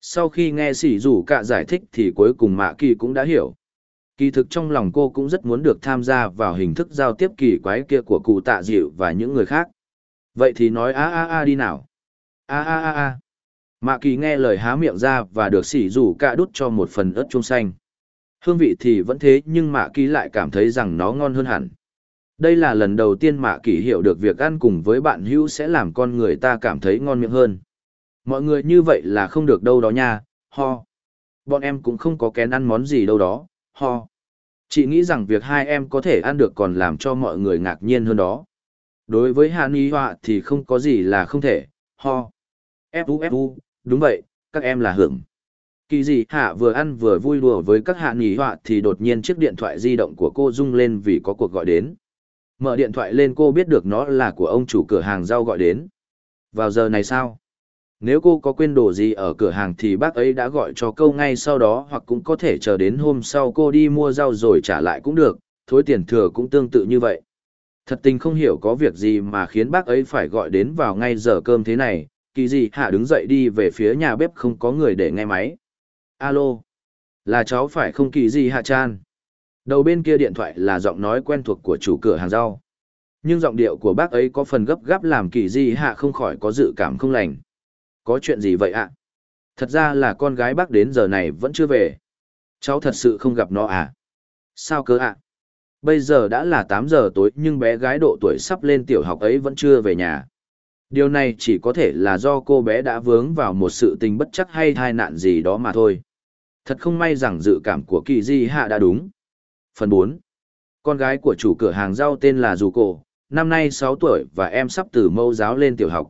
Sau khi nghe sỉ rủ cả giải thích thì cuối cùng Mạ Kỳ cũng đã hiểu. Kỳ thực trong lòng cô cũng rất muốn được tham gia vào hình thức giao tiếp kỳ quái kia của cụ tạ dịu và những người khác. Vậy thì nói a a a đi nào. A a a a. Mạ Kỳ nghe lời há miệng ra và được sỉ rủ cả đút cho một phần ớt chuông xanh. Hương vị thì vẫn thế nhưng Mạ Kỳ lại cảm thấy rằng nó ngon hơn hẳn. Đây là lần đầu tiên Mạ Kỳ hiểu được việc ăn cùng với bạn hữu sẽ làm con người ta cảm thấy ngon miệng hơn. Mọi người như vậy là không được đâu đó nha, ho. Bọn em cũng không có kén ăn món gì đâu đó, ho. Chị nghĩ rằng việc hai em có thể ăn được còn làm cho mọi người ngạc nhiên hơn đó. Đối với Hàn Y Họa thì không có gì là không thể, ho. Fu fu, đúng vậy, các em là hưởng. Kỳ gì hạ vừa ăn vừa vui đùa với các hạ nghỉ họa thì đột nhiên chiếc điện thoại di động của cô rung lên vì có cuộc gọi đến. Mở điện thoại lên cô biết được nó là của ông chủ cửa hàng rau gọi đến. Vào giờ này sao? Nếu cô có quên đồ gì ở cửa hàng thì bác ấy đã gọi cho câu ngay sau đó hoặc cũng có thể chờ đến hôm sau cô đi mua rau rồi trả lại cũng được, thối tiền thừa cũng tương tự như vậy. Thật tình không hiểu có việc gì mà khiến bác ấy phải gọi đến vào ngay giờ cơm thế này, kỳ gì hạ đứng dậy đi về phía nhà bếp không có người để nghe máy. Alo, là cháu phải không kỳ gì hạ chan? Đầu bên kia điện thoại là giọng nói quen thuộc của chủ cửa hàng rau. Nhưng giọng điệu của bác ấy có phần gấp gáp làm kỳ di hạ không khỏi có dự cảm không lành. Có chuyện gì vậy ạ? Thật ra là con gái bác đến giờ này vẫn chưa về. Cháu thật sự không gặp nó à? Sao cơ ạ? Bây giờ đã là tám giờ tối nhưng bé gái độ tuổi sắp lên tiểu học ấy vẫn chưa về nhà. Điều này chỉ có thể là do cô bé đã vướng vào một sự tình bất chắc hay tai nạn gì đó mà thôi. Thật không may rằng dự cảm của kỳ di hạ đã đúng. Phần 4. Con gái của chủ cửa hàng rau tên là Dù Cổ, năm nay 6 tuổi và em sắp từ mẫu giáo lên tiểu học.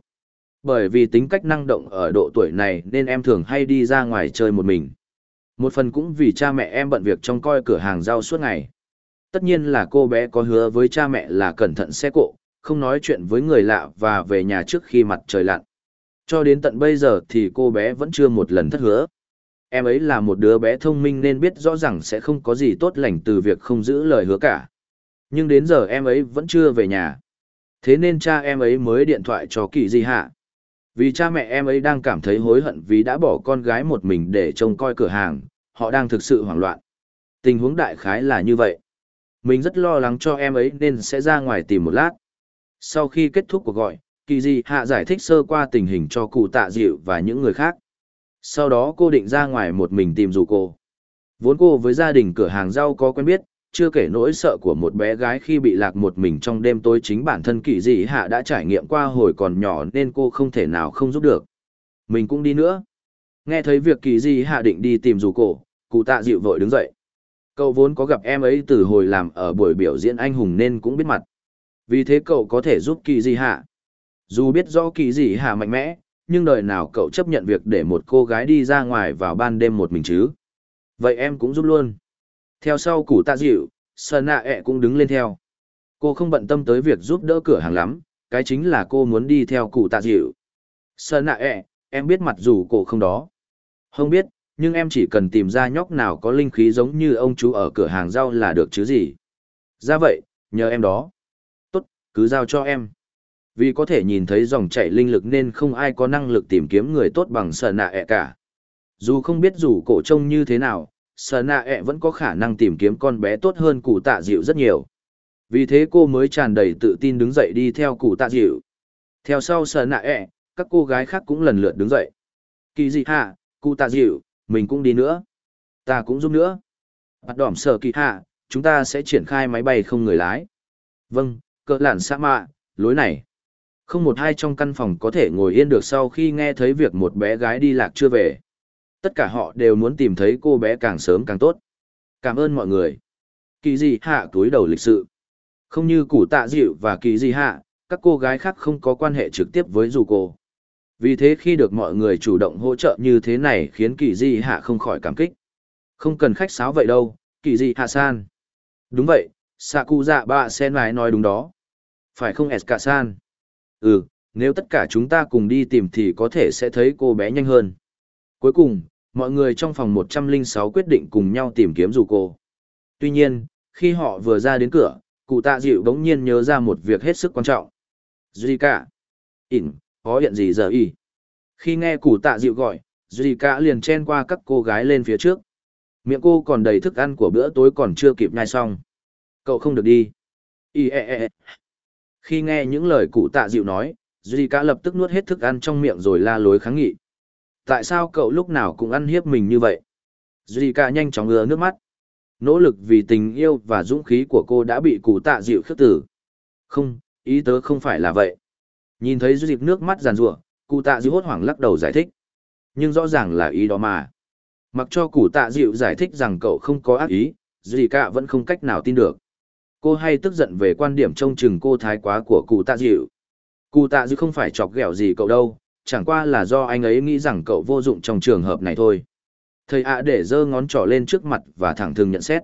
Bởi vì tính cách năng động ở độ tuổi này nên em thường hay đi ra ngoài chơi một mình. Một phần cũng vì cha mẹ em bận việc trong coi cửa hàng rau suốt ngày. Tất nhiên là cô bé có hứa với cha mẹ là cẩn thận xe cộ, không nói chuyện với người lạ và về nhà trước khi mặt trời lặn. Cho đến tận bây giờ thì cô bé vẫn chưa một lần thất hứa. Em ấy là một đứa bé thông minh nên biết rõ rằng sẽ không có gì tốt lành từ việc không giữ lời hứa cả. Nhưng đến giờ em ấy vẫn chưa về nhà. Thế nên cha em ấy mới điện thoại cho kỳ di hạ. Vì cha mẹ em ấy đang cảm thấy hối hận vì đã bỏ con gái một mình để trông coi cửa hàng, họ đang thực sự hoảng loạn. Tình huống đại khái là như vậy. Mình rất lo lắng cho em ấy nên sẽ ra ngoài tìm một lát. Sau khi kết thúc cuộc gọi, kỳ di hạ giải thích sơ qua tình hình cho cụ tạ dịu và những người khác. Sau đó cô định ra ngoài một mình tìm dù cô. Vốn cô với gia đình cửa hàng rau có quen biết, chưa kể nỗi sợ của một bé gái khi bị lạc một mình trong đêm tối chính bản thân kỳ dị hạ đã trải nghiệm qua hồi còn nhỏ nên cô không thể nào không giúp được. Mình cũng đi nữa. Nghe thấy việc kỳ dị hạ định đi tìm dù cổ, cụ tạ dịu vội đứng dậy. Cậu vốn có gặp em ấy từ hồi làm ở buổi biểu diễn anh hùng nên cũng biết mặt. Vì thế cậu có thể giúp kỳ dị hạ. Dù biết rõ kỳ dị hạ mạnh mẽ, nhưng đời nào cậu chấp nhận việc để một cô gái đi ra ngoài vào ban đêm một mình chứ? Vậy em cũng giúp luôn. Theo sau củ tạ dịu, sơn nạ ẹ cũng đứng lên theo. Cô không bận tâm tới việc giúp đỡ cửa hàng lắm, cái chính là cô muốn đi theo cụ tạ dịu. Sơn nạ ẹ, em biết mặt dù cổ không đó. Không biết, nhưng em chỉ cần tìm ra nhóc nào có linh khí giống như ông chú ở cửa hàng rau là được chứ gì. Ra vậy, nhờ em đó. Tốt, cứ giao cho em. Vì có thể nhìn thấy dòng chảy linh lực nên không ai có năng lực tìm kiếm người tốt bằng sợ nạ ẹ cả. Dù không biết rủ cổ trông như thế nào, sợ nạ ẹ e vẫn có khả năng tìm kiếm con bé tốt hơn cụ tạ dịu rất nhiều. Vì thế cô mới tràn đầy tự tin đứng dậy đi theo cụ tạ dịu. Theo sau sợ nạ ẹ, e, các cô gái khác cũng lần lượt đứng dậy. Kỳ dị hạ, cụ tạ dịu, mình cũng đi nữa. Ta cũng giúp nữa. Bắt đỏm sợ kỳ hạ, chúng ta sẽ triển khai máy bay không người lái. Vâng, cỡ lản sa mạ, lối này. Không một ai trong căn phòng có thể ngồi yên được sau khi nghe thấy việc một bé gái đi lạc chưa về. Tất cả họ đều muốn tìm thấy cô bé càng sớm càng tốt. Cảm ơn mọi người. Kỳ gì hạ túi đầu lịch sự. Không như củ tạ dịu và kỳ gì hạ, các cô gái khác không có quan hệ trực tiếp với dù cô. Vì thế khi được mọi người chủ động hỗ trợ như thế này khiến kỳ di hạ không khỏi cảm kích. Không cần khách sáo vậy đâu, kỳ di hạ san. Đúng vậy, Saku dạ ba sen mái nói đúng đó. Phải không Eska san? Ừ, nếu tất cả chúng ta cùng đi tìm thì có thể sẽ thấy cô bé nhanh hơn. Cuối cùng, mọi người trong phòng 106 quyết định cùng nhau tìm kiếm dù cô. Tuy nhiên, khi họ vừa ra đến cửa, cụ tạ dịu đống nhiên nhớ ra một việc hết sức quan trọng. Zika! Ỉn, có hiện gì giờ y? Khi nghe cụ tạ dịu gọi, Zika liền chen qua các cô gái lên phía trước. Miệng cô còn đầy thức ăn của bữa tối còn chưa kịp nhai xong. Cậu không được đi. Ý e, e e. Khi nghe những lời cụ tạ dịu nói, Zika lập tức nuốt hết thức ăn trong miệng rồi la lối kháng nghị. Tại sao cậu lúc nào cũng ăn hiếp mình như vậy? Duy cả nhanh chóng ngứa nước mắt. Nỗ lực vì tình yêu và dũng khí của cô đã bị cụ tạ dịu khước tử. Không, ý tớ không phải là vậy. Nhìn thấy Duy nước mắt giàn rủa cụ tạ dịu hốt hoảng lắc đầu giải thích. Nhưng rõ ràng là ý đó mà. Mặc cho cụ tạ dịu giải thích rằng cậu không có ác ý, Duy cả vẫn không cách nào tin được. Cô hay tức giận về quan điểm trông chừng cô thái quá của cụ tạ dịu. Cụ tạ dịu không phải chọc ghẹo gì cậu đâu, chẳng qua là do anh ấy nghĩ rằng cậu vô dụng trong trường hợp này thôi. Thầy ạ để giơ ngón trỏ lên trước mặt và thẳng thừng nhận xét.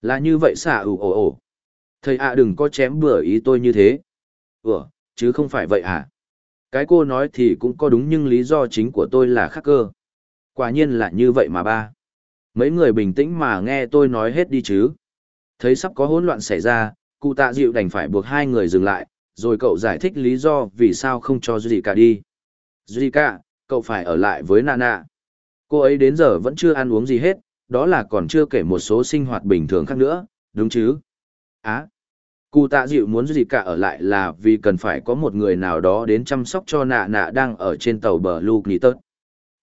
Là như vậy xả ủ ồ ồ. Thầy ạ đừng có chém bừa ý tôi như thế. Ủa, chứ không phải vậy à? Cái cô nói thì cũng có đúng nhưng lý do chính của tôi là khác cơ. Quả nhiên là như vậy mà ba. Mấy người bình tĩnh mà nghe tôi nói hết đi chứ. Thấy sắp có hỗn loạn xảy ra, cụ tạ dịu đành phải buộc hai người dừng lại, rồi cậu giải thích lý do vì sao không cho gì cả đi. Zika, cậu phải ở lại với Nana. Cô ấy đến giờ vẫn chưa ăn uống gì hết, đó là còn chưa kể một số sinh hoạt bình thường khác nữa, đúng chứ? Á, cụ tạ dịu muốn Zika ở lại là vì cần phải có một người nào đó đến chăm sóc cho nạ nạ đang ở trên tàu bờ Luke Nana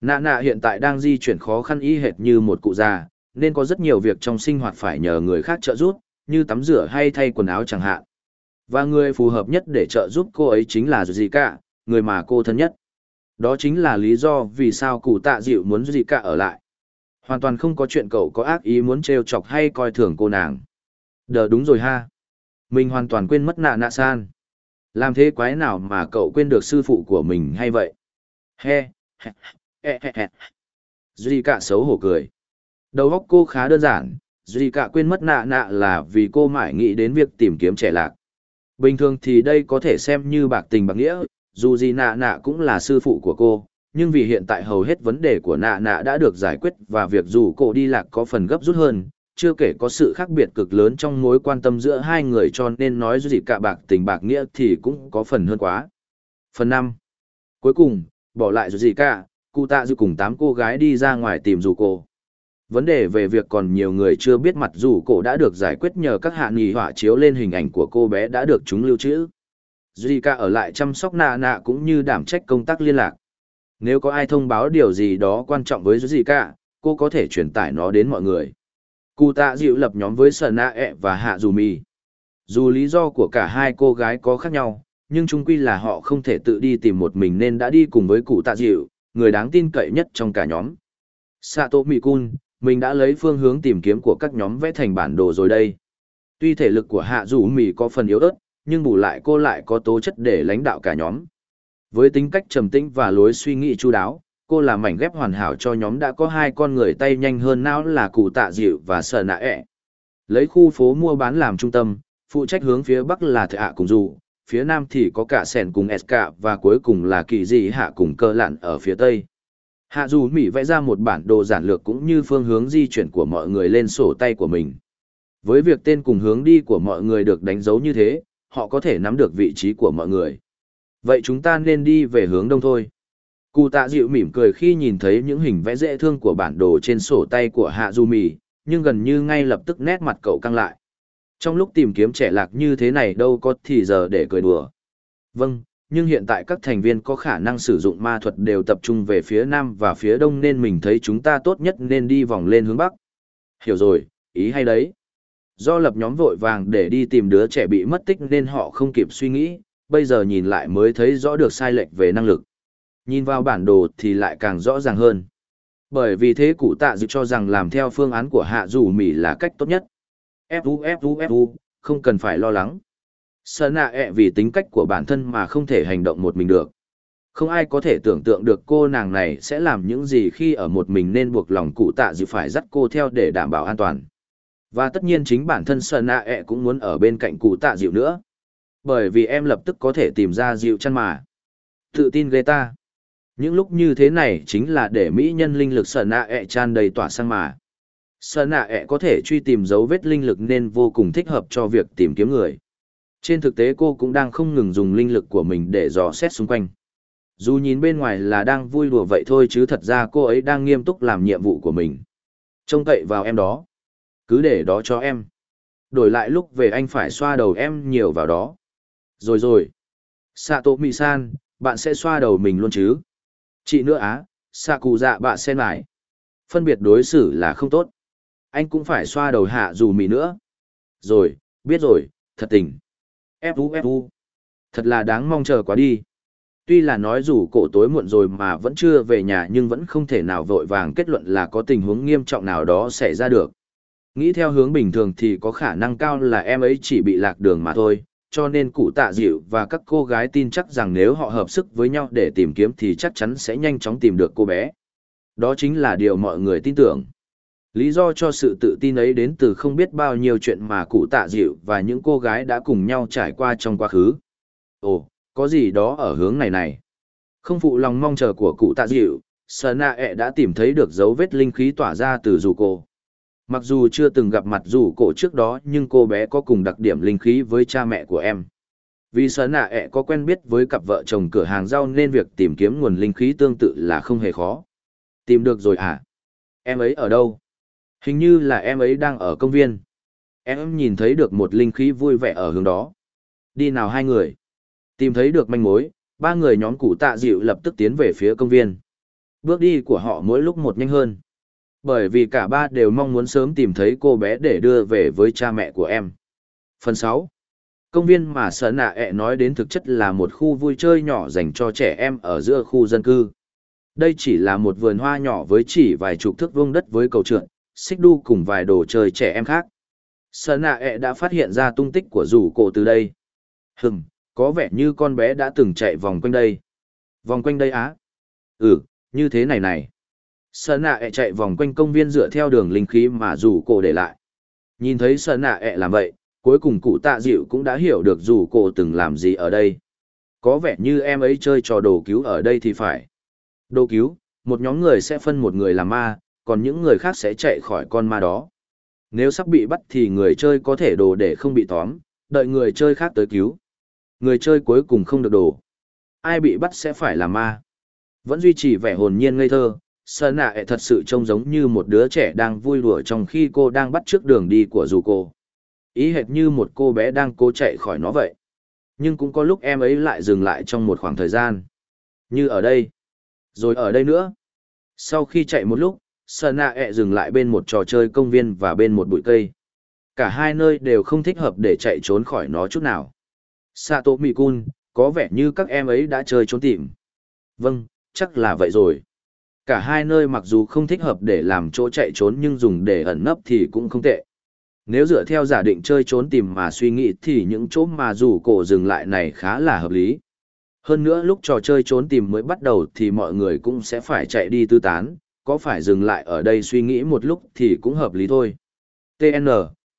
Nạ nạ hiện tại đang di chuyển khó khăn y hệt như một cụ già, nên có rất nhiều việc trong sinh hoạt phải nhờ người khác trợ giúp, như tắm rửa hay thay quần áo chẳng hạn. Và người phù hợp nhất để trợ giúp cô ấy chính là Zika, người mà cô thân nhất. Đó chính là lý do vì sao cụ tạ dịu muốn gì cả ở lại. Hoàn toàn không có chuyện cậu có ác ý muốn trêu chọc hay coi thường cô nàng. Đờ đúng rồi ha. Mình hoàn toàn quên mất nạ nạ san. Làm thế quái nào mà cậu quên được sư phụ của mình hay vậy? He, he, he, he, he. Duy cả xấu hổ cười. Đầu óc cô khá đơn giản, Duy cả quên mất nạ nạ là vì cô mãi nghĩ đến việc tìm kiếm trẻ lạc. Bình thường thì đây có thể xem như bạc tình bạc nghĩa, dù gì nạ nạ cũng là sư phụ của cô, nhưng vì hiện tại hầu hết vấn đề của nạ nạ đã được giải quyết và việc dù cô đi lạc có phần gấp rút hơn, chưa kể có sự khác biệt cực lớn trong mối quan tâm giữa hai người cho nên nói gì cả bạc tình bạc nghĩa thì cũng có phần hơn quá. Phần năm Cuối cùng, bỏ lại gì cả, cụ tạ dư cùng tám cô gái đi ra ngoài tìm dù cô. Vấn đề về việc còn nhiều người chưa biết mặt dù cổ đã được giải quyết nhờ các hạ nghỉ họa chiếu lên hình ảnh của cô bé đã được chúng lưu trữ. Zika ở lại chăm sóc nạ nạ cũng như đảm trách công tác liên lạc. Nếu có ai thông báo điều gì đó quan trọng với Zika, cô có thể truyền tải nó đến mọi người. Cụ tạ dịu lập nhóm với Sở Nạ ẹ e và Hạ Dù Mì. Dù lý do của cả hai cô gái có khác nhau, nhưng chung quy là họ không thể tự đi tìm một mình nên đã đi cùng với cụ tạ dịu, người đáng tin cậy nhất trong cả nhóm. Sato Mikun, mình đã lấy phương hướng tìm kiếm của các nhóm vẽ thành bản đồ rồi đây. Tuy thể lực của Hạ Dù Mì có phần yếu ớt, nhưng bù lại cô lại có tố chất để lãnh đạo cả nhóm. Với tính cách trầm tĩnh và lối suy nghĩ chu đáo, cô là mảnh ghép hoàn hảo cho nhóm đã có hai con người tay nhanh hơn não là cụ tạ dịu và Sở nạ ẹ. Lấy khu phố mua bán làm trung tâm, phụ trách hướng phía bắc là thợ hạ cùng dù, phía nam thì có cả sẻn cùng SK và cuối cùng là kỳ dị hạ cùng cơ Lạn ở phía tây. Hạ dù Mỹ vẽ ra một bản đồ giản lược cũng như phương hướng di chuyển của mọi người lên sổ tay của mình. Với việc tên cùng hướng đi của mọi người được đánh dấu như thế, họ có thể nắm được vị trí của mọi người. Vậy chúng ta nên đi về hướng đông thôi. Cụ tạ dịu mỉm cười khi nhìn thấy những hình vẽ dễ thương của bản đồ trên sổ tay của Hạ Du Mì, nhưng gần như ngay lập tức nét mặt cậu căng lại. Trong lúc tìm kiếm trẻ lạc như thế này đâu có thì giờ để cười đùa. Vâng, nhưng hiện tại các thành viên có khả năng sử dụng ma thuật đều tập trung về phía nam và phía đông nên mình thấy chúng ta tốt nhất nên đi vòng lên hướng bắc. Hiểu rồi, ý hay đấy. Do lập nhóm vội vàng để đi tìm đứa trẻ bị mất tích nên họ không kịp suy nghĩ, bây giờ nhìn lại mới thấy rõ được sai lệch về năng lực. Nhìn vào bản đồ thì lại càng rõ ràng hơn. Bởi vì thế cụ tạ dự cho rằng làm theo phương án của hạ dù mỉ là cách tốt nhất. Fu Fu Fu, không cần phải lo lắng. Sơn nạ ẹ vì tính cách của bản thân mà không thể hành động một mình được. Không ai có thể tưởng tượng được cô nàng này sẽ làm những gì khi ở một mình nên buộc lòng cụ tạ dự phải dắt cô theo để đảm bảo an toàn. Và tất nhiên chính bản thân Sơn nạ ẹ cũng muốn ở bên cạnh cụ tạ dịu nữa. Bởi vì em lập tức có thể tìm ra dịu chăn mà. Tự tin ghê ta. Những lúc như thế này chính là để mỹ nhân linh lực Sơn nạ ẹ tràn đầy tỏa sang mà. Sơn nạ ẹ có thể truy tìm dấu vết linh lực nên vô cùng thích hợp cho việc tìm kiếm người. Trên thực tế cô cũng đang không ngừng dùng linh lực của mình để dò xét xung quanh. Dù nhìn bên ngoài là đang vui đùa vậy thôi chứ thật ra cô ấy đang nghiêm túc làm nhiệm vụ của mình. Trông cậy vào em đó. Cứ để đó cho em. Đổi lại lúc về anh phải xoa đầu em nhiều vào đó. Rồi rồi. Sato Mi-san, bạn sẽ xoa đầu mình luôn chứ? Chị nữa á, xạ cụ dạ bạn sen lại. Phân biệt đối xử là không tốt. Anh cũng phải xoa đầu hạ dù mì nữa. Rồi, biết rồi, thật tình. Fu Fu. Thật là đáng mong chờ quá đi. Tuy là nói dù cổ tối muộn rồi mà vẫn chưa về nhà nhưng vẫn không thể nào vội vàng kết luận là có tình huống nghiêm trọng nào đó xảy ra được. Nghĩ theo hướng bình thường thì có khả năng cao là em ấy chỉ bị lạc đường mà thôi, cho nên cụ tạ dịu và các cô gái tin chắc rằng nếu họ hợp sức với nhau để tìm kiếm thì chắc chắn sẽ nhanh chóng tìm được cô bé. Đó chính là điều mọi người tin tưởng. Lý do cho sự tự tin ấy đến từ không biết bao nhiêu chuyện mà cụ tạ dịu và những cô gái đã cùng nhau trải qua trong quá khứ. Ồ, có gì đó ở hướng này này. Không phụ lòng mong chờ của cụ tạ dịu, Sơn e ẹ đã tìm thấy được dấu vết linh khí tỏa ra từ dù cô. Mặc dù chưa từng gặp mặt dù cổ trước đó nhưng cô bé có cùng đặc điểm linh khí với cha mẹ của em. Vì Sở Nạ ẹ có quen biết với cặp vợ chồng cửa hàng rau nên việc tìm kiếm nguồn linh khí tương tự là không hề khó. Tìm được rồi à? Em ấy ở đâu? Hình như là em ấy đang ở công viên. Em nhìn thấy được một linh khí vui vẻ ở hướng đó. Đi nào hai người. Tìm thấy được manh mối, ba người nhóm cụ tạ dịu lập tức tiến về phía công viên. Bước đi của họ mỗi lúc một nhanh hơn. Bởi vì cả ba đều mong muốn sớm tìm thấy cô bé để đưa về với cha mẹ của em. Phần 6. Công viên mà sở nạ ẹ nói đến thực chất là một khu vui chơi nhỏ dành cho trẻ em ở giữa khu dân cư. Đây chỉ là một vườn hoa nhỏ với chỉ vài chục thước vuông đất với cầu trượt, xích đu cùng vài đồ chơi trẻ em khác. Sở nạ ẹ đã phát hiện ra tung tích của rủ cổ từ đây. Hừm, có vẻ như con bé đã từng chạy vòng quanh đây. Vòng quanh đây á? Ừ, như thế này này sợ nạ ẹ chạy vòng quanh công viên dựa theo đường linh khí mà rủ cổ để lại. Nhìn thấy sợ nạ ẹ làm vậy, cuối cùng cụ tạ dịu cũng đã hiểu được rủ cổ từng làm gì ở đây. Có vẻ như em ấy chơi trò đồ cứu ở đây thì phải. Đồ cứu, một nhóm người sẽ phân một người làm ma, còn những người khác sẽ chạy khỏi con ma đó. Nếu sắp bị bắt thì người chơi có thể đồ để không bị tóm, đợi người chơi khác tới cứu. Người chơi cuối cùng không được đồ. Ai bị bắt sẽ phải làm ma. Vẫn duy trì vẻ hồn nhiên ngây thơ, Sơn nạ ẹ thật sự trông giống như một đứa trẻ đang vui đùa trong khi cô đang bắt trước đường đi của dù cô. Ý hệt như một cô bé đang cố chạy khỏi nó vậy. Nhưng cũng có lúc em ấy lại dừng lại trong một khoảng thời gian. Như ở đây. Rồi ở đây nữa. Sau khi chạy một lúc, Sơn nạ ẹ dừng lại bên một trò chơi công viên và bên một bụi cây. Cả hai nơi đều không thích hợp để chạy trốn khỏi nó chút nào. Sato Mikun, có vẻ như các em ấy đã chơi trốn tìm. Vâng, chắc là vậy rồi. Cả hai nơi mặc dù không thích hợp để làm chỗ chạy trốn nhưng dùng để ẩn nấp thì cũng không tệ. Nếu dựa theo giả định chơi trốn tìm mà suy nghĩ thì những chỗ mà rủ cổ dừng lại này khá là hợp lý. Hơn nữa lúc trò chơi trốn tìm mới bắt đầu thì mọi người cũng sẽ phải chạy đi tư tán, có phải dừng lại ở đây suy nghĩ một lúc thì cũng hợp lý thôi. TN,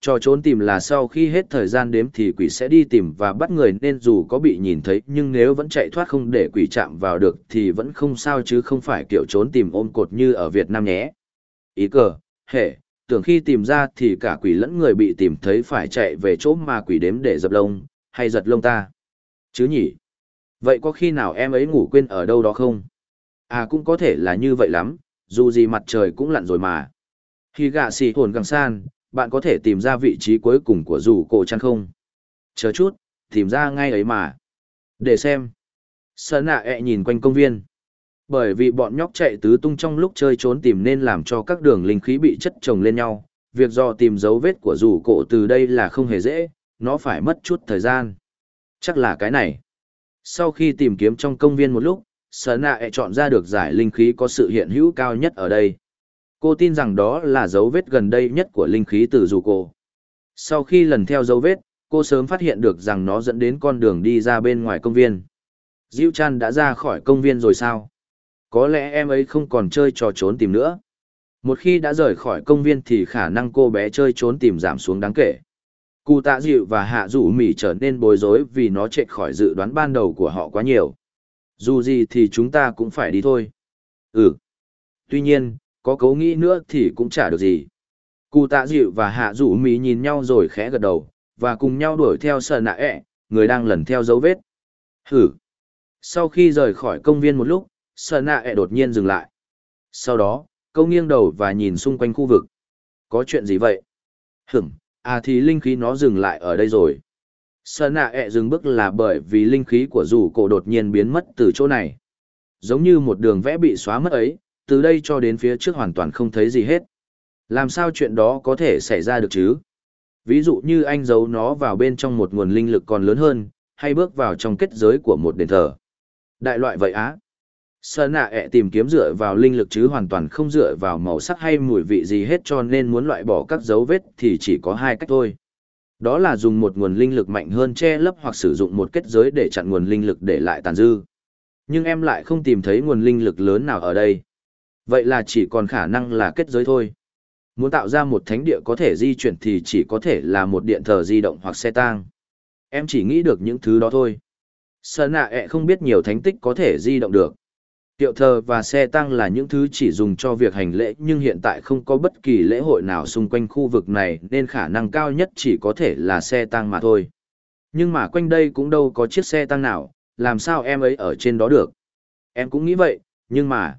trò trốn tìm là sau khi hết thời gian đếm thì quỷ sẽ đi tìm và bắt người nên dù có bị nhìn thấy nhưng nếu vẫn chạy thoát không để quỷ chạm vào được thì vẫn không sao chứ không phải kiểu trốn tìm ôm cột như ở Việt Nam nhé. Ý cờ, hệ, tưởng khi tìm ra thì cả quỷ lẫn người bị tìm thấy phải chạy về chỗ mà quỷ đếm để dập lông, hay giật lông ta. Chứ nhỉ? Vậy có khi nào em ấy ngủ quên ở đâu đó không? À cũng có thể là như vậy lắm, dù gì mặt trời cũng lặn rồi mà. Khi gạ xì hồn găng san, bạn có thể tìm ra vị trí cuối cùng của rủ cổ chăn không? Chờ chút, tìm ra ngay ấy mà. Để xem. Sơn nạ ẹ nhìn quanh công viên. Bởi vì bọn nhóc chạy tứ tung trong lúc chơi trốn tìm nên làm cho các đường linh khí bị chất chồng lên nhau. Việc do tìm dấu vết của rủ cổ từ đây là không hề dễ, nó phải mất chút thời gian. Chắc là cái này. Sau khi tìm kiếm trong công viên một lúc, Sơn nạ ẹ chọn ra được giải linh khí có sự hiện hữu cao nhất ở đây. Cô tin rằng đó là dấu vết gần đây nhất của linh khí từ dù cô. Sau khi lần theo dấu vết, cô sớm phát hiện được rằng nó dẫn đến con đường đi ra bên ngoài công viên. Diệu Chan đã ra khỏi công viên rồi sao? Có lẽ em ấy không còn chơi trò trốn tìm nữa. Một khi đã rời khỏi công viên thì khả năng cô bé chơi trốn tìm giảm xuống đáng kể. Cụ tạ dịu và hạ rủ mỉ trở nên bối rối vì nó chạy khỏi dự đoán ban đầu của họ quá nhiều. Dù gì thì chúng ta cũng phải đi thôi. Ừ. Tuy nhiên, có cấu nghĩ nữa thì cũng chả được gì. Cụ tạ dịu và hạ rủ mì nhìn nhau rồi khẽ gật đầu, và cùng nhau đuổi theo sờ nạ ẹ, người đang lần theo dấu vết. Hử! Sau khi rời khỏi công viên một lúc, sờ nạ ẹ đột nhiên dừng lại. Sau đó, câu nghiêng đầu và nhìn xung quanh khu vực. Có chuyện gì vậy? Hửm, à thì linh khí nó dừng lại ở đây rồi. Sờ nạ ẹ dừng bước là bởi vì linh khí của rủ cổ đột nhiên biến mất từ chỗ này. Giống như một đường vẽ bị xóa mất ấy, từ đây cho đến phía trước hoàn toàn không thấy gì hết. Làm sao chuyện đó có thể xảy ra được chứ? Ví dụ như anh giấu nó vào bên trong một nguồn linh lực còn lớn hơn, hay bước vào trong kết giới của một đền thờ. Đại loại vậy á. Sơn nạ ẹ tìm kiếm dựa vào linh lực chứ hoàn toàn không dựa vào màu sắc hay mùi vị gì hết cho nên muốn loại bỏ các dấu vết thì chỉ có hai cách thôi. Đó là dùng một nguồn linh lực mạnh hơn che lấp hoặc sử dụng một kết giới để chặn nguồn linh lực để lại tàn dư. Nhưng em lại không tìm thấy nguồn linh lực lớn nào ở đây. Vậy là chỉ còn khả năng là kết giới thôi. Muốn tạo ra một thánh địa có thể di chuyển thì chỉ có thể là một điện thờ di động hoặc xe tang. Em chỉ nghĩ được những thứ đó thôi. Sơn nạ ẹ không biết nhiều thánh tích có thể di động được. Tiệu thờ và xe tăng là những thứ chỉ dùng cho việc hành lễ nhưng hiện tại không có bất kỳ lễ hội nào xung quanh khu vực này nên khả năng cao nhất chỉ có thể là xe tăng mà thôi. Nhưng mà quanh đây cũng đâu có chiếc xe tăng nào, làm sao em ấy ở trên đó được. Em cũng nghĩ vậy, nhưng mà...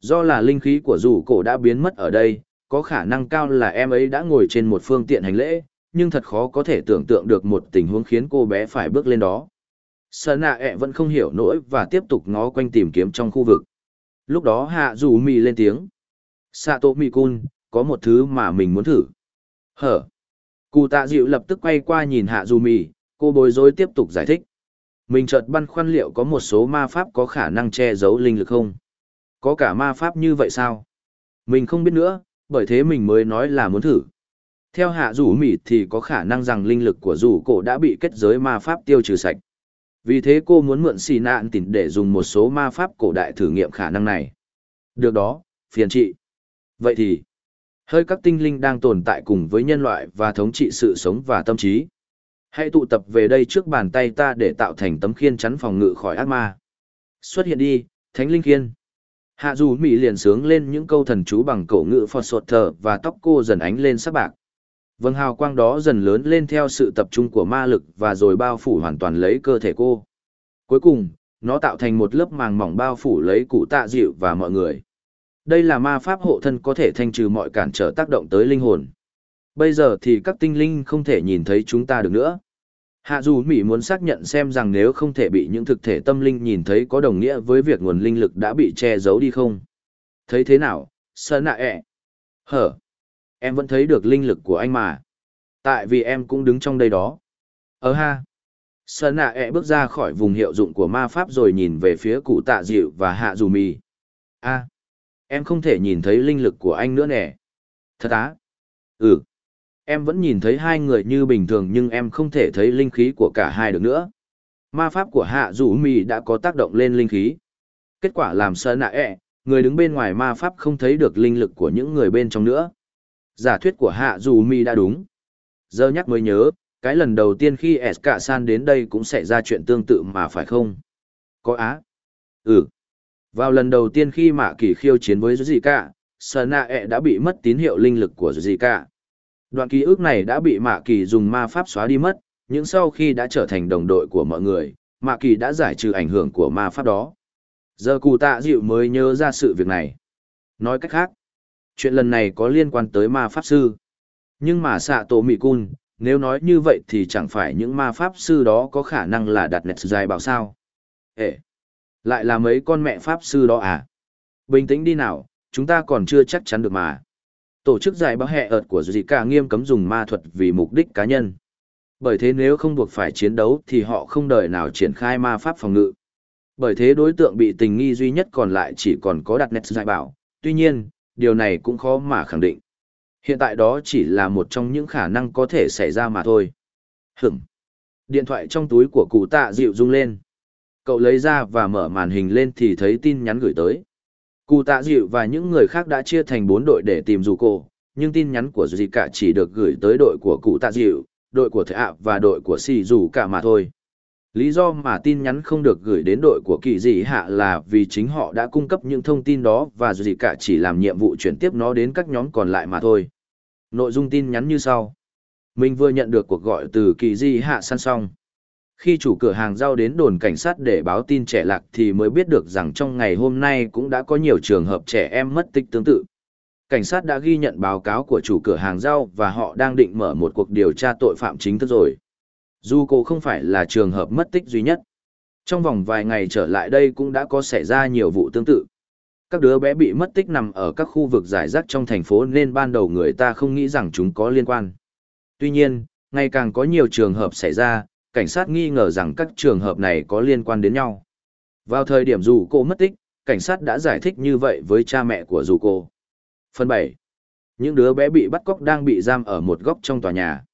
Do là linh khí của rủ cổ đã biến mất ở đây, có khả năng cao là em ấy đã ngồi trên một phương tiện hành lễ, nhưng thật khó có thể tưởng tượng được một tình huống khiến cô bé phải bước lên đó. Sở nạ ẹ vẫn không hiểu nỗi và tiếp tục ngó quanh tìm kiếm trong khu vực. Lúc đó hạ dù mì lên tiếng. Sato Mikun, có một thứ mà mình muốn thử. Hở. Cụ tạ dịu lập tức quay qua nhìn hạ dù mì, cô bối rối tiếp tục giải thích. Mình chợt băn khoăn liệu có một số ma pháp có khả năng che giấu linh lực không? Có cả ma pháp như vậy sao? Mình không biết nữa, bởi thế mình mới nói là muốn thử. Theo hạ rủ mỉ thì có khả năng rằng linh lực của rủ cổ đã bị kết giới ma pháp tiêu trừ sạch. Vì thế cô muốn mượn xì nạn tỉn để dùng một số ma pháp cổ đại thử nghiệm khả năng này. Được đó, phiền chị. Vậy thì, hơi các tinh linh đang tồn tại cùng với nhân loại và thống trị sự sống và tâm trí. Hãy tụ tập về đây trước bàn tay ta để tạo thành tấm khiên chắn phòng ngự khỏi ác ma. Xuất hiện đi, thánh linh khiên. Hạ dù Mỹ liền sướng lên những câu thần chú bằng cổ ngữ phật sột thở và tóc cô dần ánh lên sắc bạc. Vâng hào quang đó dần lớn lên theo sự tập trung của ma lực và rồi bao phủ hoàn toàn lấy cơ thể cô. Cuối cùng, nó tạo thành một lớp màng mỏng bao phủ lấy cụ tạ dịu và mọi người. Đây là ma pháp hộ thân có thể thanh trừ mọi cản trở tác động tới linh hồn. Bây giờ thì các tinh linh không thể nhìn thấy chúng ta được nữa. Hạ dù Mỹ muốn xác nhận xem rằng nếu không thể bị những thực thể tâm linh nhìn thấy có đồng nghĩa với việc nguồn linh lực đã bị che giấu đi không. Thấy thế nào, sơn nạ ẹ. Hở. Em vẫn thấy được linh lực của anh mà. Tại vì em cũng đứng trong đây đó. Ờ ha. Sơn nạ ẹ bước ra khỏi vùng hiệu dụng của ma pháp rồi nhìn về phía cụ tạ dịu và hạ dù Mỹ. a em không thể nhìn thấy linh lực của anh nữa nè. Thật á? Ừ. Em vẫn nhìn thấy hai người như bình thường nhưng em không thể thấy linh khí của cả hai được nữa. Ma pháp của hạ dù mì đã có tác động lên linh khí. Kết quả làm Sơ nạ ẹ, người đứng bên ngoài ma pháp không thấy được linh lực của những người bên trong nữa. Giả thuyết của hạ dù mi đã đúng. Giờ nhắc mới nhớ cái lần đầu tiên khi s cả san đến đây cũng xảy ra chuyện tương tự mà phải không? Có á? Ừ. Vào lần đầu tiên khi mạ kỳ khiêu chiến với dì cả Sơ nạ ẹ đã bị mất tín hiệu linh lực của dì cả đoạn ký ức này đã bị mạ kỳ dùng ma pháp xóa đi mất nhưng sau khi đã trở thành đồng đội của mọi người mạ kỳ đã giải trừ ảnh hưởng của ma pháp đó giờ cụ tạ dịu mới nhớ ra sự việc này nói cách khác chuyện lần này có liên quan tới ma pháp sư. Nhưng mà xạ tổ mị cun, nếu nói như vậy thì chẳng phải những ma pháp sư đó có khả năng là đặt nẹt dài bảo sao. Ê! Lại là mấy con mẹ pháp sư đó à? Bình tĩnh đi nào, chúng ta còn chưa chắc chắn được mà. Tổ chức giải báo hệ ợt của Zika nghiêm cấm dùng ma thuật vì mục đích cá nhân. Bởi thế nếu không buộc phải chiến đấu thì họ không đợi nào triển khai ma pháp phòng ngự. Bởi thế đối tượng bị tình nghi duy nhất còn lại chỉ còn có đặt nét giải bảo. Tuy nhiên, điều này cũng khó mà khẳng định. Hiện tại đó chỉ là một trong những khả năng có thể xảy ra mà thôi. Hửm. Điện thoại trong túi của cụ tạ dịu rung lên. Cậu lấy ra và mở màn hình lên thì thấy tin nhắn gửi tới. Cụ tạ dịu và những người khác đã chia thành bốn đội để tìm dù cô, nhưng tin nhắn của gì cả chỉ được gửi tới đội của cụ tạ dịu, đội của thầy ạ và đội của xì dù cả mà thôi. Lý do mà tin nhắn không được gửi đến đội của kỳ dị hạ là vì chính họ đã cung cấp những thông tin đó và dù gì cả chỉ làm nhiệm vụ chuyển tiếp nó đến các nhóm còn lại mà thôi. Nội dung tin nhắn như sau. Mình vừa nhận được cuộc gọi từ kỳ dị hạ săn xong. Khi chủ cửa hàng rau đến đồn cảnh sát để báo tin trẻ lạc thì mới biết được rằng trong ngày hôm nay cũng đã có nhiều trường hợp trẻ em mất tích tương tự. Cảnh sát đã ghi nhận báo cáo của chủ cửa hàng rau và họ đang định mở một cuộc điều tra tội phạm chính thức rồi. Dù cô không phải là trường hợp mất tích duy nhất. Trong vòng vài ngày trở lại đây cũng đã có xảy ra nhiều vụ tương tự. Các đứa bé bị mất tích nằm ở các khu vực giải rác trong thành phố nên ban đầu người ta không nghĩ rằng chúng có liên quan. Tuy nhiên, ngày càng có nhiều trường hợp xảy ra, cảnh sát nghi ngờ rằng các trường hợp này có liên quan đến nhau. Vào thời điểm dù cô mất tích, cảnh sát đã giải thích như vậy với cha mẹ của dù cô. Phần 7. Những đứa bé bị bắt cóc đang bị giam ở một góc trong tòa nhà.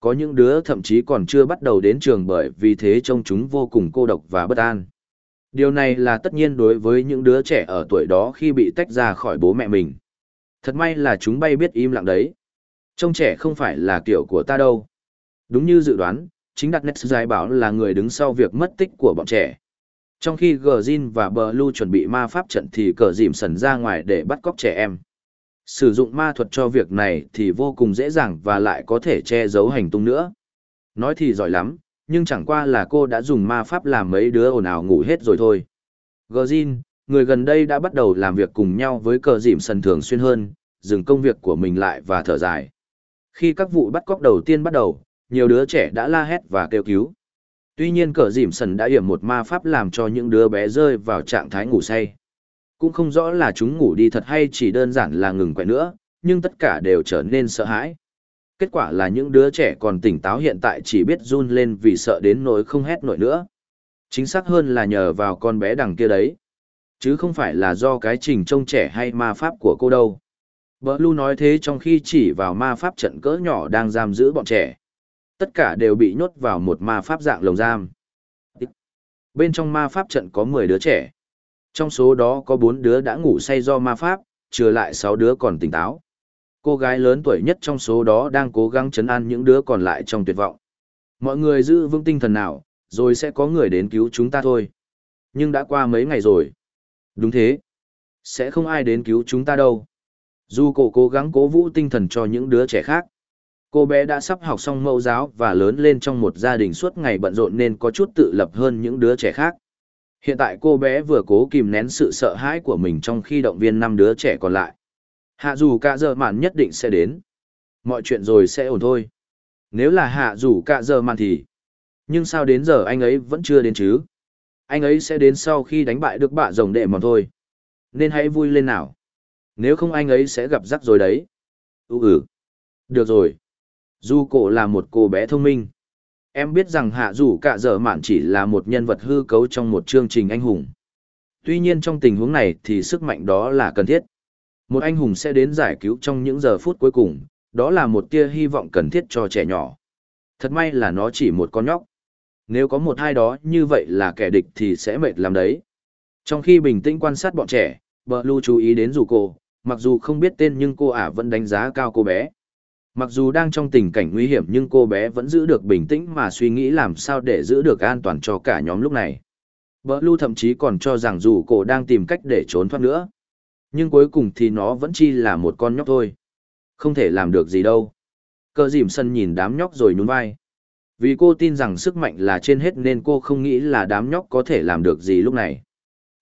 Có những đứa thậm chí còn chưa bắt đầu đến trường bởi vì thế trông chúng vô cùng cô độc và bất an. Điều này là tất nhiên đối với những đứa trẻ ở tuổi đó khi bị tách ra khỏi bố mẹ mình. Thật may là chúng bay biết im lặng đấy. Trông trẻ không phải là kiểu của ta đâu. Đúng như dự đoán, chính đặt nét giải bảo là người đứng sau việc mất tích của bọn trẻ. Trong khi Gjin và Blue chuẩn bị ma pháp trận thì cờ dìm sần ra ngoài để bắt cóc trẻ em. Sử dụng ma thuật cho việc này thì vô cùng dễ dàng và lại có thể che giấu hành tung nữa. Nói thì giỏi lắm, nhưng chẳng qua là cô đã dùng ma pháp làm mấy đứa ồn ào ngủ hết rồi thôi. Gjin, người gần đây đã bắt đầu làm việc cùng nhau với cờ dìm sần thường xuyên hơn, dừng công việc của mình lại và thở dài. Khi các vụ bắt cóc đầu tiên bắt đầu, nhiều đứa trẻ đã la hét và kêu cứu. Tuy nhiên cờ dìm sần đã hiểm một ma pháp làm cho những đứa bé rơi vào trạng thái ngủ say. Cũng không rõ là chúng ngủ đi thật hay chỉ đơn giản là ngừng quậy nữa, nhưng tất cả đều trở nên sợ hãi. Kết quả là những đứa trẻ còn tỉnh táo hiện tại chỉ biết run lên vì sợ đến nỗi không hét nổi nữa. Chính xác hơn là nhờ vào con bé đằng kia đấy. Chứ không phải là do cái trình trông trẻ hay ma pháp của cô đâu. Blue nói thế trong khi chỉ vào ma pháp trận cỡ nhỏ đang giam giữ bọn trẻ. Tất cả đều bị nhốt vào một ma pháp dạng lồng giam. Bên trong ma pháp trận có 10 đứa trẻ. Trong số đó có 4 đứa đã ngủ say do ma pháp, trừ lại 6 đứa còn tỉnh táo. Cô gái lớn tuổi nhất trong số đó đang cố gắng chấn an những đứa còn lại trong tuyệt vọng. Mọi người giữ vững tinh thần nào, rồi sẽ có người đến cứu chúng ta thôi. Nhưng đã qua mấy ngày rồi. Đúng thế. Sẽ không ai đến cứu chúng ta đâu. Dù cô cố gắng cố vũ tinh thần cho những đứa trẻ khác. Cô bé đã sắp học xong mẫu giáo và lớn lên trong một gia đình suốt ngày bận rộn nên có chút tự lập hơn những đứa trẻ khác. Hiện tại cô bé vừa cố kìm nén sự sợ hãi của mình trong khi động viên năm đứa trẻ còn lại. Hạ dù cả giờ mạn nhất định sẽ đến. Mọi chuyện rồi sẽ ổn thôi. Nếu là hạ dù cả giờ mạn thì... Nhưng sao đến giờ anh ấy vẫn chưa đến chứ? Anh ấy sẽ đến sau khi đánh bại được bạ rồng đệ mòn thôi. Nên hãy vui lên nào. Nếu không anh ấy sẽ gặp rắc rồi đấy. Ừ ừ. Được rồi. Dù cổ là một cô bé thông minh. Em biết rằng hạ dù cả giờ mạn chỉ là một nhân vật hư cấu trong một chương trình anh hùng. Tuy nhiên trong tình huống này thì sức mạnh đó là cần thiết. Một anh hùng sẽ đến giải cứu trong những giờ phút cuối cùng, đó là một tia hy vọng cần thiết cho trẻ nhỏ. Thật may là nó chỉ một con nhóc. Nếu có một hai đó như vậy là kẻ địch thì sẽ mệt làm đấy. Trong khi bình tĩnh quan sát bọn trẻ, Blue chú ý đến dù cô, mặc dù không biết tên nhưng cô ả vẫn đánh giá cao cô bé. Mặc dù đang trong tình cảnh nguy hiểm nhưng cô bé vẫn giữ được bình tĩnh mà suy nghĩ làm sao để giữ được an toàn cho cả nhóm lúc này. Blue thậm chí còn cho rằng dù cô đang tìm cách để trốn thoát nữa. Nhưng cuối cùng thì nó vẫn chỉ là một con nhóc thôi. Không thể làm được gì đâu. Cơ dìm sân nhìn đám nhóc rồi nhún vai. Vì cô tin rằng sức mạnh là trên hết nên cô không nghĩ là đám nhóc có thể làm được gì lúc này.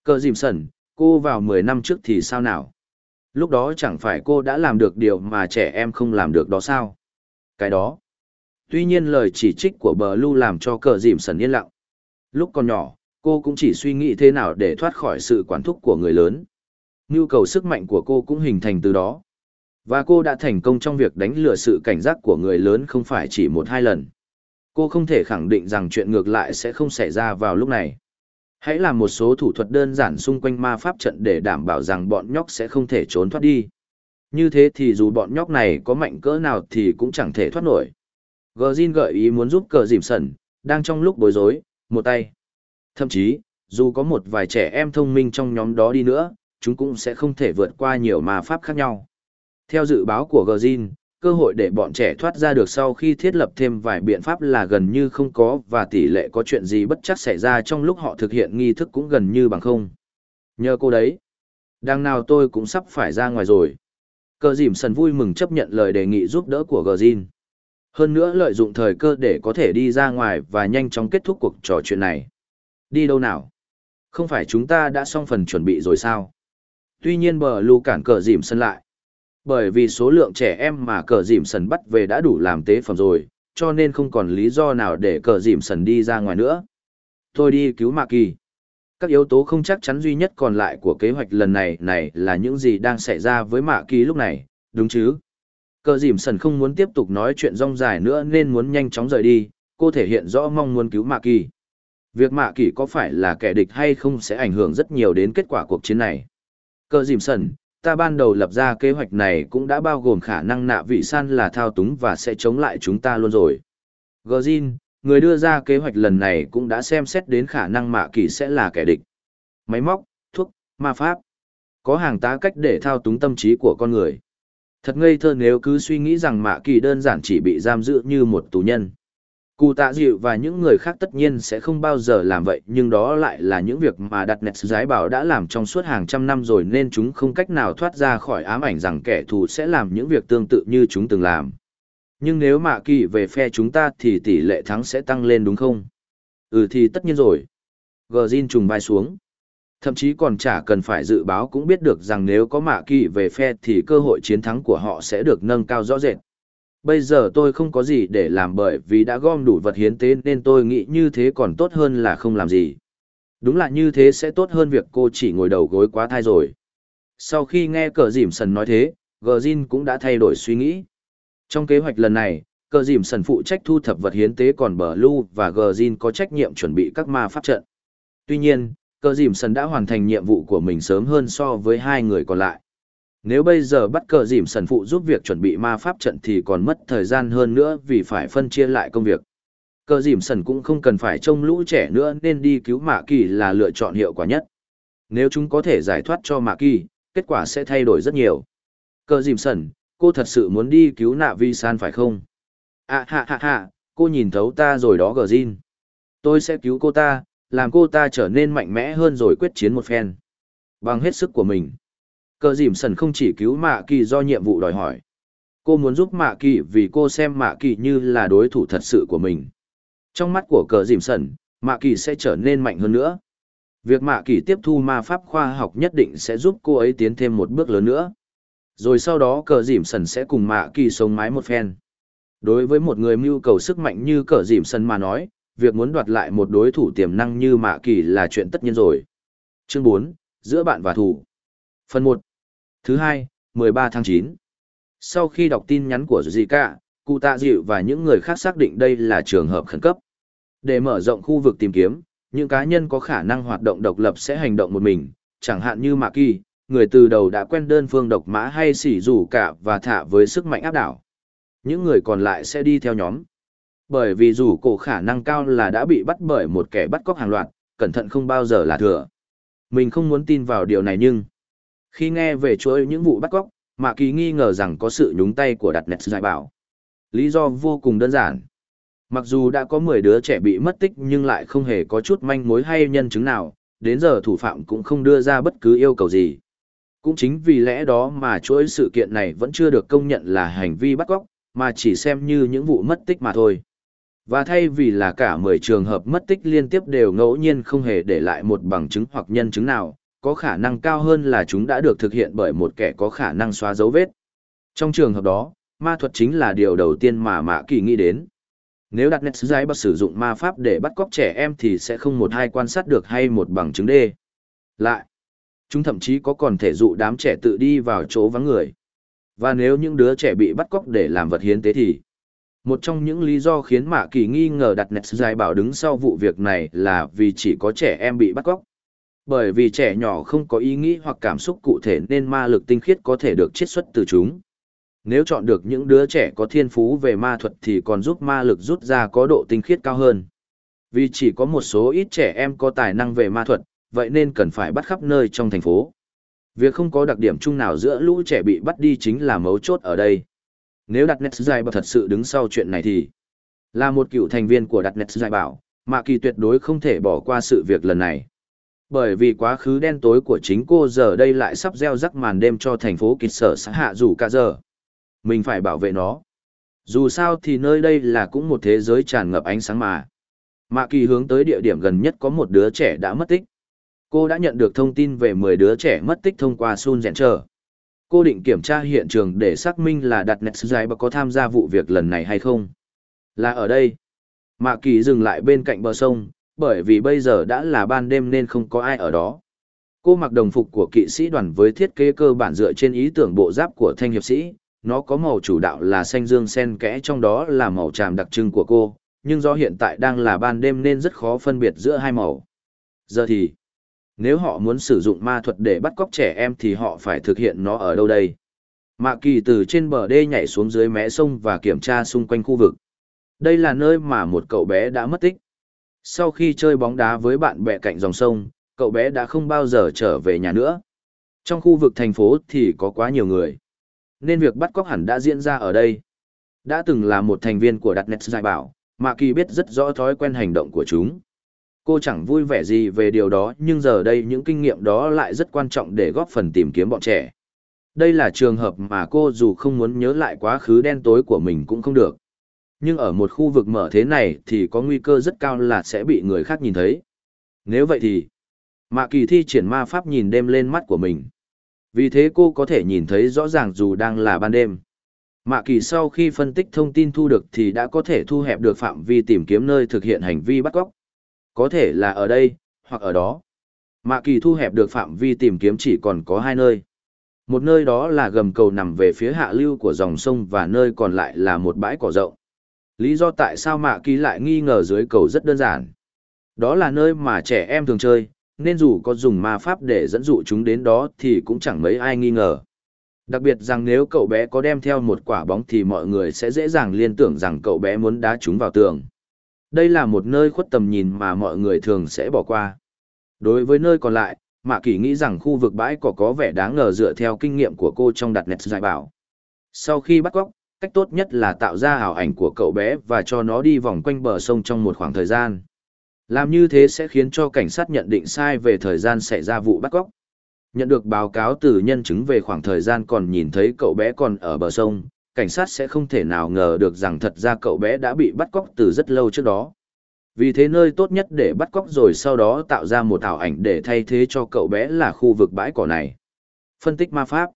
Cơ dìm sân, cô vào 10 năm trước thì sao nào? Lúc đó chẳng phải cô đã làm được điều mà trẻ em không làm được đó sao? Cái đó. Tuy nhiên lời chỉ trích của bờ lưu làm cho cờ dìm sần yên lặng. Lúc còn nhỏ, cô cũng chỉ suy nghĩ thế nào để thoát khỏi sự quản thúc của người lớn. Nhu cầu sức mạnh của cô cũng hình thành từ đó. Và cô đã thành công trong việc đánh lừa sự cảnh giác của người lớn không phải chỉ một hai lần. Cô không thể khẳng định rằng chuyện ngược lại sẽ không xảy ra vào lúc này. Hãy làm một số thủ thuật đơn giản xung quanh ma pháp trận để đảm bảo rằng bọn nhóc sẽ không thể trốn thoát đi. Như thế thì dù bọn nhóc này có mạnh cỡ nào thì cũng chẳng thể thoát nổi. Gjin gợi ý muốn giúp cờ dìm sẩn, đang trong lúc bối rối, một tay. Thậm chí, dù có một vài trẻ em thông minh trong nhóm đó đi nữa, chúng cũng sẽ không thể vượt qua nhiều ma pháp khác nhau. Theo dự báo của Gjin, cơ hội để bọn trẻ thoát ra được sau khi thiết lập thêm vài biện pháp là gần như không có và tỷ lệ có chuyện gì bất chắc xảy ra trong lúc họ thực hiện nghi thức cũng gần như bằng không. Nhờ cô đấy. Đang nào tôi cũng sắp phải ra ngoài rồi. Cờ dìm sần vui mừng chấp nhận lời đề nghị giúp đỡ của Gjin. Hơn nữa lợi dụng thời cơ để có thể đi ra ngoài và nhanh chóng kết thúc cuộc trò chuyện này. Đi đâu nào? Không phải chúng ta đã xong phần chuẩn bị rồi sao? Tuy nhiên bờ lưu cản cờ dìm sân lại. Bởi vì số lượng trẻ em mà cờ dìm sần bắt về đã đủ làm tế phẩm rồi, cho nên không còn lý do nào để cờ dìm sần đi ra ngoài nữa. Tôi đi cứu Mạc Kỳ. Các yếu tố không chắc chắn duy nhất còn lại của kế hoạch lần này này là những gì đang xảy ra với Mạc Kỳ lúc này, đúng chứ? Cờ dìm sần không muốn tiếp tục nói chuyện rong dài nữa nên muốn nhanh chóng rời đi, cô thể hiện rõ mong muốn cứu Mạ Kỳ. Việc Mạ Kỳ có phải là kẻ địch hay không sẽ ảnh hưởng rất nhiều đến kết quả cuộc chiến này. Cờ dìm sần, ta ban đầu lập ra kế hoạch này cũng đã bao gồm khả năng nạ vị san là thao túng và sẽ chống lại chúng ta luôn rồi. Gờ người đưa ra kế hoạch lần này cũng đã xem xét đến khả năng Mạ Kỳ sẽ là kẻ địch. Máy móc, thuốc, ma pháp. Có hàng tá cách để thao túng tâm trí của con người. Thật ngây thơ nếu cứ suy nghĩ rằng Mạ Kỳ đơn giản chỉ bị giam giữ như một tù nhân. Cụ tạ dịu và những người khác tất nhiên sẽ không bao giờ làm vậy, nhưng đó lại là những việc mà đặt nét giái bảo đã làm trong suốt hàng trăm năm rồi nên chúng không cách nào thoát ra khỏi ám ảnh rằng kẻ thù sẽ làm những việc tương tự như chúng từng làm. Nhưng nếu Mạ Kỳ về phe chúng ta thì tỷ lệ thắng sẽ tăng lên đúng không? Ừ thì tất nhiên rồi. Gờ Jin trùng vai xuống thậm chí còn chả cần phải dự báo cũng biết được rằng nếu có mạ kỳ về phe thì cơ hội chiến thắng của họ sẽ được nâng cao rõ rệt. Bây giờ tôi không có gì để làm bởi vì đã gom đủ vật hiến tế nên tôi nghĩ như thế còn tốt hơn là không làm gì. Đúng là như thế sẽ tốt hơn việc cô chỉ ngồi đầu gối quá thai rồi. Sau khi nghe cờ dìm sần nói thế, gờ Jin cũng đã thay đổi suy nghĩ. Trong kế hoạch lần này, cờ dìm sần phụ trách thu thập vật hiến tế còn bờ lưu và gờ Jin có trách nhiệm chuẩn bị các ma pháp trận. Tuy nhiên, cờ dìm sần đã hoàn thành nhiệm vụ của mình sớm hơn so với hai người còn lại nếu bây giờ bắt cờ dìm sần phụ giúp việc chuẩn bị ma pháp trận thì còn mất thời gian hơn nữa vì phải phân chia lại công việc. Cờ dìm sần cũng không cần phải trông lũ trẻ nữa nên đi cứu mạ kỳ là lựa chọn hiệu quả nhất. Nếu chúng có thể giải thoát cho mạ kỳ, kết quả sẽ thay đổi rất nhiều. Cờ dìm sần, cô thật sự muốn đi cứu nạ vi san phải không? À ha ha ha, cô nhìn thấu ta rồi đó gờ dìn tôi sẽ cứu cô ta, làm cô ta trở nên mạnh mẽ hơn rồi quyết chiến một phen. Bằng hết sức của mình. Cờ dìm sần không chỉ cứu Mạ Kỳ do nhiệm vụ đòi hỏi. Cô muốn giúp Mạ Kỳ vì cô xem Mạ Kỳ như là đối thủ thật sự của mình. Trong mắt của cờ dìm sần, Mạ Kỳ sẽ trở nên mạnh hơn nữa. Việc Mạ Kỳ tiếp thu ma pháp khoa học nhất định sẽ giúp cô ấy tiến thêm một bước lớn nữa. Rồi sau đó cờ dìm sần sẽ cùng Mạ Kỳ sống mái một phen. Đối với một người mưu cầu sức mạnh như cờ dìm sần mà nói, việc muốn đoạt lại một đối thủ tiềm năng như Mạ Kỳ là chuyện tất nhiên rồi. Chương 4, giữa bạn và thủ. Phần 1. Thứ hai, 13 tháng 9. Sau khi đọc tin nhắn của Zika, cụ tạ dịu và những người khác xác định đây là trường hợp khẩn cấp. Để mở rộng khu vực tìm kiếm, những cá nhân có khả năng hoạt động độc lập sẽ hành động một mình, chẳng hạn như Mạc Kỳ, người từ đầu đã quen đơn phương độc mã hay xỉ rủ cả và thả với sức mạnh áp đảo. Những người còn lại sẽ đi theo nhóm. Bởi vì dù cổ khả năng cao là đã bị bắt bởi một kẻ bắt cóc hàng loạt, cẩn thận không bao giờ là thừa. Mình không muốn tin vào điều này nhưng... Khi nghe về chuỗi những vụ bắt cóc, Mạ Kỳ nghi ngờ rằng có sự nhúng tay của đặt nét giải bảo. Lý do vô cùng đơn giản. Mặc dù đã có 10 đứa trẻ bị mất tích nhưng lại không hề có chút manh mối hay nhân chứng nào, đến giờ thủ phạm cũng không đưa ra bất cứ yêu cầu gì. Cũng chính vì lẽ đó mà chuỗi sự kiện này vẫn chưa được công nhận là hành vi bắt cóc, mà chỉ xem như những vụ mất tích mà thôi. Và thay vì là cả 10 trường hợp mất tích liên tiếp đều ngẫu nhiên không hề để lại một bằng chứng hoặc nhân chứng nào, có khả năng cao hơn là chúng đã được thực hiện bởi một kẻ có khả năng xóa dấu vết. Trong trường hợp đó, ma thuật chính là điều đầu tiên mà Mã Kỳ nghĩ đến. Nếu đặt nét giấy bắt sử dụng ma pháp để bắt cóc trẻ em thì sẽ không một hai quan sát được hay một bằng chứng đê. Lại, chúng thậm chí có còn thể dụ đám trẻ tự đi vào chỗ vắng người. Và nếu những đứa trẻ bị bắt cóc để làm vật hiến tế thì một trong những lý do khiến Mạ Kỳ nghi ngờ đặt nét dài bảo đứng sau vụ việc này là vì chỉ có trẻ em bị bắt cóc. Bởi vì trẻ nhỏ không có ý nghĩ hoặc cảm xúc cụ thể nên ma lực tinh khiết có thể được chiết xuất từ chúng. Nếu chọn được những đứa trẻ có thiên phú về ma thuật thì còn giúp ma lực rút ra có độ tinh khiết cao hơn. Vì chỉ có một số ít trẻ em có tài năng về ma thuật, vậy nên cần phải bắt khắp nơi trong thành phố. Việc không có đặc điểm chung nào giữa lũ trẻ bị bắt đi chính là mấu chốt ở đây. Nếu đặt nét dài bảo thật sự đứng sau chuyện này thì là một cựu thành viên của đặt nét dài bảo, mà Kỳ tuyệt đối không thể bỏ qua sự việc lần này. Bởi vì quá khứ đen tối của chính cô giờ đây lại sắp gieo rắc màn đêm cho thành phố kịch sở xã hạ dù cả giờ. Mình phải bảo vệ nó. Dù sao thì nơi đây là cũng một thế giới tràn ngập ánh sáng mà. Mạ kỳ hướng tới địa điểm gần nhất có một đứa trẻ đã mất tích. Cô đã nhận được thông tin về 10 đứa trẻ mất tích thông qua Sun Rèn Trở. Cô định kiểm tra hiện trường để xác minh là đặt nets dài và có tham gia vụ việc lần này hay không. Là ở đây. Mạ kỳ dừng lại bên cạnh bờ sông, bởi vì bây giờ đã là ban đêm nên không có ai ở đó. Cô mặc đồng phục của kỵ sĩ đoàn với thiết kế cơ bản dựa trên ý tưởng bộ giáp của thanh hiệp sĩ, nó có màu chủ đạo là xanh dương sen kẽ trong đó là màu tràm đặc trưng của cô, nhưng do hiện tại đang là ban đêm nên rất khó phân biệt giữa hai màu. Giờ thì, nếu họ muốn sử dụng ma thuật để bắt cóc trẻ em thì họ phải thực hiện nó ở đâu đây? Mạ kỳ từ trên bờ đê nhảy xuống dưới mé sông và kiểm tra xung quanh khu vực. Đây là nơi mà một cậu bé đã mất tích. Sau khi chơi bóng đá với bạn bè cạnh dòng sông, cậu bé đã không bao giờ trở về nhà nữa. Trong khu vực thành phố thì có quá nhiều người. Nên việc bắt cóc hẳn đã diễn ra ở đây. Đã từng là một thành viên của Đặt Net Giải Bảo, Mạ Kỳ biết rất rõ thói quen hành động của chúng. Cô chẳng vui vẻ gì về điều đó nhưng giờ đây những kinh nghiệm đó lại rất quan trọng để góp phần tìm kiếm bọn trẻ. Đây là trường hợp mà cô dù không muốn nhớ lại quá khứ đen tối của mình cũng không được. Nhưng ở một khu vực mở thế này thì có nguy cơ rất cao là sẽ bị người khác nhìn thấy. Nếu vậy thì, Mạ Kỳ thi triển ma pháp nhìn đêm lên mắt của mình. Vì thế cô có thể nhìn thấy rõ ràng dù đang là ban đêm. Mạ Kỳ sau khi phân tích thông tin thu được thì đã có thể thu hẹp được phạm vi tìm kiếm nơi thực hiện hành vi bắt cóc. Có thể là ở đây, hoặc ở đó. Mạ Kỳ thu hẹp được phạm vi tìm kiếm chỉ còn có hai nơi. Một nơi đó là gầm cầu nằm về phía hạ lưu của dòng sông và nơi còn lại là một bãi cỏ rộng. Lý do tại sao Mạ Kỳ lại nghi ngờ dưới cầu rất đơn giản. Đó là nơi mà trẻ em thường chơi, nên dù có dùng ma pháp để dẫn dụ chúng đến đó thì cũng chẳng mấy ai nghi ngờ. Đặc biệt rằng nếu cậu bé có đem theo một quả bóng thì mọi người sẽ dễ dàng liên tưởng rằng cậu bé muốn đá chúng vào tường. Đây là một nơi khuất tầm nhìn mà mọi người thường sẽ bỏ qua. Đối với nơi còn lại, Mạ Kỳ nghĩ rằng khu vực bãi cỏ có vẻ đáng ngờ dựa theo kinh nghiệm của cô trong đặt nét giải bảo. Sau khi bắt cóc, cách tốt nhất là tạo ra ảo ảnh của cậu bé và cho nó đi vòng quanh bờ sông trong một khoảng thời gian. Làm như thế sẽ khiến cho cảnh sát nhận định sai về thời gian xảy ra vụ bắt cóc. Nhận được báo cáo từ nhân chứng về khoảng thời gian còn nhìn thấy cậu bé còn ở bờ sông, cảnh sát sẽ không thể nào ngờ được rằng thật ra cậu bé đã bị bắt cóc từ rất lâu trước đó. Vì thế nơi tốt nhất để bắt cóc rồi sau đó tạo ra một ảo ảnh để thay thế cho cậu bé là khu vực bãi cỏ này. Phân tích ma pháp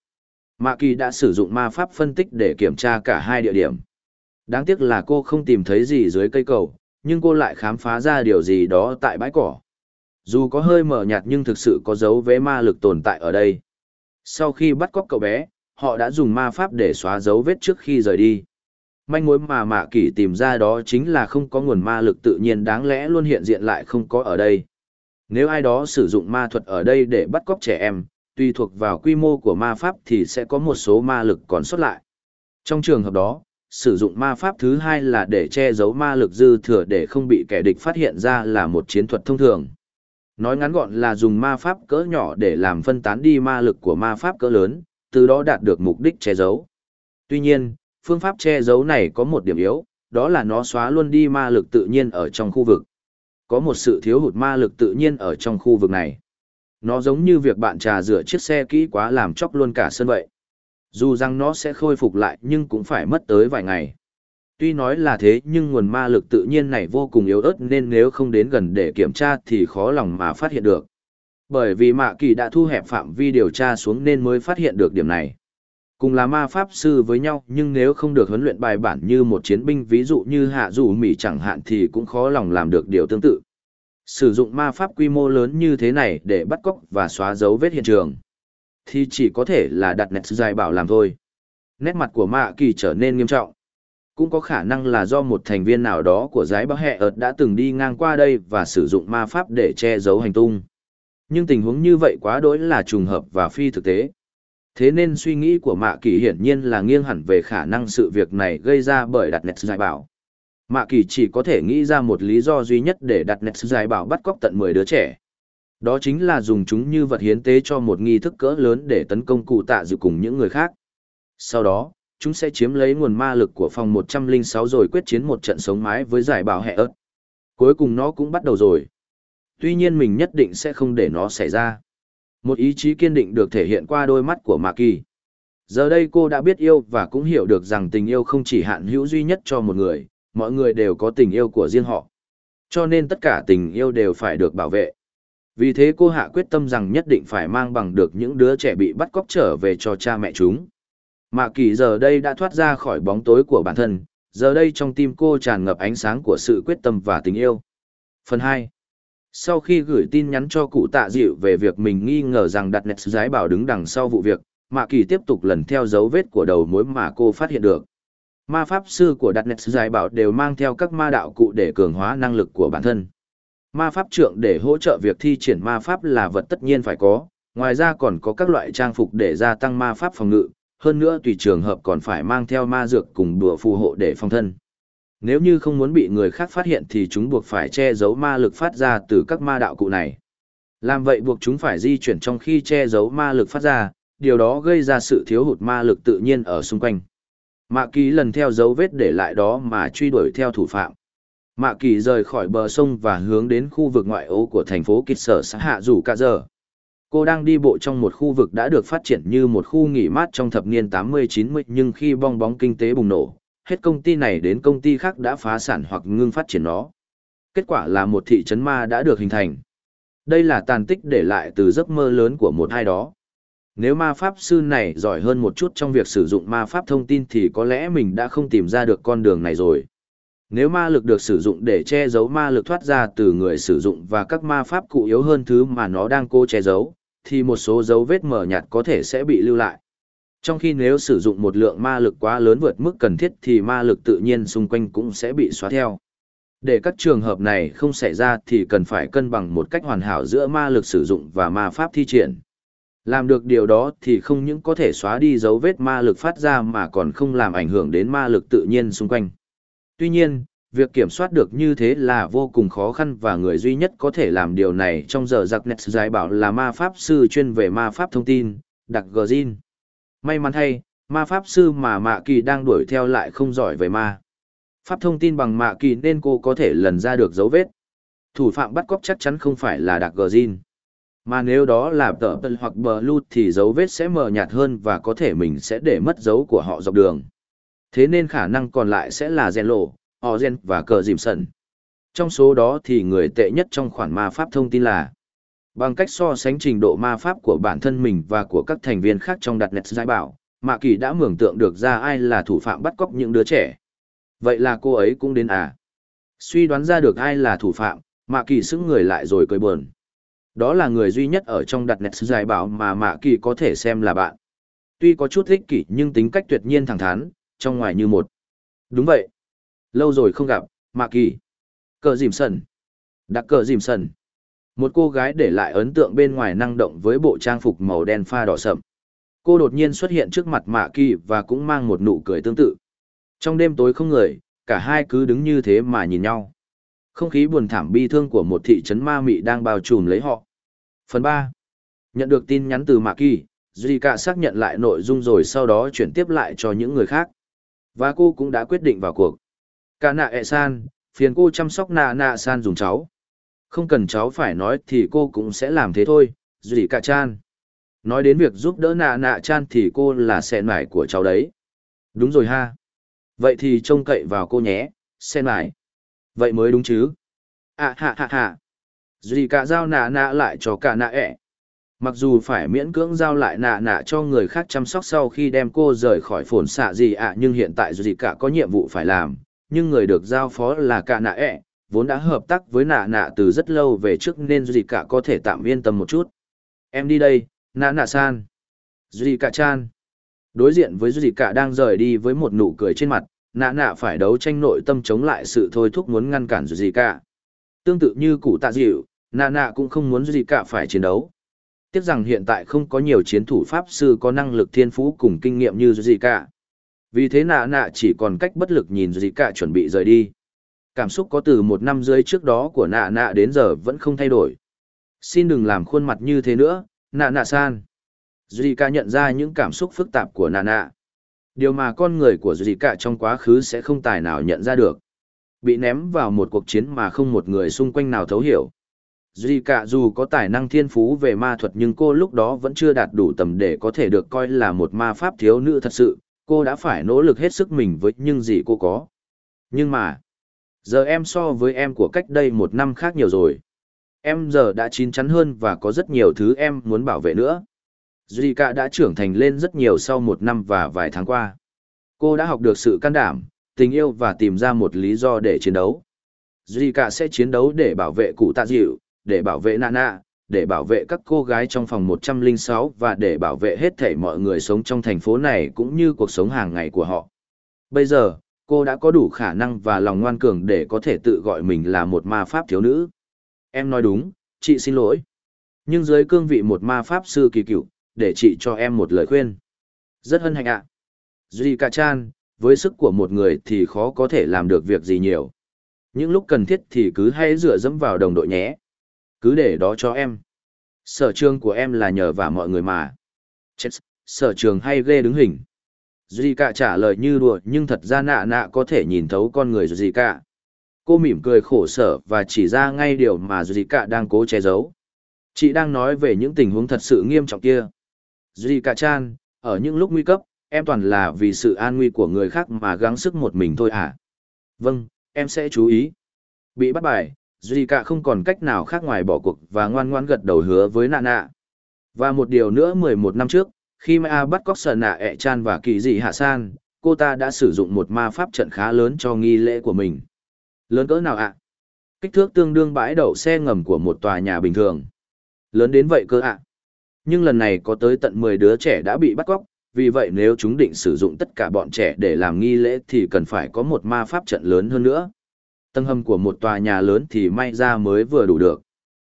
Mạ Kỳ đã sử dụng ma pháp phân tích để kiểm tra cả hai địa điểm. Đáng tiếc là cô không tìm thấy gì dưới cây cầu, nhưng cô lại khám phá ra điều gì đó tại bãi cỏ. Dù có hơi mờ nhạt nhưng thực sự có dấu vết ma lực tồn tại ở đây. Sau khi bắt cóc cậu bé, họ đã dùng ma pháp để xóa dấu vết trước khi rời đi. Manh mối mà mạ kỷ tìm ra đó chính là không có nguồn ma lực tự nhiên đáng lẽ luôn hiện diện lại không có ở đây. Nếu ai đó sử dụng ma thuật ở đây để bắt cóc trẻ em, tùy thuộc vào quy mô của ma pháp thì sẽ có một số ma lực còn sót lại. Trong trường hợp đó, sử dụng ma pháp thứ hai là để che giấu ma lực dư thừa để không bị kẻ địch phát hiện ra là một chiến thuật thông thường. Nói ngắn gọn là dùng ma pháp cỡ nhỏ để làm phân tán đi ma lực của ma pháp cỡ lớn, từ đó đạt được mục đích che giấu. Tuy nhiên, phương pháp che giấu này có một điểm yếu, đó là nó xóa luôn đi ma lực tự nhiên ở trong khu vực. Có một sự thiếu hụt ma lực tự nhiên ở trong khu vực này. Nó giống như việc bạn trà rửa chiếc xe kỹ quá làm chóc luôn cả sân vậy. Dù rằng nó sẽ khôi phục lại nhưng cũng phải mất tới vài ngày. Tuy nói là thế nhưng nguồn ma lực tự nhiên này vô cùng yếu ớt nên nếu không đến gần để kiểm tra thì khó lòng mà phát hiện được. Bởi vì Mạ Kỳ đã thu hẹp phạm vi điều tra xuống nên mới phát hiện được điểm này. Cùng là ma pháp sư với nhau nhưng nếu không được huấn luyện bài bản như một chiến binh ví dụ như hạ dù mỉ chẳng hạn thì cũng khó lòng làm được điều tương tự. Sử dụng ma pháp quy mô lớn như thế này để bắt cóc và xóa dấu vết hiện trường thì chỉ có thể là đặt nét dài bảo làm thôi. Nét mặt của Mạ Kỳ trở nên nghiêm trọng. Cũng có khả năng là do một thành viên nào đó của giái báo hẹ ợt đã từng đi ngang qua đây và sử dụng ma pháp để che giấu hành tung. Nhưng tình huống như vậy quá đỗi là trùng hợp và phi thực tế. Thế nên suy nghĩ của Mạ Kỳ hiển nhiên là nghiêng hẳn về khả năng sự việc này gây ra bởi đặt nét dài bảo. Mạ Kỳ chỉ có thể nghĩ ra một lý do duy nhất để đặt nét giải bảo bắt cóc tận 10 đứa trẻ. Đó chính là dùng chúng như vật hiến tế cho một nghi thức cỡ lớn để tấn công cụ tạ dự cùng những người khác. Sau đó, chúng sẽ chiếm lấy nguồn ma lực của phòng 106 rồi quyết chiến một trận sống mái với giải bảo hẹ ớt. Cuối cùng nó cũng bắt đầu rồi. Tuy nhiên mình nhất định sẽ không để nó xảy ra. Một ý chí kiên định được thể hiện qua đôi mắt của Mạ Kỳ. Giờ đây cô đã biết yêu và cũng hiểu được rằng tình yêu không chỉ hạn hữu duy nhất cho một người, mọi người đều có tình yêu của riêng họ. Cho nên tất cả tình yêu đều phải được bảo vệ. Vì thế cô hạ quyết tâm rằng nhất định phải mang bằng được những đứa trẻ bị bắt cóc trở về cho cha mẹ chúng. Mạ kỳ giờ đây đã thoát ra khỏi bóng tối của bản thân, giờ đây trong tim cô tràn ngập ánh sáng của sự quyết tâm và tình yêu. Phần 2 Sau khi gửi tin nhắn cho cụ tạ dịu về việc mình nghi ngờ rằng đặt nét giái bảo đứng đằng sau vụ việc, Mạ kỳ tiếp tục lần theo dấu vết của đầu mối mà cô phát hiện được. Ma pháp sư của đặt Nets giải bảo đều mang theo các ma đạo cụ để cường hóa năng lực của bản thân. Ma pháp trượng để hỗ trợ việc thi triển ma pháp là vật tất nhiên phải có, ngoài ra còn có các loại trang phục để gia tăng ma pháp phòng ngự, hơn nữa tùy trường hợp còn phải mang theo ma dược cùng đùa phù hộ để phòng thân. Nếu như không muốn bị người khác phát hiện thì chúng buộc phải che giấu ma lực phát ra từ các ma đạo cụ này. Làm vậy buộc chúng phải di chuyển trong khi che giấu ma lực phát ra, điều đó gây ra sự thiếu hụt ma lực tự nhiên ở xung quanh. Mạ kỳ lần theo dấu vết để lại đó mà truy đuổi theo thủ phạm. Mạ kỳ rời khỏi bờ sông và hướng đến khu vực ngoại ô của thành phố Kịch Sở xã Hạ Dù Cả Giờ. Cô đang đi bộ trong một khu vực đã được phát triển như một khu nghỉ mát trong thập niên 80-90 nhưng khi bong bóng kinh tế bùng nổ, hết công ty này đến công ty khác đã phá sản hoặc ngưng phát triển nó. Kết quả là một thị trấn ma đã được hình thành. Đây là tàn tích để lại từ giấc mơ lớn của một ai đó. Nếu ma pháp sư này giỏi hơn một chút trong việc sử dụng ma pháp thông tin thì có lẽ mình đã không tìm ra được con đường này rồi. Nếu ma lực được sử dụng để che giấu ma lực thoát ra từ người sử dụng và các ma pháp cụ yếu hơn thứ mà nó đang cố che giấu, thì một số dấu vết mờ nhạt có thể sẽ bị lưu lại. Trong khi nếu sử dụng một lượng ma lực quá lớn vượt mức cần thiết thì ma lực tự nhiên xung quanh cũng sẽ bị xóa theo. Để các trường hợp này không xảy ra thì cần phải cân bằng một cách hoàn hảo giữa ma lực sử dụng và ma pháp thi triển. Làm được điều đó thì không những có thể xóa đi dấu vết ma lực phát ra mà còn không làm ảnh hưởng đến ma lực tự nhiên xung quanh. Tuy nhiên, việc kiểm soát được như thế là vô cùng khó khăn và người duy nhất có thể làm điều này trong giờ giặc net giải bảo là ma pháp sư chuyên về ma pháp thông tin, đặc gờ Jin. May mắn thay, ma pháp sư mà mạ kỳ đang đuổi theo lại không giỏi về ma. Pháp thông tin bằng mạ kỳ nên cô có thể lần ra được dấu vết. Thủ phạm bắt cóc chắc chắn không phải là đặc gờ Jin. Mà nếu đó là tờ tần hoặc bờ lút thì dấu vết sẽ mờ nhạt hơn và có thể mình sẽ để mất dấu của họ dọc đường. Thế nên khả năng còn lại sẽ là gen lộ, gen và cờ dìm sần. Trong số đó thì người tệ nhất trong khoản ma pháp thông tin là bằng cách so sánh trình độ ma pháp của bản thân mình và của các thành viên khác trong đặt nets giải bảo, Mạ Kỳ đã mường tượng được ra ai là thủ phạm bắt cóc những đứa trẻ. Vậy là cô ấy cũng đến à? Suy đoán ra được ai là thủ phạm, Mạ Kỳ sững người lại rồi cười buồn. Đó là người duy nhất ở trong đặt net giải bảo mà Mạ Kỳ có thể xem là bạn. Tuy có chút ích kỷ nhưng tính cách tuyệt nhiên thẳng thắn, trong ngoài như một. Đúng vậy. Lâu rồi không gặp, Mạ Kỳ. Cờ dìm sần. Đặc cờ dìm sần. Một cô gái để lại ấn tượng bên ngoài năng động với bộ trang phục màu đen pha đỏ sậm. Cô đột nhiên xuất hiện trước mặt Mạ Kỳ và cũng mang một nụ cười tương tự. Trong đêm tối không người, cả hai cứ đứng như thế mà nhìn nhau. Không khí buồn thảm bi thương của một thị trấn ma mị đang bao trùm lấy họ. Phần ba Nhận được tin nhắn từ Mạ Kỳ, Zika xác nhận lại nội dung rồi sau đó chuyển tiếp lại cho những người khác. Và cô cũng đã quyết định vào cuộc. Cả nạ ẹ san, phiền cô chăm sóc nạ nạ san dùng cháu. Không cần cháu phải nói thì cô cũng sẽ làm thế thôi, Duy cả chan. Nói đến việc giúp đỡ nạ nạ chan thì cô là sen mải của cháu đấy. Đúng rồi ha. Vậy thì trông cậy vào cô nhé, sen mải. Vậy mới đúng chứ. À hạ hạ hạ. Duy cả giao nạ nạ lại cho cả nạ ẹ. Mặc dù phải miễn cưỡng giao lại nạ nạ cho người khác chăm sóc sau khi đem cô rời khỏi phồn xạ gì ạ nhưng hiện tại Duy cả có nhiệm vụ phải làm, nhưng người được giao phó là cả nạ ẹ, vốn đã hợp tác với nạ nạ từ rất lâu về trước nên Duy cả có thể tạm yên tâm một chút. Em đi đây, nạ nạ san. Duy cả chan. Đối diện với Duy cả đang rời đi với một nụ cười trên mặt, nạ nạ phải đấu tranh nội tâm chống lại sự thôi thúc muốn ngăn cản Duy cả. Tương tự như cụ tạ dịu, nạ nạ cũng không muốn gì cả phải chiến đấu. Tiếc rằng hiện tại không có nhiều chiến thủ pháp sư có năng lực thiên phú cùng kinh nghiệm như gì cả. Vì thế nạ nạ chỉ còn cách bất lực nhìn gì cả chuẩn bị rời đi. Cảm xúc có từ một năm rưỡi trước đó của nạ nạ đến giờ vẫn không thay đổi. Xin đừng làm khuôn mặt như thế nữa, nạ nạ san. Zika cả nhận ra những cảm xúc phức tạp của nạ nạ. Điều mà con người của Zika cả trong quá khứ sẽ không tài nào nhận ra được. Bị ném vào một cuộc chiến mà không một người xung quanh nào thấu hiểu. Duy cả dù có tài năng thiên phú về ma thuật nhưng cô lúc đó vẫn chưa đạt đủ tầm để có thể được coi là một ma pháp thiếu nữ thật sự, cô đã phải nỗ lực hết sức mình với những gì cô có. Nhưng mà, giờ em so với em của cách đây một năm khác nhiều rồi. Em giờ đã chín chắn hơn và có rất nhiều thứ em muốn bảo vệ nữa. Duy cả đã trưởng thành lên rất nhiều sau một năm và vài tháng qua. Cô đã học được sự can đảm, tình yêu và tìm ra một lý do để chiến đấu. Duy cả sẽ chiến đấu để bảo vệ cụ tạ dịu, để bảo vệ Nana, để bảo vệ các cô gái trong phòng 106 và để bảo vệ hết thảy mọi người sống trong thành phố này cũng như cuộc sống hàng ngày của họ. Bây giờ, cô đã có đủ khả năng và lòng ngoan cường để có thể tự gọi mình là một ma pháp thiếu nữ. Em nói đúng, chị xin lỗi. Nhưng dưới cương vị một ma pháp sư kỳ cựu, để chị cho em một lời khuyên. Rất hân hạnh ạ. À. Duy Cả Chan, với sức của một người thì khó có thể làm được việc gì nhiều. Những lúc cần thiết thì cứ hãy dựa dẫm vào đồng đội nhé. Cứ để đó cho em. Sở trường của em là nhờ vào mọi người mà. Chết, sở trường hay ghê đứng hình. Duy cả trả lời như đùa nhưng thật ra nạ nạ có thể nhìn thấu con người Duy cả. Cô mỉm cười khổ sở và chỉ ra ngay điều mà Duy cả đang cố che giấu. Chị đang nói về những tình huống thật sự nghiêm trọng kia. Duy cả chan, ở những lúc nguy cấp, em toàn là vì sự an nguy của người khác mà gắng sức một mình thôi à? Vâng, em sẽ chú ý. Bị bắt bài, Duy cả không còn cách nào khác ngoài bỏ cuộc và ngoan ngoan gật đầu hứa với nạ nạ. Và một điều nữa 11 năm trước, khi Maya bắt cóc sờ nạ ẹ chan và kỳ dị hạ san, cô ta đã sử dụng một ma pháp trận khá lớn cho nghi lễ của mình. Lớn cỡ nào ạ? Kích thước tương đương bãi đậu xe ngầm của một tòa nhà bình thường. Lớn đến vậy cơ ạ? Nhưng lần này có tới tận 10 đứa trẻ đã bị bắt cóc, vì vậy nếu chúng định sử dụng tất cả bọn trẻ để làm nghi lễ thì cần phải có một ma pháp trận lớn hơn nữa. Tầng hầm của một tòa nhà lớn thì may ra mới vừa đủ được.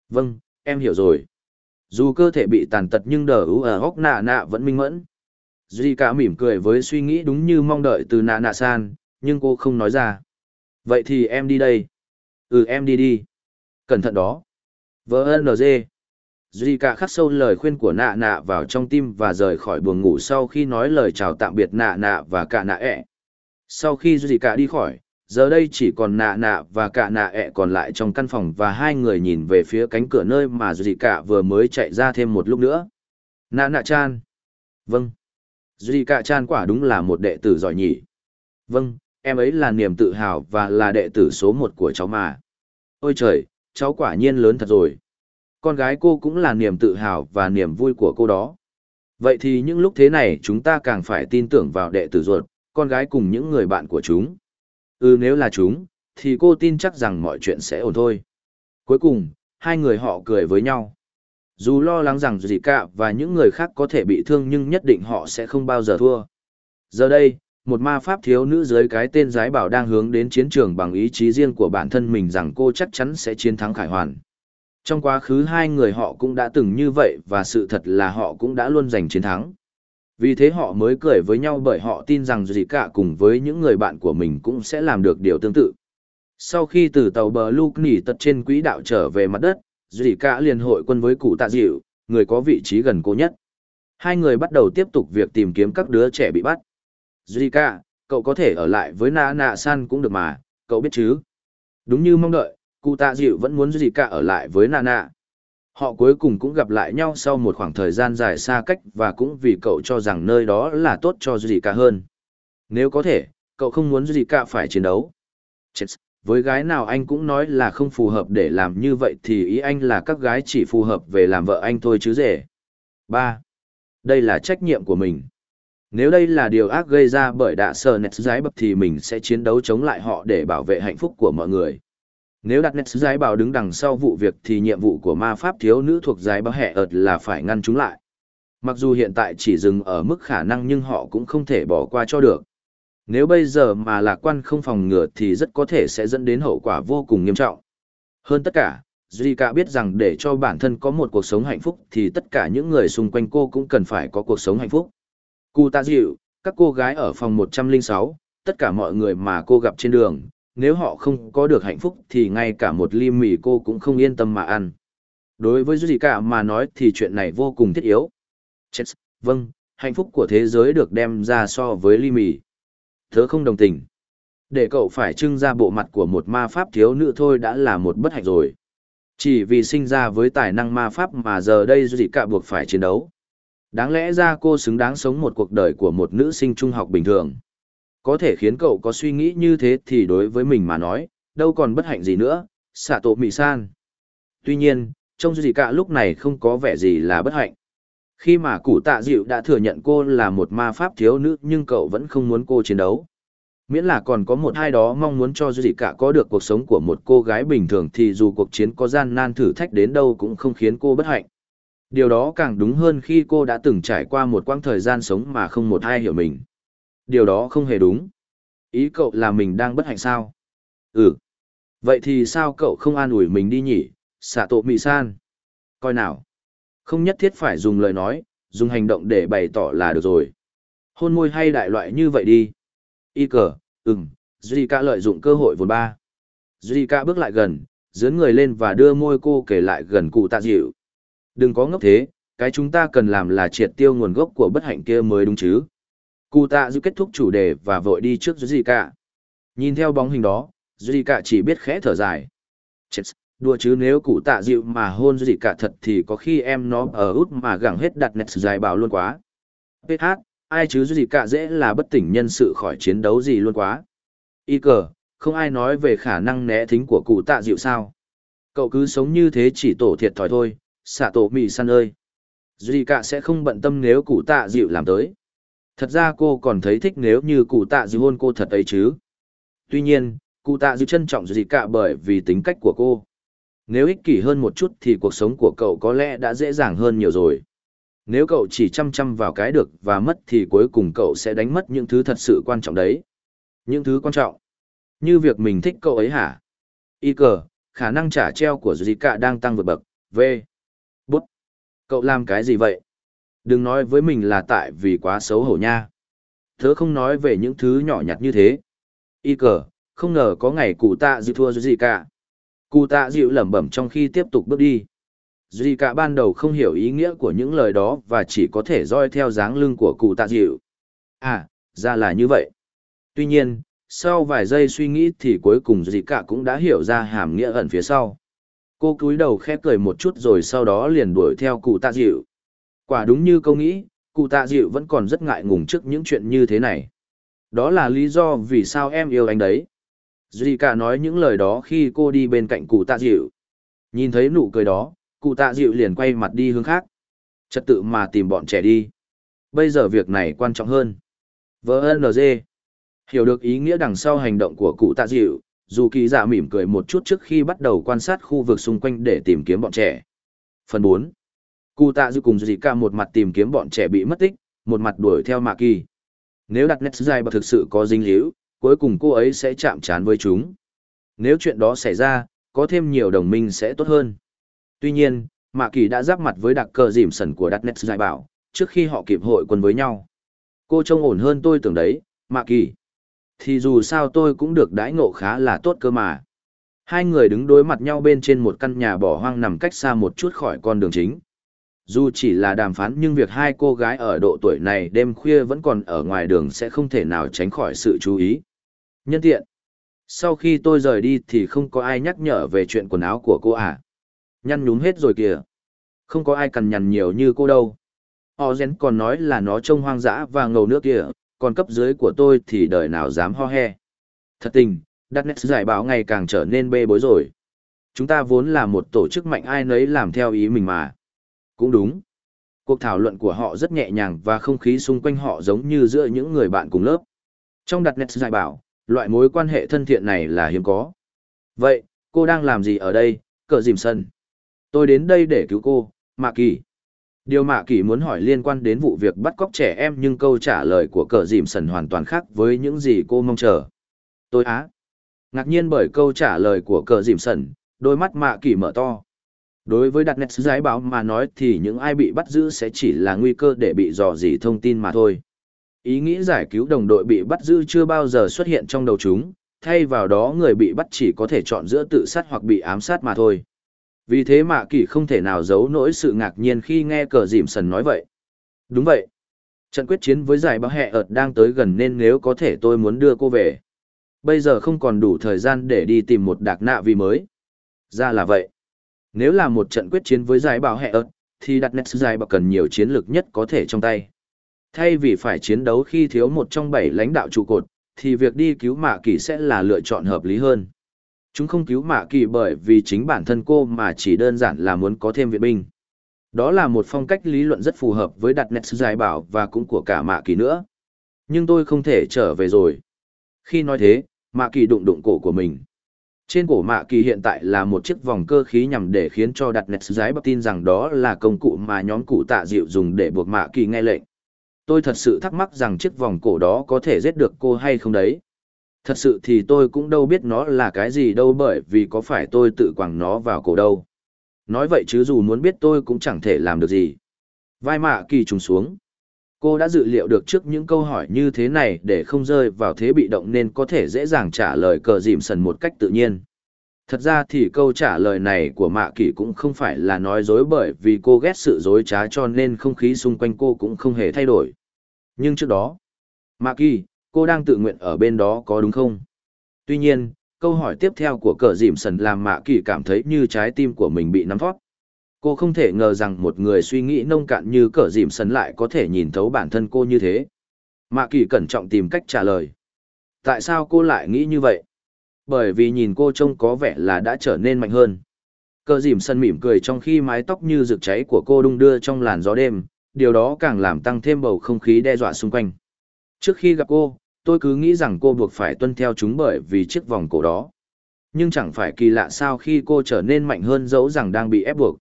Vâng, em hiểu rồi. Dù cơ thể bị tàn tật nhưng đờ ú ở góc nạ nạ vẫn minh mẫn. Duy cả mỉm cười với suy nghĩ đúng như mong đợi từ nạ nạ san, nhưng cô không nói ra. Vậy thì em đi đây. Ừ em đi đi. Cẩn thận đó. VNG. Duy cả khắc sâu lời khuyên của nạ nạ vào trong tim và rời khỏi buồng ngủ sau khi nói lời chào tạm biệt nạ nạ và cả nạ ẹ. Sau khi Duy cả đi khỏi, giờ đây chỉ còn nạ nạ và cả nạ ẹ còn lại trong căn phòng và hai người nhìn về phía cánh cửa nơi mà Duy cả vừa mới chạy ra thêm một lúc nữa. Nạ nạ chan. Vâng. Duy cả chan quả đúng là một đệ tử giỏi nhỉ. Vâng, em ấy là niềm tự hào và là đệ tử số một của cháu mà. Ôi trời, cháu quả nhiên lớn thật rồi. Con gái cô cũng là niềm tự hào và niềm vui của cô đó. Vậy thì những lúc thế này chúng ta càng phải tin tưởng vào đệ tử ruột, con gái cùng những người bạn của chúng. Ừ nếu là chúng, thì cô tin chắc rằng mọi chuyện sẽ ổn thôi. Cuối cùng, hai người họ cười với nhau. Dù lo lắng rằng gì cả và những người khác có thể bị thương nhưng nhất định họ sẽ không bao giờ thua. Giờ đây, một ma pháp thiếu nữ dưới cái tên giái bảo đang hướng đến chiến trường bằng ý chí riêng của bản thân mình rằng cô chắc chắn sẽ chiến thắng khải hoàn. Trong quá khứ hai người họ cũng đã từng như vậy và sự thật là họ cũng đã luôn giành chiến thắng. Vì thế họ mới cười với nhau bởi họ tin rằng gì cả cùng với những người bạn của mình cũng sẽ làm được điều tương tự. Sau khi từ tàu bờ Luke nỉ tật trên quỹ đạo trở về mặt đất, gì cả liền hội quân với cụ tạ dịu, người có vị trí gần cô nhất. Hai người bắt đầu tiếp tục việc tìm kiếm các đứa trẻ bị bắt. Zika, cậu có thể ở lại với Na Na San cũng được mà, cậu biết chứ? Đúng như mong đợi, cụ tạ dịu vẫn muốn Zika ở lại với Nana. Họ cuối cùng cũng gặp lại nhau sau một khoảng thời gian dài xa cách và cũng vì cậu cho rằng nơi đó là tốt cho Zika hơn. Nếu có thể, cậu không muốn Zika phải chiến đấu. Chết, với gái nào anh cũng nói là không phù hợp để làm như vậy thì ý anh là các gái chỉ phù hợp về làm vợ anh thôi chứ rể. 3. Đây là trách nhiệm của mình. Nếu đây là điều ác gây ra bởi đạ sờ nét giái bập thì mình sẽ chiến đấu chống lại họ để bảo vệ hạnh phúc của mọi người. Nếu đặt nét giải bảo đứng đằng sau vụ việc thì nhiệm vụ của ma pháp thiếu nữ thuộc giải bảo hẹ ợt là phải ngăn chúng lại. Mặc dù hiện tại chỉ dừng ở mức khả năng nhưng họ cũng không thể bỏ qua cho được. Nếu bây giờ mà lạc quan không phòng ngừa thì rất có thể sẽ dẫn đến hậu quả vô cùng nghiêm trọng. Hơn tất cả, Zika biết rằng để cho bản thân có một cuộc sống hạnh phúc thì tất cả những người xung quanh cô cũng cần phải có cuộc sống hạnh phúc. Cụ tạ dịu, các cô gái ở phòng 106, tất cả mọi người mà cô gặp trên đường, nếu họ không có được hạnh phúc thì ngay cả một ly mì cô cũng không yên tâm mà ăn. Đối với gì cả mà nói thì chuyện này vô cùng thiết yếu. Chết, vâng, hạnh phúc của thế giới được đem ra so với ly mì. Thớ không đồng tình. Để cậu phải trưng ra bộ mặt của một ma pháp thiếu nữ thôi đã là một bất hạnh rồi. Chỉ vì sinh ra với tài năng ma pháp mà giờ đây gì cả buộc phải chiến đấu. Đáng lẽ ra cô xứng đáng sống một cuộc đời của một nữ sinh trung học bình thường. Có thể khiến cậu có suy nghĩ như thế thì đối với mình mà nói, đâu còn bất hạnh gì nữa, xạ tổ mị san. Tuy nhiên, trông gì cả lúc này không có vẻ gì là bất hạnh. Khi mà cụ tạ dịu đã thừa nhận cô là một ma pháp thiếu nữ nhưng cậu vẫn không muốn cô chiến đấu. Miễn là còn có một hai đó mong muốn cho gì cả có được cuộc sống của một cô gái bình thường thì dù cuộc chiến có gian nan thử thách đến đâu cũng không khiến cô bất hạnh. Điều đó càng đúng hơn khi cô đã từng trải qua một quãng thời gian sống mà không một ai hiểu mình. Điều đó không hề đúng. Ý cậu là mình đang bất hạnh sao? Ừ. Vậy thì sao cậu không an ủi mình đi nhỉ, xạ tổ mị san? Coi nào. Không nhất thiết phải dùng lời nói, dùng hành động để bày tỏ là được rồi. Hôn môi hay đại loại như vậy đi. Y cờ, ừm, Zika lợi dụng cơ hội vốn ba. Zika bước lại gần, dướn người lên và đưa môi cô kể lại gần cụ tạ dịu. Đừng có ngốc thế, cái chúng ta cần làm là triệt tiêu nguồn gốc của bất hạnh kia mới đúng chứ. Cụ tạ dịu kết thúc chủ đề và vội đi trước Zika. Nhìn theo bóng hình đó, Zika chỉ biết khẽ thở dài. Chết, đùa chứ nếu cụ tạ dịu mà hôn Zika thật thì có khi em nó ở út mà gẳng hết đặt nét dài bảo luôn quá. PH, ai chứ gì cả dễ là bất tỉnh nhân sự khỏi chiến đấu gì luôn quá. Y cờ, không ai nói về khả năng né thính của cụ tạ dịu sao. Cậu cứ sống như thế chỉ tổ thiệt thòi thôi, xạ tổ mì săn ơi. Duy cả sẽ không bận tâm nếu cụ tạ dịu làm tới. Thật ra cô còn thấy thích nếu như cụ tạ dư hôn cô thật ấy chứ. Tuy nhiên, cụ tạ dư trân trọng gì cả bởi vì tính cách của cô. Nếu ích kỷ hơn một chút thì cuộc sống của cậu có lẽ đã dễ dàng hơn nhiều rồi. Nếu cậu chỉ chăm chăm vào cái được và mất thì cuối cùng cậu sẽ đánh mất những thứ thật sự quan trọng đấy. Những thứ quan trọng. Như việc mình thích cậu ấy hả? Y cờ, khả năng trả treo của Zika đang tăng vượt bậc. V. Bút. Cậu làm cái gì vậy? Đừng nói với mình là tại vì quá xấu hổ nha. Thớ không nói về những thứ nhỏ nhặt như thế. Y cờ, không ngờ có ngày cụ tạ dịu thua gì cả. Cụ tạ dịu lẩm bẩm trong khi tiếp tục bước đi. Duy cả ban đầu không hiểu ý nghĩa của những lời đó và chỉ có thể roi theo dáng lưng của cụ tạ dịu. À, ra là như vậy. Tuy nhiên, sau vài giây suy nghĩ thì cuối cùng Duy cả cũng đã hiểu ra hàm nghĩa ẩn phía sau. Cô cúi đầu khẽ cười một chút rồi sau đó liền đuổi theo cụ tạ dịu. Quả đúng như câu nghĩ, cụ tạ dịu vẫn còn rất ngại ngùng trước những chuyện như thế này. Đó là lý do vì sao em yêu anh đấy. Duy cả nói những lời đó khi cô đi bên cạnh cụ tạ dịu. Nhìn thấy nụ cười đó, cụ tạ dịu liền quay mặt đi hướng khác. Trật tự mà tìm bọn trẻ đi. Bây giờ việc này quan trọng hơn. VNG. Hiểu được ý nghĩa đằng sau hành động của cụ tạ dịu, dù kỳ dạ mỉm cười một chút trước khi bắt đầu quan sát khu vực xung quanh để tìm kiếm bọn trẻ. Phần 4. Cụ tạ dự cùng dì ca một mặt tìm kiếm bọn trẻ bị mất tích, một mặt đuổi theo mạ kỳ. Nếu đặt nét dài bậc thực sự có dinh líu, cuối cùng cô ấy sẽ chạm trán với chúng. Nếu chuyện đó xảy ra, có thêm nhiều đồng minh sẽ tốt hơn. Tuy nhiên, Mạ Kỳ đã giáp mặt với đặc cờ dìm sần của đặt Nét dài Bảo, trước khi họ kịp hội quân với nhau. Cô trông ổn hơn tôi tưởng đấy, Mạ Kỳ. Thì dù sao tôi cũng được đãi ngộ khá là tốt cơ mà. Hai người đứng đối mặt nhau bên trên một căn nhà bỏ hoang nằm cách xa một chút khỏi con đường chính. Dù chỉ là đàm phán nhưng việc hai cô gái ở độ tuổi này đêm khuya vẫn còn ở ngoài đường sẽ không thể nào tránh khỏi sự chú ý. Nhân tiện, sau khi tôi rời đi thì không có ai nhắc nhở về chuyện quần áo của cô à. Nhăn nhúm hết rồi kìa. Không có ai cần nhằn nhiều như cô đâu. Họ rén còn nói là nó trông hoang dã và ngầu nước kìa, còn cấp dưới của tôi thì đời nào dám ho he. Thật tình, Đắc Nét giải báo ngày càng trở nên bê bối rồi. Chúng ta vốn là một tổ chức mạnh ai nấy làm theo ý mình mà. Cũng đúng. Cuộc thảo luận của họ rất nhẹ nhàng và không khí xung quanh họ giống như giữa những người bạn cùng lớp. Trong đặt nét giải bảo, loại mối quan hệ thân thiện này là hiếm có. Vậy, cô đang làm gì ở đây, cờ dìm sân? Tôi đến đây để cứu cô, Mạ Kỳ. Điều Mạ Kỳ muốn hỏi liên quan đến vụ việc bắt cóc trẻ em nhưng câu trả lời của cờ dìm sần hoàn toàn khác với những gì cô mong chờ. Tôi á. Ngạc nhiên bởi câu trả lời của cờ dìm sần, đôi mắt Mạ Kỳ mở to. Đối với đặt nét giải báo mà nói thì những ai bị bắt giữ sẽ chỉ là nguy cơ để bị dò dỉ thông tin mà thôi. Ý nghĩ giải cứu đồng đội bị bắt giữ chưa bao giờ xuất hiện trong đầu chúng, thay vào đó người bị bắt chỉ có thể chọn giữa tự sát hoặc bị ám sát mà thôi. Vì thế Mạ Kỳ không thể nào giấu nỗi sự ngạc nhiên khi nghe cờ dìm sần nói vậy. Đúng vậy. Trận quyết chiến với giải báo hẹ ợt đang tới gần nên nếu có thể tôi muốn đưa cô về. Bây giờ không còn đủ thời gian để đi tìm một đạc nạ vì mới. Ra là vậy. Nếu là một trận quyết chiến với giải bảo hệ ớt, thì đặt nét giải bảo cần nhiều chiến lược nhất có thể trong tay. Thay vì phải chiến đấu khi thiếu một trong bảy lãnh đạo trụ cột, thì việc đi cứu mạ kỳ sẽ là lựa chọn hợp lý hơn. Chúng không cứu mạ kỳ bởi vì chính bản thân cô mà chỉ đơn giản là muốn có thêm viện binh. Đó là một phong cách lý luận rất phù hợp với đặt nét giải bảo và cũng của cả mạ kỳ nữa. Nhưng tôi không thể trở về rồi. Khi nói thế, mạ kỳ đụng đụng cổ của mình. Trên cổ mạ kỳ hiện tại là một chiếc vòng cơ khí nhằm để khiến cho đặt nét giái bắp tin rằng đó là công cụ mà nhóm cụ tạ dịu dùng để buộc mạ kỳ nghe lệnh. Tôi thật sự thắc mắc rằng chiếc vòng cổ đó có thể giết được cô hay không đấy. Thật sự thì tôi cũng đâu biết nó là cái gì đâu bởi vì có phải tôi tự quẳng nó vào cổ đâu. Nói vậy chứ dù muốn biết tôi cũng chẳng thể làm được gì. Vai mạ kỳ trùng xuống. Cô đã dự liệu được trước những câu hỏi như thế này để không rơi vào thế bị động nên có thể dễ dàng trả lời cờ dìm sần một cách tự nhiên. Thật ra thì câu trả lời này của Mạ Kỳ cũng không phải là nói dối bởi vì cô ghét sự dối trá cho nên không khí xung quanh cô cũng không hề thay đổi. Nhưng trước đó, Mạ Kỳ, cô đang tự nguyện ở bên đó có đúng không? Tuy nhiên, câu hỏi tiếp theo của cờ dìm sần làm Mạ Kỳ cảm thấy như trái tim của mình bị nắm thoát. Cô không thể ngờ rằng một người suy nghĩ nông cạn như cờ dìm sấn lại có thể nhìn thấu bản thân cô như thế. Mạ Kỳ cẩn trọng tìm cách trả lời. Tại sao cô lại nghĩ như vậy? Bởi vì nhìn cô trông có vẻ là đã trở nên mạnh hơn. Cờ dìm sân mỉm cười trong khi mái tóc như rực cháy của cô đung đưa trong làn gió đêm, điều đó càng làm tăng thêm bầu không khí đe dọa xung quanh. Trước khi gặp cô, tôi cứ nghĩ rằng cô buộc phải tuân theo chúng bởi vì chiếc vòng cổ đó. Nhưng chẳng phải kỳ lạ sao khi cô trở nên mạnh hơn dẫu rằng đang bị ép buộc.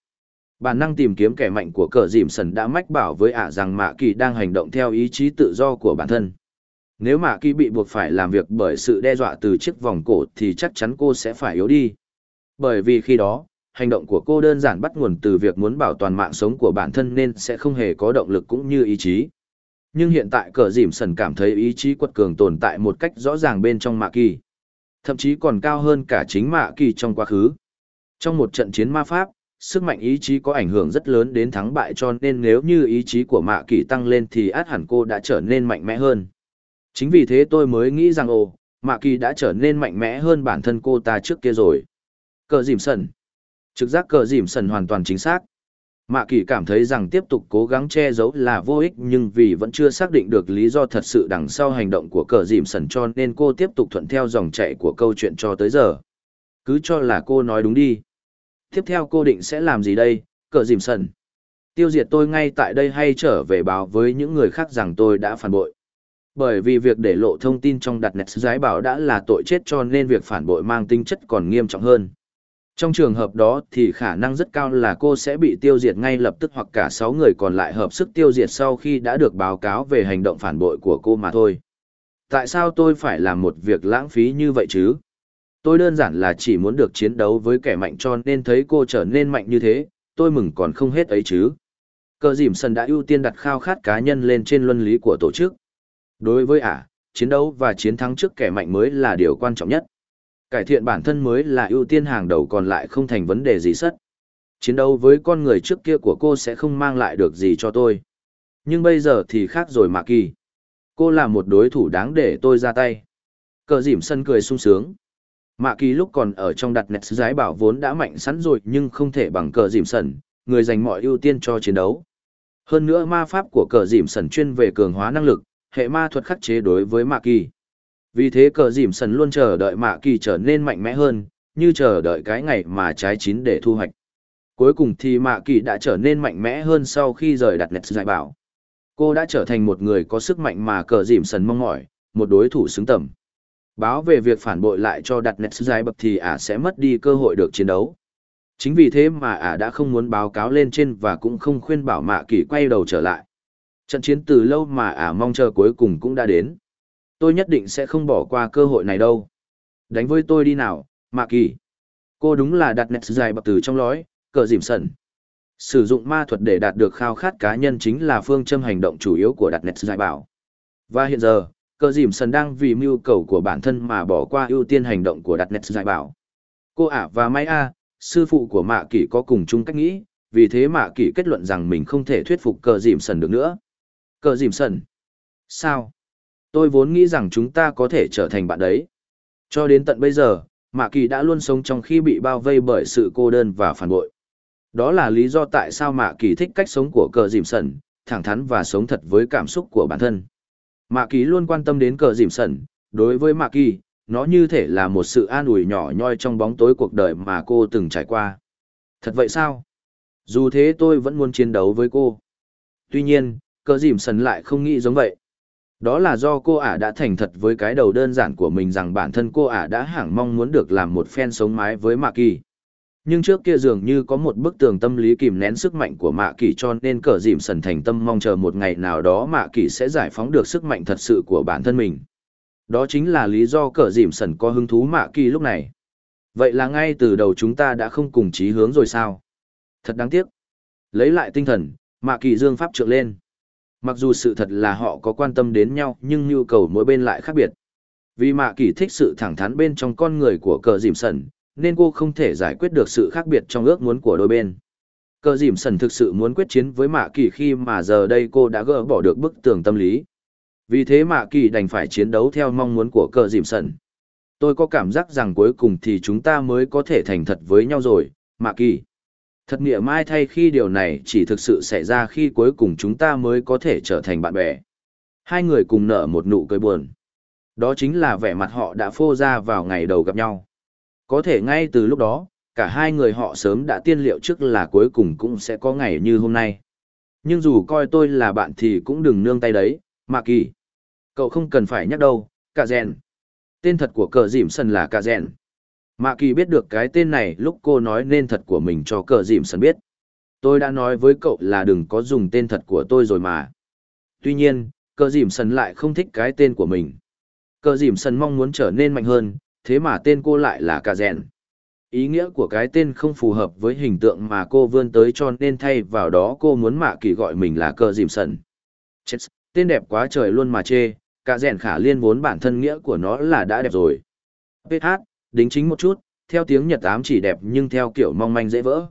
Bản năng tìm kiếm kẻ mạnh của cờ dìm sần đã mách bảo với ả rằng Mạ Kỳ đang hành động theo ý chí tự do của bản thân. Nếu Mạ Kỳ bị buộc phải làm việc bởi sự đe dọa từ chiếc vòng cổ thì chắc chắn cô sẽ phải yếu đi. Bởi vì khi đó, hành động của cô đơn giản bắt nguồn từ việc muốn bảo toàn mạng sống của bản thân nên sẽ không hề có động lực cũng như ý chí. Nhưng hiện tại cờ dìm sần cảm thấy ý chí quật cường tồn tại một cách rõ ràng bên trong Mạ Kỳ. Thậm chí còn cao hơn cả chính Mạ Kỳ trong quá khứ. Trong một trận chiến ma pháp, sức mạnh ý chí có ảnh hưởng rất lớn đến thắng bại cho nên nếu như ý chí của mạ kỳ tăng lên thì át hẳn cô đã trở nên mạnh mẽ hơn. Chính vì thế tôi mới nghĩ rằng, ồ, mạ kỳ đã trở nên mạnh mẽ hơn bản thân cô ta trước kia rồi. Cờ dìm sần. Trực giác cờ dìm sần hoàn toàn chính xác. Mạ kỳ cảm thấy rằng tiếp tục cố gắng che giấu là vô ích nhưng vì vẫn chưa xác định được lý do thật sự đằng sau hành động của cờ dìm sần cho nên cô tiếp tục thuận theo dòng chạy của câu chuyện cho tới giờ. Cứ cho là cô nói đúng đi. Tiếp theo cô định sẽ làm gì đây, cờ dìm sần? Tiêu diệt tôi ngay tại đây hay trở về báo với những người khác rằng tôi đã phản bội? Bởi vì việc để lộ thông tin trong đặt nét giái bảo đã là tội chết cho nên việc phản bội mang tính chất còn nghiêm trọng hơn. Trong trường hợp đó thì khả năng rất cao là cô sẽ bị tiêu diệt ngay lập tức hoặc cả 6 người còn lại hợp sức tiêu diệt sau khi đã được báo cáo về hành động phản bội của cô mà thôi. Tại sao tôi phải làm một việc lãng phí như vậy chứ? Tôi đơn giản là chỉ muốn được chiến đấu với kẻ mạnh cho nên thấy cô trở nên mạnh như thế, tôi mừng còn không hết ấy chứ. Cờ dìm sân đã ưu tiên đặt khao khát cá nhân lên trên luân lý của tổ chức. Đối với ả, chiến đấu và chiến thắng trước kẻ mạnh mới là điều quan trọng nhất. Cải thiện bản thân mới là ưu tiên hàng đầu còn lại không thành vấn đề gì sất. Chiến đấu với con người trước kia của cô sẽ không mang lại được gì cho tôi. Nhưng bây giờ thì khác rồi mà kỳ. Cô là một đối thủ đáng để tôi ra tay. Cờ dìm sân cười sung sướng. Mạ kỳ lúc còn ở trong đặt nét giái bảo vốn đã mạnh sẵn rồi nhưng không thể bằng cờ dìm sần, người dành mọi ưu tiên cho chiến đấu. Hơn nữa ma pháp của cờ dìm sần chuyên về cường hóa năng lực, hệ ma thuật khắc chế đối với mạ kỳ. Vì thế cờ dìm sần luôn chờ đợi mạ kỳ trở nên mạnh mẽ hơn, như chờ đợi cái ngày mà trái chín để thu hoạch. Cuối cùng thì mạ kỳ đã trở nên mạnh mẽ hơn sau khi rời đặt nét giải bảo. Cô đã trở thành một người có sức mạnh mà cờ dìm sần mong mỏi, một đối thủ xứng tầm. Báo về việc phản bội lại cho đặt nét dài bậc thì ả sẽ mất đi cơ hội được chiến đấu. Chính vì thế mà ả đã không muốn báo cáo lên trên và cũng không khuyên bảo mạ kỳ quay đầu trở lại. Trận chiến từ lâu mà ả mong chờ cuối cùng cũng đã đến. Tôi nhất định sẽ không bỏ qua cơ hội này đâu. Đánh với tôi đi nào, mạ kỳ. Cô đúng là đặt nét dài bậc từ trong lõi, cờ dìm sần. Sử dụng ma thuật để đạt được khao khát cá nhân chính là phương châm hành động chủ yếu của đặt nét dài bảo. Và hiện giờ, cờ dìm sần đang vì mưu cầu của bản thân mà bỏ qua ưu tiên hành động của đặt nét giải bảo. Cô ả và may a sư phụ của mạ kỷ có cùng chung cách nghĩ vì thế mạ kỷ kết luận rằng mình không thể thuyết phục cờ dìm sần được nữa. Cờ dìm sần sao? Tôi vốn nghĩ rằng chúng ta có thể trở thành bạn đấy. Cho đến tận bây giờ mạ kỳ đã luôn sống trong khi bị bao vây bởi sự cô đơn và phản bội. Đó là lý do tại sao Mạ Kỳ thích cách sống của cờ dìm sẩn, thẳng thắn và sống thật với cảm xúc của bản thân. Mạ Kỳ luôn quan tâm đến cờ dìm sẩn, đối với Mạ Kỳ, nó như thể là một sự an ủi nhỏ nhoi trong bóng tối cuộc đời mà cô từng trải qua. Thật vậy sao? Dù thế tôi vẫn muốn chiến đấu với cô. Tuy nhiên, cờ dìm sẩn lại không nghĩ giống vậy. Đó là do cô ả đã thành thật với cái đầu đơn giản của mình rằng bản thân cô ả đã hẳn mong muốn được làm một fan sống mái với Mạ Kỳ. Nhưng trước kia dường như có một bức tường tâm lý kìm nén sức mạnh của Mạ Kỳ cho nên cờ dìm sần thành tâm mong chờ một ngày nào đó Mạ Kỳ sẽ giải phóng được sức mạnh thật sự của bản thân mình. Đó chính là lý do cờ dìm sần có hứng thú Mạ Kỳ lúc này. Vậy là ngay từ đầu chúng ta đã không cùng chí hướng rồi sao? Thật đáng tiếc. Lấy lại tinh thần, Mạ Kỳ dương pháp trượt lên. Mặc dù sự thật là họ có quan tâm đến nhau nhưng nhu cầu mỗi bên lại khác biệt. Vì Mạ Kỳ thích sự thẳng thắn bên trong con người của cờ dìm sần, nên cô không thể giải quyết được sự khác biệt trong ước muốn của đôi bên. Cờ dìm sần thực sự muốn quyết chiến với Mạ Kỳ khi mà giờ đây cô đã gỡ bỏ được bức tường tâm lý. Vì thế Mạ Kỳ đành phải chiến đấu theo mong muốn của cờ dìm sần. Tôi có cảm giác rằng cuối cùng thì chúng ta mới có thể thành thật với nhau rồi, Mạ Kỳ. Thật nghĩa mai thay khi điều này chỉ thực sự xảy ra khi cuối cùng chúng ta mới có thể trở thành bạn bè. Hai người cùng nở một nụ cười buồn. Đó chính là vẻ mặt họ đã phô ra vào ngày đầu gặp nhau. Có thể ngay từ lúc đó, cả hai người họ sớm đã tiên liệu trước là cuối cùng cũng sẽ có ngày như hôm nay. Nhưng dù coi tôi là bạn thì cũng đừng nương tay đấy, Mạc Kỳ. Cậu không cần phải nhắc đâu, Cả Rèn. Tên thật của cờ dìm Sần là Cả Rèn. Mạ Kỳ biết được cái tên này lúc cô nói nên thật của mình cho cờ dìm Sần biết. Tôi đã nói với cậu là đừng có dùng tên thật của tôi rồi mà. Tuy nhiên, cờ dìm Sần lại không thích cái tên của mình. Cờ dìm Sần mong muốn trở nên mạnh hơn, thế mà tên cô lại là Cả Rèn. Ý nghĩa của cái tên không phù hợp với hình tượng mà cô vươn tới cho nên thay vào đó cô muốn Mạ Kỳ gọi mình là cờ dìm sần. Chết, tên đẹp quá trời luôn mà chê, Cả Rèn khả liên vốn bản thân nghĩa của nó là đã đẹp rồi. PH, đính chính một chút, theo tiếng Nhật ám chỉ đẹp nhưng theo kiểu mong manh dễ vỡ.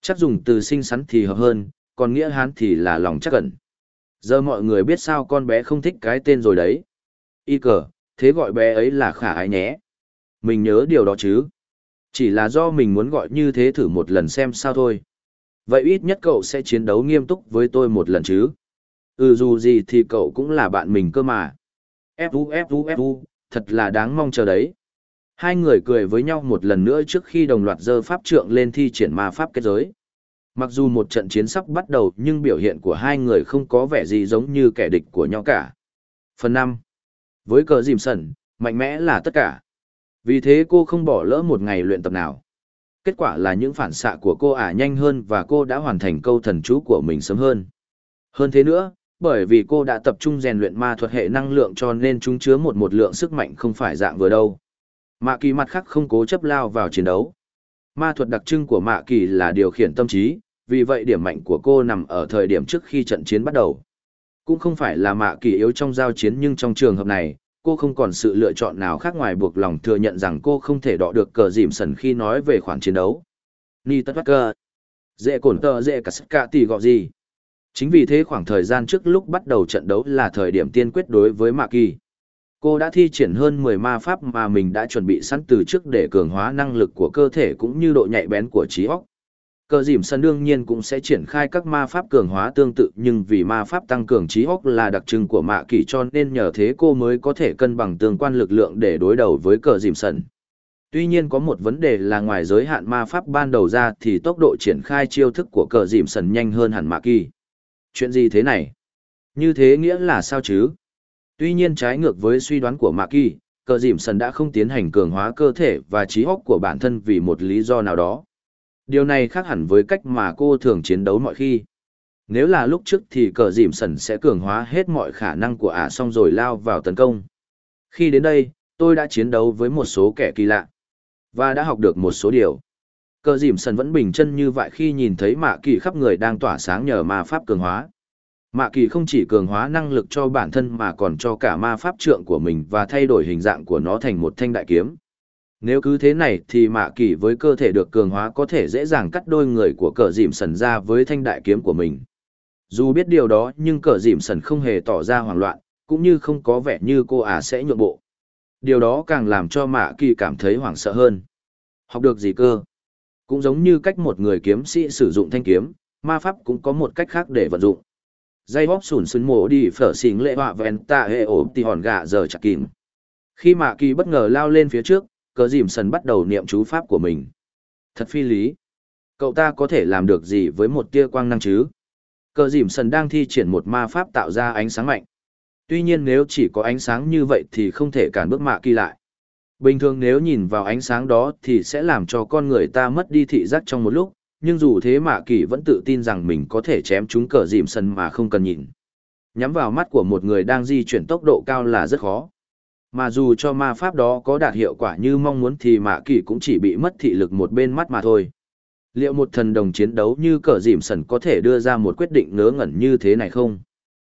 Chắc dùng từ xinh xắn thì hợp hơn, còn nghĩa hán thì là lòng chắc cẩn. Giờ mọi người biết sao con bé không thích cái tên rồi đấy. Y cờ, thế gọi bé ấy là khả ái nhé. Mình nhớ điều đó chứ. Chỉ là do mình muốn gọi như thế thử một lần xem sao thôi. Vậy ít nhất cậu sẽ chiến đấu nghiêm túc với tôi một lần chứ. Ừ dù gì thì cậu cũng là bạn mình cơ mà. Fu Fu Fu, thật là đáng mong chờ đấy. Hai người cười với nhau một lần nữa trước khi đồng loạt dơ pháp trượng lên thi triển ma pháp kết giới. Mặc dù một trận chiến sắp bắt đầu nhưng biểu hiện của hai người không có vẻ gì giống như kẻ địch của nhau cả. Phần 5. Với cờ dìm sẩn, mạnh mẽ là tất cả. Vì thế cô không bỏ lỡ một ngày luyện tập nào. Kết quả là những phản xạ của cô ả nhanh hơn và cô đã hoàn thành câu thần chú của mình sớm hơn. Hơn thế nữa, bởi vì cô đã tập trung rèn luyện ma thuật hệ năng lượng cho nên chúng chứa một một lượng sức mạnh không phải dạng vừa đâu. Mạ kỳ mặt khác không cố chấp lao vào chiến đấu. Ma thuật đặc trưng của Mạ kỳ là điều khiển tâm trí, vì vậy điểm mạnh của cô nằm ở thời điểm trước khi trận chiến bắt đầu. Cũng không phải là Mạ kỳ yếu trong giao chiến nhưng trong trường hợp này, cô không còn sự lựa chọn nào khác ngoài buộc lòng thừa nhận rằng cô không thể đọ được cờ dìm sần khi nói về khoản chiến đấu. Ni tất cờ. Dễ cổn tờ, dễ cả sức cả tỷ gọi gì. Chính vì thế khoảng thời gian trước lúc bắt đầu trận đấu là thời điểm tiên quyết đối với Mạ Kỳ. Cô đã thi triển hơn 10 ma pháp mà mình đã chuẩn bị sẵn từ trước để cường hóa năng lực của cơ thể cũng như độ nhạy bén của trí óc. Cờ dìm sân đương nhiên cũng sẽ triển khai các ma pháp cường hóa tương tự nhưng vì ma pháp tăng cường trí hốc là đặc trưng của mạ kỳ cho nên nhờ thế cô mới có thể cân bằng tương quan lực lượng để đối đầu với cờ dìm sân. Tuy nhiên có một vấn đề là ngoài giới hạn ma pháp ban đầu ra thì tốc độ triển khai chiêu thức của cờ dìm sân nhanh hơn hẳn mạ kỳ. Chuyện gì thế này? Như thế nghĩa là sao chứ? Tuy nhiên trái ngược với suy đoán của Mạc Kỳ, cờ dìm sần đã không tiến hành cường hóa cơ thể và trí hốc của bản thân vì một lý do nào đó. Điều này khác hẳn với cách mà cô thường chiến đấu mọi khi. Nếu là lúc trước thì cờ dìm sần sẽ cường hóa hết mọi khả năng của ả xong rồi lao vào tấn công. Khi đến đây, tôi đã chiến đấu với một số kẻ kỳ lạ và đã học được một số điều. Cờ dìm sần vẫn bình chân như vậy khi nhìn thấy mạ kỳ khắp người đang tỏa sáng nhờ ma pháp cường hóa. Mạ kỳ không chỉ cường hóa năng lực cho bản thân mà còn cho cả ma pháp trượng của mình và thay đổi hình dạng của nó thành một thanh đại kiếm. Nếu cứ thế này thì mạ kỳ với cơ thể được cường hóa có thể dễ dàng cắt đôi người của cờ dìm sần ra với thanh đại kiếm của mình. Dù biết điều đó nhưng cờ dìm sần không hề tỏ ra hoảng loạn, cũng như không có vẻ như cô ả sẽ nhượng bộ. Điều đó càng làm cho mạ kỳ cảm thấy hoảng sợ hơn. Học được gì cơ? Cũng giống như cách một người kiếm sĩ sử dụng thanh kiếm, ma pháp cũng có một cách khác để vận dụng. Dây bóp sùn sùn mổ đi phở xỉn lệ họa vẹn tạ hệ ổ tì hòn gà giờ chặt kìm. Khi mạ kỳ bất ngờ lao lên phía trước, cờ dìm sần bắt đầu niệm chú pháp của mình. Thật phi lý. Cậu ta có thể làm được gì với một tia quang năng chứ? Cờ dìm sần đang thi triển một ma pháp tạo ra ánh sáng mạnh. Tuy nhiên nếu chỉ có ánh sáng như vậy thì không thể cản bước mạ kỳ lại. Bình thường nếu nhìn vào ánh sáng đó thì sẽ làm cho con người ta mất đi thị giác trong một lúc, nhưng dù thế mạ kỳ vẫn tự tin rằng mình có thể chém chúng cờ dìm Sần mà không cần nhìn. Nhắm vào mắt của một người đang di chuyển tốc độ cao là rất khó. Mà dù cho ma pháp đó có đạt hiệu quả như mong muốn thì mạ kỳ cũng chỉ bị mất thị lực một bên mắt mà thôi. Liệu một thần đồng chiến đấu như cờ dìm sần có thể đưa ra một quyết định ngớ ngẩn như thế này không?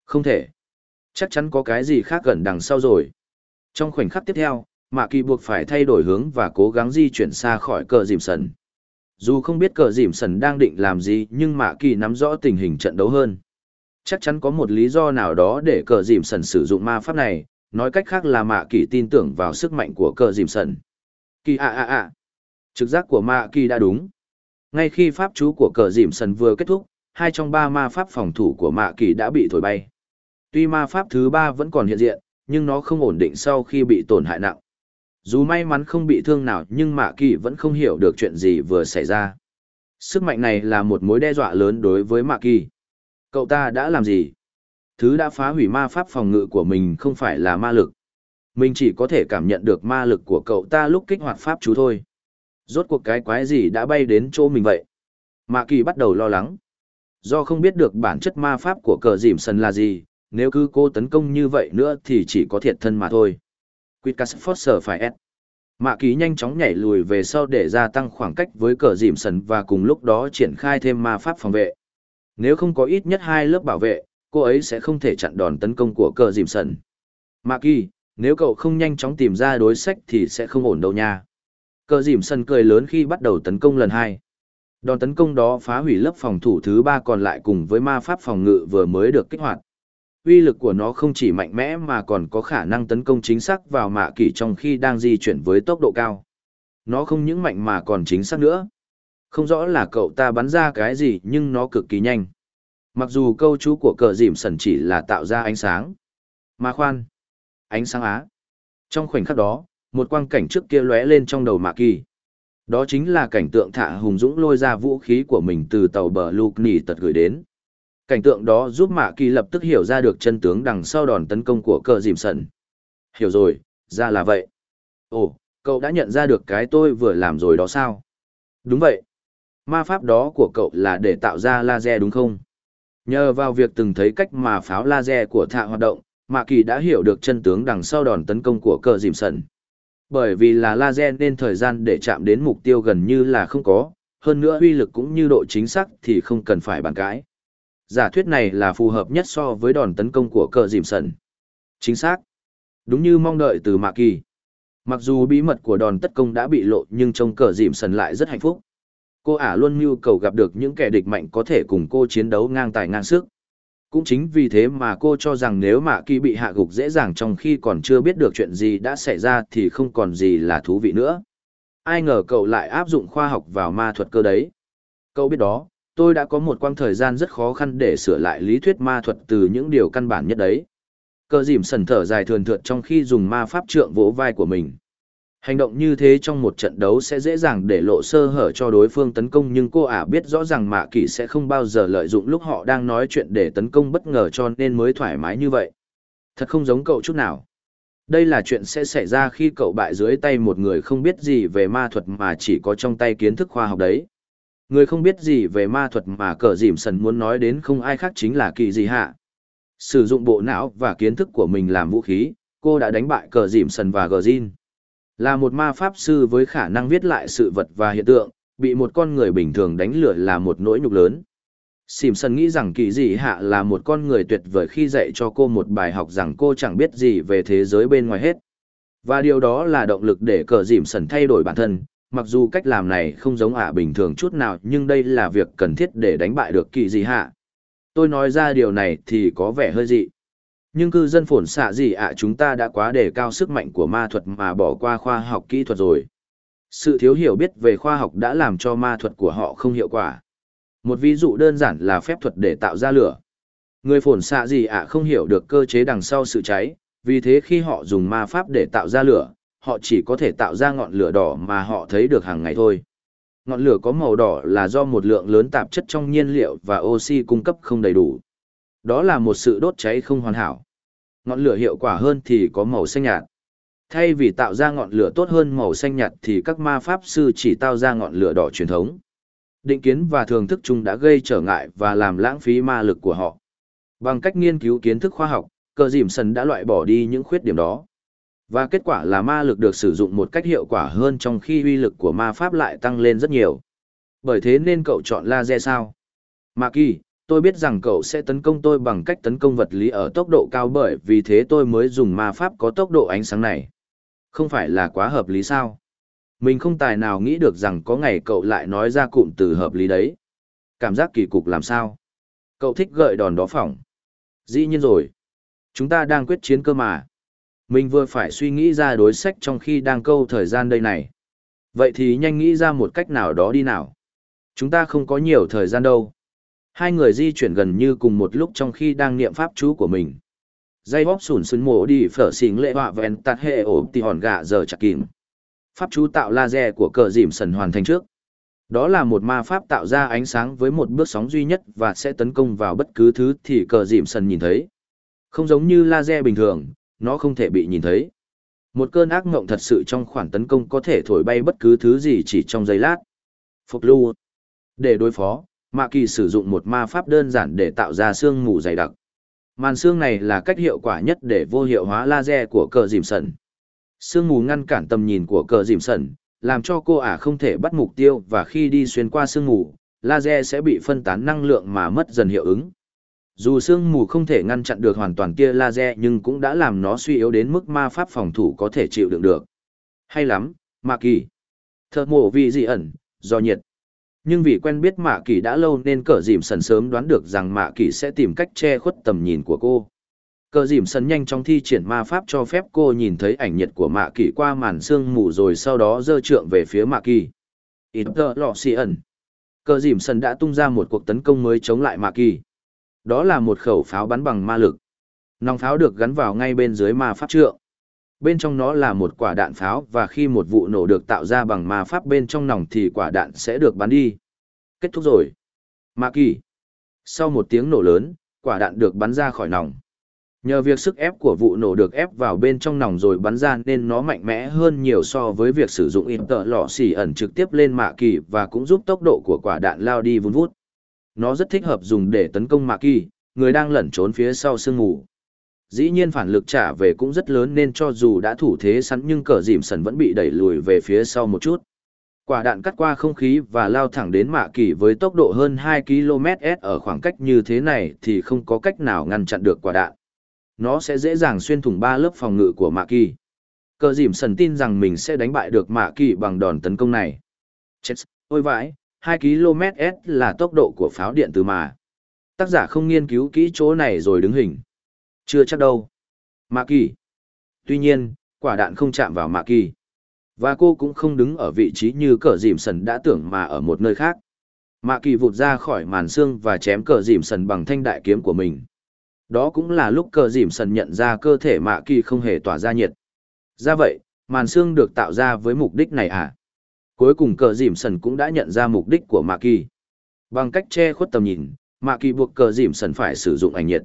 Không thể. Chắc chắn có cái gì khác gần đằng sau rồi. Trong khoảnh khắc tiếp theo, mạ kỳ buộc phải thay đổi hướng và cố gắng di chuyển xa khỏi cờ dìm sần dù không biết cờ dìm sần đang định làm gì nhưng mạ kỳ nắm rõ tình hình trận đấu hơn chắc chắn có một lý do nào đó để cờ dìm sần sử dụng ma pháp này nói cách khác là mạ kỳ tin tưởng vào sức mạnh của cờ dìm sần kỳ ạ ạ ạ trực giác của mạ kỳ đã đúng ngay khi pháp chú của cờ dìm sần vừa kết thúc, hai trong ba ma pháp phòng thủ của mạ kỳ đã bị thổi bay tuy ma pháp thứ ba vẫn còn hiện diện, nhưng nó không ổn định sau khi bị tổn hại nặng dù may mắn không bị thương nào, nhưng Mạ Kỳ vẫn không hiểu được chuyện gì vừa xảy ra. Sức mạnh này là một mối đe dọa lớn đối với Mạ Kỳ. Cậu ta đã làm gì? Thứ đã phá hủy ma pháp phòng ngự của mình không phải là ma lực. Mình chỉ có thể cảm nhận được ma lực của cậu ta lúc kích hoạt pháp chú thôi. Rốt cuộc cái quái gì đã bay đến chỗ mình vậy? Mạ Kỳ bắt đầu lo lắng. Do không biết được bản chất ma pháp của cờ dìm sân là gì, nếu cứ cô tấn công như vậy nữa thì chỉ có thiệt thân mà thôi. Quitcas Foster phải S. Mạ ký nhanh chóng nhảy lùi về sau để gia tăng khoảng cách với cờ dìm sần và cùng lúc đó triển khai thêm ma pháp phòng vệ. Nếu không có ít nhất hai lớp bảo vệ, cô ấy sẽ không thể chặn đòn tấn công của cờ dìm sần. Mạ kỳ, nếu cậu không nhanh chóng tìm ra đối sách thì sẽ không ổn đâu nha. Cờ dìm sần cười lớn khi bắt đầu tấn công lần hai. Đòn tấn công đó phá hủy lớp phòng thủ thứ ba còn lại cùng với ma pháp phòng ngự vừa mới được kích hoạt uy lực của nó không chỉ mạnh mẽ mà còn có khả năng tấn công chính xác vào mạ Kỳ trong khi đang di chuyển với tốc độ cao. Nó không những mạnh mà còn chính xác nữa. Không rõ là cậu ta bắn ra cái gì nhưng nó cực kỳ nhanh. Mặc dù câu chú của cờ dìm sần chỉ là tạo ra ánh sáng. Mà khoan. Ánh sáng á. Trong khoảnh khắc đó, một quang cảnh trước kia lóe lên trong đầu mạ kỳ. Đó chính là cảnh tượng thả hùng dũng lôi ra vũ khí của mình từ tàu bờ lục nỉ tật gửi đến. Cảnh tượng đó giúp Mạ Kỳ lập tức hiểu ra được chân tướng đằng sau đòn tấn công của cờ dìm sần. Hiểu rồi, ra là vậy. Ồ, cậu đã nhận ra được cái tôi vừa làm rồi đó sao? Đúng vậy. Ma pháp đó của cậu là để tạo ra laser đúng không? Nhờ vào việc từng thấy cách mà pháo laser của thạ hoạt động, Mạ Kỳ đã hiểu được chân tướng đằng sau đòn tấn công của cờ dìm sần. Bởi vì là laser nên thời gian để chạm đến mục tiêu gần như là không có, hơn nữa uy lực cũng như độ chính xác thì không cần phải bàn cãi. Giả thuyết này là phù hợp nhất so với đòn tấn công của cờ dìm sần. Chính xác. Đúng như mong đợi từ Mạ Kỳ. Mặc dù bí mật của đòn tất công đã bị lộ nhưng trông cờ dìm sần lại rất hạnh phúc. Cô ả luôn mưu cầu gặp được những kẻ địch mạnh có thể cùng cô chiến đấu ngang tài ngang sức. Cũng chính vì thế mà cô cho rằng nếu Mạ Kỳ bị hạ gục dễ dàng trong khi còn chưa biết được chuyện gì đã xảy ra thì không còn gì là thú vị nữa. Ai ngờ cậu lại áp dụng khoa học vào ma thuật cơ đấy. Cậu biết đó, tôi đã có một quãng thời gian rất khó khăn để sửa lại lý thuyết ma thuật từ những điều căn bản nhất đấy. Cờ dìm sần thở dài thườn thượt trong khi dùng ma pháp trượng vỗ vai của mình. Hành động như thế trong một trận đấu sẽ dễ dàng để lộ sơ hở cho đối phương tấn công nhưng cô ả biết rõ rằng mạ Kỳ sẽ không bao giờ lợi dụng lúc họ đang nói chuyện để tấn công bất ngờ cho nên mới thoải mái như vậy. Thật không giống cậu chút nào. Đây là chuyện sẽ xảy ra khi cậu bại dưới tay một người không biết gì về ma thuật mà chỉ có trong tay kiến thức khoa học đấy. Người không biết gì về ma thuật mà cờ dìm sần muốn nói đến không ai khác chính là kỳ gì hạ. Sử dụng bộ não và kiến thức của mình làm vũ khí, cô đã đánh bại cờ dìm sần và gờ zin. Là một ma pháp sư với khả năng viết lại sự vật và hiện tượng, bị một con người bình thường đánh lửa là một nỗi nhục lớn. Simpson nghĩ rằng kỳ dị hạ là một con người tuyệt vời khi dạy cho cô một bài học rằng cô chẳng biết gì về thế giới bên ngoài hết. Và điều đó là động lực để cờ dìm sần thay đổi bản thân, mặc dù cách làm này không giống ả bình thường chút nào nhưng đây là việc cần thiết để đánh bại được kỳ dị hạ. Tôi nói ra điều này thì có vẻ hơi dị. Nhưng cư dân phổn xạ gì ạ chúng ta đã quá đề cao sức mạnh của ma thuật mà bỏ qua khoa học kỹ thuật rồi. Sự thiếu hiểu biết về khoa học đã làm cho ma thuật của họ không hiệu quả. Một ví dụ đơn giản là phép thuật để tạo ra lửa. Người Phổn xạ gì ạ không hiểu được cơ chế đằng sau sự cháy, vì thế khi họ dùng ma pháp để tạo ra lửa, họ chỉ có thể tạo ra ngọn lửa đỏ mà họ thấy được hàng ngày thôi. Ngọn lửa có màu đỏ là do một lượng lớn tạp chất trong nhiên liệu và oxy cung cấp không đầy đủ. Đó là một sự đốt cháy không hoàn hảo. Ngọn lửa hiệu quả hơn thì có màu xanh nhạt. Thay vì tạo ra ngọn lửa tốt hơn màu xanh nhạt thì các ma pháp sư chỉ tạo ra ngọn lửa đỏ truyền thống. Định kiến và thường thức chung đã gây trở ngại và làm lãng phí ma lực của họ. Bằng cách nghiên cứu kiến thức khoa học, cờ dìm sần đã loại bỏ đi những khuyết điểm đó. Và kết quả là ma lực được sử dụng một cách hiệu quả hơn trong khi uy lực của ma pháp lại tăng lên rất nhiều. Bởi thế nên cậu chọn laser sao? Mạ kỳ, tôi biết rằng cậu sẽ tấn công tôi bằng cách tấn công vật lý ở tốc độ cao bởi vì thế tôi mới dùng ma pháp có tốc độ ánh sáng này. Không phải là quá hợp lý sao? Mình không tài nào nghĩ được rằng có ngày cậu lại nói ra cụm từ hợp lý đấy. Cảm giác kỳ cục làm sao? Cậu thích gợi đòn đó phỏng. Dĩ nhiên rồi. Chúng ta đang quyết chiến cơ mà. Mình vừa phải suy nghĩ ra đối sách trong khi đang câu thời gian đây này. Vậy thì nhanh nghĩ ra một cách nào đó đi nào. Chúng ta không có nhiều thời gian đâu. Hai người di chuyển gần như cùng một lúc trong khi đang niệm pháp chú của mình. Dây bóp sùn sùn mổ đi phở xỉn lệ họa vẹn tạt hệ ổ tì hòn gạ giờ chặt kìm. Pháp chú tạo laser của cờ dìm sần hoàn thành trước. Đó là một ma pháp tạo ra ánh sáng với một bước sóng duy nhất và sẽ tấn công vào bất cứ thứ thì cờ dìm sần nhìn thấy. Không giống như laser bình thường, nó không thể bị nhìn thấy. Một cơn ác mộng thật sự trong khoản tấn công có thể thổi bay bất cứ thứ gì chỉ trong giây lát. Phục lưu. Để đối phó, Mạ Kỳ sử dụng một ma pháp đơn giản để tạo ra xương mù dày đặc. Màn xương này là cách hiệu quả nhất để vô hiệu hóa laser của cờ dìm sần. Sương mù ngăn cản tầm nhìn của cờ dìm sần, làm cho cô ả không thể bắt mục tiêu và khi đi xuyên qua sương mù, laser sẽ bị phân tán năng lượng mà mất dần hiệu ứng. Dù sương mù không thể ngăn chặn được hoàn toàn tia laser nhưng cũng đã làm nó suy yếu đến mức ma pháp phòng thủ có thể chịu đựng được. Hay lắm, Mạ Kỳ. Thợ mổ vì dị ẩn, do nhiệt. Nhưng vì quen biết Mạ Kỳ đã lâu nên cờ dìm sần sớm đoán được rằng Mạ Kỳ sẽ tìm cách che khuất tầm nhìn của cô. Cờ dìm sần nhanh chóng thi triển ma pháp cho phép cô nhìn thấy ảnh nhiệt của Mạ Kỳ qua màn sương mù rồi sau đó dơ trượng về phía Mạ Kỳ. Ít tờ lọ xì ẩn. Cờ dìm sần đã tung ra một cuộc tấn công mới chống lại Mạ Kỳ đó là một khẩu pháo bắn bằng ma lực. Nòng pháo được gắn vào ngay bên dưới ma pháp trượng. Bên trong nó là một quả đạn pháo và khi một vụ nổ được tạo ra bằng ma pháp bên trong nòng thì quả đạn sẽ được bắn đi. Kết thúc rồi. Ma kỳ. Sau một tiếng nổ lớn, quả đạn được bắn ra khỏi nòng. Nhờ việc sức ép của vụ nổ được ép vào bên trong nòng rồi bắn ra nên nó mạnh mẽ hơn nhiều so với việc sử dụng in tợ lọ xỉ ẩn trực tiếp lên mạ kỳ và cũng giúp tốc độ của quả đạn lao đi vun vút. Nó rất thích hợp dùng để tấn công Mạ Kỳ, người đang lẩn trốn phía sau sương mù. Dĩ nhiên phản lực trả về cũng rất lớn nên cho dù đã thủ thế sẵn nhưng cờ dìm sần vẫn bị đẩy lùi về phía sau một chút. Quả đạn cắt qua không khí và lao thẳng đến Mạ Kỳ với tốc độ hơn 2 km s ở khoảng cách như thế này thì không có cách nào ngăn chặn được quả đạn. Nó sẽ dễ dàng xuyên thủng ba lớp phòng ngự của Mạ Kỳ. Cờ dìm sần tin rằng mình sẽ đánh bại được Mạ Kỳ bằng đòn tấn công này. Chết, ôi vãi, 2 km s là tốc độ của pháo điện từ mà. Tác giả không nghiên cứu kỹ chỗ này rồi đứng hình. Chưa chắc đâu. Mạ kỳ. Tuy nhiên, quả đạn không chạm vào mạ kỳ. Và cô cũng không đứng ở vị trí như cờ dìm sần đã tưởng mà ở một nơi khác. Mạ kỳ vụt ra khỏi màn xương và chém cờ dìm sần bằng thanh đại kiếm của mình. Đó cũng là lúc cờ dìm sần nhận ra cơ thể mạ kỳ không hề tỏa ra nhiệt. Ra vậy, màn xương được tạo ra với mục đích này à? Cuối cùng cờ dìm sần cũng đã nhận ra mục đích của Mạ Kỳ. Bằng cách che khuất tầm nhìn, Mạ Kỳ buộc cờ dìm sần phải sử dụng ảnh nhiệt.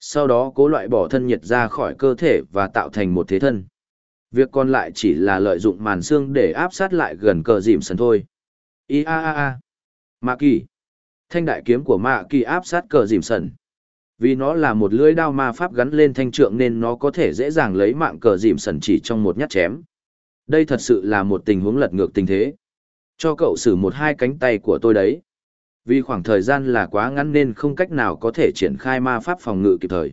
Sau đó cố loại bỏ thân nhiệt ra khỏi cơ thể và tạo thành một thế thân. Việc còn lại chỉ là lợi dụng màn xương để áp sát lại gần cờ dìm sần thôi. I a a a. Mạ Kỳ. Thanh đại kiếm của Mạ Kỳ áp sát cờ dìm sần. Vì nó là một lưỡi đao ma pháp gắn lên thanh trượng nên nó có thể dễ dàng lấy mạng cờ dìm sần chỉ trong một nhát chém. Đây thật sự là một tình huống lật ngược tình thế. Cho cậu xử một hai cánh tay của tôi đấy. Vì khoảng thời gian là quá ngắn nên không cách nào có thể triển khai ma pháp phòng ngự kịp thời.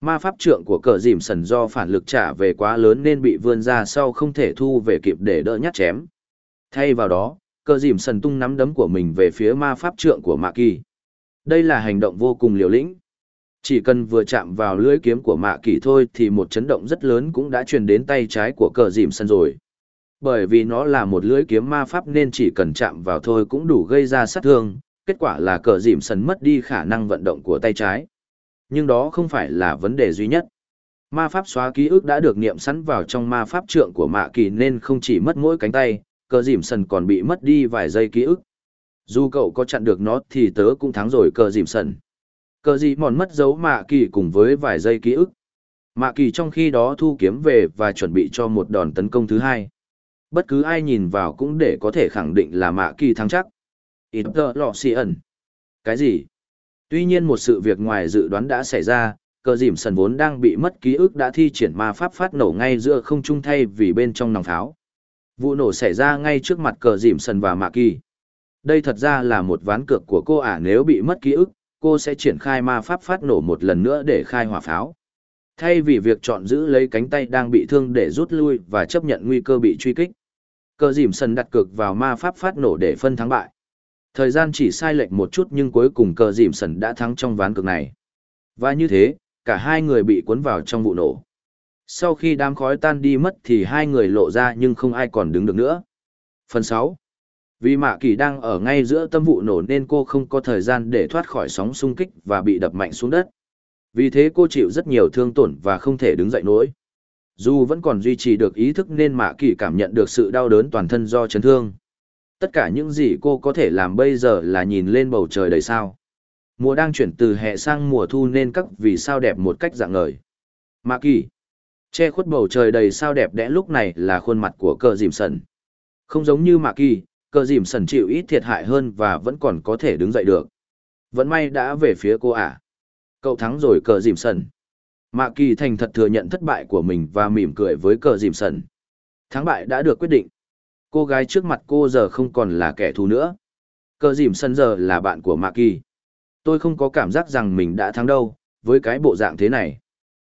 Ma pháp trượng của cờ dìm sần do phản lực trả về quá lớn nên bị vươn ra sau không thể thu về kịp để đỡ nhát chém. Thay vào đó, cờ dìm sần tung nắm đấm của mình về phía ma pháp trượng của Mạ Kỳ. Đây là hành động vô cùng liều lĩnh. Chỉ cần vừa chạm vào lưỡi kiếm của mạ kỳ thôi thì một chấn động rất lớn cũng đã truyền đến tay trái của cờ dìm sần rồi. Bởi vì nó là một lưỡi kiếm ma pháp nên chỉ cần chạm vào thôi cũng đủ gây ra sát thương, kết quả là cờ dìm sần mất đi khả năng vận động của tay trái. Nhưng đó không phải là vấn đề duy nhất. Ma pháp xóa ký ức đã được niệm sẵn vào trong ma pháp trượng của mạ kỳ nên không chỉ mất mỗi cánh tay, cờ dìm sần còn bị mất đi vài giây ký ức. Dù cậu có chặn được nó thì tớ cũng thắng rồi cờ dìm sần. Cờ gì mòn mất dấu mạ kỳ cùng với vài giây ký ức. Mạ kỳ trong khi đó thu kiếm về và chuẩn bị cho một đòn tấn công thứ hai. Bất cứ ai nhìn vào cũng để có thể khẳng định là mạ kỳ thắng chắc. Ít tờ lọ xì ẩn. Cái gì? Tuy nhiên một sự việc ngoài dự đoán đã xảy ra, cờ dìm sần vốn đang bị mất ký ức đã thi triển ma pháp phát nổ ngay giữa không trung thay vì bên trong nòng pháo. Vụ nổ xảy ra ngay trước mặt cờ dìm sần và mạ kỳ. Đây thật ra là một ván cược của cô ả nếu bị mất ký ức, cô sẽ triển khai ma pháp phát nổ một lần nữa để khai hỏa pháo. Thay vì việc chọn giữ lấy cánh tay đang bị thương để rút lui và chấp nhận nguy cơ bị truy kích. Cờ dìm sần đặt cược vào ma pháp phát nổ để phân thắng bại. Thời gian chỉ sai lệch một chút nhưng cuối cùng cờ dìm sần đã thắng trong ván cược này. Và như thế, cả hai người bị cuốn vào trong vụ nổ. Sau khi đám khói tan đi mất thì hai người lộ ra nhưng không ai còn đứng được nữa. Phần 6 Vì Mạ Kỳ đang ở ngay giữa tâm vụ nổ nên cô không có thời gian để thoát khỏi sóng xung kích và bị đập mạnh xuống đất. Vì thế cô chịu rất nhiều thương tổn và không thể đứng dậy nổi. Dù vẫn còn duy trì được ý thức nên Mạ Kỳ cảm nhận được sự đau đớn toàn thân do chấn thương. Tất cả những gì cô có thể làm bây giờ là nhìn lên bầu trời đầy sao. Mùa đang chuyển từ hè sang mùa thu nên các vì sao đẹp một cách dạng ngời. Mạ Kỳ Che khuất bầu trời đầy sao đẹp đẽ lúc này là khuôn mặt của cờ dìm sần. Không giống như Mạ Kỳ, cờ dìm sần chịu ít thiệt hại hơn và vẫn còn có thể đứng dậy được. Vẫn may đã về phía cô à? Cậu thắng rồi cờ dìm sần. Mạ Kỳ thành thật thừa nhận thất bại của mình và mỉm cười với cờ dìm sần. Thắng bại đã được quyết định. Cô gái trước mặt cô giờ không còn là kẻ thù nữa. Cờ dìm sần giờ là bạn của Mạ Kỳ. Tôi không có cảm giác rằng mình đã thắng đâu, với cái bộ dạng thế này.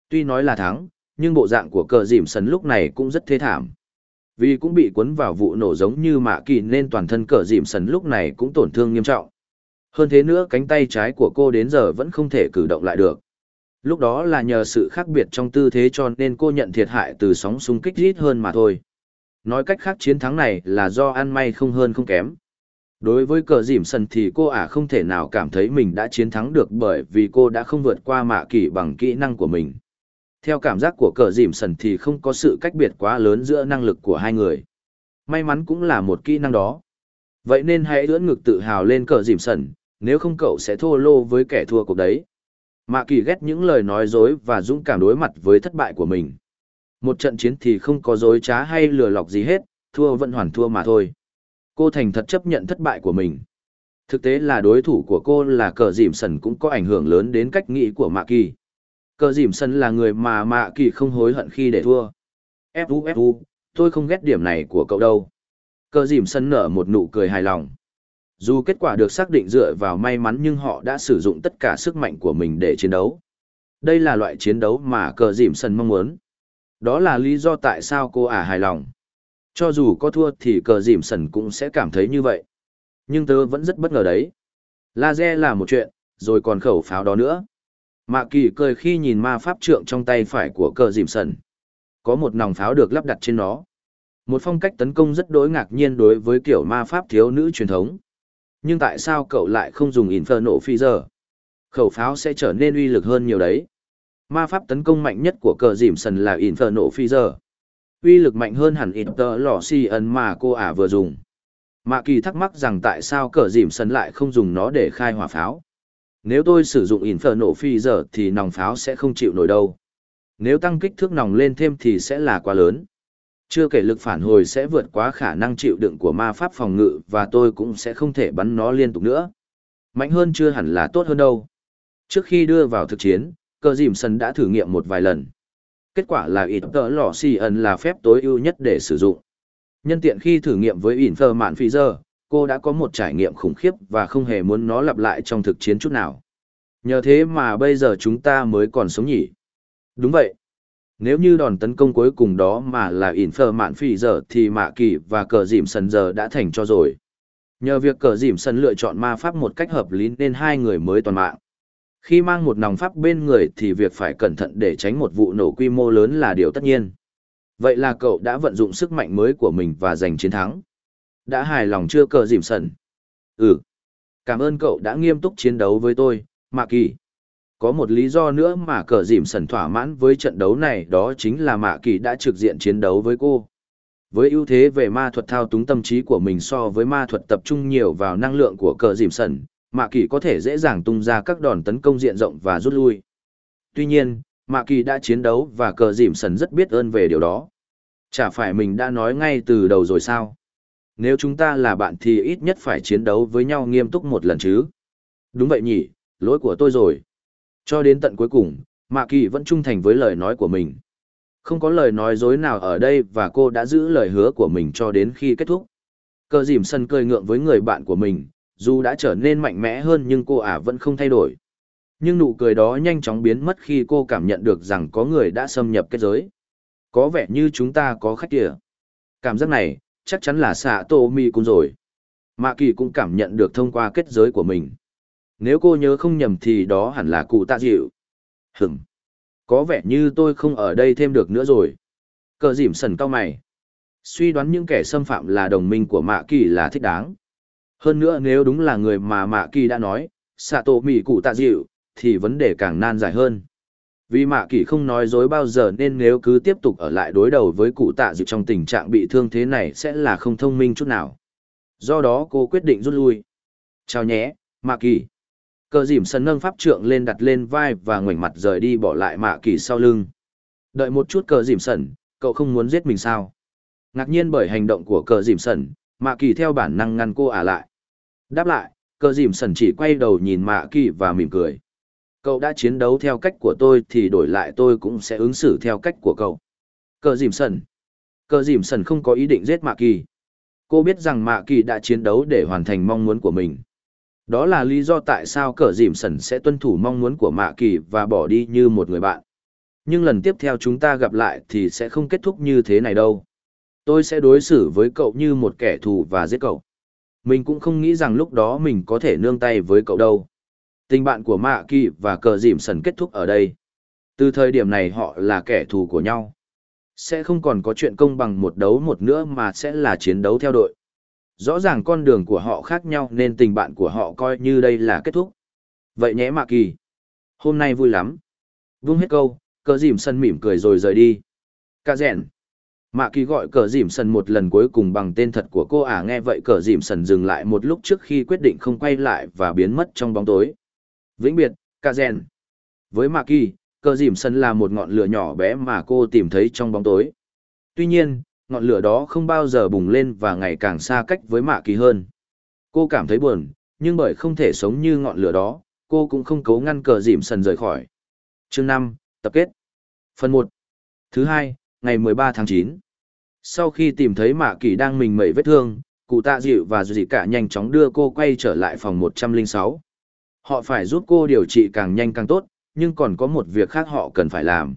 Tuy nói là thắng, nhưng bộ dạng của cờ dìm sần lúc này cũng rất thê thảm. Vì cũng bị cuốn vào vụ nổ giống như mạ kỳ nên toàn thân cờ dìm sần lúc này cũng tổn thương nghiêm trọng. Hơn thế nữa cánh tay trái của cô đến giờ vẫn không thể cử động lại được. Lúc đó là nhờ sự khác biệt trong tư thế cho nên cô nhận thiệt hại từ sóng xung kích rít hơn mà thôi. Nói cách khác chiến thắng này là do ăn may không hơn không kém. Đối với cờ dìm sần thì cô ả không thể nào cảm thấy mình đã chiến thắng được bởi vì cô đã không vượt qua mạ kỳ bằng kỹ năng của mình. Theo cảm giác của cờ dìm sần thì không có sự cách biệt quá lớn giữa năng lực của hai người. May mắn cũng là một kỹ năng đó. Vậy nên hãy ưỡn ngực tự hào lên cờ dìm sần, nếu không cậu sẽ thua lô với kẻ thua cuộc đấy. Mạ kỳ ghét những lời nói dối và dũng cảm đối mặt với thất bại của mình. Một trận chiến thì không có dối trá hay lừa lọc gì hết, thua vẫn hoàn thua mà thôi. Cô thành thật chấp nhận thất bại của mình. Thực tế là đối thủ của cô là cờ dìm sần cũng có ảnh hưởng lớn đến cách nghĩ của Mạ Kỳ. Cờ dìm sân là người mà mạ kỳ không hối hận khi để thua. Fu Fu, tôi không ghét điểm này của cậu đâu. Cờ dìm sân nở một nụ cười hài lòng. Dù kết quả được xác định dựa vào may mắn nhưng họ đã sử dụng tất cả sức mạnh của mình để chiến đấu. Đây là loại chiến đấu mà cờ dìm sân mong muốn. Đó là lý do tại sao cô ả hài lòng. Cho dù có thua thì cờ dìm sần cũng sẽ cảm thấy như vậy. Nhưng tớ vẫn rất bất ngờ đấy. Laser là một chuyện, rồi còn khẩu pháo đó nữa. Mạ kỳ cười khi nhìn ma pháp trượng trong tay phải của cờ dìm sần. Có một nòng pháo được lắp đặt trên nó. Một phong cách tấn công rất đối ngạc nhiên đối với kiểu ma pháp thiếu nữ truyền thống. Nhưng tại sao cậu lại không dùng Inferno Freezer? Khẩu pháo sẽ trở nên uy lực hơn nhiều đấy. Ma pháp tấn công mạnh nhất của cờ dìm sần là Inferno Freezer. Uy lực mạnh hơn hẳn Inter lò si ấn mà cô ả vừa dùng. Mạ kỳ thắc mắc rằng tại sao cờ dìm sần lại không dùng nó để khai hỏa pháo nếu tôi sử dụng Inferno phi giờ thì nòng pháo sẽ không chịu nổi đâu. Nếu tăng kích thước nòng lên thêm thì sẽ là quá lớn. Chưa kể lực phản hồi sẽ vượt quá khả năng chịu đựng của ma pháp phòng ngự và tôi cũng sẽ không thể bắn nó liên tục nữa. Mạnh hơn chưa hẳn là tốt hơn đâu. Trước khi đưa vào thực chiến, cờ dìm sân đã thử nghiệm một vài lần. Kết quả là ít tờ lò xì ẩn là phép tối ưu nhất để sử dụng. Nhân tiện khi thử nghiệm với Infer Mạn Phi Giờ, cô đã có một trải nghiệm khủng khiếp và không hề muốn nó lặp lại trong thực chiến chút nào. Nhờ thế mà bây giờ chúng ta mới còn sống nhỉ. Đúng vậy. Nếu như đòn tấn công cuối cùng đó mà là Infer Mạn Phi giờ thì Mạ Kỳ và cờ dìm sần giờ đã thành cho rồi. Nhờ việc cờ dìm sần lựa chọn ma pháp một cách hợp lý nên hai người mới toàn mạng. Khi mang một nòng pháp bên người thì việc phải cẩn thận để tránh một vụ nổ quy mô lớn là điều tất nhiên. Vậy là cậu đã vận dụng sức mạnh mới của mình và giành chiến thắng. Đã hài lòng chưa cờ dìm sần? Ừ. Cảm ơn cậu đã nghiêm túc chiến đấu với tôi, Mạ Kỳ. Có một lý do nữa mà cờ dìm sần thỏa mãn với trận đấu này đó chính là Mạ Kỳ đã trực diện chiến đấu với cô. Với ưu thế về ma thuật thao túng tâm trí của mình so với ma thuật tập trung nhiều vào năng lượng của cờ dìm sần, Mạ Kỳ có thể dễ dàng tung ra các đòn tấn công diện rộng và rút lui. Tuy nhiên, Mạ Kỳ đã chiến đấu và cờ dìm sần rất biết ơn về điều đó. Chả phải mình đã nói ngay từ đầu rồi sao? Nếu chúng ta là bạn thì ít nhất phải chiến đấu với nhau nghiêm túc một lần chứ. Đúng vậy nhỉ, lỗi của tôi rồi. Cho đến tận cuối cùng, Mạ Kỳ vẫn trung thành với lời nói của mình. Không có lời nói dối nào ở đây và cô đã giữ lời hứa của mình cho đến khi kết thúc. Cờ dìm sân cười ngượng với người bạn của mình, dù đã trở nên mạnh mẽ hơn nhưng cô ả vẫn không thay đổi. Nhưng nụ cười đó nhanh chóng biến mất khi cô cảm nhận được rằng có người đã xâm nhập kết giới. Có vẻ như chúng ta có khách kìa. Cảm giác này, chắc chắn là xạ tô mi cun rồi. Mạ kỳ cũng cảm nhận được thông qua kết giới của mình. Nếu cô nhớ không nhầm thì đó hẳn là cụ tạ dịu. Hửm. Có vẻ như tôi không ở đây thêm được nữa rồi. Cờ dìm sần cao mày. Suy đoán những kẻ xâm phạm là đồng minh của Mạ kỳ là thích đáng. Hơn nữa nếu đúng là người mà Mạ kỳ đã nói, xạ tổ mì cụ tạ dịu, thì vấn đề càng nan giải hơn. Vì Mạ Kỳ không nói dối bao giờ nên nếu cứ tiếp tục ở lại đối đầu với cụ tạ dịu trong tình trạng bị thương thế này sẽ là không thông minh chút nào. Do đó cô quyết định rút lui. Chào nhé, Mạ Kỳ. Cờ dìm sân nâng pháp trượng lên đặt lên vai và ngoảnh mặt rời đi bỏ lại Mạ Kỳ sau lưng. Đợi một chút cờ dìm sần, cậu không muốn giết mình sao? Ngạc nhiên bởi hành động của cờ dìm sần, Mạ Kỳ theo bản năng ngăn cô ả lại. Đáp lại, cờ dìm sần chỉ quay đầu nhìn Mạ Kỳ và mỉm cười. Cậu đã chiến đấu theo cách của tôi thì đổi lại tôi cũng sẽ ứng xử theo cách của cậu. Cờ dìm sần. Cờ dìm sần không có ý định giết mạ kỳ. Cô biết rằng mạ kỳ đã chiến đấu để hoàn thành mong muốn của mình. Đó là lý do tại sao cờ dìm sần sẽ tuân thủ mong muốn của mạ kỳ và bỏ đi như một người bạn. Nhưng lần tiếp theo chúng ta gặp lại thì sẽ không kết thúc như thế này đâu tôi sẽ đối xử với cậu như một kẻ thù và giết cậu mình cũng không nghĩ rằng lúc đó mình có thể nương tay với cậu đâu Tình bạn của Mạ Kỳ và cờ dìm sần kết thúc ở đây. Từ thời điểm này họ là kẻ thù của nhau. Sẽ không còn có chuyện công bằng một đấu một nữa mà sẽ là chiến đấu theo đội. Rõ ràng con đường của họ khác nhau nên tình bạn của họ coi như đây là kết thúc. Vậy nhé Mạ Kỳ. Hôm nay vui lắm. Vung hết câu, cờ dìm sân mỉm cười rồi rời đi. Ca rèn. Mạ Kỳ gọi cờ dìm sần một lần cuối cùng bằng tên thật của cô ả à, nghe vậy cờ dìm sần dừng lại một lúc trước khi quyết định không quay lại và biến mất trong bóng tối. Vĩnh biệt, ca rèn. Với Mạc Kỳ, cờ dìm sần là một ngọn lửa nhỏ bé mà cô tìm thấy trong bóng tối. Tuy nhiên, ngọn lửa đó không bao giờ bùng lên và ngày càng xa cách với Mạc Kỳ hơn. Cô cảm thấy buồn, nhưng bởi không thể sống như ngọn lửa đó, cô cũng không cố ngăn cờ dìm sần rời khỏi. Chương năm, tập kết. Phần một. Thứ hai, ngày 13 tháng 9. Sau khi tìm thấy Mạ Kỳ đang mình mẩy vết thương, cụ tạ dịu và dì cả nhanh chóng đưa cô quay trở lại phòng 106. Họ phải giúp cô điều trị càng nhanh càng tốt, nhưng còn có một việc khác họ cần phải làm.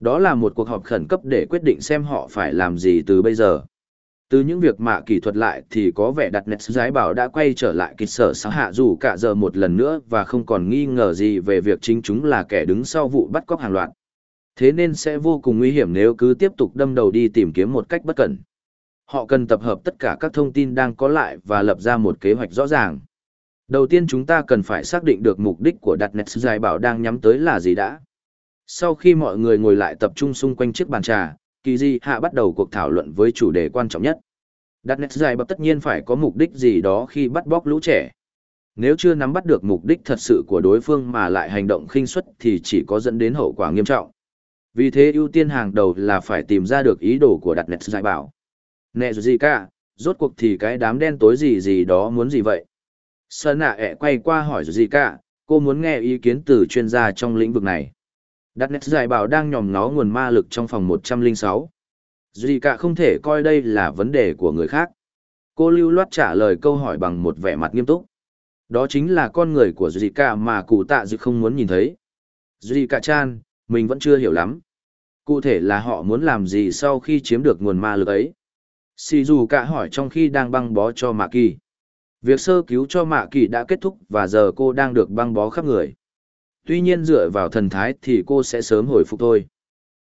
Đó là một cuộc họp khẩn cấp để quyết định xem họ phải làm gì từ bây giờ. Từ những việc Mạ Kỳ thuật lại thì có vẻ đặt nét giái bảo đã quay trở lại kịch sở sáng hạ dù cả giờ một lần nữa và không còn nghi ngờ gì về việc chính chúng là kẻ đứng sau vụ bắt cóc hàng loạt. Thế nên sẽ vô cùng nguy hiểm nếu cứ tiếp tục đâm đầu đi tìm kiếm một cách bất cẩn. Họ cần tập hợp tất cả các thông tin đang có lại và lập ra một kế hoạch rõ ràng. Đầu tiên chúng ta cần phải xác định được mục đích của đặt nét giải bảo đang nhắm tới là gì đã. Sau khi mọi người ngồi lại tập trung xung quanh chiếc bàn trà, kỳ di hạ bắt đầu cuộc thảo luận với chủ đề quan trọng nhất. Đặt nét giải bảo tất nhiên phải có mục đích gì đó khi bắt bóc lũ trẻ. Nếu chưa nắm bắt được mục đích thật sự của đối phương mà lại hành động khinh suất thì chỉ có dẫn đến hậu quả nghiêm trọng. Vì thế ưu tiên hàng đầu là phải tìm ra được ý đồ của đặt nẹt giải bảo. Nè gì cả, rốt cuộc thì cái đám đen tối gì gì đó muốn gì vậy? Sơn nạ ẹ quay qua hỏi gì cả, cô muốn nghe ý kiến từ chuyên gia trong lĩnh vực này. Đặt nét giải bảo đang nhòm ngó nguồn ma lực trong phòng 106. Gì cả không thể coi đây là vấn đề của người khác. Cô lưu loát trả lời câu hỏi bằng một vẻ mặt nghiêm túc. Đó chính là con người của Duy Cả mà cụ tạ dự không muốn nhìn thấy. Duy Cả chan, mình vẫn chưa hiểu lắm. Cụ thể là họ muốn làm gì sau khi chiếm được nguồn ma lực ấy. Sì dù cả hỏi trong khi đang băng bó cho Mạ Kỳ. Việc sơ cứu cho Mạ Kỳ đã kết thúc và giờ cô đang được băng bó khắp người. Tuy nhiên dựa vào thần thái thì cô sẽ sớm hồi phục thôi.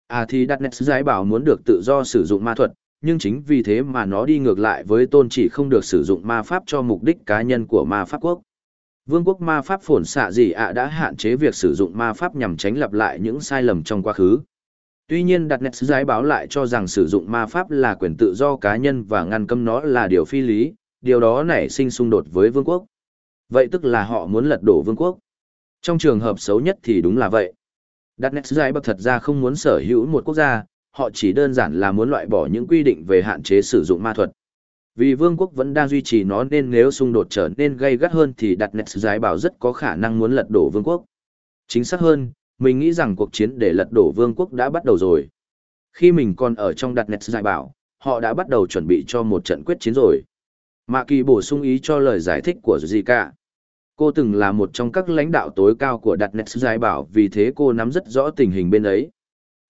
À thì đặt nét giải bảo muốn được tự do sử dụng ma thuật, nhưng chính vì thế mà nó đi ngược lại với tôn chỉ không được sử dụng ma pháp cho mục đích cá nhân của ma pháp quốc. Vương quốc ma pháp phồn xạ gì ạ đã hạn chế việc sử dụng ma pháp nhằm tránh lặp lại những sai lầm trong quá khứ. Tuy nhiên đặt nét giải báo lại cho rằng sử dụng ma pháp là quyền tự do cá nhân và ngăn cấm nó là điều phi lý, điều đó nảy sinh xung đột với vương quốc. Vậy tức là họ muốn lật đổ vương quốc. Trong trường hợp xấu nhất thì đúng là vậy. Đặt nét giải bậc thật ra không muốn sở hữu một quốc gia, họ chỉ đơn giản là muốn loại bỏ những quy định về hạn chế sử dụng ma thuật. Vì vương quốc vẫn đang duy trì nó nên nếu xung đột trở nên gây gắt hơn thì đặt nét giải bảo rất có khả năng muốn lật đổ vương quốc. Chính xác hơn, mình nghĩ rằng cuộc chiến để lật đổ vương quốc đã bắt đầu rồi. Khi mình còn ở trong đặt nét giải bảo, họ đã bắt đầu chuẩn bị cho một trận quyết chiến rồi. Mạ kỳ bổ sung ý cho lời giải thích của Zika. Cô từng là một trong các lãnh đạo tối cao của đặt nét giải bảo vì thế cô nắm rất rõ tình hình bên ấy.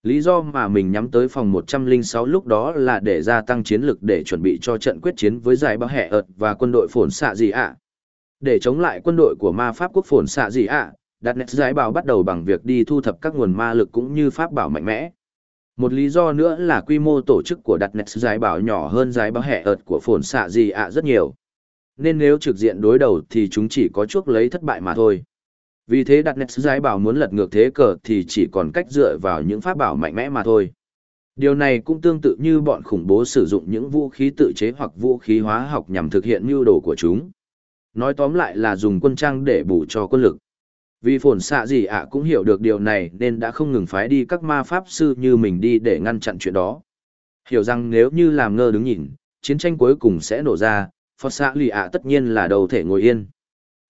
Lý do mà mình nhắm tới phòng 106 lúc đó là để gia tăng chiến lực để chuẩn bị cho trận quyết chiến với giải báo hẹ ợt và quân đội phồn xạ gì ạ. Để chống lại quân đội của ma pháp quốc phồn xạ gì ạ, đặt nét giải bảo bắt đầu bằng việc đi thu thập các nguồn ma lực cũng như pháp bảo mạnh mẽ. Một lý do nữa là quy mô tổ chức của đặt nét giải bảo nhỏ hơn giải báo hẹ ợt của phồn xạ gì ạ rất nhiều. Nên nếu trực diện đối đầu thì chúng chỉ có chuốc lấy thất bại mà thôi. Vì thế đặt nét giải bảo muốn lật ngược thế cờ thì chỉ còn cách dựa vào những pháp bảo mạnh mẽ mà thôi. Điều này cũng tương tự như bọn khủng bố sử dụng những vũ khí tự chế hoặc vũ khí hóa học nhằm thực hiện mưu đồ của chúng. Nói tóm lại là dùng quân trang để bù cho quân lực. Vì phồn xạ gì ạ cũng hiểu được điều này nên đã không ngừng phái đi các ma pháp sư như mình đi để ngăn chặn chuyện đó. Hiểu rằng nếu như làm ngơ đứng nhìn, chiến tranh cuối cùng sẽ nổ ra, Phật xạ lì ạ tất nhiên là đầu thể ngồi yên.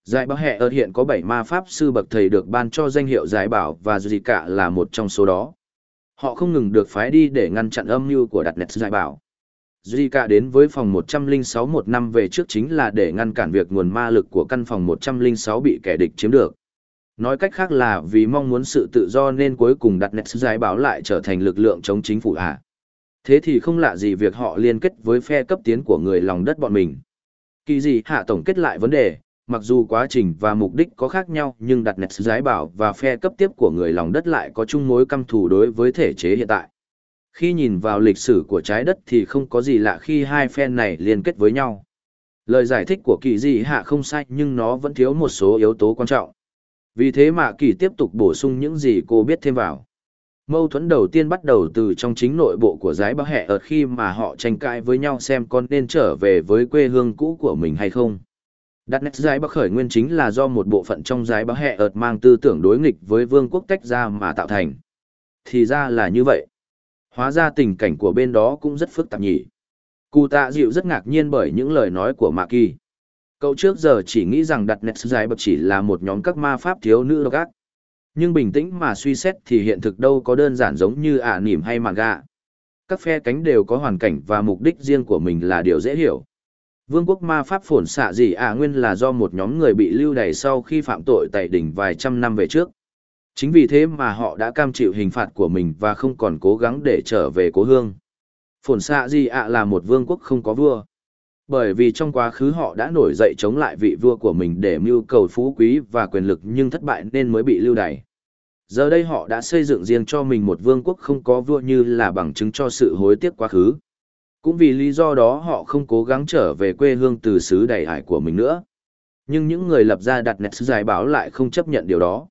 Giải bảo hệ ở hiện có 7 ma pháp sư bậc thầy được ban cho danh hiệu giải bảo và gì cả là một trong số đó. Họ không ngừng được phái đi để ngăn chặn âm mưu của đặt nét giải bảo. Duy cả đến với phòng 106 một năm về trước chính là để ngăn cản việc nguồn ma lực của căn phòng 106 bị kẻ địch chiếm được. Nói cách khác là vì mong muốn sự tự do nên cuối cùng đặt nét giải bảo lại trở thành lực lượng chống chính phủ à. Thế thì không lạ gì việc họ liên kết với phe cấp tiến của người lòng đất bọn mình. Kỳ gì hạ tổng kết lại vấn đề, mặc dù quá trình và mục đích có khác nhau, nhưng đặt nét giải bảo và phe cấp tiếp của người lòng đất lại có chung mối căm thù đối với thể chế hiện tại. Khi nhìn vào lịch sử của trái đất thì không có gì lạ khi hai phe này liên kết với nhau. Lời giải thích của kỳ dị hạ không sai, nhưng nó vẫn thiếu một số yếu tố quan trọng. Vì thế mà kỳ tiếp tục bổ sung những gì cô biết thêm vào. Mâu thuẫn đầu tiên bắt đầu từ trong chính nội bộ của giái bác hẹ ở khi mà họ tranh cãi với nhau xem con nên trở về với quê hương cũ của mình hay không. Đặt nét giải bắc khởi nguyên chính là do một bộ phận trong giải bắc hệ ợt mang tư tưởng đối nghịch với vương quốc tách ra mà tạo thành. Thì ra là như vậy. Hóa ra tình cảnh của bên đó cũng rất phức tạp nhỉ. Cụ tạ dịu rất ngạc nhiên bởi những lời nói của Mạc Kỳ. Cậu trước giờ chỉ nghĩ rằng đặt nét giải bắc chỉ là một nhóm các ma pháp thiếu nữ độc ác. Nhưng bình tĩnh mà suy xét thì hiện thực đâu có đơn giản giống như ả nỉm hay mạ gà. Các phe cánh đều có hoàn cảnh và mục đích riêng của mình là điều dễ hiểu. Vương quốc ma pháp phổn xạ gì à nguyên là do một nhóm người bị lưu đày sau khi phạm tội tại đỉnh vài trăm năm về trước. Chính vì thế mà họ đã cam chịu hình phạt của mình và không còn cố gắng để trở về cố hương. Phổn xạ gì ạ là một vương quốc không có vua. Bởi vì trong quá khứ họ đã nổi dậy chống lại vị vua của mình để mưu cầu phú quý và quyền lực nhưng thất bại nên mới bị lưu đày. Giờ đây họ đã xây dựng riêng cho mình một vương quốc không có vua như là bằng chứng cho sự hối tiếc quá khứ. Cũng vì lý do đó họ không cố gắng trở về quê hương từ xứ đầy ải của mình nữa. Nhưng những người lập ra đặt nét giải báo lại không chấp nhận điều đó.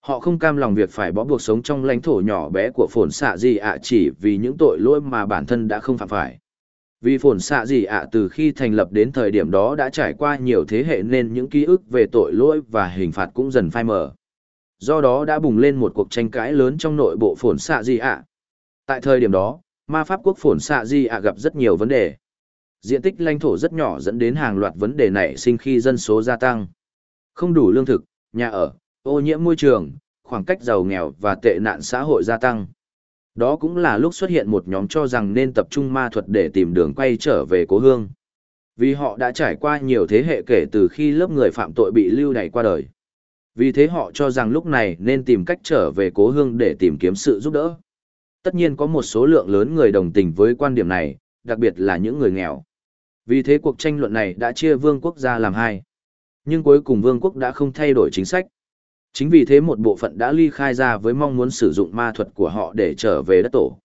Họ không cam lòng việc phải bó buộc sống trong lãnh thổ nhỏ bé của phồn xạ gì ạ chỉ vì những tội lỗi mà bản thân đã không phạm phải. Vì phồn xạ gì ạ từ khi thành lập đến thời điểm đó đã trải qua nhiều thế hệ nên những ký ức về tội lỗi và hình phạt cũng dần phai mờ. Do đó đã bùng lên một cuộc tranh cãi lớn trong nội bộ phồn xạ gì ạ. Tại thời điểm đó, ma pháp quốc phổn xạ di ạ gặp rất nhiều vấn đề. Diện tích lãnh thổ rất nhỏ dẫn đến hàng loạt vấn đề nảy sinh khi dân số gia tăng. Không đủ lương thực, nhà ở, ô nhiễm môi trường, khoảng cách giàu nghèo và tệ nạn xã hội gia tăng. Đó cũng là lúc xuất hiện một nhóm cho rằng nên tập trung ma thuật để tìm đường quay trở về cố hương. Vì họ đã trải qua nhiều thế hệ kể từ khi lớp người phạm tội bị lưu đày qua đời. Vì thế họ cho rằng lúc này nên tìm cách trở về cố hương để tìm kiếm sự giúp đỡ. Tất nhiên có một số lượng lớn người đồng tình với quan điểm này, đặc biệt là những người nghèo. Vì thế cuộc tranh luận này đã chia vương quốc ra làm hai. Nhưng cuối cùng vương quốc đã không thay đổi chính sách. Chính vì thế một bộ phận đã ly khai ra với mong muốn sử dụng ma thuật của họ để trở về đất tổ.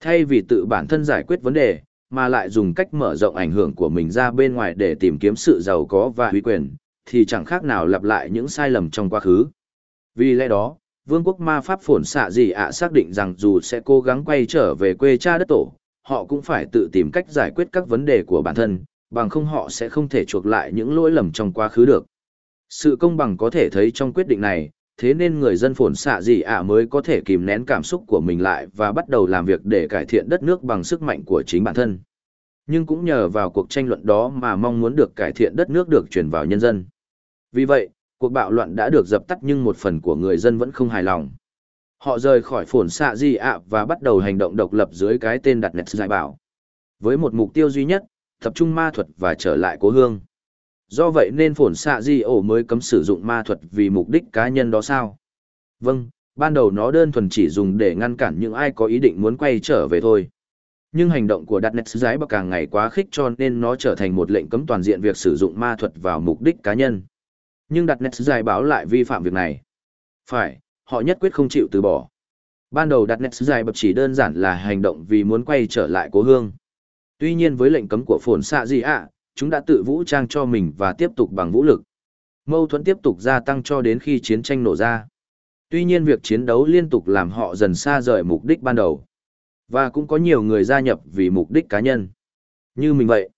Thay vì tự bản thân giải quyết vấn đề, mà lại dùng cách mở rộng ảnh hưởng của mình ra bên ngoài để tìm kiếm sự giàu có và uy quyền, thì chẳng khác nào lặp lại những sai lầm trong quá khứ. Vì lẽ đó, vương quốc ma pháp phổn xạ gì ạ xác định rằng dù sẽ cố gắng quay trở về quê cha đất tổ, họ cũng phải tự tìm cách giải quyết các vấn đề của bản thân, bằng không họ sẽ không thể chuộc lại những lỗi lầm trong quá khứ được. Sự công bằng có thể thấy trong quyết định này, thế nên người dân Phổn xạ gì ạ mới có thể kìm nén cảm xúc của mình lại và bắt đầu làm việc để cải thiện đất nước bằng sức mạnh của chính bản thân. Nhưng cũng nhờ vào cuộc tranh luận đó mà mong muốn được cải thiện đất nước được truyền vào nhân dân. Vì vậy, cuộc bạo loạn đã được dập tắt nhưng một phần của người dân vẫn không hài lòng. Họ rời khỏi Phổn xạ Di ạ và bắt đầu hành động độc lập dưới cái tên đặt nét giải bảo. Với một mục tiêu duy nhất, tập trung ma thuật và trở lại cố hương. Do vậy nên Phổn xạ di ổ mới cấm sử dụng ma thuật vì mục đích cá nhân đó sao? Vâng, ban đầu nó đơn thuần chỉ dùng để ngăn cản những ai có ý định muốn quay trở về thôi. Nhưng hành động của đặt nét giải bậc càng ngày quá khích cho nên nó trở thành một lệnh cấm toàn diện việc sử dụng ma thuật vào mục đích cá nhân. Nhưng đặt nét giải báo lại vi phạm việc này. Phải, họ nhất quyết không chịu từ bỏ. Ban đầu đặt nét giải bậc chỉ đơn giản là hành động vì muốn quay trở lại cố hương. Tuy nhiên với lệnh cấm của phồn xạ gì ạ, chúng đã tự vũ trang cho mình và tiếp tục bằng vũ lực. Mâu thuẫn tiếp tục gia tăng cho đến khi chiến tranh nổ ra. Tuy nhiên việc chiến đấu liên tục làm họ dần xa rời mục đích ban đầu. Và cũng có nhiều người gia nhập vì mục đích cá nhân. Như mình vậy.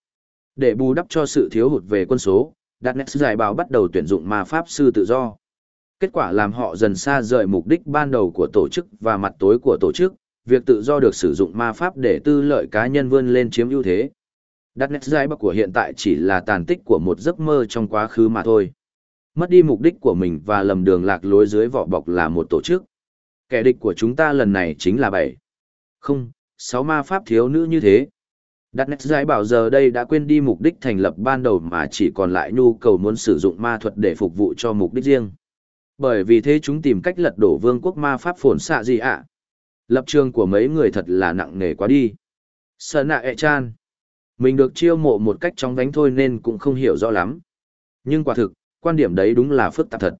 Để bù đắp cho sự thiếu hụt về quân số, đạt nét giải báo bắt đầu tuyển dụng ma pháp sư tự do. Kết quả làm họ dần xa rời mục đích ban đầu của tổ chức và mặt tối của tổ chức, việc tự do được sử dụng ma pháp để tư lợi cá nhân vươn lên chiếm ưu thế. Đạt nét giải báo của hiện tại chỉ là tàn tích của một giấc mơ trong quá khứ mà thôi. Mất đi mục đích của mình và lầm đường lạc lối dưới vỏ bọc là một tổ chức. Kẻ địch của chúng ta lần này chính là bảy. Không, sáu ma pháp thiếu nữ như thế. Đặt nét giải bảo giờ đây đã quên đi mục đích thành lập ban đầu mà chỉ còn lại nhu cầu muốn sử dụng ma thuật để phục vụ cho mục đích riêng. Bởi vì thế chúng tìm cách lật đổ vương quốc ma pháp phồn xạ gì ạ. Lập trường của mấy người thật là nặng nề quá đi. Sợ nạ ẹ chan. Mình được chiêu mộ một cách trong đánh thôi nên cũng không hiểu rõ lắm. Nhưng quả thực, quan điểm đấy đúng là phức tạp thật.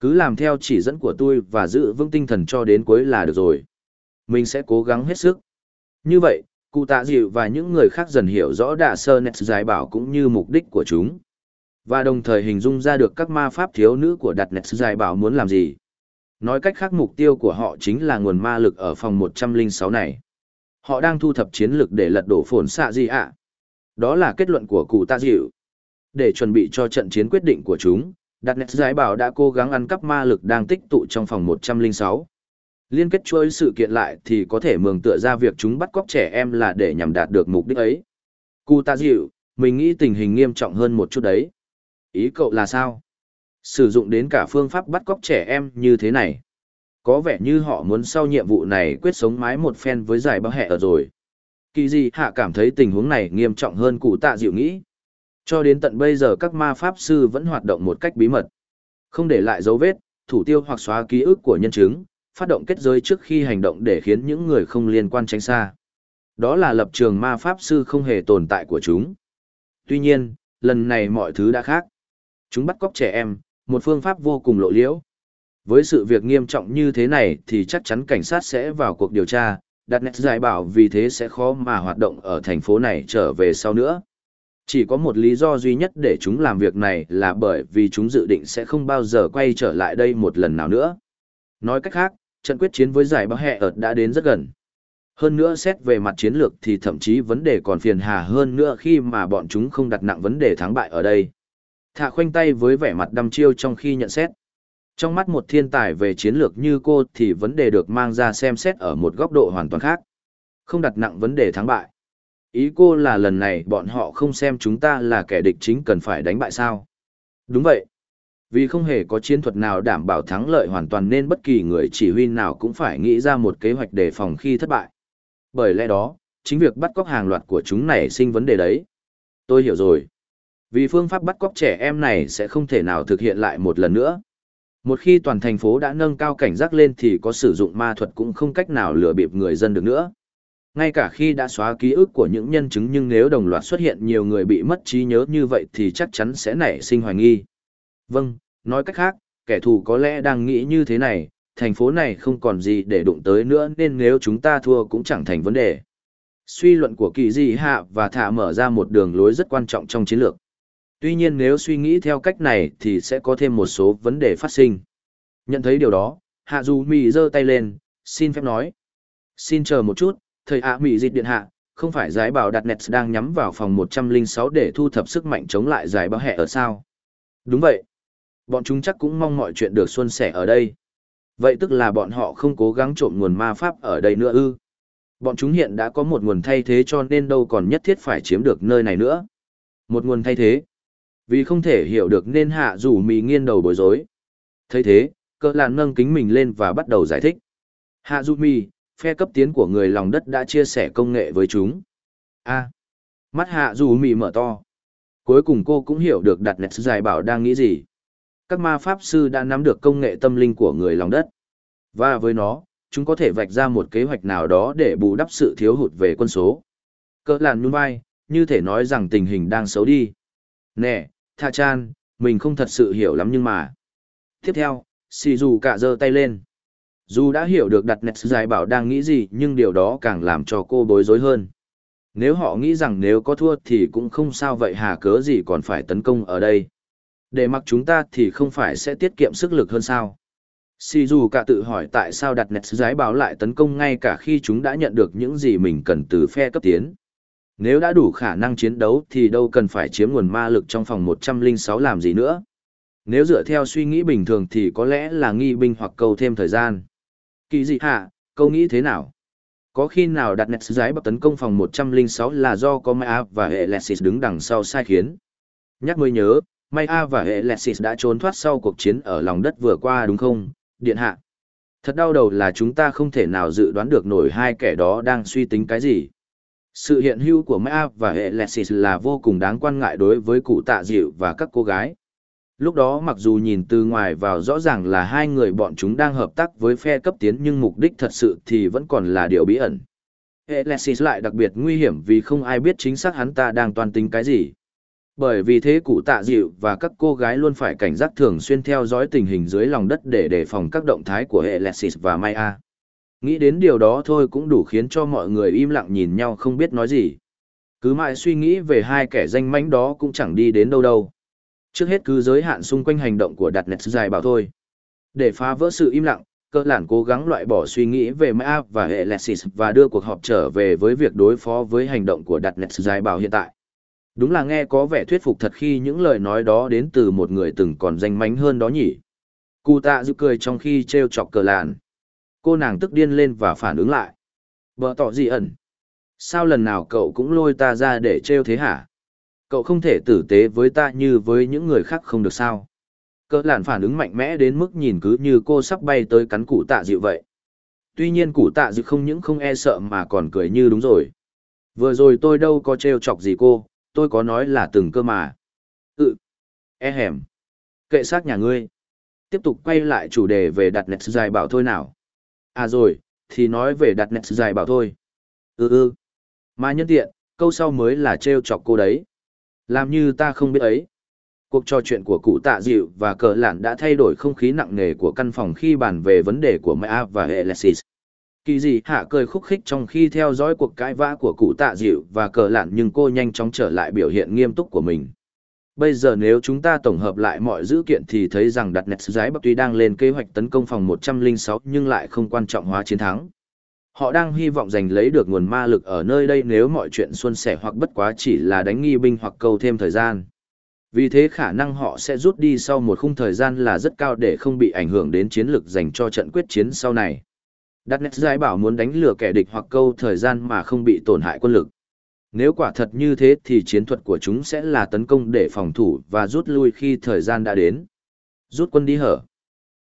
Cứ làm theo chỉ dẫn của tôi và giữ vững tinh thần cho đến cuối là được rồi. Mình sẽ cố gắng hết sức. Như vậy, cụ tạ dịu và những người khác dần hiểu rõ đạ sơ nét giải bảo cũng như mục đích của chúng. Và đồng thời hình dung ra được các ma pháp thiếu nữ của đặt nét giải bảo muốn làm gì. Nói cách khác, mục tiêu của họ chính là nguồn ma lực ở phòng 106 này. Họ đang thu thập chiến lực để lật đổ phồn xạ gì ạ. Đó là kết luận của cụ tạ dịu. Để chuẩn bị cho trận chiến quyết định của chúng, đặt nét giải bảo đã cố gắng ăn cắp ma lực đang tích tụ trong phòng 106 liên kết chuỗi sự kiện lại thì có thể mường tựa ra việc chúng bắt cóc trẻ em là để nhằm đạt được mục đích ấy. Cụ tạ dịu, mình nghĩ tình hình nghiêm trọng hơn một chút đấy. Ý cậu là sao? Sử dụng đến cả phương pháp bắt cóc trẻ em như thế này. Có vẻ như họ muốn sau nhiệm vụ này quyết sống mái một phen với giải bao hẹ ở rồi. Kỳ gì hạ cảm thấy tình huống này nghiêm trọng hơn cụ tạ dịu nghĩ. Cho đến tận bây giờ các ma pháp sư vẫn hoạt động một cách bí mật. Không để lại dấu vết, thủ tiêu hoặc xóa ký ức của nhân chứng, phát động kết giới trước khi hành động để khiến những người không liên quan tránh xa. Đó là lập trường ma pháp sư không hề tồn tại của chúng. Tuy nhiên, lần này mọi thứ đã khác. Chúng bắt cóc trẻ em, một phương pháp vô cùng lộ liễu. Với sự việc nghiêm trọng như thế này thì chắc chắn cảnh sát sẽ vào cuộc điều tra, đặt nét giải bảo vì thế sẽ khó mà hoạt động ở thành phố này trở về sau nữa. Chỉ có một lý do duy nhất để chúng làm việc này là bởi vì chúng dự định sẽ không bao giờ quay trở lại đây một lần nào nữa. Nói cách khác, trận quyết chiến với giải bác hẹ ợt đã đến rất gần. Hơn nữa xét về mặt chiến lược thì thậm chí vấn đề còn phiền hà hơn nữa khi mà bọn chúng không đặt nặng vấn đề thắng bại ở đây. Thạ khoanh tay với vẻ mặt đăm chiêu trong khi nhận xét. Trong mắt một thiên tài về chiến lược như cô thì vấn đề được mang ra xem xét ở một góc độ hoàn toàn khác. Không đặt nặng vấn đề thắng bại. Ý cô là lần này bọn họ không xem chúng ta là kẻ địch chính cần phải đánh bại sao. Đúng vậy. Vì không hề có chiến thuật nào đảm bảo thắng lợi hoàn toàn nên bất kỳ người chỉ huy nào cũng phải nghĩ ra một kế hoạch đề phòng khi thất bại. Bởi lẽ đó, chính việc bắt cóc hàng loạt của chúng nảy sinh vấn đề đấy. Tôi hiểu rồi. Vì phương pháp bắt cóc trẻ em này sẽ không thể nào thực hiện lại một lần nữa. Một khi toàn thành phố đã nâng cao cảnh giác lên thì có sử dụng ma thuật cũng không cách nào lừa bịp người dân được nữa. Ngay cả khi đã xóa ký ức của những nhân chứng nhưng nếu đồng loạt xuất hiện nhiều người bị mất trí nhớ như vậy thì chắc chắn sẽ nảy sinh hoài nghi. Vâng, nói cách khác, kẻ thù có lẽ đang nghĩ như thế này, thành phố này không còn gì để đụng tới nữa nên nếu chúng ta thua cũng chẳng thành vấn đề. Suy luận của kỳ dị hạ và thả mở ra một đường lối rất quan trọng trong chiến lược. Tuy nhiên nếu suy nghĩ theo cách này thì sẽ có thêm một số vấn đề phát sinh. Nhận thấy điều đó, hạ dù mì giơ tay lên, xin phép nói. Xin chờ một chút, thời hạ mì dịch điện hạ, không phải giải bảo đặt nets đang nhắm vào phòng 106 để thu thập sức mạnh chống lại giải bảo hẹ ở sao? Đúng vậy. Bọn chúng chắc cũng mong mọi chuyện được xuân sẻ ở đây. Vậy tức là bọn họ không cố gắng trộm nguồn ma pháp ở đây nữa ư. Bọn chúng hiện đã có một nguồn thay thế cho nên đâu còn nhất thiết phải chiếm được nơi này nữa. Một nguồn thay thế. Vì không thể hiểu được nên hạ rủ mì nghiên đầu bối rối. thấy thế, cỡ làn nâng kính mình lên và bắt đầu giải thích. Hạ rủ mì, phe cấp tiến của người lòng đất đã chia sẻ công nghệ với chúng. A. mắt hạ rủ mì mở to. Cuối cùng cô cũng hiểu được đặt nét dài bảo đang nghĩ gì. Các ma pháp sư đã nắm được công nghệ tâm linh của người lòng đất. Và với nó, chúng có thể vạch ra một kế hoạch nào đó để bù đắp sự thiếu hụt về quân số. Cỡ làn nhún vai, như thể nói rằng tình hình đang xấu đi. Nè, Tha Chan, mình không thật sự hiểu lắm nhưng mà. Tiếp theo, Sì dù cả giơ tay lên. Dù đã hiểu được đặt nét dài bảo đang nghĩ gì nhưng điều đó càng làm cho cô bối rối hơn. Nếu họ nghĩ rằng nếu có thua thì cũng không sao vậy hà cớ gì còn phải tấn công ở đây. Để mặc chúng ta thì không phải sẽ tiết kiệm sức lực hơn sao. Si dù cả tự hỏi tại sao đặt nets giái báo lại tấn công ngay cả khi chúng đã nhận được những gì mình cần từ phe cấp tiến. Nếu đã đủ khả năng chiến đấu thì đâu cần phải chiếm nguồn ma lực trong phòng 106 làm gì nữa. Nếu dựa theo suy nghĩ bình thường thì có lẽ là nghi binh hoặc câu thêm thời gian. Kỳ dị hạ, câu nghĩ thế nào? Có khi nào đặt nets giái bập tấn công phòng 106 là do có ma và hệ lexis đứng đằng sau sai khiến? Nhắc mới nhớ, Maya và hệ Lexis đã trốn thoát sau cuộc chiến ở lòng đất vừa qua đúng không, điện hạ? Thật đau đầu là chúng ta không thể nào dự đoán được nổi hai kẻ đó đang suy tính cái gì. Sự hiện hữu của Maya và hệ Lexis là vô cùng đáng quan ngại đối với cụ tạ dịu và các cô gái. Lúc đó mặc dù nhìn từ ngoài vào rõ ràng là hai người bọn chúng đang hợp tác với phe cấp tiến nhưng mục đích thật sự thì vẫn còn là điều bí ẩn. Alexis lại đặc biệt nguy hiểm vì không ai biết chính xác hắn ta đang toàn tính cái gì. Bởi vì thế cụ tạ dịu và các cô gái luôn phải cảnh giác thường xuyên theo dõi tình hình dưới lòng đất để đề phòng các động thái của hệ Lexis và Maya. Nghĩ đến điều đó thôi cũng đủ khiến cho mọi người im lặng nhìn nhau không biết nói gì. Cứ mãi suy nghĩ về hai kẻ danh mánh đó cũng chẳng đi đến đâu đâu. Trước hết cứ giới hạn xung quanh hành động của đặt nẹt dài bảo thôi. Để phá vỡ sự im lặng, cơ lản cố gắng loại bỏ suy nghĩ về Maya và hệ Lexis và đưa cuộc họp trở về với việc đối phó với hành động của đặt nẹt dài bảo hiện tại. Đúng là nghe có vẻ thuyết phục thật khi những lời nói đó đến từ một người từng còn danh mánh hơn đó nhỉ. Cụ tạ giữ cười trong khi treo chọc cờ làn. Cô nàng tức điên lên và phản ứng lại. Bờ tỏ gì ẩn. Sao lần nào cậu cũng lôi ta ra để treo thế hả? Cậu không thể tử tế với ta như với những người khác không được sao? Cờ làn phản ứng mạnh mẽ đến mức nhìn cứ như cô sắp bay tới cắn cụ tạ dịu vậy. Tuy nhiên cụ tạ dịu không những không e sợ mà còn cười như đúng rồi. Vừa rồi tôi đâu có treo chọc gì cô, tôi có nói là từng cơ mà. Ừ. E hẻm. Kệ xác nhà ngươi. Tiếp tục quay lại chủ đề về đặt nẹt dài bảo thôi nào. À rồi, thì nói về đặt nẹt dài bảo thôi. Ừ ừ. Mà nhân tiện, câu sau mới là trêu chọc cô đấy. Làm như ta không biết ấy. Cuộc trò chuyện của cụ tạ dịu và cờ lạn đã thay đổi không khí nặng nề của căn phòng khi bàn về vấn đề của Maya và Alexis. Kỳ dị hạ cười khúc khích trong khi theo dõi cuộc cãi vã của cụ tạ dịu và cờ lạn nhưng cô nhanh chóng trở lại biểu hiện nghiêm túc của mình. Bây giờ nếu chúng ta tổng hợp lại mọi dữ kiện thì thấy rằng đặt nét giái bắc tuy đang lên kế hoạch tấn công phòng 106 nhưng lại không quan trọng hóa chiến thắng. Họ đang hy vọng giành lấy được nguồn ma lực ở nơi đây nếu mọi chuyện xuân sẻ hoặc bất quá chỉ là đánh nghi binh hoặc câu thêm thời gian. Vì thế khả năng họ sẽ rút đi sau một khung thời gian là rất cao để không bị ảnh hưởng đến chiến lược dành cho trận quyết chiến sau này. Đặt nét giải bảo muốn đánh lừa kẻ địch hoặc câu thời gian mà không bị tổn hại quân lực. Nếu quả thật như thế thì chiến thuật của chúng sẽ là tấn công để phòng thủ và rút lui khi thời gian đã đến. Rút quân đi hở.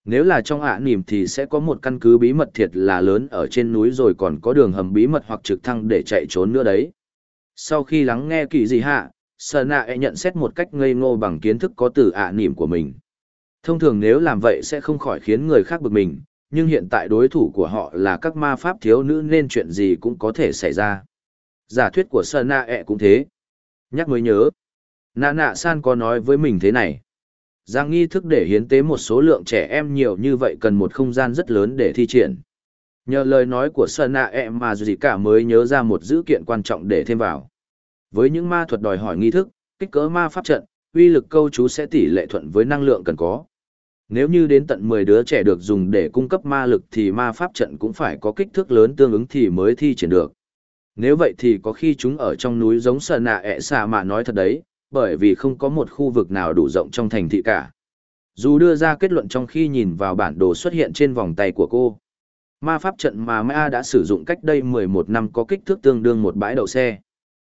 Nếu là trong ạ nỉm thì sẽ có một căn cứ bí mật thiệt là lớn ở trên núi rồi còn có đường hầm bí mật hoặc trực thăng để chạy trốn nữa đấy. Sau khi lắng nghe kỳ gì hạ, Sở nạ e nhận xét một cách ngây ngô bằng kiến thức có từ ạ nỉm của mình. Thông thường nếu làm vậy sẽ không khỏi khiến người khác bực mình, nhưng hiện tại đối thủ của họ là các ma pháp thiếu nữ nên chuyện gì cũng có thể xảy ra. Giả thuyết của Sơn Na ẹ cũng thế. Nhắc mới nhớ. Nạ nạ san có nói với mình thế này. Giang nghi thức để hiến tế một số lượng trẻ em nhiều như vậy cần một không gian rất lớn để thi triển. Nhờ lời nói của Sơn Na e mà gì cả mới nhớ ra một dữ kiện quan trọng để thêm vào. Với những ma thuật đòi hỏi nghi thức, kích cỡ ma pháp trận, uy lực câu chú sẽ tỷ lệ thuận với năng lượng cần có. Nếu như đến tận 10 đứa trẻ được dùng để cung cấp ma lực thì ma pháp trận cũng phải có kích thước lớn tương ứng thì mới thi triển được. Nếu vậy thì có khi chúng ở trong núi giống sờ nạ ẹ xà mà nói thật đấy, bởi vì không có một khu vực nào đủ rộng trong thành thị cả. Dù đưa ra kết luận trong khi nhìn vào bản đồ xuất hiện trên vòng tay của cô. Ma pháp trận mà Ma đã sử dụng cách đây 11 năm có kích thước tương đương một bãi đậu xe.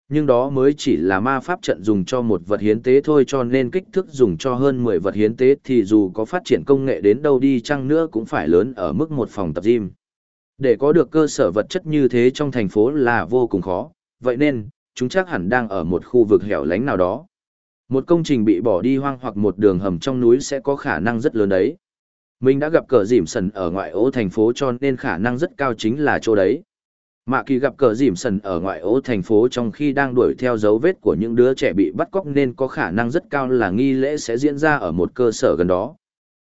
Nhưng đó mới chỉ là ma pháp trận dùng cho một vật hiến tế thôi cho nên kích thước dùng cho hơn 10 vật hiến tế thì dù có phát triển công nghệ đến đâu đi chăng nữa cũng phải lớn ở mức một phòng tập gym. Để có được cơ sở vật chất như thế trong thành phố là vô cùng khó, vậy nên, chúng chắc hẳn đang ở một khu vực hẻo lánh nào đó. Một công trình bị bỏ đi hoang hoặc một đường hầm trong núi sẽ có khả năng rất lớn đấy. Mình đã gặp cờ dìm sần ở ngoại ô thành phố cho nên khả năng rất cao chính là chỗ đấy. Mạ kỳ gặp cờ dìm sần ở ngoại ô thành phố trong khi đang đuổi theo dấu vết của những đứa trẻ bị bắt cóc nên có khả năng rất cao là nghi lễ sẽ diễn ra ở một cơ sở gần đó.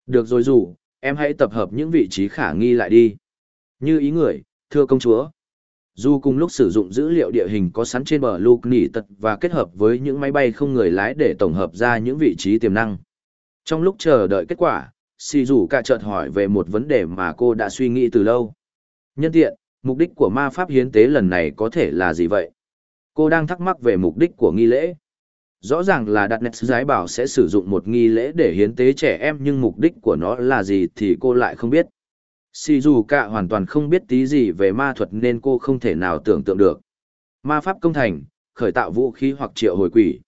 Được rồi dù, em hãy tập hợp những vị trí khả nghi lại đi. Như ý người, thưa công chúa. Dù cùng lúc sử dụng dữ liệu địa hình có sẵn trên bờ lục nỉ tật và kết hợp với những máy bay không người lái để tổng hợp ra những vị trí tiềm năng. Trong lúc chờ đợi kết quả, Sì rủ cả chợt hỏi về một vấn đề mà cô đã suy nghĩ từ lâu. Nhân tiện, mục đích của ma pháp hiến tế lần này có thể là gì vậy? Cô đang thắc mắc về mục đích của nghi lễ. Rõ ràng là đặt nét giái bảo sẽ sử dụng một nghi lễ để hiến tế trẻ em nhưng mục đích của nó là gì thì cô lại không biết. Sì dù cả hoàn toàn không biết tí gì về ma thuật nên cô không thể nào tưởng tượng được. Ma pháp công thành, khởi tạo vũ khí hoặc triệu hồi quỷ.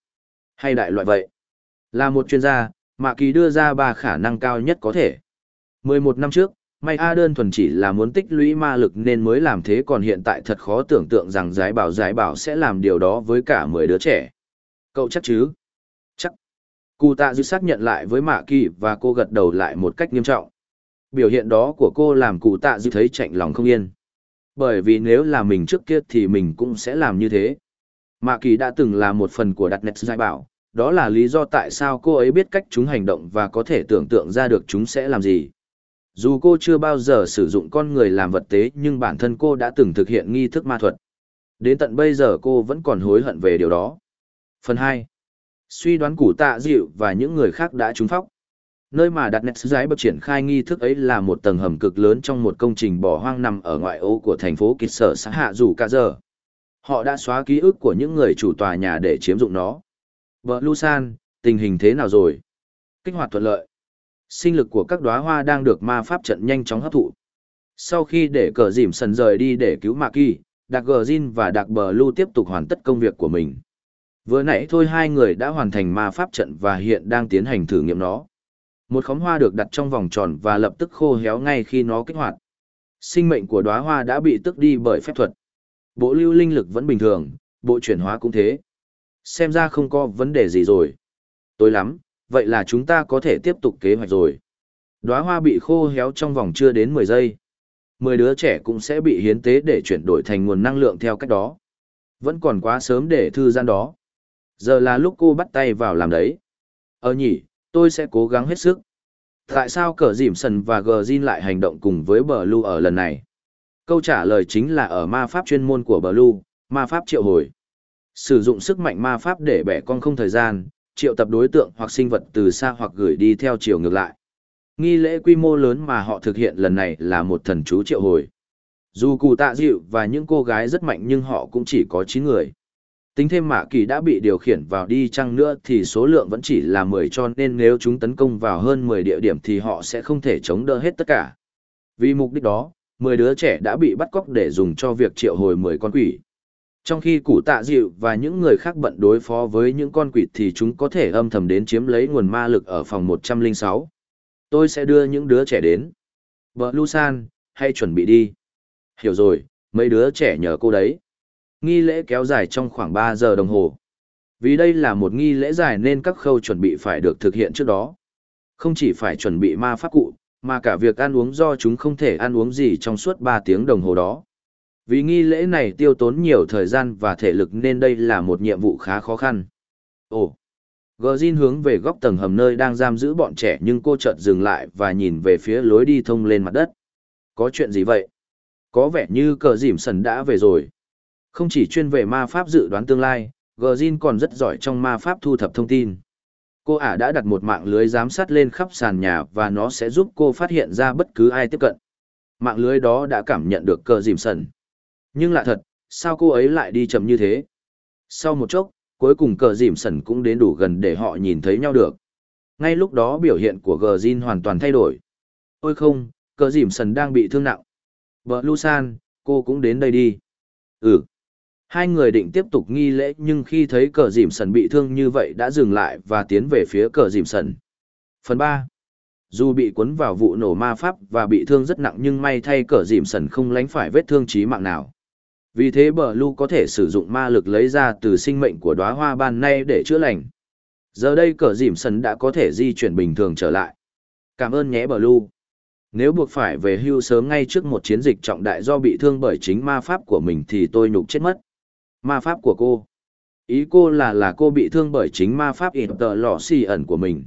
Hay đại loại vậy. Là một chuyên gia, Mạ Kỳ đưa ra ba khả năng cao nhất có thể. 11 năm trước, May A đơn thuần chỉ là muốn tích lũy ma lực nên mới làm thế còn hiện tại thật khó tưởng tượng rằng giải bảo giải bảo sẽ làm điều đó với cả 10 đứa trẻ. Cậu chắc chứ? Chắc. Cụ tạ dư xác nhận lại với Mạ Kỳ và cô gật đầu lại một cách nghiêm trọng. Biểu hiện đó của cô làm cụ tạ dư thấy chạnh lòng không yên. Bởi vì nếu là mình trước kia thì mình cũng sẽ làm như thế. Mạ Kỳ đã từng là một phần của đặt nét giải bảo, đó là lý do tại sao cô ấy biết cách chúng hành động và có thể tưởng tượng ra được chúng sẽ làm gì. Dù cô chưa bao giờ sử dụng con người làm vật tế nhưng bản thân cô đã từng thực hiện nghi thức ma thuật. Đến tận bây giờ cô vẫn còn hối hận về điều đó. Phần 2. Suy đoán củ tạ dịu và những người khác đã trúng phóc. Nơi mà đặt nét giái bậc triển khai nghi thức ấy là một tầng hầm cực lớn trong một công trình bỏ hoang nằm ở ngoại ô của thành phố Kịch Sở xã Hạ Dù Cả Giờ. Họ đã xóa ký ức của những người chủ tòa nhà để chiếm dụng nó. Vợ Lusan, tình hình thế nào rồi? Kích hoạt thuận lợi. Sinh lực của các đóa hoa đang được ma pháp trận nhanh chóng hấp thụ. Sau khi để cờ dìm sần rời đi để cứu Mạc Kỳ, Đạc Gờ Jin và Đạc Bờ Lu tiếp tục hoàn tất công việc của mình. Vừa nãy thôi hai người đã hoàn thành ma pháp trận và hiện đang tiến hành thử nghiệm nó. Một khóm hoa được đặt trong vòng tròn và lập tức khô héo ngay khi nó kích hoạt. Sinh mệnh của đóa hoa đã bị tức đi bởi phép thuật. Bộ lưu linh lực vẫn bình thường, bộ chuyển hóa cũng thế. Xem ra không có vấn đề gì rồi. Tối lắm, vậy là chúng ta có thể tiếp tục kế hoạch rồi. Đóa hoa bị khô héo trong vòng chưa đến 10 giây. 10 đứa trẻ cũng sẽ bị hiến tế để chuyển đổi thành nguồn năng lượng theo cách đó. Vẫn còn quá sớm để thư gian đó. Giờ là lúc cô bắt tay vào làm đấy. Ờ nhỉ, tôi sẽ cố gắng hết sức. Tại sao cờ dìm sần và gờ Jin lại hành động cùng với bờ lu ở lần này? Câu trả lời chính là ở ma pháp chuyên môn của bờ lu, ma pháp triệu hồi. Sử dụng sức mạnh ma pháp để bẻ con không thời gian, triệu tập đối tượng hoặc sinh vật từ xa hoặc gửi đi theo chiều ngược lại. Nghi lễ quy mô lớn mà họ thực hiện lần này là một thần chú triệu hồi. Dù cụ tạ dịu và những cô gái rất mạnh nhưng họ cũng chỉ có 9 người. Tính thêm mạ kỳ đã bị điều khiển vào đi chăng nữa thì số lượng vẫn chỉ là 10 cho nên nếu chúng tấn công vào hơn 10 địa điểm thì họ sẽ không thể chống đỡ hết tất cả. Vì mục đích đó, 10 đứa trẻ đã bị bắt cóc để dùng cho việc triệu hồi 10 con quỷ. Trong khi củ tạ dịu và những người khác bận đối phó với những con quỷ thì chúng có thể âm thầm đến chiếm lấy nguồn ma lực ở phòng 106. Tôi sẽ đưa những đứa trẻ đến. Vợ Lusan, hãy chuẩn bị đi. Hiểu rồi, mấy đứa trẻ nhờ cô đấy. Nghi lễ kéo dài trong khoảng 3 giờ đồng hồ. Vì đây là một nghi lễ dài nên các khâu chuẩn bị phải được thực hiện trước đó. Không chỉ phải chuẩn bị ma pháp cụ, mà cả việc ăn uống do chúng không thể ăn uống gì trong suốt 3 tiếng đồng hồ đó. Vì nghi lễ này tiêu tốn nhiều thời gian và thể lực nên đây là một nhiệm vụ khá khó khăn. Ồ, Gờ Jin hướng về góc tầng hầm nơi đang giam giữ bọn trẻ nhưng cô chợt dừng lại và nhìn về phía lối đi thông lên mặt đất. Có chuyện gì vậy? Có vẻ như cờ dìm sần đã về rồi. Không chỉ chuyên về ma pháp dự đoán tương lai, Gờ Jin còn rất giỏi trong ma pháp thu thập thông tin. Cô ả đã đặt một mạng lưới giám sát lên khắp sàn nhà và nó sẽ giúp cô phát hiện ra bất cứ ai tiếp cận. Mạng lưới đó đã cảm nhận được cờ dìm sần. Nhưng lạ thật, sao cô ấy lại đi chậm như thế? Sau một chốc, cuối cùng cờ dìm sẩn cũng đến đủ gần để họ nhìn thấy nhau được. Ngay lúc đó biểu hiện của Gờ Jin hoàn toàn thay đổi. Ôi không, cờ dìm sần đang bị thương nặng. Vợ Lusan, cô cũng đến đây đi. Ừ. Hai người định tiếp tục nghi lễ nhưng khi thấy cờ dìm sần bị thương như vậy đã dừng lại và tiến về phía cờ dìm sần. Phần ba. Dù bị cuốn vào vụ nổ ma pháp và bị thương rất nặng nhưng may thay cờ dìm sần không lánh phải vết thương chí mạng nào. Vì thế bờ lu có thể sử dụng ma lực lấy ra từ sinh mệnh của đóa hoa ban nay để chữa lành. Giờ đây cờ dìm sần đã có thể di chuyển bình thường trở lại. Cảm ơn nhé bờ lu. Nếu buộc phải về hưu sớm ngay trước một chiến dịch trọng đại do bị thương bởi chính ma pháp của mình thì tôi nhục chết mất. Ma pháp của cô. Ý cô là là cô bị thương bởi chính ma pháp ịt tờ lò xì ẩn của mình.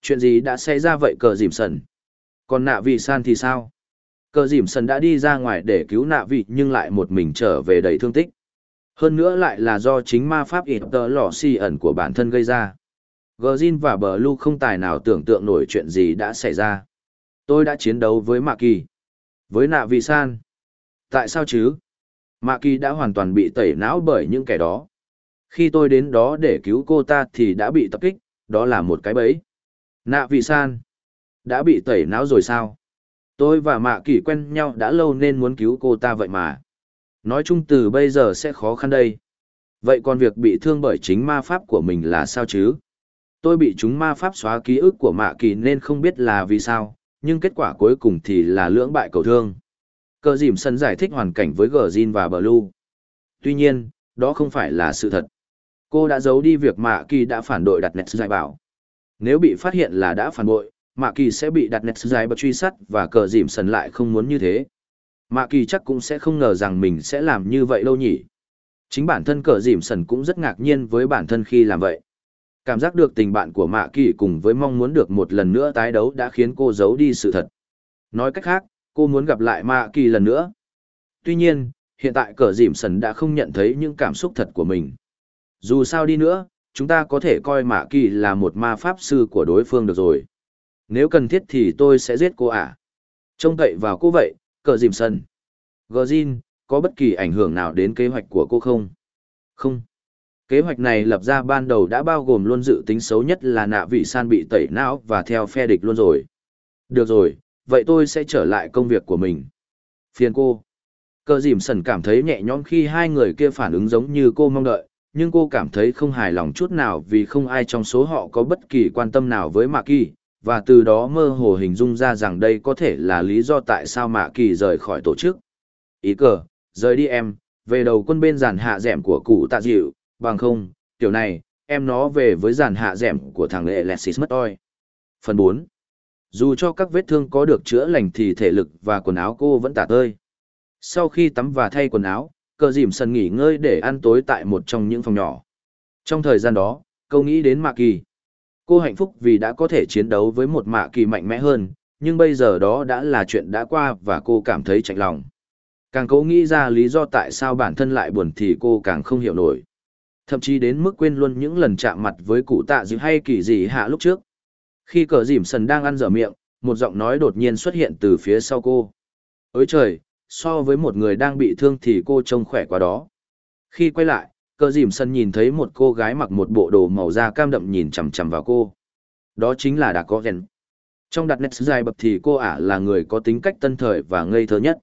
Chuyện gì đã xảy ra vậy cờ dìm sần? Còn nạ vị san thì sao? Cờ dìm sần đã đi ra ngoài để cứu nạ vị nhưng lại một mình trở về đầy thương tích. Hơn nữa lại là do chính ma pháp ịt tờ lò xì ẩn của bản thân gây ra. Gờ và bờ lu không tài nào tưởng tượng nổi chuyện gì đã xảy ra. Tôi đã chiến đấu với Mạ Kỳ. Với nạ vị san. Tại sao chứ? Mạ Kỳ đã hoàn toàn bị tẩy não bởi những kẻ đó. Khi tôi đến đó để cứu cô ta thì đã bị tập kích, đó là một cái bẫy. Nạ vị san. Đã bị tẩy não rồi sao? Tôi và Mạ Kỳ quen nhau đã lâu nên muốn cứu cô ta vậy mà. Nói chung từ bây giờ sẽ khó khăn đây. Vậy còn việc bị thương bởi chính ma pháp của mình là sao chứ? Tôi bị chúng ma pháp xóa ký ức của Mạ Kỳ nên không biết là vì sao, nhưng kết quả cuối cùng thì là lưỡng bại cầu thương. Cờ dìm sân giải thích hoàn cảnh với gờ Jin và Blue. Tuy nhiên, đó không phải là sự thật. Cô đã giấu đi việc Mạ Kỳ đã phản đội đặt nét giải bảo. Nếu bị phát hiện là đã phản bội, Mạ Kỳ sẽ bị đặt nét dài bật truy sát và cờ dìm sần lại không muốn như thế. Mạ Kỳ chắc cũng sẽ không ngờ rằng mình sẽ làm như vậy đâu nhỉ. Chính bản thân cờ dìm sần cũng rất ngạc nhiên với bản thân khi làm vậy. Cảm giác được tình bạn của Mạ Kỳ cùng với mong muốn được một lần nữa tái đấu đã khiến cô giấu đi sự thật. Nói cách khác, cô muốn gặp lại Mạ Kỳ lần nữa. Tuy nhiên, hiện tại cờ dìm sần đã không nhận thấy những cảm xúc thật của mình. Dù sao đi nữa, chúng ta có thể coi Mạ Kỳ là một ma pháp sư của đối phương được rồi. Nếu cần thiết thì tôi sẽ giết cô ả À. Trông cậy vào cô vậy, cờ dìm sân Gờ có bất kỳ ảnh hưởng nào đến kế hoạch của cô không? Không. Kế hoạch này lập ra ban đầu đã bao gồm luôn dự tính xấu nhất là nạ vị san bị tẩy não và theo phe địch luôn rồi. Được rồi, vậy tôi sẽ trở lại công việc của mình. Phiền cô. Cờ dìm sần cảm thấy nhẹ nhõm khi hai người kia phản ứng giống như cô mong đợi, nhưng cô cảm thấy không hài lòng chút nào vì không ai trong số họ có bất kỳ quan tâm nào với Mạ Kỳ, và từ đó mơ hồ hình dung ra rằng đây có thể là lý do tại sao Mạ Kỳ rời khỏi tổ chức. Ý cờ, rời đi em, về đầu quân bên giàn hạ dẻm của cụ tạ dịu, bằng không, kiểu này, em nó về với giàn hạ dẻm của thằng lệ lexis mất oi. Phần bốn. Dù cho các vết thương có được chữa lành thì thể lực và quần áo cô vẫn tả tơi. Sau khi tắm và thay quần áo, cờ dìm sần nghỉ ngơi để ăn tối tại một trong những phòng nhỏ. Trong thời gian đó, câu nghĩ đến Mạ Kỳ. Cô hạnh phúc vì đã có thể chiến đấu với một Mạ Kỳ mạnh mẽ hơn, nhưng bây giờ đó đã là chuyện đã qua và cô cảm thấy chạnh lòng. Càng cố nghĩ ra lý do tại sao bản thân lại buồn thì cô càng không hiểu nổi. Thậm chí đến mức quên luôn những lần chạm mặt với cụ tạ dịu hay kỳ gì hạ lúc trước. Khi cờ dìm sần đang ăn dở miệng, một giọng nói đột nhiên xuất hiện từ phía sau cô. Ôi trời, so với một người đang bị thương thì cô trông khỏe quá đó. Khi quay lại, cờ dìm sân nhìn thấy một cô gái mặc một bộ đồ màu da cam đậm nhìn chằm chằm vào cô. Đó chính là Đạc Có Gen. Trong đặt nét dài bập thì cô ả là người có tính cách tân thời và ngây thơ nhất.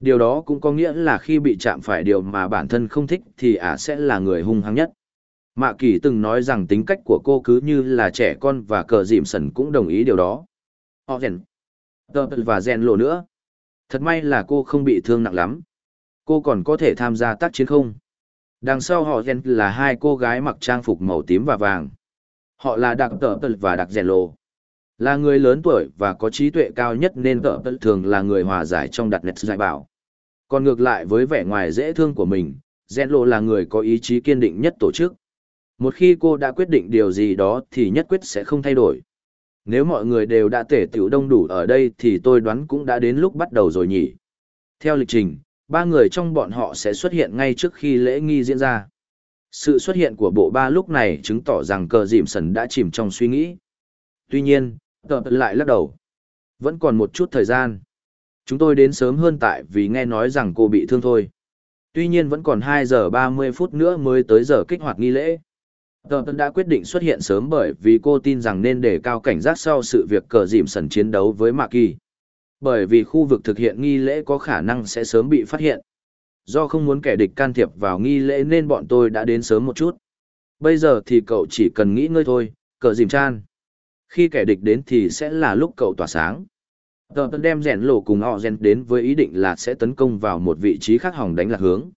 Điều đó cũng có nghĩa là khi bị chạm phải điều mà bản thân không thích thì ả sẽ là người hung hăng nhất. Mạ Kỳ từng nói rằng tính cách của cô cứ như là trẻ con và cờ dìm sần cũng đồng ý điều đó. Họ rèn. và rèn lộ nữa. Thật may là cô không bị thương nặng lắm. Cô còn có thể tham gia tác chiến không? Đằng sau họ Gen là hai cô gái mặc trang phục màu tím và vàng. Họ là Đặc Tờ và Đặc Rèn Lộ. Là người lớn tuổi và có trí tuệ cao nhất nên Tờ thường là người hòa giải trong đặt nét giải bảo. Còn ngược lại với vẻ ngoài dễ thương của mình, Rèn Lộ là người có ý chí kiên định nhất tổ chức. Một khi cô đã quyết định điều gì đó thì nhất quyết sẽ không thay đổi. Nếu mọi người đều đã tể tiểu đông đủ ở đây thì tôi đoán cũng đã đến lúc bắt đầu rồi nhỉ. Theo lịch trình, ba người trong bọn họ sẽ xuất hiện ngay trước khi lễ nghi diễn ra. Sự xuất hiện của bộ ba lúc này chứng tỏ rằng cờ dìm sần đã chìm trong suy nghĩ. Tuy nhiên, tờ lại lắc đầu. Vẫn còn một chút thời gian. Chúng tôi đến sớm hơn tại vì nghe nói rằng cô bị thương thôi. Tuy nhiên vẫn còn 2 giờ 30 phút nữa mới tới giờ kích hoạt nghi lễ. Tờ đã quyết định xuất hiện sớm bởi vì cô tin rằng nên đề cao cảnh giác sau sự việc cờ dìm sần chiến đấu với Mạc Kỳ. Bởi vì khu vực thực hiện nghi lễ có khả năng sẽ sớm bị phát hiện. Do không muốn kẻ địch can thiệp vào nghi lễ nên bọn tôi đã đến sớm một chút. Bây giờ thì cậu chỉ cần nghĩ ngơi thôi, cờ dìm chan. Khi kẻ địch đến thì sẽ là lúc cậu tỏa sáng. Tờ đem rèn lộ cùng họ rèn đến với ý định là sẽ tấn công vào một vị trí khác hỏng đánh lạc hướng.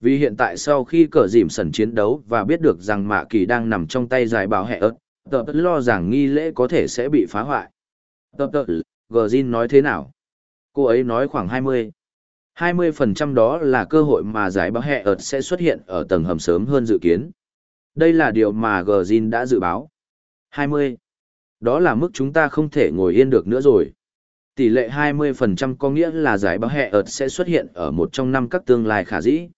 Vì hiện tại sau khi cờ dìm sần chiến đấu và biết được rằng Mạ Kỳ đang nằm trong tay giải bảo hệ ớt, tờ lo rằng nghi lễ có thể sẽ bị phá hoại. Tờ gờ zin nói thế nào? Cô ấy nói khoảng 20. 20% đó là cơ hội mà giải báo hẹ ợt sẽ xuất hiện ở tầng hầm sớm hơn dự kiến. Đây là điều mà Gjin đã dự báo. 20. Đó là mức chúng ta không thể ngồi yên được nữa rồi. Tỷ lệ 20% có nghĩa là giải báo hẹ ợt sẽ xuất hiện ở một trong năm các tương lai khả dĩ.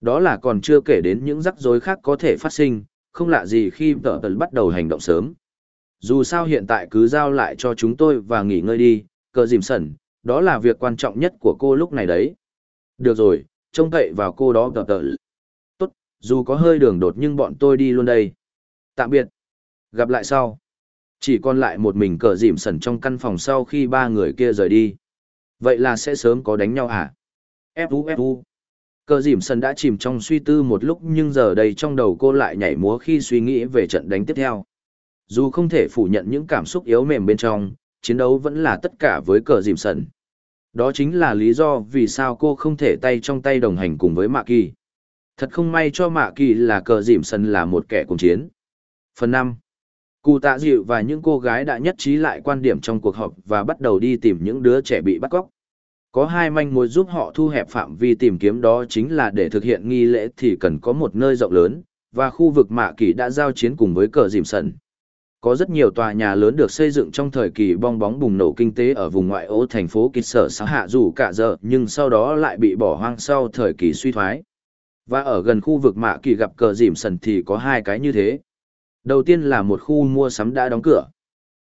Đó là còn chưa kể đến những rắc rối khác có thể phát sinh, không lạ gì khi tờ tờ bắt đầu hành động sớm. Dù sao hiện tại cứ giao lại cho chúng tôi và nghỉ ngơi đi, cờ dìm sẩn, đó là việc quan trọng nhất của cô lúc này đấy. Được rồi, trông cậy vào cô đó tờ tờ. Tốt, dù có hơi đường đột nhưng bọn tôi đi luôn đây. Tạm biệt. Gặp lại sau. Chỉ còn lại một mình cờ dìm sẩn trong căn phòng sau khi ba người kia rời đi. Vậy là sẽ sớm có đánh nhau hả? Fu Fu. Cờ dìm sẩn đã chìm trong suy tư một lúc nhưng giờ đây trong đầu cô lại nhảy múa khi suy nghĩ về trận đánh tiếp theo. Dù không thể phủ nhận những cảm xúc yếu mềm bên trong, chiến đấu vẫn là tất cả với cờ dìm sẩn. Đó chính là lý do vì sao cô không thể tay trong tay đồng hành cùng với Mạ Kỳ. Thật không may cho Mạ Kỳ là cờ dìm sần là một kẻ cùng chiến. Phần năm, Cụ tạ dịu và những cô gái đã nhất trí lại quan điểm trong cuộc họp và bắt đầu đi tìm những đứa trẻ bị bắt cóc. Có hai manh mối giúp họ thu hẹp phạm vi tìm kiếm đó chính là để thực hiện nghi lễ thì cần có một nơi rộng lớn, và khu vực Mạ Kỳ đã giao chiến cùng với cờ dìm sần có rất nhiều tòa nhà lớn được xây dựng trong thời kỳ bong bóng bùng nổ kinh tế ở vùng ngoại ô thành phố Kịch Sở xã hạ dù cả giờ nhưng sau đó lại bị bỏ hoang sau thời kỳ suy thoái. Và ở gần khu vực mạ kỳ gặp cờ dìm sần thì có hai cái như thế. Đầu tiên là một khu mua sắm đã đóng cửa.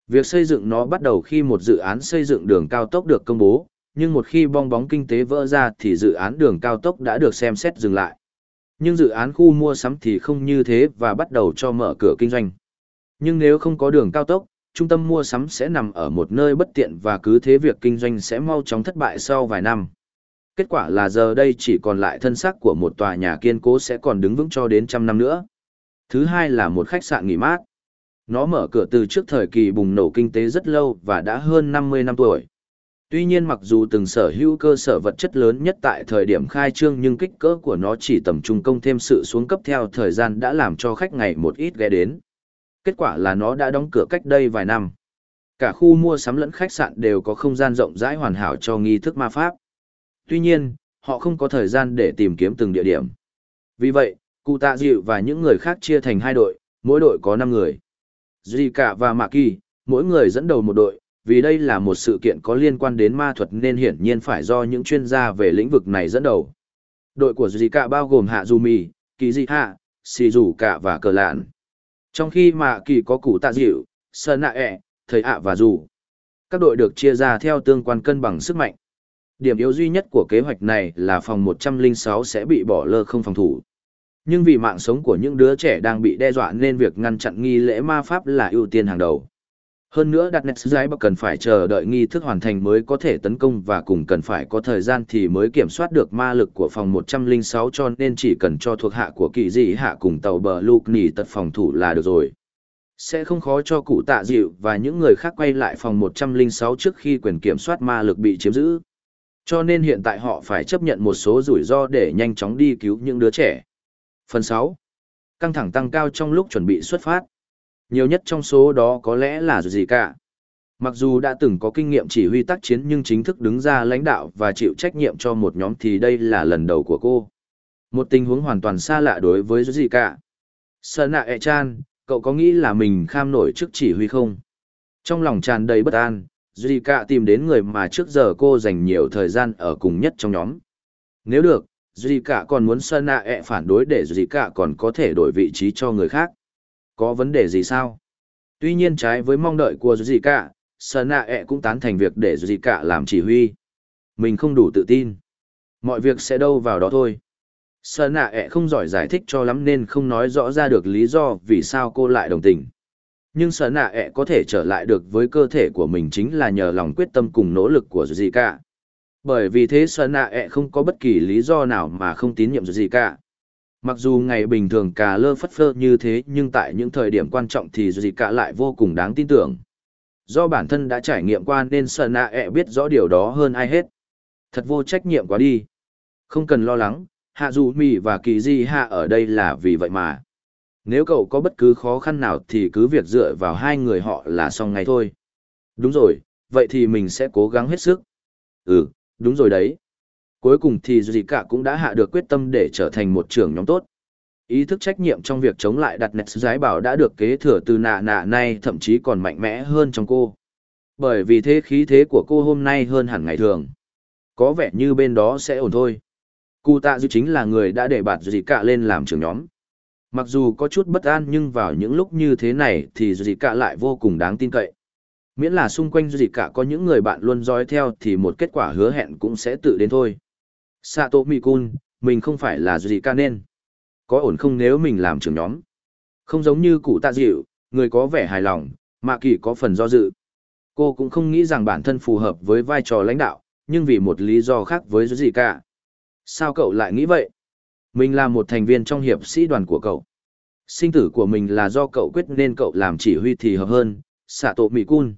Việc xây dựng nó bắt đầu khi một dự án xây dựng đường cao tốc được công bố, nhưng một khi bong bóng kinh tế vỡ ra thì dự án đường cao tốc đã được xem xét dừng lại. Nhưng dự án khu mua sắm thì không như thế và bắt đầu cho mở cửa kinh doanh. Nhưng nếu không có đường cao tốc, trung tâm mua sắm sẽ nằm ở một nơi bất tiện và cứ thế việc kinh doanh sẽ mau chóng thất bại sau vài năm. Kết quả là giờ đây chỉ còn lại thân xác của một tòa nhà kiên cố sẽ còn đứng vững cho đến trăm năm nữa. Thứ hai là một khách sạn nghỉ mát. Nó mở cửa từ trước thời kỳ bùng nổ kinh tế rất lâu và đã hơn 50 năm tuổi. Tuy nhiên mặc dù từng sở hữu cơ sở vật chất lớn nhất tại thời điểm khai trương nhưng kích cỡ của nó chỉ tầm trung công thêm sự xuống cấp theo thời gian đã làm cho khách ngày một ít ghé đến. Kết quả là nó đã đóng cửa cách đây vài năm. Cả khu mua sắm lẫn khách sạn đều có không gian rộng rãi hoàn hảo cho nghi thức ma pháp. Tuy nhiên, họ không có thời gian để tìm kiếm từng địa điểm. Vì vậy, cụ tạ dịu và những người khác chia thành hai đội, mỗi đội có 5 người. Zika và Mạ Kỳ, mỗi người dẫn đầu một đội, vì đây là một sự kiện có liên quan đến ma thuật nên hiển nhiên phải do những chuyên gia về lĩnh vực này dẫn đầu. Đội của Zika bao gồm Hạ Jumi, Kỳ Dị Hạ, Shizuka và Cờ Lạn. Trong khi mà kỳ có cụ tạ dịu, sơn nạ ẹ, thầy ạ và dù. Các đội được chia ra theo tương quan cân bằng sức mạnh. Điểm yếu duy nhất của kế hoạch này là phòng 106 sẽ bị bỏ lơ không phòng thủ. Nhưng vì mạng sống của những đứa trẻ đang bị đe dọa nên việc ngăn chặn nghi lễ ma pháp là ưu tiên hàng đầu. Hơn nữa đặt nét giải bậc cần phải chờ đợi nghi thức hoàn thành mới có thể tấn công và cùng cần phải có thời gian thì mới kiểm soát được ma lực của phòng 106 cho nên chỉ cần cho thuộc hạ của kỳ dị hạ cùng tàu bờ lục nỉ tật phòng thủ là được rồi. Sẽ không khó cho cụ tạ dịu và những người khác quay lại phòng 106 trước khi quyền kiểm soát ma lực bị chiếm giữ. Cho nên hiện tại họ phải chấp nhận một số rủi ro để nhanh chóng đi cứu những đứa trẻ. Phần 6. Căng thẳng tăng cao trong lúc chuẩn bị xuất phát. Nhiều nhất trong số đó có lẽ là gì cả. Mặc dù đã từng có kinh nghiệm chỉ huy tác chiến nhưng chính thức đứng ra lãnh đạo và chịu trách nhiệm cho một nhóm thì đây là lần đầu của cô. Một tình huống hoàn toàn xa lạ đối với gì cả. Sơn nạ e chan, cậu có nghĩ là mình kham nổi trước chỉ huy không? Trong lòng tràn đầy bất an, Duy Cả tìm đến người mà trước giờ cô dành nhiều thời gian ở cùng nhất trong nhóm. Nếu được, Duy Cả còn muốn Sơn Nạ e phản đối để Duy Cả còn có thể đổi vị trí cho người khác. Có vấn đề gì sao? Tuy nhiên trái với mong đợi của gì Cả, Sơn Nạ ẹ cũng tán thành việc để gì Cả làm chỉ huy. Mình không đủ tự tin. Mọi việc sẽ đâu vào đó thôi. Sơn Nạ e ẹ không giỏi giải thích cho lắm nên không nói rõ ra được lý do vì sao cô lại đồng tình. Nhưng Sơn Nạ e ẹ có thể trở lại được với cơ thể của mình chính là nhờ lòng quyết tâm cùng nỗ lực của gì Cả. Bởi vì thế Sơn Nạ e ẹ không có bất kỳ lý do nào mà không tín nhiệm gì cả. Mặc dù ngày bình thường cà lơ phất phơ như thế nhưng tại những thời điểm quan trọng thì gì cả lại vô cùng đáng tin tưởng. Do bản thân đã trải nghiệm qua nên sợ Nạ ẹ biết rõ điều đó hơn ai hết. Thật vô trách nhiệm quá đi. Không cần lo lắng, hạ dù mì và kỳ di hạ ở đây là vì vậy mà. Nếu cậu có bất cứ khó khăn nào thì cứ việc dựa vào hai người họ là xong ngay thôi. Đúng rồi, vậy thì mình sẽ cố gắng hết sức. Ừ, đúng rồi đấy. Cuối cùng thì Duy Cả cũng đã hạ được quyết tâm để trở thành một trưởng nhóm tốt. Ý thức trách nhiệm trong việc chống lại đặt nét giái bảo đã được kế thừa từ nạ nạ nay thậm chí còn mạnh mẽ hơn trong cô. Bởi vì thế khí thế của cô hôm nay hơn hẳn ngày thường. Có vẻ như bên đó sẽ ổn thôi. Cụ tạ dư chính là người đã để bạt gì Cả lên làm trưởng nhóm. Mặc dù có chút bất an nhưng vào những lúc như thế này thì gì Cả lại vô cùng đáng tin cậy. Miễn là xung quanh gì Cả có những người bạn luôn dõi theo thì một kết quả hứa hẹn cũng sẽ tự đến thôi. Sato Mikun, mình không phải là Duy Ca nên. Có ổn không nếu mình làm trưởng nhóm? Không giống như cụ tạ dịu, người có vẻ hài lòng, mà kỳ có phần do dự. Cô cũng không nghĩ rằng bản thân phù hợp với vai trò lãnh đạo, nhưng vì một lý do khác với Duy Cả. Sao cậu lại nghĩ vậy? Mình là một thành viên trong hiệp sĩ đoàn của cậu. Sinh tử của mình là do cậu quyết nên cậu làm chỉ huy thì hợp hơn, xạ tổ mì cun.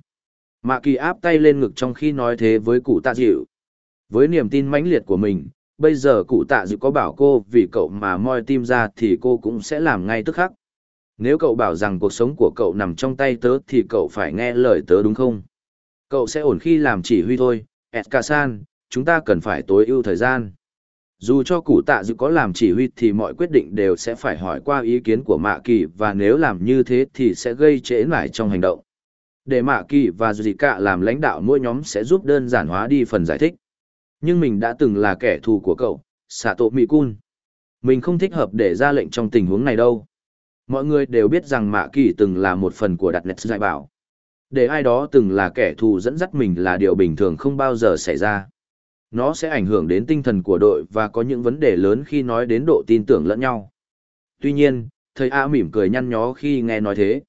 Mạ kỳ áp tay lên ngực trong khi nói thế với cụ tạ dịu. Với niềm tin mãnh liệt của mình, bây giờ cụ tạ dự có bảo cô vì cậu mà moi tim ra thì cô cũng sẽ làm ngay tức khắc. Nếu cậu bảo rằng cuộc sống của cậu nằm trong tay tớ thì cậu phải nghe lời tớ đúng không? Cậu sẽ ổn khi làm chỉ huy thôi, Edka-san, chúng ta cần phải tối ưu thời gian. Dù cho cụ tạ dự có làm chỉ huy thì mọi quyết định đều sẽ phải hỏi qua ý kiến của Mạ Kỳ và nếu làm như thế thì sẽ gây trễ nải trong hành động. Để Mạ Kỳ và Dù Cả làm lãnh đạo mỗi nhóm sẽ giúp đơn giản hóa đi phần giải thích. Nhưng mình đã từng là kẻ thù của cậu, xạ tổ mỹ cun Mình không thích hợp để ra lệnh trong tình huống này đâu. Mọi người đều biết rằng Mạ Kỳ từng là một phần của đặt nét dạy bảo. Để ai đó từng là kẻ thù dẫn dắt mình là điều bình thường không bao giờ xảy ra nó sẽ ảnh hưởng đến tinh thần của đội và có những vấn đề lớn khi nói đến độ tin tưởng lẫn nhau. Tuy nhiên, thầy A mỉm cười nhăn nhó khi nghe nói thế.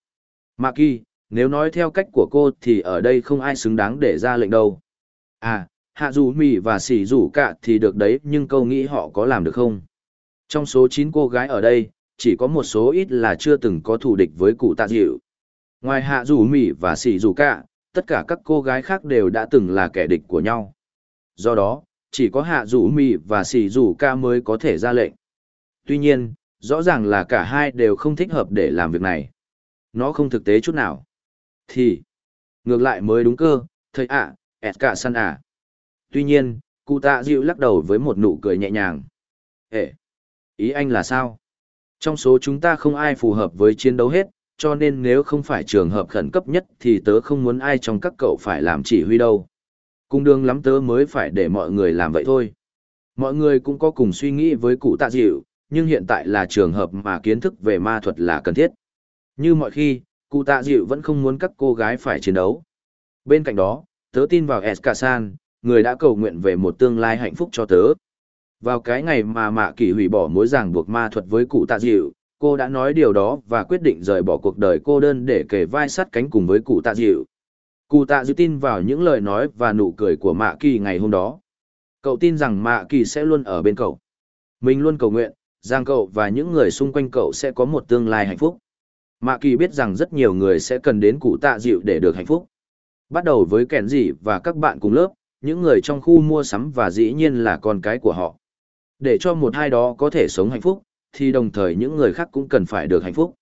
mạ Kỳ, nếu nói theo cách của cô thì ở đây không ai xứng đáng để ra lệnh đâu. À, hạ dù mì và xỉ rủ cả thì được đấy nhưng câu nghĩ họ có làm được không? Trong số chín cô gái ở đây, chỉ có một số ít là chưa từng có thù địch với cụ tạ dịu. Ngoài hạ dù mì và xỉ rủ cả, tất cả các cô gái khác đều đã từng là kẻ địch của nhau. Do đó chỉ có hạ dù mì và xỉ rủ Cả mới có thể ra lệnh. Tuy nhiên rõ ràng là cả hai đều không thích hợp để làm việc này. Nó không thực tế chút nào. Thì ngược lại mới đúng cơ thầy ạ à, ẹt cả săn à tuy nhiên cụ tạ dịu lắc đầu với một nụ cười nhẹ nhàng ệ ý anh là sao trong số chúng ta không ai phù hợp với chiến đấu hết cho nên nếu không phải trường hợp khẩn cấp nhất thì tớ không muốn ai trong các cậu phải làm chỉ huy đâu Cung đương lắm tớ mới phải để mọi người làm vậy thôi. Mọi người cũng có cùng suy nghĩ với cụ tạ dịu, nhưng hiện tại là trường hợp mà kiến thức về ma thuật là cần thiết. Như mọi khi, cụ tạ dịu vẫn không muốn các cô gái phải chiến đấu. Bên cạnh đó, tớ tin vào Eskasan, người đã cầu nguyện về một tương lai hạnh phúc cho tớ. Vào cái ngày mà mạ kỳ hủy bỏ mối ràng buộc ma thuật với cụ tạ dịu, cô đã nói điều đó và quyết định rời bỏ cuộc đời cô đơn để kề vai sắt cánh cùng với cụ tạ dịu, Cụ tạ dịu tin vào những lời nói và nụ cười của Mạ Kỳ ngày hôm đó. Cậu tin rằng Mạ Kỳ sẽ luôn ở bên cậu. Mình luôn cầu nguyện, rằng cậu và những người xung quanh cậu sẽ có một tương lai hạnh phúc. Mạ Kỳ biết rằng rất nhiều người sẽ cần đến cụ tạ dịu để được hạnh phúc. Bắt đầu với kẻn dị và các bạn cùng lớp, những người trong khu mua sắm và dĩ nhiên là con cái của họ. Để cho một hai đó có thể sống hạnh phúc, thì đồng thời những người khác cũng cần phải được hạnh phúc.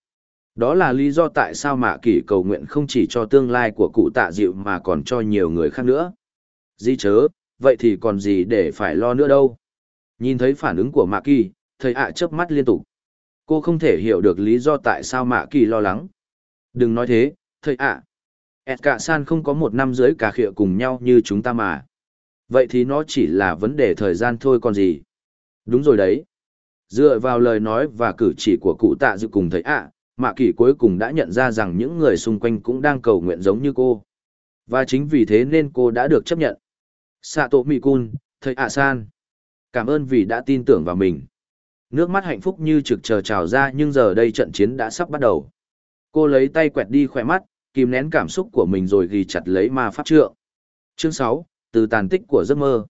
Đó là lý do tại sao mạ Kỳ cầu nguyện không chỉ cho tương lai của cụ tạ dịu mà còn cho nhiều người khác nữa. Di chớ, vậy thì còn gì để phải lo nữa đâu. Nhìn thấy phản ứng của mạ kỳ, thầy ạ chớp mắt liên tục. Cô không thể hiểu được lý do tại sao Mạ Kỳ lo lắng. Đừng nói thế, thầy ạ. À. cả san không có một năm dưới cả khịa cùng nhau như chúng ta mà. Vậy thì nó chỉ là vấn đề thời gian thôi còn gì. Đúng rồi đấy. Dựa vào lời nói và cử chỉ của cụ tạ dự cùng thấy ạ, à, Mạ Kỳ cuối cùng đã nhận ra rằng những người xung quanh cũng đang cầu nguyện giống như cô. Và chính vì thế nên cô đã được chấp nhận. Sato Mikun, thầy ạ san. Cảm ơn vì đã tin tưởng vào mình. Nước mắt hạnh phúc như trực chờ trào ra nhưng giờ đây trận chiến đã sắp bắt đầu. Cô lấy tay quẹt đi khỏe mắt, kìm nén cảm xúc của mình rồi ghi chặt lấy ma pháp trượng. Chương 6, từ tàn tích của giấc mơ.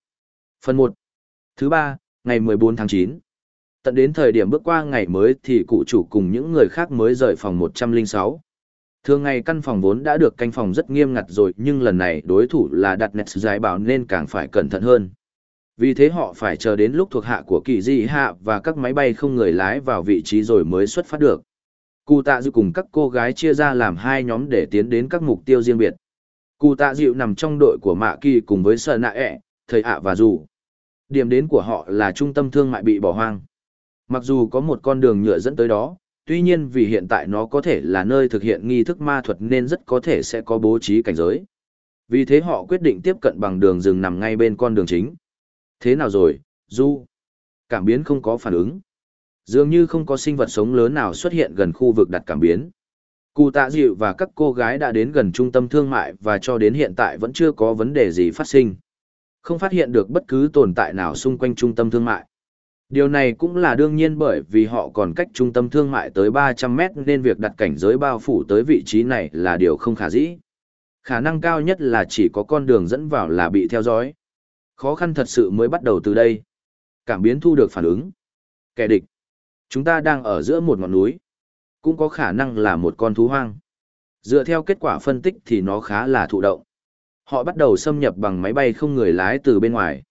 Phần 1. Thứ ba, ngày 14 tháng 9. Tận đến thời điểm bước qua ngày mới thì cụ chủ cùng những người khác mới rời phòng 106. Thường ngày căn phòng vốn đã được canh phòng rất nghiêm ngặt rồi nhưng lần này đối thủ là đặt nẹt giải bảo nên càng phải cẩn thận hơn. Vì thế họ phải chờ đến lúc thuộc hạ của kỳ di hạ và các máy bay không người lái vào vị trí rồi mới xuất phát được. Cụ tạ dự cùng các cô gái chia ra làm hai nhóm để tiến đến các mục tiêu riêng biệt. Cụ tạ dịu nằm trong đội của Mạ Kỳ cùng với Sợ Nạ ẹ, Thầy ạ và Dù. Điểm đến của họ là trung tâm thương mại bị bỏ hoang. Mặc dù có một con đường nhựa dẫn tới đó, tuy nhiên vì hiện tại nó có thể là nơi thực hiện nghi thức ma thuật nên rất có thể sẽ có bố trí cảnh giới. Vì thế họ quyết định tiếp cận bằng đường rừng nằm ngay bên con đường chính. Thế nào rồi, Du? Cảm biến không có phản ứng. Dường như không có sinh vật sống lớn nào xuất hiện gần khu vực đặt cảm biến. Cụ tạ dịu và các cô gái đã đến gần trung tâm thương mại và cho đến hiện tại vẫn chưa có vấn đề gì phát sinh. Không phát hiện được bất cứ tồn tại nào xung quanh trung tâm thương mại. Điều này cũng là đương nhiên bởi vì họ còn cách trung tâm thương mại tới 300 mét nên việc đặt cảnh giới bao phủ tới vị trí này là điều không khả dĩ. Khả năng cao nhất là chỉ có con đường dẫn vào là bị theo dõi. Khó khăn thật sự mới bắt đầu từ đây. Cảm biến thu được phản ứng. Kẻ địch. Chúng ta đang ở giữa một ngọn núi. Cũng có khả năng là một con thú hoang. Dựa theo kết quả phân tích thì nó khá là thụ động. Họ bắt đầu xâm nhập bằng máy bay không người lái từ bên ngoài.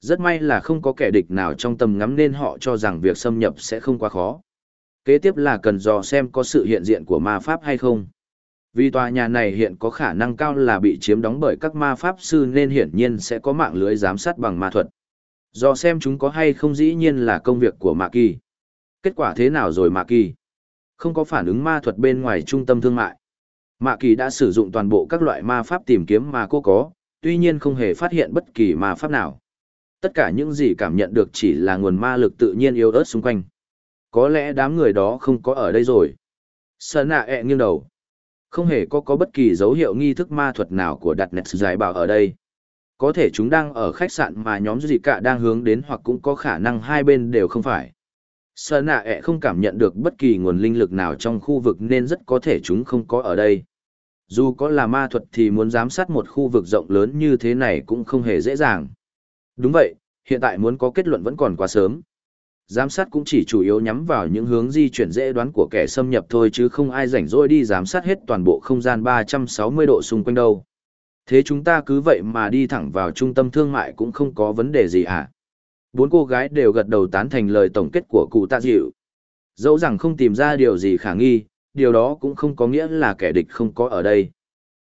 Rất may là không có kẻ địch nào trong tầm ngắm nên họ cho rằng việc xâm nhập sẽ không quá khó. Kế tiếp là cần dò xem có sự hiện diện của ma pháp hay không. Vì tòa nhà này hiện có khả năng cao là bị chiếm đóng bởi các ma pháp sư nên hiển nhiên sẽ có mạng lưới giám sát bằng ma thuật. Dò xem chúng có hay không dĩ nhiên là công việc của Mạc Kỳ. Kết quả thế nào rồi Mạc Kỳ? Không có phản ứng ma thuật bên ngoài trung tâm thương mại. Mạ Kỳ đã sử dụng toàn bộ các loại ma pháp tìm kiếm mà cô có, tuy nhiên không hề phát hiện bất kỳ ma pháp nào. Tất cả những gì cảm nhận được chỉ là nguồn ma lực tự nhiên yếu ớt xung quanh. Có lẽ đám người đó không có ở đây rồi. Sơn nạ ẹ nghiêng đầu. Không hề có có bất kỳ dấu hiệu nghi thức ma thuật nào của đặt nét giải bảo ở đây. Có thể chúng đang ở khách sạn mà nhóm gì cả đang hướng đến hoặc cũng có khả năng hai bên đều không phải. Sở nạ ẹ không cảm nhận được bất kỳ nguồn linh lực nào trong khu vực nên rất có thể chúng không có ở đây. Dù có là ma thuật thì muốn giám sát một khu vực rộng lớn như thế này cũng không hề dễ dàng. Đúng vậy, hiện tại muốn có kết luận vẫn còn quá sớm. Giám sát cũng chỉ chủ yếu nhắm vào những hướng di chuyển dễ đoán của kẻ xâm nhập thôi chứ không ai rảnh rỗi đi giám sát hết toàn bộ không gian 360 độ xung quanh đâu. Thế chúng ta cứ vậy mà đi thẳng vào trung tâm thương mại cũng không có vấn đề gì hả? Bốn cô gái đều gật đầu tán thành lời tổng kết của cụ tạ dịu. Dẫu rằng không tìm ra điều gì khả nghi, điều đó cũng không có nghĩa là kẻ địch không có ở đây.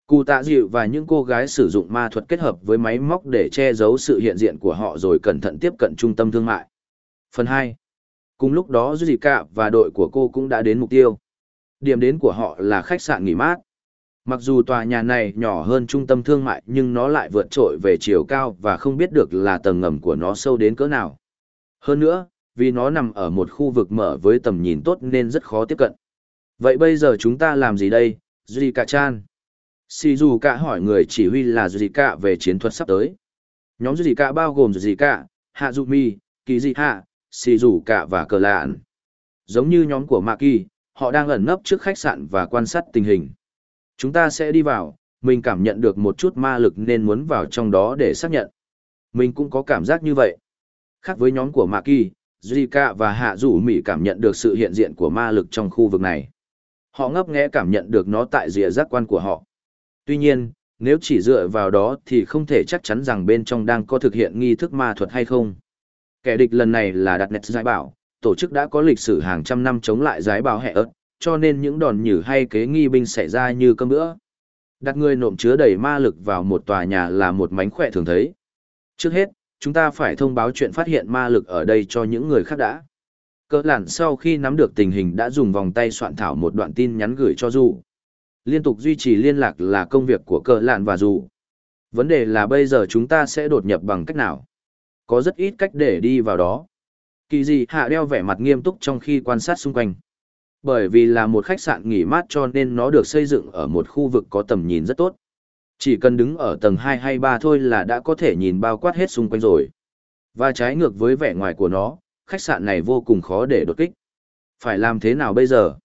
Cụ tạ dịu và những cô gái sử dụng ma thuật kết hợp với máy móc để che giấu sự hiện diện của họ rồi cẩn thận tiếp cận trung tâm thương mại. Phần 2. Cùng lúc đó Zika và đội của cô cũng đã đến mục tiêu. Điểm đến của họ là khách sạn nghỉ mát. Mặc dù tòa nhà này nhỏ hơn trung tâm thương mại nhưng nó lại vượt trội về chiều cao và không biết được là tầng ngầm của nó sâu đến cỡ nào. Hơn nữa, vì nó nằm ở một khu vực mở với tầm nhìn tốt nên rất khó tiếp cận. Vậy bây giờ chúng ta làm gì đây, Zika-chan? Shizuka hỏi người chỉ huy là Zika về chiến thuật sắp tới. Nhóm Zika bao gồm Zika, Hazumi, Hạ Shizuka và Cờ Lạn. Giống như nhóm của Maki, họ đang ẩn nấp trước khách sạn và quan sát tình hình. Chúng ta sẽ đi vào, mình cảm nhận được một chút ma lực nên muốn vào trong đó để xác nhận. Mình cũng có cảm giác như vậy. Khác với nhóm của Maki, Kỳ, Zika và Hạ Dũ Mỹ cảm nhận được sự hiện diện của ma lực trong khu vực này. Họ ngấp nghé cảm nhận được nó tại rìa giác quan của họ. Tuy nhiên, nếu chỉ dựa vào đó thì không thể chắc chắn rằng bên trong đang có thực hiện nghi thức ma thuật hay không. Kẻ địch lần này là đặt nét giải bảo, tổ chức đã có lịch sử hàng trăm năm chống lại giải bảo hệ ớt, cho nên những đòn nhử hay kế nghi binh xảy ra như cơm bữa. Đặt người nộm chứa đầy ma lực vào một tòa nhà là một mánh khỏe thường thấy. Trước hết, chúng ta phải thông báo chuyện phát hiện ma lực ở đây cho những người khác đã. Cỡ lạn sau khi nắm được tình hình đã dùng vòng tay soạn thảo một đoạn tin nhắn gửi cho dù. Liên tục duy trì liên lạc là công việc của cỡ lạn và dù. Vấn đề là bây giờ chúng ta sẽ đột nhập bằng cách nào? Có rất ít cách để đi vào đó. Kỳ gì hạ đeo vẻ mặt nghiêm túc trong khi quan sát xung quanh. Bởi vì là một khách sạn nghỉ mát cho nên nó được xây dựng ở một khu vực có tầm nhìn rất tốt. Chỉ cần đứng ở tầng 2 hay 3 thôi là đã có thể nhìn bao quát hết xung quanh rồi. Và trái ngược với vẻ ngoài của nó, khách sạn này vô cùng khó để đột kích. Phải làm thế nào bây giờ?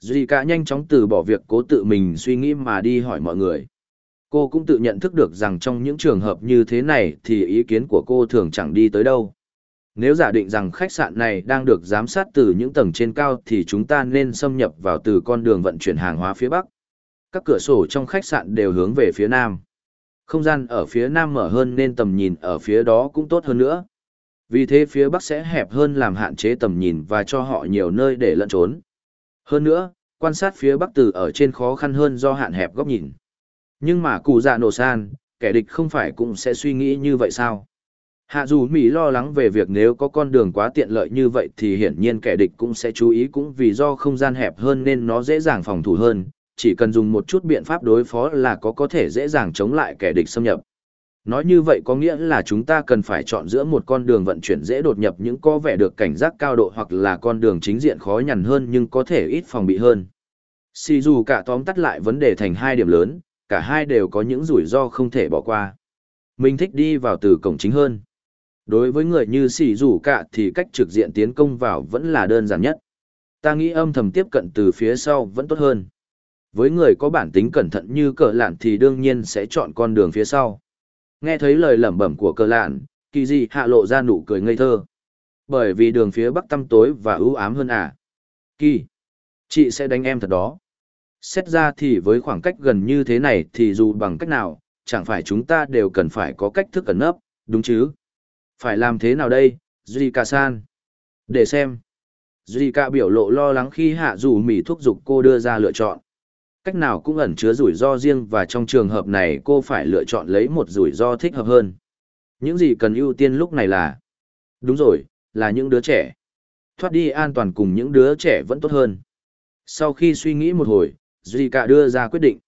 Duy cả nhanh chóng từ bỏ việc cố tự mình suy nghĩ mà đi hỏi mọi người. Cô cũng tự nhận thức được rằng trong những trường hợp như thế này thì ý kiến của cô thường chẳng đi tới đâu. Nếu giả định rằng khách sạn này đang được giám sát từ những tầng trên cao thì chúng ta nên xâm nhập vào từ con đường vận chuyển hàng hóa phía Bắc. Các cửa sổ trong khách sạn đều hướng về phía Nam. Không gian ở phía Nam mở hơn nên tầm nhìn ở phía đó cũng tốt hơn nữa. Vì thế phía Bắc sẽ hẹp hơn làm hạn chế tầm nhìn và cho họ nhiều nơi để lẫn trốn. Hơn nữa, quan sát phía Bắc từ ở trên khó khăn hơn do hạn hẹp góc nhìn. Nhưng mà cụ dạ nổ san, kẻ địch không phải cũng sẽ suy nghĩ như vậy sao? Hạ dù Mỹ lo lắng về việc nếu có con đường quá tiện lợi như vậy thì hiển nhiên kẻ địch cũng sẽ chú ý cũng vì do không gian hẹp hơn nên nó dễ dàng phòng thủ hơn, chỉ cần dùng một chút biện pháp đối phó là có có thể dễ dàng chống lại kẻ địch xâm nhập. Nói như vậy có nghĩa là chúng ta cần phải chọn giữa một con đường vận chuyển dễ đột nhập những có vẻ được cảnh giác cao độ hoặc là con đường chính diện khó nhằn hơn nhưng có thể ít phòng bị hơn. Xì dù cả tóm tắt lại vấn đề thành hai điểm lớn, cả hai đều có những rủi ro không thể bỏ qua. Mình thích đi vào từ cổng chính hơn. Đối với người như xì rủ cả thì cách trực diện tiến công vào vẫn là đơn giản nhất. Ta nghĩ âm thầm tiếp cận từ phía sau vẫn tốt hơn. Với người có bản tính cẩn thận như cờ lạn thì đương nhiên sẽ chọn con đường phía sau. Nghe thấy lời lẩm bẩm của cờ lạn, kỳ dị hạ lộ ra nụ cười ngây thơ. Bởi vì đường phía bắc tăm tối và ưu ám hơn à. Kỳ, chị sẽ đánh em thật đó. Xét ra thì với khoảng cách gần như thế này thì dù bằng cách nào, chẳng phải chúng ta đều cần phải có cách thức ẩn nấp, đúng chứ? Phải làm thế nào đây, Zika-san? Để xem. Zika biểu lộ lo lắng khi hạ dù mỉ thúc giục cô đưa ra lựa chọn. Cách nào cũng ẩn chứa rủi ro riêng và trong trường hợp này cô phải lựa chọn lấy một rủi ro thích hợp hơn. Những gì cần ưu tiên lúc này là... Đúng rồi, là những đứa trẻ. Thoát đi an toàn cùng những đứa trẻ vẫn tốt hơn. Sau khi suy nghĩ một hồi, Zika đưa ra quyết định.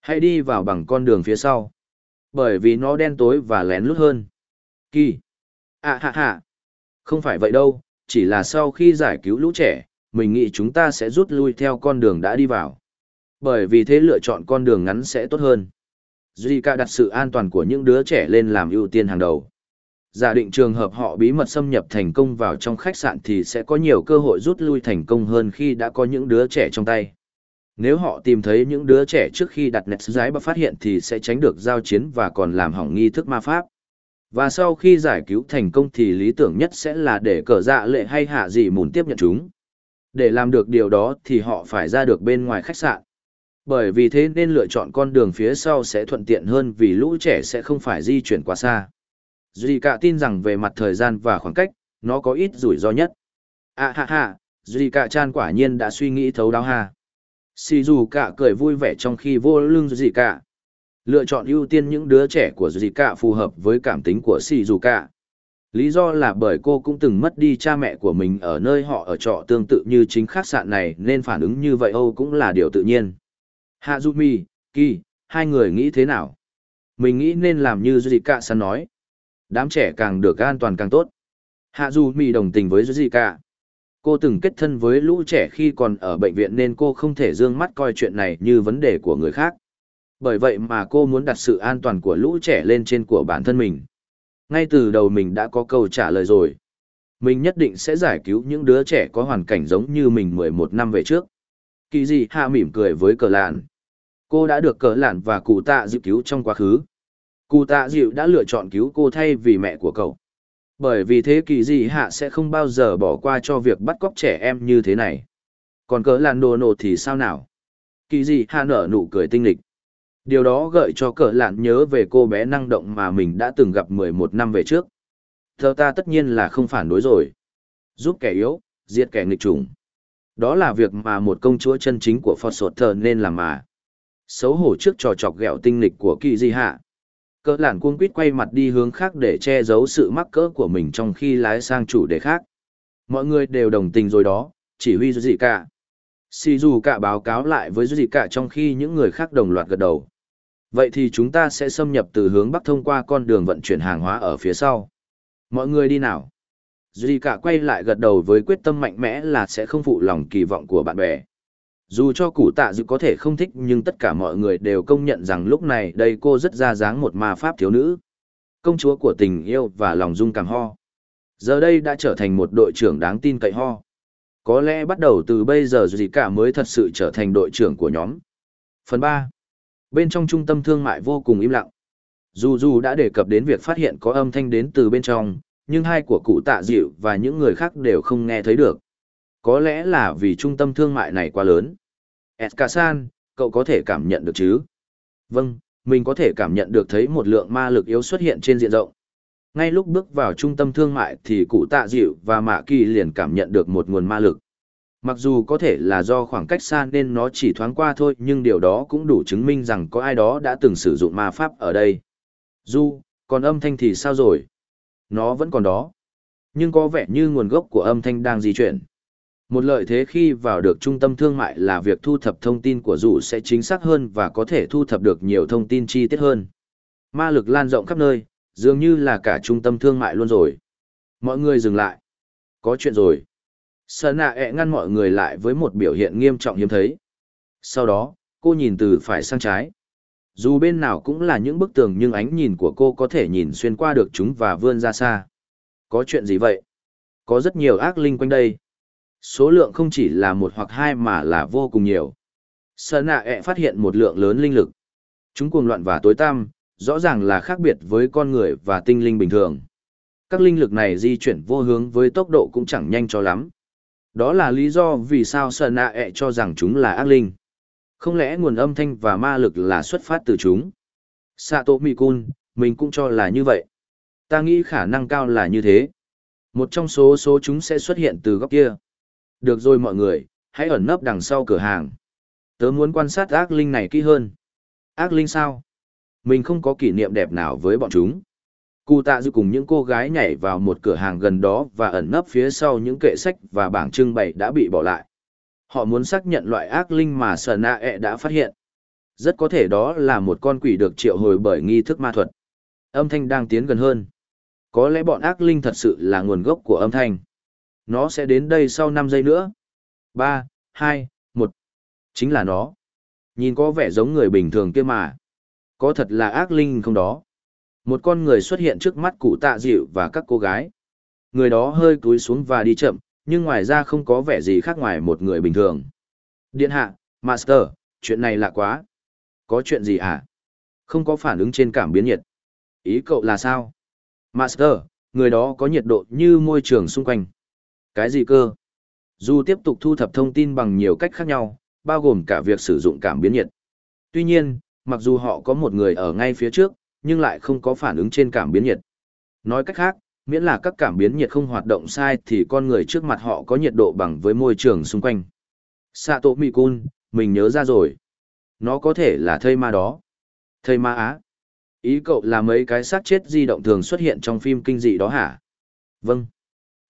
Hãy đi vào bằng con đường phía sau. Bởi vì nó đen tối và lén lút hơn. Kỳ. À hạ hạ. Không phải vậy đâu, chỉ là sau khi giải cứu lũ trẻ, mình nghĩ chúng ta sẽ rút lui theo con đường đã đi vào. Bởi vì thế lựa chọn con đường ngắn sẽ tốt hơn. Zika đặt sự an toàn của những đứa trẻ lên làm ưu tiên hàng đầu. Giả định trường hợp họ bí mật xâm nhập thành công vào trong khách sạn thì sẽ có nhiều cơ hội rút lui thành công hơn khi đã có những đứa trẻ trong tay. Nếu họ tìm thấy những đứa trẻ trước khi đặt nét giái và phát hiện thì sẽ tránh được giao chiến và còn làm hỏng nghi thức ma pháp. Và sau khi giải cứu thành công thì lý tưởng nhất sẽ là để cờ dạ lệ hay hạ gì mùn tiếp nhận chúng. Để làm được điều đó thì họ phải ra được bên ngoài khách sạn. Bởi vì thế nên lựa chọn con đường phía sau sẽ thuận tiện hơn vì lũ trẻ sẽ không phải di chuyển quá xa. Duy cả tin rằng về mặt thời gian và khoảng cách, nó có ít rủi ro nhất. À ha ha, Duy cả chan quả nhiên đã suy nghĩ thấu đáo ha. Sì dù cả cười vui vẻ trong khi vô lưng Duy cả. Lựa chọn ưu tiên những đứa trẻ của Duy cả phù hợp với cảm tính của Sì dù cả. Lý do là bởi cô cũng từng mất đi cha mẹ của mình ở nơi họ ở trọ tương tự như chính khách sạn này nên phản ứng như vậy Âu cũng là điều tự nhiên. Hạ Mi, Kỳ, hai người nghĩ thế nào? Mình nghĩ nên làm như Zika san nói. Đám trẻ càng được an toàn càng tốt. Hạ Mi đồng tình với Zika. Cô từng kết thân với lũ trẻ khi còn ở bệnh viện nên cô không thể dương mắt coi chuyện này như vấn đề của người khác. Bởi vậy mà cô muốn đặt sự an toàn của lũ trẻ lên trên của bản thân mình. Ngay từ đầu mình đã có câu trả lời rồi. Mình nhất định sẽ giải cứu những đứa trẻ có hoàn cảnh giống như mình 11 năm về trước. Kỳ gì hạ mỉm cười với cờ lạn. Cô đã được cờ lạn và cụ tạ dịu cứu trong quá khứ. Cụ tạ dịu đã lựa chọn cứu cô thay vì mẹ của cậu. Bởi vì thế kỳ gì hạ sẽ không bao giờ bỏ qua cho việc bắt cóc trẻ em như thế này. Còn cờ lạn đồ nộ thì sao nào? Kỳ gì hạ nở nụ cười tinh lịch. Điều đó gợi cho cờ lạn nhớ về cô bé năng động mà mình đã từng gặp 11 năm về trước. Thơ ta tất nhiên là không phản đối rồi. Giúp kẻ yếu, giết kẻ nghịch chủng. Đó là việc mà một công chúa chân chính của Phật Sột Thờ nên làm mà. Xấu hổ trước trò chọc ghẹo tinh lịch của kỳ di hạ. Cỡ lạn cuống quýt quay mặt đi hướng khác để che giấu sự mắc cỡ của mình trong khi lái sang chủ đề khác. Mọi người đều đồng tình rồi đó, chỉ huy gì cả. Sì dù cả báo cáo lại với gì cả trong khi những người khác đồng loạt gật đầu. Vậy thì chúng ta sẽ xâm nhập từ hướng bắc thông qua con đường vận chuyển hàng hóa ở phía sau. Mọi người đi nào. Duy cả quay lại gật đầu với quyết tâm mạnh mẽ là sẽ không phụ lòng kỳ vọng của bạn bè. Dù cho củ tạ dự có thể không thích nhưng tất cả mọi người đều công nhận rằng lúc này đây cô rất ra dáng một ma pháp thiếu nữ. Công chúa của tình yêu và lòng dung cảm ho. Giờ đây đã trở thành một đội trưởng đáng tin cậy ho. Có lẽ bắt đầu từ bây giờ duy cả mới thật sự trở thành đội trưởng của nhóm. Phần 3. Bên trong trung tâm thương mại vô cùng im lặng. Dù dù đã đề cập đến việc phát hiện có âm thanh đến từ bên trong, nhưng hai của cụ tạ dịu và những người khác đều không nghe thấy được. Có lẽ là vì trung tâm thương mại này quá lớn. Eskasan, cậu có thể cảm nhận được chứ? Vâng, mình có thể cảm nhận được thấy một lượng ma lực yếu xuất hiện trên diện rộng. Ngay lúc bước vào trung tâm thương mại thì cụ tạ dịu và mạ kỳ liền cảm nhận được một nguồn ma lực. Mặc dù có thể là do khoảng cách xa nên nó chỉ thoáng qua thôi nhưng điều đó cũng đủ chứng minh rằng có ai đó đã từng sử dụng ma pháp ở đây. Du, còn âm thanh thì sao rồi? Nó vẫn còn đó. Nhưng có vẻ như nguồn gốc của âm thanh đang di chuyển. Một lợi thế khi vào được trung tâm thương mại là việc thu thập thông tin của dù sẽ chính xác hơn và có thể thu thập được nhiều thông tin chi tiết hơn. Ma lực lan rộng khắp nơi, dường như là cả trung tâm thương mại luôn rồi. Mọi người dừng lại. Có chuyện rồi. Sở nạ ẹ ngăn mọi người lại với một biểu hiện nghiêm trọng hiếm thấy. Sau đó, cô nhìn từ phải sang trái. Dù bên nào cũng là những bức tường nhưng ánh nhìn của cô có thể nhìn xuyên qua được chúng và vươn ra xa. Có chuyện gì vậy? Có rất nhiều ác linh quanh đây. Số lượng không chỉ là một hoặc hai mà là vô cùng nhiều. Sở nạ ẹ phát hiện một lượng lớn linh lực. Chúng cuồng loạn và tối tăm, rõ ràng là khác biệt với con người và tinh linh bình thường. Các linh lực này di chuyển vô hướng với tốc độ cũng chẳng nhanh cho lắm. Đó là lý do vì sao sợ nạ ẹ cho rằng chúng là ác linh. Không lẽ nguồn âm thanh và ma lực là xuất phát từ chúng? Sato Mikun, mình cũng cho là như vậy. Ta nghĩ khả năng cao là như thế. Một trong số số chúng sẽ xuất hiện từ góc kia. Được rồi mọi người, hãy ẩn nấp đằng sau cửa hàng. Tớ muốn quan sát ác linh này kỹ hơn. Ác linh sao? Mình không có kỷ niệm đẹp nào với bọn chúng. Cụ tạ dư cùng những cô gái nhảy vào một cửa hàng gần đó và ẩn nấp phía sau những kệ sách và bảng trưng bày đã bị bỏ lại. Họ muốn xác nhận loại ác linh mà Sở Na ẹ e đã phát hiện. Rất có thể đó là một con quỷ được triệu hồi bởi nghi thức ma thuật. Âm thanh đang tiến gần hơn. Có lẽ bọn ác linh thật sự là nguồn gốc của âm thanh. Nó sẽ đến đây sau 5 giây nữa. 3, 2, 1. Chính là nó. Nhìn có vẻ giống người bình thường kia mà. Có thật là ác linh không đó? Một con người xuất hiện trước mắt cụ tạ dịu và các cô gái. Người đó hơi cúi xuống và đi chậm, nhưng ngoài ra không có vẻ gì khác ngoài một người bình thường. Điện hạ, Master, chuyện này lạ quá. Có chuyện gì hả? Không có phản ứng trên cảm biến nhiệt. Ý cậu là sao? Master, người đó có nhiệt độ như môi trường xung quanh. Cái gì cơ? Dù tiếp tục thu thập thông tin bằng nhiều cách khác nhau, bao gồm cả việc sử dụng cảm biến nhiệt. Tuy nhiên, mặc dù họ có một người ở ngay phía trước, nhưng lại không có phản ứng trên cảm biến nhiệt. Nói cách khác, miễn là các cảm biến nhiệt không hoạt động sai thì con người trước mặt họ có nhiệt độ bằng với môi trường xung quanh. Sato Mikun, mình nhớ ra rồi. Nó có thể là thây ma đó. Thây ma á. Ý cậu là mấy cái xác chết di động thường xuất hiện trong phim kinh dị đó hả? Vâng.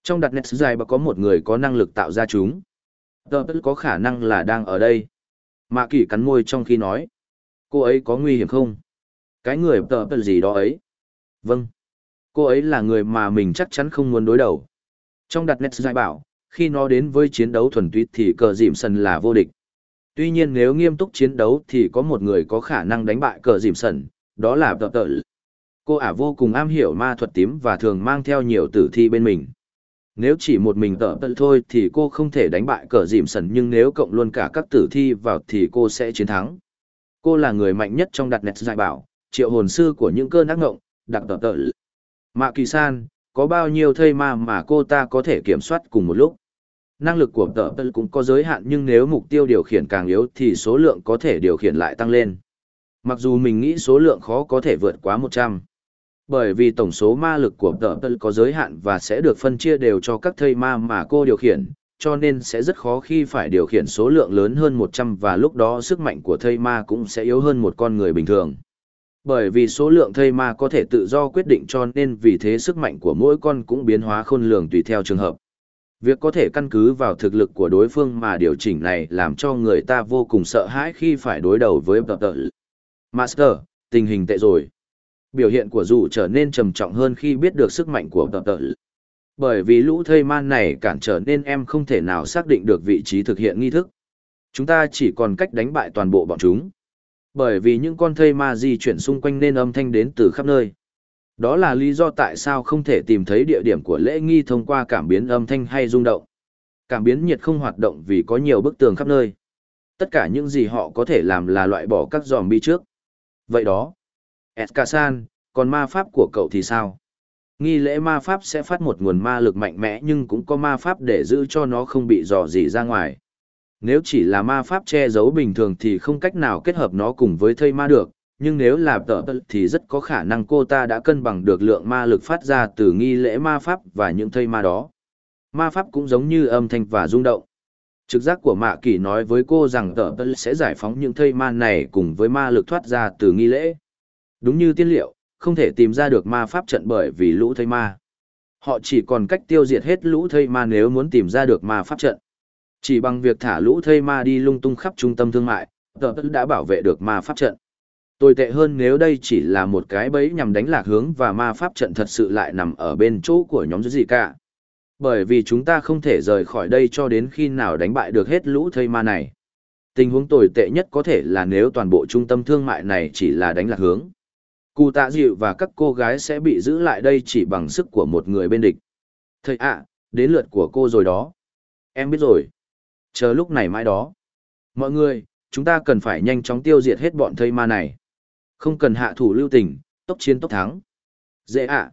Trong đặt nét dài và có một người có năng lực tạo ra chúng. Tờ có khả năng là đang ở đây. Mạ kỳ cắn môi trong khi nói. Cô ấy có nguy hiểm không? Cái người tờ gì đó ấy? Vâng cô ấy là người mà mình chắc chắn không muốn đối đầu. Trong đặt nét giải bảo, khi nó đến với chiến đấu thuần túy thì cờ dìm sần là vô địch. Tuy nhiên nếu nghiêm túc chiến đấu thì có một người có khả năng đánh bại cờ dìm sần, đó là tờ tờ. Cô ả vô cùng am hiểu ma thuật tím và thường mang theo nhiều tử thi bên mình. Nếu chỉ một mình tợ tợ thôi thì cô không thể đánh bại cờ dìm sần nhưng nếu cộng luôn cả các tử thi vào thì cô sẽ chiến thắng. Cô là người mạnh nhất trong đặt net giải bảo, triệu hồn sư của những cơn ác ngộng, đặc tờ tờ Mạ kỳ san, có bao nhiêu thây ma mà cô ta có thể kiểm soát cùng một lúc? Năng lực của tờ tờ cũng có giới hạn nhưng nếu mục tiêu điều khiển càng yếu thì số lượng có thể điều khiển lại tăng lên. Mặc dù mình nghĩ số lượng khó có thể vượt quá 100. Bởi vì tổng số ma lực của tờ tờ có giới hạn và sẽ được phân chia đều cho các thây ma mà cô điều khiển, cho nên sẽ rất khó khi phải điều khiển số lượng lớn hơn 100 và lúc đó sức mạnh của thây ma cũng sẽ yếu hơn một con người bình thường. Bởi vì số lượng thây ma có thể tự do quyết định cho nên vì thế sức mạnh của mỗi con cũng biến hóa khôn lường tùy theo trường hợp. Việc có thể căn cứ vào thực lực của đối phương mà điều chỉnh này làm cho người ta vô cùng sợ hãi khi phải đối đầu với tập tợ. Master, tình hình tệ rồi. Biểu hiện của dù trở nên trầm trọng hơn khi biết được sức mạnh của tập tợ. Bởi vì lũ thây man này cản trở nên em không thể nào xác định được vị trí thực hiện nghi thức. Chúng ta chỉ còn cách đánh bại toàn bộ bọn chúng. Bởi vì những con thây ma di chuyển xung quanh nên âm thanh đến từ khắp nơi. Đó là lý do tại sao không thể tìm thấy địa điểm của lễ nghi thông qua cảm biến âm thanh hay rung động. Cảm biến nhiệt không hoạt động vì có nhiều bức tường khắp nơi. Tất cả những gì họ có thể làm là loại bỏ các zombie trước. Vậy đó. Eskasan, còn ma pháp của cậu thì sao? Nghi lễ ma pháp sẽ phát một nguồn ma lực mạnh mẽ nhưng cũng có ma pháp để giữ cho nó không bị dò dỉ ra ngoài. Nếu chỉ là ma pháp che giấu bình thường thì không cách nào kết hợp nó cùng với thây ma được, nhưng nếu là tợ thì rất có khả năng cô ta đã cân bằng được lượng ma lực phát ra từ nghi lễ ma pháp và những thây ma đó. Ma pháp cũng giống như âm thanh và rung động. Trực giác của Mạ Kỳ nói với cô rằng tợ sẽ giải phóng những thây ma này cùng với ma lực thoát ra từ nghi lễ. Đúng như tiên liệu, không thể tìm ra được ma pháp trận bởi vì lũ thây ma. Họ chỉ còn cách tiêu diệt hết lũ thây ma nếu muốn tìm ra được ma pháp trận. Chỉ bằng việc thả lũ thây ma đi lung tung khắp trung tâm thương mại, tờ đã bảo vệ được ma pháp trận. Tồi tệ hơn nếu đây chỉ là một cái bẫy nhằm đánh lạc hướng và ma pháp trận thật sự lại nằm ở bên chỗ của nhóm gì cả. Bởi vì chúng ta không thể rời khỏi đây cho đến khi nào đánh bại được hết lũ thây ma này. Tình huống tồi tệ nhất có thể là nếu toàn bộ trung tâm thương mại này chỉ là đánh lạc hướng. Cụ tạ dịu và các cô gái sẽ bị giữ lại đây chỉ bằng sức của một người bên địch. Thầy ạ, đến lượt của cô rồi đó. Em biết rồi. Chờ lúc này mãi đó. Mọi người, chúng ta cần phải nhanh chóng tiêu diệt hết bọn thây ma này. Không cần hạ thủ lưu tình, tốc chiến tốc thắng. Dễ ạ. À.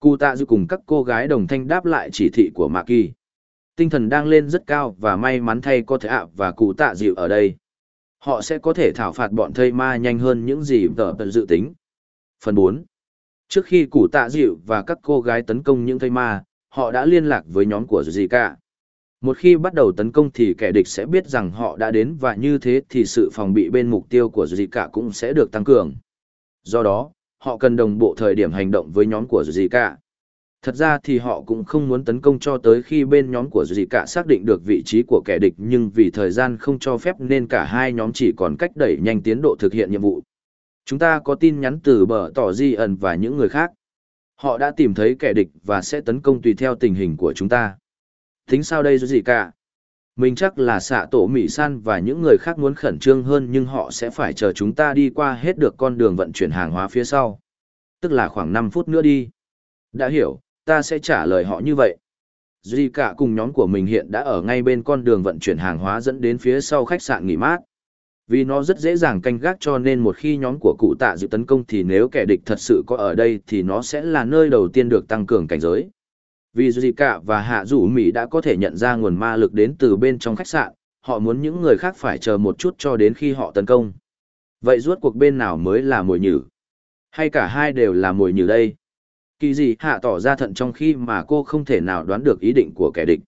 Cụ tạ dịu cùng các cô gái đồng thanh đáp lại chỉ thị của Mạc Kỳ. Tinh thần đang lên rất cao và may mắn thay có thể ạ và cụ tạ dịu ở đây. Họ sẽ có thể thảo phạt bọn thây ma nhanh hơn những gì tờ tận dự tính. Phần 4. Trước khi cụ tạ dịu và các cô gái tấn công những thây ma, họ đã liên lạc với nhóm của Zika. Một khi bắt đầu tấn công thì kẻ địch sẽ biết rằng họ đã đến và như thế thì sự phòng bị bên mục tiêu của Zika cũng sẽ được tăng cường. Do đó, họ cần đồng bộ thời điểm hành động với nhóm của Zika. Thật ra thì họ cũng không muốn tấn công cho tới khi bên nhóm của Zika xác định được vị trí của kẻ địch nhưng vì thời gian không cho phép nên cả hai nhóm chỉ còn cách đẩy nhanh tiến độ thực hiện nhiệm vụ. Chúng ta có tin nhắn từ bờ tỏ di ẩn và những người khác. Họ đã tìm thấy kẻ địch và sẽ tấn công tùy theo tình hình của chúng ta. Tính sao đây gì cả? Mình chắc là xạ tổ Mỹ San và những người khác muốn khẩn trương hơn nhưng họ sẽ phải chờ chúng ta đi qua hết được con đường vận chuyển hàng hóa phía sau. Tức là khoảng 5 phút nữa đi. Đã hiểu, ta sẽ trả lời họ như vậy. Duy cả cùng nhóm của mình hiện đã ở ngay bên con đường vận chuyển hàng hóa dẫn đến phía sau khách sạn nghỉ mát. Vì nó rất dễ dàng canh gác cho nên một khi nhóm của cụ tạ dự tấn công thì nếu kẻ địch thật sự có ở đây thì nó sẽ là nơi đầu tiên được tăng cường cảnh giới. Vì Zika và Hạ rủ Mỹ đã có thể nhận ra nguồn ma lực đến từ bên trong khách sạn, họ muốn những người khác phải chờ một chút cho đến khi họ tấn công. Vậy rốt cuộc bên nào mới là mồi nhử? Hay cả hai đều là mồi nhử đây? Kỳ gì hạ tỏ ra thận trong khi mà cô không thể nào đoán được ý định của kẻ địch.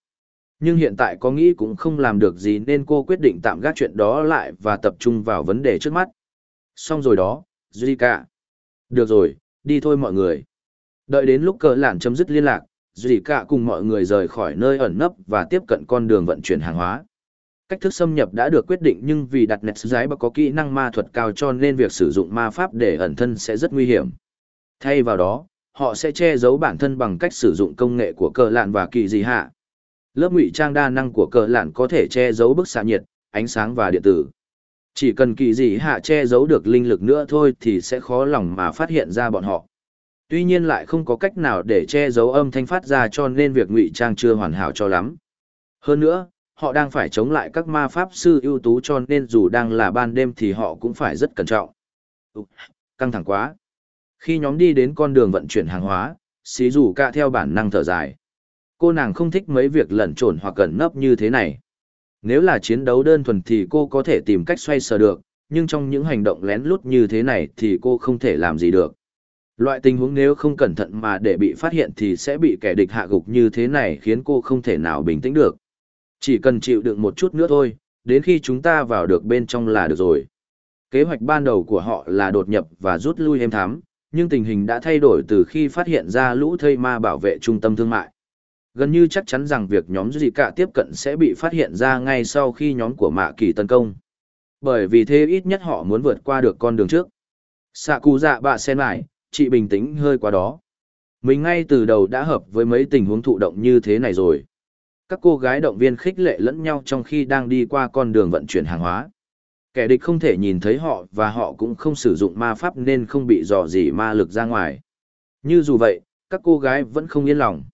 Nhưng hiện tại có nghĩ cũng không làm được gì nên cô quyết định tạm gác chuyện đó lại và tập trung vào vấn đề trước mắt. Xong rồi đó, Zika. Được rồi, đi thôi mọi người. Đợi đến lúc cờ lản chấm dứt liên lạc, Dì cả cùng mọi người rời khỏi nơi ẩn nấp và tiếp cận con đường vận chuyển hàng hóa. Cách thức xâm nhập đã được quyết định nhưng vì đặt nẹt giái có kỹ năng ma thuật cao cho nên việc sử dụng ma pháp để ẩn thân sẽ rất nguy hiểm. Thay vào đó, họ sẽ che giấu bản thân bằng cách sử dụng công nghệ của cờ lạn và kỳ dị hạ. Lớp ngụy trang đa năng của cờ lạn có thể che giấu bức xạ nhiệt, ánh sáng và điện tử. Chỉ cần kỳ dị hạ che giấu được linh lực nữa thôi thì sẽ khó lòng mà phát hiện ra bọn họ. Tuy nhiên lại không có cách nào để che giấu âm thanh phát ra cho nên việc ngụy trang chưa hoàn hảo cho lắm. Hơn nữa, họ đang phải chống lại các ma pháp sư ưu tú cho nên dù đang là ban đêm thì họ cũng phải rất cẩn trọng. Căng thẳng quá. Khi nhóm đi đến con đường vận chuyển hàng hóa, xí rủ cả theo bản năng thở dài. Cô nàng không thích mấy việc lẩn trộn hoặc cẩn nấp như thế này. Nếu là chiến đấu đơn thuần thì cô có thể tìm cách xoay sở được, nhưng trong những hành động lén lút như thế này thì cô không thể làm gì được. Loại tình huống nếu không cẩn thận mà để bị phát hiện thì sẽ bị kẻ địch hạ gục như thế này khiến cô không thể nào bình tĩnh được. Chỉ cần chịu đựng một chút nữa thôi, đến khi chúng ta vào được bên trong là được rồi. Kế hoạch ban đầu của họ là đột nhập và rút lui êm thám, nhưng tình hình đã thay đổi từ khi phát hiện ra lũ thây ma bảo vệ trung tâm thương mại. Gần như chắc chắn rằng việc nhóm gì cả tiếp cận sẽ bị phát hiện ra ngay sau khi nhóm của mạ kỳ tấn công. Bởi vì thế ít nhất họ muốn vượt qua được con đường trước. Sạ cụ dạ bạ sen lại, chị bình tĩnh hơi quá đó. Mình ngay từ đầu đã hợp với mấy tình huống thụ động như thế này rồi. Các cô gái động viên khích lệ lẫn nhau trong khi đang đi qua con đường vận chuyển hàng hóa. Kẻ địch không thể nhìn thấy họ và họ cũng không sử dụng ma pháp nên không bị dò dỉ ma lực ra ngoài. Như dù vậy, các cô gái vẫn không yên lòng.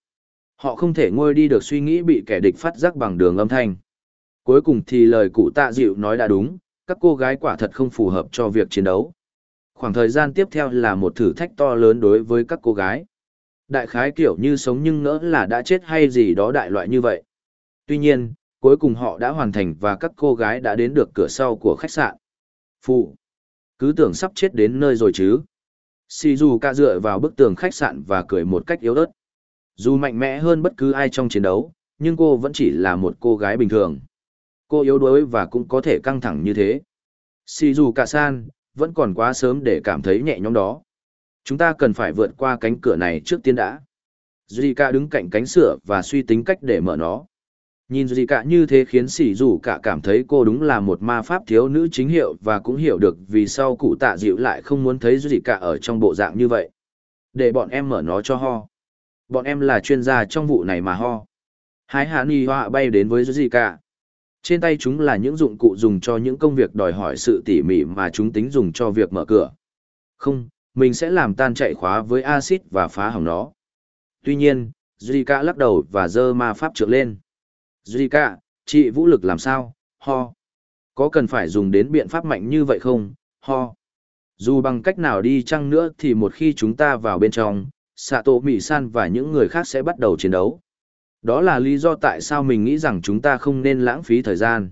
Họ không thể ngôi đi được suy nghĩ bị kẻ địch phát giác bằng đường âm thanh. Cuối cùng thì lời cụ tạ dịu nói đã đúng, các cô gái quả thật không phù hợp cho việc chiến đấu. Khoảng thời gian tiếp theo là một thử thách to lớn đối với các cô gái. Đại khái kiểu như sống nhưng ngỡ là đã chết hay gì đó đại loại như vậy. Tuy nhiên, cuối cùng họ đã hoàn thành và các cô gái đã đến được cửa sau của khách sạn. Phụ. Cứ tưởng sắp chết đến nơi rồi chứ. Shizuka dựa vào bức tường khách sạn và cười một cách yếu ớt. Dù mạnh mẽ hơn bất cứ ai trong chiến đấu, nhưng cô vẫn chỉ là một cô gái bình thường. Cô yếu đuối và cũng có thể căng thẳng như thế. Shizuka-san, vẫn còn quá sớm để cảm thấy nhẹ nhõm đó. Chúng ta cần phải vượt qua cánh cửa này trước tiên đã. Zika đứng cạnh cánh sửa và suy tính cách để mở nó. Nhìn Zika như thế khiến sỉ dù cả cảm thấy cô đúng là một ma pháp thiếu nữ chính hiệu và cũng hiểu được vì sao cụ tạ dịu lại không muốn thấy Zika ở trong bộ dạng như vậy. Để bọn em mở nó cho ho. Bọn em là chuyên gia trong vụ này mà ho. Hai hạ ni hoa bay đến với Zika. Trên tay chúng là những dụng cụ dùng cho những công việc đòi hỏi sự tỉ mỉ mà chúng tính dùng cho việc mở cửa. Không, mình sẽ làm tan chạy khóa với axit và phá hỏng nó. Tuy nhiên, Zika lắc đầu và dơ ma pháp trượt lên. Zika, chị vũ lực làm sao? Ho. Có cần phải dùng đến biện pháp mạnh như vậy không? Ho. Dù bằng cách nào đi chăng nữa thì một khi chúng ta vào bên trong, Sato Mỹ San và những người khác sẽ bắt đầu chiến đấu. Đó là lý do tại sao mình nghĩ rằng chúng ta không nên lãng phí thời gian.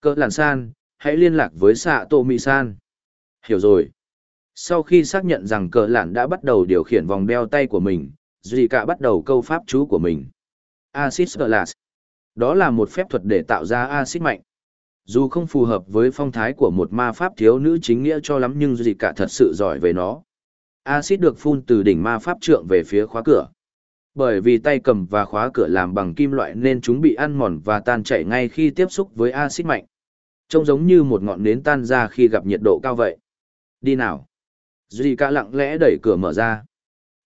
Cỡ làn san, hãy liên lạc với Sato Mỹ San. Hiểu rồi. Sau khi xác nhận rằng cờ lạn đã bắt đầu điều khiển vòng đeo tay của mình, Zika bắt đầu câu pháp chú của mình. Acid Glass. Đó là một phép thuật để tạo ra acid mạnh. Dù không phù hợp với phong thái của một ma pháp thiếu nữ chính nghĩa cho lắm nhưng Zika thật sự giỏi về nó. Acid được phun từ đỉnh ma pháp trượng về phía khóa cửa. Bởi vì tay cầm và khóa cửa làm bằng kim loại nên chúng bị ăn mòn và tan chảy ngay khi tiếp xúc với axit mạnh. Trông giống như một ngọn nến tan ra khi gặp nhiệt độ cao vậy. Đi nào. Duy ca lặng lẽ đẩy cửa mở ra.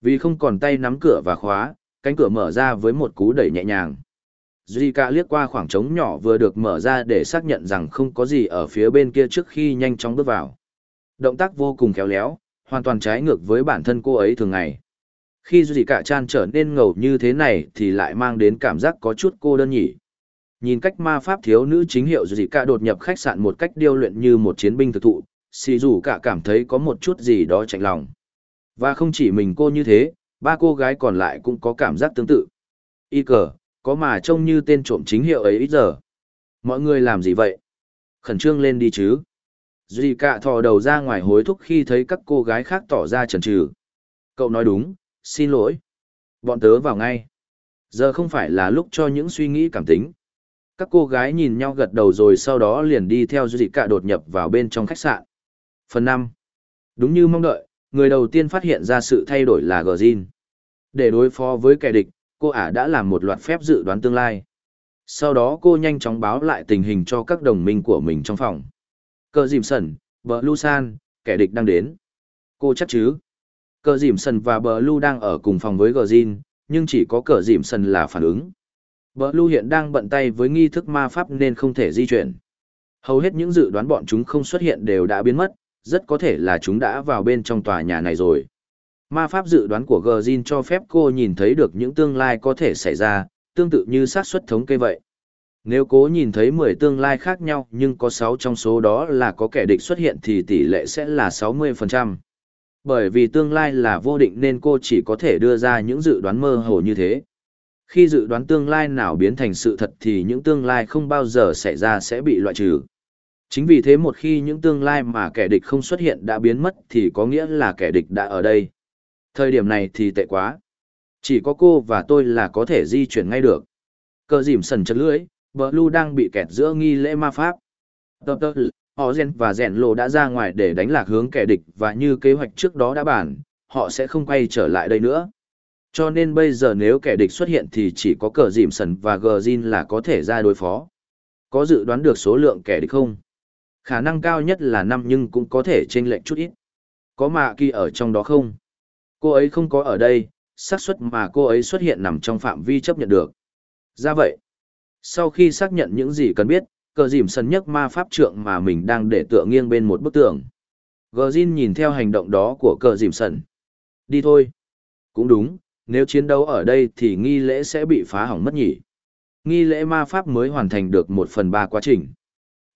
Vì không còn tay nắm cửa và khóa, cánh cửa mở ra với một cú đẩy nhẹ nhàng. Duy ca liếc qua khoảng trống nhỏ vừa được mở ra để xác nhận rằng không có gì ở phía bên kia trước khi nhanh chóng bước vào. Động tác vô cùng khéo léo, hoàn toàn trái ngược với bản thân cô ấy thường ngày. Khi Duy cả chan trở nên ngầu như thế này thì lại mang đến cảm giác có chút cô đơn nhỉ. Nhìn cách ma pháp thiếu nữ chính hiệu Duy cả đột nhập khách sạn một cách điêu luyện như một chiến binh thực thụ, xì dù cả cảm thấy có một chút gì đó chạnh lòng. Và không chỉ mình cô như thế, ba cô gái còn lại cũng có cảm giác tương tự. Y cờ, có mà trông như tên trộm chính hiệu ấy ít giờ. Mọi người làm gì vậy? Khẩn trương lên đi chứ. Duy cạ thò đầu ra ngoài hối thúc khi thấy các cô gái khác tỏ ra chần chừ. Cậu nói đúng, xin lỗi. Bọn tớ vào ngay. Giờ không phải là lúc cho những suy nghĩ cảm tính. Các cô gái nhìn nhau gật đầu rồi sau đó liền đi theo dị cả đột nhập vào bên trong khách sạn. Phần năm, Đúng như mong đợi, người đầu tiên phát hiện ra sự thay đổi là Gjin. Để đối phó với kẻ địch, cô ả đã làm một loạt phép dự đoán tương lai. Sau đó cô nhanh chóng báo lại tình hình cho các đồng minh của mình trong phòng. Cờ dìm sẩn, vợ lu san, kẻ địch đang đến. Cô chắc chứ? Cờ dìm sần và bờ lu đang ở cùng phòng với Gjin, nhưng chỉ có cờ dìm sần là phản ứng. Bờ lu hiện đang bận tay với nghi thức ma pháp nên không thể di chuyển. Hầu hết những dự đoán bọn chúng không xuất hiện đều đã biến mất, rất có thể là chúng đã vào bên trong tòa nhà này rồi. Ma pháp dự đoán của Gjin cho phép cô nhìn thấy được những tương lai có thể xảy ra, tương tự như xác suất thống kê vậy. Nếu cố nhìn thấy 10 tương lai khác nhau nhưng có 6 trong số đó là có kẻ địch xuất hiện thì tỷ lệ sẽ là 60%. Bởi vì tương lai là vô định nên cô chỉ có thể đưa ra những dự đoán mơ hồ như thế. Khi dự đoán tương lai nào biến thành sự thật thì những tương lai không bao giờ xảy ra sẽ bị loại trừ. Chính vì thế một khi những tương lai mà kẻ địch không xuất hiện đã biến mất thì có nghĩa là kẻ địch đã ở đây. Thời điểm này thì tệ quá. Chỉ có cô và tôi là có thể di chuyển ngay được. Cờ dìm sần chất lưỡi, Blue lu đang bị kẹt giữa nghi lễ ma pháp. Tờ tờ, họ gen và rèn lộ đã ra ngoài để đánh lạc hướng kẻ địch và như kế hoạch trước đó đã bàn, họ sẽ không quay trở lại đây nữa. Cho nên bây giờ nếu kẻ địch xuất hiện thì chỉ có cờ dìm sần và gờ zin là có thể ra đối phó. Có dự đoán được số lượng kẻ địch không? Khả năng cao nhất là năm nhưng cũng có thể chênh lệch chút ít. Có mạ kỳ ở trong đó không? Cô ấy không có ở đây, xác suất mà cô ấy xuất hiện nằm trong phạm vi chấp nhận được. Ra vậy, sau khi xác nhận những gì cần biết, cờ dìm sân nhấc ma pháp trượng mà mình đang để tựa nghiêng bên một bức tường. Gờ nhìn theo hành động đó của cờ dìm sân. Đi thôi. Cũng đúng, nếu chiến đấu ở đây thì nghi lễ sẽ bị phá hỏng mất nhỉ. Nghi lễ ma pháp mới hoàn thành được một phần ba quá trình.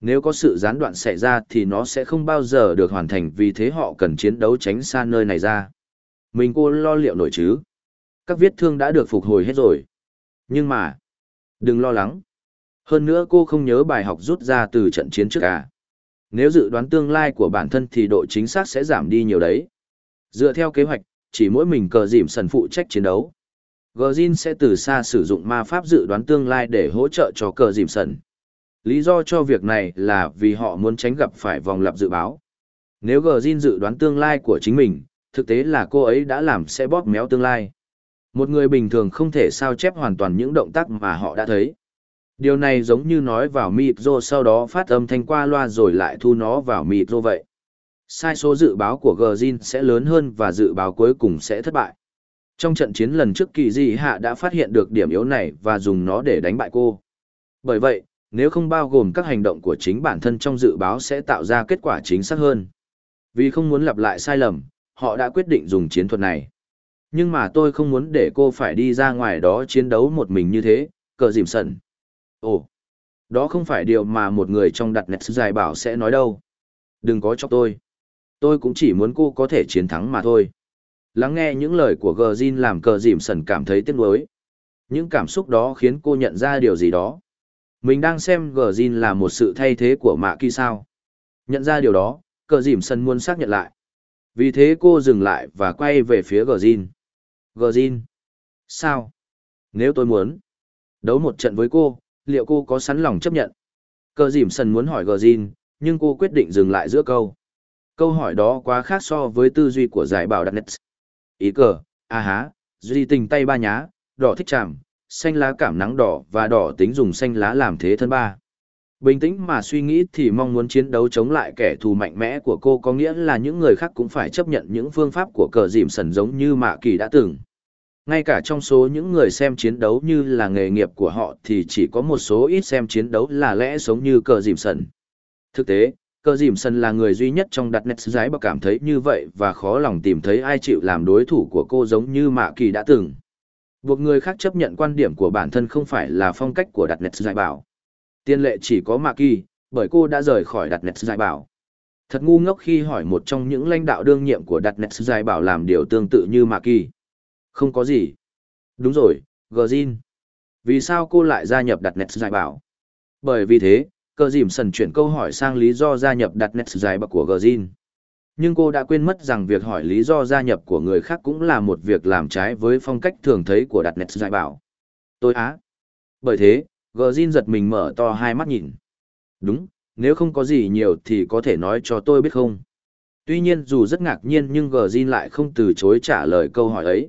Nếu có sự gián đoạn xảy ra thì nó sẽ không bao giờ được hoàn thành vì thế họ cần chiến đấu tránh xa nơi này ra. Mình cô lo liệu nổi chứ. Các vết thương đã được phục hồi hết rồi. Nhưng mà, đừng lo lắng. Hơn nữa cô không nhớ bài học rút ra từ trận chiến trước cả. Nếu dự đoán tương lai của bản thân thì độ chính xác sẽ giảm đi nhiều đấy. Dựa theo kế hoạch, chỉ mỗi mình cờ dìm sần phụ trách chiến đấu. Gjin sẽ từ xa sử dụng ma pháp dự đoán tương lai để hỗ trợ cho cờ dìm sần. Lý do cho việc này là vì họ muốn tránh gặp phải vòng lặp dự báo. Nếu Gjin dự đoán tương lai của chính mình, thực tế là cô ấy đã làm sẽ bóp méo tương lai. Một người bình thường không thể sao chép hoàn toàn những động tác mà họ đã thấy. Điều này giống như nói vào mịt rô sau đó phát âm thanh qua loa rồi lại thu nó vào mịt rô vậy. Sai số dự báo của Gjin sẽ lớn hơn và dự báo cuối cùng sẽ thất bại. Trong trận chiến lần trước kỳ dị hạ đã phát hiện được điểm yếu này và dùng nó để đánh bại cô. Bởi vậy, nếu không bao gồm các hành động của chính bản thân trong dự báo sẽ tạo ra kết quả chính xác hơn. Vì không muốn lặp lại sai lầm, họ đã quyết định dùng chiến thuật này. Nhưng mà tôi không muốn để cô phải đi ra ngoài đó chiến đấu một mình như thế, cờ dìm sần. Ồ, đó không phải điều mà một người trong đặt nét dài bảo sẽ nói đâu. Đừng có cho tôi. Tôi cũng chỉ muốn cô có thể chiến thắng mà thôi. Lắng nghe những lời của Gờ Jin làm cờ dìm sần cảm thấy tiếc nuối. Những cảm xúc đó khiến cô nhận ra điều gì đó. Mình đang xem Gờ Jin là một sự thay thế của Mạ Kỳ sao. Nhận ra điều đó, cờ dìm sần muốn xác nhận lại. Vì thế cô dừng lại và quay về phía Gờ Jin. Gờ Jin. Sao? Nếu tôi muốn đấu một trận với cô, liệu cô có sẵn lòng chấp nhận? Cờ dìm sần muốn hỏi Gờ dìn, nhưng cô quyết định dừng lại giữa câu. Câu hỏi đó quá khác so với tư duy của giải bảo đặt nét. Ý cờ, a há, duy tình tay ba nhá, đỏ thích chạm, xanh lá cảm nắng đỏ và đỏ tính dùng xanh lá làm thế thân ba. Bình tĩnh mà suy nghĩ thì mong muốn chiến đấu chống lại kẻ thù mạnh mẽ của cô có nghĩa là những người khác cũng phải chấp nhận những phương pháp của cờ dìm sần giống như Mạ Kỳ đã từng. Ngay cả trong số những người xem chiến đấu như là nghề nghiệp của họ thì chỉ có một số ít xem chiến đấu là lẽ sống như cờ dìm sần. Thực tế, cờ dìm sần là người duy nhất trong đặt nét giái và cảm thấy như vậy và khó lòng tìm thấy ai chịu làm đối thủ của cô giống như Mạ Kỳ đã từng. Buộc người khác chấp nhận quan điểm của bản thân không phải là phong cách của đặt nét giải bảo. Tiên lệ chỉ có Mạ Kỳ, bởi cô đã rời khỏi đặt nét giải bảo. Thật ngu ngốc khi hỏi một trong những lãnh đạo đương nhiệm của đặt nét giải bảo làm điều tương tự như Mạ Kỳ. Không có gì. Đúng rồi, Gjin. Vì sao cô lại gia nhập đặt Nets giải bảo? Bởi vì thế, Cơ dìm sần chuyển câu hỏi sang lý do gia nhập đặt Nets giải bảo của Gjin. Nhưng cô đã quên mất rằng việc hỏi lý do gia nhập của người khác cũng là một việc làm trái với phong cách thường thấy của đặt Nets giải bảo. Tôi á. Bởi thế, Gjin giật mình mở to hai mắt nhìn. Đúng, nếu không có gì nhiều thì có thể nói cho tôi biết không. Tuy nhiên dù rất ngạc nhiên nhưng Gjin lại không từ chối trả lời câu hỏi ấy.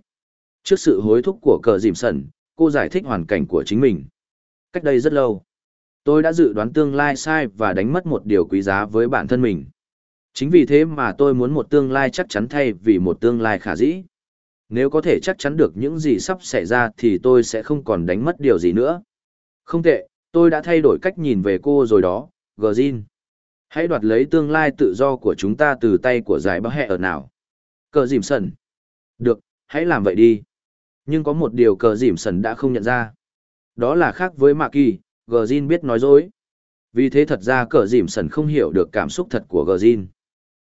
Trước sự hối thúc của cờ dìm sẩn, cô giải thích hoàn cảnh của chính mình. Cách đây rất lâu, tôi đã dự đoán tương lai sai và đánh mất một điều quý giá với bản thân mình. Chính vì thế mà tôi muốn một tương lai chắc chắn thay vì một tương lai khả dĩ. Nếu có thể chắc chắn được những gì sắp xảy ra thì tôi sẽ không còn đánh mất điều gì nữa. Không tệ, tôi đã thay đổi cách nhìn về cô rồi đó, Gjin. Hãy đoạt lấy tương lai tự do của chúng ta từ tay của giải bác hẹ ở nào. Cờ dìm sần. Được, hãy làm vậy đi. Nhưng có một điều cờ dìm sần đã không nhận ra. Đó là khác với Mạc Kỳ, Gjin biết nói dối. Vì thế thật ra cờ dìm sần không hiểu được cảm xúc thật của Gjin.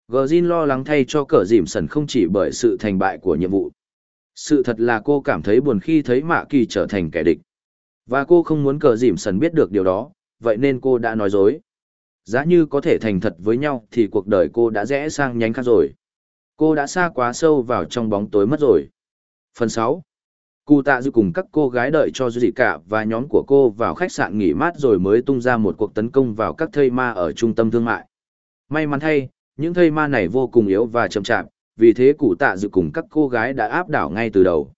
Gjin lo lắng thay cho cờ dìm sần không chỉ bởi sự thành bại của nhiệm vụ. Sự thật là cô cảm thấy buồn khi thấy Mạ Kỳ trở thành kẻ địch. Và cô không muốn cờ dìm sần biết được điều đó, vậy nên cô đã nói dối. Giá như có thể thành thật với nhau thì cuộc đời cô đã rẽ sang nhánh khác rồi. Cô đã xa quá sâu vào trong bóng tối mất rồi. Phần 6 Cụ tạ dư cùng các cô gái đợi cho dì cả và nhóm của cô vào khách sạn nghỉ mát rồi mới tung ra một cuộc tấn công vào các thây ma ở trung tâm thương mại. May mắn thay, những thây ma này vô cùng yếu và chậm chạp, vì thế cụ tạ dư cùng các cô gái đã áp đảo ngay từ đầu.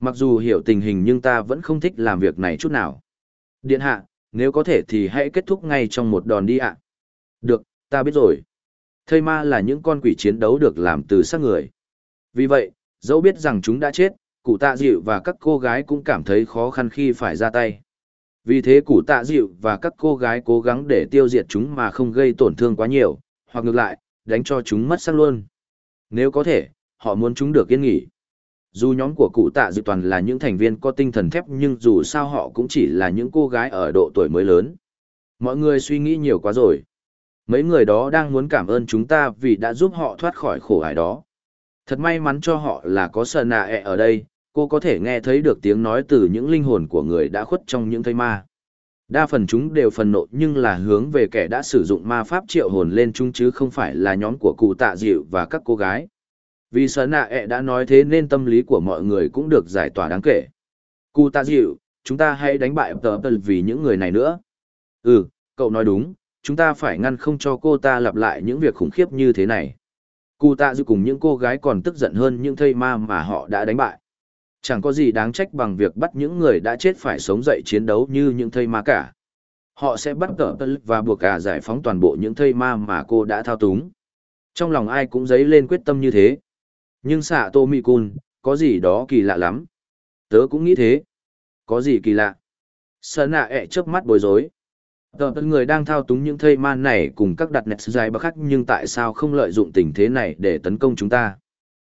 Mặc dù hiểu tình hình nhưng ta vẫn không thích làm việc này chút nào. Điện hạ, nếu có thể thì hãy kết thúc ngay trong một đòn đi ạ. Được, ta biết rồi. Thây ma là những con quỷ chiến đấu được làm từ xác người. Vì vậy, dẫu biết rằng chúng đã chết, cụ tạ dịu và các cô gái cũng cảm thấy khó khăn khi phải ra tay. Vì thế cụ tạ dịu và các cô gái cố gắng để tiêu diệt chúng mà không gây tổn thương quá nhiều, hoặc ngược lại, đánh cho chúng mất sắc luôn. Nếu có thể, họ muốn chúng được yên nghỉ. Dù nhóm của cụ tạ dịu toàn là những thành viên có tinh thần thép nhưng dù sao họ cũng chỉ là những cô gái ở độ tuổi mới lớn. Mọi người suy nghĩ nhiều quá rồi. Mấy người đó đang muốn cảm ơn chúng ta vì đã giúp họ thoát khỏi khổ ải đó. Thật may mắn cho họ là có sờ nạ ẹ ở đây, cô có thể nghe thấy được tiếng nói từ những linh hồn của người đã khuất trong những thây ma. Đa phần chúng đều phần nộ nhưng là hướng về kẻ đã sử dụng ma pháp triệu hồn lên chúng chứ không phải là nhóm của cụ tạ dịu và các cô gái. Vì sở nạ ẹ đã nói thế nên tâm lý của mọi người cũng được giải tỏa đáng kể. Cụ tạ dịu, chúng ta hãy đánh bại tờ tờ vì những người này nữa. Ừ, cậu nói đúng, chúng ta phải ngăn không cho cô ta lặp lại những việc khủng khiếp như thế này. Cụ tạ dịu cùng những cô gái còn tức giận hơn những thây ma mà họ đã đánh bại. Chẳng có gì đáng trách bằng việc bắt những người đã chết phải sống dậy chiến đấu như những thây ma cả. Họ sẽ bắt tờ tờ và buộc cả giải phóng toàn bộ những thây ma mà cô đã thao túng. Trong lòng ai cũng dấy lên quyết tâm như thế. Nhưng xạ tô mị cun, có gì đó kỳ lạ lắm. Tớ cũng nghĩ thế. Có gì kỳ lạ? Sơn nạ ẹ chớp mắt bối rối. Tờ tờ người đang thao túng những thây man này cùng các đặt nẹt dài bậc khác nhưng tại sao không lợi dụng tình thế này để tấn công chúng ta?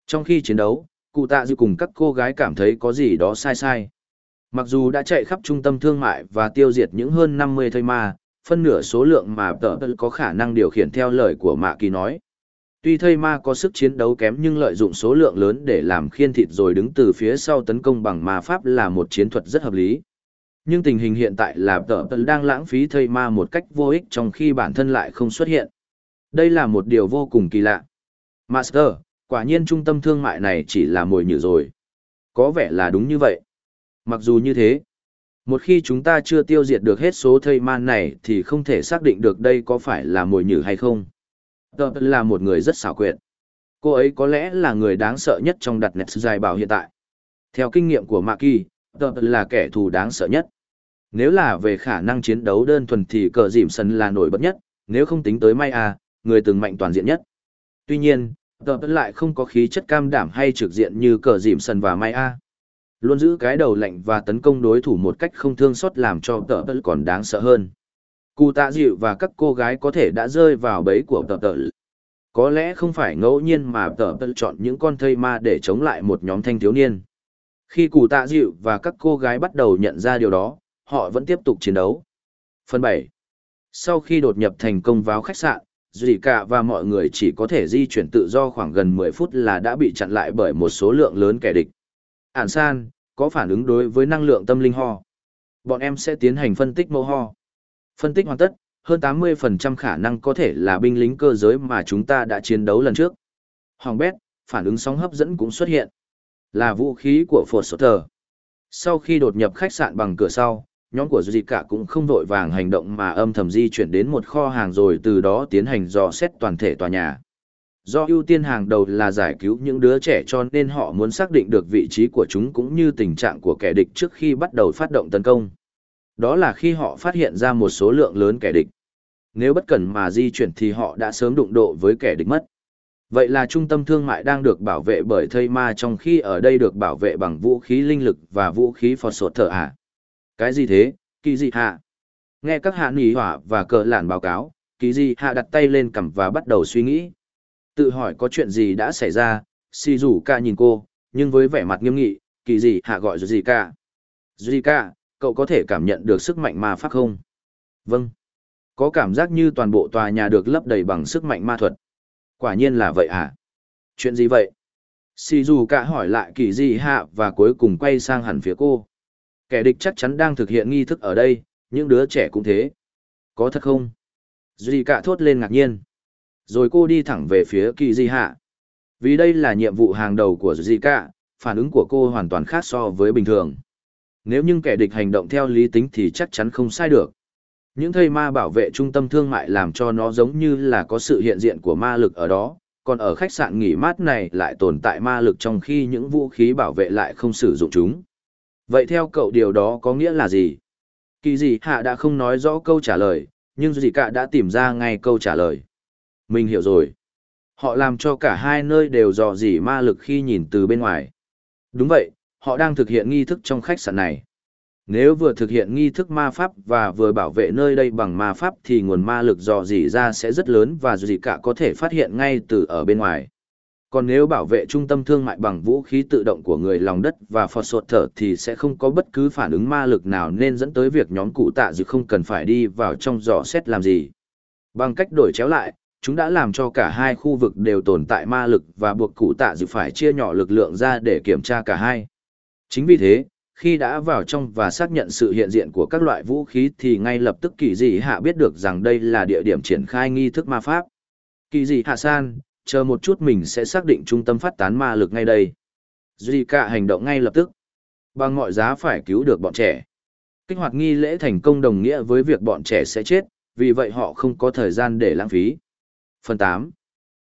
Trong khi chiến đấu, cụ tạ dư cùng các cô gái cảm thấy có gì đó sai sai. Mặc dù đã chạy khắp trung tâm thương mại và tiêu diệt những hơn 50 thây ma, phân nửa số lượng mà tờ tờ có khả năng điều khiển theo lời của Mạ Kỳ nói. Tuy thây ma có sức chiến đấu kém nhưng lợi dụng số lượng lớn để làm khiên thịt rồi đứng từ phía sau tấn công bằng ma pháp là một chiến thuật rất hợp lý. Nhưng tình hình hiện tại là tờ tờ đang lãng phí thây ma một cách vô ích trong khi bản thân lại không xuất hiện. Đây là một điều vô cùng kỳ lạ. Master, quả nhiên trung tâm thương mại này chỉ là mồi nhử rồi. Có vẻ là đúng như vậy. Mặc dù như thế, một khi chúng ta chưa tiêu diệt được hết số thây man này thì không thể xác định được đây có phải là mồi nhử hay không. Tờ là một người rất xảo quyệt. Cô ấy có lẽ là người đáng sợ nhất trong đặt nẹt dài bảo hiện tại. Theo kinh nghiệm của Maki, tờ là kẻ thù đáng sợ nhất. Nếu là về khả năng chiến đấu đơn thuần thì cờ dìm sân là nổi bật nhất, nếu không tính tới may à, người từng mạnh toàn diện nhất. Tuy nhiên, tờ lại không có khí chất cam đảm hay trực diện như cờ dìm sần và may a. Luôn giữ cái đầu lạnh và tấn công đối thủ một cách không thương xót làm cho tờ còn đáng sợ hơn. Cụ tạ dịu và các cô gái có thể đã rơi vào bẫy của tờ tờ. Có lẽ không phải ngẫu nhiên mà tờ tờ chọn những con thây ma để chống lại một nhóm thanh thiếu niên. Khi cụ tạ dịu và các cô gái bắt đầu nhận ra điều đó, họ vẫn tiếp tục chiến đấu. Phần 7 Sau khi đột nhập thành công vào khách sạn, Duy Cả và mọi người chỉ có thể di chuyển tự do khoảng gần 10 phút là đã bị chặn lại bởi một số lượng lớn kẻ địch. Ản san, có phản ứng đối với năng lượng tâm linh ho. Bọn em sẽ tiến hành phân tích mẫu ho. Phân tích hoàn tất, hơn 80% khả năng có thể là binh lính cơ giới mà chúng ta đã chiến đấu lần trước. Hoàng bét, phản ứng sóng hấp dẫn cũng xuất hiện. Là vũ khí của Phột Thờ. Sau khi đột nhập khách sạn bằng cửa sau, nhóm của dì cả cũng không vội vàng hành động mà âm thầm di chuyển đến một kho hàng rồi từ đó tiến hành dò xét toàn thể tòa nhà. Do ưu tiên hàng đầu là giải cứu những đứa trẻ cho nên họ muốn xác định được vị trí của chúng cũng như tình trạng của kẻ địch trước khi bắt đầu phát động tấn công. Đó là khi họ phát hiện ra một số lượng lớn kẻ địch. Nếu bất cần mà di chuyển thì họ đã sớm đụng độ với kẻ địch mất. Vậy là trung tâm thương mại đang được bảo vệ bởi thây ma trong khi ở đây được bảo vệ bằng vũ khí linh lực và vũ khí phọt sột thở à. Cái gì thế, kỳ dị hạ? Nghe các hạ nỉ hỏa và cờ lản báo cáo, kỳ dị hạ đặt tay lên cằm và bắt đầu suy nghĩ. Tự hỏi có chuyện gì đã xảy ra, si rủ ca nhìn cô, nhưng với vẻ mặt nghiêm nghị, kỳ dị hạ gọi gì ca. Gì ca, cậu có thể cảm nhận được sức mạnh ma pháp không? Vâng. Có cảm giác như toàn bộ tòa nhà được lấp đầy bằng sức mạnh ma thuật. Quả nhiên là vậy à? Chuyện gì vậy? si dù ca hỏi lại kỳ dị hạ và cuối cùng quay sang hẳn phía cô. Kẻ địch chắc chắn đang thực hiện nghi thức ở đây, những đứa trẻ cũng thế. Có thật không? Duy cả thốt lên ngạc nhiên. Rồi cô đi thẳng về phía kỳ di hạ. Vì đây là nhiệm vụ hàng đầu của Duy cả, phản ứng của cô hoàn toàn khác so với bình thường. Nếu như kẻ địch hành động theo lý tính thì chắc chắn không sai được. Những thây ma bảo vệ trung tâm thương mại làm cho nó giống như là có sự hiện diện của ma lực ở đó, còn ở khách sạn nghỉ mát này lại tồn tại ma lực trong khi những vũ khí bảo vệ lại không sử dụng chúng. Vậy theo cậu điều đó có nghĩa là gì? Kỳ gì hạ đã không nói rõ câu trả lời, nhưng gì cả đã tìm ra ngay câu trả lời. Mình hiểu rồi. Họ làm cho cả hai nơi đều dò dỉ ma lực khi nhìn từ bên ngoài. Đúng vậy, họ đang thực hiện nghi thức trong khách sạn này. Nếu vừa thực hiện nghi thức ma pháp và vừa bảo vệ nơi đây bằng ma pháp thì nguồn ma lực dò dỉ ra sẽ rất lớn và gì cả có thể phát hiện ngay từ ở bên ngoài. Còn nếu bảo vệ trung tâm thương mại bằng vũ khí tự động của người lòng đất và phọt sột thở thì sẽ không có bất cứ phản ứng ma lực nào nên dẫn tới việc nhóm cụ tạ dự không cần phải đi vào trong dò xét làm gì. Bằng cách đổi chéo lại, chúng đã làm cho cả hai khu vực đều tồn tại ma lực và buộc cụ tạ dự phải chia nhỏ lực lượng ra để kiểm tra cả hai. Chính vì thế, khi đã vào trong và xác nhận sự hiện diện của các loại vũ khí thì ngay lập tức kỳ dị hạ biết được rằng đây là địa điểm triển khai nghi thức ma pháp. Kỳ dị hạ san, chờ một chút mình sẽ xác định trung tâm phát tán ma lực ngay đây. Duy cả hành động ngay lập tức. Bằng mọi giá phải cứu được bọn trẻ. Kích hoạt nghi lễ thành công đồng nghĩa với việc bọn trẻ sẽ chết, vì vậy họ không có thời gian để lãng phí. Phần 8.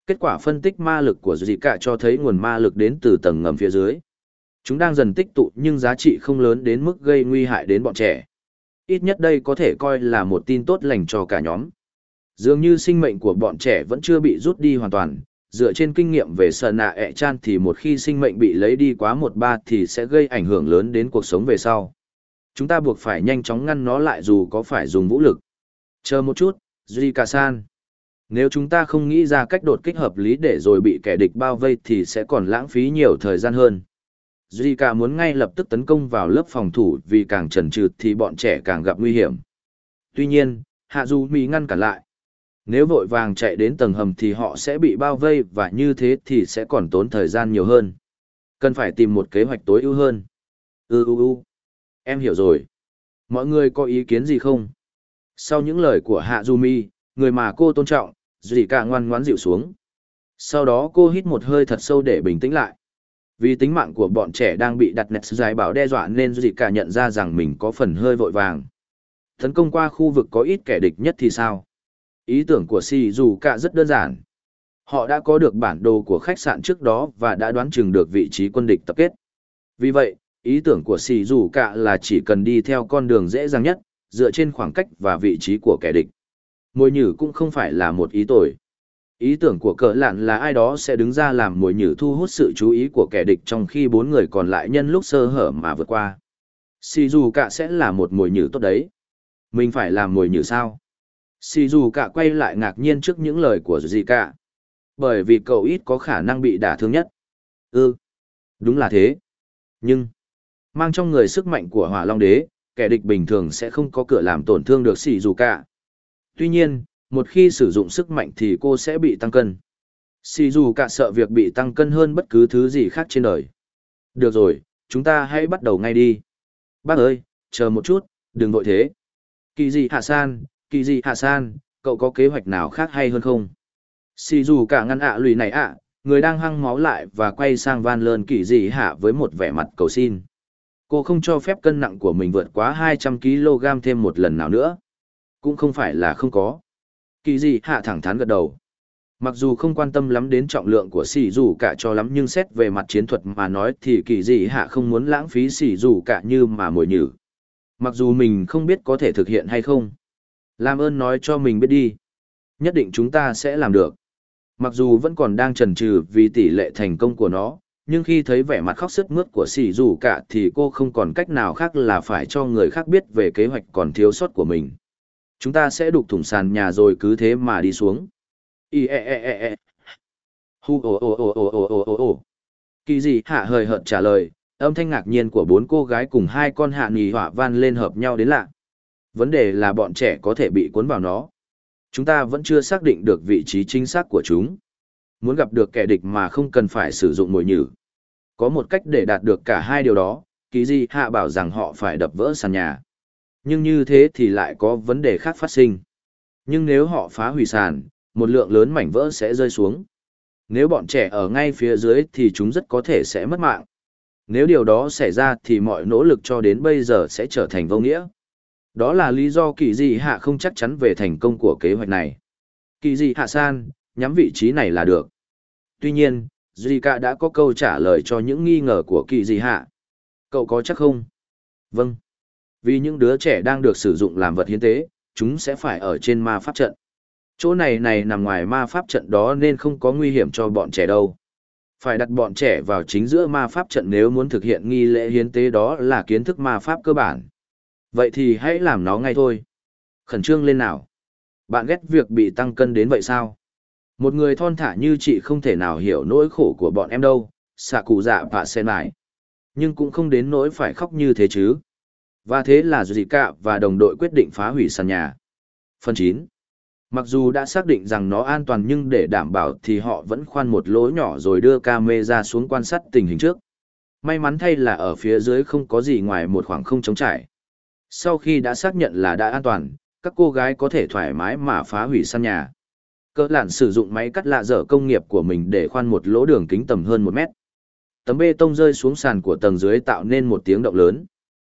Kết quả phân tích ma lực của Duy cả cho thấy nguồn ma lực đến từ tầng ngầm phía dưới. Chúng đang dần tích tụ nhưng giá trị không lớn đến mức gây nguy hại đến bọn trẻ. Ít nhất đây có thể coi là một tin tốt lành cho cả nhóm. Dường như sinh mệnh của bọn trẻ vẫn chưa bị rút đi hoàn toàn, dựa trên kinh nghiệm về sợ nạ ẹ chan thì một khi sinh mệnh bị lấy đi quá một ba thì sẽ gây ảnh hưởng lớn đến cuộc sống về sau. Chúng ta buộc phải nhanh chóng ngăn nó lại dù có phải dùng vũ lực. Chờ một chút, Zika-san. Nếu chúng ta không nghĩ ra cách đột kích hợp lý để rồi bị kẻ địch bao vây thì sẽ còn lãng phí nhiều thời gian hơn. Zika muốn ngay lập tức tấn công vào lớp phòng thủ vì càng trần trừ thì bọn trẻ càng gặp nguy hiểm. Tuy nhiên, Hạ Du Mỹ ngăn cản lại. Nếu vội vàng chạy đến tầng hầm thì họ sẽ bị bao vây và như thế thì sẽ còn tốn thời gian nhiều hơn. Cần phải tìm một kế hoạch tối ưu hơn. Ừ ừ ừ. Em hiểu rồi. Mọi người có ý kiến gì không? Sau những lời của Hạ Du Mi, người mà cô tôn trọng, Zika ngoan ngoãn dịu xuống. Sau đó cô hít một hơi thật sâu để bình tĩnh lại. Vì tính mạng của bọn trẻ đang bị đặt nẹt dài bảo đe dọa nên dì cả nhận ra rằng mình có phần hơi vội vàng. Tấn công qua khu vực có ít kẻ địch nhất thì sao? Ý tưởng của Si dù cả rất đơn giản. Họ đã có được bản đồ của khách sạn trước đó và đã đoán chừng được vị trí quân địch tập kết. Vì vậy, ý tưởng của Si dù cả là chỉ cần đi theo con đường dễ dàng nhất, dựa trên khoảng cách và vị trí của kẻ địch. Mồi nhử cũng không phải là một ý tồi. Ý tưởng của cờ lạn là ai đó sẽ đứng ra làm mồi nhử thu hút sự chú ý của kẻ địch trong khi bốn người còn lại nhân lúc sơ hở mà vượt qua. Sì dù cả sẽ là một mồi nhử tốt đấy. Mình phải làm mồi nhử sao? Xì dù cả quay lại ngạc nhiên trước những lời của gì cả. Bởi vì cậu ít có khả năng bị đả thương nhất. Ừ, đúng là thế. Nhưng, mang trong người sức mạnh của hỏa long đế, kẻ địch bình thường sẽ không có cửa làm tổn thương được xì dù cả. Tuy nhiên, một khi sử dụng sức mạnh thì cô sẽ bị tăng cân. Xì dù cả sợ việc bị tăng cân hơn bất cứ thứ gì khác trên đời. Được rồi, chúng ta hãy bắt đầu ngay đi. Bác ơi, chờ một chút, đừng vội thế. Kỳ gì hạ san, kỳ gì hạ san, cậu có kế hoạch nào khác hay hơn không? Xì dù cả ngăn ạ lùi này ạ, người đang hăng máu lại và quay sang van lơn kỳ gì hạ với một vẻ mặt cầu xin. Cô không cho phép cân nặng của mình vượt quá 200kg thêm một lần nào nữa. Cũng không phải là không có kỳ dị hạ thẳng thắn gật đầu mặc dù không quan tâm lắm đến trọng lượng của xì dù cả cho lắm nhưng xét về mặt chiến thuật mà nói thì kỳ dị hạ không muốn lãng phí xì dù cả như mà mồi nhử mặc dù mình không biết có thể thực hiện hay không làm ơn nói cho mình biết đi. Nhất định chúng ta sẽ làm được. Mặc dù vẫn còn đang chần chừ vì tỷ lệ thành công của nó, nhưng khi thấy vẻ mặt khóc sức mướt của sỉ dù cả thì cô không còn cách nào khác là phải cho người khác biết về kế hoạch còn thiếu sót của mình. Chúng ta sẽ đục thủng sàn nhà rồi cứ thế mà đi xuống. Ý e e e e. Hu ồ ồ ồ ồ ồ ồ ồ. Kỳ gì hạ hời hợt trả lời, âm thanh ngạc nhiên của bốn cô gái cùng hai con hạ nì hỏa van lên hợp nhau đến lạ. Vấn đề là bọn trẻ có thể bị cuốn vào nó. Chúng ta vẫn chưa xác định được vị trí chính xác của chúng. Muốn gặp được kẻ địch mà không cần phải sử dụng mồi nhử. Có một cách để đạt được cả hai điều đó, kỳ di hạ bảo rằng họ phải đập vỡ sàn nhà nhưng như thế thì lại có vấn đề khác phát sinh. Nhưng nếu họ phá hủy sàn, một lượng lớn mảnh vỡ sẽ rơi xuống. Nếu bọn trẻ ở ngay phía dưới thì chúng rất có thể sẽ mất mạng. Nếu điều đó xảy ra thì mọi nỗ lực cho đến bây giờ sẽ trở thành vô nghĩa. Đó là lý do kỳ dị hạ không chắc chắn về thành công của kế hoạch này. Kỳ dị hạ san, nhắm vị trí này là được. Tuy nhiên, Zika đã có câu trả lời cho những nghi ngờ của kỳ dị hạ. Cậu có chắc không? Vâng. Vì những đứa trẻ đang được sử dụng làm vật hiến tế, chúng sẽ phải ở trên ma pháp trận. Chỗ này này nằm ngoài ma pháp trận đó nên không có nguy hiểm cho bọn trẻ đâu. Phải đặt bọn trẻ vào chính giữa ma pháp trận nếu muốn thực hiện nghi lễ hiến tế đó là kiến thức ma pháp cơ bản. Vậy thì hãy làm nó ngay thôi. Khẩn trương lên nào. Bạn ghét việc bị tăng cân đến vậy sao? Một người thon thả như chị không thể nào hiểu nỗi khổ của bọn em đâu, xạ cụ dạ và sen lại. Nhưng cũng không đến nỗi phải khóc như thế chứ. Và thế là Dì Cạ và đồng đội quyết định phá hủy sàn nhà. Phần 9 Mặc dù đã xác định rằng nó an toàn nhưng để đảm bảo thì họ vẫn khoan một lỗ nhỏ rồi đưa camera xuống quan sát tình hình trước. May mắn thay là ở phía dưới không có gì ngoài một khoảng không trống trải. Sau khi đã xác nhận là đã an toàn, các cô gái có thể thoải mái mà phá hủy săn nhà. Cỡ lạn sử dụng máy cắt lạ dở công nghiệp của mình để khoan một lỗ đường kính tầm hơn một mét. Tấm bê tông rơi xuống sàn của tầng dưới tạo nên một tiếng động lớn.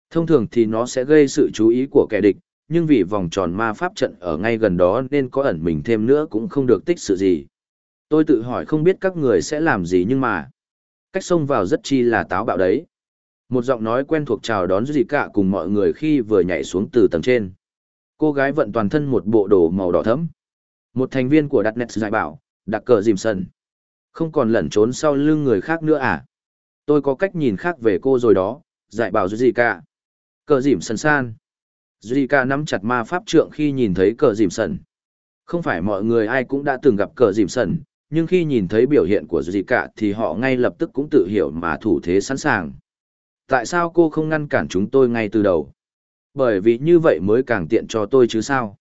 Thông thường thì nó sẽ gây sự chú ý của kẻ địch, nhưng vì vòng tròn ma pháp trận ở ngay gần đó nên có ẩn mình thêm nữa cũng không được tích sự gì. Tôi tự hỏi không biết các người sẽ làm gì nhưng mà... Cách xông vào rất chi là táo bạo đấy. Một giọng nói quen thuộc chào đón gì cả cùng mọi người khi vừa nhảy xuống từ tầng trên. Cô gái vận toàn thân một bộ đồ màu đỏ thẫm. Một thành viên của đặt nét giải bảo, đặc cờ dìm sân. Không còn lẩn trốn sau lưng người khác nữa à? Tôi có cách nhìn khác về cô rồi đó, giải bảo gì cả. Cờ dìm sân san. Zika nắm chặt ma pháp trượng khi nhìn thấy cờ dìm sần. Không phải mọi người ai cũng đã từng gặp cờ dìm sần, nhưng khi nhìn thấy biểu hiện của Zika thì họ ngay lập tức cũng tự hiểu mà thủ thế sẵn sàng. Tại sao cô không ngăn cản chúng tôi ngay từ đầu? Bởi vì như vậy mới càng tiện cho tôi chứ sao?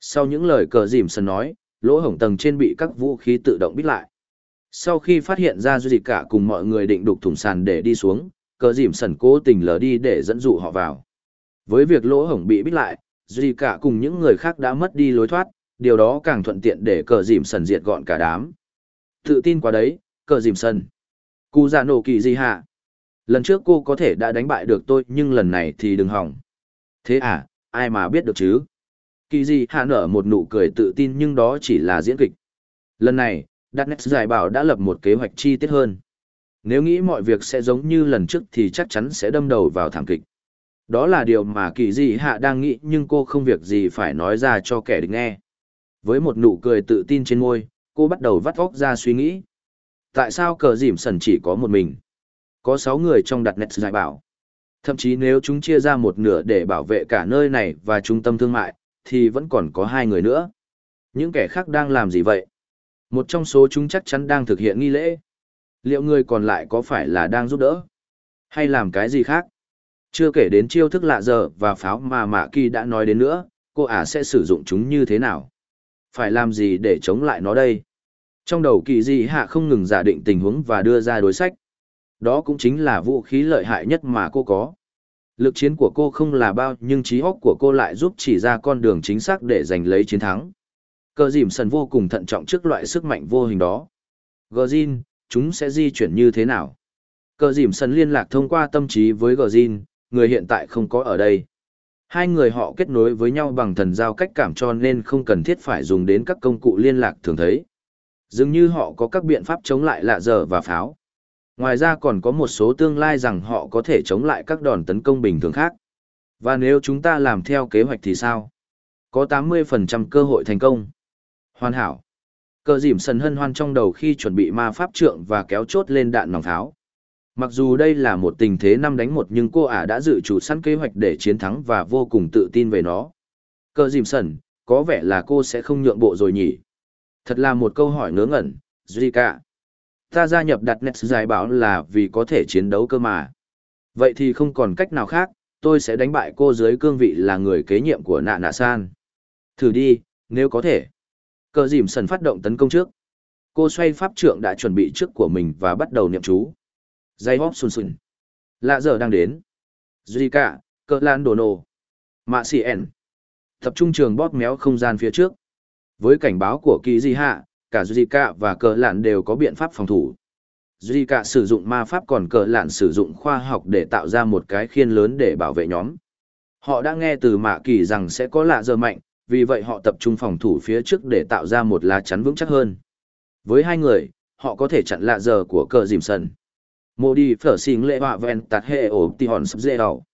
Sau những lời cờ dìm sần nói, lỗ hổng tầng trên bị các vũ khí tự động bít lại. Sau khi phát hiện ra Duy cả cùng mọi người định đục thủng sàn để đi xuống, cờ dìm sần cố tình lờ đi để dẫn dụ họ vào. Với việc lỗ hổng bị bít lại, Duy cả cùng những người khác đã mất đi lối thoát, điều đó càng thuận tiện để cờ dìm sần diệt gọn cả đám. Tự tin quá đấy, cờ dìm sần. Cụ già nổ kỳ gì hạ? Lần trước cô có thể đã đánh bại được tôi nhưng lần này thì đừng hỏng. Thế à, ai mà biết được chứ? Kỳ di hạ nở một nụ cười tự tin nhưng đó chỉ là diễn kịch. Lần này, Darkness giải bảo đã lập một kế hoạch chi tiết hơn. Nếu nghĩ mọi việc sẽ giống như lần trước thì chắc chắn sẽ đâm đầu vào thảm kịch. Đó là điều mà kỳ di hạ đang nghĩ nhưng cô không việc gì phải nói ra cho kẻ địch nghe. Với một nụ cười tự tin trên môi, cô bắt đầu vắt óc ra suy nghĩ. Tại sao cờ dìm sần chỉ có một mình? Có sáu người trong đặt nét giải bảo. Thậm chí nếu chúng chia ra một nửa để bảo vệ cả nơi này và trung tâm thương mại, thì vẫn còn có hai người nữa. Những kẻ khác đang làm gì vậy? Một trong số chúng chắc chắn đang thực hiện nghi lễ. Liệu người còn lại có phải là đang giúp đỡ? Hay làm cái gì khác? Chưa kể đến chiêu thức lạ giờ và pháo mà Mạ Kỳ đã nói đến nữa, cô ả sẽ sử dụng chúng như thế nào? Phải làm gì để chống lại nó đây? Trong đầu kỳ dị hạ không ngừng giả định tình huống và đưa ra đối sách. Đó cũng chính là vũ khí lợi hại nhất mà cô có. Lực chiến của cô không là bao, nhưng trí óc của cô lại giúp chỉ ra con đường chính xác để giành lấy chiến thắng. Cờ dìm sần vô cùng thận trọng trước loại sức mạnh vô hình đó. Gờ chúng sẽ di chuyển như thế nào? Cờ dìm sần liên lạc thông qua tâm trí với Gờ người hiện tại không có ở đây. Hai người họ kết nối với nhau bằng thần giao cách cảm cho nên không cần thiết phải dùng đến các công cụ liên lạc thường thấy. Dường như họ có các biện pháp chống lại lạ dở và pháo. Ngoài ra còn có một số tương lai rằng họ có thể chống lại các đòn tấn công bình thường khác. Và nếu chúng ta làm theo kế hoạch thì sao? Có 80% cơ hội thành công. Hoàn hảo. Cờ dìm sần hân hoan trong đầu khi chuẩn bị ma pháp trượng và kéo chốt lên đạn nòng tháo Mặc dù đây là một tình thế năm đánh một nhưng cô ả đã dự chủ sẵn kế hoạch để chiến thắng và vô cùng tự tin về nó. Cờ dìm sần, có vẻ là cô sẽ không nhượng bộ rồi nhỉ? Thật là một câu hỏi ngớ ngẩn, Zika. Ta gia nhập đặt net giải bảo là vì có thể chiến đấu cơ mà. Vậy thì không còn cách nào khác, tôi sẽ đánh bại cô dưới cương vị là người kế nhiệm của nạ nạ san. Thử đi, nếu có thể. Cờ dìm sần phát động tấn công trước. Cô xoay pháp trượng đã chuẩn bị trước của mình và bắt đầu niệm chú dây hóp sùn sùn. Lạ giờ đang đến. Jika, cờ lan đồ nổ. Mạ xì ẻn. Tập trung trường bóp méo không gian phía trước. Với cảnh báo của kỳ di hạ, cả Zika và cờ lạn đều có biện pháp phòng thủ. Zika sử dụng ma pháp còn cờ lạn sử dụng khoa học để tạo ra một cái khiên lớn để bảo vệ nhóm. Họ đã nghe từ mạ kỳ rằng sẽ có lạ giờ mạnh, vì vậy họ tập trung phòng thủ phía trước để tạo ra một lá chắn vững chắc hơn. Với hai người, họ có thể chặn lạ giờ của cờ dìm sần. Mô đi phở xình lệ họa ven tạt hệ ổ tì hòn sắp dê đầu.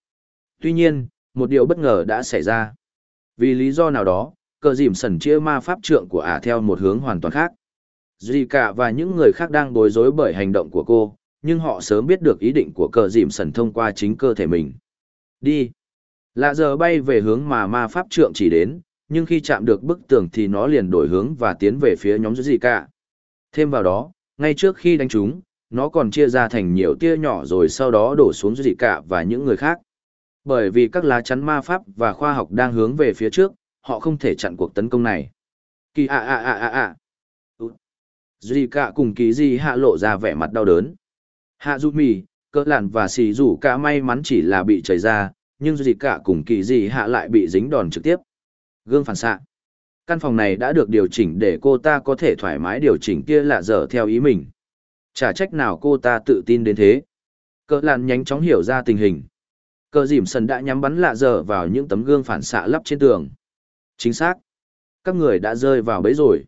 Tuy nhiên, một điều bất ngờ đã xảy ra. Vì lý do nào đó, cờ dìm sần chia ma pháp trượng của ả theo một hướng hoàn toàn khác. Duy cả và những người khác đang bối rối bởi hành động của cô, nhưng họ sớm biết được ý định của cờ dìm sần thông qua chính cơ thể mình. Đi! Lạ giờ bay về hướng mà ma pháp trượng chỉ đến, nhưng khi chạm được bức tường thì nó liền đổi hướng và tiến về phía nhóm Duy cả. Thêm vào đó, ngay trước khi đánh chúng, nó còn chia ra thành nhiều tia nhỏ rồi sau đó đổ xuống Duy cả và những người khác. Bởi vì các lá chắn ma pháp và khoa học đang hướng về phía trước, họ không thể chặn cuộc tấn công này. Kỳ ạ ạ ạ ạ ạ. Duy cả cùng kỳ gì hạ lộ ra vẻ mặt đau đớn. Hạ dù mì, cỡ lạn và xì rủ cả may mắn chỉ là bị chảy ra, nhưng Duy cả cùng kỳ gì hạ lại bị dính đòn trực tiếp. Gương phản xạ. Căn phòng này đã được điều chỉnh để cô ta có thể thoải mái điều chỉnh kia lạ dở theo ý mình. Chả trách nào cô ta tự tin đến thế. Cỡ lạn nhanh chóng hiểu ra tình hình. Cờ dìm sần đã nhắm bắn lạ dở vào những tấm gương phản xạ lắp trên tường. Chính xác. Các người đã rơi vào bẫy rồi.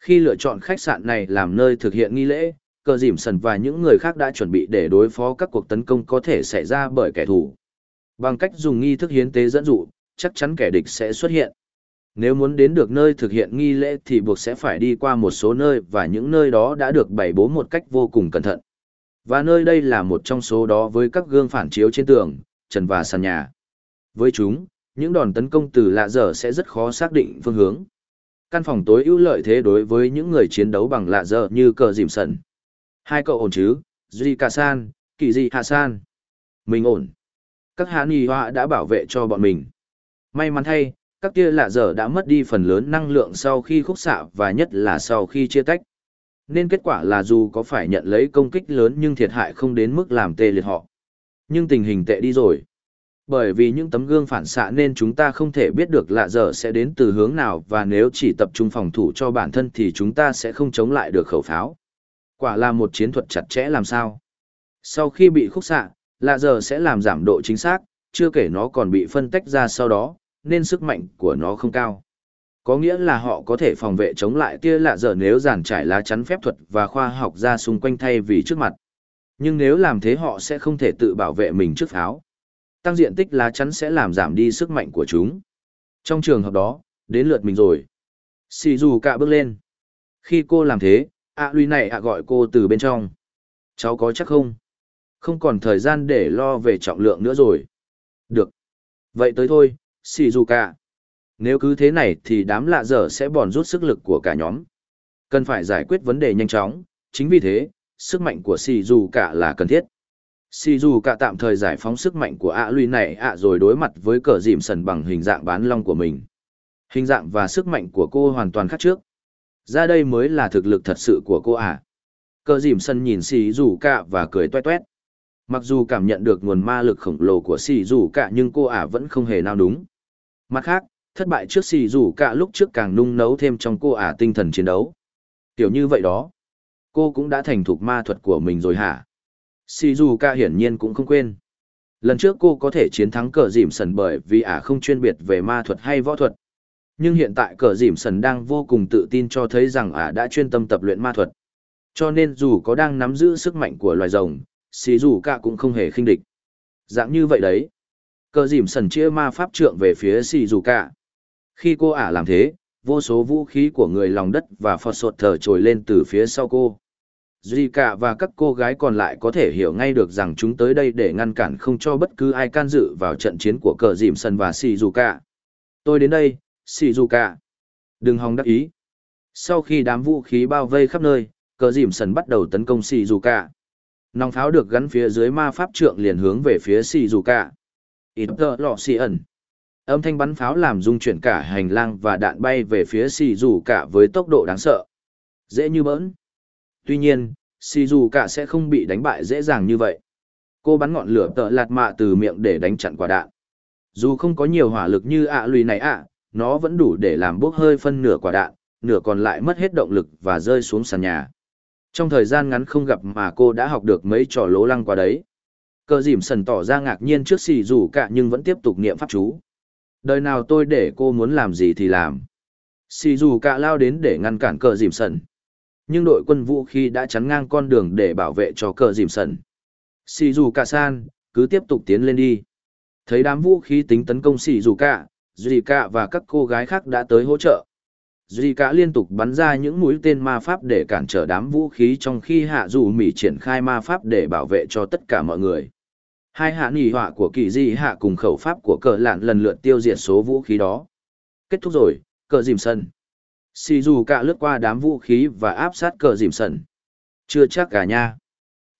Khi lựa chọn khách sạn này làm nơi thực hiện nghi lễ, cờ dìm sần và những người khác đã chuẩn bị để đối phó các cuộc tấn công có thể xảy ra bởi kẻ thù. Bằng cách dùng nghi thức hiến tế dẫn dụ, chắc chắn kẻ địch sẽ xuất hiện. Nếu muốn đến được nơi thực hiện nghi lễ thì buộc sẽ phải đi qua một số nơi và những nơi đó đã được bày bố một cách vô cùng cẩn thận. Và nơi đây là một trong số đó với các gương phản chiếu trên tường, trần và sàn nhà. Với chúng, những đòn tấn công từ lạ dở sẽ rất khó xác định phương hướng. Căn phòng tối ưu lợi thế đối với những người chiến đấu bằng lạ dở như cờ dìm sần. Hai cậu ổn chứ, Duy Cà San, Kỳ Di Hạ San. Mình ổn. Các hạ y họa đã bảo vệ cho bọn mình. May mắn thay, các tia lạ dở đã mất đi phần lớn năng lượng sau khi khúc xạ và nhất là sau khi chia tách. Nên kết quả là dù có phải nhận lấy công kích lớn nhưng thiệt hại không đến mức làm tê liệt họ. Nhưng tình hình tệ đi rồi. Bởi vì những tấm gương phản xạ nên chúng ta không thể biết được lạ dở sẽ đến từ hướng nào và nếu chỉ tập trung phòng thủ cho bản thân thì chúng ta sẽ không chống lại được khẩu pháo. Quả là một chiến thuật chặt chẽ làm sao. Sau khi bị khúc xạ, lạ dở sẽ làm giảm độ chính xác, chưa kể nó còn bị phân tách ra sau đó, nên sức mạnh của nó không cao. Có nghĩa là họ có thể phòng vệ chống lại tia lạ dở nếu giàn trải lá chắn phép thuật và khoa học ra xung quanh thay vì trước mặt. Nhưng nếu làm thế họ sẽ không thể tự bảo vệ mình trước pháo. Tăng diện tích lá chắn sẽ làm giảm đi sức mạnh của chúng. Trong trường hợp đó, đến lượt mình rồi. Sì dù cả bước lên. Khi cô làm thế, ạ à, này ạ gọi cô từ bên trong. Cháu có chắc không? Không còn thời gian để lo về trọng lượng nữa rồi. Được. Vậy tới thôi, sì dù cả. Nếu cứ thế này thì đám lạ dở sẽ bòn rút sức lực của cả nhóm. Cần phải giải quyết vấn đề nhanh chóng, chính vì thế, sức mạnh của xì dù cả là cần thiết Si dù cả tạm thời giải phóng sức mạnh của ạ à này ạ rồi đối mặt với cờ dìm sần bằng hình dạng bán long của mình. Hình dạng và sức mạnh của cô hoàn toàn khác trước. Ra đây mới là thực lực thật sự của cô ạ à. cờ dìm sần nhìn Si dù cả và cười toe toét mặc dù cảm nhận được nguồn ma lực khổng lồ của Si dù cả, nhưng cô ạ vẫn không hề nào đúng mặt khác, thất bại trước Si dù cả lúc trước càng nung nấu thêm trong cô ạ tinh thần chiến đấu. Kiểu như vậy đó. Cô cũng đã thành thục ma thuật của mình rồi hả? Sì dù ca hiển nhiên cũng không quên. Lần trước cô có thể chiến thắng cờ dìm sần bởi vì ả không chuyên biệt về ma thuật hay võ thuật. Nhưng hiện tại cờ dìm sần đang vô cùng tự tin cho thấy rằng ả đã chuyên tâm tập luyện ma thuật. Cho nên dù có đang nắm giữ sức mạnh của loài rồng Sì dù ca cũng không hề khinh địch. Dạng như vậy đấy. Cờ dìm sần chia ma pháp trượng về phía Sì dù ca. khi cô ả làm thế, vô số vũ khí của người lòng đất và phọt sột thở trồi lên từ phía sau cô duy cả và các cô gái còn lại có thể hiểu ngay được rằng chúng tới đây để ngăn cản không cho bất cứ ai can dự vào trận chiến của cờ dìm sân và Shizuka. tôi đến đây, Shizuka. đừng hòng đắc ý sau khi đám vũ khí bao vây khắp nơi, cờ dìm sân bắt đầu tấn công Shizuka. nòng pháo được gắn phía dưới ma pháp trượng liền hướng về phía Shizuka. ít tờ lọ xì ẩn âm thanh bắn pháo làm rung chuyển cả hành lang và đạn bay về phía Shizuka với tốc độ đáng sợ dễ như bỡn tuy nhiên si dù cả sẽ không bị đánh bại dễ dàng như vậy. Cô bắn ngọn lửa tợ lạt mạ từ miệng để đánh chặn quả đạn. Dù không có nhiều hỏa lực như ạ lùi này ạ, nó vẫn đủ để làm bốc hơi phân nửa quả đạn, nửa còn lại mất hết động lực và rơi xuống sàn nhà. Trong thời gian ngắn không gặp mà cô đã học được mấy trò lố lăng qua đấy. Cờ dìm sần tỏ ra ngạc nhiên trước xì dù cả nhưng vẫn tiếp tục niệm pháp chú. Đời nào tôi để cô muốn làm gì thì làm. Xì dù cả lao đến để ngăn cản cờ dìm sần. Nhưng đội quân vũ khí đã chắn ngang con đường để bảo vệ cho cờ dìm sần. Sì dù cả san, cứ tiếp tục tiến lên đi. Thấy đám vũ khí tính tấn công xì dù cả, Duy cả và các cô gái khác đã tới hỗ trợ. Duy cả liên tục bắn ra những mũi tên ma pháp để cản trở đám vũ khí trong khi hạ dù mỉ triển khai ma pháp để bảo vệ cho tất cả mọi người. Hai hạ nghỉ họa của kỳ di hạ cùng khẩu pháp của cờ lạn lần lượt tiêu diệt số vũ khí đó. Kết thúc rồi, cờ dìm sân. Xì dù cả lướt qua đám vũ khí và áp sát cờ dìm sần. Chưa chắc cả nha.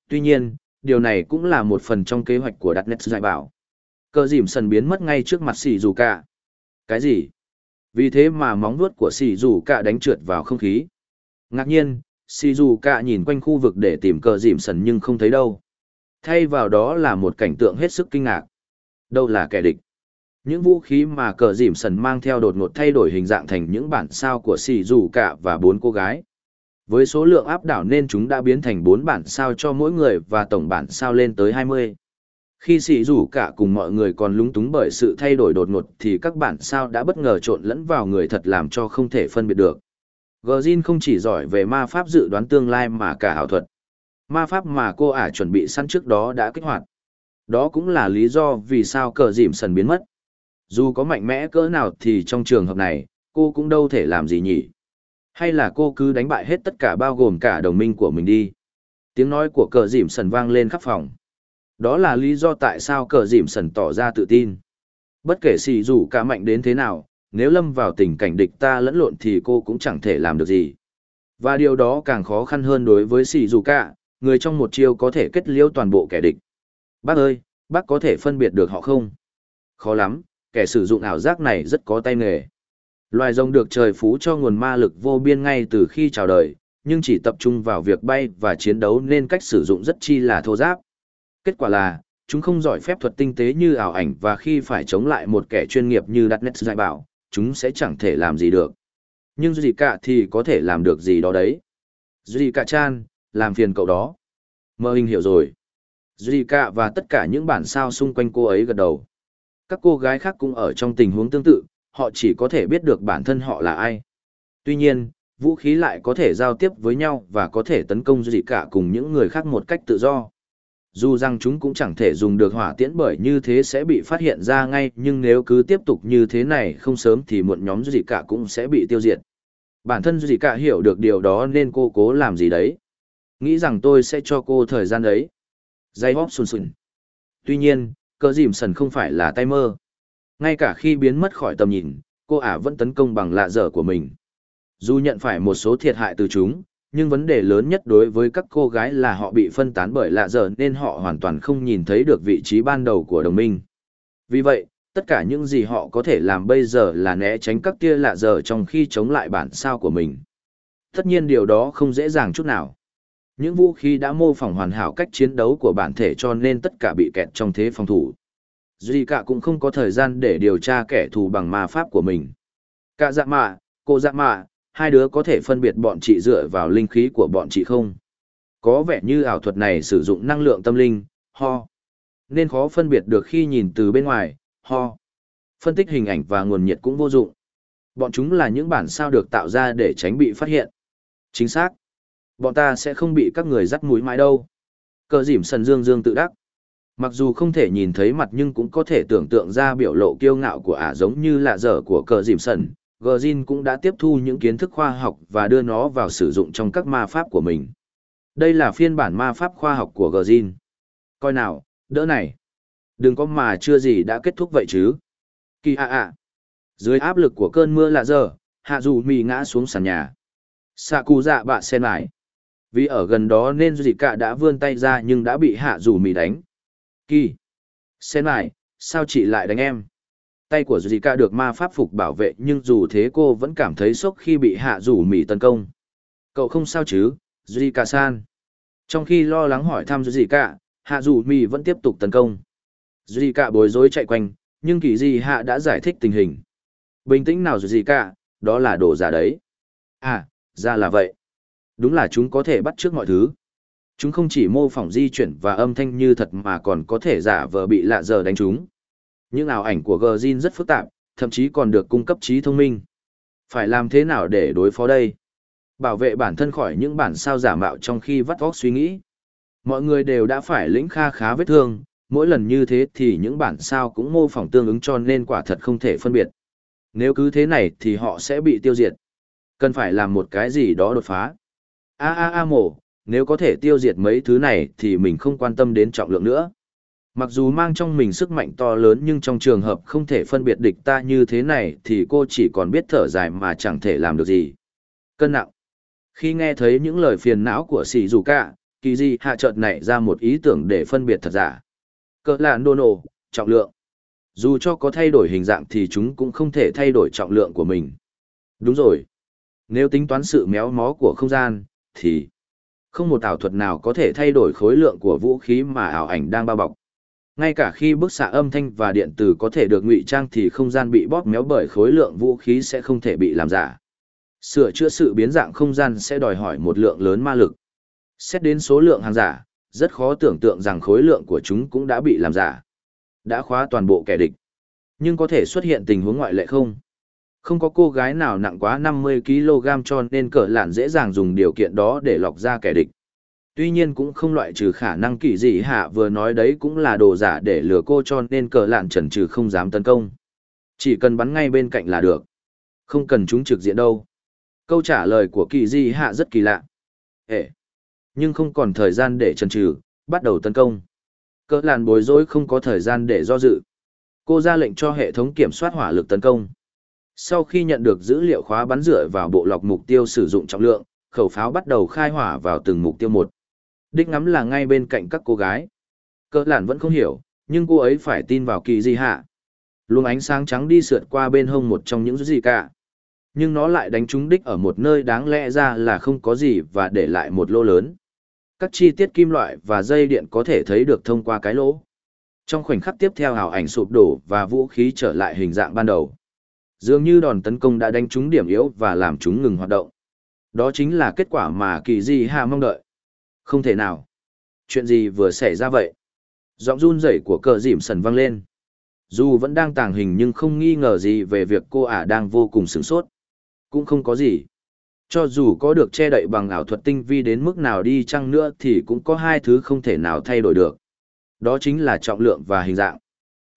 Tuy nhiên, điều này cũng là một phần trong kế hoạch của đặt nét giải bảo. Cờ dìm sần biến mất ngay trước mặt xì dù cả. Cái gì? Vì thế mà móng vuốt của xì dù cả đánh trượt vào không khí. Ngạc nhiên, xì dù cả nhìn quanh khu vực để tìm cờ dìm sần nhưng không thấy đâu. Thay vào đó là một cảnh tượng hết sức kinh ngạc. Đâu là kẻ địch? Những vũ khí mà cờ dìm sần mang theo đột ngột thay đổi hình dạng thành những bản sao của xì dù cả và bốn cô gái. Với số lượng áp đảo nên chúng đã biến thành bốn bản sao cho mỗi người và tổng bản sao lên tới 20. Khi xì dù cả cùng mọi người còn lúng túng bởi sự thay đổi đột ngột thì các bản sao đã bất ngờ trộn lẫn vào người thật làm cho không thể phân biệt được. Gjin không chỉ giỏi về ma pháp dự đoán tương lai mà cả ảo thuật. Ma pháp mà cô ả chuẩn bị sẵn trước đó đã kích hoạt. Đó cũng là lý do vì sao cờ dìm sần biến mất. Dù có mạnh mẽ cỡ nào thì trong trường hợp này, cô cũng đâu thể làm gì nhỉ. Hay là cô cứ đánh bại hết tất cả bao gồm cả đồng minh của mình đi. Tiếng nói của cờ dìm sần vang lên khắp phòng. Đó là lý do tại sao cờ dìm sần tỏ ra tự tin. Bất kể xì dù cả mạnh đến thế nào, nếu lâm vào tình cảnh địch ta lẫn lộn thì cô cũng chẳng thể làm được gì. Và điều đó càng khó khăn hơn đối với xì dù cả, người trong một chiêu có thể kết liễu toàn bộ kẻ địch. Bác ơi, bác có thể phân biệt được họ không? Khó lắm, kẻ sử dụng ảo giác này rất có tay nghề. Loài rồng được trời phú cho nguồn ma lực vô biên ngay từ khi chào đời, nhưng chỉ tập trung vào việc bay và chiến đấu nên cách sử dụng rất chi là thô giáp. Kết quả là, chúng không giỏi phép thuật tinh tế như ảo ảnh và khi phải chống lại một kẻ chuyên nghiệp như đặt nét dạy bảo, chúng sẽ chẳng thể làm gì được. Nhưng gì cả thì có thể làm được gì đó đấy. Duy cả chan, làm phiền cậu đó. Mơ hình hiểu rồi. Duy cả và tất cả những bản sao xung quanh cô ấy gật đầu. Các cô gái khác cũng ở trong tình huống tương tự, họ chỉ có thể biết được bản thân họ là ai. Tuy nhiên, vũ khí lại có thể giao tiếp với nhau và có thể tấn công gì cả cùng những người khác một cách tự do. Dù rằng chúng cũng chẳng thể dùng được hỏa tiễn bởi như thế sẽ bị phát hiện ra ngay nhưng nếu cứ tiếp tục như thế này không sớm thì một nhóm gì cả cũng sẽ bị tiêu diệt. Bản thân gì cả hiểu được điều đó nên cô cố làm gì đấy. Nghĩ rằng tôi sẽ cho cô thời gian đấy. Dây hóp sùn sùn. Tuy nhiên, cờ dìm sần không phải là tay mơ. Ngay cả khi biến mất khỏi tầm nhìn, cô ả vẫn tấn công bằng lạ dở của mình. Dù nhận phải một số thiệt hại từ chúng, nhưng vấn đề lớn nhất đối với các cô gái là họ bị phân tán bởi lạ dở nên họ hoàn toàn không nhìn thấy được vị trí ban đầu của đồng minh. Vì vậy, tất cả những gì họ có thể làm bây giờ là né tránh các tia lạ dở trong khi chống lại bản sao của mình. Tất nhiên điều đó không dễ dàng chút nào. Những vũ khí đã mô phỏng hoàn hảo cách chiến đấu của bản thể cho nên tất cả bị kẹt trong thế phòng thủ. Duy cả cũng không có thời gian để điều tra kẻ thù bằng ma pháp của mình. Cả dạ mạ, cô dạ mạ, hai đứa có thể phân biệt bọn chị dựa vào linh khí của bọn chị không? Có vẻ như ảo thuật này sử dụng năng lượng tâm linh, ho. Nên khó phân biệt được khi nhìn từ bên ngoài, ho. Phân tích hình ảnh và nguồn nhiệt cũng vô dụng. Bọn chúng là những bản sao được tạo ra để tránh bị phát hiện. Chính xác. Bọn ta sẽ không bị các người dắt mũi mãi đâu. Cờ dìm sần dương dương tự đắc. Mặc dù không thể nhìn thấy mặt nhưng cũng có thể tưởng tượng ra biểu lộ kiêu ngạo của ả giống như lạ dở của cờ dìm sần. Gjin cũng đã tiếp thu những kiến thức khoa học và đưa nó vào sử dụng trong các ma pháp của mình. Đây là phiên bản ma pháp khoa học của Gjin. Coi nào, đỡ này. Đừng có mà chưa gì đã kết thúc vậy chứ. Kỳ ạ ạ. Dưới áp lực của cơn mưa lạ dở, hạ dù mì ngã xuống sàn nhà. Sạ cụ dạ bạ sen lại. Vì ở gần đó nên Duy Cả đã vươn tay ra nhưng đã bị hạ dù mì đánh. Kỳ! Sen lại, sao chị lại đánh em? Tay của Duy Cả được ma pháp phục bảo vệ nhưng dù thế cô vẫn cảm thấy sốc khi bị hạ dù mì tấn công. Cậu không sao chứ, Duy Cả san. Trong khi lo lắng hỏi thăm Duy Cả, hạ dù mì vẫn tiếp tục tấn công. Duy Cả bối rối chạy quanh, nhưng kỳ gì hạ đã giải thích tình hình. Bình tĩnh nào Duy Cả, đó là đồ giả đấy. À, ra là vậy. Đúng là chúng có thể bắt trước mọi thứ. Chúng không chỉ mô phỏng di chuyển và âm thanh như thật mà còn có thể giả vờ bị lạ giờ đánh chúng. Những ảo ảnh của Gjin rất phức tạp, thậm chí còn được cung cấp trí thông minh. Phải làm thế nào để đối phó đây? Bảo vệ bản thân khỏi những bản sao giả mạo trong khi vắt óc suy nghĩ. Mọi người đều đã phải lĩnh kha khá vết thương, mỗi lần như thế thì những bản sao cũng mô phỏng tương ứng cho nên quả thật không thể phân biệt. Nếu cứ thế này thì họ sẽ bị tiêu diệt. Cần phải làm một cái gì đó đột phá. A a a mổ, nếu có thể tiêu diệt mấy thứ này thì mình không quan tâm đến trọng lượng nữa. Mặc dù mang trong mình sức mạnh to lớn nhưng trong trường hợp không thể phân biệt địch ta như thế này thì cô chỉ còn biết thở dài mà chẳng thể làm được gì. Cân nặng. Khi nghe thấy những lời phiền não của sỉ dù cả, kỳ di hạ trợt nảy ra một ý tưởng để phân biệt thật giả. Cỡ là nô nổ, trọng lượng. Dù cho có thay đổi hình dạng thì chúng cũng không thể thay đổi trọng lượng của mình. Đúng rồi. Nếu tính toán sự méo mó của không gian, thì không một ảo thuật nào có thể thay đổi khối lượng của vũ khí mà ảo ảnh đang bao bọc. Ngay cả khi bức xạ âm thanh và điện tử có thể được ngụy trang thì không gian bị bóp méo bởi khối lượng vũ khí sẽ không thể bị làm giả. Sửa chữa sự biến dạng không gian sẽ đòi hỏi một lượng lớn ma lực. Xét đến số lượng hàng giả, rất khó tưởng tượng rằng khối lượng của chúng cũng đã bị làm giả. Đã khóa toàn bộ kẻ địch. Nhưng có thể xuất hiện tình huống ngoại lệ không? Không có cô gái nào nặng quá 50kg cho nên cỡ lạn dễ dàng dùng điều kiện đó để lọc ra kẻ địch. Tuy nhiên cũng không loại trừ khả năng kỳ dị hạ vừa nói đấy cũng là đồ giả để lừa cô cho nên cỡ lạn chần trừ không dám tấn công. Chỉ cần bắn ngay bên cạnh là được. Không cần chúng trực diện đâu. Câu trả lời của kỳ dị hạ rất kỳ lạ. Ê! Nhưng không còn thời gian để chần trừ, bắt đầu tấn công. Cỡ lạn bối rối không có thời gian để do dự. Cô ra lệnh cho hệ thống kiểm soát hỏa lực tấn công. Sau khi nhận được dữ liệu khóa bắn rửa vào bộ lọc mục tiêu sử dụng trọng lượng, khẩu pháo bắt đầu khai hỏa vào từng mục tiêu một. Đích ngắm là ngay bên cạnh các cô gái. Cơ lản vẫn không hiểu, nhưng cô ấy phải tin vào kỳ gì hạ. Luồng ánh sáng trắng đi sượt qua bên hông một trong những gì cả. Nhưng nó lại đánh trúng đích ở một nơi đáng lẽ ra là không có gì và để lại một lỗ lớn. Các chi tiết kim loại và dây điện có thể thấy được thông qua cái lỗ. Trong khoảnh khắc tiếp theo hào ảnh sụp đổ và vũ khí trở lại hình dạng ban đầu. Dường như đòn tấn công đã đánh trúng điểm yếu và làm chúng ngừng hoạt động. Đó chính là kết quả mà kỳ di hạ mong đợi. Không thể nào. Chuyện gì vừa xảy ra vậy? Giọng run rẩy của cờ dìm sần vang lên. Dù vẫn đang tàng hình nhưng không nghi ngờ gì về việc cô ả đang vô cùng sửng sốt. Cũng không có gì. Cho dù có được che đậy bằng ảo thuật tinh vi đến mức nào đi chăng nữa thì cũng có hai thứ không thể nào thay đổi được. Đó chính là trọng lượng và hình dạng.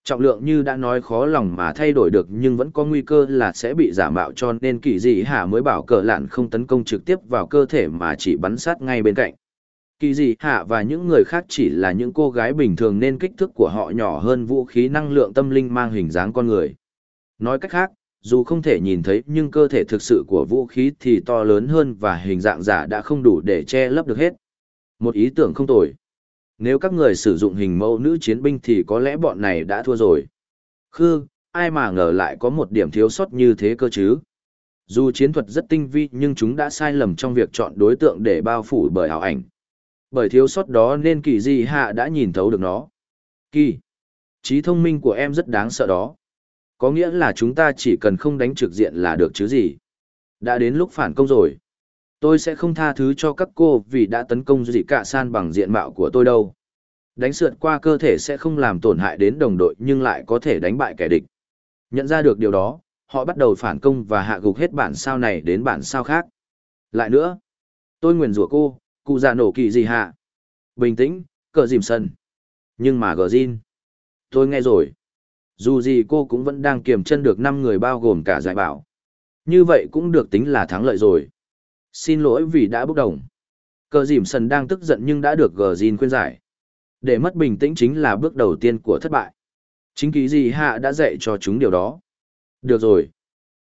Trọng lượng như đã nói khó lòng mà thay đổi được nhưng vẫn có nguy cơ là sẽ bị giả mạo cho nên kỳ dị hạ mới bảo cờ lạn không tấn công trực tiếp vào cơ thể mà chỉ bắn sát ngay bên cạnh. Kỳ dị hạ và những người khác chỉ là những cô gái bình thường nên kích thước của họ nhỏ hơn vũ khí năng lượng tâm linh mang hình dáng con người. Nói cách khác, dù không thể nhìn thấy nhưng cơ thể thực sự của vũ khí thì to lớn hơn và hình dạng giả đã không đủ để che lấp được hết. Một ý tưởng không tồi. Nếu các người sử dụng hình mẫu nữ chiến binh thì có lẽ bọn này đã thua rồi. Khư, ai mà ngờ lại có một điểm thiếu sót như thế cơ chứ. Dù chiến thuật rất tinh vi nhưng chúng đã sai lầm trong việc chọn đối tượng để bao phủ bởi ảo ảnh. Bởi thiếu sót đó nên kỳ di hạ đã nhìn thấu được nó. Kỳ, trí thông minh của em rất đáng sợ đó. Có nghĩa là chúng ta chỉ cần không đánh trực diện là được chứ gì. Đã đến lúc phản công rồi. Tôi sẽ không tha thứ cho các cô vì đã tấn công gì cả san bằng diện mạo của tôi đâu. Đánh sượt qua cơ thể sẽ không làm tổn hại đến đồng đội nhưng lại có thể đánh bại kẻ địch. Nhận ra được điều đó, họ bắt đầu phản công và hạ gục hết bản sao này đến bản sao khác. Lại nữa, tôi nguyền rủa cô, cụ già nổ kỳ gì hạ. Bình tĩnh, cờ dìm sân. Nhưng mà gờ Jin. Tôi nghe rồi. Dù gì cô cũng vẫn đang kiềm chân được 5 người bao gồm cả giải bảo. Như vậy cũng được tính là thắng lợi rồi. Xin lỗi vì đã bốc đồng. Cờ dìm sần đang tức giận nhưng đã được gờ dìn khuyên giải. Để mất bình tĩnh chính là bước đầu tiên của thất bại. Chính ký gì hạ đã dạy cho chúng điều đó. Được rồi.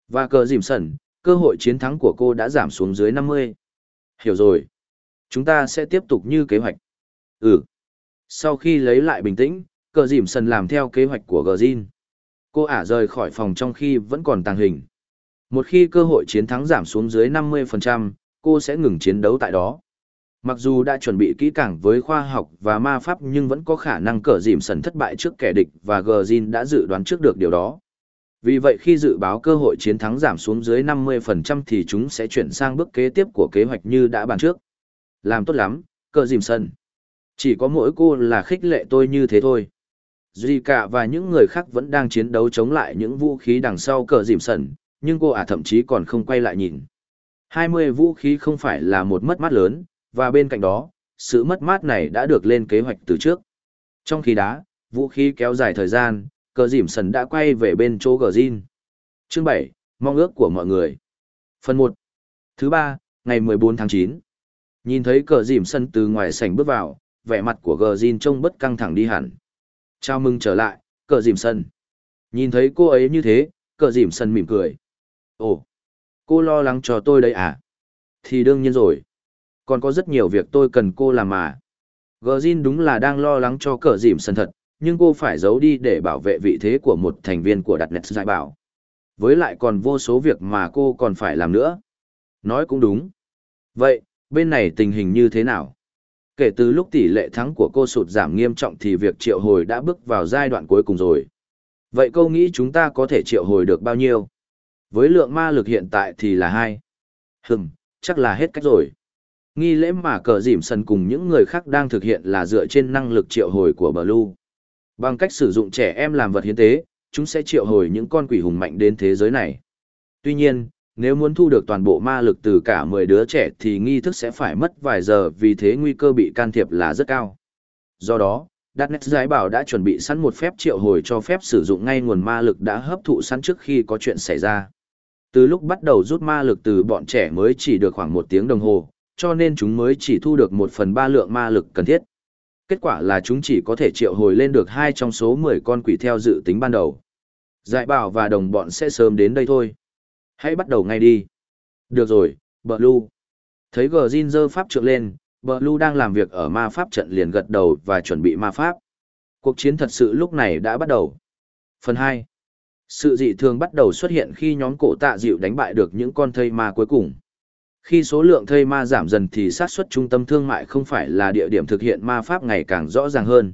Và cờ dìm sần, cơ hội chiến thắng của cô đã giảm xuống dưới 50. Hiểu rồi. Chúng ta sẽ tiếp tục như kế hoạch. Ừ. Sau khi lấy lại bình tĩnh, cờ dìm sần làm theo kế hoạch của gờ dìn. Cô ả rời khỏi phòng trong khi vẫn còn tàng hình. Một khi cơ hội chiến thắng giảm xuống dưới 50%, cô sẽ ngừng chiến đấu tại đó. Mặc dù đã chuẩn bị kỹ càng với khoa học và ma pháp nhưng vẫn có khả năng cờ dìm sần thất bại trước kẻ địch và Gjin đã dự đoán trước được điều đó. Vì vậy khi dự báo cơ hội chiến thắng giảm xuống dưới 50% thì chúng sẽ chuyển sang bước kế tiếp của kế hoạch như đã bàn trước. Làm tốt lắm, cờ dìm sần. Chỉ có mỗi cô là khích lệ tôi như thế thôi. Duy cả và những người khác vẫn đang chiến đấu chống lại những vũ khí đằng sau cờ dìm sần, nhưng cô ả thậm chí còn không quay lại nhìn. 20 vũ khí không phải là một mất mát lớn, và bên cạnh đó, sự mất mát này đã được lên kế hoạch từ trước. Trong khi đá, vũ khí kéo dài thời gian, cờ dìm sần đã quay về bên chỗ gờ Jin. Chương 7, mong ước của mọi người. Phần 1. Thứ 3, ngày 14 tháng 9. Nhìn thấy cờ dìm sân từ ngoài sảnh bước vào, vẻ mặt của gờ Jin trông bất căng thẳng đi hẳn. Chào mừng trở lại, cờ dìm sân. Nhìn thấy cô ấy như thế, cờ dìm sân mỉm cười. Ồ, cô lo lắng cho tôi đấy à? Thì đương nhiên rồi. Còn có rất nhiều việc tôi cần cô làm mà. Gờ Jin đúng là đang lo lắng cho cờ dìm sân thật, nhưng cô phải giấu đi để bảo vệ vị thế của một thành viên của đặt nét giải bảo. Với lại còn vô số việc mà cô còn phải làm nữa. Nói cũng đúng. Vậy, bên này tình hình như thế nào? Kể từ lúc tỷ lệ thắng của cô sụt giảm nghiêm trọng thì việc triệu hồi đã bước vào giai đoạn cuối cùng rồi. Vậy cô nghĩ chúng ta có thể triệu hồi được bao nhiêu? Với lượng ma lực hiện tại thì là hai. Hừm, chắc là hết cách rồi. Nghi lễ mà cờ dìm sân cùng những người khác đang thực hiện là dựa trên năng lực triệu hồi của Blue. Bằng cách sử dụng trẻ em làm vật hiến tế, chúng sẽ triệu hồi những con quỷ hùng mạnh đến thế giới này. Tuy nhiên, nếu muốn thu được toàn bộ ma lực từ cả 10 đứa trẻ thì nghi thức sẽ phải mất vài giờ vì thế nguy cơ bị can thiệp là rất cao. Do đó, Darknet Giải Bảo đã chuẩn bị sẵn một phép triệu hồi cho phép sử dụng ngay nguồn ma lực đã hấp thụ sẵn trước khi có chuyện xảy ra. Từ lúc bắt đầu rút ma lực từ bọn trẻ mới chỉ được khoảng một tiếng đồng hồ, cho nên chúng mới chỉ thu được một phần ba lượng ma lực cần thiết. Kết quả là chúng chỉ có thể triệu hồi lên được hai trong số 10 con quỷ theo dự tính ban đầu. Giải bảo và đồng bọn sẽ sớm đến đây thôi. Hãy bắt đầu ngay đi. Được rồi, Blue. Thấy Gờ Jin dơ pháp trượng lên, Blue đang làm việc ở ma pháp trận liền gật đầu và chuẩn bị ma pháp. Cuộc chiến thật sự lúc này đã bắt đầu. Phần 2. Sự dị thường bắt đầu xuất hiện khi nhóm cổ tạ dịu đánh bại được những con thây ma cuối cùng. Khi số lượng thây ma giảm dần thì sát xuất trung tâm thương mại không phải là địa điểm thực hiện ma pháp ngày càng rõ ràng hơn.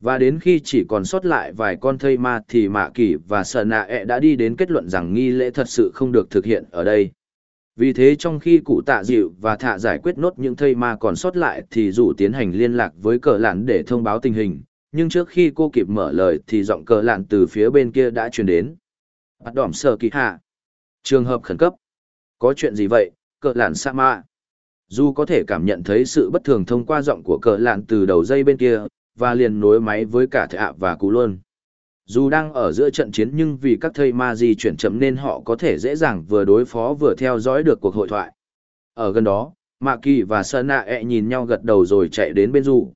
Và đến khi chỉ còn sót lại vài con thây ma thì Mạ Kỳ và Sợ Nạ ẹ e đã đi đến kết luận rằng nghi lễ thật sự không được thực hiện ở đây. Vì thế trong khi cụ tạ dịu và thạ giải quyết nốt những thây ma còn sót lại thì dù tiến hành liên lạc với cờ lạn để thông báo tình hình, nhưng trước khi cô kịp mở lời thì giọng cờ lạn từ phía bên kia đã truyền đến. Bắt đỏm sơ kỳ hạ. Trường hợp khẩn cấp. Có chuyện gì vậy, cờ lạn sa mạ? Dù có thể cảm nhận thấy sự bất thường thông qua giọng của cờ lạn từ đầu dây bên kia, và liền nối máy với cả thệ ạ và cú luôn. Dù đang ở giữa trận chiến nhưng vì các thây ma di chuyển chậm nên họ có thể dễ dàng vừa đối phó vừa theo dõi được cuộc hội thoại. Ở gần đó, Mạ Kỳ và Sơn Nạ ẹ nhìn nhau gật đầu rồi chạy đến bên dù.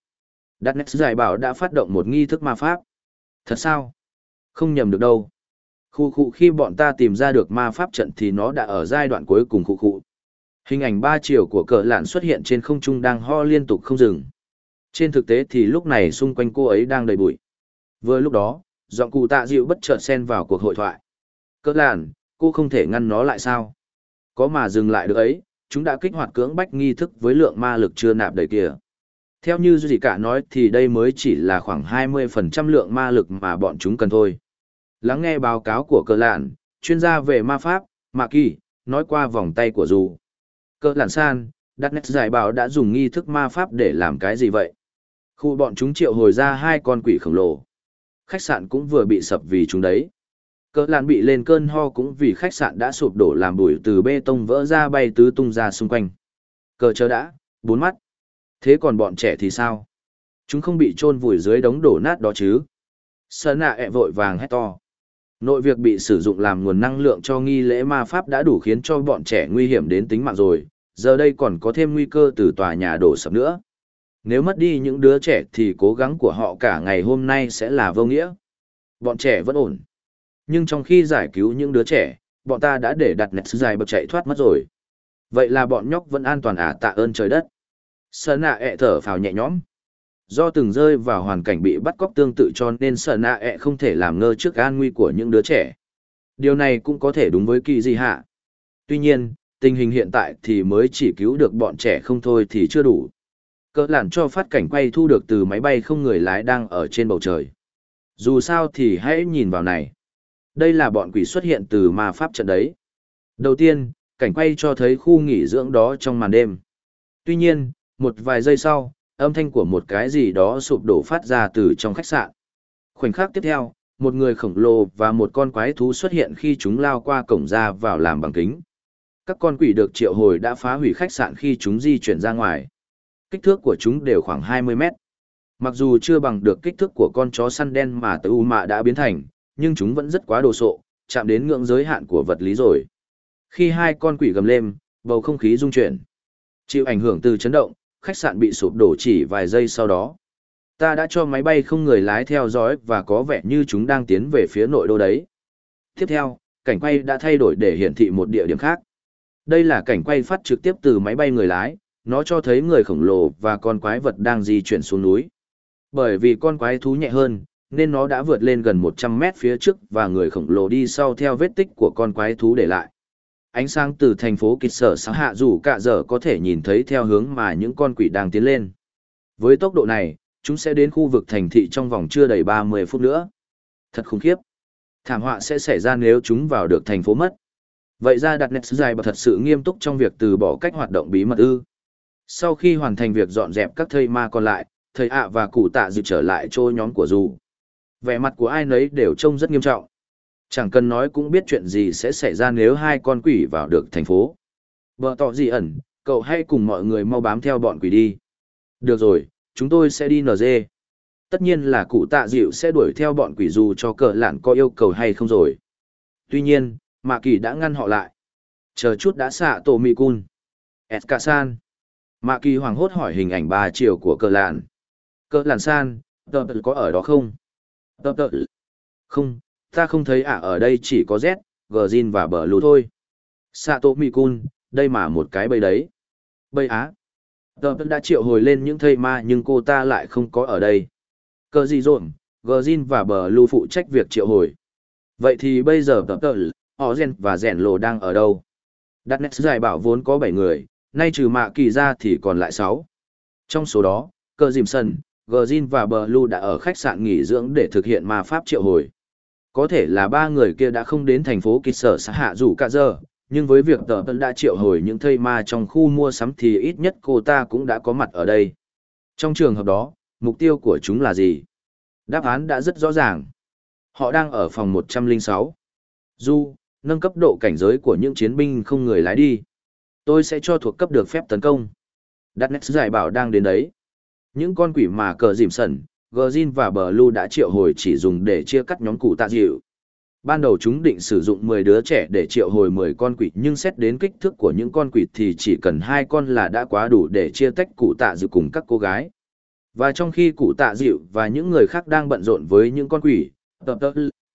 Đạt nét giải bảo đã phát động một nghi thức ma pháp. Thật sao? Không nhầm được đâu. Khu khu khi bọn ta tìm ra được ma pháp trận thì nó đã ở giai đoạn cuối cùng khu khu. Hình ảnh ba chiều của cờ lạn xuất hiện trên không trung đang ho liên tục không dừng. Trên thực tế thì lúc này xung quanh cô ấy đang đầy bụi. Vừa lúc đó, giọng cụ tạ dịu bất chợt xen vào cuộc hội thoại. Cỡ lạn, cô không thể ngăn nó lại sao? Có mà dừng lại được ấy, chúng đã kích hoạt cưỡng bách nghi thức với lượng ma lực chưa nạp đầy kìa. Theo như gì cả nói thì đây mới chỉ là khoảng 20% lượng ma lực mà bọn chúng cần thôi. Lắng nghe báo cáo của cờ lạn, chuyên gia về ma pháp, Mạ Kỳ, nói qua vòng tay của dù. Cờ lạn san, đặt nét giải bảo đã dùng nghi thức ma pháp để làm cái gì vậy? Khu bọn chúng triệu hồi ra hai con quỷ khổng lồ. Khách sạn cũng vừa bị sập vì chúng đấy. Cờ lạn bị lên cơn ho cũng vì khách sạn đã sụp đổ làm bụi từ bê tông vỡ ra bay tứ tung ra xung quanh. Cờ chờ đã, bốn mắt. Thế còn bọn trẻ thì sao? Chúng không bị chôn vùi dưới đống đổ nát đó chứ? Sơn nạ ẹ vội vàng hét to. Nội việc bị sử dụng làm nguồn năng lượng cho nghi lễ ma pháp đã đủ khiến cho bọn trẻ nguy hiểm đến tính mạng rồi, giờ đây còn có thêm nguy cơ từ tòa nhà đổ sập nữa nếu mất đi những đứa trẻ thì cố gắng của họ cả ngày hôm nay sẽ là vô nghĩa. Bọn trẻ vẫn ổn. Nhưng trong khi giải cứu những đứa trẻ, bọn ta đã để đặt nẹt dài bậc chạy thoát mất rồi. Vậy là bọn nhóc vẫn an toàn à tạ ơn trời đất. Sơn nạ ẹ thở phào nhẹ nhõm. Do từng rơi vào hoàn cảnh bị bắt cóc tương tự cho nên sơn nạ ẹ không thể làm ngơ trước an nguy của những đứa trẻ. Điều này cũng có thể đúng với kỳ gì hạ. Tuy nhiên, tình hình hiện tại thì mới chỉ cứu được bọn trẻ không thôi thì chưa đủ cỡ làn cho phát cảnh quay thu được từ máy bay không người lái đang ở trên bầu trời. Dù sao thì hãy nhìn vào này. Đây là bọn quỷ xuất hiện từ ma pháp trận đấy. Đầu tiên, cảnh quay cho thấy khu nghỉ dưỡng đó trong màn đêm. Tuy nhiên, một vài giây sau, âm thanh của một cái gì đó sụp đổ phát ra từ trong khách sạn. Khoảnh khắc tiếp theo, một người khổng lồ và một con quái thú xuất hiện khi chúng lao qua cổng ra vào làm bằng kính. Các con quỷ được triệu hồi đã phá hủy khách sạn khi chúng di chuyển ra ngoài. Kích thước của chúng đều khoảng 20 mét. Mặc dù chưa bằng được kích thước của con chó săn đen mà tứ mạ đã biến thành, nhưng chúng vẫn rất quá đồ sộ, chạm đến ngưỡng giới hạn của vật lý rồi. Khi hai con quỷ gầm lên, bầu không khí rung chuyển. Chịu ảnh hưởng từ chấn động, khách sạn bị sụp đổ chỉ vài giây sau đó. Ta đã cho máy bay không người lái theo dõi và có vẻ như chúng đang tiến về phía nội đô đấy. Tiếp theo, cảnh quay đã thay đổi để hiển thị một địa điểm khác. Đây là cảnh quay phát trực tiếp từ máy bay người lái, nó cho thấy người khổng lồ và con quái vật đang di chuyển xuống núi. Bởi vì con quái thú nhẹ hơn, nên nó đã vượt lên gần 100 mét phía trước và người khổng lồ đi sau theo vết tích của con quái thú để lại. Ánh sáng từ thành phố kịch sở sáng hạ dù cả giờ có thể nhìn thấy theo hướng mà những con quỷ đang tiến lên. Với tốc độ này, chúng sẽ đến khu vực thành thị trong vòng chưa đầy 30 phút nữa. Thật khủng khiếp. Thảm họa sẽ xảy ra nếu chúng vào được thành phố mất. Vậy ra đặt nét dài và thật sự nghiêm túc trong việc từ bỏ cách hoạt động bí mật ư. Sau khi hoàn thành việc dọn dẹp các thây ma còn lại, thầy ạ và cụ tạ dự trở lại chỗ nhóm của dù. Vẻ mặt của ai nấy đều trông rất nghiêm trọng. Chẳng cần nói cũng biết chuyện gì sẽ xảy ra nếu hai con quỷ vào được thành phố. Vợ tỏ gì ẩn, cậu hãy cùng mọi người mau bám theo bọn quỷ đi. Được rồi, chúng tôi sẽ đi NG. Tất nhiên là cụ tạ dịu sẽ đuổi theo bọn quỷ dù cho cờ lạn có yêu cầu hay không rồi. Tuy nhiên, Mạ Kỳ đã ngăn họ lại. Chờ chút đã xạ tổ mị cun. Eska-san. Mạ Kỳ hoảng hốt hỏi hình ảnh ba chiều của cờ lạn. Cờ lạn san, tờ có ở đó không? Tờ tờ. Không, ta không thấy ả ở đây chỉ có Z, Gjin và bờ lù thôi. Sato Mikun, đây mà một cái bầy đấy. Bầy á. Tờ đã triệu hồi lên những thây ma nhưng cô ta lại không có ở đây. Cờ gì rộn, Gjin và bờ lù phụ trách việc triệu hồi. Vậy thì bây giờ tờ tờ, họ gen và rèn lồ đang ở đâu? Đặt nét giải bảo vốn có 7 người, nay trừ mạ kỳ ra thì còn lại 6. Trong số đó, cờ dìm sân, Gjin và bờ lù đã ở khách sạn nghỉ dưỡng để thực hiện ma pháp triệu hồi có thể là ba người kia đã không đến thành phố kịch sở xã hạ dù cả giờ nhưng với việc tờ tân đã triệu hồi những thây ma trong khu mua sắm thì ít nhất cô ta cũng đã có mặt ở đây. Trong trường hợp đó, mục tiêu của chúng là gì? Đáp án đã rất rõ ràng. Họ đang ở phòng 106. du nâng cấp độ cảnh giới của những chiến binh không người lái đi. Tôi sẽ cho thuộc cấp được phép tấn công. Đặt nét giải bảo đang đến đấy. Những con quỷ mà cờ dìm sẩn Gjin và Blue đã triệu hồi chỉ dùng để chia cắt nhóm cụ tạ dịu. Ban đầu chúng định sử dụng 10 đứa trẻ để triệu hồi 10 con quỷ nhưng xét đến kích thước của những con quỷ thì chỉ cần hai con là đã quá đủ để chia tách cụ tạ dịu cùng các cô gái. Và trong khi cụ tạ dịu và những người khác đang bận rộn với những con quỷ, Tập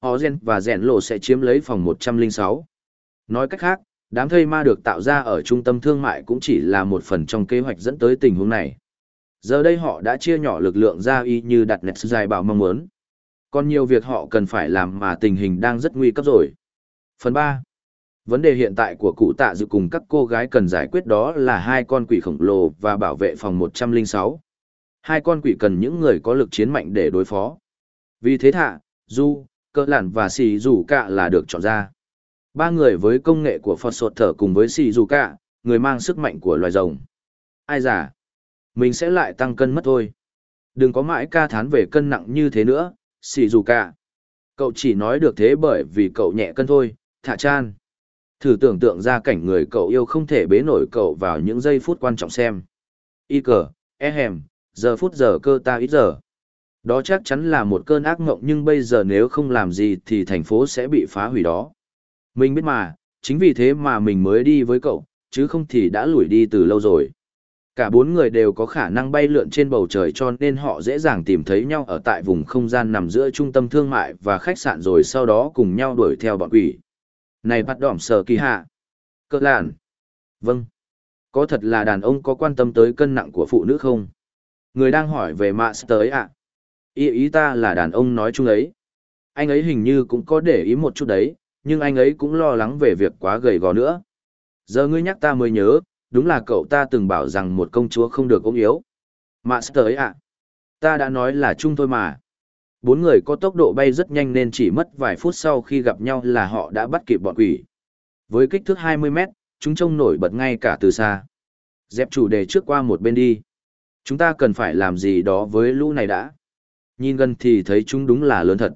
Ozen và Rèn Lộ sẽ chiếm lấy phòng 106. Nói cách khác, đám thây ma được tạo ra ở trung tâm thương mại cũng chỉ là một phần trong kế hoạch dẫn tới tình huống này. Giờ đây họ đã chia nhỏ lực lượng ra y như đặt nét dài bảo mong muốn. Còn nhiều việc họ cần phải làm mà tình hình đang rất nguy cấp rồi. Phần ba Vấn đề hiện tại của cụ tạ dự cùng các cô gái cần giải quyết đó là hai con quỷ khổng lồ và bảo vệ phòng 106. Hai con quỷ cần những người có lực chiến mạnh để đối phó. Vì thế thạ, Du, Cơ Lản và Sì Dù Cạ là được chọn ra. Ba người với công nghệ của Phật Sột Thở cùng với Sì Dù Cạ, người mang sức mạnh của loài rồng. Ai giả? Mình sẽ lại tăng cân mất thôi. Đừng có mãi ca thán về cân nặng như thế nữa, xì dù cả. Cậu chỉ nói được thế bởi vì cậu nhẹ cân thôi, thả chan. Thử tưởng tượng ra cảnh người cậu yêu không thể bế nổi cậu vào những giây phút quan trọng xem. Y cờ, e hèm, giờ phút giờ cơ ta ít giờ. Đó chắc chắn là một cơn ác mộng nhưng bây giờ nếu không làm gì thì thành phố sẽ bị phá hủy đó. Mình biết mà, chính vì thế mà mình mới đi với cậu, chứ không thì đã lủi đi từ lâu rồi. Cả bốn người đều có khả năng bay lượn trên bầu trời cho nên họ dễ dàng tìm thấy nhau ở tại vùng không gian nằm giữa trung tâm thương mại và khách sạn rồi sau đó cùng nhau đuổi theo bọn quỷ. Này bắt đỏm sờ kỳ hạ. Cỡ làn. Vâng. Có thật là đàn ông có quan tâm tới cân nặng của phụ nữ không? Người đang hỏi về Master ấy ạ. À? Ý ý ta là đàn ông nói chung ấy. Anh ấy hình như cũng có để ý một chút đấy, nhưng anh ấy cũng lo lắng về việc quá gầy gò nữa. Giờ ngươi nhắc ta mới nhớ, đúng là cậu ta từng bảo rằng một công chúa không được ốm yếu. Master ấy ạ. Ta đã nói là chung thôi mà. Bốn người có tốc độ bay rất nhanh nên chỉ mất vài phút sau khi gặp nhau là họ đã bắt kịp bọn quỷ. Với kích thước 20 mét, chúng trông nổi bật ngay cả từ xa. Dẹp chủ đề trước qua một bên đi. Chúng ta cần phải làm gì đó với lũ này đã. Nhìn gần thì thấy chúng đúng là lớn thật.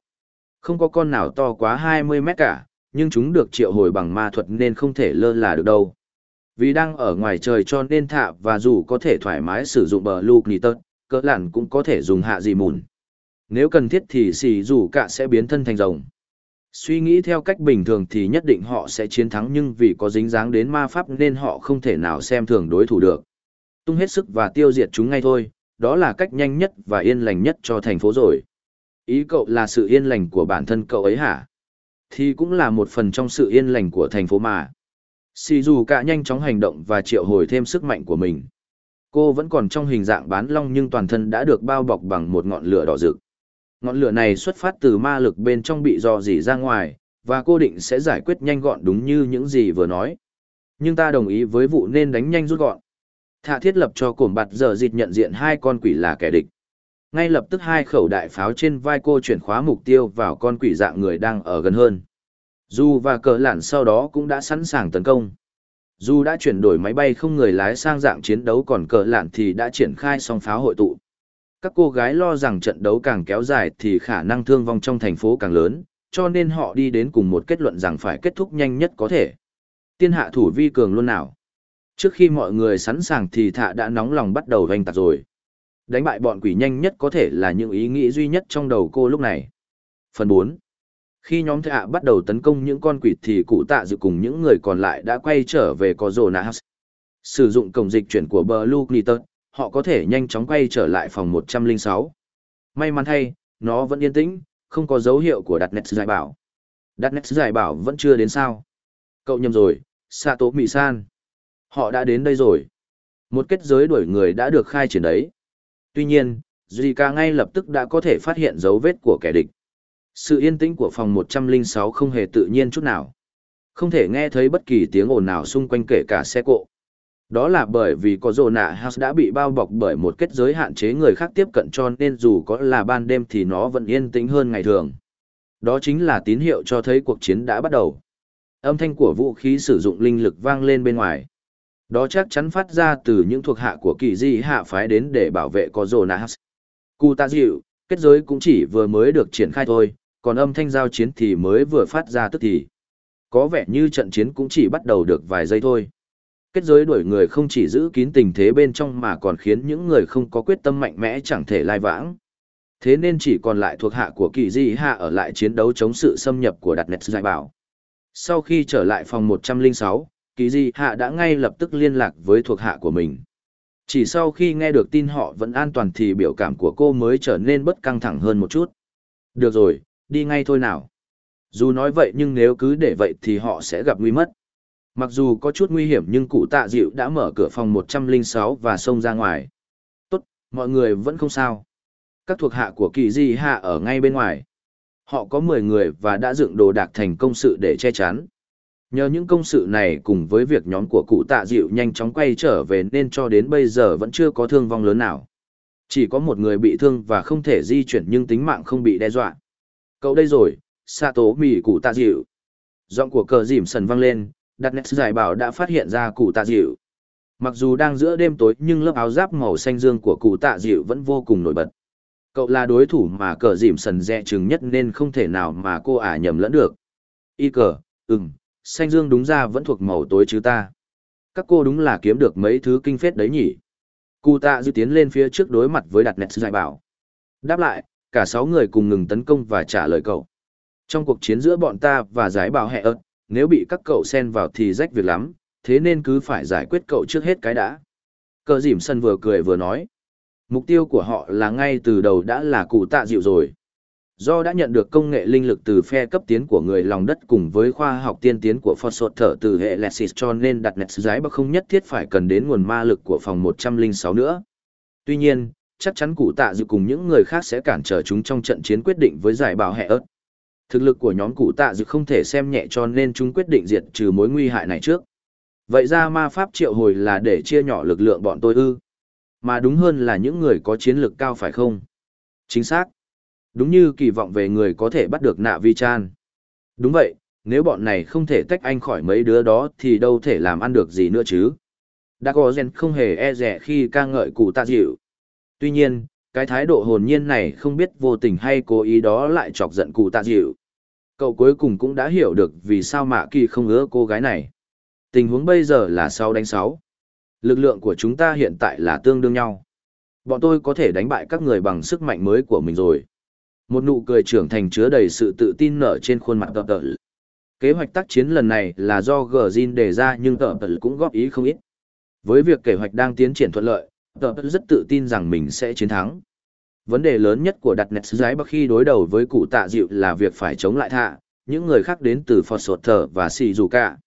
Không có con nào to quá 20 mét cả, nhưng chúng được triệu hồi bằng ma thuật nên không thể lơ là được đâu. Vì đang ở ngoài trời cho nên thạ và dù có thể thoải mái sử dụng bờ lục nì tớt, cỡ lặn cũng có thể dùng hạ gì mùn. Nếu cần thiết thì xì dù cả sẽ biến thân thành rồng. Suy nghĩ theo cách bình thường thì nhất định họ sẽ chiến thắng nhưng vì có dính dáng đến ma pháp nên họ không thể nào xem thường đối thủ được. Tung hết sức và tiêu diệt chúng ngay thôi, đó là cách nhanh nhất và yên lành nhất cho thành phố rồi. Ý cậu là sự yên lành của bản thân cậu ấy hả? Thì cũng là một phần trong sự yên lành của thành phố mà. Xì dù cả nhanh chóng hành động và triệu hồi thêm sức mạnh của mình. Cô vẫn còn trong hình dạng bán long nhưng toàn thân đã được bao bọc bằng một ngọn lửa đỏ rực. Ngọn lửa này xuất phát từ ma lực bên trong bị dò dỉ ra ngoài, và cô định sẽ giải quyết nhanh gọn đúng như những gì vừa nói. Nhưng ta đồng ý với vụ nên đánh nhanh rút gọn. Thạ thiết lập cho cổm bạt giờ dịch nhận diện hai con quỷ là kẻ địch. Ngay lập tức hai khẩu đại pháo trên vai cô chuyển khóa mục tiêu vào con quỷ dạng người đang ở gần hơn. Dù và cờ lản sau đó cũng đã sẵn sàng tấn công. Dù đã chuyển đổi máy bay không người lái sang dạng chiến đấu còn cờ lạn thì đã triển khai song pháo hội tụ. Các cô gái lo rằng trận đấu càng kéo dài thì khả năng thương vong trong thành phố càng lớn, cho nên họ đi đến cùng một kết luận rằng phải kết thúc nhanh nhất có thể. Tiên hạ thủ vi cường luôn nào. Trước khi mọi người sẵn sàng thì thạ đã nóng lòng bắt đầu vanh tạc rồi. Đánh bại bọn quỷ nhanh nhất có thể là những ý nghĩ duy nhất trong đầu cô lúc này. Phần 4 khi nhóm thạ bắt đầu tấn công những con quỷ thì cụ tạ dự cùng những người còn lại đã quay trở về có rồ House. Sử dụng cổng dịch chuyển của Blue Knitter, họ có thể nhanh chóng quay trở lại phòng 106. May mắn thay, nó vẫn yên tĩnh, không có dấu hiệu của đặt nét giải bảo. Đặt nét giải bảo vẫn chưa đến sao. Cậu nhầm rồi, Sato Mị San. Họ đã đến đây rồi. Một kết giới đuổi người đã được khai triển đấy. Tuy nhiên, Zika ngay lập tức đã có thể phát hiện dấu vết của kẻ địch. Sự yên tĩnh của phòng 106 không hề tự nhiên chút nào. Không thể nghe thấy bất kỳ tiếng ồn nào xung quanh kể cả xe cộ. Đó là bởi vì có rồ nạ house đã bị bao bọc bởi một kết giới hạn chế người khác tiếp cận cho nên dù có là ban đêm thì nó vẫn yên tĩnh hơn ngày thường. Đó chính là tín hiệu cho thấy cuộc chiến đã bắt đầu. Âm thanh của vũ khí sử dụng linh lực vang lên bên ngoài. Đó chắc chắn phát ra từ những thuộc hạ của kỳ di hạ phái đến để bảo vệ có rồ nạ house. Cụ ta dịu, kết giới cũng chỉ vừa mới được triển khai thôi, còn âm thanh giao chiến thì mới vừa phát ra tức thì. Có vẻ như trận chiến cũng chỉ bắt đầu được vài giây thôi kết giới đuổi người không chỉ giữ kín tình thế bên trong mà còn khiến những người không có quyết tâm mạnh mẽ chẳng thể lai vãng. Thế nên chỉ còn lại thuộc hạ của kỳ di hạ ở lại chiến đấu chống sự xâm nhập của đặt nẹt giải bảo. Sau khi trở lại phòng 106, kỳ di hạ đã ngay lập tức liên lạc với thuộc hạ của mình. Chỉ sau khi nghe được tin họ vẫn an toàn thì biểu cảm của cô mới trở nên bất căng thẳng hơn một chút. Được rồi, đi ngay thôi nào. Dù nói vậy nhưng nếu cứ để vậy thì họ sẽ gặp nguy mất. Mặc dù có chút nguy hiểm nhưng cụ tạ dịu đã mở cửa phòng 106 và xông ra ngoài. Tốt, mọi người vẫn không sao. Các thuộc hạ của kỳ di hạ ở ngay bên ngoài. Họ có 10 người và đã dựng đồ đạc thành công sự để che chắn. Nhờ những công sự này cùng với việc nhóm của cụ tạ dịu nhanh chóng quay trở về nên cho đến bây giờ vẫn chưa có thương vong lớn nào. Chỉ có một người bị thương và không thể di chuyển nhưng tính mạng không bị đe dọa. Cậu đây rồi, Sato mì cụ tạ dịu. Giọng của cờ dìm sần vang lên, đặt nét giải bảo đã phát hiện ra cụ tạ dịu. Mặc dù đang giữa đêm tối nhưng lớp áo giáp màu xanh dương của cụ tạ dịu vẫn vô cùng nổi bật. Cậu là đối thủ mà cờ dìm sần dẹ chừng nhất nên không thể nào mà cô ả nhầm lẫn được. Y cờ, ừm, xanh dương đúng ra vẫn thuộc màu tối chứ ta. Các cô đúng là kiếm được mấy thứ kinh phết đấy nhỉ. Cụ tạ dịu tiến lên phía trước đối mặt với đặt nét giải bảo. Đáp lại, cả sáu người cùng ngừng tấn công và trả lời cậu. Trong cuộc chiến giữa bọn ta và giải bảo hẹ ớt, nếu bị các cậu xen vào thì rách việc lắm, thế nên cứ phải giải quyết cậu trước hết cái đã. Cờ dìm sân vừa cười vừa nói. Mục tiêu của họ là ngay từ đầu đã là cụ tạ dịu rồi. Do đã nhận được công nghệ linh lực từ phe cấp tiến của người lòng đất cùng với khoa học tiên tiến của Phosphot thở từ hệ Lexis cho nên đặt nét giái bắc không nhất thiết phải cần đến nguồn ma lực của phòng 106 nữa. Tuy nhiên, chắc chắn cụ tạ dự cùng những người khác sẽ cản trở chúng trong trận chiến quyết định với giải bảo hệ ớt. Thực lực của nhóm cụ tạ dự không thể xem nhẹ cho nên chúng quyết định diệt trừ mối nguy hại này trước. Vậy ra ma pháp triệu hồi là để chia nhỏ lực lượng bọn tôi ư. Mà đúng hơn là những người có chiến lực cao phải không? Chính xác. Đúng như kỳ vọng về người có thể bắt được nạ vi chan. Đúng vậy, nếu bọn này không thể tách anh khỏi mấy đứa đó thì đâu thể làm ăn được gì nữa chứ. Dagogen không hề e rẻ khi ca ngợi cụ tạ dịu. Tuy nhiên, cái thái độ hồn nhiên này không biết vô tình hay cố ý đó lại chọc giận cụ tạ dịu. Cậu cuối cùng cũng đã hiểu được vì sao mạ kỳ không ưa cô gái này. Tình huống bây giờ là 6 đánh 6. Lực lượng của chúng ta hiện tại là tương đương nhau. Bọn tôi có thể đánh bại các người bằng sức mạnh mới của mình rồi. Một nụ cười trưởng thành chứa đầy sự tự tin nở trên khuôn mặt tờ tờ. Kế hoạch tác chiến lần này là do Gjin đề ra nhưng tờ tờ cũng góp ý không ít. Với việc kế hoạch đang tiến triển thuận lợi, tờ rất tự tin rằng mình sẽ chiến thắng. Vấn đề lớn nhất của đặt nét giái bắc khi đối đầu với cụ tạ dịu là việc phải chống lại thạ, những người khác đến từ Phật Sột Thở và Sì Dù Cả.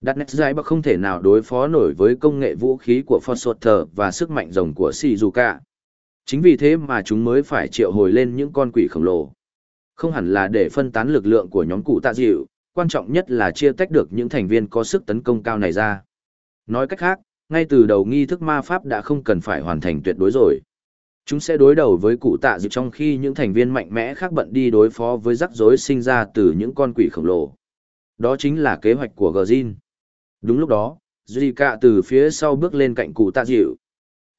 Đặt nét giái bắc không thể nào đối phó nổi với công nghệ vũ khí của Phật Sột Thở và sức mạnh rồng của Sì Dù Cả. Chính vì thế mà chúng mới phải triệu hồi lên những con quỷ khổng lồ. Không hẳn là để phân tán lực lượng của nhóm cụ tạ dịu, quan trọng nhất là chia tách được những thành viên có sức tấn công cao này ra. Nói cách khác, ngay từ đầu nghi thức ma pháp đã không cần phải hoàn thành tuyệt đối rồi. Chúng sẽ đối đầu với cụ tạ dịu trong khi những thành viên mạnh mẽ khác bận đi đối phó với rắc rối sinh ra từ những con quỷ khổng lồ. Đó chính là kế hoạch của Gjin. Đúng lúc đó, Zika từ phía sau bước lên cạnh cụ tạ dịu.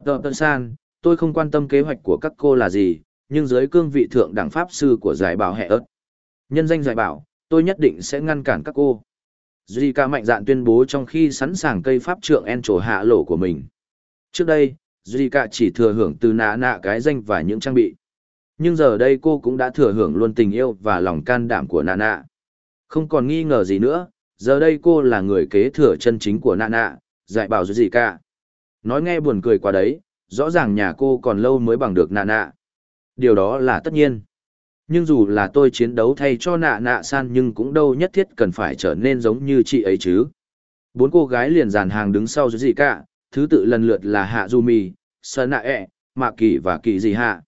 Tờ Tân San, tôi không quan tâm kế hoạch của các cô là gì, nhưng dưới cương vị thượng đẳng pháp sư của giải bảo hệ ớt. Nhân danh giải bảo, tôi nhất định sẽ ngăn cản các cô. Zika mạnh dạn tuyên bố trong khi sẵn sàng cây pháp trượng en trổ hạ lỗ của mình. Trước đây, Zika chỉ thừa hưởng từ nạ nạ cái danh và những trang bị. Nhưng giờ đây cô cũng đã thừa hưởng luôn tình yêu và lòng can đảm của nạ nạ. Không còn nghi ngờ gì nữa, giờ đây cô là người kế thừa chân chính của nạ nạ, dạy bảo Zika. Nói nghe buồn cười quá đấy, rõ ràng nhà cô còn lâu mới bằng được nạ nạ. Điều đó là tất nhiên. Nhưng dù là tôi chiến đấu thay cho nạ nạ san nhưng cũng đâu nhất thiết cần phải trở nên giống như chị ấy chứ. Bốn cô gái liền dàn hàng đứng sau dưới gì cả, thứ tự lần lượt là Hạ Du Mì, Sơn Nạ ẹ, Mạ Kỳ và Kỳ Dị Hạ.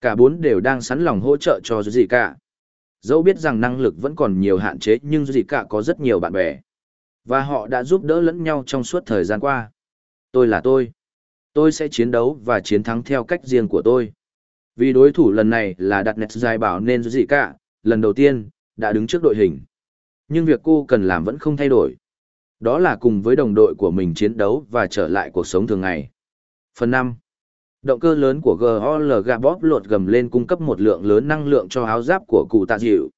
Cả bốn đều đang sẵn lòng hỗ trợ cho gì cả. Dẫu biết rằng năng lực vẫn còn nhiều hạn chế nhưng gì cả có rất nhiều bạn bè. Và họ đã giúp đỡ lẫn nhau trong suốt thời gian qua. Tôi là tôi. Tôi sẽ chiến đấu và chiến thắng theo cách riêng của tôi. Vì đối thủ lần này là đặt nét dài bảo nên gì cả, lần đầu tiên, đã đứng trước đội hình. Nhưng việc cô cần làm vẫn không thay đổi. Đó là cùng với đồng đội của mình chiến đấu và trở lại cuộc sống thường ngày. Phần 5. Động cơ lớn của GOL bóp lột gầm lên cung cấp một lượng lớn năng lượng cho áo giáp của cụ tạ dịu.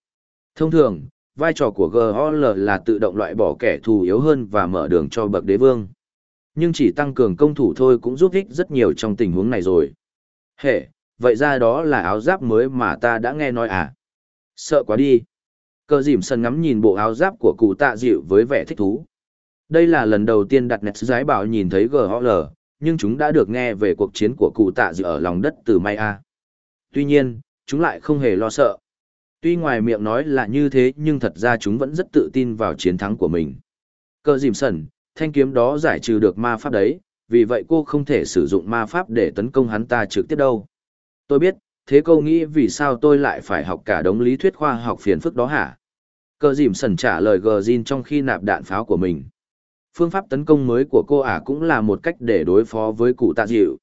Thông thường, vai trò của GOL là tự động loại bỏ kẻ thù yếu hơn và mở đường cho bậc đế vương. Nhưng chỉ tăng cường công thủ thôi cũng giúp ích rất nhiều trong tình huống này rồi. Hệ, vậy ra đó là áo giáp mới mà ta đã nghe nói à? Sợ quá đi. Cờ dìm sân ngắm nhìn bộ áo giáp của cụ tạ dịu với vẻ thích thú. Đây là lần đầu tiên đặt nét giái bảo nhìn thấy GOL, nhưng chúng đã được nghe về cuộc chiến của cụ tạ dịu ở lòng đất từ Maya. Tuy nhiên, chúng lại không hề lo sợ. Tuy ngoài miệng nói là như thế nhưng thật ra chúng vẫn rất tự tin vào chiến thắng của mình. Cờ dìm sần, thanh kiếm đó giải trừ được ma pháp đấy, vì vậy cô không thể sử dụng ma pháp để tấn công hắn ta trực tiếp đâu. Tôi biết, thế cô nghĩ vì sao tôi lại phải học cả đống lý thuyết khoa học phiền phức đó hả? Cờ dìm sần trả lời gờ trong khi nạp đạn pháo của mình. Phương pháp tấn công mới của cô ả cũng là một cách để đối phó với cụ tạ dịu.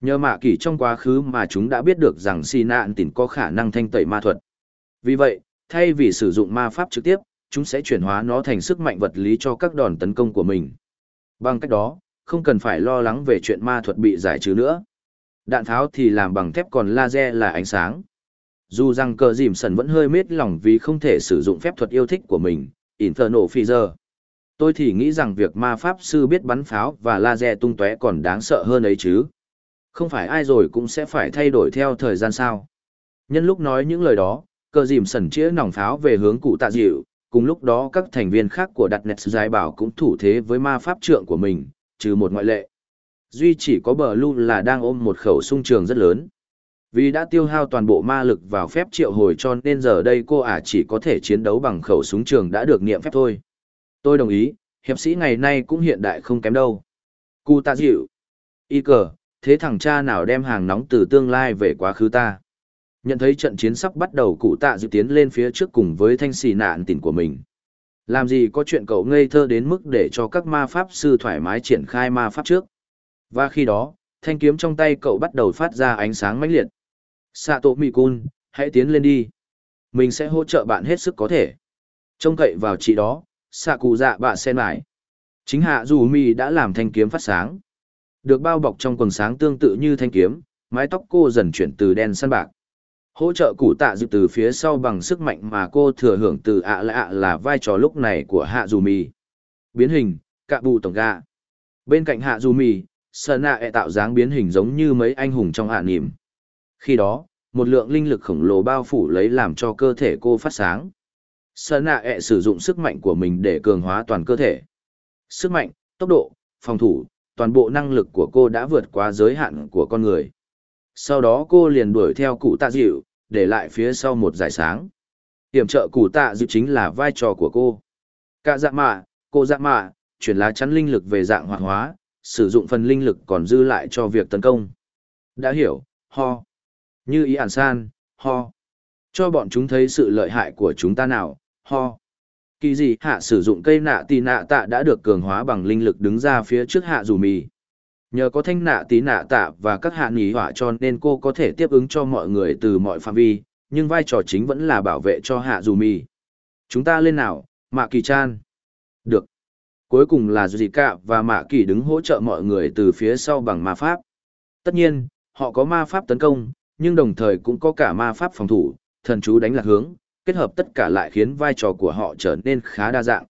Nhờ mạ kỷ trong quá khứ mà chúng đã biết được rằng si nạn tỉn có khả năng thanh tẩy ma thuật. Vì vậy, thay vì sử dụng ma pháp trực tiếp, chúng sẽ chuyển hóa nó thành sức mạnh vật lý cho các đòn tấn công của mình. Bằng cách đó, không cần phải lo lắng về chuyện ma thuật bị giải trừ nữa. Đạn tháo thì làm bằng thép còn laser là ánh sáng. Dù rằng cờ dìm sần vẫn hơi mết lòng vì không thể sử dụng phép thuật yêu thích của mình, Inferno giờ. Tôi thì nghĩ rằng việc ma pháp sư biết bắn pháo và laser tung tóe còn đáng sợ hơn ấy chứ. Không phải ai rồi cũng sẽ phải thay đổi theo thời gian sao. Nhân lúc nói những lời đó, cờ dìm sần chĩa nòng pháo về hướng cụ tạ dịu, cùng lúc đó các thành viên khác của đặt nets giải bảo cũng thủ thế với ma pháp trượng của mình, trừ một ngoại lệ. Duy chỉ có bờ lu là đang ôm một khẩu sung trường rất lớn. Vì đã tiêu hao toàn bộ ma lực vào phép triệu hồi cho nên giờ đây cô ả chỉ có thể chiến đấu bằng khẩu súng trường đã được niệm phép thôi. Tôi đồng ý, hiệp sĩ ngày nay cũng hiện đại không kém đâu. Cụ tạ dịu. Y cờ, thế thằng cha nào đem hàng nóng từ tương lai về quá khứ ta. Nhận thấy trận chiến sắp bắt đầu cụ tạ dịu tiến lên phía trước cùng với thanh xì nạn tỉn của mình. Làm gì có chuyện cậu ngây thơ đến mức để cho các ma pháp sư thoải mái triển khai ma pháp trước. Và khi đó, thanh kiếm trong tay cậu bắt đầu phát ra ánh sáng mãnh liệt. Sato Mikun, hãy tiến lên đi. Mình sẽ hỗ trợ bạn hết sức có thể. Trông cậy vào chị đó, Sạ cụ dạ bạ sen lại. Chính hạ dù mi đã làm thanh kiếm phát sáng. Được bao bọc trong quần sáng tương tự như thanh kiếm, mái tóc cô dần chuyển từ đen sang bạc. Hỗ trợ cụ tạ dự từ phía sau bằng sức mạnh mà cô thừa hưởng từ ạ lạ là vai trò lúc này của hạ dù mi. Biến hình, cạ bù tổng gạ. Bên cạnh hạ dù mì, sợ nạ e tạo dáng biến hình giống như mấy anh hùng trong hạ nỉm. Khi đó, một lượng linh lực khổng lồ bao phủ lấy làm cho cơ thể cô phát sáng. Sợ nạ e sử dụng sức mạnh của mình để cường hóa toàn cơ thể. Sức mạnh, tốc độ, phòng thủ, toàn bộ năng lực của cô đã vượt qua giới hạn của con người. Sau đó cô liền đuổi theo cụ tạ dịu, để lại phía sau một giải sáng. Hiểm trợ cụ tạ dịu chính là vai trò của cô. Cả dạ mạ, cô dạ mạ, chuyển lá chắn linh lực về dạng hoạt hóa, sử dụng phần linh lực còn dư lại cho việc tấn công. Đã hiểu, ho. Như ý ản san, ho. Cho bọn chúng thấy sự lợi hại của chúng ta nào, ho. Kỳ gì hạ sử dụng cây nạ tì nạ tạ đã được cường hóa bằng linh lực đứng ra phía trước hạ dù mì. Nhờ có thanh nạ tí nạ tạ và các hạ nghỉ hỏa cho nên cô có thể tiếp ứng cho mọi người từ mọi phạm vi, nhưng vai trò chính vẫn là bảo vệ cho hạ dù mì. Chúng ta lên nào, Mạ Kỳ Chan. Được. Cuối cùng là Dì Cạ và Mạ Kỳ đứng hỗ trợ mọi người từ phía sau bằng ma pháp. Tất nhiên, họ có ma pháp tấn công, nhưng đồng thời cũng có cả ma pháp phòng thủ, thần chú đánh lạc hướng, kết hợp tất cả lại khiến vai trò của họ trở nên khá đa dạng.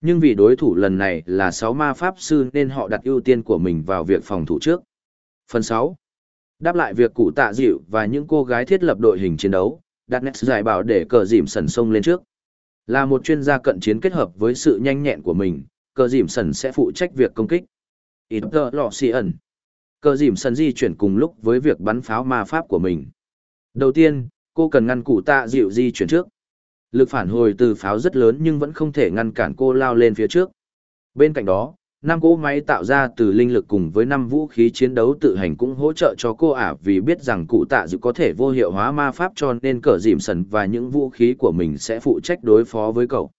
Nhưng vì đối thủ lần này là sáu ma pháp sư nên họ đặt ưu tiên của mình vào việc phòng thủ trước. Phần sáu Đáp lại việc cụ tạ dịu và những cô gái thiết lập đội hình chiến đấu, đặt nét giải bảo để cờ dìm sần sông lên trước. Là một chuyên gia cận chiến kết hợp với sự nhanh nhẹn của mình, cờ dìm sần sẽ phụ trách việc công kích. Ít lọ xì ẩn. Cờ dìm sần di chuyển cùng lúc với việc bắn pháo ma pháp của mình. Đầu tiên, cô cần ngăn cụ tạ dịu di chuyển trước. Lực phản hồi từ pháo rất lớn nhưng vẫn không thể ngăn cản cô lao lên phía trước. Bên cạnh đó, năm cỗ máy tạo ra từ linh lực cùng với năm vũ khí chiến đấu tự hành cũng hỗ trợ cho cô ả vì biết rằng cụ tạ dự có thể vô hiệu hóa ma pháp cho nên cờ dìm sần và những vũ khí của mình sẽ phụ trách đối phó với cậu.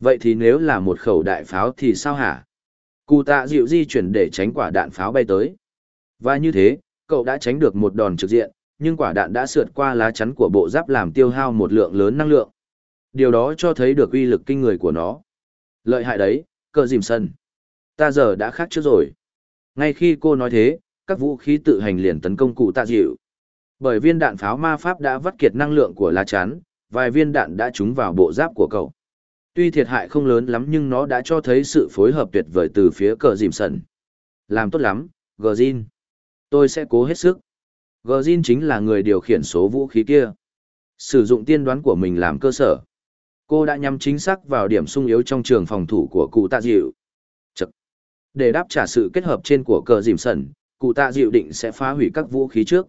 Vậy thì nếu là một khẩu đại pháo thì sao hả? Cụ tạ dịu di chuyển để tránh quả đạn pháo bay tới. Và như thế, cậu đã tránh được một đòn trực diện, nhưng quả đạn đã sượt qua lá chắn của bộ giáp làm tiêu hao một lượng lớn năng lượng. Điều đó cho thấy được uy lực kinh người của nó. Lợi hại đấy, cờ dìm sân. Ta giờ đã khác trước rồi. Ngay khi cô nói thế, các vũ khí tự hành liền tấn công cụ tạ dịu. Bởi viên đạn pháo ma pháp đã vắt kiệt năng lượng của lá chắn, vài viên đạn đã trúng vào bộ giáp của cậu. Tuy thiệt hại không lớn lắm nhưng nó đã cho thấy sự phối hợp tuyệt vời từ phía cờ dìm sần. Làm tốt lắm, Gờ Tôi sẽ cố hết sức. Gờ chính là người điều khiển số vũ khí kia. Sử dụng tiên đoán của mình làm cơ sở cô đã nhắm chính xác vào điểm sung yếu trong trường phòng thủ của cụ tạ dịu Chật. để đáp trả sự kết hợp trên của cờ dìm sẩn cụ tạ dịu định sẽ phá hủy các vũ khí trước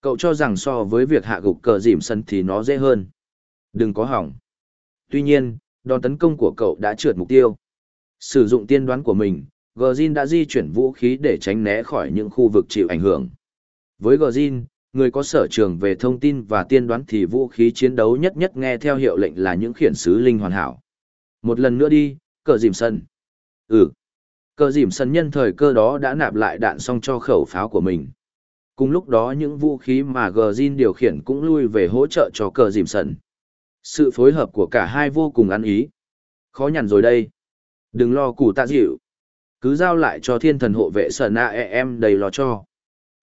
cậu cho rằng so với việc hạ gục cờ dìm sân thì nó dễ hơn đừng có hỏng tuy nhiên đòn tấn công của cậu đã trượt mục tiêu sử dụng tiên đoán của mình gờ đã di chuyển vũ khí để tránh né khỏi những khu vực chịu ảnh hưởng với gờ người có sở trường về thông tin và tiên đoán thì vũ khí chiến đấu nhất nhất nghe theo hiệu lệnh là những khiển sứ linh hoàn hảo. Một lần nữa đi, cờ dìm sân. Ừ. Cờ dìm sân nhân thời cơ đó đã nạp lại đạn xong cho khẩu pháo của mình. Cùng lúc đó những vũ khí mà Gjin điều khiển cũng lui về hỗ trợ cho cờ dìm sân. Sự phối hợp của cả hai vô cùng ăn ý. Khó nhằn rồi đây. Đừng lo củ tạ dịu. Cứ giao lại cho thiên thần hộ vệ sở na e em đầy lo cho.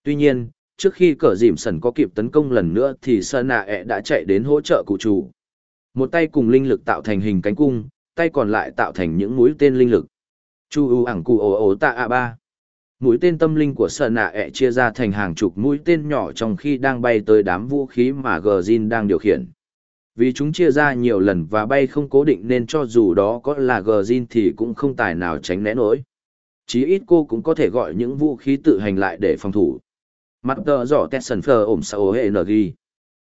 Tuy nhiên, trước khi cờ dìm sần có kịp tấn công lần nữa thì sơn nạ ẹ đã chạy đến hỗ trợ cụ chủ một tay cùng linh lực tạo thành hình cánh cung tay còn lại tạo thành những mũi tên linh lực chu ưu ảng cụ ồ ồ tạ a ba mũi tên tâm linh của sơn nạ ẹ chia ra thành hàng chục mũi tên nhỏ trong khi đang bay tới đám vũ khí mà gờ zin đang điều khiển vì chúng chia ra nhiều lần và bay không cố định nên cho dù đó có là gờ zin thì cũng không tài nào tránh né nổi chí ít cô cũng có thể gọi những vũ khí tự hành lại để phòng thủ Mặt tờ giỏ Tesson Phờ ổm sao hệ NG.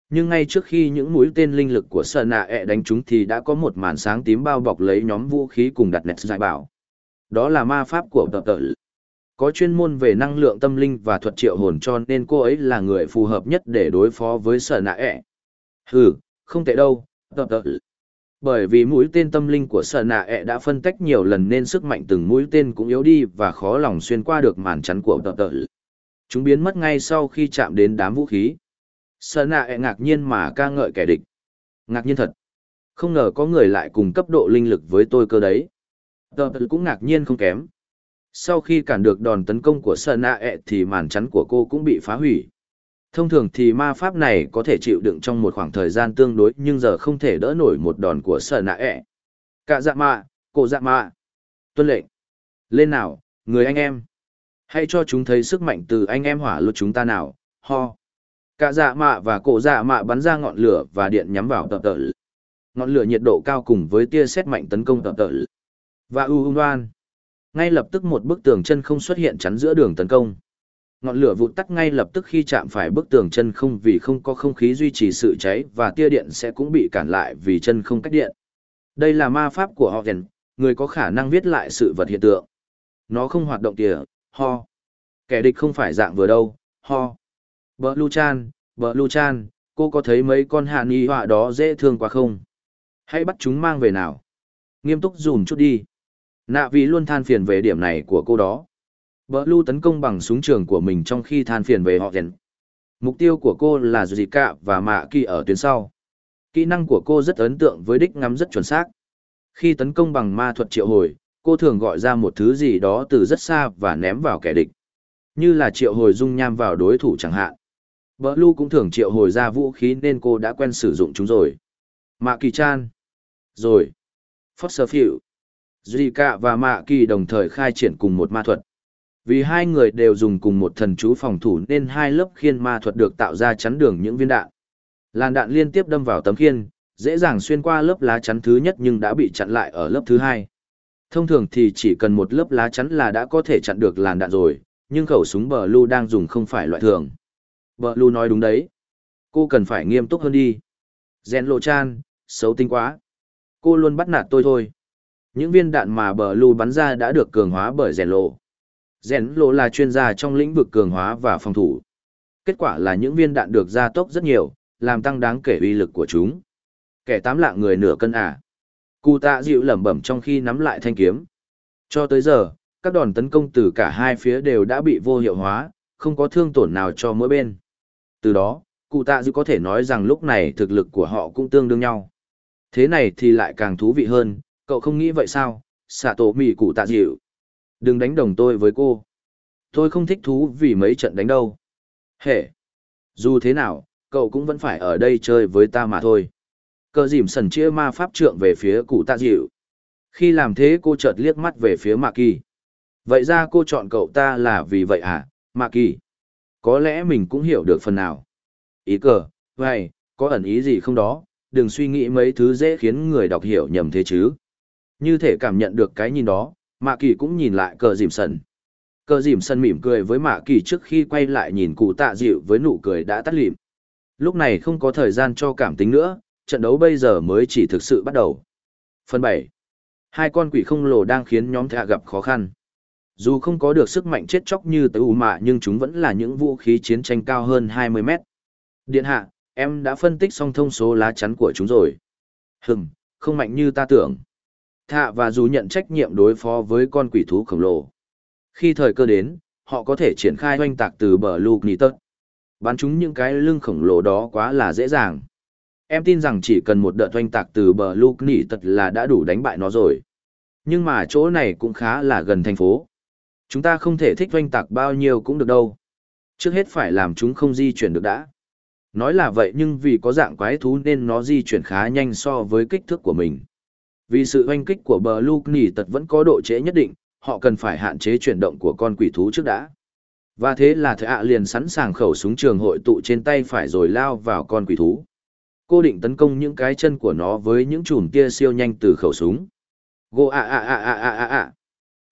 Nhưng ngay trước khi những mũi tên linh lực của Sơn Nạ ẹ đánh chúng thì đã có một màn sáng tím bao bọc lấy nhóm vũ khí cùng đặt nẹt giải bảo. Đó là ma pháp của tờ tờ có chuyên môn về năng lượng tâm linh và thuật triệu hồn cho nên cô ấy là người phù hợp nhất để đối phó với sở nạ ẹ. Hừ, không tệ đâu, tờ tờ. Bởi vì mũi tên tâm linh của sợ nạ ẹ đã phân tách nhiều lần nên sức mạnh từng mũi tên cũng yếu đi và khó lòng xuyên qua được màn chắn của tờ tờ. Chúng biến mất ngay sau khi chạm đến đám vũ khí. Sợ nạ ngạc nhiên mà ca ngợi kẻ địch. Ngạc nhiên thật. Không ngờ có người lại cùng cấp độ linh lực với tôi cơ đấy. Tờ cũng ngạc nhiên không kém. Sau khi cản được đòn tấn công của Sơn nạ thì màn chắn của cô cũng bị phá hủy. Thông thường thì ma pháp này có thể chịu đựng trong một khoảng thời gian tương đối nhưng giờ không thể đỡ nổi một đòn của sở nạ Cả dạ mạ, cổ dạ mạ. Tuân lệnh. Lên nào, người anh em. Hãy cho chúng thấy sức mạnh từ anh em hỏa lực chúng ta nào, ho. Cả dạ mạ và cổ dạ mạ bắn ra ngọn lửa và điện nhắm vào tập tợ. Ngọn lửa nhiệt độ cao cùng với tia sét mạnh tấn công tập tợ. Và u ung đoan. Ngay lập tức một bức tường chân không xuất hiện chắn giữa đường tấn công. Ngọn lửa vụt tắt ngay lập tức khi chạm phải bức tường chân không vì không có không khí duy trì sự cháy và tia điện sẽ cũng bị cản lại vì chân không cách điện. Đây là ma pháp của họ người có khả năng viết lại sự vật hiện tượng. Nó không hoạt động kìa, ho. Kẻ địch không phải dạng vừa đâu, ho. Bờ Lu Chan, bờ Lu Chan, cô có thấy mấy con hạ nghi họa đó dễ thương quá không? Hãy bắt chúng mang về nào. Nghiêm túc dùm chút đi. Nạ vì luôn than phiền về điểm này của cô đó. Bờ Lu tấn công bằng súng trường của mình trong khi than phiền về họ rèn. Mục tiêu của cô là Zika và Mạ Kỳ ở tuyến sau. Kỹ năng của cô rất ấn tượng với đích ngắm rất chuẩn xác. Khi tấn công bằng ma thuật triệu hồi, cô thường gọi ra một thứ gì đó từ rất xa và ném vào kẻ địch. Như là triệu hồi dung nham vào đối thủ chẳng hạn. Bờ Lu cũng thường triệu hồi ra vũ khí nên cô đã quen sử dụng chúng rồi. Mạ Kỳ Chan. Rồi. Foster Field. Zika và Mạ Kỳ đồng thời khai triển cùng một ma thuật. Vì hai người đều dùng cùng một thần chú phòng thủ nên hai lớp khiên ma thuật được tạo ra chắn đường những viên đạn. Làn đạn liên tiếp đâm vào tấm khiên, dễ dàng xuyên qua lớp lá chắn thứ nhất nhưng đã bị chặn lại ở lớp thứ hai. Thông thường thì chỉ cần một lớp lá chắn là đã có thể chặn được làn đạn rồi, nhưng khẩu súng bờ lưu đang dùng không phải loại thường. Bờ lưu nói đúng đấy. Cô cần phải nghiêm túc hơn đi. Gen lộ chan, xấu tính quá. Cô luôn bắt nạt tôi thôi. Những viên đạn mà bờ lưu bắn ra đã được cường hóa bởi rèn lộ. Rèn lộ là chuyên gia trong lĩnh vực cường hóa và phòng thủ. Kết quả là những viên đạn được gia tốc rất nhiều, làm tăng đáng kể uy lực của chúng. Kẻ tám lạng người nửa cân à. Cụ tạ dịu lẩm bẩm trong khi nắm lại thanh kiếm. Cho tới giờ, các đòn tấn công từ cả hai phía đều đã bị vô hiệu hóa, không có thương tổn nào cho mỗi bên. Từ đó, cụ tạ dịu có thể nói rằng lúc này thực lực của họ cũng tương đương nhau. Thế này thì lại càng thú vị hơn, cậu không nghĩ vậy sao, xạ tổ mì cụ tạ dịu. Đừng đánh đồng tôi với cô. Tôi không thích thú vì mấy trận đánh đâu. Hệ! Dù thế nào, cậu cũng vẫn phải ở đây chơi với ta mà thôi. Cờ dìm sần chia ma pháp trượng về phía cụ tạ dịu. Khi làm thế cô chợt liếc mắt về phía Mạc Kỳ. Vậy ra cô chọn cậu ta là vì vậy à, Mạc Kỳ? Có lẽ mình cũng hiểu được phần nào. Ý cờ, vậy, có ẩn ý gì không đó, đừng suy nghĩ mấy thứ dễ khiến người đọc hiểu nhầm thế chứ. Như thể cảm nhận được cái nhìn đó, Mạ Kỳ cũng nhìn lại cờ dìm sần. Cờ dìm sần mỉm cười với Mạ Kỳ trước khi quay lại nhìn cụ tạ dịu với nụ cười đã tắt lịm. Lúc này không có thời gian cho cảm tính nữa, trận đấu bây giờ mới chỉ thực sự bắt đầu. Phần bảy, Hai con quỷ không lồ đang khiến nhóm thạ gặp khó khăn. Dù không có được sức mạnh chết chóc như tứ mạ nhưng chúng vẫn là những vũ khí chiến tranh cao hơn 20 mét. Điện hạ, em đã phân tích xong thông số lá chắn của chúng rồi. Hừm, không mạnh như ta tưởng. Thạ và dù nhận trách nhiệm đối phó với con quỷ thú khổng lồ. Khi thời cơ đến, họ có thể triển khai oanh tạc từ bờ Luke Nitot. Bắn chúng những cái lưng khổng lồ đó quá là dễ dàng. Em tin rằng chỉ cần một đợt oanh tạc từ bờ Luke Nitot là đã đủ đánh bại nó rồi. Nhưng mà chỗ này cũng khá là gần thành phố. Chúng ta không thể thích oanh tạc bao nhiêu cũng được đâu. Trước hết phải làm chúng không di chuyển được đã. Nói là vậy nhưng vì có dạng quái thú nên nó di chuyển khá nhanh so với kích thước của mình. Vì sự oanh kích của bờ Luke nỉ tật vẫn có độ trễ nhất định, họ cần phải hạn chế chuyển động của con quỷ thú trước đã. Và thế là thợ ạ liền sẵn sàng khẩu súng trường hội tụ trên tay phải rồi lao vào con quỷ thú. Cô định tấn công những cái chân của nó với những chùm tia siêu nhanh từ khẩu súng. Gô ạ ạ ạ ạ ạ ạ ạ.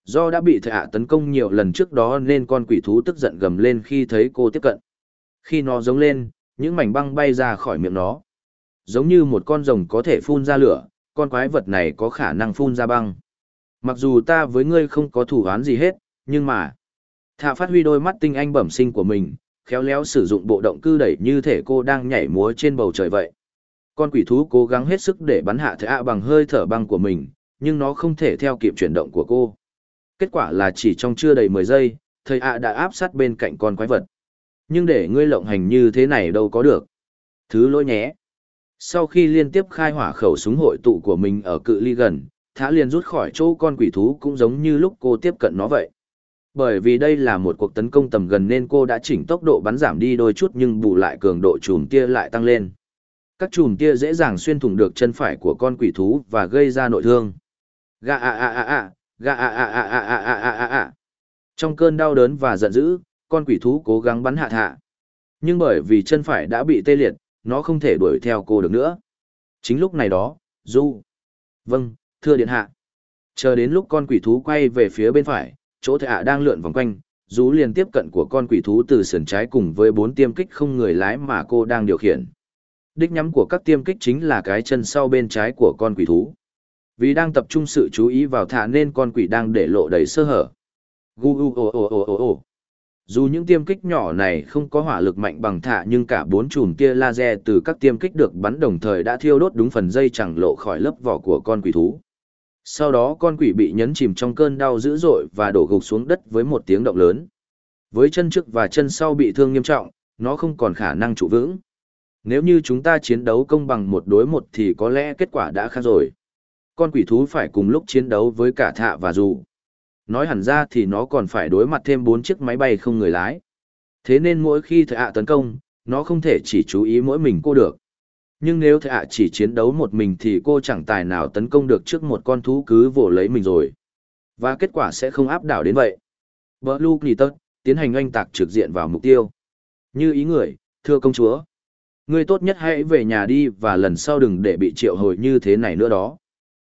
Do đã bị thợ ạ tấn công nhiều lần trước đó nên con quỷ thú tức giận gầm lên khi thấy cô tiếp cận. Khi nó giống lên, những mảnh băng bay ra khỏi miệng nó. Giống như một con rồng có thể phun ra lửa, con quái vật này có khả năng phun ra băng. Mặc dù ta với ngươi không có thủ án gì hết, nhưng mà... Thạ phát huy đôi mắt tinh anh bẩm sinh của mình, khéo léo sử dụng bộ động cư đẩy như thể cô đang nhảy múa trên bầu trời vậy. Con quỷ thú cố gắng hết sức để bắn hạ thạ bằng hơi thở băng của mình, nhưng nó không thể theo kịp chuyển động của cô. Kết quả là chỉ trong chưa đầy 10 giây, thầy ạ đã áp sát bên cạnh con quái vật. Nhưng để ngươi lộng hành như thế này đâu có được. Thứ lỗi nhé. Sau khi liên tiếp khai hỏa khẩu súng hội tụ của mình ở cự ly gần, Thả liền rút khỏi chỗ con quỷ thú cũng giống như lúc cô tiếp cận nó vậy. Bởi vì đây là một cuộc tấn công tầm gần nên cô đã chỉnh tốc độ bắn giảm đi đôi chút nhưng bù lại cường độ chùm tia lại tăng lên. Các chùm tia dễ dàng xuyên thủng được chân phải của con quỷ thú và gây ra nội thương. Gà à à à à, gà à à à à à à à à. Trong cơn đau đớn và giận dữ, con quỷ thú cố gắng bắn hạ thạ. Nhưng bởi vì chân phải đã bị tê liệt, nó không thể đuổi theo cô được nữa. Chính lúc này đó, Du. Vâng, thưa điện hạ. Chờ đến lúc con quỷ thú quay về phía bên phải, chỗ thệ hạ đang lượn vòng quanh, Du liền tiếp cận của con quỷ thú từ sườn trái cùng với bốn tiêm kích không người lái mà cô đang điều khiển. Đích nhắm của các tiêm kích chính là cái chân sau bên trái của con quỷ thú. Vì đang tập trung sự chú ý vào thả nên con quỷ đang để lộ đầy sơ hở. Gu gu ồ ồ ồ ồ ồ. Dù những tiêm kích nhỏ này không có hỏa lực mạnh bằng thả nhưng cả bốn chùm tia laser từ các tiêm kích được bắn đồng thời đã thiêu đốt đúng phần dây chẳng lộ khỏi lớp vỏ của con quỷ thú. Sau đó con quỷ bị nhấn chìm trong cơn đau dữ dội và đổ gục xuống đất với một tiếng động lớn. Với chân trước và chân sau bị thương nghiêm trọng, nó không còn khả năng trụ vững. Nếu như chúng ta chiến đấu công bằng một đối một thì có lẽ kết quả đã khác rồi. Con quỷ thú phải cùng lúc chiến đấu với cả thạ và dù. Nói hẳn ra thì nó còn phải đối mặt thêm bốn chiếc máy bay không người lái. Thế nên mỗi khi thạ à tấn công, nó không thể chỉ chú ý mỗi mình cô được. Nhưng nếu thạ à chỉ chiến đấu một mình thì cô chẳng tài nào tấn công được trước một con thú cứ vồ lấy mình rồi. Và kết quả sẽ không áp đảo đến vậy. Blue Knitter, tiến hành oanh tạc trực diện vào mục tiêu. Như ý người, thưa công chúa. Ngươi tốt nhất hãy về nhà đi và lần sau đừng để bị triệu hồi như thế này nữa đó.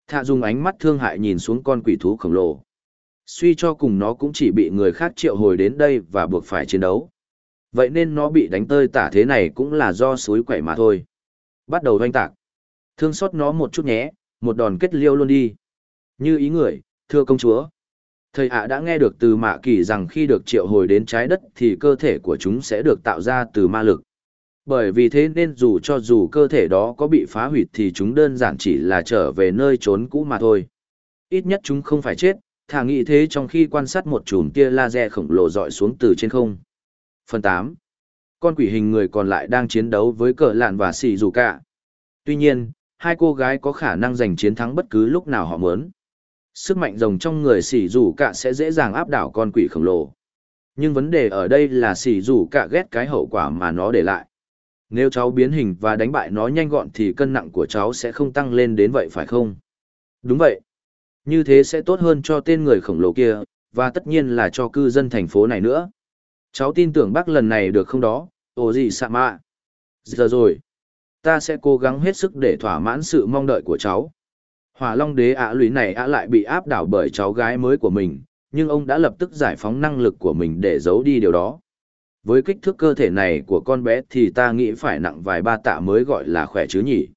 Thạ dùng ánh mắt thương hại nhìn xuống con quỷ thú khổng lồ. Suy cho cùng nó cũng chỉ bị người khác triệu hồi đến đây và buộc phải chiến đấu. Vậy nên nó bị đánh tơi tả thế này cũng là do suối quậy mà thôi. Bắt đầu doanh tạc. Thương xót nó một chút nhé, một đòn kết liêu luôn đi. Như ý người, thưa công chúa. Thầy ạ đã nghe được từ mạ kỳ rằng khi được triệu hồi đến trái đất thì cơ thể của chúng sẽ được tạo ra từ ma lực. Bởi vì thế nên dù cho dù cơ thể đó có bị phá hủy thì chúng đơn giản chỉ là trở về nơi trốn cũ mà thôi. Ít nhất chúng không phải chết, thả nghĩ thế trong khi quan sát một chùm tia laser khổng lồ dọi xuống từ trên không. Phần 8. Con quỷ hình người còn lại đang chiến đấu với cờ lạn và xì dù cả. Tuy nhiên, hai cô gái có khả năng giành chiến thắng bất cứ lúc nào họ muốn. Sức mạnh rồng trong người xì dù cả sẽ dễ dàng áp đảo con quỷ khổng lồ. Nhưng vấn đề ở đây là xì dù cả ghét cái hậu quả mà nó để lại. Nếu cháu biến hình và đánh bại nó nhanh gọn thì cân nặng của cháu sẽ không tăng lên đến vậy phải không? Đúng vậy. Như thế sẽ tốt hơn cho tên người khổng lồ kia, và tất nhiên là cho cư dân thành phố này nữa. Cháu tin tưởng bác lần này được không đó, ồ gì sạ mạ. Giờ rồi. Ta sẽ cố gắng hết sức để thỏa mãn sự mong đợi của cháu. Hỏa Long đế ạ lũy này ạ lại bị áp đảo bởi cháu gái mới của mình, nhưng ông đã lập tức giải phóng năng lực của mình để giấu đi điều đó với kích thước cơ thể này của con bé thì ta nghĩ phải nặng vài ba tạ mới gọi là khỏe chứ nhỉ.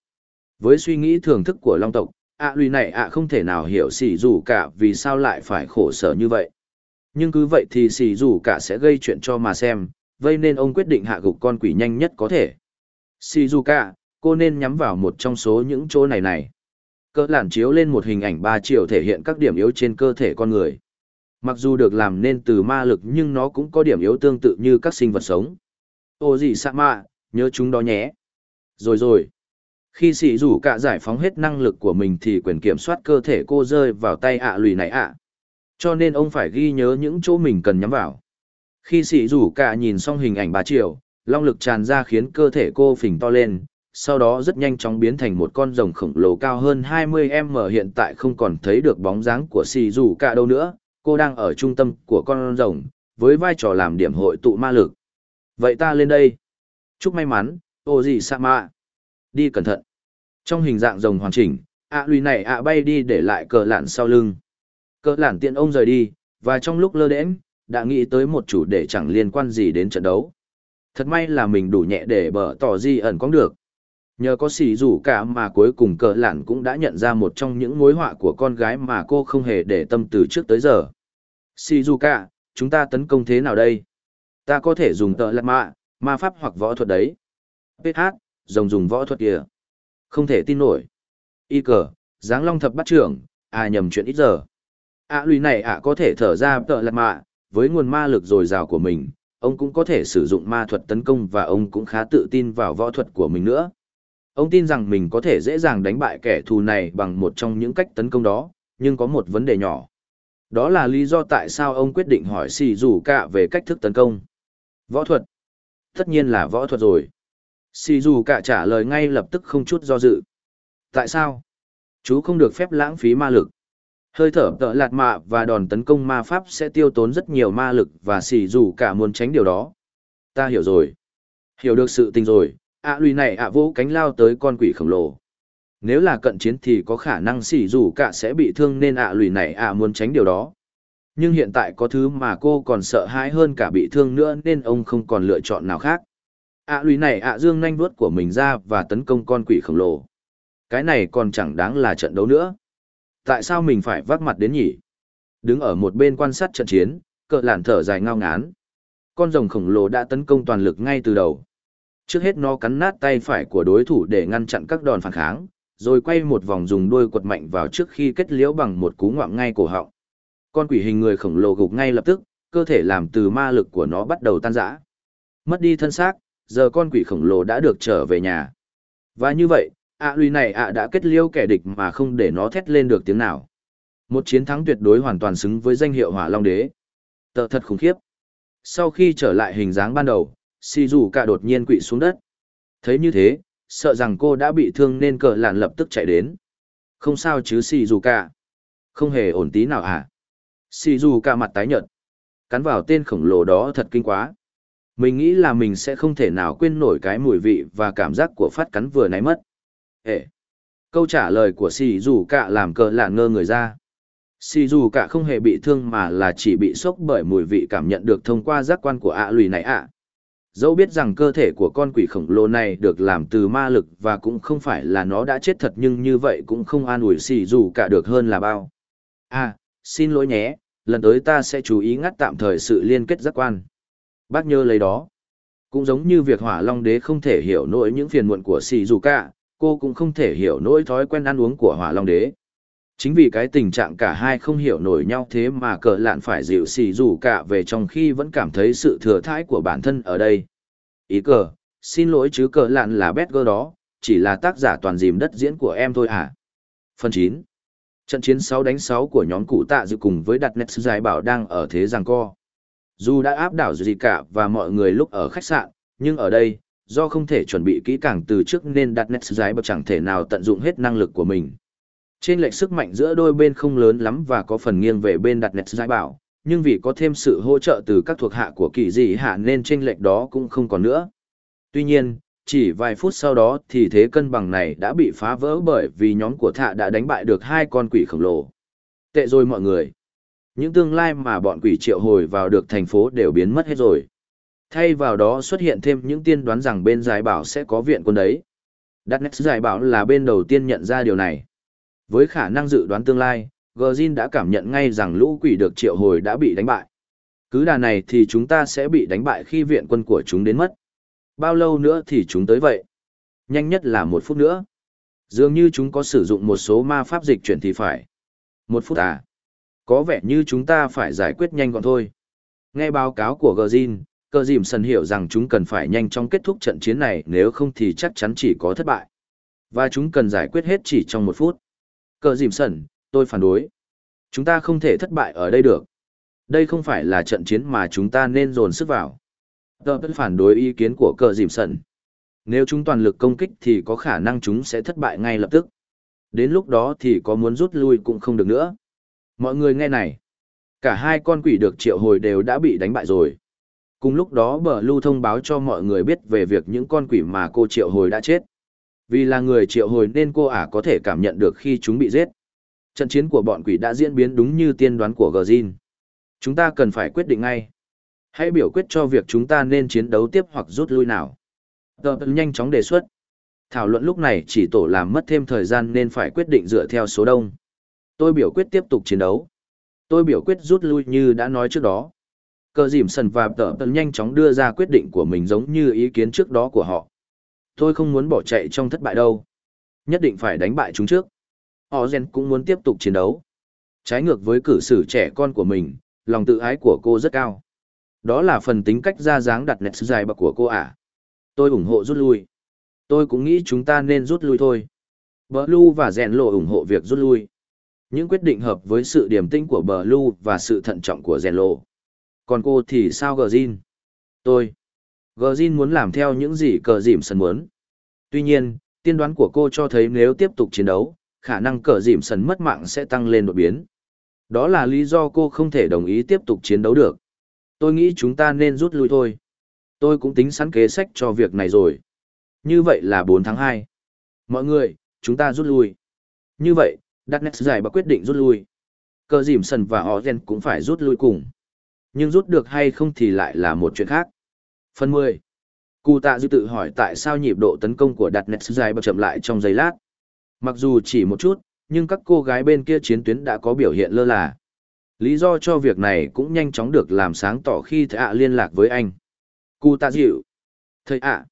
Với suy nghĩ thường thức của long tộc, ạ lùi này ạ không thể nào hiểu xì dù cả vì sao lại phải khổ sở như vậy. Nhưng cứ vậy thì xì dù cả sẽ gây chuyện cho mà xem, vây nên ông quyết định hạ gục con quỷ nhanh nhất có thể. Xì dù cả, cô nên nhắm vào một trong số những chỗ này này. Cỡ làn chiếu lên một hình ảnh ba chiều thể hiện các điểm yếu trên cơ thể con người. Mặc dù được làm nên từ ma lực nhưng nó cũng có điểm yếu tương tự như các sinh vật sống. Ô gì sạ mạ, nhớ chúng đó nhé. Rồi rồi. Khi sĩ rủ cả giải phóng hết năng lực của mình thì quyền kiểm soát cơ thể cô rơi vào tay ạ lùi này ạ. Cho nên ông phải ghi nhớ những chỗ mình cần nhắm vào. Khi sĩ rủ cả nhìn xong hình ảnh ba triệu, long lực tràn ra khiến cơ thể cô phình to lên, sau đó rất nhanh chóng biến thành một con rồng khổng lồ cao hơn 20m hiện tại không còn thấy được bóng dáng của xì rủ cả đâu nữa, cô đang ở trung tâm của con rồng, với vai trò làm điểm hội tụ ma lực. Vậy ta lên đây. Chúc may mắn, ô gì sa mạ. Đi cẩn thận. Trong hình dạng rồng hoàn chỉnh, ạ lùi này ạ bay đi để lại cờ lạn sau lưng. Cờ lạn tiện ông rời đi, và trong lúc lơ đễnh, đã nghĩ tới một chủ đề chẳng liên quan gì đến trận đấu. Thật may là mình đủ nhẹ để bở tỏ di ẩn có được. Nhờ có xỉ rủ cả mà cuối cùng cờ lạn cũng đã nhận ra một trong những mối họa của con gái mà cô không hề để tâm từ trước tới giờ. Shizuka, chúng ta tấn công thế nào đây? Ta có thể dùng tợ lạt mạ, ma pháp hoặc võ thuật đấy. PH, rồng dùng võ thuật kìa. Không thể tin nổi. Y cờ, giáng long thập bắt trưởng, à nhầm chuyện ít giờ. À lùi này à có thể thở ra tợ lạt mạ, với nguồn ma lực dồi dào của mình, ông cũng có thể sử dụng ma thuật tấn công và ông cũng khá tự tin vào võ thuật của mình nữa. Ông tin rằng mình có thể dễ dàng đánh bại kẻ thù này bằng một trong những cách tấn công đó, nhưng có một vấn đề nhỏ. Đó là lý do tại sao ông quyết định hỏi xì dù cả về cách thức tấn công. Võ thuật. Tất nhiên là võ thuật rồi. Xì dù cả trả lời ngay lập tức không chút do dự. Tại sao? Chú không được phép lãng phí ma lực. Hơi thở tợ lạt mạ và đòn tấn công ma pháp sẽ tiêu tốn rất nhiều ma lực và xỉ dù cả muốn tránh điều đó. Ta hiểu rồi. Hiểu được sự tình rồi, ạ à, lùi này ạ à vỗ cánh lao tới con quỷ khổng lồ. Nếu là cận chiến thì có khả năng xỉ dù cả sẽ bị thương nên ạ à lùi này ạ muốn tránh điều đó. Nhưng hiện tại có thứ mà cô còn sợ hãi hơn cả bị thương nữa nên ông không còn lựa chọn nào khác ạ lùi này ạ dương nhanh vuốt của mình ra và tấn công con quỷ khổng lồ. Cái này còn chẳng đáng là trận đấu nữa. Tại sao mình phải vác mặt đến nhỉ? Đứng ở một bên quan sát trận chiến, cỡ lản thở dài ngao ngán. Con rồng khổng lồ đã tấn công toàn lực ngay từ đầu. Trước hết nó cắn nát tay phải của đối thủ để ngăn chặn các đòn phản kháng, rồi quay một vòng dùng đôi quật mạnh vào trước khi kết liễu bằng một cú ngoạm ngay cổ họng. Con quỷ hình người khổng lồ gục ngay lập tức, cơ thể làm từ ma lực của nó bắt đầu tan rã. Mất đi thân xác, giờ con quỷ khổng lồ đã được trở về nhà. Và như vậy, ạ à này ạ đã kết liêu kẻ địch mà không để nó thét lên được tiếng nào. Một chiến thắng tuyệt đối hoàn toàn xứng với danh hiệu hỏa long đế. Tợ thật khủng khiếp. Sau khi trở lại hình dáng ban đầu, si dù cả đột nhiên quỵ xuống đất. Thấy như thế, sợ rằng cô đã bị thương nên cờ lạn lập tức chạy đến. Không sao chứ si dù cả. Không hề ổn tí nào à. Si dù cả mặt tái nhợt. Cắn vào tên khổng lồ đó thật kinh quá. Mình nghĩ là mình sẽ không thể nào quên nổi cái mùi vị và cảm giác của phát cắn vừa nãy mất. Ê! Câu trả lời của si dù cả làm cờ là ngơ người ra. Si dù cả không hề bị thương mà là chỉ bị sốc bởi mùi vị cảm nhận được thông qua giác quan của ạ lùi này ạ. Dẫu biết rằng cơ thể của con quỷ khổng lồ này được làm từ ma lực và cũng không phải là nó đã chết thật nhưng như vậy cũng không an ủi xì dù cả được hơn là bao. À, xin lỗi nhé, lần tới ta sẽ chú ý ngắt tạm thời sự liên kết giác quan. Bác nhớ lấy đó. Cũng giống như việc hỏa long đế không thể hiểu nổi những phiền muộn của xì dù cả, cô cũng không thể hiểu nỗi thói quen ăn uống của hỏa long đế. Chính vì cái tình trạng cả hai không hiểu nổi nhau thế mà cờ lạn phải dịu xì dù cả về trong khi vẫn cảm thấy sự thừa thãi của bản thân ở đây. Ý cờ, xin lỗi chứ cờ lạn là bét gơ đó, chỉ là tác giả toàn dìm đất diễn của em thôi à. Phần 9 Trận chiến 6 đánh 6 của nhóm cụ tạ dự cùng với đặt nét dài bảo đang ở thế giằng co. Dù đã áp đảo gì cả và mọi người lúc ở khách sạn, nhưng ở đây, do không thể chuẩn bị kỹ càng từ trước nên đặt nét giải bậc chẳng thể nào tận dụng hết năng lực của mình. Trên lệch sức mạnh giữa đôi bên không lớn lắm và có phần nghiêng về bên đặt nét giải bảo, nhưng vì có thêm sự hỗ trợ từ các thuộc hạ của kỳ dị hạ nên trên lệch đó cũng không còn nữa. Tuy nhiên, chỉ vài phút sau đó thì thế cân bằng này đã bị phá vỡ bởi vì nhóm của thạ đã đánh bại được hai con quỷ khổng lồ. Tệ rồi mọi người. Những tương lai mà bọn quỷ triệu hồi vào được thành phố đều biến mất hết rồi. Thay vào đó xuất hiện thêm những tiên đoán rằng bên giải bảo sẽ có viện quân đấy. Đắt nét giải bảo là bên đầu tiên nhận ra điều này. Với khả năng dự đoán tương lai, Gjin đã cảm nhận ngay rằng lũ quỷ được triệu hồi đã bị đánh bại. Cứ đà này thì chúng ta sẽ bị đánh bại khi viện quân của chúng đến mất. Bao lâu nữa thì chúng tới vậy? Nhanh nhất là một phút nữa. Dường như chúng có sử dụng một số ma pháp dịch chuyển thì phải. Một phút à? Có vẻ như chúng ta phải giải quyết nhanh gọn thôi. Nghe báo cáo của Gjin, cơ dìm sần hiểu rằng chúng cần phải nhanh chóng kết thúc trận chiến này nếu không thì chắc chắn chỉ có thất bại. Và chúng cần giải quyết hết chỉ trong một phút. Cờ dìm sẩn, tôi phản đối. Chúng ta không thể thất bại ở đây được. Đây không phải là trận chiến mà chúng ta nên dồn sức vào. Tờ phản đối ý kiến của cờ dìm sẩn. Nếu chúng toàn lực công kích thì có khả năng chúng sẽ thất bại ngay lập tức. Đến lúc đó thì có muốn rút lui cũng không được nữa. Mọi người nghe này. Cả hai con quỷ được triệu hồi đều đã bị đánh bại rồi. Cùng lúc đó bờ lưu thông báo cho mọi người biết về việc những con quỷ mà cô triệu hồi đã chết. Vì là người triệu hồi nên cô ả có thể cảm nhận được khi chúng bị giết. Trận chiến của bọn quỷ đã diễn biến đúng như tiên đoán của Gjin. Chúng ta cần phải quyết định ngay. Hãy biểu quyết cho việc chúng ta nên chiến đấu tiếp hoặc rút lui nào. Tờ nhanh chóng đề xuất. Thảo luận lúc này chỉ tổ làm mất thêm thời gian nên phải quyết định dựa theo số đông. Tôi biểu quyết tiếp tục chiến đấu. Tôi biểu quyết rút lui như đã nói trước đó. Cờ dìm sần và tờ tờ nhanh chóng đưa ra quyết định của mình giống như ý kiến trước đó của họ tôi không muốn bỏ chạy trong thất bại đâu. Nhất định phải đánh bại chúng trước. Họ Gen cũng muốn tiếp tục chiến đấu. Trái ngược với cử xử trẻ con của mình, lòng tự ái của cô rất cao. Đó là phần tính cách ra dáng đặt nét dài bậc của cô ả. À. Tôi ủng hộ rút lui. Tôi cũng nghĩ chúng ta nên rút lui thôi. Blue và Rèn Lộ ủng hộ việc rút lui. Những quyết định hợp với sự điềm tĩnh của Blue và sự thận trọng của Rèn Lộ. Còn cô thì sao gờ Tôi. Gjin muốn làm theo những gì cờ dìm sân muốn. Tuy nhiên, tiên đoán của cô cho thấy nếu tiếp tục chiến đấu, khả năng cờ dìm sân mất mạng sẽ tăng lên đột biến. Đó là lý do cô không thể đồng ý tiếp tục chiến đấu được. Tôi nghĩ chúng ta nên rút lui thôi. Tôi cũng tính sẵn kế sách cho việc này rồi. Như vậy là 4 tháng 2. Mọi người, chúng ta rút lui. Như vậy, Darknet giải bạc quyết định rút lui. Cờ dìm sần và họ Gen cũng phải rút lui cùng. Nhưng rút được hay không thì lại là một chuyện khác. Phần 10. Cụ tạ dư tự hỏi tại sao nhịp độ tấn công của Darknet giải bật chậm lại trong giây lát. Mặc dù chỉ một chút, nhưng các cô gái bên kia chiến tuyến đã có biểu hiện lơ là. Lý do cho việc này cũng nhanh chóng được làm sáng tỏ khi thầy ạ liên lạc với anh. Cụ tạ dịu. Thầy ạ.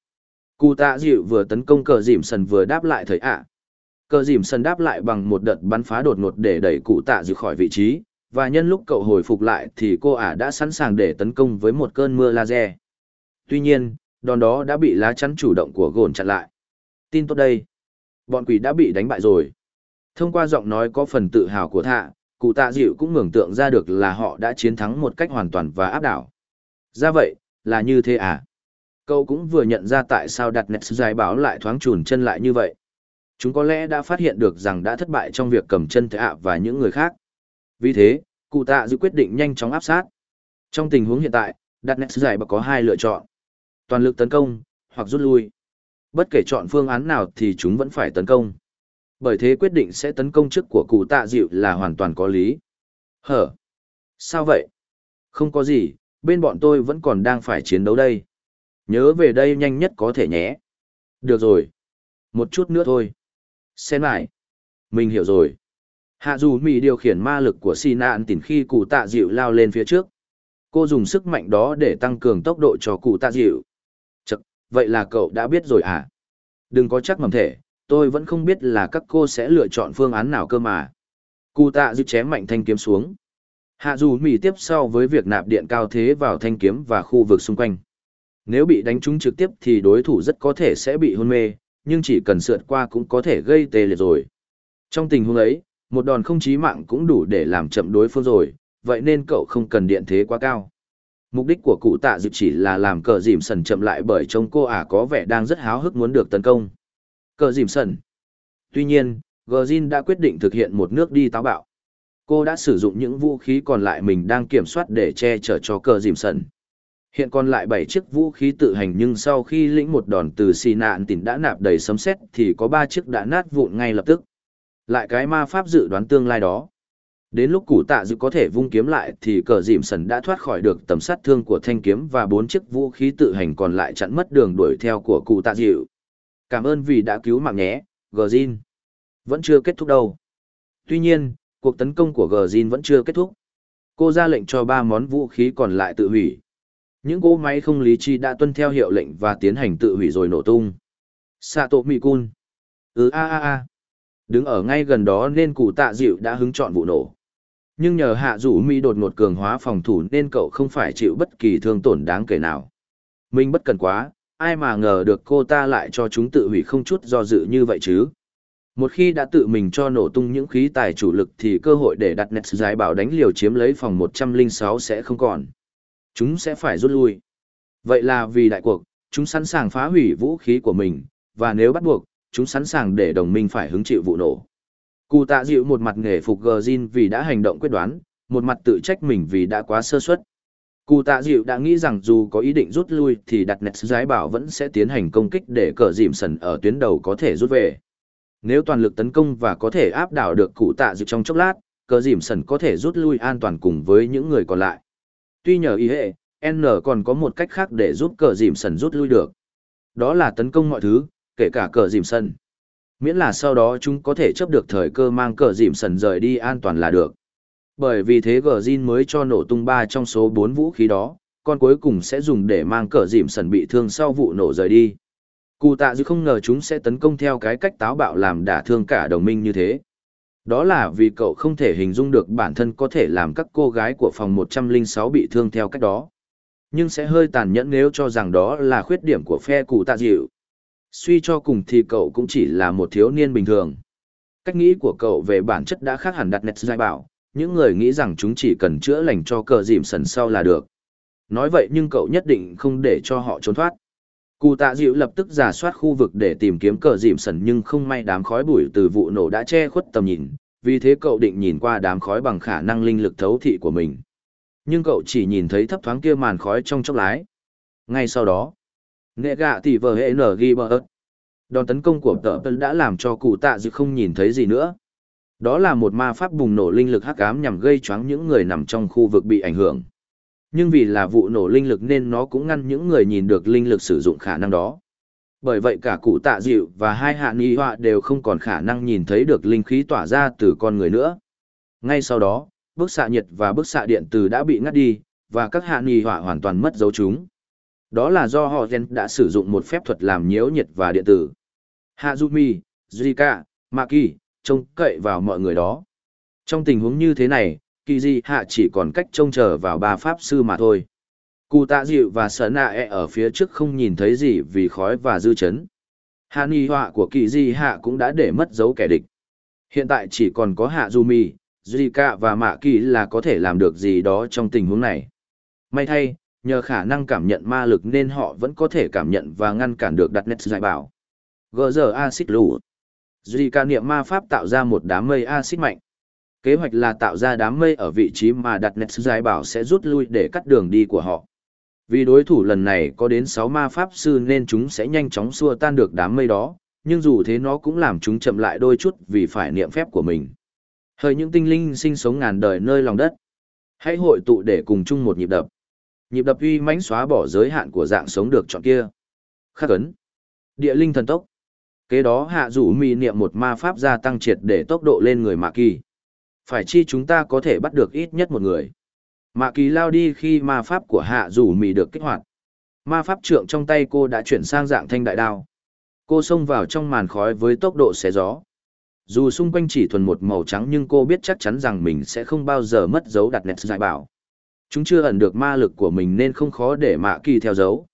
Cụ tạ dịu vừa tấn công cờ dìm sần vừa đáp lại thầy ạ. Cờ dìm sân đáp lại bằng một đợt bắn phá đột ngột để đẩy cụ tạ dịu khỏi vị trí, và nhân lúc cậu hồi phục lại thì cô ả đã sẵn sàng để tấn công với một cơn mưa laser. Tuy nhiên, đòn đó đã bị lá chắn chủ động của gồn chặn lại. Tin tốt đây. Bọn quỷ đã bị đánh bại rồi. Thông qua giọng nói có phần tự hào của thạ, cụ tạ dịu cũng mường tượng ra được là họ đã chiến thắng một cách hoàn toàn và áp đảo. Ra vậy, là như thế à? Cậu cũng vừa nhận ra tại sao đặt nét dài báo lại thoáng trùn chân lại như vậy. Chúng có lẽ đã phát hiện được rằng đã thất bại trong việc cầm chân thạ và những người khác. Vì thế, cụ tạ dịu quyết định nhanh chóng áp sát. Trong tình huống hiện tại, đặt nét dài có hai lựa chọn. Toàn lực tấn công, hoặc rút lui. Bất kể chọn phương án nào thì chúng vẫn phải tấn công. Bởi thế quyết định sẽ tấn công trước của cụ tạ dịu là hoàn toàn có lý. Hở? Sao vậy? Không có gì, bên bọn tôi vẫn còn đang phải chiến đấu đây. Nhớ về đây nhanh nhất có thể nhé. Được rồi. Một chút nữa thôi. Xem lại. Mình hiểu rồi. Hạ dù mì điều khiển ma lực của si nạn tỉnh khi cụ tạ dịu lao lên phía trước. Cô dùng sức mạnh đó để tăng cường tốc độ cho cụ tạ dịu. Chật, vậy là cậu đã biết rồi à? Đừng có chắc mầm thể, tôi vẫn không biết là các cô sẽ lựa chọn phương án nào cơ mà. Cụ tạ dịu chém mạnh thanh kiếm xuống. Hạ dù mì tiếp sau với việc nạp điện cao thế vào thanh kiếm và khu vực xung quanh. Nếu bị đánh trúng trực tiếp thì đối thủ rất có thể sẽ bị hôn mê, nhưng chỉ cần sượt qua cũng có thể gây tê liệt rồi. Trong tình huống ấy, một đòn không chí mạng cũng đủ để làm chậm đối phương rồi, vậy nên cậu không cần điện thế quá cao. Mục đích của cụ tạ dịp chỉ là làm cờ dìm sần chậm lại bởi trông cô ả có vẻ đang rất háo hức muốn được tấn công. Cờ dìm sần. Tuy nhiên, Gjin đã quyết định thực hiện một nước đi táo bạo. Cô đã sử dụng những vũ khí còn lại mình đang kiểm soát để che chở cho cờ dìm sần. Hiện còn lại 7 chiếc vũ khí tự hành nhưng sau khi lĩnh một đòn từ xì nạn tỉnh đã nạp đầy sấm sét thì có 3 chiếc đã nát vụn ngay lập tức. Lại cái ma pháp dự đoán tương lai đó. Đến lúc củ tạ dự có thể vung kiếm lại thì cờ dìm sần đã thoát khỏi được tầm sát thương của thanh kiếm và bốn chiếc vũ khí tự hành còn lại chặn mất đường đuổi theo của cụ tạ dịu. Cảm ơn vì đã cứu mạng nhé, Gjin. Vẫn chưa kết thúc đâu. Tuy nhiên, cuộc tấn công của Gjin vẫn chưa kết thúc. Cô ra lệnh cho ba món vũ khí còn lại tự hủy. Những cỗ máy không lý trí đã tuân theo hiệu lệnh và tiến hành tự hủy rồi nổ tung. Sato Mikun. Ừ a a a. Đứng ở ngay gần đó nên cụ tạ dịu đã hứng chọn vụ nổ. Nhưng nhờ hạ rủ mi đột ngột cường hóa phòng thủ nên cậu không phải chịu bất kỳ thương tổn đáng kể nào. Mình bất cần quá, ai mà ngờ được cô ta lại cho chúng tự hủy không chút do dự như vậy chứ. Một khi đã tự mình cho nổ tung những khí tài chủ lực thì cơ hội để đặt nets giải bảo đánh liều chiếm lấy phòng 106 sẽ không còn. Chúng sẽ phải rút lui. Vậy là vì đại cuộc, chúng sẵn sàng phá hủy vũ khí của mình, và nếu bắt buộc, chúng sẵn sàng để đồng minh phải hứng chịu vụ nổ. Cụ tạ dịu một mặt nghề phục gờ Jin vì đã hành động quyết đoán, một mặt tự trách mình vì đã quá sơ suất. Cụ tạ dịu đã nghĩ rằng dù có ý định rút lui thì đặt nét giái bảo vẫn sẽ tiến hành công kích để cờ dìm sần ở tuyến đầu có thể rút về. Nếu toàn lực tấn công và có thể áp đảo được cụ tạ dịu trong chốc lát, cờ dìm sần có thể rút lui an toàn cùng với những người còn lại. Tuy nhờ ý hệ, N còn có một cách khác để giúp cờ dìm sần rút lui được. Đó là tấn công mọi thứ, kể cả cờ dìm sần. Miễn là sau đó chúng có thể chấp được thời cơ mang cờ dìm sần rời đi an toàn là được. Bởi vì thế gờ Jin mới cho nổ tung ba trong số bốn vũ khí đó, con cuối cùng sẽ dùng để mang cờ dìm sần bị thương sau vụ nổ rời đi. Cụ tạ dư không ngờ chúng sẽ tấn công theo cái cách táo bạo làm đả thương cả đồng minh như thế. Đó là vì cậu không thể hình dung được bản thân có thể làm các cô gái của phòng 106 bị thương theo cách đó. Nhưng sẽ hơi tàn nhẫn nếu cho rằng đó là khuyết điểm của phe cụ tạ dịu. Suy cho cùng thì cậu cũng chỉ là một thiếu niên bình thường. Cách nghĩ của cậu về bản chất đã khác hẳn đặt nét giai bảo, những người nghĩ rằng chúng chỉ cần chữa lành cho cờ dìm sần sau là được. Nói vậy nhưng cậu nhất định không để cho họ trốn thoát. Cụ tạ dịu lập tức giả soát khu vực để tìm kiếm cờ dìm sần nhưng không may đám khói bụi từ vụ nổ đã che khuất tầm nhìn, Vì thế cậu định nhìn qua đám khói bằng khả năng linh lực thấu thị của mình. Nhưng cậu chỉ nhìn thấy thấp thoáng kia màn khói trong chốc lái. Ngay sau đó, nghệ gạ tỷ vờ hệ nở ghi bờ ớt. Đòn tấn công của tờ tân đã làm cho cụ tạ dịu không nhìn thấy gì nữa. Đó là một ma pháp bùng nổ linh lực hắc ám nhằm gây choáng những người nằm trong khu vực bị ảnh hưởng. Nhưng vì là vụ nổ linh lực nên nó cũng ngăn những người nhìn được linh lực sử dụng khả năng đó. Bởi vậy cả cụ tạ dịu và hai hạ ni họa đều không còn khả năng nhìn thấy được linh khí tỏa ra từ con người nữa. Ngay sau đó, bức xạ nhiệt và bức xạ điện từ đã bị ngắt đi, và các hạ ni họa hoàn toàn mất dấu chúng. Đó là do họ gen đã sử dụng một phép thuật làm nhiễu nhiệt và điện tử. Hazumi, Zika, Maki, trông cậy vào mọi người đó. Trong tình huống như thế này, kỳ di hạ chỉ còn cách trông chờ vào ba pháp sư mà thôi. Cụ tạ dịu và sở nạ e ở phía trước không nhìn thấy gì vì khói và dư chấn. Hạ ni họa của kỳ di hạ cũng đã để mất dấu kẻ địch. Hiện tại chỉ còn có hạ du mi, Zika và Mạ Kỳ là có thể làm được gì đó trong tình huống này. May thay, nhờ khả năng cảm nhận ma lực nên họ vẫn có thể cảm nhận và ngăn cản được đặt nét giải bảo. Gờ giờ acid lũ. Zika niệm ma pháp tạo ra một đám mây acid mạnh. Kế hoạch là tạo ra đám mây ở vị trí mà đặt nét giải bảo sẽ rút lui để cắt đường đi của họ. Vì đối thủ lần này có đến 6 ma pháp sư nên chúng sẽ nhanh chóng xua tan được đám mây đó, nhưng dù thế nó cũng làm chúng chậm lại đôi chút vì phải niệm phép của mình. Hỡi những tinh linh sinh sống ngàn đời nơi lòng đất. Hãy hội tụ để cùng chung một nhịp đập. Nhịp đập uy mãnh xóa bỏ giới hạn của dạng sống được chọn kia. Khắc ấn. Địa linh thần tốc. Kế đó hạ rủ mì niệm một ma pháp gia tăng triệt để tốc độ lên người mạ kỳ. Phải chi chúng ta có thể bắt được ít nhất một người. Mạ kỳ lao đi khi ma pháp của hạ rủ mì được kích hoạt. Ma pháp trượng trong tay cô đã chuyển sang dạng thanh đại đao. Cô xông vào trong màn khói với tốc độ xé gió. Dù xung quanh chỉ thuần một màu trắng nhưng cô biết chắc chắn rằng mình sẽ không bao giờ mất dấu đặt nét giải bảo. Chúng chưa ẩn được ma lực của mình nên không khó để mạ kỳ theo dấu.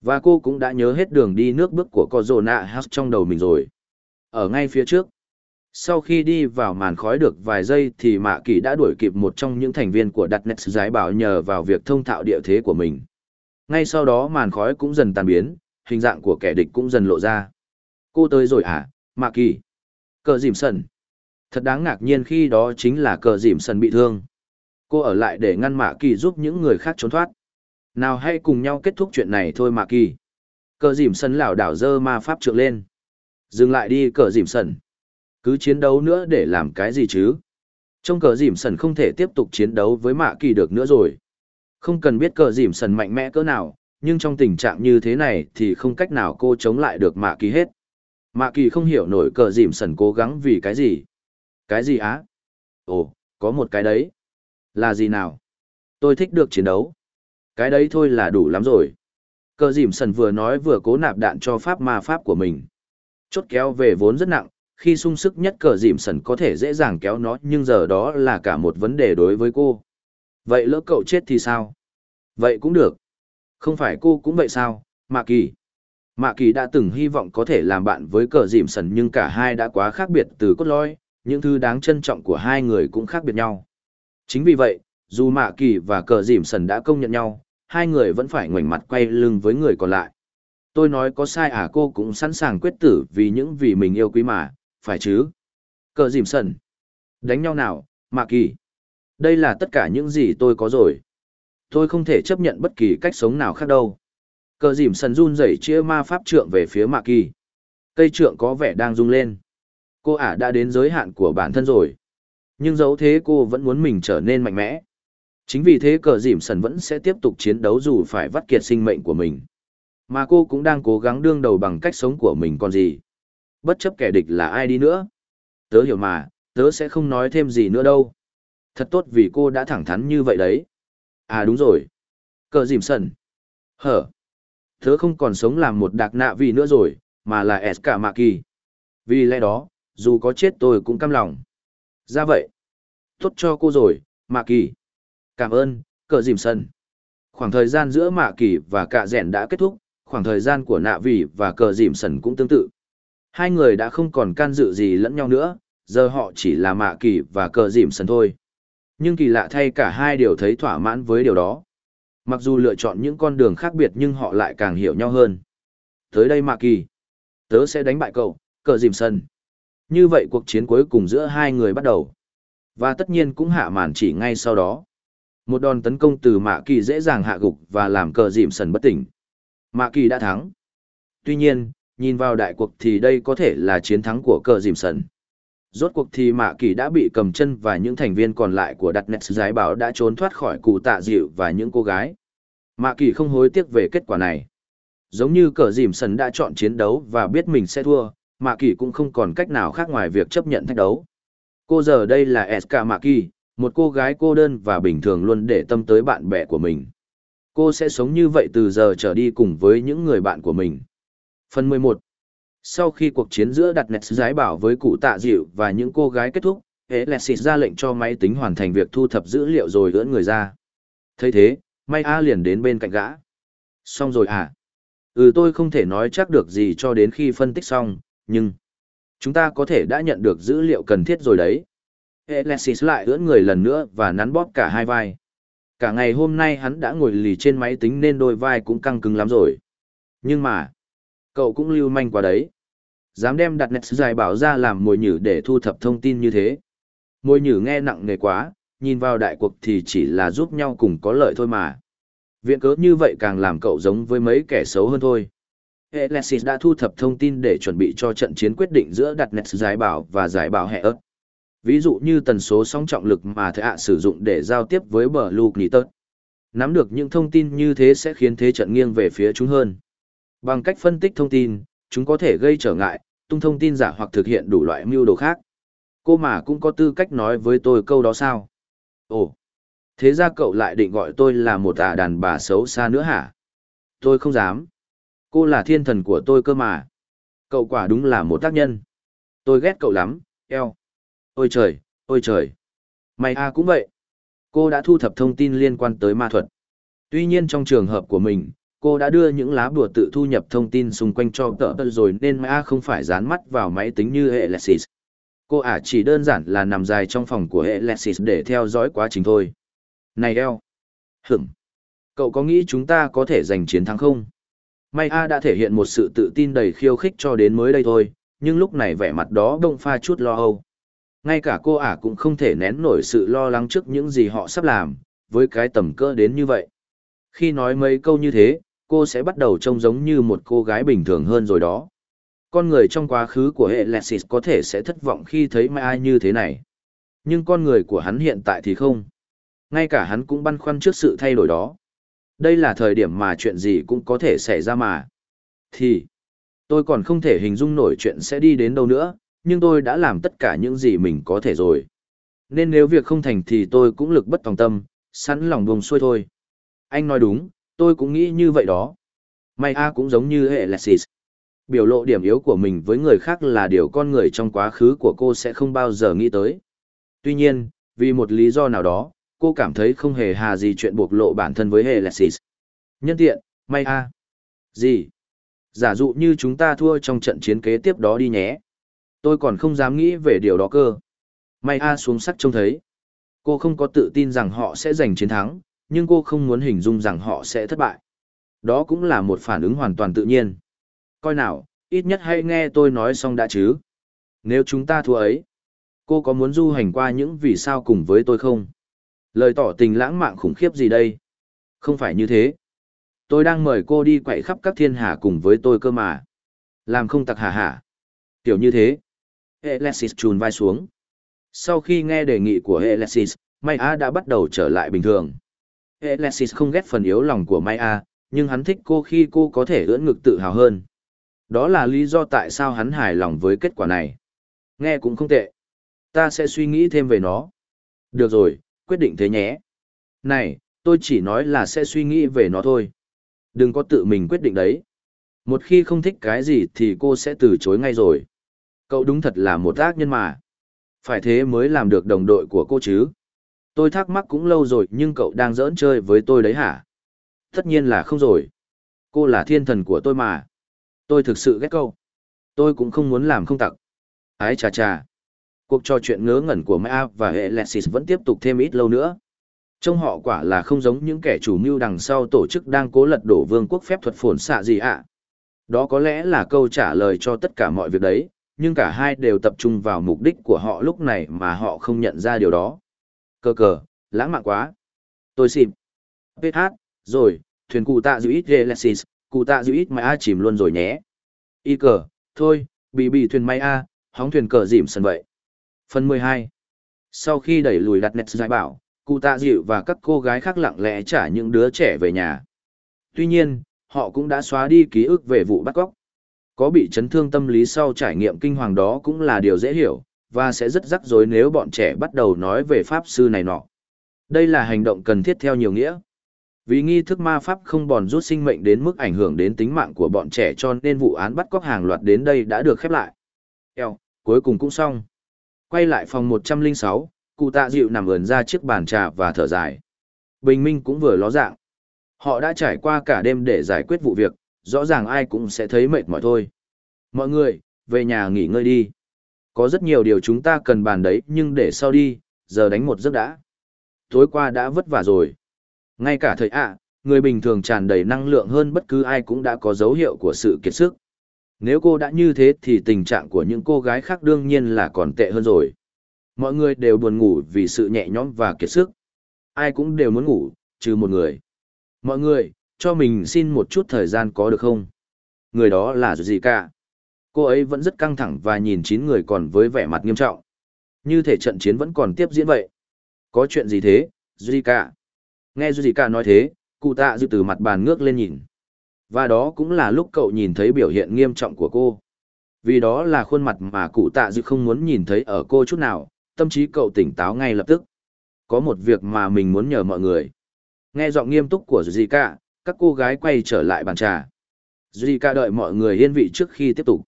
Và cô cũng đã nhớ hết đường đi nước bước của con House trong đầu mình rồi. Ở ngay phía trước. Sau khi đi vào màn khói được vài giây thì mạ kỳ đã đuổi kịp một trong những thành viên của đặt Nets giải bảo nhờ vào việc thông thạo địa thế của mình. Ngay sau đó màn khói cũng dần tan biến, hình dạng của kẻ địch cũng dần lộ ra. Cô tới rồi à, mạ kỳ. Cờ dìm sần. Thật đáng ngạc nhiên khi đó chính là cờ dìm sần bị thương. Cô ở lại để ngăn Mạ Kỳ giúp những người khác trốn thoát. Nào hãy cùng nhau kết thúc chuyện này thôi Mạ Kỳ. Cờ dìm sần lảo đảo dơ ma pháp trượng lên. Dừng lại đi cờ dìm sần. Cứ chiến đấu nữa để làm cái gì chứ? Trong cờ dìm sần không thể tiếp tục chiến đấu với Mạ Kỳ được nữa rồi. Không cần biết cờ dìm sần mạnh mẽ cỡ nào, nhưng trong tình trạng như thế này thì không cách nào cô chống lại được Mạ Kỳ hết. Mạ Kỳ không hiểu nổi cờ dìm sần cố gắng vì cái gì. Cái gì á? Ồ, có một cái đấy. Là gì nào? Tôi thích được chiến đấu. Cái đấy thôi là đủ lắm rồi. Cờ dìm sần vừa nói vừa cố nạp đạn cho pháp ma pháp của mình. Chốt kéo về vốn rất nặng, khi sung sức nhất cờ dìm sần có thể dễ dàng kéo nó nhưng giờ đó là cả một vấn đề đối với cô. Vậy lỡ cậu chết thì sao? Vậy cũng được. Không phải cô cũng vậy sao, Mạ Kỳ? Mạ Kỳ đã từng hy vọng có thể làm bạn với cờ dìm sần nhưng cả hai đã quá khác biệt từ cốt lõi, những thứ đáng trân trọng của hai người cũng khác biệt nhau. Chính vì vậy, dù Mạ Kỳ và cờ dìm sần đã công nhận nhau, hai người vẫn phải ngoảnh mặt quay lưng với người còn lại. Tôi nói có sai à cô cũng sẵn sàng quyết tử vì những vì mình yêu quý mà, phải chứ? Cờ dìm sần. Đánh nhau nào, Mạ Kỳ. Đây là tất cả những gì tôi có rồi. Tôi không thể chấp nhận bất kỳ cách sống nào khác đâu. Cờ dìm sần run rẩy chia ma pháp trượng về phía Mạ Kỳ. Cây trượng có vẻ đang rung lên. Cô ả đã đến giới hạn của bản thân rồi. Nhưng dẫu thế cô vẫn muốn mình trở nên mạnh mẽ. Chính vì thế cờ dìm sần vẫn sẽ tiếp tục chiến đấu dù phải vắt kiệt sinh mệnh của mình. Mà cô cũng đang cố gắng đương đầu bằng cách sống của mình còn gì. Bất chấp kẻ địch là ai đi nữa. Tớ hiểu mà, tớ sẽ không nói thêm gì nữa đâu. Thật tốt vì cô đã thẳng thắn như vậy đấy. À đúng rồi. Cờ dìm sần. Hở. Tớ không còn sống làm một đạc nạ vì nữa rồi, mà là S cả mạ kỳ. Vì lẽ đó, dù có chết tôi cũng căm lòng. Ra vậy. Tốt cho cô rồi, Mạ Kỳ. Cảm ơn, cờ dìm sân. Khoảng thời gian giữa Mạ Kỳ và cạ rèn đã kết thúc, khoảng thời gian của nạ vì và cờ dìm sần cũng tương tự. Hai người đã không còn can dự gì lẫn nhau nữa, giờ họ chỉ là Mạ Kỳ và cờ dìm sần thôi. Nhưng kỳ lạ thay cả hai đều thấy thỏa mãn với điều đó. Mặc dù lựa chọn những con đường khác biệt nhưng họ lại càng hiểu nhau hơn. Tới đây Mạ Kỳ. Tớ sẽ đánh bại cậu, cờ dìm sân. Như vậy cuộc chiến cuối cùng giữa hai người bắt đầu. Và tất nhiên cũng hạ màn chỉ ngay sau đó. Một đòn tấn công từ Mạ Kỳ dễ dàng hạ gục và làm cờ dìm sần bất tỉnh. Mạ Kỳ đã thắng. Tuy nhiên, nhìn vào đại cuộc thì đây có thể là chiến thắng của cờ dìm sần. Rốt cuộc thì Mạ Kỳ đã bị cầm chân và những thành viên còn lại của đặt nét giải bảo đã trốn thoát khỏi cụ tạ dịu và những cô gái. Mạ Kỳ không hối tiếc về kết quả này. Giống như cờ dìm sần đã chọn chiến đấu và biết mình sẽ thua, Mạ Kỳ cũng không còn cách nào khác ngoài việc chấp nhận thách đấu. Cô giờ đây là SK Mạ Kỳ, một cô gái cô đơn và bình thường luôn để tâm tới bạn bè của mình. Cô sẽ sống như vậy từ giờ trở đi cùng với những người bạn của mình. Phần 11 Sau khi cuộc chiến giữa đặt nét giái bảo với cụ tạ dịu và những cô gái kết thúc, Alexis ra lệnh cho máy tính hoàn thành việc thu thập dữ liệu rồi ưỡn người ra. thấy thế, May A liền đến bên cạnh gã. Xong rồi à? Ừ tôi không thể nói chắc được gì cho đến khi phân tích xong, nhưng... Chúng ta có thể đã nhận được dữ liệu cần thiết rồi đấy. Alexis lại ưỡn người lần nữa và nắn bóp cả hai vai. Cả ngày hôm nay hắn đã ngồi lì trên máy tính nên đôi vai cũng căng cứng lắm rồi. Nhưng mà, cậu cũng lưu manh quá đấy. Dám đem đặt nét dài bảo ra làm mồi nhử để thu thập thông tin như thế. Mồi nhử nghe nặng nề quá, nhìn vào đại cuộc thì chỉ là giúp nhau cùng có lợi thôi mà. Viện cớ như vậy càng làm cậu giống với mấy kẻ xấu hơn thôi. Alexis đã thu thập thông tin để chuẩn bị cho trận chiến quyết định giữa đặt nét giải bảo và giải bảo hệ ớt. Ví dụ như tần số sóng trọng lực mà thế ạ sử dụng để giao tiếp với bờ Luke Nitter. Nắm được những thông tin như thế sẽ khiến thế trận nghiêng về phía chúng hơn. Bằng cách phân tích thông tin, chúng có thể gây trở ngại, tung thông tin giả hoặc thực hiện đủ loại mưu đồ khác. Cô mà cũng có tư cách nói với tôi câu đó sao? Ồ, thế ra cậu lại định gọi tôi là một ả đàn bà xấu xa nữa hả? Tôi không dám. Cô là thiên thần của tôi cơ mà. Cậu quả đúng là một tác nhân. Tôi ghét cậu lắm, eo. Ôi trời, ôi trời. Mày à cũng vậy. Cô đã thu thập thông tin liên quan tới ma thuật. Tuy nhiên trong trường hợp của mình, cô đã đưa những lá bùa tự thu nhập thông tin xung quanh cho tợ tợ rồi nên Maya không phải dán mắt vào máy tính như hệ lexis Cô ả chỉ đơn giản là nằm dài trong phòng của hệ lexis để theo dõi quá trình thôi. Này eo! hửng Cậu có nghĩ chúng ta có thể giành chiến thắng không? Maya đã thể hiện một sự tự tin đầy khiêu khích cho đến mới đây thôi, nhưng lúc này vẻ mặt đó đông pha chút lo âu. Ngay cả cô ả cũng không thể nén nổi sự lo lắng trước những gì họ sắp làm, với cái tầm cỡ đến như vậy. Khi nói mấy câu như thế, cô sẽ bắt đầu trông giống như một cô gái bình thường hơn rồi đó. Con người trong quá khứ của hệ Lexis có thể sẽ thất vọng khi thấy mai ai như thế này. Nhưng con người của hắn hiện tại thì không. Ngay cả hắn cũng băn khoăn trước sự thay đổi đó. Đây là thời điểm mà chuyện gì cũng có thể xảy ra mà. Thì, tôi còn không thể hình dung nổi chuyện sẽ đi đến đâu nữa, nhưng tôi đã làm tất cả những gì mình có thể rồi. Nên nếu việc không thành thì tôi cũng lực bất tòng tâm, sẵn lòng buông xuôi thôi. Anh nói đúng, tôi cũng nghĩ như vậy đó. May A cũng giống như hệ Lexis. Biểu lộ điểm yếu của mình với người khác là điều con người trong quá khứ của cô sẽ không bao giờ nghĩ tới. Tuy nhiên, vì một lý do nào đó, cô cảm thấy không hề hà gì chuyện buộc lộ bản thân với hệ Lexis. Nhân tiện, may A. Gì? Giả dụ như chúng ta thua trong trận chiến kế tiếp đó đi nhé. Tôi còn không dám nghĩ về điều đó cơ. May A xuống sắc trông thấy. Cô không có tự tin rằng họ sẽ giành chiến thắng, nhưng cô không muốn hình dung rằng họ sẽ thất bại. Đó cũng là một phản ứng hoàn toàn tự nhiên. Coi nào, ít nhất hãy nghe tôi nói xong đã chứ. Nếu chúng ta thua ấy, cô có muốn du hành qua những vì sao cùng với tôi không? Lời tỏ tình lãng mạn khủng khiếp gì đây? Không phải như thế. Tôi đang mời cô đi quậy khắp các thiên hà cùng với tôi cơ mà. Làm không tặc hà hả? Kiểu như thế. Alexis chùn vai xuống. Sau khi nghe đề nghị của Alexis, Maya đã bắt đầu trở lại bình thường. Alexis không ghét phần yếu lòng của Maya, nhưng hắn thích cô khi cô có thể ưỡn ngực tự hào hơn. Đó là lý do tại sao hắn hài lòng với kết quả này. Nghe cũng không tệ. Ta sẽ suy nghĩ thêm về nó. Được rồi, quyết định thế nhé. Này, tôi chỉ nói là sẽ suy nghĩ về nó thôi. Đừng có tự mình quyết định đấy. Một khi không thích cái gì thì cô sẽ từ chối ngay rồi. Cậu đúng thật là một ác nhân mà. Phải thế mới làm được đồng đội của cô chứ. Tôi thắc mắc cũng lâu rồi nhưng cậu đang giỡn chơi với tôi đấy hả? Tất nhiên là không rồi. Cô là thiên thần của tôi mà. Tôi thực sự ghét câu. Tôi cũng không muốn làm không tặc. Ái chà chà. Cuộc trò chuyện ngớ ngẩn của Maya và Alexis vẫn tiếp tục thêm ít lâu nữa. Trông họ quả là không giống những kẻ chủ mưu đằng sau tổ chức đang cố lật đổ vương quốc phép thuật phồn xạ gì ạ. Đó có lẽ là câu trả lời cho tất cả mọi việc đấy, nhưng cả hai đều tập trung vào mục đích của họ lúc này mà họ không nhận ra điều đó. Cờ cờ, lãng mạn quá. Tôi xịp. hát rồi, thuyền cụ tạ giữ ít Genesis, cụ tạ giữ ít máy A chìm luôn rồi nhé. Y cờ, thôi, bị bị thuyền máy A, hóng thuyền cờ dìm sân vậy. Phần 12 Sau khi đẩy lùi đặt nét giải bảo, cụ tạ dịu và các cô gái khác lặng lẽ trả những đứa trẻ về nhà. Tuy nhiên, họ cũng đã xóa đi ký ức về vụ bắt cóc. Có bị chấn thương tâm lý sau trải nghiệm kinh hoàng đó cũng là điều dễ hiểu, và sẽ rất rắc rối nếu bọn trẻ bắt đầu nói về pháp sư này nọ. Đây là hành động cần thiết theo nhiều nghĩa. Vì nghi thức ma pháp không bòn rút sinh mệnh đến mức ảnh hưởng đến tính mạng của bọn trẻ cho nên vụ án bắt cóc hàng loạt đến đây đã được khép lại. Eo, cuối cùng cũng xong. Quay lại phòng 106, cụ tạ dịu nằm ườn ra chiếc bàn trà và thở dài. Bình minh cũng vừa ló dạng. Họ đã trải qua cả đêm để giải quyết vụ việc, rõ ràng ai cũng sẽ thấy mệt mỏi thôi. Mọi người, về nhà nghỉ ngơi đi. Có rất nhiều điều chúng ta cần bàn đấy nhưng để sau đi, giờ đánh một giấc đã. Tối qua đã vất vả rồi. Ngay cả thời ạ, người bình thường tràn đầy năng lượng hơn bất cứ ai cũng đã có dấu hiệu của sự kiệt sức. Nếu cô đã như thế thì tình trạng của những cô gái khác đương nhiên là còn tệ hơn rồi. Mọi người đều buồn ngủ vì sự nhẹ nhõm và kiệt sức. Ai cũng đều muốn ngủ, trừ một người. Mọi người, cho mình xin một chút thời gian có được không? Người đó là gì cả? Cô ấy vẫn rất căng thẳng và nhìn chín người còn với vẻ mặt nghiêm trọng. Như thể trận chiến vẫn còn tiếp diễn vậy. Có chuyện gì thế, Zika? Nghe Zika nói thế, cụ tạ dự từ mặt bàn ngước lên nhìn. Và đó cũng là lúc cậu nhìn thấy biểu hiện nghiêm trọng của cô. Vì đó là khuôn mặt mà cụ tạ dự không muốn nhìn thấy ở cô chút nào, tâm trí cậu tỉnh táo ngay lập tức. Có một việc mà mình muốn nhờ mọi người. Nghe giọng nghiêm túc của Zika, các cô gái quay trở lại bàn trà. Zika đợi mọi người yên vị trước khi tiếp tục.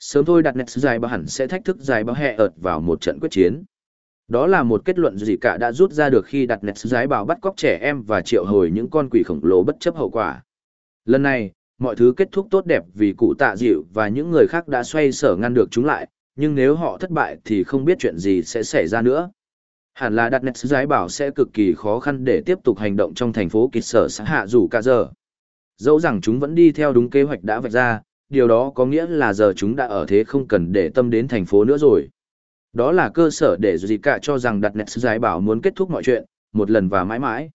Sớm thôi đặt nét dài bảo hẳn sẽ thách thức dài báo hẹ ợt vào một trận quyết chiến. Đó là một kết luận gì cả đã rút ra được khi đặt nét giải bảo bắt cóc trẻ em và triệu hồi những con quỷ khổng lồ bất chấp hậu quả. Lần này, mọi thứ kết thúc tốt đẹp vì cụ tạ dịu và những người khác đã xoay sở ngăn được chúng lại, nhưng nếu họ thất bại thì không biết chuyện gì sẽ xảy ra nữa. Hẳn là đặt nét giải bảo sẽ cực kỳ khó khăn để tiếp tục hành động trong thành phố kịch sở xã hạ dù cả giờ. Dẫu rằng chúng vẫn đi theo đúng kế hoạch đã vạch ra, điều đó có nghĩa là giờ chúng đã ở thế không cần để tâm đến thành phố nữa rồi. Đó là cơ sở để gì cả cho rằng đặt nẹt giải bảo muốn kết thúc mọi chuyện, một lần và mãi mãi.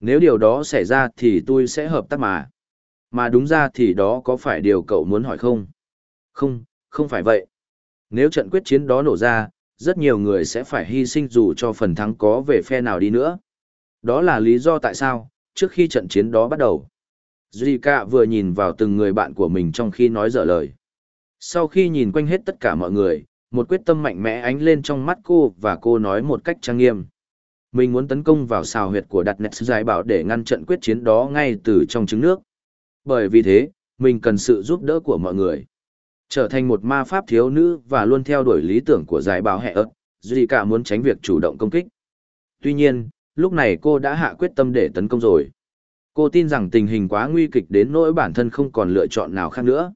Nếu điều đó xảy ra thì tôi sẽ hợp tác mà. Mà đúng ra thì đó có phải điều cậu muốn hỏi không? Không, không phải vậy. Nếu trận quyết chiến đó nổ ra, rất nhiều người sẽ phải hy sinh dù cho phần thắng có về phe nào đi nữa. Đó là lý do tại sao, trước khi trận chiến đó bắt đầu, Zika vừa nhìn vào từng người bạn của mình trong khi nói dở lời. Sau khi nhìn quanh hết tất cả mọi người, một quyết tâm mạnh mẽ ánh lên trong mắt cô và cô nói một cách trang nghiêm. Mình muốn tấn công vào xào huyệt của đặt nét giải bảo để ngăn trận quyết chiến đó ngay từ trong trứng nước. Bởi vì thế, mình cần sự giúp đỡ của mọi người. Trở thành một ma pháp thiếu nữ và luôn theo đuổi lý tưởng của giải bảo hẹ ớt, Zika muốn tránh việc chủ động công kích. Tuy nhiên, lúc này cô đã hạ quyết tâm để tấn công rồi. Cô tin rằng tình hình quá nguy kịch đến nỗi bản thân không còn lựa chọn nào khác nữa.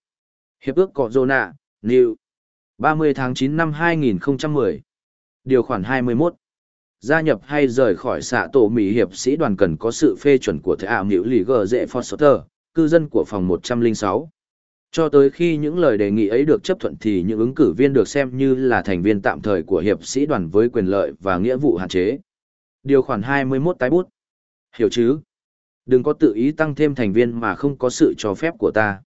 Hiệp ước Cọ Zona, New 30 tháng 9 năm 2010. Điều khoản 21. Gia nhập hay rời khỏi xạ tổ Mỹ hiệp sĩ đoàn cần có sự phê chuẩn của Thể ảo Nhiễu Lì Gờ Dệ Foster, cư dân của phòng 106. Cho tới khi những lời đề nghị ấy được chấp thuận thì những ứng cử viên được xem như là thành viên tạm thời của hiệp sĩ đoàn với quyền lợi và nghĩa vụ hạn chế. Điều khoản 21 tái bút. Hiểu chứ? Đừng có tự ý tăng thêm thành viên mà không có sự cho phép của ta.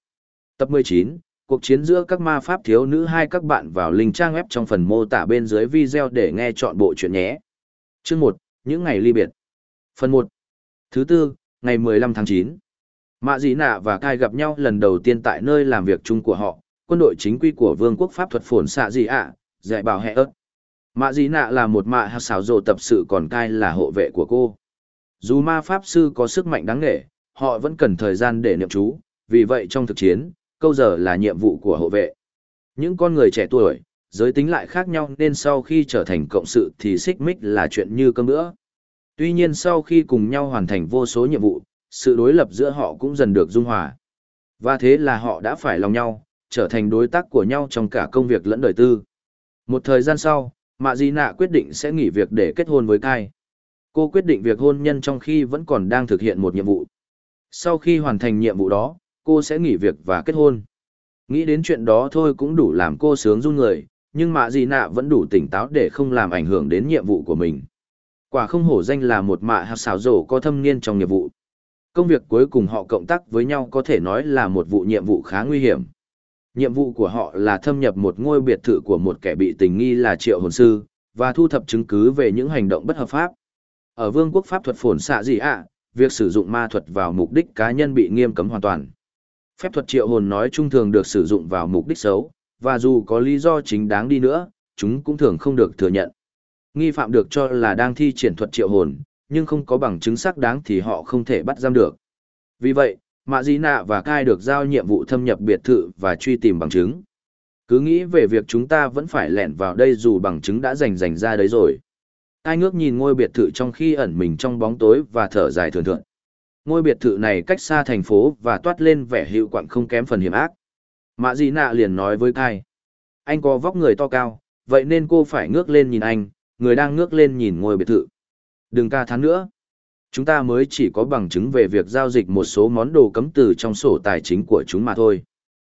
Tập 19, cuộc chiến giữa các ma pháp thiếu nữ hai các bạn vào link trang web trong phần mô tả bên dưới video để nghe chọn bộ chuyện nhé. Chương 1, những ngày ly biệt. Phần 1. Thứ tư, ngày 15 tháng 9. Mạ Dĩ Nạ và Cai gặp nhau lần đầu tiên tại nơi làm việc chung của họ, quân đội chính quy của Vương quốc Pháp thuật phồn xạ Dĩ ạ, dạy bảo hệ ớt. Mạ Dĩ Nạ là một mạ hạt xảo rộ tập sự còn Cai là hộ vệ của cô. Dù ma pháp sư có sức mạnh đáng nghệ, họ vẫn cần thời gian để niệm chú, vì vậy trong thực chiến, câu giờ là nhiệm vụ của hộ vệ. Những con người trẻ tuổi, giới tính lại khác nhau nên sau khi trở thành cộng sự thì xích mích là chuyện như cơm bữa. Tuy nhiên sau khi cùng nhau hoàn thành vô số nhiệm vụ, sự đối lập giữa họ cũng dần được dung hòa. Và thế là họ đã phải lòng nhau, trở thành đối tác của nhau trong cả công việc lẫn đời tư. Một thời gian sau, Mạ Di Nạ quyết định sẽ nghỉ việc để kết hôn với Kai. Cô quyết định việc hôn nhân trong khi vẫn còn đang thực hiện một nhiệm vụ. Sau khi hoàn thành nhiệm vụ đó, cô sẽ nghỉ việc và kết hôn. Nghĩ đến chuyện đó thôi cũng đủ làm cô sướng run người, nhưng mạ gì nạ vẫn đủ tỉnh táo để không làm ảnh hưởng đến nhiệm vụ của mình. Quả không hổ danh là một mạ hạt xảo rổ có thâm niên trong nghiệp vụ. Công việc cuối cùng họ cộng tác với nhau có thể nói là một vụ nhiệm vụ khá nguy hiểm. Nhiệm vụ của họ là thâm nhập một ngôi biệt thự của một kẻ bị tình nghi là triệu hồn sư, và thu thập chứng cứ về những hành động bất hợp pháp. Ở vương quốc pháp thuật phồn xạ gì ạ, việc sử dụng ma thuật vào mục đích cá nhân bị nghiêm cấm hoàn toàn. Phép thuật triệu hồn nói chung thường được sử dụng vào mục đích xấu, và dù có lý do chính đáng đi nữa, chúng cũng thường không được thừa nhận. Nghi phạm được cho là đang thi triển thuật triệu hồn, nhưng không có bằng chứng xác đáng thì họ không thể bắt giam được. Vì vậy, Mạ Di Nạ và Cai được giao nhiệm vụ thâm nhập biệt thự và truy tìm bằng chứng. Cứ nghĩ về việc chúng ta vẫn phải lẻn vào đây dù bằng chứng đã dành dành ra đấy rồi ai ngước nhìn ngôi biệt thự trong khi ẩn mình trong bóng tối và thở dài thường thượng. Ngôi biệt thự này cách xa thành phố và toát lên vẻ hiệu quạng không kém phần hiểm ác. Mạ Di Nạ liền nói với Kai. Anh có vóc người to cao, vậy nên cô phải ngước lên nhìn anh, người đang ngước lên nhìn ngôi biệt thự. Đừng ca thán nữa. Chúng ta mới chỉ có bằng chứng về việc giao dịch một số món đồ cấm từ trong sổ tài chính của chúng mà thôi.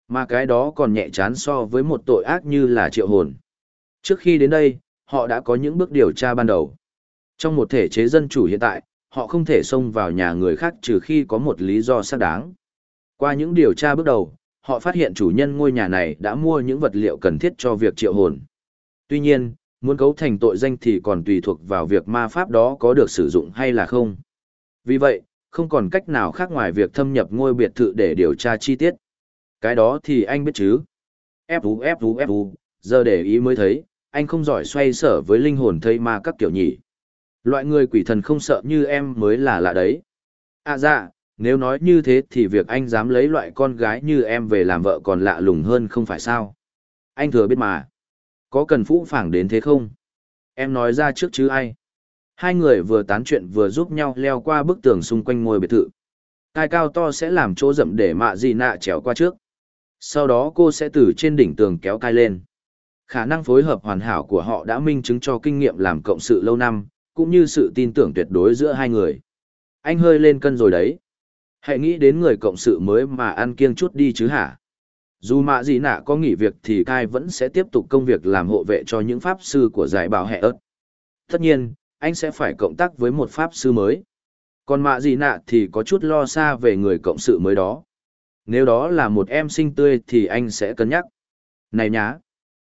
Mà cái đó còn nhẹ chán so với một tội ác như là triệu hồn. Trước khi đến đây, họ đã có những bước điều tra ban đầu. Trong một thể chế dân chủ hiện tại, họ không thể xông vào nhà người khác trừ khi có một lý do xác đáng. Qua những điều tra bước đầu, họ phát hiện chủ nhân ngôi nhà này đã mua những vật liệu cần thiết cho việc triệu hồn. Tuy nhiên, muốn cấu thành tội danh thì còn tùy thuộc vào việc ma pháp đó có được sử dụng hay là không. Vì vậy, không còn cách nào khác ngoài việc thâm nhập ngôi biệt thự để điều tra chi tiết. Cái đó thì anh biết chứ. Ép ú ép ú ép ú, giờ để ý mới thấy, anh không giỏi xoay sở với linh hồn thây ma các kiểu nhỉ. Loại người quỷ thần không sợ như em mới là lạ đấy. À dạ, nếu nói như thế thì việc anh dám lấy loại con gái như em về làm vợ còn lạ lùng hơn không phải sao. Anh thừa biết mà. Có cần phũ phàng đến thế không? Em nói ra trước chứ ai? Hai người vừa tán chuyện vừa giúp nhau leo qua bức tường xung quanh ngôi biệt thự. Cai cao to sẽ làm chỗ rậm để mạ gì nạ trèo qua trước. Sau đó cô sẽ từ trên đỉnh tường kéo cai lên. Khả năng phối hợp hoàn hảo của họ đã minh chứng cho kinh nghiệm làm cộng sự lâu năm, cũng như sự tin tưởng tuyệt đối giữa hai người. Anh hơi lên cân rồi đấy. Hãy nghĩ đến người cộng sự mới mà ăn kiêng chút đi chứ hả? Dù mạ gì nạ có nghỉ việc thì Cai vẫn sẽ tiếp tục công việc làm hộ vệ cho những pháp sư của giải bảo hệ ớt. Tất nhiên, anh sẽ phải cộng tác với một pháp sư mới. Còn mạ gì nạ thì có chút lo xa về người cộng sự mới đó. Nếu đó là một em sinh tươi thì anh sẽ cân nhắc. Này nhá!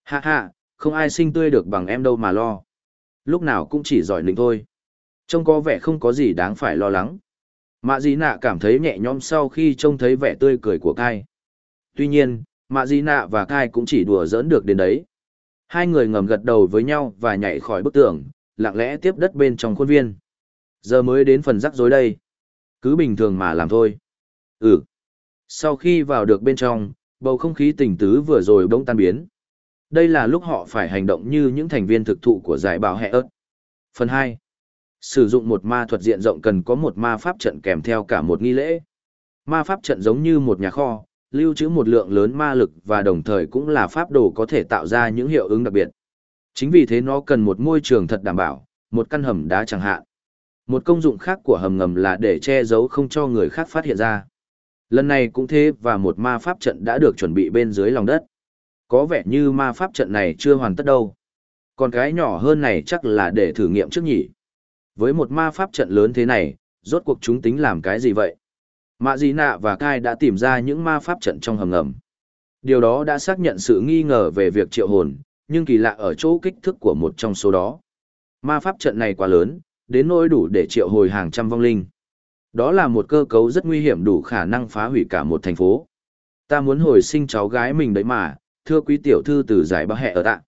Hạ hạ, không ai sinh tươi được bằng em đâu mà lo. Lúc nào cũng chỉ giỏi nịnh thôi. Trông có vẻ không có gì đáng phải lo lắng. Mạ Di Nạ cảm thấy nhẹ nhõm sau khi trông thấy vẻ tươi cười của Kai. Tuy nhiên, Mạ Di Nạ và Kai cũng chỉ đùa giỡn được đến đấy. Hai người ngầm gật đầu với nhau và nhảy khỏi bức tường, lặng lẽ tiếp đất bên trong khuôn viên. Giờ mới đến phần rắc rối đây. Cứ bình thường mà làm thôi. Ừ. Sau khi vào được bên trong, bầu không khí tình tứ vừa rồi bỗng tan biến. Đây là lúc họ phải hành động như những thành viên thực thụ của giải bảo hệ ớt. Phần 2. Sử dụng một ma thuật diện rộng cần có một ma pháp trận kèm theo cả một nghi lễ. Ma pháp trận giống như một nhà kho, lưu trữ một lượng lớn ma lực và đồng thời cũng là pháp đồ có thể tạo ra những hiệu ứng đặc biệt. Chính vì thế nó cần một môi trường thật đảm bảo, một căn hầm đá chẳng hạn. Một công dụng khác của hầm ngầm là để che giấu không cho người khác phát hiện ra. Lần này cũng thế và một ma pháp trận đã được chuẩn bị bên dưới lòng đất. Có vẻ như ma pháp trận này chưa hoàn tất đâu. Còn cái nhỏ hơn này chắc là để thử nghiệm trước nhỉ. Với một ma pháp trận lớn thế này, rốt cuộc chúng tính làm cái gì vậy? Mạ Di Nạ và Kai đã tìm ra những ma pháp trận trong hầm ngầm. Điều đó đã xác nhận sự nghi ngờ về việc triệu hồn, nhưng kỳ lạ ở chỗ kích thước của một trong số đó. Ma pháp trận này quá lớn, đến nỗi đủ để triệu hồi hàng trăm vong linh. Đó là một cơ cấu rất nguy hiểm đủ khả năng phá hủy cả một thành phố. Ta muốn hồi sinh cháu gái mình đấy mà, thưa quý tiểu thư từ giải bác hẹ ở tạ.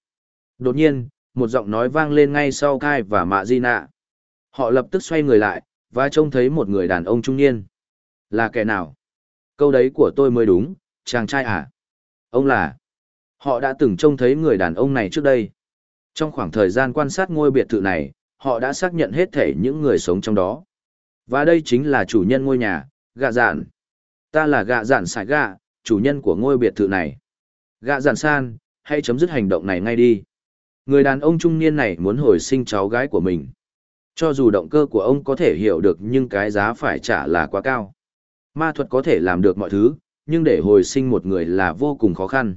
Đột nhiên, một giọng nói vang lên ngay sau Kai và Mạ Di Nạ. Họ lập tức xoay người lại, và trông thấy một người đàn ông trung niên. Là kẻ nào? Câu đấy của tôi mới đúng, chàng trai à? Ông là... Họ đã từng trông thấy người đàn ông này trước đây. Trong khoảng thời gian quan sát ngôi biệt thự này, họ đã xác nhận hết thể những người sống trong đó. Và đây chính là chủ nhân ngôi nhà, gạ dạn. Ta là gạ dạn sải gạ, chủ nhân của ngôi biệt thự này. Gạ giản san, hãy chấm dứt hành động này ngay đi. Người đàn ông trung niên này muốn hồi sinh cháu gái của mình. Cho dù động cơ của ông có thể hiểu được nhưng cái giá phải trả là quá cao. Ma thuật có thể làm được mọi thứ, nhưng để hồi sinh một người là vô cùng khó khăn.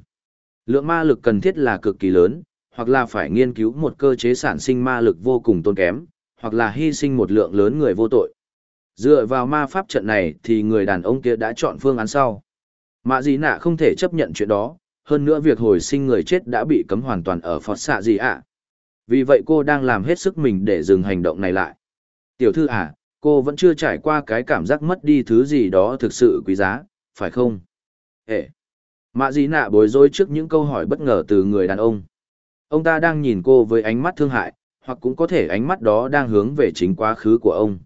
Lượng ma lực cần thiết là cực kỳ lớn, hoặc là phải nghiên cứu một cơ chế sản sinh ma lực vô cùng tốn kém, hoặc là hy sinh một lượng lớn người vô tội. Dựa vào ma pháp trận này thì người đàn ông kia đã chọn phương án sau. Mạ gì nạ không thể chấp nhận chuyện đó, hơn nữa việc hồi sinh người chết đã bị cấm hoàn toàn ở phọt xạ gì ạ. Vì vậy cô đang làm hết sức mình để dừng hành động này lại. Tiểu thư à, cô vẫn chưa trải qua cái cảm giác mất đi thứ gì đó thực sự quý giá, phải không? Ê! Mạ gì nạ bối rối trước những câu hỏi bất ngờ từ người đàn ông. Ông ta đang nhìn cô với ánh mắt thương hại, hoặc cũng có thể ánh mắt đó đang hướng về chính quá khứ của ông.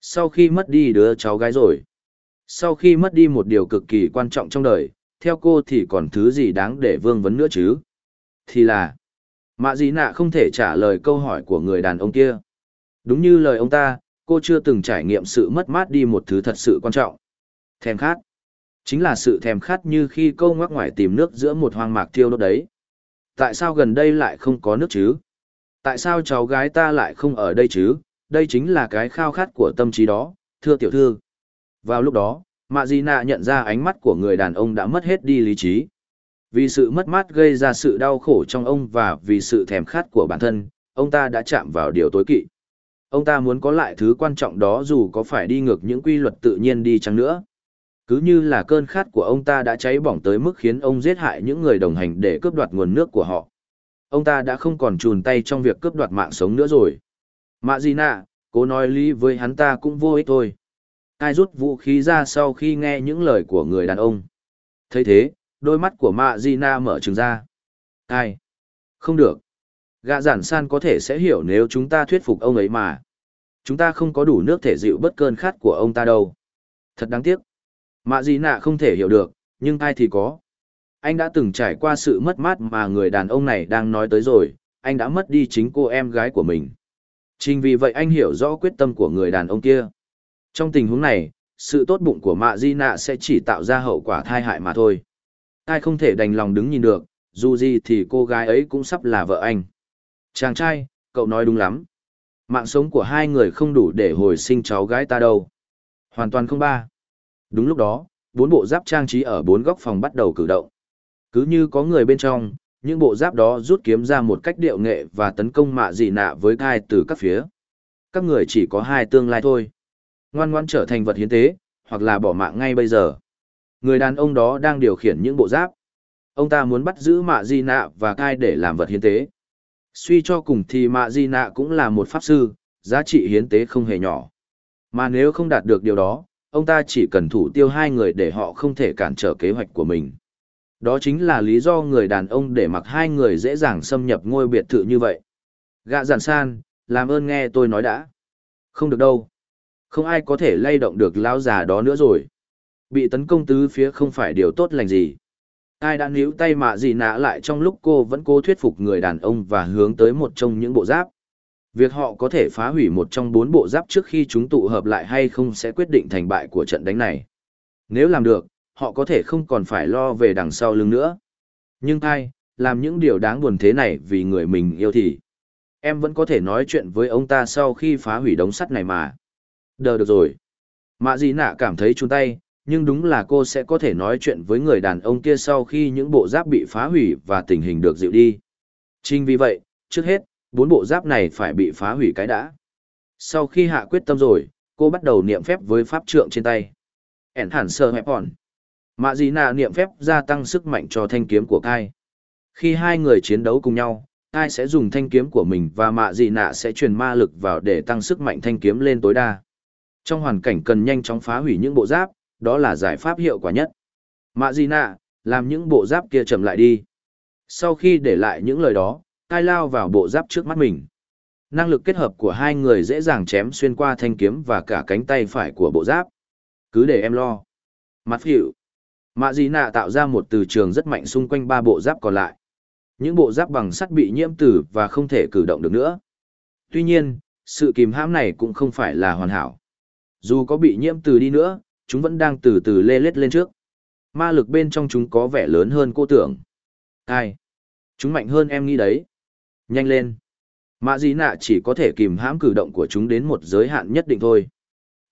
Sau khi mất đi đứa cháu gái rồi, sau khi mất đi một điều cực kỳ quan trọng trong đời, theo cô thì còn thứ gì đáng để vương vấn nữa chứ? Thì là, mạ gì nạ không thể trả lời câu hỏi của người đàn ông kia. Đúng như lời ông ta, cô chưa từng trải nghiệm sự mất mát đi một thứ thật sự quan trọng. Thèm khát. Chính là sự thèm khát như khi câu ngoắc ngoài tìm nước giữa một hoang mạc thiêu đốt đấy. Tại sao gần đây lại không có nước chứ? Tại sao cháu gái ta lại không ở đây chứ? Đây chính là cái khao khát của tâm trí đó, thưa tiểu thư. Vào lúc đó, Mạ Di Nạ nhận ra ánh mắt của người đàn ông đã mất hết đi lý trí. Vì sự mất mát gây ra sự đau khổ trong ông và vì sự thèm khát của bản thân, ông ta đã chạm vào điều tối kỵ. Ông ta muốn có lại thứ quan trọng đó dù có phải đi ngược những quy luật tự nhiên đi chăng nữa. Cứ như là cơn khát của ông ta đã cháy bỏng tới mức khiến ông giết hại những người đồng hành để cướp đoạt nguồn nước của họ. Ông ta đã không còn chùn tay trong việc cướp đoạt mạng sống nữa rồi. Mạ di nạ, cố nói lý với hắn ta cũng vô ích thôi. Ai rút vũ khí ra sau khi nghe những lời của người đàn ông. thấy thế, đôi mắt của Mạ Di Na mở trừng ra. Ai? Không được. Gạ giản san có thể sẽ hiểu nếu chúng ta thuyết phục ông ấy mà. Chúng ta không có đủ nước thể dịu bất cơn khát của ông ta đâu. Thật đáng tiếc. Mạ Di Na không thể hiểu được, nhưng ai thì có. Anh đã từng trải qua sự mất mát mà người đàn ông này đang nói tới rồi, anh đã mất đi chính cô em gái của mình. Chính vì vậy anh hiểu rõ quyết tâm của người đàn ông kia. Trong tình huống này, sự tốt bụng của Mạ Di Nạ sẽ chỉ tạo ra hậu quả thai hại mà thôi. Ai không thể đành lòng đứng nhìn được, dù gì thì cô gái ấy cũng sắp là vợ anh. Chàng trai, cậu nói đúng lắm. Mạng sống của hai người không đủ để hồi sinh cháu gái ta đâu. Hoàn toàn không ba. Đúng lúc đó, bốn bộ giáp trang trí ở bốn góc phòng bắt đầu cử động. Cứ như có người bên trong, những bộ giáp đó rút kiếm ra một cách điệu nghệ và tấn công mạ dị nạ với thai từ các phía. Các người chỉ có hai tương lai thôi. Ngoan ngoan trở thành vật hiến tế, hoặc là bỏ mạng ngay bây giờ. Người đàn ông đó đang điều khiển những bộ giáp. Ông ta muốn bắt giữ mạ di nạ và cai để làm vật hiến tế. Suy cho cùng thì mạ di nạ cũng là một pháp sư, giá trị hiến tế không hề nhỏ. Mà nếu không đạt được điều đó, ông ta chỉ cần thủ tiêu hai người để họ không thể cản trở kế hoạch của mình. Đó chính là lý do người đàn ông để mặc hai người dễ dàng xâm nhập ngôi biệt thự như vậy. Gạ giản san, làm ơn nghe tôi nói đã. Không được đâu. Không ai có thể lay động được lão già đó nữa rồi. Bị tấn công tứ phía không phải điều tốt lành gì. Ai đã níu tay mạ gì nã lại trong lúc cô vẫn cố thuyết phục người đàn ông và hướng tới một trong những bộ giáp. Việc họ có thể phá hủy một trong bốn bộ giáp trước khi chúng tụ hợp lại hay không sẽ quyết định thành bại của trận đánh này. Nếu làm được, họ có thể không còn phải lo về đằng sau lưng nữa. Nhưng ai, làm những điều đáng buồn thế này vì người mình yêu thì em vẫn có thể nói chuyện với ông ta sau khi phá hủy đống sắt này mà. Đờ được rồi. Mạ gì nạ cảm thấy chung tay, nhưng đúng là cô sẽ có thể nói chuyện với người đàn ông kia sau khi những bộ giáp bị phá hủy và tình hình được dịu đi. Chính vì vậy, trước hết, bốn bộ giáp này phải bị phá hủy cái đã. Sau khi hạ quyết tâm rồi, cô bắt đầu niệm phép với pháp trượng trên tay. ẻn hẳn sơ hẹp hòn. Mạ gì nạ niệm phép gia tăng sức mạnh cho thanh kiếm của Kai. Khi hai người chiến đấu cùng nhau, Kai sẽ dùng thanh kiếm của mình và mạ dị nạ sẽ truyền ma lực vào để tăng sức mạnh thanh kiếm lên tối đa. Trong hoàn cảnh cần nhanh chóng phá hủy những bộ giáp, đó là giải pháp hiệu quả nhất. Mạ gì nạ, làm những bộ giáp kia chậm lại đi. Sau khi để lại những lời đó, tai lao vào bộ giáp trước mắt mình. Năng lực kết hợp của hai người dễ dàng chém xuyên qua thanh kiếm và cả cánh tay phải của bộ giáp. Cứ để em lo. Mặt hiệu. Mạ gì nạ tạo ra một từ trường rất mạnh xung quanh ba bộ giáp còn lại. Những bộ giáp bằng sắt bị nhiễm tử và không thể cử động được nữa. Tuy nhiên, sự kìm hãm này cũng không phải là hoàn hảo. Dù có bị nhiễm từ đi nữa, chúng vẫn đang từ từ lê lết lên trước. Ma lực bên trong chúng có vẻ lớn hơn cô tưởng. Ai? Chúng mạnh hơn em nghĩ đấy. Nhanh lên. Mạ gì nạ chỉ có thể kìm hãm cử động của chúng đến một giới hạn nhất định thôi.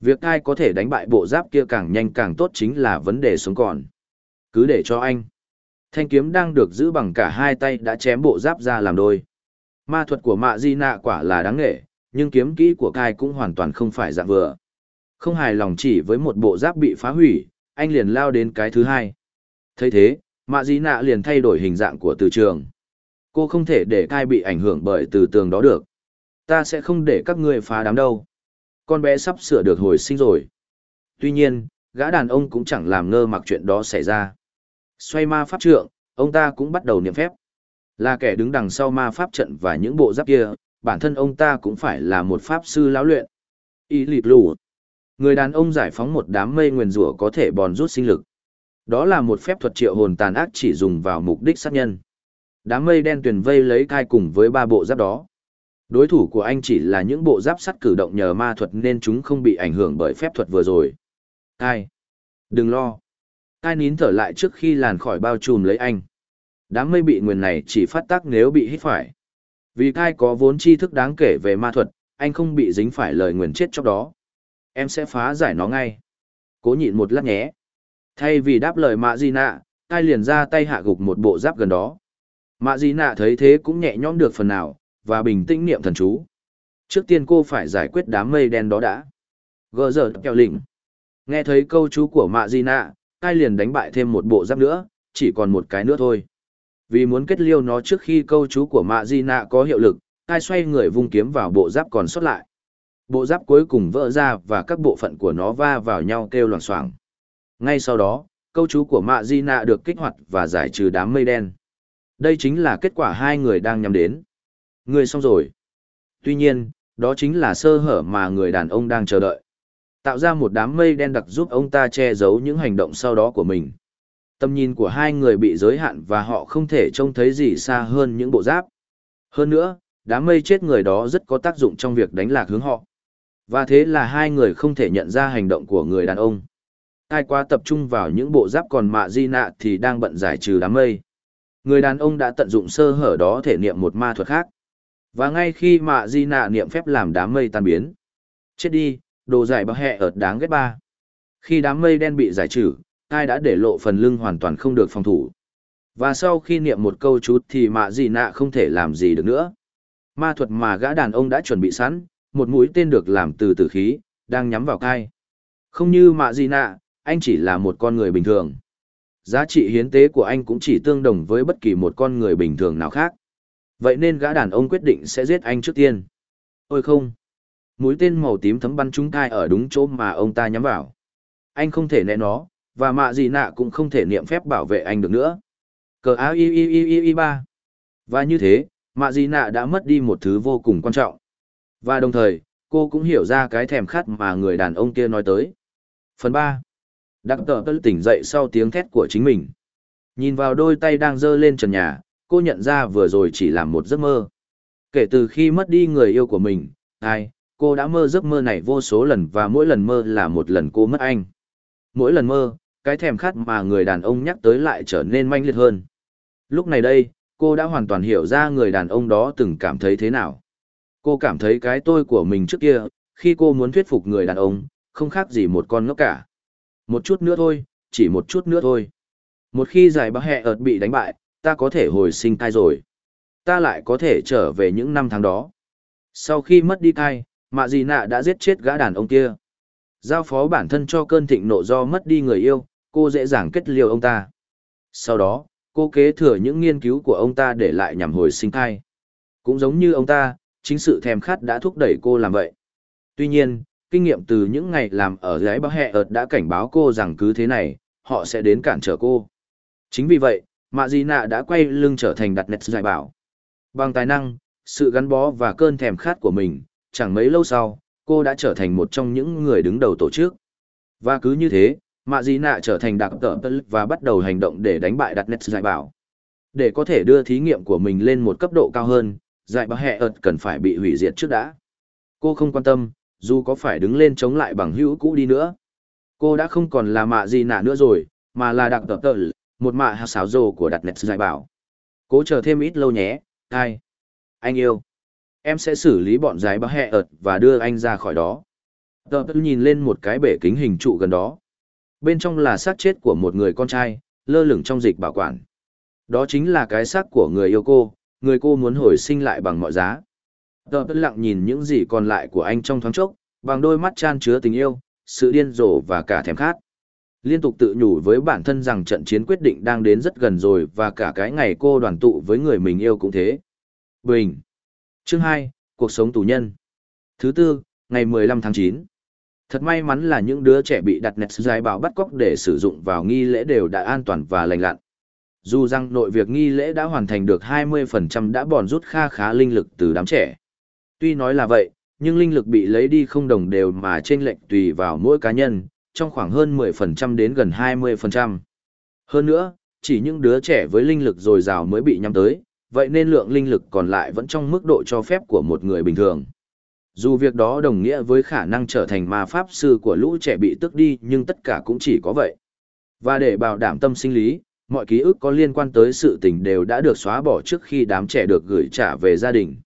Việc ai có thể đánh bại bộ giáp kia càng nhanh càng tốt chính là vấn đề sống còn. Cứ để cho anh. Thanh kiếm đang được giữ bằng cả hai tay đã chém bộ giáp ra làm đôi. Ma thuật của mạ di nạ quả là đáng nghệ, nhưng kiếm kỹ của Kai cũng hoàn toàn không phải dạng vừa. Không hài lòng chỉ với một bộ giáp bị phá hủy, anh liền lao đến cái thứ hai. thấy thế, mạ dĩ nạ liền thay đổi hình dạng của từ trường. Cô không thể để Kai bị ảnh hưởng bởi từ tường đó được. Ta sẽ không để các ngươi phá đám đâu. Con bé sắp sửa được hồi sinh rồi. Tuy nhiên, gã đàn ông cũng chẳng làm ngơ mặc chuyện đó xảy ra. Xoay ma pháp trượng, ông ta cũng bắt đầu niệm phép. Là kẻ đứng đằng sau ma pháp trận và những bộ giáp kia, bản thân ông ta cũng phải là một pháp sư lão luyện. Ý lịt lù. Người đàn ông giải phóng một đám mây nguyền rủa có thể bòn rút sinh lực. Đó là một phép thuật triệu hồn tàn ác chỉ dùng vào mục đích sát nhân. Đám mây đen tuyền vây lấy cai cùng với ba bộ giáp đó. Đối thủ của anh chỉ là những bộ giáp sắt cử động nhờ ma thuật nên chúng không bị ảnh hưởng bởi phép thuật vừa rồi. Cai. Đừng lo. Cai nín thở lại trước khi làn khỏi bao trùm lấy anh. Đám mây bị nguyền này chỉ phát tác nếu bị hít phải. Vì Cai có vốn tri thức đáng kể về ma thuật, anh không bị dính phải lời nguyền chết chóc đó. Em sẽ phá giải nó ngay. Cố nhịn một lát nhé. Thay vì đáp lời Mạ Di Nạ, tai liền ra tay hạ gục một bộ giáp gần đó. Mạ Di Nạ thấy thế cũng nhẹ nhõm được phần nào, và bình tĩnh niệm thần chú. Trước tiên cô phải giải quyết đám mây đen đó đã. Gờ giờ kẹo lỉnh. Nghe thấy câu chú của Mạ Di Nạ, tai liền đánh bại thêm một bộ giáp nữa, chỉ còn một cái nữa thôi. Vì muốn kết liêu nó trước khi câu chú của Mạ Di Nạ có hiệu lực, Tai xoay người vung kiếm vào bộ giáp còn sót lại. Bộ giáp cuối cùng vỡ ra và các bộ phận của nó va vào nhau kêu loảng xoảng. Ngay sau đó, câu chú của Mạ Di Nạ được kích hoạt và giải trừ đám mây đen. Đây chính là kết quả hai người đang nhắm đến. Người xong rồi. Tuy nhiên, đó chính là sơ hở mà người đàn ông đang chờ đợi. Tạo ra một đám mây đen đặc giúp ông ta che giấu những hành động sau đó của mình. Tầm nhìn của hai người bị giới hạn và họ không thể trông thấy gì xa hơn những bộ giáp. Hơn nữa, đám mây chết người đó rất có tác dụng trong việc đánh lạc hướng họ. Và thế là hai người không thể nhận ra hành động của người đàn ông. Ai quá tập trung vào những bộ giáp còn mạ di nạ thì đang bận giải trừ đám mây. Người đàn ông đã tận dụng sơ hở đó thể niệm một ma thuật khác. Và ngay khi mạ di nạ niệm phép làm đám mây tan biến. Chết đi, đồ giải bạc hẹ ợt đáng ghét ba. Khi đám mây đen bị giải trừ, ai đã để lộ phần lưng hoàn toàn không được phòng thủ. Và sau khi niệm một câu chút thì mạ di nạ không thể làm gì được nữa. Ma thuật mà gã đàn ông đã chuẩn bị sẵn, một mũi tên được làm từ tử khí, đang nhắm vào cai. Không như mạ gì nạ, anh chỉ là một con người bình thường. Giá trị hiến tế của anh cũng chỉ tương đồng với bất kỳ một con người bình thường nào khác. Vậy nên gã đàn ông quyết định sẽ giết anh trước tiên. Ôi không! Mũi tên màu tím thấm bắn trúng cai ở đúng chỗ mà ông ta nhắm vào. Anh không thể né nó, và mạ gì nạ cũng không thể niệm phép bảo vệ anh được nữa. Cờ áo y y y y y ba. Và như thế, mạ gì nạ đã mất đi một thứ vô cùng quan trọng. Và đồng thời, cô cũng hiểu ra cái thèm khát mà người đàn ông kia nói tới. Phần ba. đặc tờ tớ tỉnh dậy sau tiếng thét của chính mình. Nhìn vào đôi tay đang dơ lên trần nhà, cô nhận ra vừa rồi chỉ là một giấc mơ. Kể từ khi mất đi người yêu của mình, ai, cô đã mơ giấc mơ này vô số lần và mỗi lần mơ là một lần cô mất anh. Mỗi lần mơ, cái thèm khát mà người đàn ông nhắc tới lại trở nên manh liệt hơn. Lúc này đây, cô đã hoàn toàn hiểu ra người đàn ông đó từng cảm thấy thế nào. Cô cảm thấy cái tôi của mình trước kia, khi cô muốn thuyết phục người đàn ông, không khác gì một con ngốc cả. Một chút nữa thôi, chỉ một chút nữa thôi. Một khi giải bác hẹ ợt bị đánh bại, ta có thể hồi sinh thai rồi. Ta lại có thể trở về những năm tháng đó. Sau khi mất đi thai mạ dì nạ đã giết chết gã đàn ông kia. Giao phó bản thân cho cơn thịnh nộ do mất đi người yêu, cô dễ dàng kết liêu ông ta. Sau đó, cô kế thừa những nghiên cứu của ông ta để lại nhằm hồi sinh thai Cũng giống như ông ta, chính sự thèm khát đã thúc đẩy cô làm vậy. Tuy nhiên, kinh nghiệm từ những ngày làm ở gái báo hẹ ợt đã cảnh báo cô rằng cứ thế này, họ sẽ đến cản trở cô. Chính vì vậy, Mạ Di Nạ đã quay lưng trở thành đặt nét giải bảo. Bằng tài năng, sự gắn bó và cơn thèm khát của mình, chẳng mấy lâu sau, cô đã trở thành một trong những người đứng đầu tổ chức. Và cứ như thế, Mạ Di Nạ trở thành đặc tợ và bắt đầu hành động để đánh bại đặt nét giải bảo. Để có thể đưa thí nghiệm của mình lên một cấp độ cao hơn, giải báo hẹ ợt cần phải bị hủy diệt trước đã. Cô không quan tâm, dù có phải đứng lên chống lại bằng hữu cũ đi nữa. Cô đã không còn là mạ gì nạ nữa rồi, mà là đặc tập tợ một mạ hạt xáo rồ của đặt nẹt dài bảo. Cố chờ thêm ít lâu nhé, ai? Anh yêu. Em sẽ xử lý bọn giái báo hẹ ợt và đưa anh ra khỏi đó. Tờ nhìn lên một cái bể kính hình trụ gần đó. Bên trong là xác chết của một người con trai, lơ lửng trong dịch bảo quản. Đó chính là cái xác của người yêu cô, người cô muốn hồi sinh lại bằng mọi giá. Tờ bất lặng nhìn những gì còn lại của anh trong thoáng chốc, bằng đôi mắt chan chứa tình yêu, sự điên rồ và cả thèm khát. Liên tục tự nhủ với bản thân rằng trận chiến quyết định đang đến rất gần rồi và cả cái ngày cô đoàn tụ với người mình yêu cũng thế. Bình. Chương 2, Cuộc sống tù nhân. Thứ tư, ngày 15 tháng 9. Thật may mắn là những đứa trẻ bị đặt nẹt dài bảo bắt cóc để sử dụng vào nghi lễ đều đã an toàn và lành lặn. Dù rằng nội việc nghi lễ đã hoàn thành được 20% đã bòn rút kha khá linh lực từ đám trẻ. Tuy nói là vậy, nhưng linh lực bị lấy đi không đồng đều mà trên lệnh tùy vào mỗi cá nhân, trong khoảng hơn 10% đến gần 20%. Hơn nữa, chỉ những đứa trẻ với linh lực dồi dào mới bị nhắm tới, vậy nên lượng linh lực còn lại vẫn trong mức độ cho phép của một người bình thường. Dù việc đó đồng nghĩa với khả năng trở thành ma pháp sư của lũ trẻ bị tức đi nhưng tất cả cũng chỉ có vậy. Và để bảo đảm tâm sinh lý, mọi ký ức có liên quan tới sự tình đều đã được xóa bỏ trước khi đám trẻ được gửi trả về gia đình.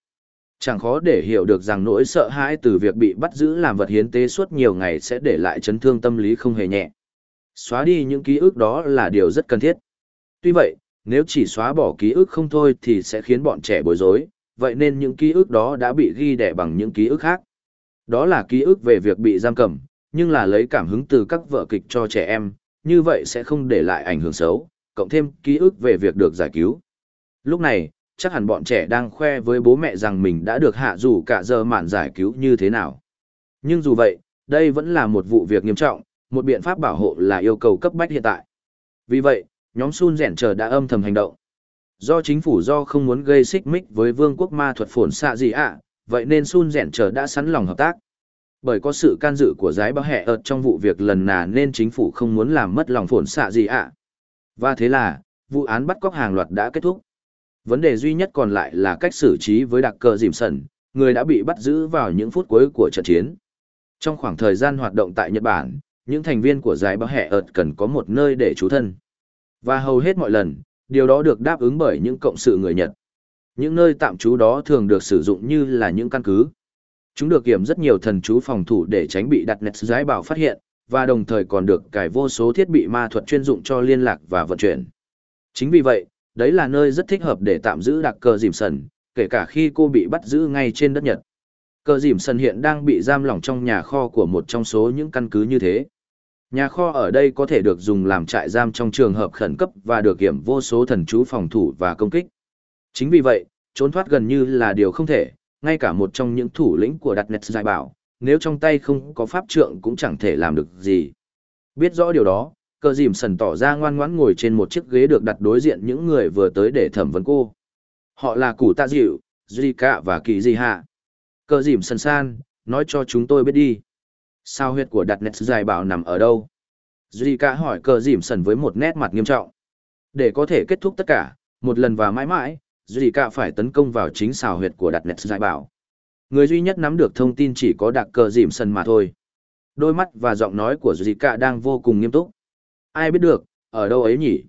Chẳng khó để hiểu được rằng nỗi sợ hãi từ việc bị bắt giữ làm vật hiến tế suốt nhiều ngày sẽ để lại chấn thương tâm lý không hề nhẹ. Xóa đi những ký ức đó là điều rất cần thiết. Tuy vậy, nếu chỉ xóa bỏ ký ức không thôi thì sẽ khiến bọn trẻ bối rối, vậy nên những ký ức đó đã bị ghi đẻ bằng những ký ức khác. Đó là ký ức về việc bị giam cầm, nhưng là lấy cảm hứng từ các vở kịch cho trẻ em, như vậy sẽ không để lại ảnh hưởng xấu, cộng thêm ký ức về việc được giải cứu. Lúc này, chắc hẳn bọn trẻ đang khoe với bố mẹ rằng mình đã được hạ dù cả giờ mạn giải cứu như thế nào. Nhưng dù vậy, đây vẫn là một vụ việc nghiêm trọng, một biện pháp bảo hộ là yêu cầu cấp bách hiện tại. Vì vậy, nhóm Sun rèn chờ đã âm thầm hành động. Do chính phủ do không muốn gây xích mích với vương quốc ma thuật phồn xạ gì ạ, vậy nên Sun rèn chờ đã sẵn lòng hợp tác. Bởi có sự can dự của giái báo hẹ ợt trong vụ việc lần nà nên chính phủ không muốn làm mất lòng phồn xạ gì ạ. Và thế là, vụ án bắt cóc hàng loạt đã kết thúc. Vấn đề duy nhất còn lại là cách xử trí với đặc cờ dìm sẩn, người đã bị bắt giữ vào những phút cuối của trận chiến. Trong khoảng thời gian hoạt động tại Nhật Bản, những thành viên của giải báo hẹ ợt cần có một nơi để trú thân. Và hầu hết mọi lần, điều đó được đáp ứng bởi những cộng sự người Nhật. Những nơi tạm trú đó thường được sử dụng như là những căn cứ. Chúng được kiểm rất nhiều thần chú phòng thủ để tránh bị đặt nét giải bảo phát hiện, và đồng thời còn được cải vô số thiết bị ma thuật chuyên dụng cho liên lạc và vận chuyển. Chính vì vậy, đấy là nơi rất thích hợp để tạm giữ đặc cờ dìm sần, kể cả khi cô bị bắt giữ ngay trên đất Nhật. Cờ dìm sần hiện đang bị giam lỏng trong nhà kho của một trong số những căn cứ như thế. Nhà kho ở đây có thể được dùng làm trại giam trong trường hợp khẩn cấp và được kiểm vô số thần chú phòng thủ và công kích. Chính vì vậy, trốn thoát gần như là điều không thể, ngay cả một trong những thủ lĩnh của đặt nét giải bảo, nếu trong tay không có pháp trượng cũng chẳng thể làm được gì. Biết rõ điều đó, cờ dìm sần tỏ ra ngoan ngoãn ngồi trên một chiếc ghế được đặt đối diện những người vừa tới để thẩm vấn cô. Họ là Củ Tạ Dịu, Zika và Kỳ Di Hạ. Cờ dìm sần san, nói cho chúng tôi biết đi. Sao huyệt của đặt nét dài bảo nằm ở đâu? Zika hỏi cờ dìm sần với một nét mặt nghiêm trọng. Để có thể kết thúc tất cả, một lần và mãi mãi, Zika phải tấn công vào chính xào huyệt của đặt nét dài bảo. Người duy nhất nắm được thông tin chỉ có đặc cờ dìm sần mà thôi. Đôi mắt và giọng nói của Zika đang vô cùng nghiêm túc. Ai biết được, ở đâu ấy nhỉ?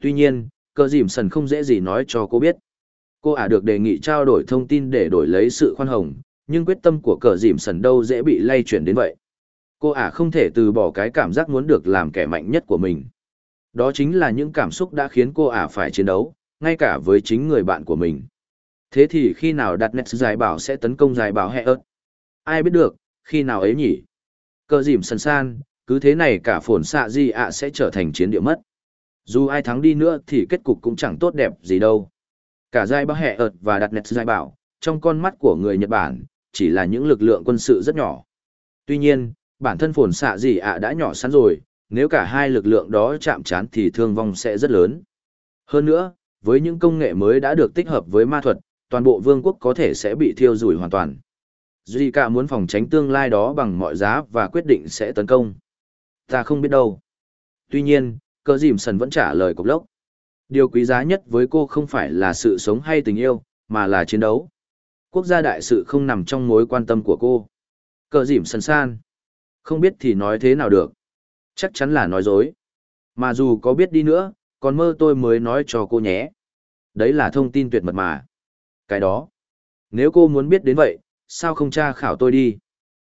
Tuy nhiên, cờ dìm sần không dễ gì nói cho cô biết. Cô ả được đề nghị trao đổi thông tin để đổi lấy sự khoan hồng, nhưng quyết tâm của cờ dìm sần đâu dễ bị lay chuyển đến vậy. Cô ả không thể từ bỏ cái cảm giác muốn được làm kẻ mạnh nhất của mình. Đó chính là những cảm xúc đã khiến cô ả phải chiến đấu, ngay cả với chính người bạn của mình. Thế thì khi nào đặt nét giải bảo sẽ tấn công giải bảo hệ ớt? Ai biết được, khi nào ấy nhỉ? Cờ dìm sần san, cứ thế này cả phồn xạ di ạ sẽ trở thành chiến địa mất. Dù ai thắng đi nữa thì kết cục cũng chẳng tốt đẹp gì đâu. Cả giải bảo hệ ớt và đặt nét giải bảo, trong con mắt của người Nhật Bản, chỉ là những lực lượng quân sự rất nhỏ. Tuy nhiên, bản thân phồn xạ gì ạ đã nhỏ sẵn rồi, nếu cả hai lực lượng đó chạm trán thì thương vong sẽ rất lớn. Hơn nữa, với những công nghệ mới đã được tích hợp với ma thuật, toàn bộ vương quốc có thể sẽ bị thiêu rủi hoàn toàn. Duy cả muốn phòng tránh tương lai đó bằng mọi giá và quyết định sẽ tấn công. Ta không biết đâu. Tuy nhiên, cờ dìm sần vẫn trả lời cục lốc. Điều quý giá nhất với cô không phải là sự sống hay tình yêu, mà là chiến đấu. Quốc gia đại sự không nằm trong mối quan tâm của cô. Cờ dìm sần san. Không biết thì nói thế nào được. Chắc chắn là nói dối. Mà dù có biết đi nữa, còn mơ tôi mới nói cho cô nhé. Đấy là thông tin tuyệt mật mà. Cái đó. Nếu cô muốn biết đến vậy, sao không tra khảo tôi đi?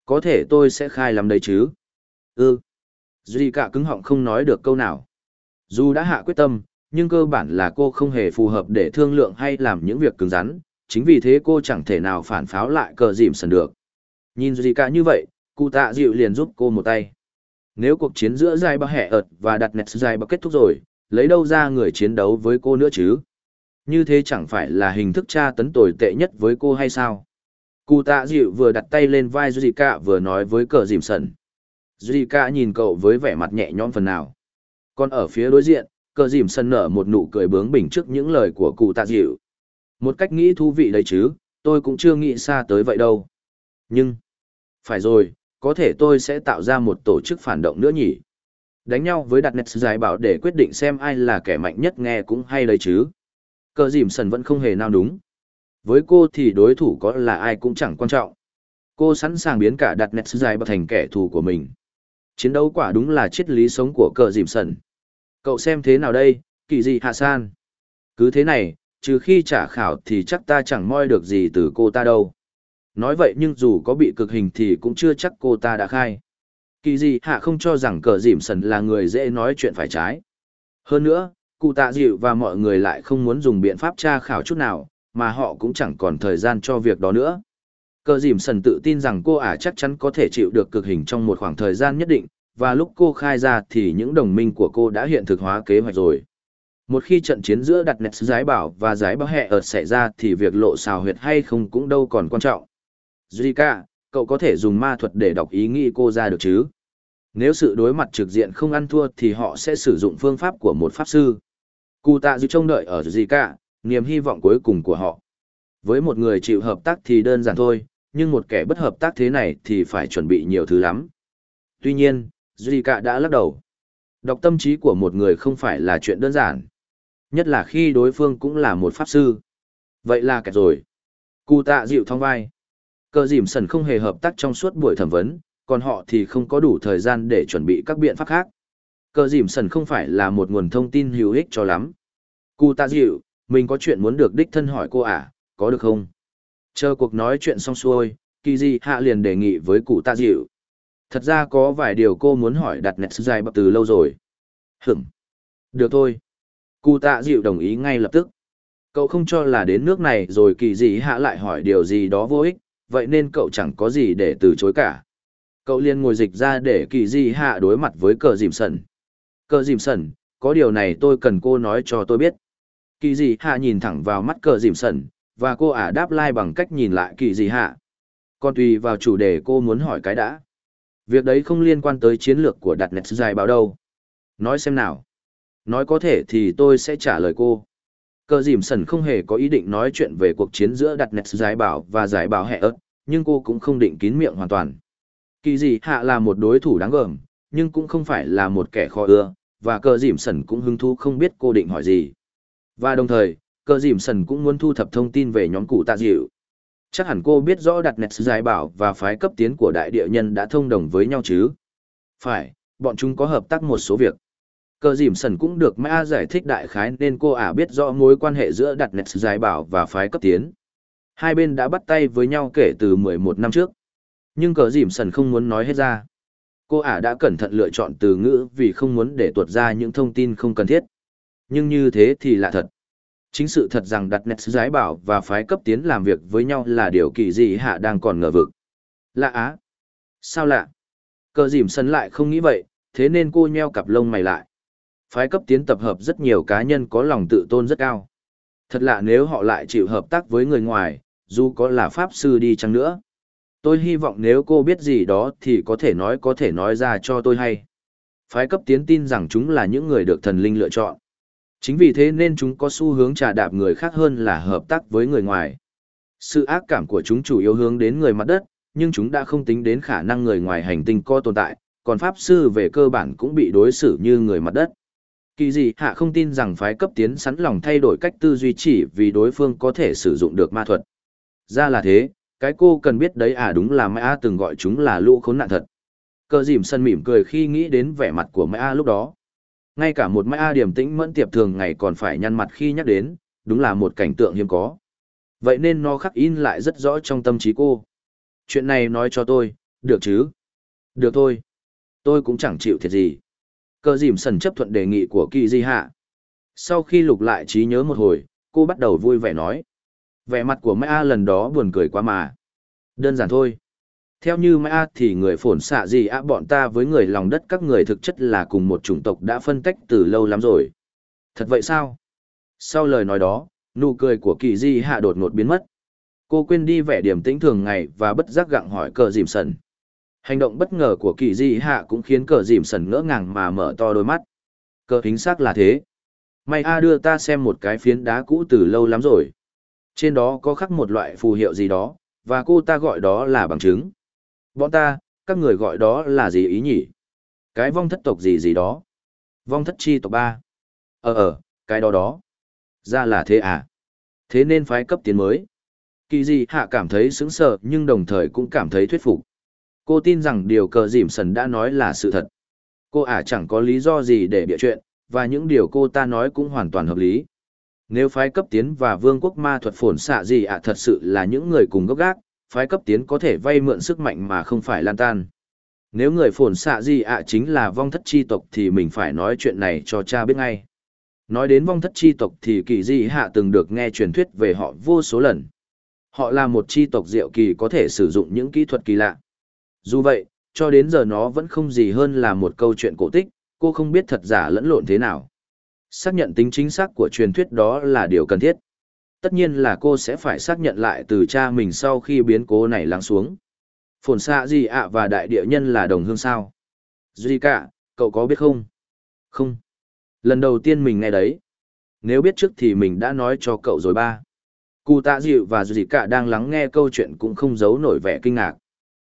Có thể tôi sẽ khai làm đấy chứ. Ừ. Duy cả cứng họng không nói được câu nào. Dù đã hạ quyết tâm, nhưng cơ bản là cô không hề phù hợp để thương lượng hay làm những việc cứng rắn, chính vì thế cô chẳng thể nào phản pháo lại cờ dìm sần được. Nhìn Duy cả như vậy, cụ tạ dịu liền giúp cô một tay. Nếu cuộc chiến giữa Giai Ba Hẻ ợt và đặt nẹt Giai Ba kết thúc rồi, lấy đâu ra người chiến đấu với cô nữa chứ? Như thế chẳng phải là hình thức tra tấn tồi tệ nhất với cô hay sao? Cụ tạ dịu vừa đặt tay lên vai Zika vừa nói với cờ dìm sần. Zika nhìn cậu với vẻ mặt nhẹ nhõm phần nào. Còn ở phía đối diện, cờ dìm sần nở một nụ cười bướng bỉnh trước những lời của cụ tạ dịu. Một cách nghĩ thú vị đấy chứ, tôi cũng chưa nghĩ xa tới vậy đâu. Nhưng, phải rồi, có thể tôi sẽ tạo ra một tổ chức phản động nữa nhỉ. Đánh nhau với đặt nét giải bảo để quyết định xem ai là kẻ mạnh nhất nghe cũng hay đấy chứ. Cờ dìm sần vẫn không hề nào đúng. Với cô thì đối thủ có là ai cũng chẳng quan trọng. Cô sẵn sàng biến cả đặt nét dài thành kẻ thù của mình. Chiến đấu quả đúng là triết lý sống của cờ dìm sần. Cậu xem thế nào đây, kỳ gì hạ san. Cứ thế này, trừ khi trả khảo thì chắc ta chẳng moi được gì từ cô ta đâu. Nói vậy nhưng dù có bị cực hình thì cũng chưa chắc cô ta đã khai. Kỳ gì hạ không cho rằng cờ dìm sần là người dễ nói chuyện phải trái. Hơn nữa, cụ tạ dịu và mọi người lại không muốn dùng biện pháp tra khảo chút nào, mà họ cũng chẳng còn thời gian cho việc đó nữa. Cờ dìm sần tự tin rằng cô ả chắc chắn có thể chịu được cực hình trong một khoảng thời gian nhất định, và lúc cô khai ra thì những đồng minh của cô đã hiện thực hóa kế hoạch rồi. Một khi trận chiến giữa đặt nẹt giái bảo và giái bảo hẹ ở xảy ra thì việc lộ xào huyệt hay không cũng đâu còn quan trọng. Zika, cậu có thể dùng ma thuật để đọc ý nghĩ cô ra được chứ? Nếu sự đối mặt trực diện không ăn thua thì họ sẽ sử dụng phương pháp của một pháp sư. Cụ tạ dư trông đợi ở Zika, niềm hy vọng cuối cùng của họ. Với một người chịu hợp tác thì đơn giản thôi, nhưng một kẻ bất hợp tác thế này thì phải chuẩn bị nhiều thứ lắm. Tuy nhiên, Zika đã lắc đầu. Đọc tâm trí của một người không phải là chuyện đơn giản. Nhất là khi đối phương cũng là một pháp sư. Vậy là kẹt rồi. Cụ tạ dịu thong vai. Cờ dìm sần không hề hợp tác trong suốt buổi thẩm vấn, còn họ thì không có đủ thời gian để chuẩn bị các biện pháp khác. Cờ dìm sần không phải là một nguồn thông tin hữu ích cho lắm. Cụ tạ dịu, mình có chuyện muốn được đích thân hỏi cô à, có được không? Chờ cuộc nói chuyện xong xuôi, kỳ di hạ liền đề nghị với cụ tạ dịu. Thật ra có vài điều cô muốn hỏi đặt nẹt dài bập từ lâu rồi. Hửm. Được thôi. Cụ tạ dịu đồng ý ngay lập tức. Cậu không cho là đến nước này rồi kỳ dị hạ lại hỏi điều gì đó vô ích, vậy nên cậu chẳng có gì để từ chối cả. Cậu liền ngồi dịch ra để kỳ dị hạ đối mặt với cờ dìm sần. Cờ dìm Sẩn, có điều này tôi cần cô nói cho tôi biết. Kỳ dị hạ nhìn thẳng vào mắt cờ dìm Sẩn, và cô ả đáp lai bằng cách nhìn lại kỳ dị hạ. Còn tùy vào chủ đề cô muốn hỏi cái đã. Việc đấy không liên quan tới chiến lược của đặt nét dài báo đâu. Nói xem nào. Nói có thể thì tôi sẽ trả lời cô. Cờ dìm Sẩn không hề có ý định nói chuyện về cuộc chiến giữa đặt nét giải bảo và giải bảo hẹ ớt, nhưng cô cũng không định kín miệng hoàn toàn. Kỳ dị hạ là một đối thủ đáng gờm, nhưng cũng không phải là một kẻ khó ưa, và cờ dìm sần cũng hứng thú không biết cô định hỏi gì. Và đồng thời, cờ dìm sần cũng muốn thu thập thông tin về nhóm cụ tạ dịu. Chắc hẳn cô biết rõ đặt nets giải bảo và phái cấp tiến của đại địa nhân đã thông đồng với nhau chứ. Phải, bọn chúng có hợp tác một số việc. Cờ dìm sần cũng được Mã giải thích đại khái nên cô ả biết rõ mối quan hệ giữa đặt nets giải bảo và phái cấp tiến. Hai bên đã bắt tay với nhau kể từ 11 năm trước. Nhưng cờ dìm sần không muốn nói hết ra. Cô ả đã cẩn thận lựa chọn từ ngữ vì không muốn để tuột ra những thông tin không cần thiết. Nhưng như thế thì lạ thật. Chính sự thật rằng đặt nét giái bảo và phái cấp tiến làm việc với nhau là điều kỳ dị hạ đang còn ngờ vực. Lạ á? Sao lạ? Cờ dìm sân lại không nghĩ vậy, thế nên cô nheo cặp lông mày lại. Phái cấp tiến tập hợp rất nhiều cá nhân có lòng tự tôn rất cao. Thật lạ nếu họ lại chịu hợp tác với người ngoài, dù có là pháp sư đi chăng nữa. Tôi hy vọng nếu cô biết gì đó thì có thể nói có thể nói ra cho tôi hay. Phái cấp tiến tin rằng chúng là những người được thần linh lựa chọn. Chính vì thế nên chúng có xu hướng trà đạp người khác hơn là hợp tác với người ngoài. Sự ác cảm của chúng chủ yếu hướng đến người mặt đất, nhưng chúng đã không tính đến khả năng người ngoài hành tinh có tồn tại, còn pháp sư về cơ bản cũng bị đối xử như người mặt đất. Kỳ gì hạ không tin rằng phái cấp tiến sẵn lòng thay đổi cách tư duy chỉ vì đối phương có thể sử dụng được ma thuật. Ra là thế, cái cô cần biết đấy à đúng là Mai từng gọi chúng là lũ khốn nạn thật. Cờ dìm sân mỉm cười khi nghĩ đến vẻ mặt của Mai lúc đó. Ngay cả một Mai điềm tĩnh mẫn tiệp thường ngày còn phải nhăn mặt khi nhắc đến, đúng là một cảnh tượng hiếm có. Vậy nên nó khắc in lại rất rõ trong tâm trí cô. Chuyện này nói cho tôi, được chứ? Được thôi. Tôi cũng chẳng chịu thiệt gì. Cờ dìm sần chấp thuận đề nghị của kỳ di hạ. Sau khi lục lại trí nhớ một hồi, cô bắt đầu vui vẻ nói. Vẻ mặt của Mai A lần đó buồn cười quá mà. Đơn giản thôi. Theo như Mai A thì người Phổn xạ gì ạ bọn ta với người lòng đất các người thực chất là cùng một chủng tộc đã phân tách từ lâu lắm rồi. Thật vậy sao? Sau lời nói đó, nụ cười của kỳ di hạ đột ngột biến mất. Cô quên đi vẻ điểm tĩnh thường ngày và bất giác gặng hỏi cờ dìm sần. Hành động bất ngờ của kỳ di hạ cũng khiến cờ dìm sần ngỡ ngàng mà mở to đôi mắt. Cờ chính xác là thế. May A đưa ta xem một cái phiến đá cũ từ lâu lắm rồi. Trên đó có khắc một loại phù hiệu gì đó, và cô ta gọi đó là bằng chứng. Bọn ta, các người gọi đó là gì ý nhỉ? Cái vong thất tộc gì gì đó. Vong thất chi tộc ba. Ờ ờ, cái đó đó. Ra là thế à? Thế nên phái cấp tiến mới. Kỳ gì hạ cảm thấy sững sờ nhưng đồng thời cũng cảm thấy thuyết phục. Cô tin rằng điều cờ dìm sần đã nói là sự thật. Cô ả chẳng có lý do gì để bịa chuyện, và những điều cô ta nói cũng hoàn toàn hợp lý. Nếu phái cấp tiến và vương quốc ma thuật phồn xạ gì ạ thật sự là những người cùng gốc gác, phái cấp tiến có thể vay mượn sức mạnh mà không phải lan tan. Nếu người phồn xạ gì ạ chính là vong thất chi tộc thì mình phải nói chuyện này cho cha biết ngay. Nói đến vong thất chi tộc thì kỳ di hạ từng được nghe truyền thuyết về họ vô số lần. Họ là một chi tộc diệu kỳ có thể sử dụng những kỹ thuật kỳ lạ. Dù vậy, cho đến giờ nó vẫn không gì hơn là một câu chuyện cổ tích, cô không biết thật giả lẫn lộn thế nào. Xác nhận tính chính xác của truyền thuyết đó là điều cần thiết. Tất nhiên là cô sẽ phải xác nhận lại từ cha mình sau khi biến cố này lắng xuống. Phồn xạ gì ạ và đại địa nhân là đồng hương sao? Duy cả, cậu có biết không? Không. Lần đầu tiên mình nghe đấy. Nếu biết trước thì mình đã nói cho cậu rồi ba. Cụ tạ dịu và Duy cả đang lắng nghe câu chuyện cũng không giấu nổi vẻ kinh ngạc.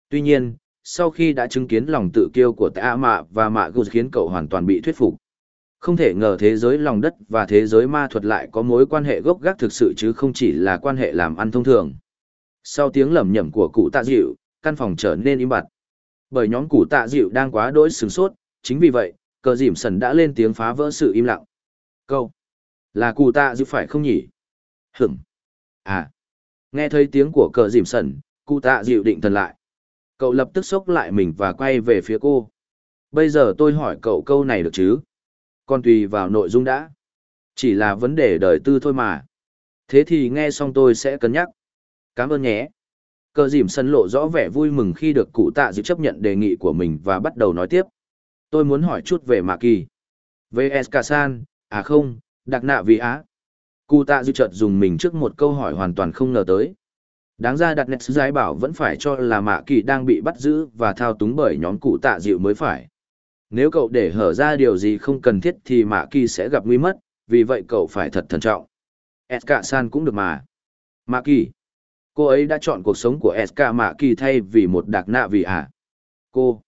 Tuy nhiên, sau khi đã chứng kiến lòng tự kiêu của tạ mạ và mạ gù khiến cậu hoàn toàn bị thuyết phục. Không thể ngờ thế giới lòng đất và thế giới ma thuật lại có mối quan hệ gốc gác thực sự chứ không chỉ là quan hệ làm ăn thông thường. Sau tiếng lẩm nhẩm của cụ tạ dịu, căn phòng trở nên im bặt. Bởi nhóm cụ tạ dịu đang quá đỗi sửng sốt, chính vì vậy, cờ dìm sần đã lên tiếng phá vỡ sự im lặng. Câu. Là cụ tạ dịu phải không nhỉ? Hửm. À. Nghe thấy tiếng của cờ dìm sần, cụ tạ dịu định thần lại. Cậu lập tức sốc lại mình và quay về phía cô. Bây giờ tôi hỏi cậu câu này được chứ? Còn tùy vào nội dung đã. Chỉ là vấn đề đời tư thôi mà. Thế thì nghe xong tôi sẽ cân nhắc. Cảm ơn nhé. Cờ dìm sân lộ rõ vẻ vui mừng khi được cụ tạ dịp chấp nhận đề nghị của mình và bắt đầu nói tiếp. Tôi muốn hỏi chút về Mạ Kỳ. Về Eskasan, à không, đặc nạ vì Á. Cụ tạ dịp chợt dùng mình trước một câu hỏi hoàn toàn không ngờ tới. Đáng ra đặt nét giải bảo vẫn phải cho là Mạ Kỳ đang bị bắt giữ và thao túng bởi nhóm cụ tạ dịu mới phải. Nếu cậu để hở ra điều gì không cần thiết thì Mạ Kỳ sẽ gặp nguy mất, vì vậy cậu phải thật thận trọng. SK San cũng được mà. Mạ Kỳ. Cô ấy đã chọn cuộc sống của SK Mạ Kỳ thay vì một đặc nạ vì à. Cô.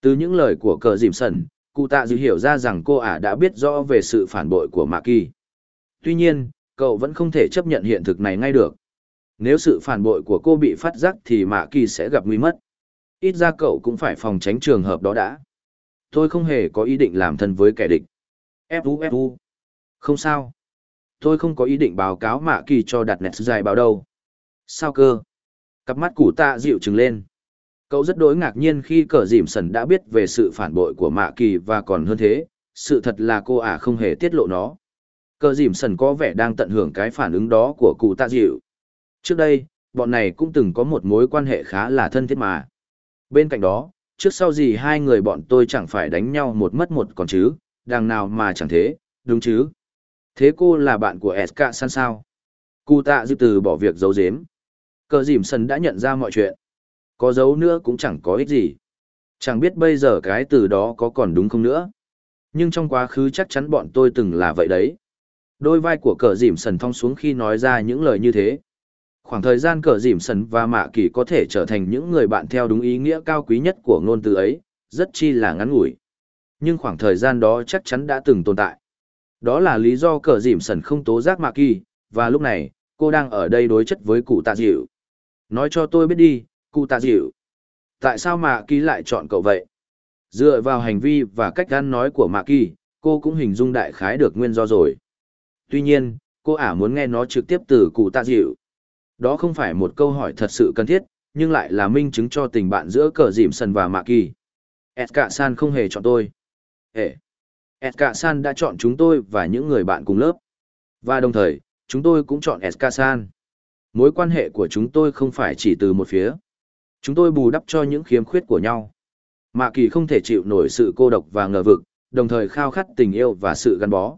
Từ những lời của cờ dìm sần, cụ tạ dư hiểu ra rằng cô ả đã biết rõ về sự phản bội của Mạ Kỳ. Tuy nhiên, cậu vẫn không thể chấp nhận hiện thực này ngay được. Nếu sự phản bội của cô bị phát giác thì Mạ Kỳ sẽ gặp nguy mất. Ít ra cậu cũng phải phòng tránh trường hợp đó đã. Tôi không hề có ý định làm thân với kẻ địch. Fu Fu. Không sao. Tôi không có ý định báo cáo Mạ Kỳ cho đặt nẹt dài báo đâu. Sao cơ? Cặp mắt củ tạ dịu trừng lên. Cậu rất đối ngạc nhiên khi cờ dìm sần đã biết về sự phản bội của Mạ Kỳ và còn hơn thế, sự thật là cô ả không hề tiết lộ nó. Cờ dìm sần có vẻ đang tận hưởng cái phản ứng đó của cụ tạ dịu. Trước đây, bọn này cũng từng có một mối quan hệ khá là thân thiết mà. Bên cạnh đó, trước sau gì hai người bọn tôi chẳng phải đánh nhau một mất một còn chứ, đằng nào mà chẳng thế, đúng chứ. Thế cô là bạn của SK San sao? Cụ tạ dư từ bỏ việc giấu giếm. Cờ dìm sân đã nhận ra mọi chuyện. Có giấu nữa cũng chẳng có ích gì. Chẳng biết bây giờ cái từ đó có còn đúng không nữa. Nhưng trong quá khứ chắc chắn bọn tôi từng là vậy đấy. Đôi vai của cờ dìm sần thong xuống khi nói ra những lời như thế. Khoảng thời gian cờ dìm sần và mạ kỳ có thể trở thành những người bạn theo đúng ý nghĩa cao quý nhất của ngôn từ ấy, rất chi là ngắn ngủi. Nhưng khoảng thời gian đó chắc chắn đã từng tồn tại. Đó là lý do cờ dìm sần không tố giác mạ kỳ, và lúc này, cô đang ở đây đối chất với cụ tạ dịu. Nói cho tôi biết đi, cụ tạ dịu. Tại sao mạ kỳ lại chọn cậu vậy? Dựa vào hành vi và cách ăn nói của mạ kỳ, cô cũng hình dung đại khái được nguyên do rồi. Tuy nhiên, cô ả muốn nghe nó trực tiếp từ cụ tạ dịu. Đó không phải một câu hỏi thật sự cần thiết, nhưng lại là minh chứng cho tình bạn giữa cờ dìm sần và mạ kỳ. Edka san không hề chọn tôi. Ê! SK San đã chọn chúng tôi và những người bạn cùng lớp. Và đồng thời, chúng tôi cũng chọn SK San. Mối quan hệ của chúng tôi không phải chỉ từ một phía. Chúng tôi bù đắp cho những khiếm khuyết của nhau. Mạ kỳ không thể chịu nổi sự cô độc và ngờ vực, đồng thời khao khát tình yêu và sự gắn bó.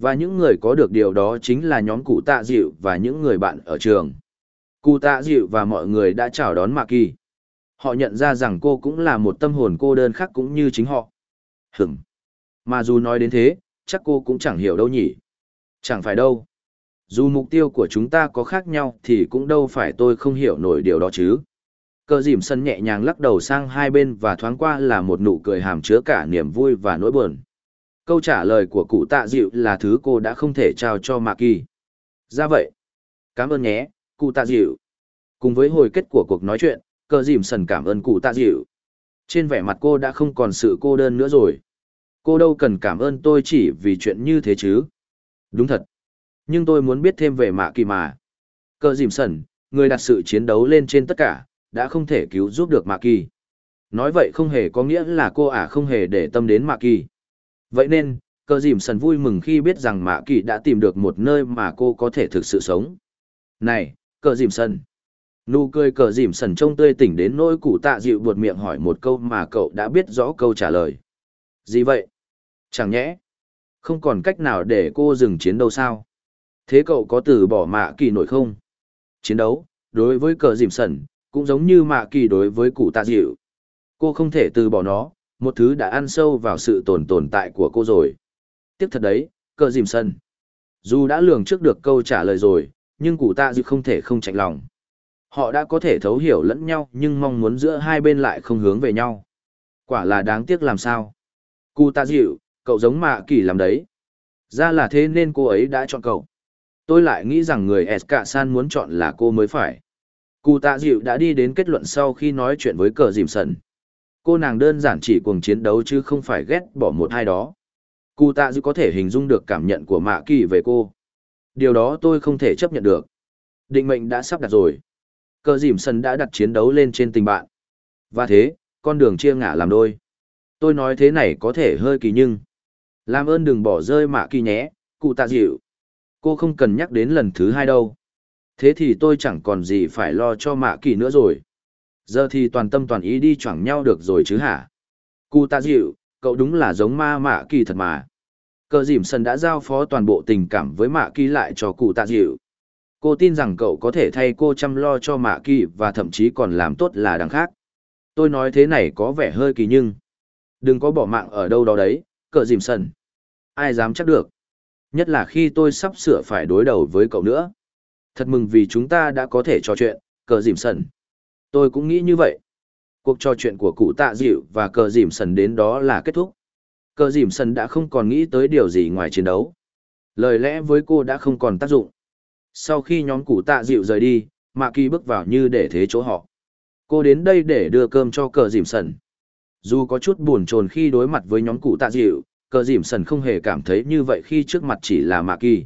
Và những người có được điều đó chính là nhóm cụ tạ dịu và những người bạn ở trường. Cụ tạ dịu và mọi người đã chào đón Mạc kỳ. Họ nhận ra rằng cô cũng là một tâm hồn cô đơn khác cũng như chính họ. Hửm. Mà dù nói đến thế, chắc cô cũng chẳng hiểu đâu nhỉ. Chẳng phải đâu. Dù mục tiêu của chúng ta có khác nhau thì cũng đâu phải tôi không hiểu nổi điều đó chứ. Cờ dìm sân nhẹ nhàng lắc đầu sang hai bên và thoáng qua là một nụ cười hàm chứa cả niềm vui và nỗi buồn. Câu trả lời của cụ tạ dịu là thứ cô đã không thể trao cho Mạc Kỳ. Ra vậy. Cảm ơn nhé, cụ tạ dịu. Cùng với hồi kết của cuộc nói chuyện, cờ dìm sần cảm ơn cụ tạ dịu. Trên vẻ mặt cô đã không còn sự cô đơn nữa rồi. Cô đâu cần cảm ơn tôi chỉ vì chuyện như thế chứ. Đúng thật. Nhưng tôi muốn biết thêm về Mạ Kỳ mà. Cờ dìm sần, người đặt sự chiến đấu lên trên tất cả, đã không thể cứu giúp được Mạ Kỳ. Nói vậy không hề có nghĩa là cô ả không hề để tâm đến Mạ Kỳ. Vậy nên, cờ dìm sần vui mừng khi biết rằng Mạ Kỳ đã tìm được một nơi mà cô có thể thực sự sống. Này, cờ dìm sần. Nụ cười cờ dìm sần trông tươi tỉnh đến nỗi cụ tạ dịu buột miệng hỏi một câu mà cậu đã biết rõ câu trả lời. Gì vậy? Chẳng nhẽ, không còn cách nào để cô dừng chiến đấu sao? Thế cậu có từ bỏ mạ kỳ nổi không? Chiến đấu, đối với cờ dìm sần, cũng giống như mạ kỳ đối với cụ tạ dịu. Cô không thể từ bỏ nó, một thứ đã ăn sâu vào sự tồn tồn tại của cô rồi. Tiếp thật đấy, cờ dìm sân. Dù đã lường trước được câu trả lời rồi, nhưng cụ tạ dịu không thể không chạy lòng. Họ đã có thể thấu hiểu lẫn nhau nhưng mong muốn giữa hai bên lại không hướng về nhau. Quả là đáng tiếc làm sao. Cụ tạ dịu, cậu giống mạ kỳ làm đấy. Ra là thế nên cô ấy đã chọn cậu. Tôi lại nghĩ rằng người SK San muốn chọn là cô mới phải. Cụ tạ dịu đã đi đến kết luận sau khi nói chuyện với cờ dìm sần. Cô nàng đơn giản chỉ cuồng chiến đấu chứ không phải ghét bỏ một ai đó. Cụ tạ dư có thể hình dung được cảm nhận của mạ kỳ về cô. Điều đó tôi không thể chấp nhận được. Định mệnh đã sắp đặt rồi. Cờ dìm Sân đã đặt chiến đấu lên trên tình bạn. Và thế, con đường chia ngả làm đôi. Tôi nói thế này có thể hơi kỳ nhưng. Làm ơn đừng bỏ rơi mạ kỳ nhé, cụ tạ dịu. Cô không cần nhắc đến lần thứ hai đâu. Thế thì tôi chẳng còn gì phải lo cho mạ kỳ nữa rồi. Giờ thì toàn tâm toàn ý đi choảng nhau được rồi chứ hả? Cụ tạ dịu, cậu đúng là giống ma mạ kỳ thật mà. Cờ dìm sân đã giao phó toàn bộ tình cảm với mạ kỳ lại cho cụ tạ dịu. Cô tin rằng cậu có thể thay cô chăm lo cho mạ kỳ và thậm chí còn làm tốt là đằng khác. Tôi nói thế này có vẻ hơi kỳ nhưng. Đừng có bỏ mạng ở đâu đó đấy, cờ dìm sân. Ai dám chắc được. Nhất là khi tôi sắp sửa phải đối đầu với cậu nữa. Thật mừng vì chúng ta đã có thể trò chuyện, cờ dìm Sân. Tôi cũng nghĩ như vậy. Cuộc trò chuyện của cụ tạ dịu và cờ dìm sần đến đó là kết thúc. Cờ dìm sần đã không còn nghĩ tới điều gì ngoài chiến đấu. Lời lẽ với cô đã không còn tác dụng. Sau khi nhóm cụ tạ dịu rời đi, Mạ Kỳ bước vào như để thế chỗ họ. Cô đến đây để đưa cơm cho cờ dìm sần. Dù có chút buồn chồn khi đối mặt với nhóm cụ tạ dịu, cờ dìm sần không hề cảm thấy như vậy khi trước mặt chỉ là Mạ Kỳ.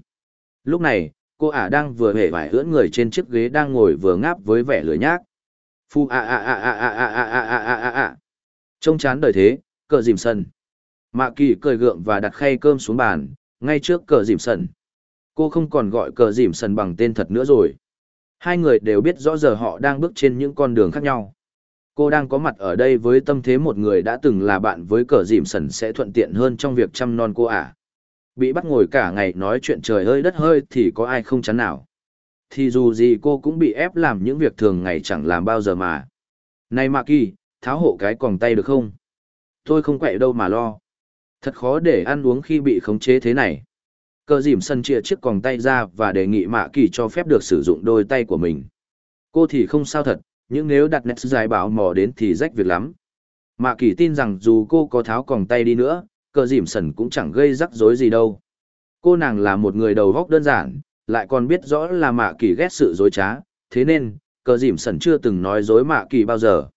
Lúc này, cô ả đang vừa hề vải ưỡn người trên chiếc ghế đang ngồi vừa ngáp với vẻ lười nhác phu a a a a a a a a a a a a trông chán đời thế cờ dìm sân mạ kỳ cười gượng và đặt khay cơm xuống bàn ngay trước cờ dìm sân cô không còn gọi cờ dìm sân bằng tên thật nữa rồi hai người đều biết rõ giờ họ đang bước trên những con đường khác nhau cô đang có mặt ở đây với tâm thế một người đã từng là bạn với cờ dìm sần sẽ thuận tiện hơn trong việc chăm non cô ả Bị bắt ngồi cả ngày nói chuyện trời hơi đất hơi thì có ai không chán nào. Thì dù gì cô cũng bị ép làm những việc thường ngày chẳng làm bao giờ mà. Này Mạc Kỳ, tháo hộ cái còng tay được không? Tôi không quậy đâu mà lo. Thật khó để ăn uống khi bị khống chế thế này. Cờ dìm sân chia chiếc còng tay ra và đề nghị Mạ Kỳ cho phép được sử dụng đôi tay của mình. Cô thì không sao thật, nhưng nếu đặt nét dài bảo mò đến thì rách việc lắm. Mạ Kỳ tin rằng dù cô có tháo còng tay đi nữa, cờ dìm sần cũng chẳng gây rắc rối gì đâu. Cô nàng là một người đầu góc đơn giản, lại còn biết rõ là mạ kỳ ghét sự dối trá, thế nên, cờ dìm Sẩn chưa từng nói dối mạ kỳ bao giờ.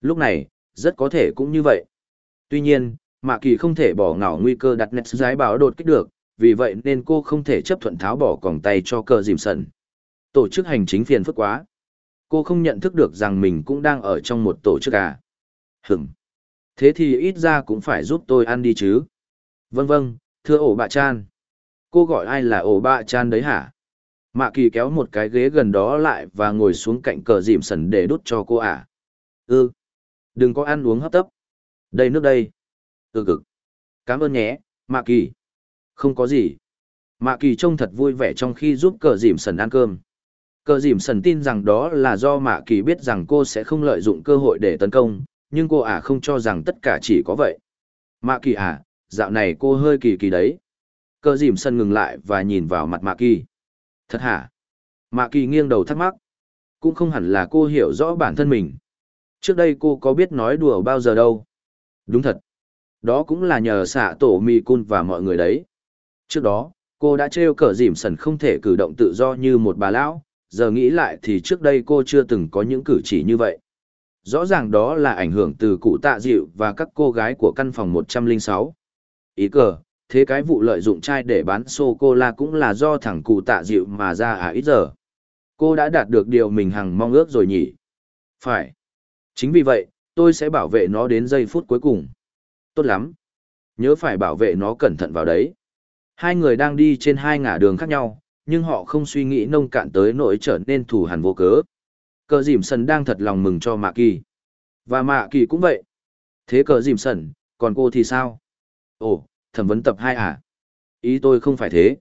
Lúc này, rất có thể cũng như vậy. Tuy nhiên, mạ kỳ không thể bỏ ngỏ nguy cơ đặt nét giái báo đột kích được, vì vậy nên cô không thể chấp thuận tháo bỏ còng tay cho cờ dìm Sẩn. Tổ chức hành chính phiền phức quá. Cô không nhận thức được rằng mình cũng đang ở trong một tổ chức à. Hửm. Thế thì ít ra cũng phải giúp tôi ăn đi chứ. Vâng vâng, thưa ổ bà chan. Cô gọi ai là ổ bạ chan đấy hả? Mạ kỳ kéo một cái ghế gần đó lại và ngồi xuống cạnh cờ dìm sần để đút cho cô à. Ừ. Đừng có ăn uống hấp tấp. Đây nước đây. Ừ cực. Cảm ơn nhé, Mạ kỳ. Không có gì. Mạ kỳ trông thật vui vẻ trong khi giúp cờ dìm sần ăn cơm. Cờ dìm sần tin rằng đó là do Mạ kỳ biết rằng cô sẽ không lợi dụng cơ hội để tấn công, nhưng cô à không cho rằng tất cả chỉ có vậy. Mạ kỳ à, dạo này cô hơi kỳ kỳ đấy. Cờ dìm sần ngừng lại và nhìn vào mặt Mạ kỳ. Thật hả? Mạ kỳ nghiêng đầu thắc mắc. Cũng không hẳn là cô hiểu rõ bản thân mình. Trước đây cô có biết nói đùa bao giờ đâu. Đúng thật. Đó cũng là nhờ xạ tổ mì cun và mọi người đấy. Trước đó, cô đã trêu cờ dìm sần không thể cử động tự do như một bà lão, giờ nghĩ lại thì trước đây cô chưa từng có những cử chỉ như vậy. Rõ ràng đó là ảnh hưởng từ cụ tạ dịu và các cô gái của căn phòng 106. Ý cờ, thế cái vụ lợi dụng chai để bán sô-cô-la cũng là do thằng cụ tạ dịu mà ra à ít giờ. Cô đã đạt được điều mình hằng mong ước rồi nhỉ? Phải. Chính vì vậy, tôi sẽ bảo vệ nó đến giây phút cuối cùng. Tốt lắm. Nhớ phải bảo vệ nó cẩn thận vào đấy. Hai người đang đi trên hai ngả đường khác nhau, nhưng họ không suy nghĩ nông cạn tới nỗi trở nên thù hằn vô cớ. Cờ dìm sần đang thật lòng mừng cho Mạ Kỳ. Và Mạ Kỳ cũng vậy. Thế cờ dìm sần, còn cô thì sao? Ồ, thẩm vấn tập hai à? Ý tôi không phải thế.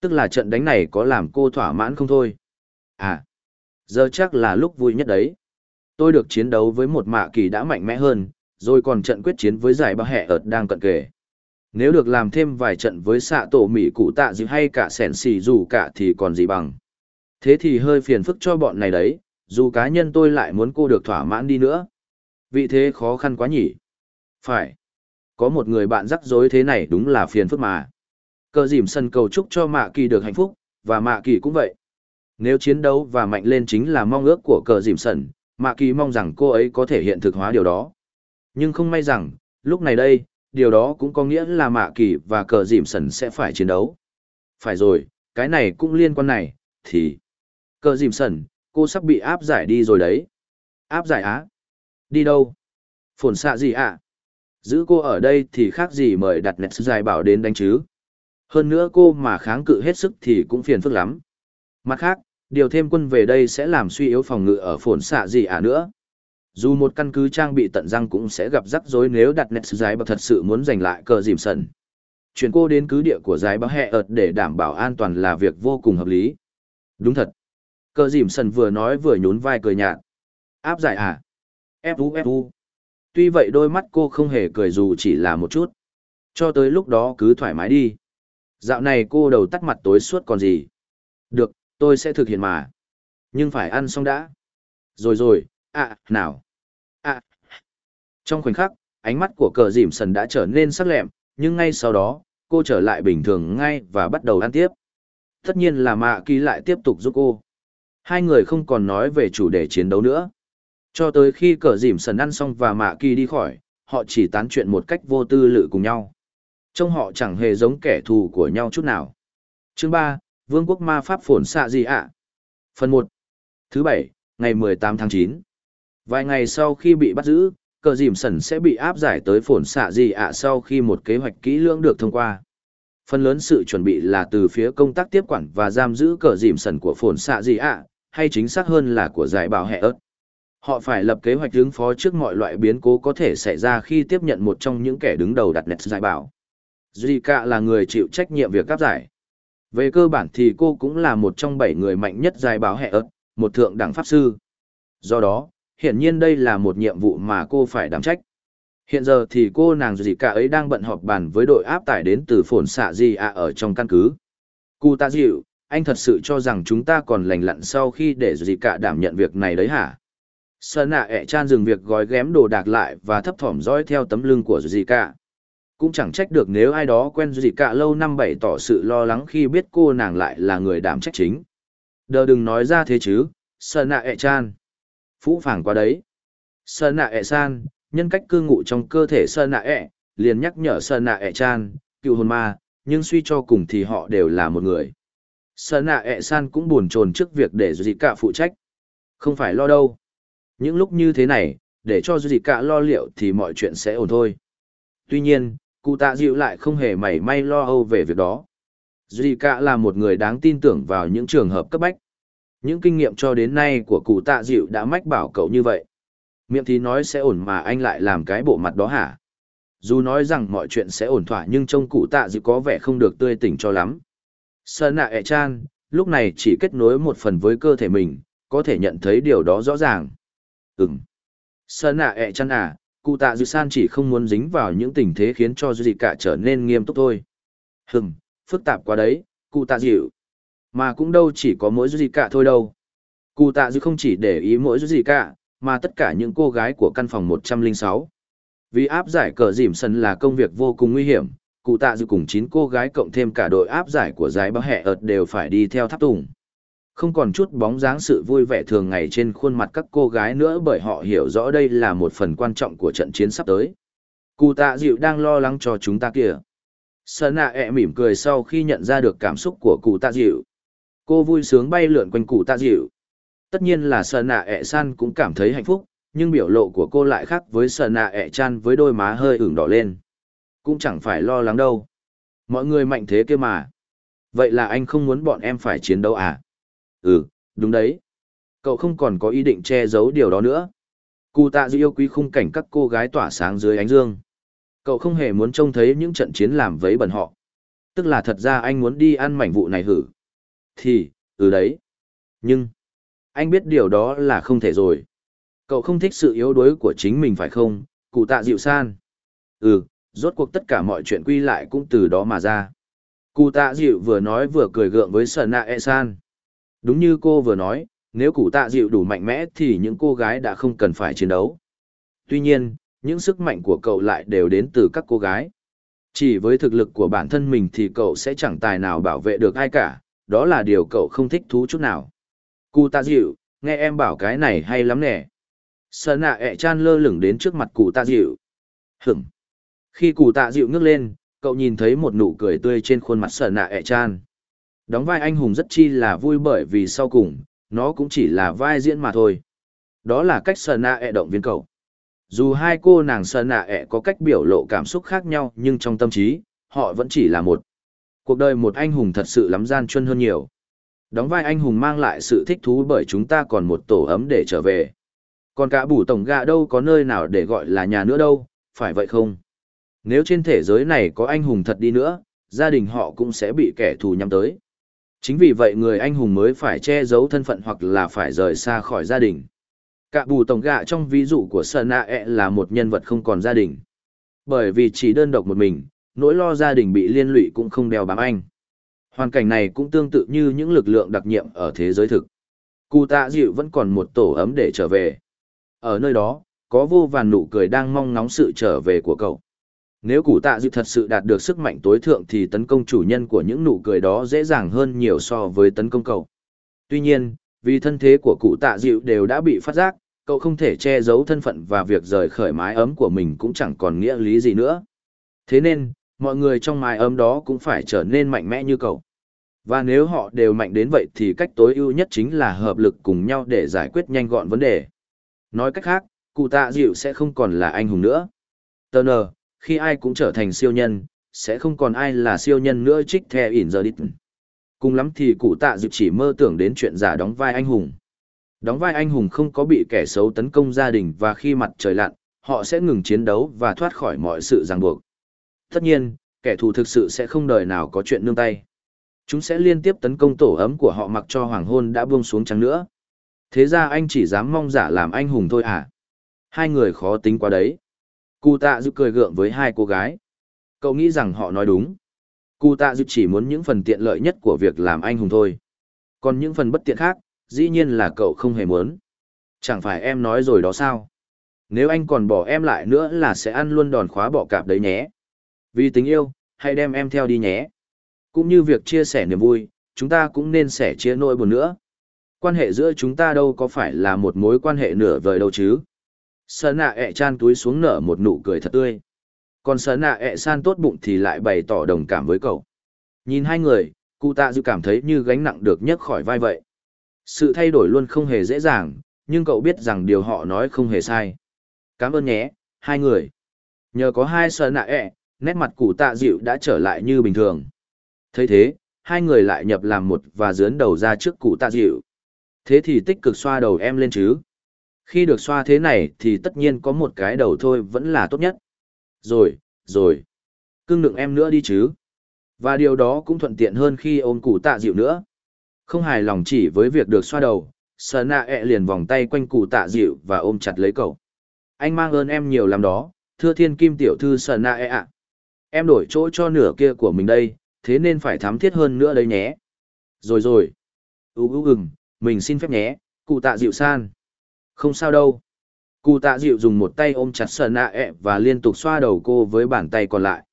Tức là trận đánh này có làm cô thỏa mãn không thôi. À, giờ chắc là lúc vui nhất đấy. Tôi được chiến đấu với một Mạ Kỳ đã mạnh mẽ hơn, rồi còn trận quyết chiến với giải ba hẹ ợt đang cận kề. Nếu được làm thêm vài trận với xạ tổ Mỹ cụ tạ dịu hay cả sẻn xì dù cả thì còn gì bằng. Thế thì hơi phiền phức cho bọn này đấy, dù cá nhân tôi lại muốn cô được thỏa mãn đi nữa. Vị thế khó khăn quá nhỉ? Phải. Có một người bạn rắc rối thế này đúng là phiền phức mà. Cờ dìm sân cầu chúc cho Mạ Kỳ được hạnh phúc, và Mạ Kỳ cũng vậy. Nếu chiến đấu và mạnh lên chính là mong ước của cờ dìm sân, Mạ Kỳ mong rằng cô ấy có thể hiện thực hóa điều đó. Nhưng không may rằng, lúc này đây, điều đó cũng có nghĩa là Mạ Kỳ và cờ dìm sần sẽ phải chiến đấu. Phải rồi, cái này cũng liên quan này, thì... Cờ dìm sần, cô sắp bị áp giải đi rồi đấy. Áp giải á? Đi đâu? Phồn xạ gì ạ? À? Giữ cô ở đây thì khác gì mời đặt nẹt dài bảo đến đánh chứ. Hơn nữa cô mà kháng cự hết sức thì cũng phiền phức lắm. Mặt khác, điều thêm quân về đây sẽ làm suy yếu phòng ngự ở phồn xạ gì à nữa. Dù một căn cứ trang bị tận răng cũng sẽ gặp rắc rối nếu đặt nẹt dài bảo thật sự muốn giành lại cờ dìm sần. Chuyển cô đến cứ địa của dài bảo hẹ ợt để đảm bảo an toàn là việc vô cùng hợp lý. Đúng thật. Cờ dìm sần vừa nói vừa nhún vai cười nhạt. Áp giải à? Fu fu. Tuy vậy đôi mắt cô không hề cười dù chỉ là một chút. Cho tới lúc đó cứ thoải mái đi. Dạo này cô đầu tắt mặt tối suốt còn gì. Được, tôi sẽ thực hiện mà. Nhưng phải ăn xong đã. Rồi rồi, à, nào. À. Trong khoảnh khắc, ánh mắt của cờ dìm sần đã trở nên sắc lẹm, nhưng ngay sau đó, cô trở lại bình thường ngay và bắt đầu ăn tiếp. Tất nhiên là mạ kỳ lại tiếp tục giúp cô. Hai người không còn nói về chủ đề chiến đấu nữa. Cho tới khi cờ dìm sần ăn xong và mạ kỳ đi khỏi, họ chỉ tán chuyện một cách vô tư lự cùng nhau. Trông họ chẳng hề giống kẻ thù của nhau chút nào. Chương 3: Vương quốc ma pháp Phổn xạ gì ạ? Phần 1. Thứ 7, ngày mười tám tháng 9. Vài ngày sau khi bị bắt giữ, cờ dìm sần sẽ bị áp giải tới Phổn xạ gì ạ sau khi một kế hoạch kỹ lưỡng được thông qua. Phần lớn sự chuẩn bị là từ phía công tác tiếp quản và giam giữ cờ dìm sần của Phổn xạ gì ạ, hay chính xác hơn là của giải bảo hệ ớt. Họ phải lập kế hoạch ứng phó trước mọi loại biến cố có thể xảy ra khi tiếp nhận một trong những kẻ đứng đầu đặt nét giải bảo. Zika là người chịu trách nhiệm việc áp giải. Về cơ bản thì cô cũng là một trong bảy người mạnh nhất giải báo hệ ớt, một thượng đẳng pháp sư. Do đó, hiển nhiên đây là một nhiệm vụ mà cô phải đảm trách. Hiện giờ thì cô nàng Zika ấy đang bận họp bàn với đội áp tải đến từ phồn xạ gì ạ ở trong căn cứ. Cụ ta dịu, anh thật sự cho rằng chúng ta còn lành lặn sau khi để Zika đảm nhận việc này đấy hả? Sợ nạ ẹ chan dừng việc gói ghém đồ đạc lại và thấp thỏm dõi theo tấm lưng của dì cả. Cũng chẳng trách được nếu ai đó quen dì cả lâu năm bảy tỏ sự lo lắng khi biết cô nàng lại là người đảm trách chính. Đờ đừng nói ra thế chứ, sợ nạ ẹ chan. Phũ phàng qua đấy. sợ nạ ẹ san, nhân cách cư ngụ trong cơ thể sợ nạ ẹ, liền nhắc nhở sợ nạ ẹ chan, cựu hồn ma, nhưng suy cho cùng thì họ đều là một người. sợ nạ ẹ san cũng buồn chồn trước việc để dì cả phụ trách. Không phải lo đâu những lúc như thế này, để cho gì cả lo liệu thì mọi chuyện sẽ ổn thôi. Tuy nhiên, cụ tạ dịu lại không hề mảy may lo âu về việc đó. Dị cả là một người đáng tin tưởng vào những trường hợp cấp bách. Những kinh nghiệm cho đến nay của cụ tạ dịu đã mách bảo cậu như vậy. Miệng thì nói sẽ ổn mà anh lại làm cái bộ mặt đó hả? Dù nói rằng mọi chuyện sẽ ổn thỏa nhưng trông cụ tạ dịu có vẻ không được tươi tỉnh cho lắm. Sơn nạ ẹ chan, lúc này chỉ kết nối một phần với cơ thể mình, có thể nhận thấy điều đó rõ ràng. Ừm. Sơn à ẹ chăn à, cụ tạ dư san chỉ không muốn dính vào những tình thế khiến cho gì cả trở nên nghiêm túc thôi. Hừm, phức tạp quá đấy, cụ tạ dịu. Mà cũng đâu chỉ có mỗi gì cả thôi đâu. Cụ tạ dư không chỉ để ý mỗi gì cả, mà tất cả những cô gái của căn phòng 106. Vì áp giải cờ dìm sân là công việc vô cùng nguy hiểm, cụ tạ dư cùng 9 cô gái cộng thêm cả đội áp giải của giải báo hẹ ợt đều phải đi theo tháp tùng. Không còn chút bóng dáng sự vui vẻ thường ngày trên khuôn mặt các cô gái nữa bởi họ hiểu rõ đây là một phần quan trọng của trận chiến sắp tới. Cụ tạ dịu đang lo lắng cho chúng ta kìa. Sơn nạ ẹ mỉm cười sau khi nhận ra được cảm xúc của cụ tạ dịu. Cô vui sướng bay lượn quanh cụ tạ dịu. Tất nhiên là Sơn nạ ẹ san cũng cảm thấy hạnh phúc, nhưng biểu lộ của cô lại khác với Sơn nạ ẹ chan với đôi má hơi ửng đỏ lên. Cũng chẳng phải lo lắng đâu. Mọi người mạnh thế kia mà. Vậy là anh không muốn bọn em phải chiến đấu à? Ừ, đúng đấy. Cậu không còn có ý định che giấu điều đó nữa. Cụ tạ dư yêu quý khung cảnh các cô gái tỏa sáng dưới ánh dương. Cậu không hề muốn trông thấy những trận chiến làm vấy bẩn họ. Tức là thật ra anh muốn đi ăn mảnh vụ này hử. Thì, ừ đấy. Nhưng, anh biết điều đó là không thể rồi. Cậu không thích sự yếu đuối của chính mình phải không, cụ tạ dịu san. Ừ, rốt cuộc tất cả mọi chuyện quy lại cũng từ đó mà ra. Cụ tạ dịu vừa nói vừa cười gượng với sở nạ e san. Đúng như cô vừa nói, nếu cụ tạ dịu đủ mạnh mẽ thì những cô gái đã không cần phải chiến đấu. Tuy nhiên, những sức mạnh của cậu lại đều đến từ các cô gái. Chỉ với thực lực của bản thân mình thì cậu sẽ chẳng tài nào bảo vệ được ai cả, đó là điều cậu không thích thú chút nào. Cụ tạ dịu, nghe em bảo cái này hay lắm nè. Sơn nạ ẹ chan lơ lửng đến trước mặt cụ tạ dịu. Hửm. Khi cụ tạ dịu ngước lên, cậu nhìn thấy một nụ cười tươi trên khuôn mặt Sơn nạ ẹ chan. Đóng vai anh hùng rất chi là vui bởi vì sau cùng, nó cũng chỉ là vai diễn mà thôi. Đó là cách sờ nạ ẹ động viên cậu. Dù hai cô nàng sờ nạ ẹ có cách biểu lộ cảm xúc khác nhau nhưng trong tâm trí, họ vẫn chỉ là một. Cuộc đời một anh hùng thật sự lắm gian truân hơn nhiều. Đóng vai anh hùng mang lại sự thích thú bởi chúng ta còn một tổ ấm để trở về. Còn cả bủ tổng gạ đâu có nơi nào để gọi là nhà nữa đâu, phải vậy không? Nếu trên thế giới này có anh hùng thật đi nữa, gia đình họ cũng sẽ bị kẻ thù nhắm tới. Chính vì vậy người anh hùng mới phải che giấu thân phận hoặc là phải rời xa khỏi gia đình. Cả bù tổng gạ trong ví dụ của Sơn Nạ là một nhân vật không còn gia đình. Bởi vì chỉ đơn độc một mình, nỗi lo gia đình bị liên lụy cũng không đeo bám anh. Hoàn cảnh này cũng tương tự như những lực lượng đặc nhiệm ở thế giới thực. Cụ tạ dịu vẫn còn một tổ ấm để trở về. Ở nơi đó, có vô vàn nụ cười đang mong ngóng sự trở về của cậu. Nếu cụ tạ dịu thật sự đạt được sức mạnh tối thượng thì tấn công chủ nhân của những nụ cười đó dễ dàng hơn nhiều so với tấn công cậu. Tuy nhiên, vì thân thế của cụ tạ dịu đều đã bị phát giác, cậu không thể che giấu thân phận và việc rời khởi mái ấm của mình cũng chẳng còn nghĩa lý gì nữa. Thế nên, mọi người trong mái ấm đó cũng phải trở nên mạnh mẽ như cậu. Và nếu họ đều mạnh đến vậy thì cách tối ưu nhất chính là hợp lực cùng nhau để giải quyết nhanh gọn vấn đề. Nói cách khác, cụ tạ dịu sẽ không còn là anh hùng nữa. Turner, khi ai cũng trở thành siêu nhân, sẽ không còn ai là siêu nhân nữa trích the in the dit. Cùng lắm thì cụ tạ dịp chỉ mơ tưởng đến chuyện giả đóng vai anh hùng. Đóng vai anh hùng không có bị kẻ xấu tấn công gia đình và khi mặt trời lặn, họ sẽ ngừng chiến đấu và thoát khỏi mọi sự ràng buộc. Tất nhiên, kẻ thù thực sự sẽ không đời nào có chuyện nương tay. Chúng sẽ liên tiếp tấn công tổ ấm của họ mặc cho hoàng hôn đã buông xuống trắng nữa. Thế ra anh chỉ dám mong giả làm anh hùng thôi à? Hai người khó tính quá đấy. Cụ tạ dự cười gượng với hai cô gái. Cậu nghĩ rằng họ nói đúng. Cụ tạ dự chỉ muốn những phần tiện lợi nhất của việc làm anh hùng thôi. Còn những phần bất tiện khác, dĩ nhiên là cậu không hề muốn. Chẳng phải em nói rồi đó sao? Nếu anh còn bỏ em lại nữa là sẽ ăn luôn đòn khóa bỏ cạp đấy nhé. Vì tình yêu, hãy đem em theo đi nhé. Cũng như việc chia sẻ niềm vui, chúng ta cũng nên sẻ chia nỗi buồn nữa. Quan hệ giữa chúng ta đâu có phải là một mối quan hệ nửa vời đâu chứ Sợ nạ ẹ chan túi xuống nở một nụ cười thật tươi còn sợ nạ ẹ san tốt bụng thì lại bày tỏ đồng cảm với cậu nhìn hai người cụ tạ dư cảm thấy như gánh nặng được nhấc khỏi vai vậy sự thay đổi luôn không hề dễ dàng nhưng cậu biết rằng điều họ nói không hề sai cảm ơn nhé hai người nhờ có hai sợ nạ ẹ nét mặt cụ tạ dịu đã trở lại như bình thường. thấy thế, hai người lại nhập làm một và dướn đầu ra trước cụ tạ dịu. Thế thì tích cực xoa đầu em lên chứ. Khi được xoa thế này thì tất nhiên có một cái đầu thôi vẫn là tốt nhất. Rồi, rồi. Cưng đựng em nữa đi chứ. Và điều đó cũng thuận tiện hơn khi ôm cụ tạ dịu nữa. Không hài lòng chỉ với việc được xoa đầu, sờ nạ ẹ liền vòng tay quanh cụ tạ dịu và ôm chặt lấy cậu. Anh mang ơn em nhiều lắm đó, thưa thiên kim tiểu thư sờ nạ ẹ ạ. Em đổi chỗ cho nửa kia của mình đây, thế nên phải thám thiết hơn nữa đấy nhé. Rồi rồi. Ú ú ừng, mình xin phép nhé, cụ tạ dịu san. Không sao đâu. Cụ tạ dịu dùng một tay ôm chặt sờ nạ ẹ và liên tục xoa đầu cô với bàn tay còn lại.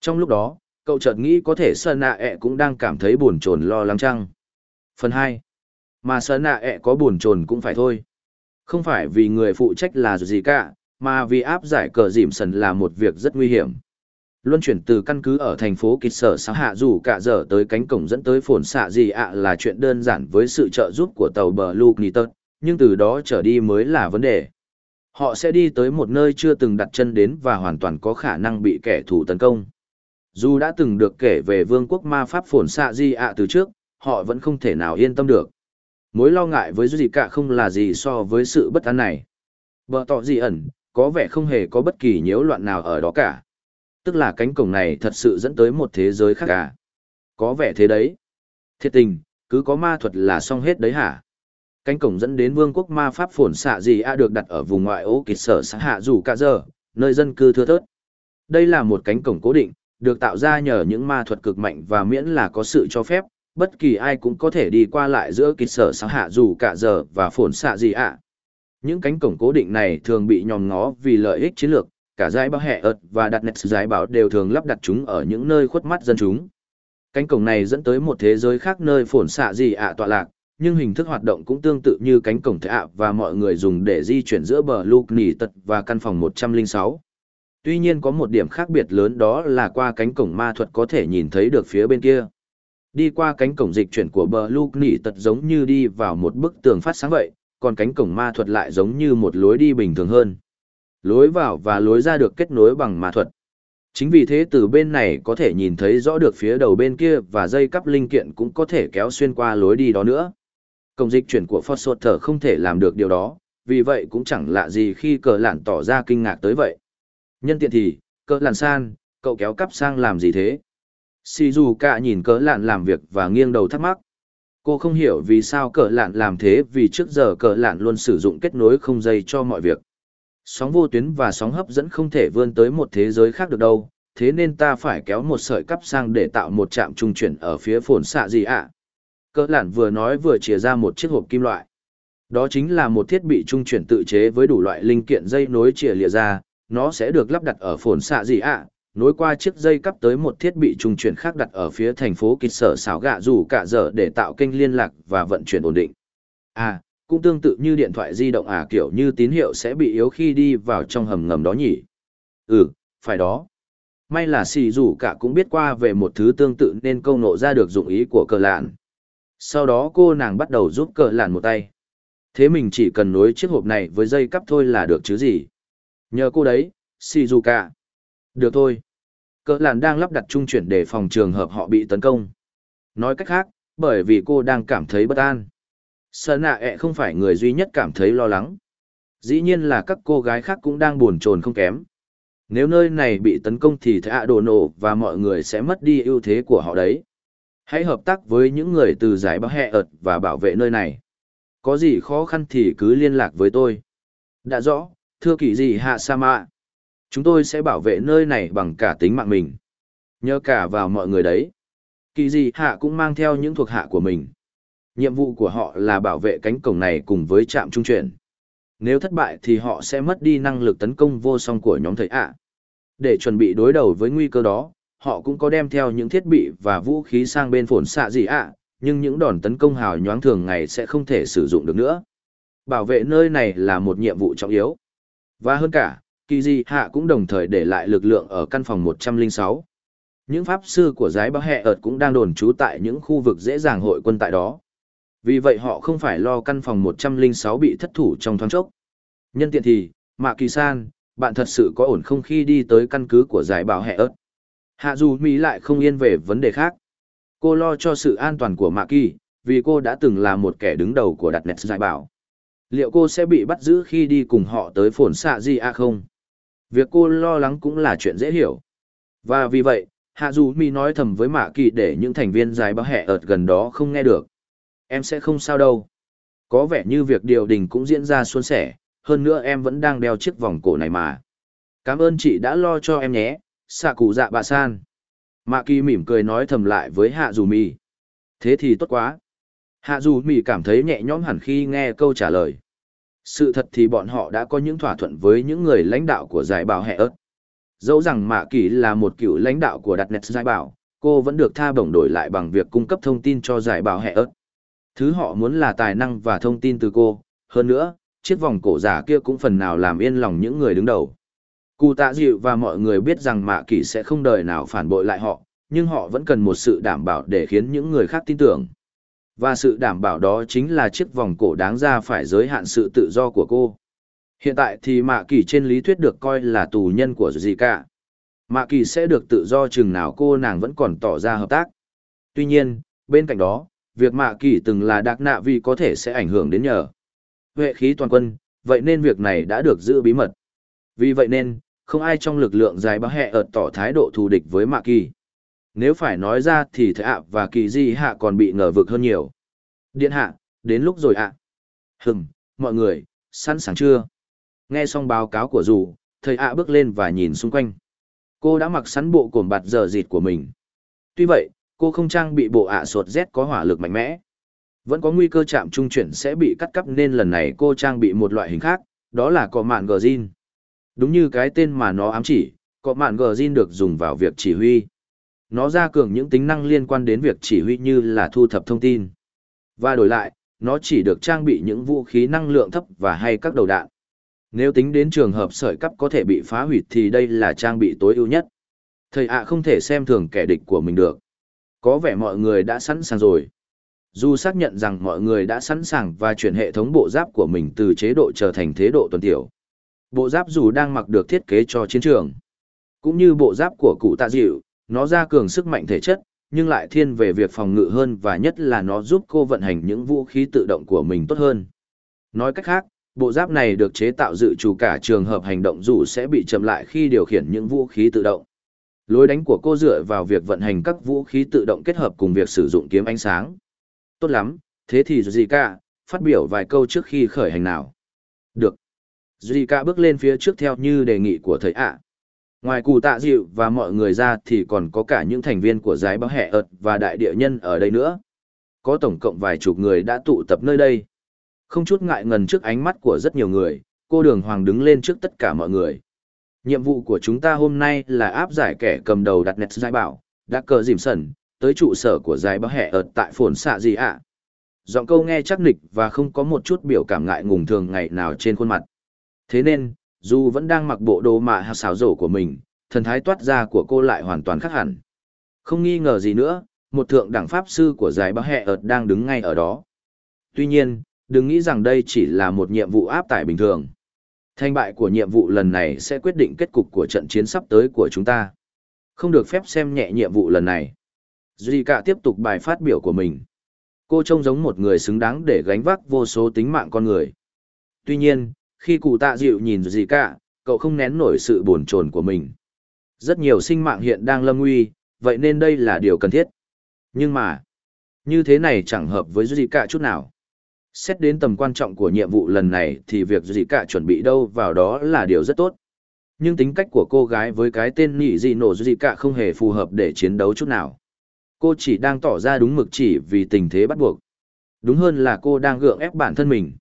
Trong lúc đó, cậu chợt nghĩ có thể sờ nạ ẹ cũng đang cảm thấy buồn chồn lo lắng chăng. Phần hai, Mà sờ nạ ẹ có buồn chồn cũng phải thôi. Không phải vì người phụ trách là gì cả, mà vì áp giải cờ dìm sần là một việc rất nguy hiểm. Luân chuyển từ căn cứ ở thành phố Kịch Sở xã hạ dù cả giờ tới cánh cổng dẫn tới phồn xạ gì ạ là chuyện đơn giản với sự trợ giúp của tàu bờ Luke Nitton, nhưng từ đó trở đi mới là vấn đề. Họ sẽ đi tới một nơi chưa từng đặt chân đến và hoàn toàn có khả năng bị kẻ thù tấn công. Dù đã từng được kể về vương quốc ma pháp phồn xạ di ạ từ trước, họ vẫn không thể nào yên tâm được. Mối lo ngại với gì cả không là gì so với sự bất an này. Bờ tỏ gì ẩn, có vẻ không hề có bất kỳ nhiễu loạn nào ở đó cả. Tức là cánh cổng này thật sự dẫn tới một thế giới khác cả. Có vẻ thế đấy. Thiệt tình, cứ có ma thuật là xong hết đấy hả? Cánh cổng dẫn đến vương quốc ma pháp phồn xạ gì a được đặt ở vùng ngoại ô kịch sở xã hạ dù cả giờ, nơi dân cư thưa thớt. Đây là một cánh cổng cố định, được tạo ra nhờ những ma thuật cực mạnh và miễn là có sự cho phép, bất kỳ ai cũng có thể đi qua lại giữa kịch sở xã hạ dù cả giờ và phồn xạ gì a Những cánh cổng cố định này thường bị nhòm ngó vì lợi ích chiến lược, cả giải báo hệ ợt và đặt nét giải báo đều thường lắp đặt chúng ở những nơi khuất mắt dân chúng. Cánh cổng này dẫn tới một thế giới khác nơi phồn xạ gì ạ tọa lạc, nhưng hình thức hoạt động cũng tương tự như cánh cổng thẻ ạ và mọi người dùng để di chuyển giữa bờ lục nỉ tật và căn phòng 106. Tuy nhiên có một điểm khác biệt lớn đó là qua cánh cổng ma thuật có thể nhìn thấy được phía bên kia. Đi qua cánh cổng dịch chuyển của bờ lục nỉ tật giống như đi vào một bức tường phát sáng vậy, còn cánh cổng ma thuật lại giống như một lối đi bình thường hơn. Lối vào và lối ra được kết nối bằng ma thuật. Chính vì thế từ bên này có thể nhìn thấy rõ được phía đầu bên kia và dây cắp linh kiện cũng có thể kéo xuyên qua lối đi đó nữa. Cổng dịch chuyển của Foster không thể làm được điều đó, vì vậy cũng chẳng lạ gì khi cờ lạn tỏ ra kinh ngạc tới vậy. Nhân tiện thì, cờ lạn san, cậu kéo cắp sang làm gì thế? Shizuka nhìn cờ lạn làm việc và nghiêng đầu thắc mắc. Cô không hiểu vì sao cờ lạn làm thế vì trước giờ cờ lạn luôn sử dụng kết nối không dây cho mọi việc. Sóng vô tuyến và sóng hấp dẫn không thể vươn tới một thế giới khác được đâu, thế nên ta phải kéo một sợi cắp sang để tạo một trạm trung chuyển ở phía phồn xạ gì ạ. Cỡ lạn vừa nói vừa chia ra một chiếc hộp kim loại. Đó chính là một thiết bị trung chuyển tự chế với đủ loại linh kiện dây nối chìa lìa ra, nó sẽ được lắp đặt ở phồn xạ gì ạ, nối qua chiếc dây cắp tới một thiết bị trung chuyển khác đặt ở phía thành phố kịch sở xảo gạ dù cả giờ để tạo kênh liên lạc và vận chuyển ổn định. À, cũng tương tự như điện thoại di động à kiểu như tín hiệu sẽ bị yếu khi đi vào trong hầm ngầm đó nhỉ. Ừ, phải đó. May là xì dù cả cũng biết qua về một thứ tương tự nên câu nộ ra được dụng ý của cờ lạn. Sau đó cô nàng bắt đầu giúp cờ lạn một tay. Thế mình chỉ cần nối chiếc hộp này với dây cắp thôi là được chứ gì. Nhờ cô đấy, Shizuka. Được thôi. Cờ lạn đang lắp đặt trung chuyển để phòng trường hợp họ bị tấn công. Nói cách khác, bởi vì cô đang cảm thấy bất an. Sơn nạ ẹ không phải người duy nhất cảm thấy lo lắng. Dĩ nhiên là các cô gái khác cũng đang buồn chồn không kém. Nếu nơi này bị tấn công thì thạ đồ nổ và mọi người sẽ mất đi ưu thế của họ đấy. Hãy hợp tác với những người từ giải báo hẹ ợt và bảo vệ nơi này. Có gì khó khăn thì cứ liên lạc với tôi. Đã rõ, thưa kỳ gì hạ sa mạ. Chúng tôi sẽ bảo vệ nơi này bằng cả tính mạng mình. Nhớ cả vào mọi người đấy. Kỳ gì hạ cũng mang theo những thuộc hạ của mình. Nhiệm vụ của họ là bảo vệ cánh cổng này cùng với trạm trung chuyển. Nếu thất bại thì họ sẽ mất đi năng lực tấn công vô song của nhóm thầy ạ. Để chuẩn bị đối đầu với nguy cơ đó, họ cũng có đem theo những thiết bị và vũ khí sang bên phồn xạ gì ạ, nhưng những đòn tấn công hào nhoáng thường ngày sẽ không thể sử dụng được nữa. Bảo vệ nơi này là một nhiệm vụ trọng yếu. Và hơn cả, kỳ di hạ cũng đồng thời để lại lực lượng ở căn phòng 106. Những pháp sư của giái báo hẹ ợt cũng đang đồn trú tại những khu vực dễ dàng hội quân tại đó. Vì vậy họ không phải lo căn phòng 106 bị thất thủ trong thoáng chốc. Nhân tiện thì, Mạ Kỳ San, bạn thật sự có ổn không khi đi tới căn cứ của giải bảo hẹ ớt, Hạ dù Mỹ lại không yên về vấn đề khác. Cô lo cho sự an toàn của Mạ Kỳ, vì cô đã từng là một kẻ đứng đầu của đặt nét giải bảo. Liệu cô sẽ bị bắt giữ khi đi cùng họ tới phồn xạ gì à không? Việc cô lo lắng cũng là chuyện dễ hiểu. Và vì vậy, Hạ dù Mỹ nói thầm với Mạ Kỳ để những thành viên giải bảo hẹ ợt gần đó không nghe được. Em sẽ không sao đâu. Có vẻ như việc điều đình cũng diễn ra suôn sẻ, hơn nữa em vẫn đang đeo chiếc vòng cổ này mà. Cảm ơn chị đã lo cho em nhé, xạ cụ dạ bà san. Mạ Kỳ mỉm cười nói thầm lại với Hạ dù mì Thế thì tốt quá. Hạ dù mì cảm thấy nhẹ nhõm hẳn khi nghe câu trả lời. Sự thật thì bọn họ đã có những thỏa thuận với những người lãnh đạo của giải bảo hệ ớt. Dẫu rằng Mạ Kỳ là một cựu lãnh đạo của đặt nét giải bảo, cô vẫn được tha bổng đổi lại bằng việc cung cấp thông tin cho giải bảo hệ ớt. Thứ họ muốn là tài năng và thông tin từ cô, hơn nữa, chiếc vòng cổ giả kia cũng phần nào làm yên lòng những người đứng đầu. Cụ tạ dịu và mọi người biết rằng Mạ Kỳ sẽ không đời nào phản bội lại họ, nhưng họ vẫn cần một sự đảm bảo để khiến những người khác tin tưởng. Và sự đảm bảo đó chính là chiếc vòng cổ đáng ra phải giới hạn sự tự do của cô. Hiện tại thì Mạ Kỳ trên lý thuyết được coi là tù nhân của gì cả. Mạ Kỳ sẽ được tự do chừng nào cô nàng vẫn còn tỏ ra hợp tác. Tuy nhiên, bên cạnh đó, việc Mạ Kỳ từng là đặc nạ vì có thể sẽ ảnh hưởng đến nhờ. Huệ khí toàn quân, vậy nên việc này đã được giữ bí mật. Vì vậy nên, không ai trong lực lượng dài báo hẹ ợt tỏ thái độ thù địch với Mạ Kỳ. Nếu phải nói ra thì thầy ạ và kỳ di hạ còn bị ngờ vực hơn nhiều. Điện hạ, đến lúc rồi ạ. À. Hừm, mọi người, sẵn sàng chưa? Nghe xong báo cáo của dù, thầy ạ bước lên và nhìn xung quanh. Cô đã mặc sẵn bộ cồn bạt giờ dịt của mình. Tuy vậy, cô không trang bị bộ ạ sột Z có hỏa lực mạnh mẽ. Vẫn có nguy cơ chạm trung chuyển sẽ bị cắt cắp nên lần này cô trang bị một loại hình khác, đó là cọ mạn gờ zin. Đúng như cái tên mà nó ám chỉ, có mạn gờ zin được dùng vào việc chỉ huy. Nó ra cường những tính năng liên quan đến việc chỉ huy như là thu thập thông tin. Và đổi lại, nó chỉ được trang bị những vũ khí năng lượng thấp và hay các đầu đạn. Nếu tính đến trường hợp sợi cắp có thể bị phá hủy thì đây là trang bị tối ưu nhất. Thầy ạ không thể xem thường kẻ địch của mình được. Có vẻ mọi người đã sẵn sàng rồi. Dù xác nhận rằng mọi người đã sẵn sàng và chuyển hệ thống bộ giáp của mình từ chế độ trở thành thế độ tuần tiểu. Bộ giáp dù đang mặc được thiết kế cho chiến trường. Cũng như bộ giáp của cụ tạ dịu, nó ra cường sức mạnh thể chất, nhưng lại thiên về việc phòng ngự hơn và nhất là nó giúp cô vận hành những vũ khí tự động của mình tốt hơn. Nói cách khác, bộ giáp này được chế tạo dự trù cả trường hợp hành động dù sẽ bị chậm lại khi điều khiển những vũ khí tự động. Lối đánh của cô dựa vào việc vận hành các vũ khí tự động kết hợp cùng việc sử dụng kiếm ánh sáng. Tốt lắm, thế thì gì cả, phát biểu vài câu trước khi khởi hành nào. Được. Zika bước lên phía trước theo như đề nghị của thầy ạ. Ngoài cụ tạ dịu và mọi người ra thì còn có cả những thành viên của giái báo hẹ ợt và đại địa nhân ở đây nữa. Có tổng cộng vài chục người đã tụ tập nơi đây. Không chút ngại ngần trước ánh mắt của rất nhiều người, cô đường hoàng đứng lên trước tất cả mọi người. Nhiệm vụ của chúng ta hôm nay là áp giải kẻ cầm đầu đặt nét giải bảo, đã cờ dìm sẩn, tới trụ sở của giái báo hẹ ợt tại phồn xạ gì ạ. Giọng câu nghe chắc nịch và không có một chút biểu cảm ngại ngùng thường ngày nào trên khuôn mặt. Thế nên, dù vẫn đang mặc bộ đồ mạ hạt xào rổ của mình, thần thái toát ra của cô lại hoàn toàn khác hẳn. Không nghi ngờ gì nữa, một thượng đẳng pháp sư của giải bác hẹ ợt đang đứng ngay ở đó. Tuy nhiên, đừng nghĩ rằng đây chỉ là một nhiệm vụ áp tải bình thường. Thành bại của nhiệm vụ lần này sẽ quyết định kết cục của trận chiến sắp tới của chúng ta. Không được phép xem nhẹ nhiệm vụ lần này. Duy cả tiếp tục bài phát biểu của mình. Cô trông giống một người xứng đáng để gánh vác vô số tính mạng con người. Tuy nhiên, khi cụ tạ dịu nhìn gì cả, cậu không nén nổi sự buồn chồn của mình. Rất nhiều sinh mạng hiện đang lâm nguy, vậy nên đây là điều cần thiết. Nhưng mà, như thế này chẳng hợp với gì cả chút nào. Xét đến tầm quan trọng của nhiệm vụ lần này thì việc gì cả chuẩn bị đâu vào đó là điều rất tốt. Nhưng tính cách của cô gái với cái tên nỉ gì nổ gì cả không hề phù hợp để chiến đấu chút nào. Cô chỉ đang tỏ ra đúng mực chỉ vì tình thế bắt buộc. Đúng hơn là cô đang gượng ép bản thân mình.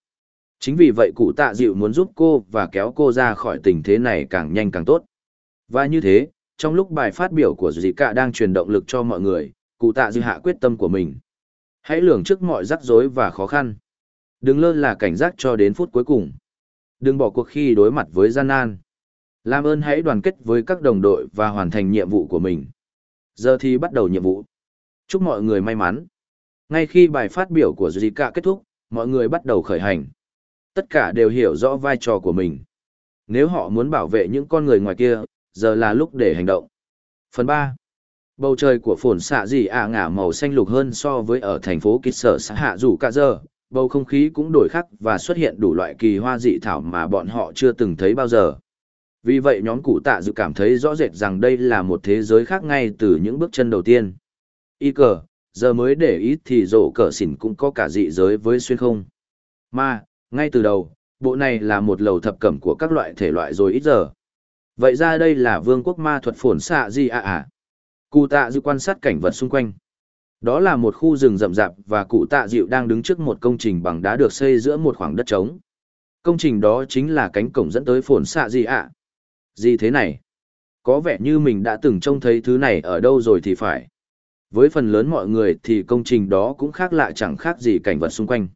Chính vì vậy cụ tạ dịu muốn giúp cô và kéo cô ra khỏi tình thế này càng nhanh càng tốt. Và như thế, trong lúc bài phát biểu của dì cả đang truyền động lực cho mọi người, cụ tạ dịu hạ quyết tâm của mình. Hãy lường trước mọi rắc rối và khó khăn. Đừng lơ là cảnh giác cho đến phút cuối cùng. Đừng bỏ cuộc khi đối mặt với gian nan. Làm ơn hãy đoàn kết với các đồng đội và hoàn thành nhiệm vụ của mình. Giờ thì bắt đầu nhiệm vụ. Chúc mọi người may mắn. Ngay khi bài phát biểu của Zika kết thúc, mọi người bắt đầu khởi hành. Tất cả đều hiểu rõ vai trò của mình. Nếu họ muốn bảo vệ những con người ngoài kia, giờ là lúc để hành động. Phần ba Bầu trời của phồn xạ gì ạ ngả màu xanh lục hơn so với ở thành phố kịch sở xã hạ rủ cả giờ, bầu không khí cũng đổi khác và xuất hiện đủ loại kỳ hoa dị thảo mà bọn họ chưa từng thấy bao giờ. Vì vậy nhóm cụ tạ dự cảm thấy rõ rệt rằng đây là một thế giới khác ngay từ những bước chân đầu tiên. Y cờ, giờ mới để ý thì rổ cờ xỉn cũng có cả dị giới với xuyên không. Mà, ngay từ đầu, bộ này là một lầu thập cẩm của các loại thể loại rồi ít giờ. Vậy ra đây là vương quốc ma thuật phồn xạ gì à à? Cụ tạ dự quan sát cảnh vật xung quanh. Đó là một khu rừng rậm rạp và cụ tạ dịu đang đứng trước một công trình bằng đá được xây giữa một khoảng đất trống. Công trình đó chính là cánh cổng dẫn tới phồn xạ gì ạ? À? Gì thế này? Có vẻ như mình đã từng trông thấy thứ này ở đâu rồi thì phải. Với phần lớn mọi người thì công trình đó cũng khác lạ chẳng khác gì cảnh vật xung quanh.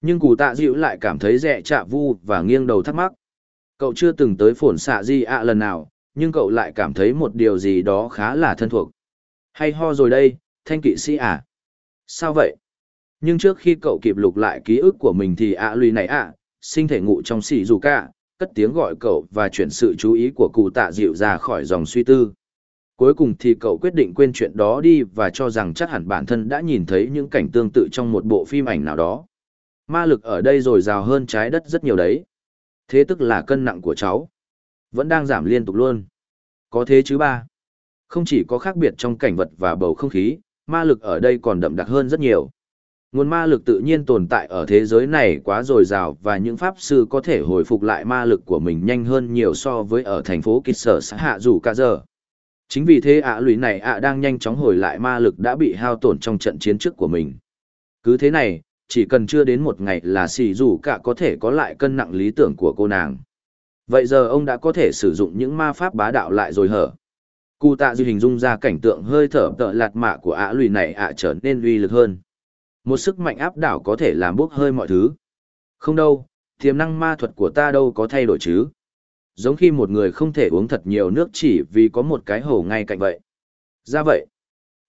Nhưng cụ tạ dịu lại cảm thấy rẻ chạ vu và nghiêng đầu thắc mắc. Cậu chưa từng tới Phổn xạ Di ạ lần nào, nhưng cậu lại cảm thấy một điều gì đó khá là thân thuộc. Hay ho rồi đây, thanh kỵ sĩ à? Sao vậy? Nhưng trước khi cậu kịp lục lại ký ức của mình thì ạ à lùi này ạ, sinh thể ngụ trong xì dù cả, cất tiếng gọi cậu và chuyển sự chú ý của cụ tạ dịu ra khỏi dòng suy tư. Cuối cùng thì cậu quyết định quên chuyện đó đi và cho rằng chắc hẳn bản thân đã nhìn thấy những cảnh tương tự trong một bộ phim ảnh nào đó. Ma lực ở đây rồi rào hơn trái đất rất nhiều đấy. Thế tức là cân nặng của cháu. Vẫn đang giảm liên tục luôn. Có thế chứ ba. Không chỉ có khác biệt trong cảnh vật và bầu không khí, ma lực ở đây còn đậm đặc hơn rất nhiều. Nguồn ma lực tự nhiên tồn tại ở thế giới này quá dồi dào và những pháp sư có thể hồi phục lại ma lực của mình nhanh hơn nhiều so với ở thành phố Kịch Sở xã Hạ Dù Cả Giờ. Chính vì thế ạ lùi này ạ đang nhanh chóng hồi lại ma lực đã bị hao tổn trong trận chiến trước của mình. Cứ thế này, chỉ cần chưa đến một ngày là xì dù cả có thể có lại cân nặng lý tưởng của cô nàng. Vậy giờ ông đã có thể sử dụng những ma pháp bá đạo lại rồi hở? Cụ tạ dư hình dung ra cảnh tượng hơi thở tợ lạt mạ của ạ lùi này ạ trở nên uy lực hơn. Một sức mạnh áp đảo có thể làm bốc hơi mọi thứ. Không đâu, tiềm năng ma thuật của ta đâu có thay đổi chứ. Giống khi một người không thể uống thật nhiều nước chỉ vì có một cái hồ ngay cạnh vậy. Ra vậy.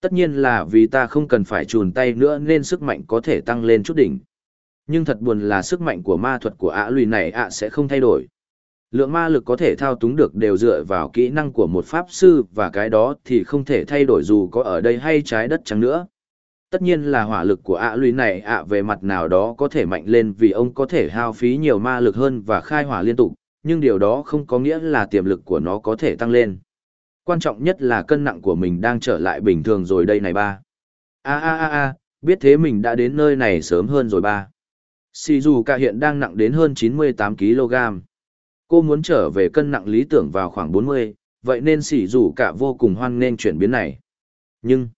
Tất nhiên là vì ta không cần phải chùn tay nữa nên sức mạnh có thể tăng lên chút đỉnh. Nhưng thật buồn là sức mạnh của ma thuật của ạ lùi này ạ sẽ không thay đổi. Lượng ma lực có thể thao túng được đều dựa vào kỹ năng của một pháp sư và cái đó thì không thể thay đổi dù có ở đây hay trái đất chẳng nữa. Tất nhiên là hỏa lực của ạ lùi này ạ về mặt nào đó có thể mạnh lên vì ông có thể hao phí nhiều ma lực hơn và khai hỏa liên tục, nhưng điều đó không có nghĩa là tiềm lực của nó có thể tăng lên. Quan trọng nhất là cân nặng của mình đang trở lại bình thường rồi đây này ba. A a a a, biết thế mình đã đến nơi này sớm hơn rồi ba. Shizuka hiện đang nặng đến hơn 98 kg. Cô muốn trở về cân nặng lý tưởng vào khoảng 40, vậy nên Shizuka vô cùng hoan nghênh chuyển biến này. Nhưng,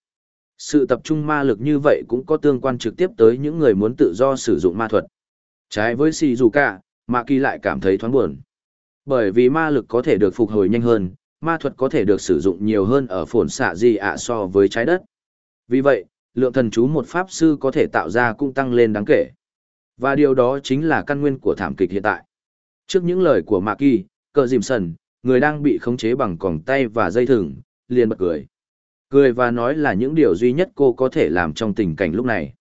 sự tập trung ma lực như vậy cũng có tương quan trực tiếp tới những người muốn tự do sử dụng ma thuật. Trái với Shizuka, Maki lại cảm thấy thoáng buồn. Bởi vì ma lực có thể được phục hồi nhanh hơn, ma thuật có thể được sử dụng nhiều hơn ở phồn xạ gì ạ so với trái đất. Vì vậy, lượng thần chú một pháp sư có thể tạo ra cũng tăng lên đáng kể. Và điều đó chính là căn nguyên của thảm kịch hiện tại. Trước những lời của Mạc Kỳ, cờ dìm sần, người đang bị khống chế bằng còng tay và dây thừng, liền bật cười. Cười và nói là những điều duy nhất cô có thể làm trong tình cảnh lúc này.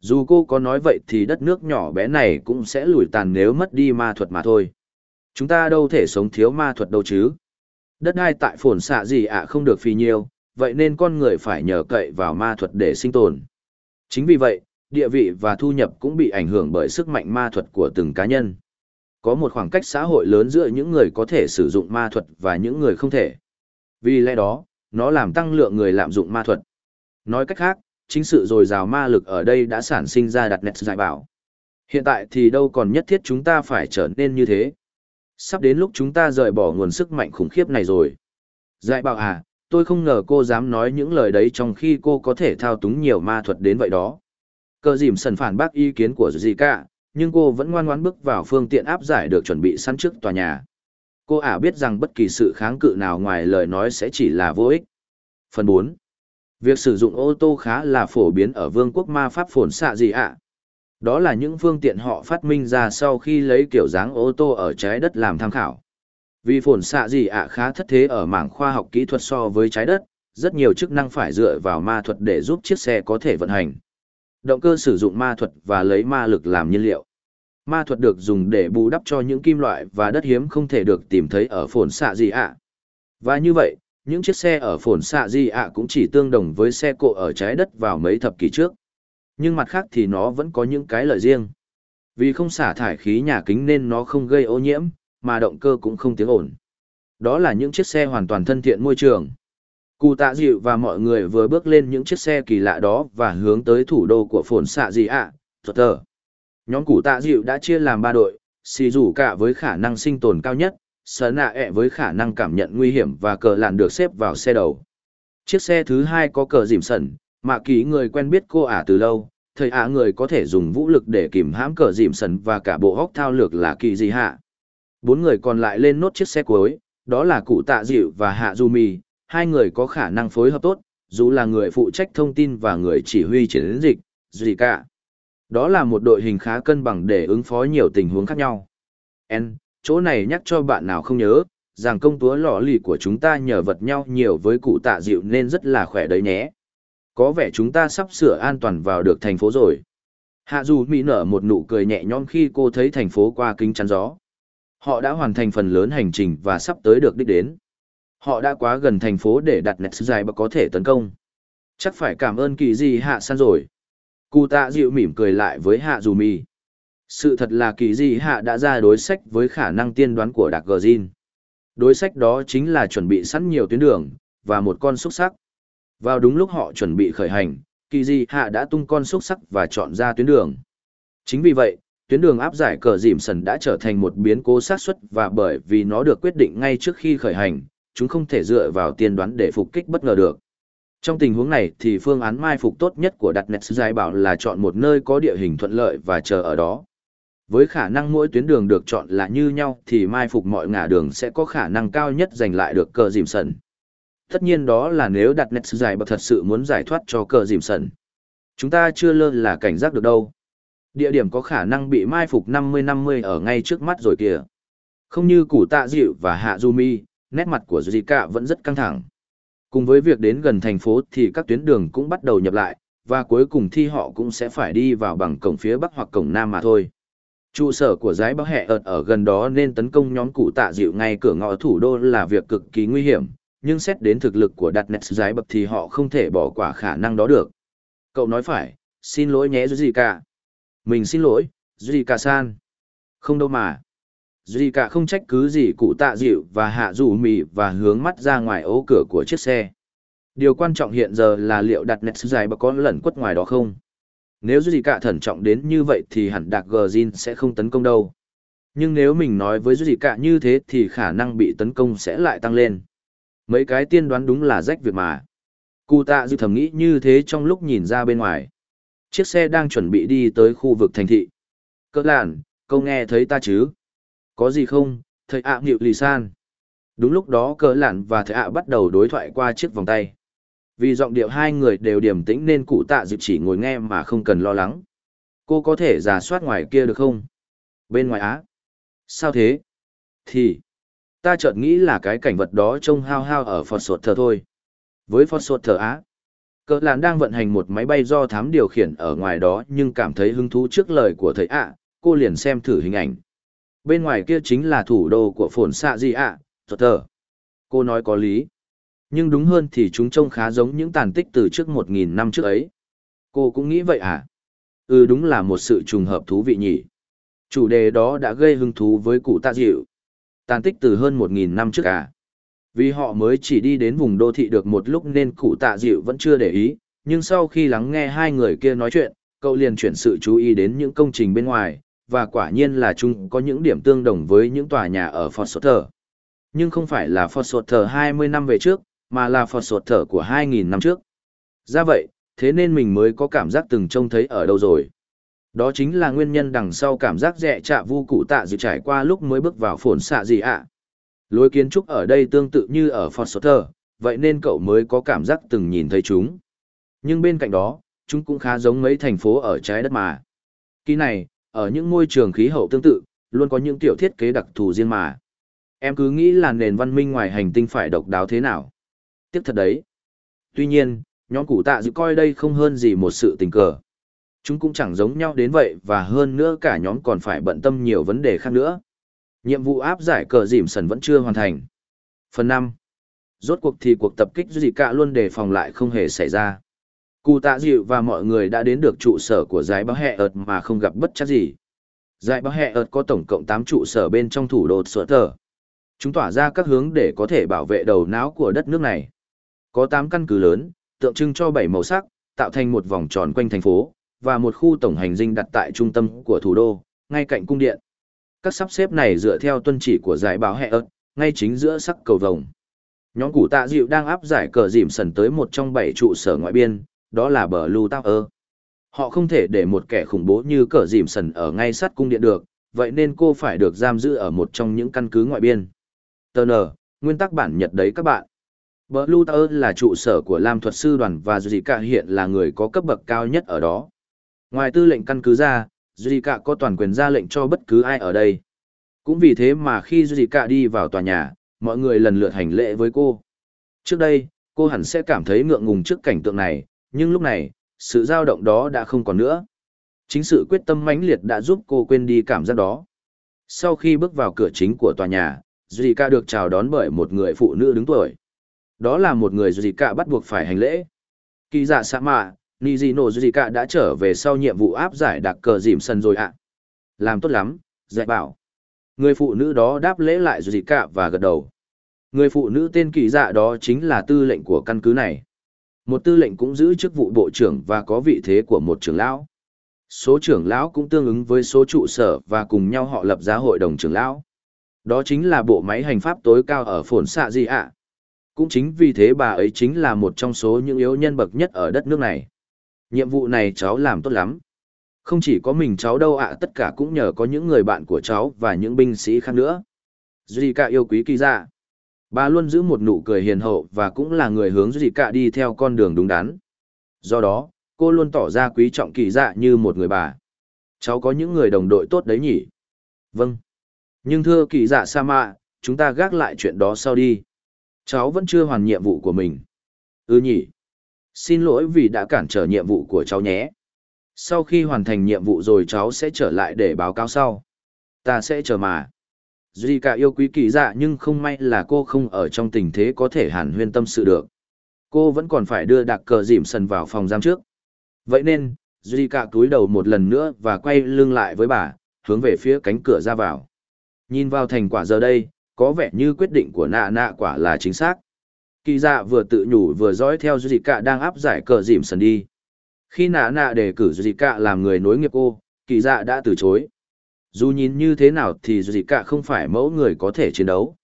Dù cô có nói vậy thì đất nước nhỏ bé này cũng sẽ lùi tàn nếu mất đi ma thuật mà thôi. Chúng ta đâu thể sống thiếu ma thuật đâu chứ. Đất đai tại phồn xạ gì ạ không được phì nhiêu, vậy nên con người phải nhờ cậy vào ma thuật để sinh tồn. Chính vì vậy, địa vị và thu nhập cũng bị ảnh hưởng bởi sức mạnh ma thuật của từng cá nhân. Có một khoảng cách xã hội lớn giữa những người có thể sử dụng ma thuật và những người không thể. Vì lẽ đó, nó làm tăng lượng người lạm dụng ma thuật. Nói cách khác, chính sự dồi dào ma lực ở đây đã sản sinh ra đặt nét giải bảo. Hiện tại thì đâu còn nhất thiết chúng ta phải trở nên như thế. Sắp đến lúc chúng ta rời bỏ nguồn sức mạnh khủng khiếp này rồi. Dạy bảo à, tôi không ngờ cô dám nói những lời đấy trong khi cô có thể thao túng nhiều ma thuật đến vậy đó. Cờ dìm sần phản bác ý kiến của gì cả, nhưng cô vẫn ngoan ngoãn bước vào phương tiện áp giải được chuẩn bị sẵn trước tòa nhà. Cô ả biết rằng bất kỳ sự kháng cự nào ngoài lời nói sẽ chỉ là vô ích. Phần 4. Việc sử dụng ô tô khá là phổ biến ở vương quốc ma pháp phồn xạ gì ạ? Đó là những phương tiện họ phát minh ra sau khi lấy kiểu dáng ô tô ở trái đất làm tham khảo. Vì Phổn xạ gì ạ khá thất thế ở mảng khoa học kỹ thuật so với trái đất, rất nhiều chức năng phải dựa vào ma thuật để giúp chiếc xe có thể vận hành. Động cơ sử dụng ma thuật và lấy ma lực làm nhiên liệu. Ma thuật được dùng để bù đắp cho những kim loại và đất hiếm không thể được tìm thấy ở Phổn xạ gì ạ. Và như vậy, những chiếc xe ở Phổn xạ gì ạ cũng chỉ tương đồng với xe cộ ở trái đất vào mấy thập kỷ trước. Nhưng mặt khác thì nó vẫn có những cái lợi riêng. Vì không xả thải khí nhà kính nên nó không gây ô nhiễm, mà động cơ cũng không tiếng ồn. Đó là những chiếc xe hoàn toàn thân thiện môi trường. Cụ tạ dịu và mọi người vừa bước lên những chiếc xe kỳ lạ đó và hướng tới thủ đô của phồn xạ gì ạ, à, tờ. Nhóm cụ tạ dịu đã chia làm ba đội, xì rủ cả với khả năng sinh tồn cao nhất, sở nạ ẹ với khả năng cảm nhận nguy hiểm và cờ làn được xếp vào xe đầu. Chiếc xe thứ hai có cờ dìm sẩn, mạ kỳ người quen biết cô ả từ lâu, thầy ả người có thể dùng vũ lực để kìm hãm cờ dìm sẩn và cả bộ hóc thao lược là kỳ gì hạ. Bốn người còn lại lên nốt chiếc xe cuối, đó là cụ tạ dịu và hạ du Mi, hai người có khả năng phối hợp tốt, dù là người phụ trách thông tin và người chỉ huy chiến dịch, gì cả. Đó là một đội hình khá cân bằng để ứng phó nhiều tình huống khác nhau. N, chỗ này nhắc cho bạn nào không nhớ, rằng công túa lọ lì của chúng ta nhờ vật nhau nhiều với cụ tạ dịu nên rất là khỏe đấy nhé. Có vẻ chúng ta sắp sửa an toàn vào được thành phố rồi. Hạ dù mỹ nở một nụ cười nhẹ nhõm khi cô thấy thành phố qua kính chắn gió. Họ đã hoàn thành phần lớn hành trình và sắp tới được đích đến. Họ đã quá gần thành phố để đặt nét dài và có thể tấn công. Chắc phải cảm ơn kỳ gì hạ san rồi. Cụ tạ dịu mỉm cười lại với hạ dù mỹ. Sự thật là kỳ di hạ đã ra đối sách với khả năng tiên đoán của Đặc Gờ Jin. Đối sách đó chính là chuẩn bị sẵn nhiều tuyến đường, và một con xúc sắc. Vào đúng lúc họ chuẩn bị khởi hành, kỳ di hạ đã tung con xúc sắc và chọn ra tuyến đường. Chính vì vậy, tuyến đường áp giải cờ dìm sần đã trở thành một biến cố xác suất và bởi vì nó được quyết định ngay trước khi khởi hành, chúng không thể dựa vào tiên đoán để phục kích bất ngờ được. Trong tình huống này thì phương án mai phục tốt nhất của đặt nét giải bảo là chọn một nơi có địa hình thuận lợi và chờ ở đó. Với khả năng mỗi tuyến đường được chọn là như nhau thì mai phục mọi ngả đường sẽ có khả năng cao nhất giành lại được cờ dìm sần. Tất nhiên đó là nếu đặt nét giải bậc thật sự muốn giải thoát cho cờ dìm sần. Chúng ta chưa lơ là cảnh giác được đâu. Địa điểm có khả năng bị mai phục 50-50 ở ngay trước mắt rồi kìa. Không như củ tạ dịu và hạ du mi, nét mặt của Zika vẫn rất căng thẳng. Cùng với việc đến gần thành phố thì các tuyến đường cũng bắt đầu nhập lại, và cuối cùng thi họ cũng sẽ phải đi vào bằng cổng phía bắc hoặc cổng nam mà thôi. Trụ sở của giái bắc hẹ ợt ở gần đó nên tấn công nhóm cụ tạ dịu ngay cửa ngõ thủ đô là việc cực kỳ nguy hiểm, nhưng xét đến thực lực của đặt nét giải bậc thì họ không thể bỏ qua khả năng đó được. Cậu nói phải, xin lỗi nhé dì cả. Mình xin lỗi, Dì cả san. Không đâu mà. Dì cả không trách cứ gì cụ tạ dịu và hạ rủ mì và hướng mắt ra ngoài ố cửa của chiếc xe. Điều quan trọng hiện giờ là liệu đặt nét dài bậc có lẩn quất ngoài đó không? Nếu dì cả thận trọng đến như vậy thì hẳn Đạc Gờ sẽ không tấn công đâu. Nhưng nếu mình nói với dì cả như thế thì khả năng bị tấn công sẽ lại tăng lên. Mấy cái tiên đoán đúng là rách việc mà. Cụ tạ dư thầm nghĩ như thế trong lúc nhìn ra bên ngoài. Chiếc xe đang chuẩn bị đi tới khu vực thành thị. Cỡ làn, câu nghe thấy ta chứ? Có gì không, thầy ạ à, nghịu lì san. Đúng lúc đó cỡ lạn và thầy ạ bắt đầu đối thoại qua chiếc vòng tay. Vì giọng điệu hai người đều điềm tĩnh nên cụ tạ dịp chỉ ngồi nghe mà không cần lo lắng. Cô có thể giả soát ngoài kia được không? Bên ngoài Á. Sao thế? Thì, ta chợt nghĩ là cái cảnh vật đó trông hao hao ở Phật Sột Thờ thôi. Với Phật Sột Thờ Á, cỡ làn đang vận hành một máy bay do thám điều khiển ở ngoài đó nhưng cảm thấy hứng thú trước lời của thầy ạ, cô liền xem thử hình ảnh. Bên ngoài kia chính là thủ đô của phồn xạ gì ạ, Phật Thờ. Cô nói có lý. Nhưng đúng hơn thì chúng trông khá giống những tàn tích từ trước một nghìn năm trước ấy. Cô cũng nghĩ vậy à? Ừ đúng là một sự trùng hợp thú vị nhỉ. Chủ đề đó đã gây hứng thú với cụ tạ dịu. Tàn tích từ hơn một nghìn năm trước à? Vì họ mới chỉ đi đến vùng đô thị được một lúc nên cụ tạ dịu vẫn chưa để ý, nhưng sau khi lắng nghe hai người kia nói chuyện, cậu liền chuyển sự chú ý đến những công trình bên ngoài, và quả nhiên là chúng có những điểm tương đồng với những tòa nhà ở Fort Sutter. Nhưng không phải là Fort Sutter 20 năm về trước, mà là Fort Sutter của 2.000 năm trước. Ra vậy, thế nên mình mới có cảm giác từng trông thấy ở đâu rồi. Đó chính là nguyên nhân đằng sau cảm giác rẻ trạ vu cụ tạ dự trải qua lúc mới bước vào phồn xạ gì ạ. Lối kiến trúc ở đây tương tự như ở Fort Sutter, vậy nên cậu mới có cảm giác từng nhìn thấy chúng. Nhưng bên cạnh đó, chúng cũng khá giống mấy thành phố ở trái đất mà. Kỳ này, ở những môi trường khí hậu tương tự, luôn có những tiểu thiết kế đặc thù riêng mà. Em cứ nghĩ là nền văn minh ngoài hành tinh phải độc đáo thế nào tiếc thật đấy. Tuy nhiên, nhóm cụ tạ dự coi đây không hơn gì một sự tình cờ. Chúng cũng chẳng giống nhau đến vậy và hơn nữa cả nhóm còn phải bận tâm nhiều vấn đề khác nữa. Nhiệm vụ áp giải cờ dìm sần vẫn chưa hoàn thành. Phần năm rốt cuộc thì cuộc tập kích gì cả luôn đề phòng lại không hề xảy ra. Cụ tạ dịu và mọi người đã đến được trụ sở của giải báo hẹ ợt mà không gặp bất chắc gì. Giải báo hẹ ợt có tổng cộng 8 trụ sở bên trong thủ đô sở thờ. Chúng tỏa ra các hướng để có thể bảo vệ đầu não của đất nước này. Có 8 căn cứ lớn, tượng trưng cho 7 màu sắc, tạo thành một vòng tròn quanh thành phố, và một khu tổng hành dinh đặt tại trung tâm của thủ đô, ngay cạnh cung điện. Các sắp xếp này dựa theo tuân chỉ của giải báo hệ ớt, ngay chính giữa sắc cầu vồng. Nhóm củ tạ dịu đang áp giải cờ dìm sần tới một trong bảy trụ sở ngoại biên, đó là bờ Lưu Tao ơ. Họ không thể để một kẻ khủng bố như cờ dìm sần ở ngay sát cung điện được, vậy nên cô phải được giam giữ ở một trong những căn cứ ngoại biên. Tờ N, nguyên tắc bản nhật đấy các bạn. Bờ Lưu Tao là trụ sở của Lam thuật sư đoàn và Cả hiện là người có cấp bậc cao nhất ở đó. Ngoài tư lệnh căn cứ ra, Cả có toàn quyền ra lệnh cho bất cứ ai ở đây. Cũng vì thế mà khi Cả đi vào tòa nhà, mọi người lần lượt hành lễ với cô. Trước đây, cô hẳn sẽ cảm thấy ngượng ngùng trước cảnh tượng này, nhưng lúc này, sự dao động đó đã không còn nữa. Chính sự quyết tâm mãnh liệt đã giúp cô quên đi cảm giác đó. Sau khi bước vào cửa chính của tòa nhà, Zika được chào đón bởi một người phụ nữ đứng tuổi. Đó là một người Zika bắt buộc phải hành lễ. Kỳ dạ sạ mạ, Nijino Zika đã trở về sau nhiệm vụ áp giải đặc cờ dìm sân rồi ạ. Làm tốt lắm, dạy bảo. Người phụ nữ đó đáp lễ lại Zika và gật đầu. Người phụ nữ tên kỳ dạ đó chính là tư lệnh của căn cứ này. Một tư lệnh cũng giữ chức vụ bộ trưởng và có vị thế của một trưởng lão. Số trưởng lão cũng tương ứng với số trụ sở và cùng nhau họ lập ra hội đồng trưởng lão. Đó chính là bộ máy hành pháp tối cao ở phồn xạ gì ạ. Cũng chính vì thế bà ấy chính là một trong số những yếu nhân bậc nhất ở đất nước này. Nhiệm vụ này cháu làm tốt lắm. Không chỉ có mình cháu đâu ạ tất cả cũng nhờ có những người bạn của cháu và những binh sĩ khác nữa. Duy cả yêu quý kỳ dạ. Bà luôn giữ một nụ cười hiền hậu và cũng là người hướng Duy cả đi theo con đường đúng đắn. Do đó, cô luôn tỏ ra quý trọng kỳ dạ như một người bà. Cháu có những người đồng đội tốt đấy nhỉ? Vâng. Nhưng thưa kỳ dạ sa mạ, chúng ta gác lại chuyện đó sau đi. Cháu vẫn chưa hoàn nhiệm vụ của mình. Ừ nhỉ. Xin lỗi vì đã cản trở nhiệm vụ của cháu nhé. Sau khi hoàn thành nhiệm vụ rồi cháu sẽ trở lại để báo cáo sau. Ta sẽ chờ mà. Duy cả yêu quý kỳ dạ nhưng không may là cô không ở trong tình thế có thể hàn huyên tâm sự được. Cô vẫn còn phải đưa đặc cờ dìm sần vào phòng giam trước. Vậy nên, Duy cả cúi đầu một lần nữa và quay lưng lại với bà, hướng về phía cánh cửa ra vào. Nhìn vào thành quả giờ đây, có vẻ như quyết định của nạ nạ quả là chính xác. Kỳ dạ vừa tự nhủ vừa dõi theo Duy Cạ đang áp giải cờ dìm sần đi. Khi nạ nạ đề cử Duy Cạ làm người nối nghiệp cô, kỳ dạ đã từ chối. Dù nhìn như thế nào thì Duy Cạ không phải mẫu người có thể chiến đấu.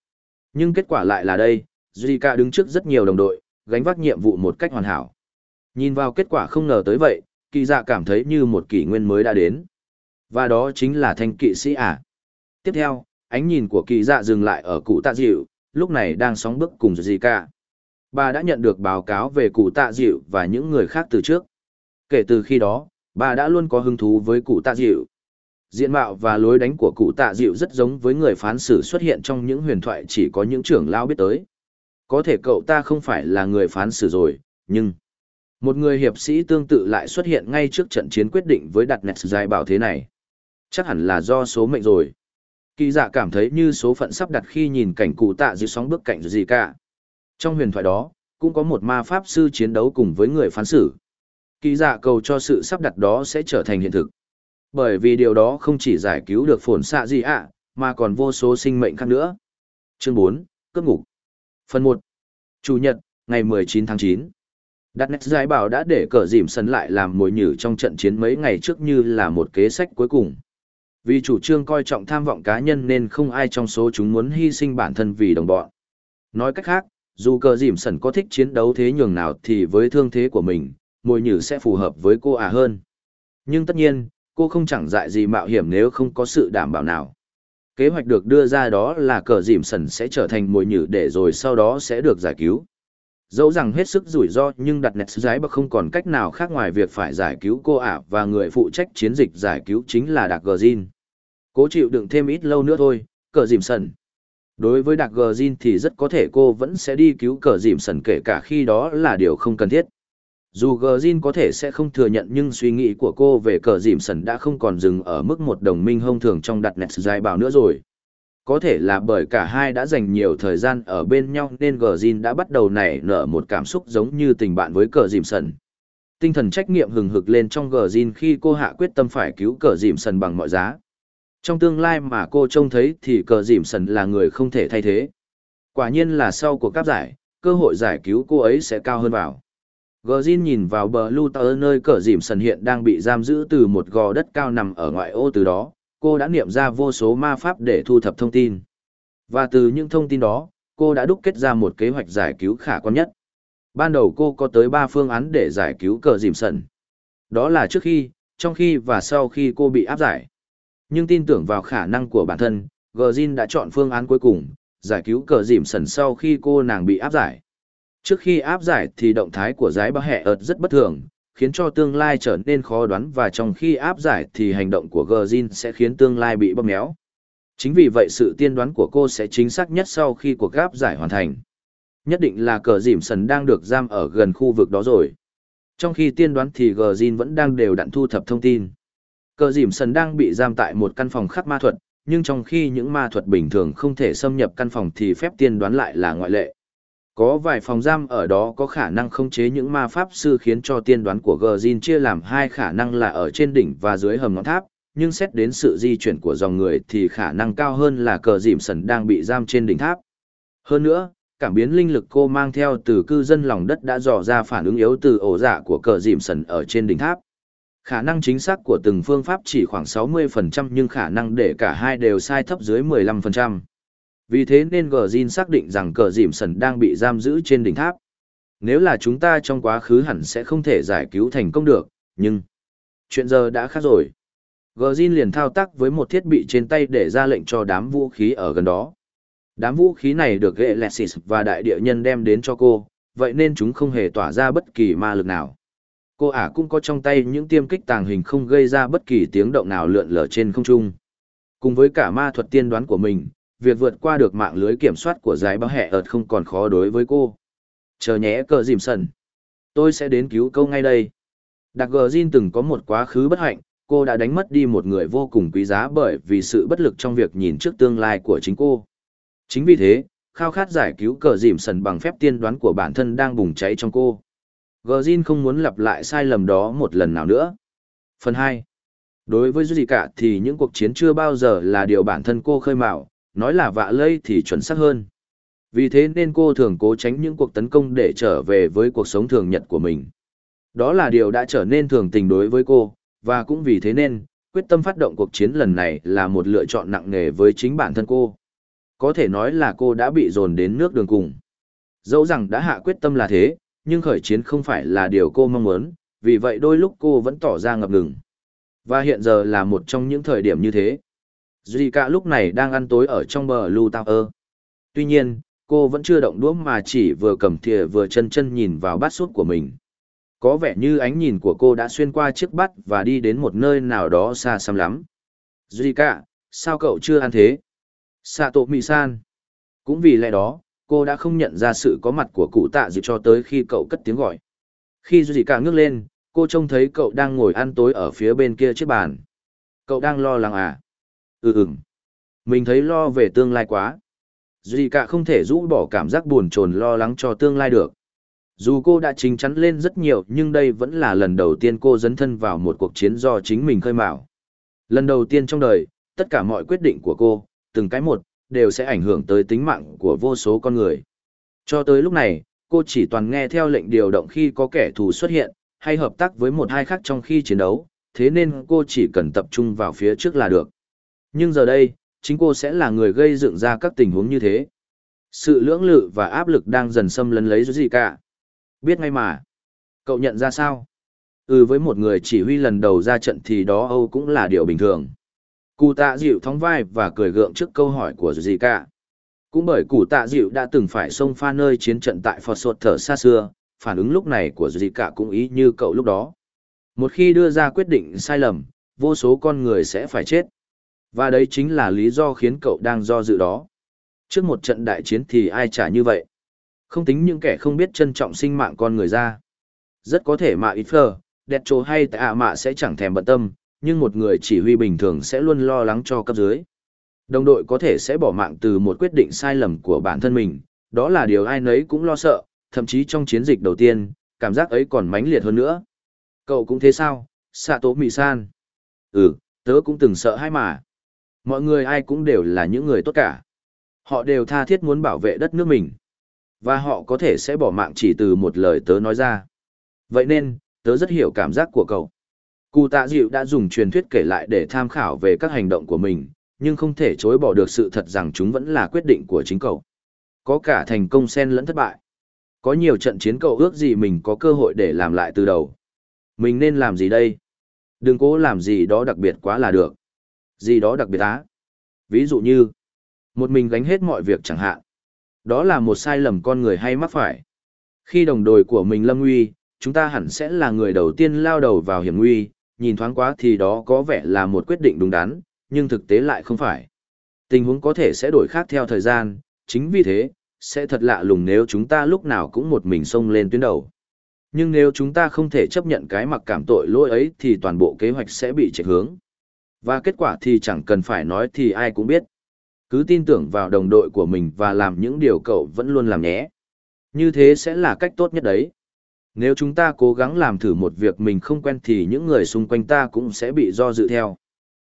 Nhưng kết quả lại là đây, Duy Cạ đứng trước rất nhiều đồng đội, gánh vác nhiệm vụ một cách hoàn hảo. Nhìn vào kết quả không ngờ tới vậy, kỳ dạ cảm thấy như một kỷ nguyên mới đã đến. Và đó chính là thanh kỵ sĩ à. Tiếp theo, ánh nhìn của kỳ dạ dừng lại ở cụ tạ dịu, lúc này đang sóng bước cùng Duy Cạ. Bà đã nhận được báo cáo về cụ tạ dịu và những người khác từ trước. Kể từ khi đó, bà đã luôn có hứng thú với cụ tạ dịu. Diện mạo và lối đánh của cụ tạ dịu rất giống với người phán xử xuất hiện trong những huyền thoại chỉ có những trưởng lao biết tới. Có thể cậu ta không phải là người phán xử rồi, nhưng... Một người hiệp sĩ tương tự lại xuất hiện ngay trước trận chiến quyết định với đặt nẹt dài bảo thế này. Chắc hẳn là do số mệnh rồi. Kỳ dạ cảm thấy như số phận sắp đặt khi nhìn cảnh cụ tạ dịu sóng bước cạnh gì cả. Trong huyền thoại đó, cũng có một ma pháp sư chiến đấu cùng với người phán xử. Kỳ dạ cầu cho sự sắp đặt đó sẽ trở thành hiện thực. Bởi vì điều đó không chỉ giải cứu được phồn xạ gì ạ, mà còn vô số sinh mệnh khác nữa. Chương 4, Cướp ngục. Phần 1. Chủ nhật, ngày 19 tháng 9. Đặt nét giải bảo đã để cờ dìm sân lại làm mồi nhử trong trận chiến mấy ngày trước như là một kế sách cuối cùng. Vì chủ trương coi trọng tham vọng cá nhân nên không ai trong số chúng muốn hy sinh bản thân vì đồng bọn. Nói cách khác, dù cờ dìm sần có thích chiến đấu thế nhường nào thì với thương thế của mình, mồi nhử sẽ phù hợp với cô à hơn. Nhưng tất nhiên, cô không chẳng dại gì mạo hiểm nếu không có sự đảm bảo nào. Kế hoạch được đưa ra đó là cờ dìm sần sẽ trở thành mồi nhử để rồi sau đó sẽ được giải cứu. Dẫu rằng hết sức rủi ro nhưng đặt nét giái bậc không còn cách nào khác ngoài việc phải giải cứu cô ả và người phụ trách chiến dịch giải cứu chính là Đạc Gờ Jin. Cố chịu đựng thêm ít lâu nữa thôi, cờ dìm sần. Đối với đặc Gờ zin thì rất có thể cô vẫn sẽ đi cứu cờ dìm sần kể cả khi đó là điều không cần thiết. Dù Gờ zin có thể sẽ không thừa nhận nhưng suy nghĩ của cô về cờ dìm sần đã không còn dừng ở mức một đồng minh hông thường trong đặt nets dài bảo nữa rồi. Có thể là bởi cả hai đã dành nhiều thời gian ở bên nhau nên Gờ đã bắt đầu nảy nở một cảm xúc giống như tình bạn với cờ dìm sần. Tinh thần trách nhiệm hừng hực lên trong Gờ khi cô hạ quyết tâm phải cứu cờ dìm sần bằng mọi giá. Trong tương lai mà cô trông thấy thì cờ dìm sần là người không thể thay thế. Quả nhiên là sau cuộc cáp giải, cơ hội giải cứu cô ấy sẽ cao hơn vào. Gờ nhìn vào bờ lưu tờ nơi cờ dìm sần hiện đang bị giam giữ từ một gò đất cao nằm ở ngoại ô từ đó, cô đã niệm ra vô số ma pháp để thu thập thông tin. Và từ những thông tin đó, cô đã đúc kết ra một kế hoạch giải cứu khả quan nhất. Ban đầu cô có tới 3 phương án để giải cứu cờ dìm sần. Đó là trước khi, trong khi và sau khi cô bị áp giải. Nhưng tin tưởng vào khả năng của bản thân, Gjin đã chọn phương án cuối cùng, giải cứu cờ dìm sần sau khi cô nàng bị áp giải. Trước khi áp giải thì động thái của giái bao hẹ ợt rất bất thường, khiến cho tương lai trở nên khó đoán và trong khi áp giải thì hành động của Gjin sẽ khiến tương lai bị bóp méo. Chính vì vậy sự tiên đoán của cô sẽ chính xác nhất sau khi cuộc áp giải hoàn thành. Nhất định là cờ dìm sần đang được giam ở gần khu vực đó rồi. Trong khi tiên đoán thì Gjin vẫn đang đều đặn thu thập thông tin. Cờ dìm sần đang bị giam tại một căn phòng khắc ma thuật, nhưng trong khi những ma thuật bình thường không thể xâm nhập căn phòng thì phép tiên đoán lại là ngoại lệ. Có vài phòng giam ở đó có khả năng khống chế những ma pháp sư khiến cho tiên đoán của Gjin chia làm hai khả năng là ở trên đỉnh và dưới hầm ngọn tháp, nhưng xét đến sự di chuyển của dòng người thì khả năng cao hơn là cờ dìm sần đang bị giam trên đỉnh tháp. Hơn nữa, cảm biến linh lực cô mang theo từ cư dân lòng đất đã dò ra phản ứng yếu từ ổ dạ của cờ dìm sần ở trên đỉnh tháp. Khả năng chính xác của từng phương pháp chỉ khoảng 60% nhưng khả năng để cả hai đều sai thấp dưới 15%. Vì thế nên Gjin xác định rằng cờ dìm sần đang bị giam giữ trên đỉnh tháp. Nếu là chúng ta trong quá khứ hẳn sẽ không thể giải cứu thành công được, nhưng chuyện giờ đã khác rồi. Gjin liền thao tác với một thiết bị trên tay để ra lệnh cho đám vũ khí ở gần đó. Đám vũ khí này được Galesis và đại địa nhân đem đến cho cô, vậy nên chúng không hề tỏa ra bất kỳ ma lực nào. Cô ả cũng có trong tay những tiêm kích tàng hình không gây ra bất kỳ tiếng động nào lượn lờ trên không trung. Cùng với cả ma thuật tiên đoán của mình, việc vượt qua được mạng lưới kiểm soát của giải báo hẹ ợt không còn khó đối với cô. Chờ nhé cờ dìm sần. Tôi sẽ đến cứu câu ngay đây. Đặc gờ Jin từng có một quá khứ bất hạnh, cô đã đánh mất đi một người vô cùng quý giá bởi vì sự bất lực trong việc nhìn trước tương lai của chính cô. Chính vì thế, khao khát giải cứu cờ dìm sần bằng phép tiên đoán của bản thân đang bùng cháy trong cô. Gờ không muốn lặp lại sai lầm đó một lần nào nữa. Phần 2. Đối với gì cả thì những cuộc chiến chưa bao giờ là điều bản thân cô khơi mào, nói là vạ lây thì chuẩn xác hơn. Vì thế nên cô thường cố tránh những cuộc tấn công để trở về với cuộc sống thường nhật của mình. Đó là điều đã trở nên thường tình đối với cô, và cũng vì thế nên, quyết tâm phát động cuộc chiến lần này là một lựa chọn nặng nề với chính bản thân cô. Có thể nói là cô đã bị dồn đến nước đường cùng. Dẫu rằng đã hạ quyết tâm là thế, nhưng khởi chiến không phải là điều cô mong muốn, vì vậy đôi lúc cô vẫn tỏ ra ngập ngừng. Và hiện giờ là một trong những thời điểm như thế. Zika lúc này đang ăn tối ở trong bờ Blue Tower. Tuy nhiên, cô vẫn chưa động đũa mà chỉ vừa cầm thìa vừa chân chân nhìn vào bát súp của mình. Có vẻ như ánh nhìn của cô đã xuyên qua chiếc bát và đi đến một nơi nào đó xa xăm lắm. Zika, sao cậu chưa ăn thế? Sato mì san. Cũng vì lẽ đó, cô đã không nhận ra sự có mặt của cụ tạ dịp cho tới khi cậu cất tiếng gọi. Khi Zika ngước lên, cô trông thấy cậu đang ngồi ăn tối ở phía bên kia chiếc bàn. Cậu đang lo lắng à? Ừ ừm. Mình thấy lo về tương lai quá. Duy cả không thể rũ bỏ cảm giác buồn chồn lo lắng cho tương lai được. Dù cô đã chính chắn lên rất nhiều nhưng đây vẫn là lần đầu tiên cô dấn thân vào một cuộc chiến do chính mình khơi mào. Lần đầu tiên trong đời, tất cả mọi quyết định của cô, từng cái một, đều sẽ ảnh hưởng tới tính mạng của vô số con người. Cho tới lúc này, cô chỉ toàn nghe theo lệnh điều động khi có kẻ thù xuất hiện, hay hợp tác với một hai khác trong khi chiến đấu, thế nên cô chỉ cần tập trung vào phía trước là được. Nhưng giờ đây, chính cô sẽ là người gây dựng ra các tình huống như thế. Sự lưỡng lự và áp lực đang dần xâm lấn lấy gì cả. Biết ngay mà. Cậu nhận ra sao? Ừ với một người chỉ huy lần đầu ra trận thì đó Âu cũng là điều bình thường. Cụ tạ dịu thóng vai và cười gượng trước câu hỏi của gì cả. Cũng bởi cụ tạ dịu đã từng phải xông pha nơi chiến trận tại Phật Sột thở xa xưa, phản ứng lúc này của gì cả cũng ý như cậu lúc đó. Một khi đưa ra quyết định sai lầm, vô số con người sẽ phải chết. Và đấy chính là lý do khiến cậu đang do dự đó. Trước một trận đại chiến thì ai trả như vậy? Không tính những kẻ không biết trân trọng sinh mạng con người ra. Rất có thể mà ít phờ, đẹp trồ hay tạ mạ sẽ chẳng thèm bận tâm, nhưng một người chỉ huy bình thường sẽ luôn lo lắng cho cấp dưới. Đồng đội có thể sẽ bỏ mạng từ một quyết định sai lầm của bản thân mình, đó là điều ai nấy cũng lo sợ, thậm chí trong chiến dịch đầu tiên, cảm giác ấy còn mãnh liệt hơn nữa. Cậu cũng thế sao, Sato Mị San? Ừ, tớ cũng từng sợ hai mà. Mọi người ai cũng đều là những người tốt cả. Họ đều tha thiết muốn bảo vệ đất nước mình. Và họ có thể sẽ bỏ mạng chỉ từ một lời tớ nói ra. Vậy nên, tớ rất hiểu cảm giác của cậu. Cụ tạ dịu đã dùng truyền thuyết kể lại để tham khảo về các hành động của mình, nhưng không thể chối bỏ được sự thật rằng chúng vẫn là quyết định của chính cậu. Có cả thành công xen lẫn thất bại. Có nhiều trận chiến cậu ước gì mình có cơ hội để làm lại từ đầu. Mình nên làm gì đây? Đừng cố làm gì đó đặc biệt quá là được. Gì đó đặc biệt á. Ví dụ như, một mình gánh hết mọi việc chẳng hạn. Đó là một sai lầm con người hay mắc phải. Khi đồng đội của mình lâm nguy, chúng ta hẳn sẽ là người đầu tiên lao đầu vào hiểm nguy, nhìn thoáng quá thì đó có vẻ là một quyết định đúng đắn, nhưng thực tế lại không phải. Tình huống có thể sẽ đổi khác theo thời gian, chính vì thế, sẽ thật lạ lùng nếu chúng ta lúc nào cũng một mình xông lên tuyến đầu. Nhưng nếu chúng ta không thể chấp nhận cái mặc cảm tội lỗi ấy thì toàn bộ kế hoạch sẽ bị chạy hướng. Và kết quả thì chẳng cần phải nói thì ai cũng biết. Cứ tin tưởng vào đồng đội của mình và làm những điều cậu vẫn luôn làm nhé. Như thế sẽ là cách tốt nhất đấy. Nếu chúng ta cố gắng làm thử một việc mình không quen thì những người xung quanh ta cũng sẽ bị do dự theo.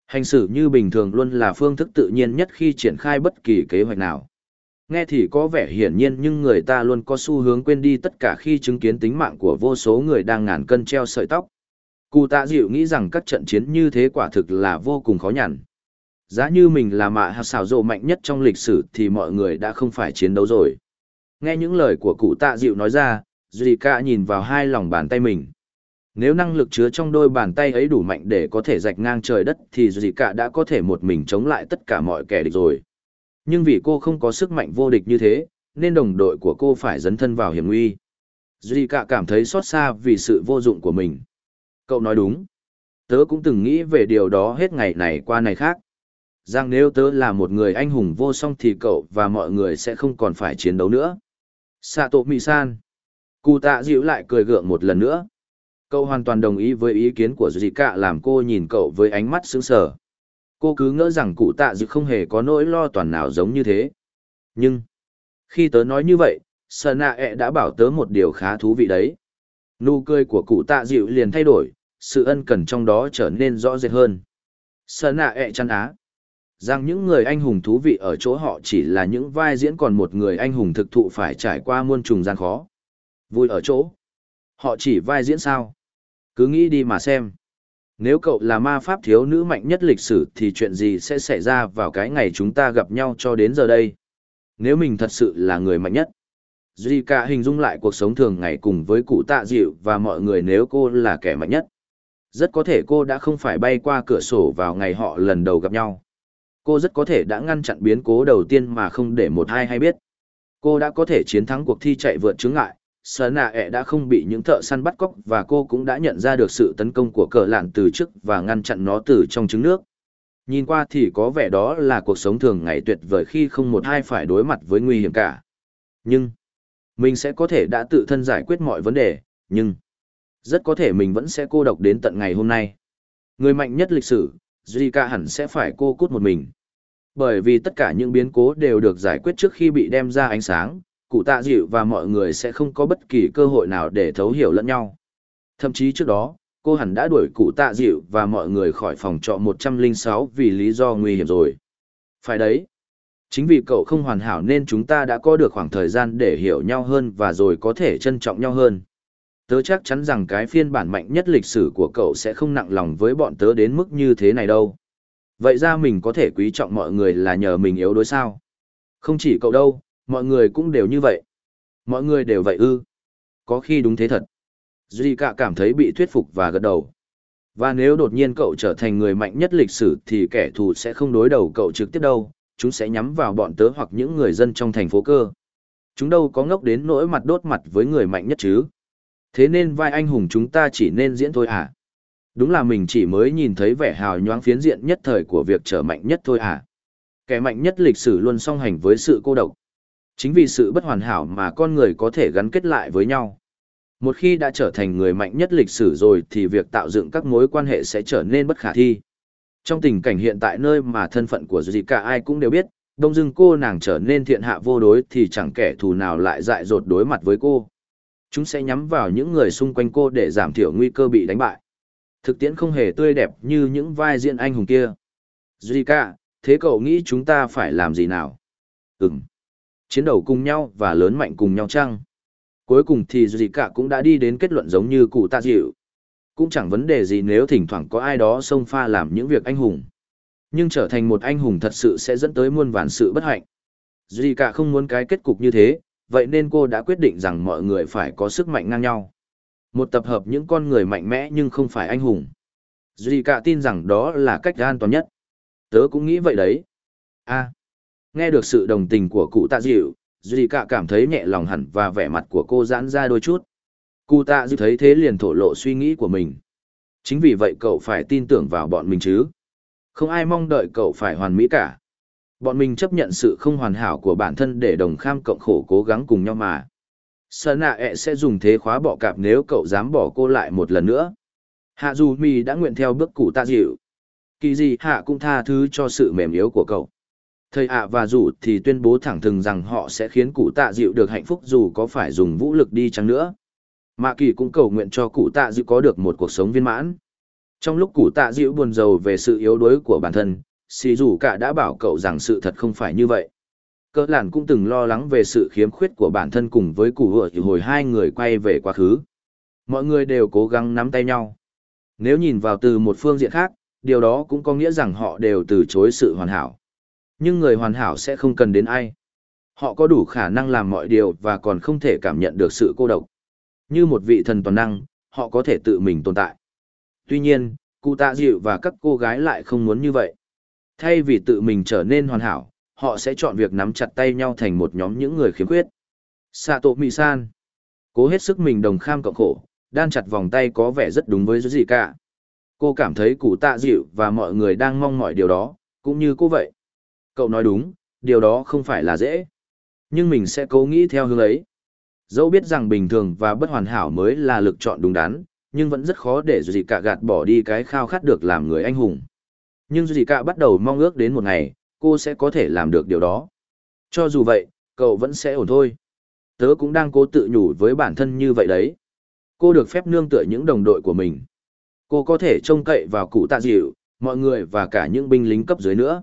Hành xử như bình thường luôn là phương thức tự nhiên nhất khi triển khai bất kỳ kế hoạch nào. Nghe thì có vẻ hiển nhiên nhưng người ta luôn có xu hướng quên đi tất cả khi chứng kiến tính mạng của vô số người đang ngàn cân treo sợi tóc. Cụ tạ dịu nghĩ rằng các trận chiến như thế quả thực là vô cùng khó nhằn. Giá như mình là mạ hạt xảo rộ mạnh nhất trong lịch sử thì mọi người đã không phải chiến đấu rồi. Nghe những lời của cụ tạ dịu nói ra, Zika nhìn vào hai lòng bàn tay mình. Nếu năng lực chứa trong đôi bàn tay ấy đủ mạnh để có thể rạch ngang trời đất thì Zika đã có thể một mình chống lại tất cả mọi kẻ địch rồi. Nhưng vì cô không có sức mạnh vô địch như thế, nên đồng đội của cô phải dấn thân vào hiểm nguy. Zika cảm thấy xót xa vì sự vô dụng của mình. Cậu nói đúng. Tớ cũng từng nghĩ về điều đó hết ngày này qua ngày khác. Rằng nếu tớ là một người anh hùng vô song thì cậu và mọi người sẽ không còn phải chiến đấu nữa. Sato Mị-san. Cụ tạ dịu lại cười gượng một lần nữa. Cậu hoàn toàn đồng ý với ý kiến của Zika làm cô nhìn cậu với ánh mắt sững sờ. Cô cứ ngỡ rằng cụ tạ dịu không hề có nỗi lo toàn nào giống như thế. Nhưng, khi tớ nói như vậy, Sơn Nạ ẹ đã bảo tớ một điều khá thú vị đấy. Nụ cười của cụ tạ dịu liền thay đổi, sự ân cần trong đó trở nên rõ rệt hơn. Sơn Nạ ẹ chăn á. Rằng những người anh hùng thú vị ở chỗ họ chỉ là những vai diễn còn một người anh hùng thực thụ phải trải qua muôn trùng gian khó. Vui ở chỗ. Họ chỉ vai diễn sao? Cứ nghĩ đi mà xem. Nếu cậu là ma pháp thiếu nữ mạnh nhất lịch sử thì chuyện gì sẽ xảy ra vào cái ngày chúng ta gặp nhau cho đến giờ đây? Nếu mình thật sự là người mạnh nhất. Duy cả hình dung lại cuộc sống thường ngày cùng với cụ tạ dịu và mọi người nếu cô là kẻ mạnh nhất. Rất có thể cô đã không phải bay qua cửa sổ vào ngày họ lần đầu gặp nhau. Cô rất có thể đã ngăn chặn biến cố đầu tiên mà không để một ai hay biết. Cô đã có thể chiến thắng cuộc thi chạy vượt chướng ngại, Sở nạ ẹ đã không bị những thợ săn bắt cóc và cô cũng đã nhận ra được sự tấn công của cờ lạn từ trước và ngăn chặn nó từ trong trứng nước. Nhìn qua thì có vẻ đó là cuộc sống thường ngày tuyệt vời khi không một ai phải đối mặt với nguy hiểm cả. Nhưng, mình sẽ có thể đã tự thân giải quyết mọi vấn đề, nhưng, rất có thể mình vẫn sẽ cô độc đến tận ngày hôm nay. Người mạnh nhất lịch sử, Zika hẳn sẽ phải cô cút một mình. Bởi vì tất cả những biến cố đều được giải quyết trước khi bị đem ra ánh sáng, cụ tạ dịu và mọi người sẽ không có bất kỳ cơ hội nào để thấu hiểu lẫn nhau. Thậm chí trước đó, cô hẳn đã đuổi cụ tạ dịu và mọi người khỏi phòng trọ 106 vì lý do nguy hiểm rồi. Phải đấy. Chính vì cậu không hoàn hảo nên chúng ta đã có được khoảng thời gian để hiểu nhau hơn và rồi có thể trân trọng nhau hơn. Tớ chắc chắn rằng cái phiên bản mạnh nhất lịch sử của cậu sẽ không nặng lòng với bọn tớ đến mức như thế này đâu. Vậy ra mình có thể quý trọng mọi người là nhờ mình yếu đối sao? Không chỉ cậu đâu, Mọi người cũng đều như vậy. Mọi người đều vậy ư. Có khi đúng thế thật. Duy cả cảm thấy bị thuyết phục và gật đầu. Và nếu đột nhiên cậu trở thành người mạnh nhất lịch sử thì kẻ thù sẽ không đối đầu cậu trực tiếp đâu, chúng sẽ nhắm vào bọn tớ hoặc những người dân trong thành phố cơ. Chúng đâu có ngốc đến nỗi mặt đốt mặt với người mạnh nhất chứ. Thế nên vai anh hùng chúng ta chỉ nên diễn thôi à? Đúng là mình chỉ mới nhìn thấy vẻ hào nhoáng phiến diện nhất thời của việc trở mạnh nhất thôi à? Kẻ mạnh nhất lịch sử luôn song hành với sự cô độc. Chính vì sự bất hoàn hảo mà con người có thể gắn kết lại với nhau. Một khi đã trở thành người mạnh nhất lịch sử rồi thì việc tạo dựng các mối quan hệ sẽ trở nên bất khả thi. Trong tình cảnh hiện tại nơi mà thân phận của Zika ai cũng đều biết, đông dưng cô nàng trở nên thiện hạ vô đối thì chẳng kẻ thù nào lại dại dột đối mặt với cô. Chúng sẽ nhắm vào những người xung quanh cô để giảm thiểu nguy cơ bị đánh bại. Thực tiễn không hề tươi đẹp như những vai diễn anh hùng kia. Zika, thế cậu nghĩ chúng ta phải làm gì nào? Ừm. Chiến đấu cùng nhau và lớn mạnh cùng nhau chăng? Cuối cùng thì Zika cũng đã đi đến kết luận giống như cụ tạ dịu. Cũng chẳng vấn đề gì nếu thỉnh thoảng có ai đó xông pha làm những việc anh hùng. Nhưng trở thành một anh hùng thật sự sẽ dẫn tới muôn vàn sự bất hạnh. Zika không muốn cái kết cục như thế, vậy nên cô đã quyết định rằng mọi người phải có sức mạnh ngang nhau. Một tập hợp những con người mạnh mẽ nhưng không phải anh hùng. Zika tin rằng đó là cách an toàn nhất. Tớ cũng nghĩ vậy đấy. a nghe được sự đồng tình của cụ tạ dịu, Cả cảm thấy nhẹ lòng hẳn và vẻ mặt của cô giãn ra đôi chút. Cụ tạ dịu thấy thế liền thổ lộ suy nghĩ của mình. Chính vì vậy cậu phải tin tưởng vào bọn mình chứ. Không ai mong đợi cậu phải hoàn mỹ cả. Bọn mình chấp nhận sự không hoàn hảo của bản thân để đồng kham cộng khổ cố gắng cùng nhau mà. Sở nạ ẹ sẽ dùng thế khóa bỏ cạp nếu cậu dám bỏ cô lại một lần nữa. Hạ dù mì đã nguyện theo bước cụ tạ dịu. Kỳ gì hạ cũng tha thứ cho sự mềm yếu của cậu. Thầy ạ và dù thì tuyên bố thẳng thừng rằng họ sẽ khiến cụ tạ dịu được hạnh phúc dù có phải dùng vũ lực đi chăng nữa. Mạ kỳ cũng cầu nguyện cho cụ tạ dịu có được một cuộc sống viên mãn. Trong lúc cụ tạ dịu buồn rầu về sự yếu đuối của bản thân, xì dù cả đã bảo cậu rằng sự thật không phải như vậy. Cỡ làn cũng từng lo lắng về sự khiếm khuyết của bản thân cùng với cụ hựa hồi hai người quay về quá khứ. Mọi người đều cố gắng nắm tay nhau. Nếu nhìn vào từ một phương diện khác, điều đó cũng có nghĩa rằng họ đều từ chối sự hoàn hảo. Nhưng người hoàn hảo sẽ không cần đến ai. Họ có đủ khả năng làm mọi điều và còn không thể cảm nhận được sự cô độc. Như một vị thần toàn năng, họ có thể tự mình tồn tại. Tuy nhiên, cụ tạ dịu và các cô gái lại không muốn như vậy. Thay vì tự mình trở nên hoàn hảo, họ sẽ chọn việc nắm chặt tay nhau thành một nhóm những người khiếm khuyết. Sato Misan. Cố hết sức mình đồng kham cộng khổ, đan chặt vòng tay có vẻ rất đúng với gì cả. Cô cảm thấy cụ tạ dịu và mọi người đang mong mọi điều đó, cũng như cô vậy. Cậu nói đúng, điều đó không phải là dễ. Nhưng mình sẽ cố nghĩ theo hướng ấy. Dẫu biết rằng bình thường và bất hoàn hảo mới là lựa chọn đúng đắn, nhưng vẫn rất khó để gì cả gạt bỏ đi cái khao khát được làm người anh hùng. Nhưng gì cả bắt đầu mong ước đến một ngày, cô sẽ có thể làm được điều đó. Cho dù vậy, cậu vẫn sẽ ổn thôi. Tớ cũng đang cố tự nhủ với bản thân như vậy đấy. Cô được phép nương tựa những đồng đội của mình. Cô có thể trông cậy vào cụ tạ dịu, mọi người và cả những binh lính cấp dưới nữa.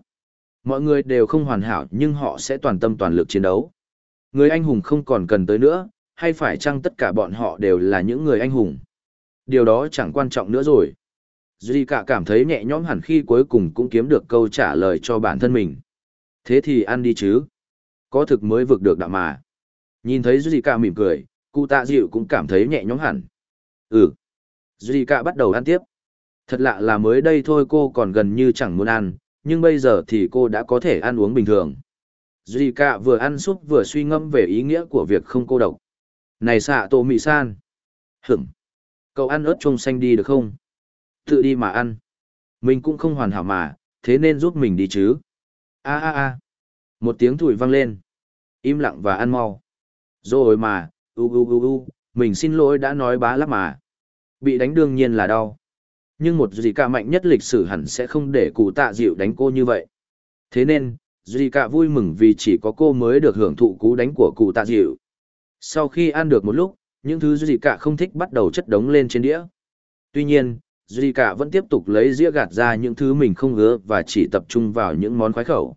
Mọi người đều không hoàn hảo nhưng họ sẽ toàn tâm toàn lực chiến đấu. Người anh hùng không còn cần tới nữa, hay phải chăng tất cả bọn họ đều là những người anh hùng? Điều đó chẳng quan trọng nữa rồi. Duy cả cảm thấy nhẹ nhõm hẳn khi cuối cùng cũng kiếm được câu trả lời cho bản thân mình. Thế thì ăn đi chứ. Có thực mới vực được đạo mà. Nhìn thấy Duy cả mỉm cười, cụ tạ dịu cũng cảm thấy nhẹ nhõm hẳn. Ừ. Duy cả bắt đầu ăn tiếp. Thật lạ là mới đây thôi cô còn gần như chẳng muốn ăn, nhưng bây giờ thì cô đã có thể ăn uống bình thường. Duy Cạ vừa ăn súp vừa suy ngẫm về ý nghĩa của việc không cô độc. Này xạ tổ mị san. Hửm. Cậu ăn ớt chuông xanh đi được không? Tự đi mà ăn. Mình cũng không hoàn hảo mà, thế nên giúp mình đi chứ. a a a Một tiếng thủi vang lên. Im lặng và ăn mau. Rồi mà, u u u u, mình xin lỗi đã nói bá lắm mà. Bị đánh đương nhiên là đau. Nhưng một gì cả mạnh nhất lịch sử hẳn sẽ không để cụ tạ dịu đánh cô như vậy. Thế nên, gì cả vui mừng vì chỉ có cô mới được hưởng thụ cú đánh của cụ tạ dịu. Sau khi ăn được một lúc, những thứ gì cả không thích bắt đầu chất đống lên trên đĩa. Tuy nhiên, gì cả vẫn tiếp tục lấy dĩa gạt ra những thứ mình không ưa và chỉ tập trung vào những món khoái khẩu.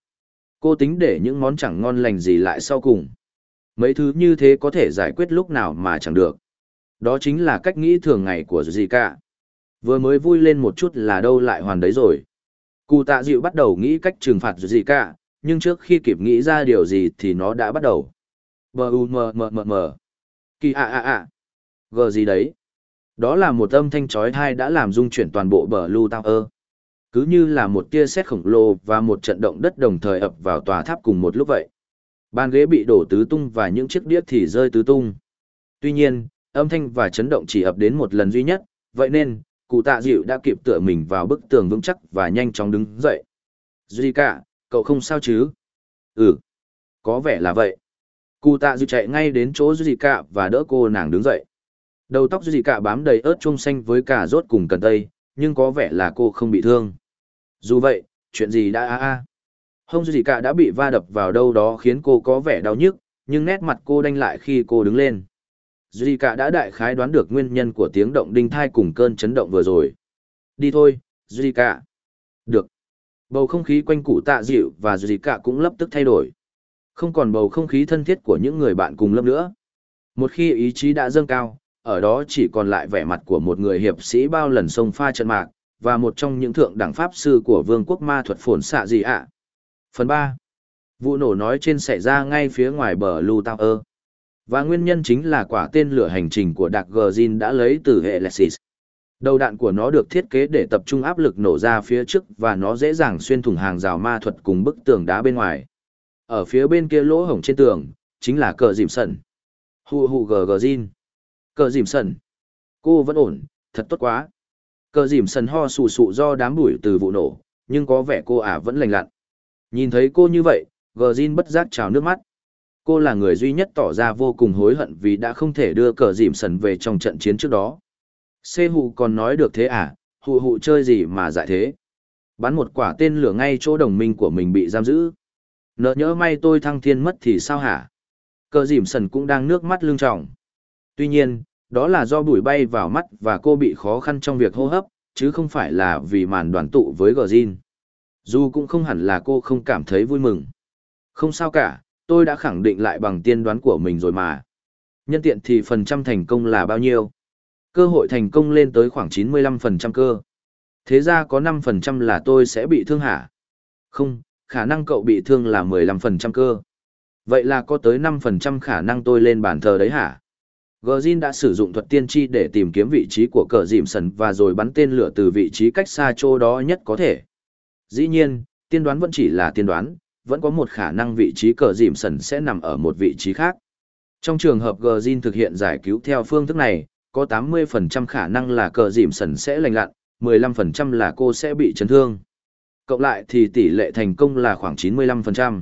Cô tính để những món chẳng ngon lành gì lại sau cùng. Mấy thứ như thế có thể giải quyết lúc nào mà chẳng được. Đó chính là cách nghĩ thường ngày của gì cả. Vừa mới vui lên một chút là đâu lại hoàn đấy rồi. Cụ tạ dịu bắt đầu nghĩ cách trừng phạt gì cả, nhưng trước khi kịp nghĩ ra điều gì thì nó đã bắt đầu. Bờ u mờ mờ mờ mờ. Kỳ ạ ạ ạ. Gờ gì đấy? Đó là một âm thanh chói tai đã làm rung chuyển toàn bộ bờ lưu tao ơ. Cứ như là một tia sét khổng lồ và một trận động đất đồng thời ập vào tòa tháp cùng một lúc vậy. Bàn ghế bị đổ tứ tung và những chiếc đĩa thì rơi tứ tung. Tuy nhiên, âm thanh và chấn động chỉ ập đến một lần duy nhất, vậy nên, cụ tạ dịu đã kịp tựa mình vào bức tường vững chắc và nhanh chóng đứng dậy. Duy cả, cậu không sao chứ? Ừ, có vẻ là vậy. Cụ tạ dịu chạy ngay đến chỗ Duy cả và đỡ cô nàng đứng dậy. Đầu tóc Duy cả bám đầy ớt chuông xanh với cả rốt cùng cần tây, nhưng có vẻ là cô không bị thương. Dù vậy, chuyện gì đã a a. Hông Duy cả đã bị va đập vào đâu đó khiến cô có vẻ đau nhức, nhưng nét mặt cô đanh lại khi cô đứng lên. Duy cả đã đại khái đoán được nguyên nhân của tiếng động đinh thai cùng cơn chấn động vừa rồi. Đi thôi, Duy cả. Được. Bầu không khí quanh cụ tạ dịu và Duy cả cũng lập tức thay đổi. Không còn bầu không khí thân thiết của những người bạn cùng lớp nữa. Một khi ý chí đã dâng cao, ở đó chỉ còn lại vẻ mặt của một người hiệp sĩ bao lần sông pha trận mạc, và một trong những thượng đẳng pháp sư của vương quốc ma thuật phồn xạ gì ạ. Phần 3. Vụ nổ nói trên xảy ra ngay phía ngoài bờ lu tao ơ và nguyên nhân chính là quả tên lửa hành trình của Đạc Gazin đã lấy từ hệ Lexis. Đầu đạn của nó được thiết kế để tập trung áp lực nổ ra phía trước và nó dễ dàng xuyên thủng hàng rào ma thuật cùng bức tường đá bên ngoài. Ở phía bên kia lỗ hổng trên tường, chính là cờ dìm sần. Hù hù gờ gờ zin. Cờ dìm sần. Cô vẫn ổn, thật tốt quá. Cờ dìm sần ho sù sụ do đám bụi từ vụ nổ, nhưng có vẻ cô ả vẫn lành lặn. Nhìn thấy cô như vậy, gờ zin bất giác trào nước mắt. Cô là người duy nhất tỏ ra vô cùng hối hận vì đã không thể đưa cờ dìm sần về trong trận chiến trước đó. Xê hụ còn nói được thế à, hụ hụ chơi gì mà dại thế. Bắn một quả tên lửa ngay chỗ đồng minh của mình bị giam giữ. Nợ nhỡ may tôi thăng thiên mất thì sao hả? Cờ dìm sần cũng đang nước mắt lưng trọng. Tuy nhiên, đó là do bụi bay vào mắt và cô bị khó khăn trong việc hô hấp, chứ không phải là vì màn đoàn tụ với gờ Jin. Dù cũng không hẳn là cô không cảm thấy vui mừng. Không sao cả, tôi đã khẳng định lại bằng tiên đoán của mình rồi mà. Nhân tiện thì phần trăm thành công là bao nhiêu? Cơ hội thành công lên tới khoảng 95% cơ. Thế ra có 5% là tôi sẽ bị thương hả? Không, khả năng cậu bị thương là 15% cơ. Vậy là có tới 5% khả năng tôi lên bàn thờ đấy hả? Gjin đã sử dụng thuật tiên tri để tìm kiếm vị trí của cờ dìm sần và rồi bắn tên lửa từ vị trí cách xa chỗ đó nhất có thể. Dĩ nhiên, tiên đoán vẫn chỉ là tiên đoán, vẫn có một khả năng vị trí cờ dìm sần sẽ nằm ở một vị trí khác. Trong trường hợp Gjin thực hiện giải cứu theo phương thức này, có 80% khả năng là cờ dìm sần sẽ lành lặn, 15% là cô sẽ bị chấn thương. Cộng lại thì tỷ lệ thành công là khoảng 95%.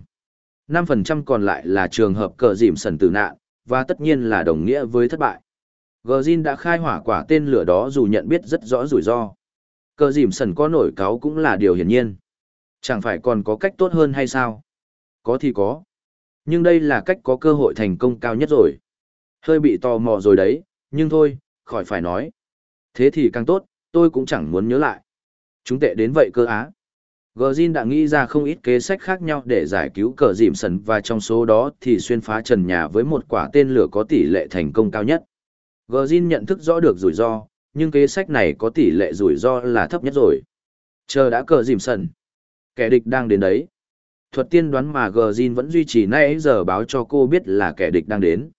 5% còn lại là trường hợp cờ dìm sần tử nạn, và tất nhiên là đồng nghĩa với thất bại. Gjin đã khai hỏa quả tên lửa đó dù nhận biết rất rõ rủi ro. Cờ dìm sần có nổi cáo cũng là điều hiển nhiên. Chẳng phải còn có cách tốt hơn hay sao? Có thì có. Nhưng đây là cách có cơ hội thành công cao nhất rồi. Hơi bị tò mò rồi đấy, nhưng thôi, khỏi phải nói. Thế thì càng tốt, tôi cũng chẳng muốn nhớ lại. Chúng tệ đến vậy cơ á. Gjin đã nghĩ ra không ít kế sách khác nhau để giải cứu cờ dìm sần và trong số đó thì xuyên phá trần nhà với một quả tên lửa có tỷ lệ thành công cao nhất. Gjin nhận thức rõ được rủi ro, nhưng kế sách này có tỷ lệ rủi ro là thấp nhất rồi. Chờ đã cờ dìm sần. Kẻ địch đang đến đấy. Thuật tiên đoán mà Gjin vẫn duy trì nay giờ báo cho cô biết là kẻ địch đang đến.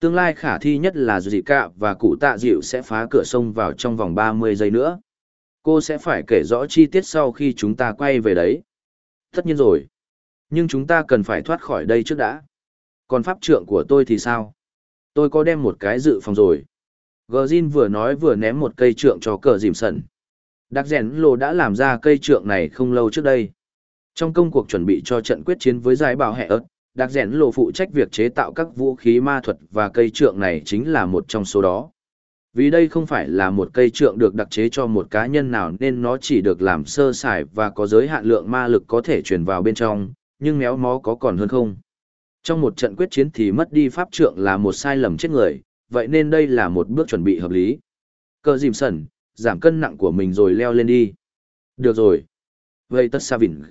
Tương lai khả thi nhất là dị cạ và cụ tạ dịu sẽ phá cửa sông vào trong vòng 30 giây nữa. Cô sẽ phải kể rõ chi tiết sau khi chúng ta quay về đấy. Tất nhiên rồi. Nhưng chúng ta cần phải thoát khỏi đây trước đã. Còn pháp trượng của tôi thì sao? Tôi có đem một cái dự phòng rồi. Gờ vừa nói vừa ném một cây trượng cho cờ dìm sần. Đặc rèn lô đã làm ra cây trượng này không lâu trước đây. Trong công cuộc chuẩn bị cho trận quyết chiến với giải bảo hệ ớt, đặc rèn lộ phụ trách việc chế tạo các vũ khí ma thuật và cây trượng này chính là một trong số đó. Vì đây không phải là một cây trượng được đặc chế cho một cá nhân nào nên nó chỉ được làm sơ sài và có giới hạn lượng ma lực có thể truyền vào bên trong, nhưng méo mó có còn hơn không. Trong một trận quyết chiến thì mất đi pháp trượng là một sai lầm chết người, vậy nên đây là một bước chuẩn bị hợp lý. Cờ dìm sẩn, giảm cân nặng của mình rồi leo lên đi. Được rồi. Vậy tất xa vỉnh.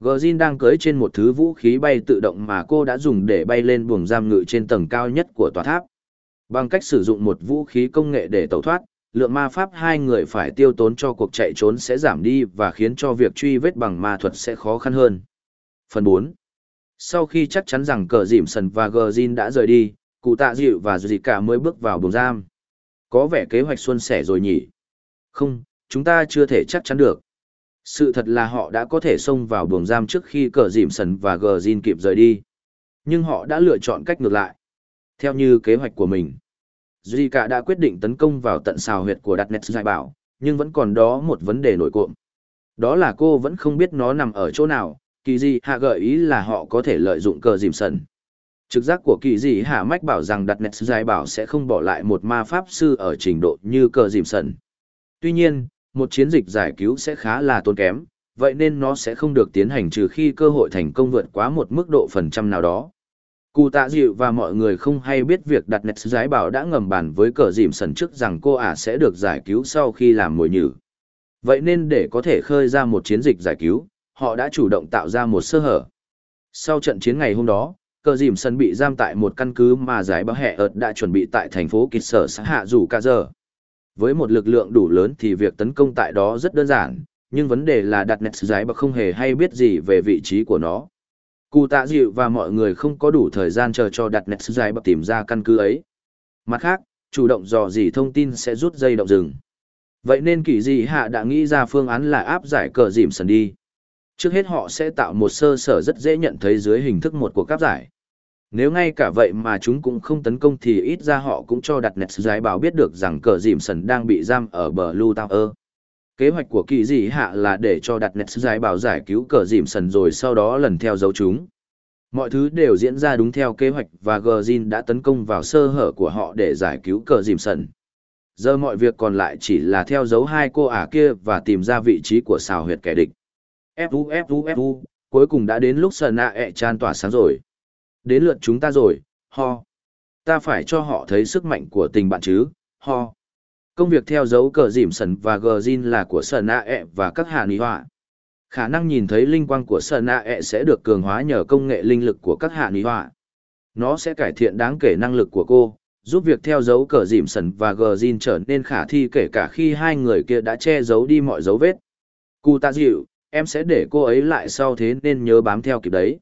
Gjin đang cưới trên một thứ vũ khí bay tự động mà cô đã dùng để bay lên buồng giam ngự trên tầng cao nhất của tòa tháp. Bằng cách sử dụng một vũ khí công nghệ để tẩu thoát, lượng ma pháp hai người phải tiêu tốn cho cuộc chạy trốn sẽ giảm đi và khiến cho việc truy vết bằng ma thuật sẽ khó khăn hơn. Phần 4 Sau khi chắc chắn rằng cờ dìm sần và Gjin đã rời đi, cụ tạ dịu và dì cả mới bước vào buồng giam. Có vẻ kế hoạch xuân sẻ rồi nhỉ? Không, chúng ta chưa thể chắc chắn được. Sự thật là họ đã có thể xông vào buồng giam trước khi cờ dìm sần và Gjin kịp rời đi. Nhưng họ đã lựa chọn cách ngược lại. Theo như kế hoạch của mình, Zika đã quyết định tấn công vào tận xào huyệt của Đặt Nét Giải Bảo, nhưng vẫn còn đó một vấn đề nổi cộm. Đó là cô vẫn không biết nó nằm ở chỗ nào, kỳ gì hạ gợi ý là họ có thể lợi dụng cờ dìm sần. Trực giác của kỳ dị hạ mách bảo rằng đặt Nét giải bảo sẽ không bỏ lại một ma pháp sư ở trình độ như cờ dìm sần. Tuy nhiên, một chiến dịch giải cứu sẽ khá là tốn kém, vậy nên nó sẽ không được tiến hành trừ khi cơ hội thành công vượt quá một mức độ phần trăm nào đó. Cụ tạ dịu và mọi người không hay biết việc đặt nét giải bảo đã ngầm bàn với cờ dìm sần trước rằng cô ả sẽ được giải cứu sau khi làm mồi nhử. Vậy nên để có thể khơi ra một chiến dịch giải cứu, họ đã chủ động tạo ra một sơ hở. Sau trận chiến ngày hôm đó, cờ dìm sân bị giam tại một căn cứ mà giải báo hẹ ợt đã chuẩn bị tại thành phố kịch sở xã hạ dù cả giờ. Với một lực lượng đủ lớn thì việc tấn công tại đó rất đơn giản, nhưng vấn đề là đặt nét giải bậc không hề hay biết gì về vị trí của nó. Cụ tạ dịu và mọi người không có đủ thời gian chờ cho đặt nét giải bậc tìm ra căn cứ ấy. Mặt khác, chủ động dò dỉ thông tin sẽ rút dây động rừng. Vậy nên kỳ dị hạ đã nghĩ ra phương án là áp giải cờ dìm sần đi. Trước hết họ sẽ tạo một sơ sở rất dễ nhận thấy dưới hình thức một cuộc cáp giải. Nếu ngay cả vậy mà chúng cũng không tấn công thì ít ra họ cũng cho đặt nẹt giải báo biết được rằng cờ dìm sần đang bị giam ở bờ Blue Tower. Kế hoạch của kỳ dị hạ là để cho đặt nẹt giải bảo giải cứu cờ dìm sần rồi sau đó lần theo dấu chúng. Mọi thứ đều diễn ra đúng theo kế hoạch và Gjin đã tấn công vào sơ hở của họ để giải cứu cờ dìm sần. Giờ mọi việc còn lại chỉ là theo dấu hai cô ả kia và tìm ra vị trí của xào huyệt kẻ địch. Fu Fu Fu, cuối cùng đã đến lúc sờ nạ ẹ chan tỏa sáng rồi. Đến lượt chúng ta rồi, ho. Ta phải cho họ thấy sức mạnh của tình bạn chứ, ho. Công việc theo dấu cờ dìm sần và gờ zin là của sờ nạ ẹ và các hạ nị họa. Khả năng nhìn thấy linh quang của sờ nạ ẹ sẽ được cường hóa nhờ công nghệ linh lực của các hạ nị họa. Nó sẽ cải thiện đáng kể năng lực của cô, giúp việc theo dấu cờ dìm sần và gờ zin trở nên khả thi kể cả khi hai người kia đã che giấu đi mọi dấu vết. Cụ ta dịu, em sẽ để cô ấy lại sau thế nên nhớ bám theo kịp đấy.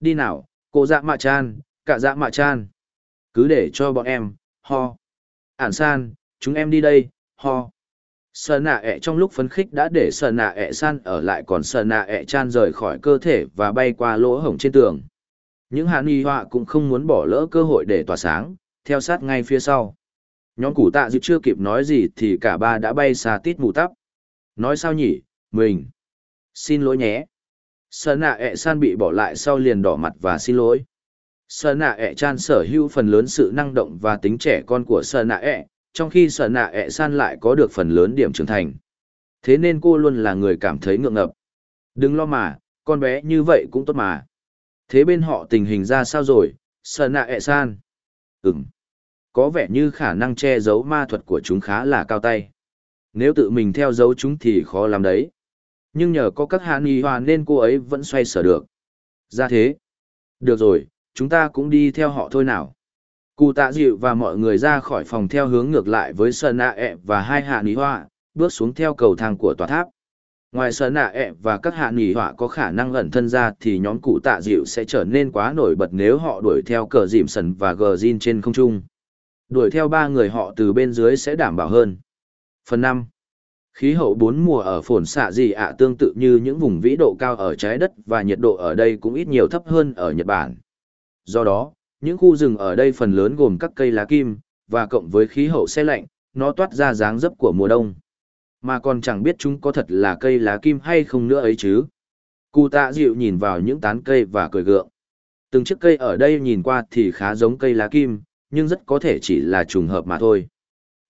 Đi nào, cô dạ mạ chan, cả dạ mạ chan. Cứ để cho bọn em, ho. Ản san, chúng em đi đây, ho. Sơn nạ ẹ trong lúc phấn khích đã để Sơn nạ ẹ san ở lại còn Sơn nạ ẹ chan rời khỏi cơ thể và bay qua lỗ hổng trên tường. Những hạ nghi họa cũng không muốn bỏ lỡ cơ hội để tỏa sáng, theo sát ngay phía sau. Nhóm củ tạ dự chưa kịp nói gì thì cả ba đã bay xa tít mù tắp. Nói sao nhỉ, mình. Xin lỗi nhé. Sở nạ ẹ san bị bỏ lại sau liền đỏ mặt và xin lỗi. Sở nạ ẹ chan sở hữu phần lớn sự năng động và tính trẻ con của sở nạ ẹ, trong khi sở nạ ẹ san lại có được phần lớn điểm trưởng thành. Thế nên cô luôn là người cảm thấy ngượng ngập. Đừng lo mà, con bé như vậy cũng tốt mà. Thế bên họ tình hình ra sao rồi, sở nạ ẹ san? Ừm. Có vẻ như khả năng che giấu ma thuật của chúng khá là cao tay. Nếu tự mình theo dấu chúng thì khó làm đấy nhưng nhờ có các hạ nghi hòa nên cô ấy vẫn xoay sở được. Ra thế. Được rồi, chúng ta cũng đi theo họ thôi nào. Cụ tạ dịu và mọi người ra khỏi phòng theo hướng ngược lại với sờ nạ ẹ và hai hạ nghi hòa, bước xuống theo cầu thang của tòa tháp. Ngoài sờ nạ ẹ và các hạ nghi hòa có khả năng ẩn thân ra thì nhóm cụ tạ dịu sẽ trở nên quá nổi bật nếu họ đuổi theo cờ dìm sần và gờ trên không trung. Đuổi theo ba người họ từ bên dưới sẽ đảm bảo hơn. Phần năm khí hậu bốn mùa ở phồn xạ gì ạ tương tự như những vùng vĩ độ cao ở trái đất và nhiệt độ ở đây cũng ít nhiều thấp hơn ở Nhật Bản. Do đó, những khu rừng ở đây phần lớn gồm các cây lá kim, và cộng với khí hậu xe lạnh, nó toát ra dáng dấp của mùa đông. Mà còn chẳng biết chúng có thật là cây lá kim hay không nữa ấy chứ. Cụ tạ dịu nhìn vào những tán cây và cười gượng. Từng chiếc cây ở đây nhìn qua thì khá giống cây lá kim, nhưng rất có thể chỉ là trùng hợp mà thôi.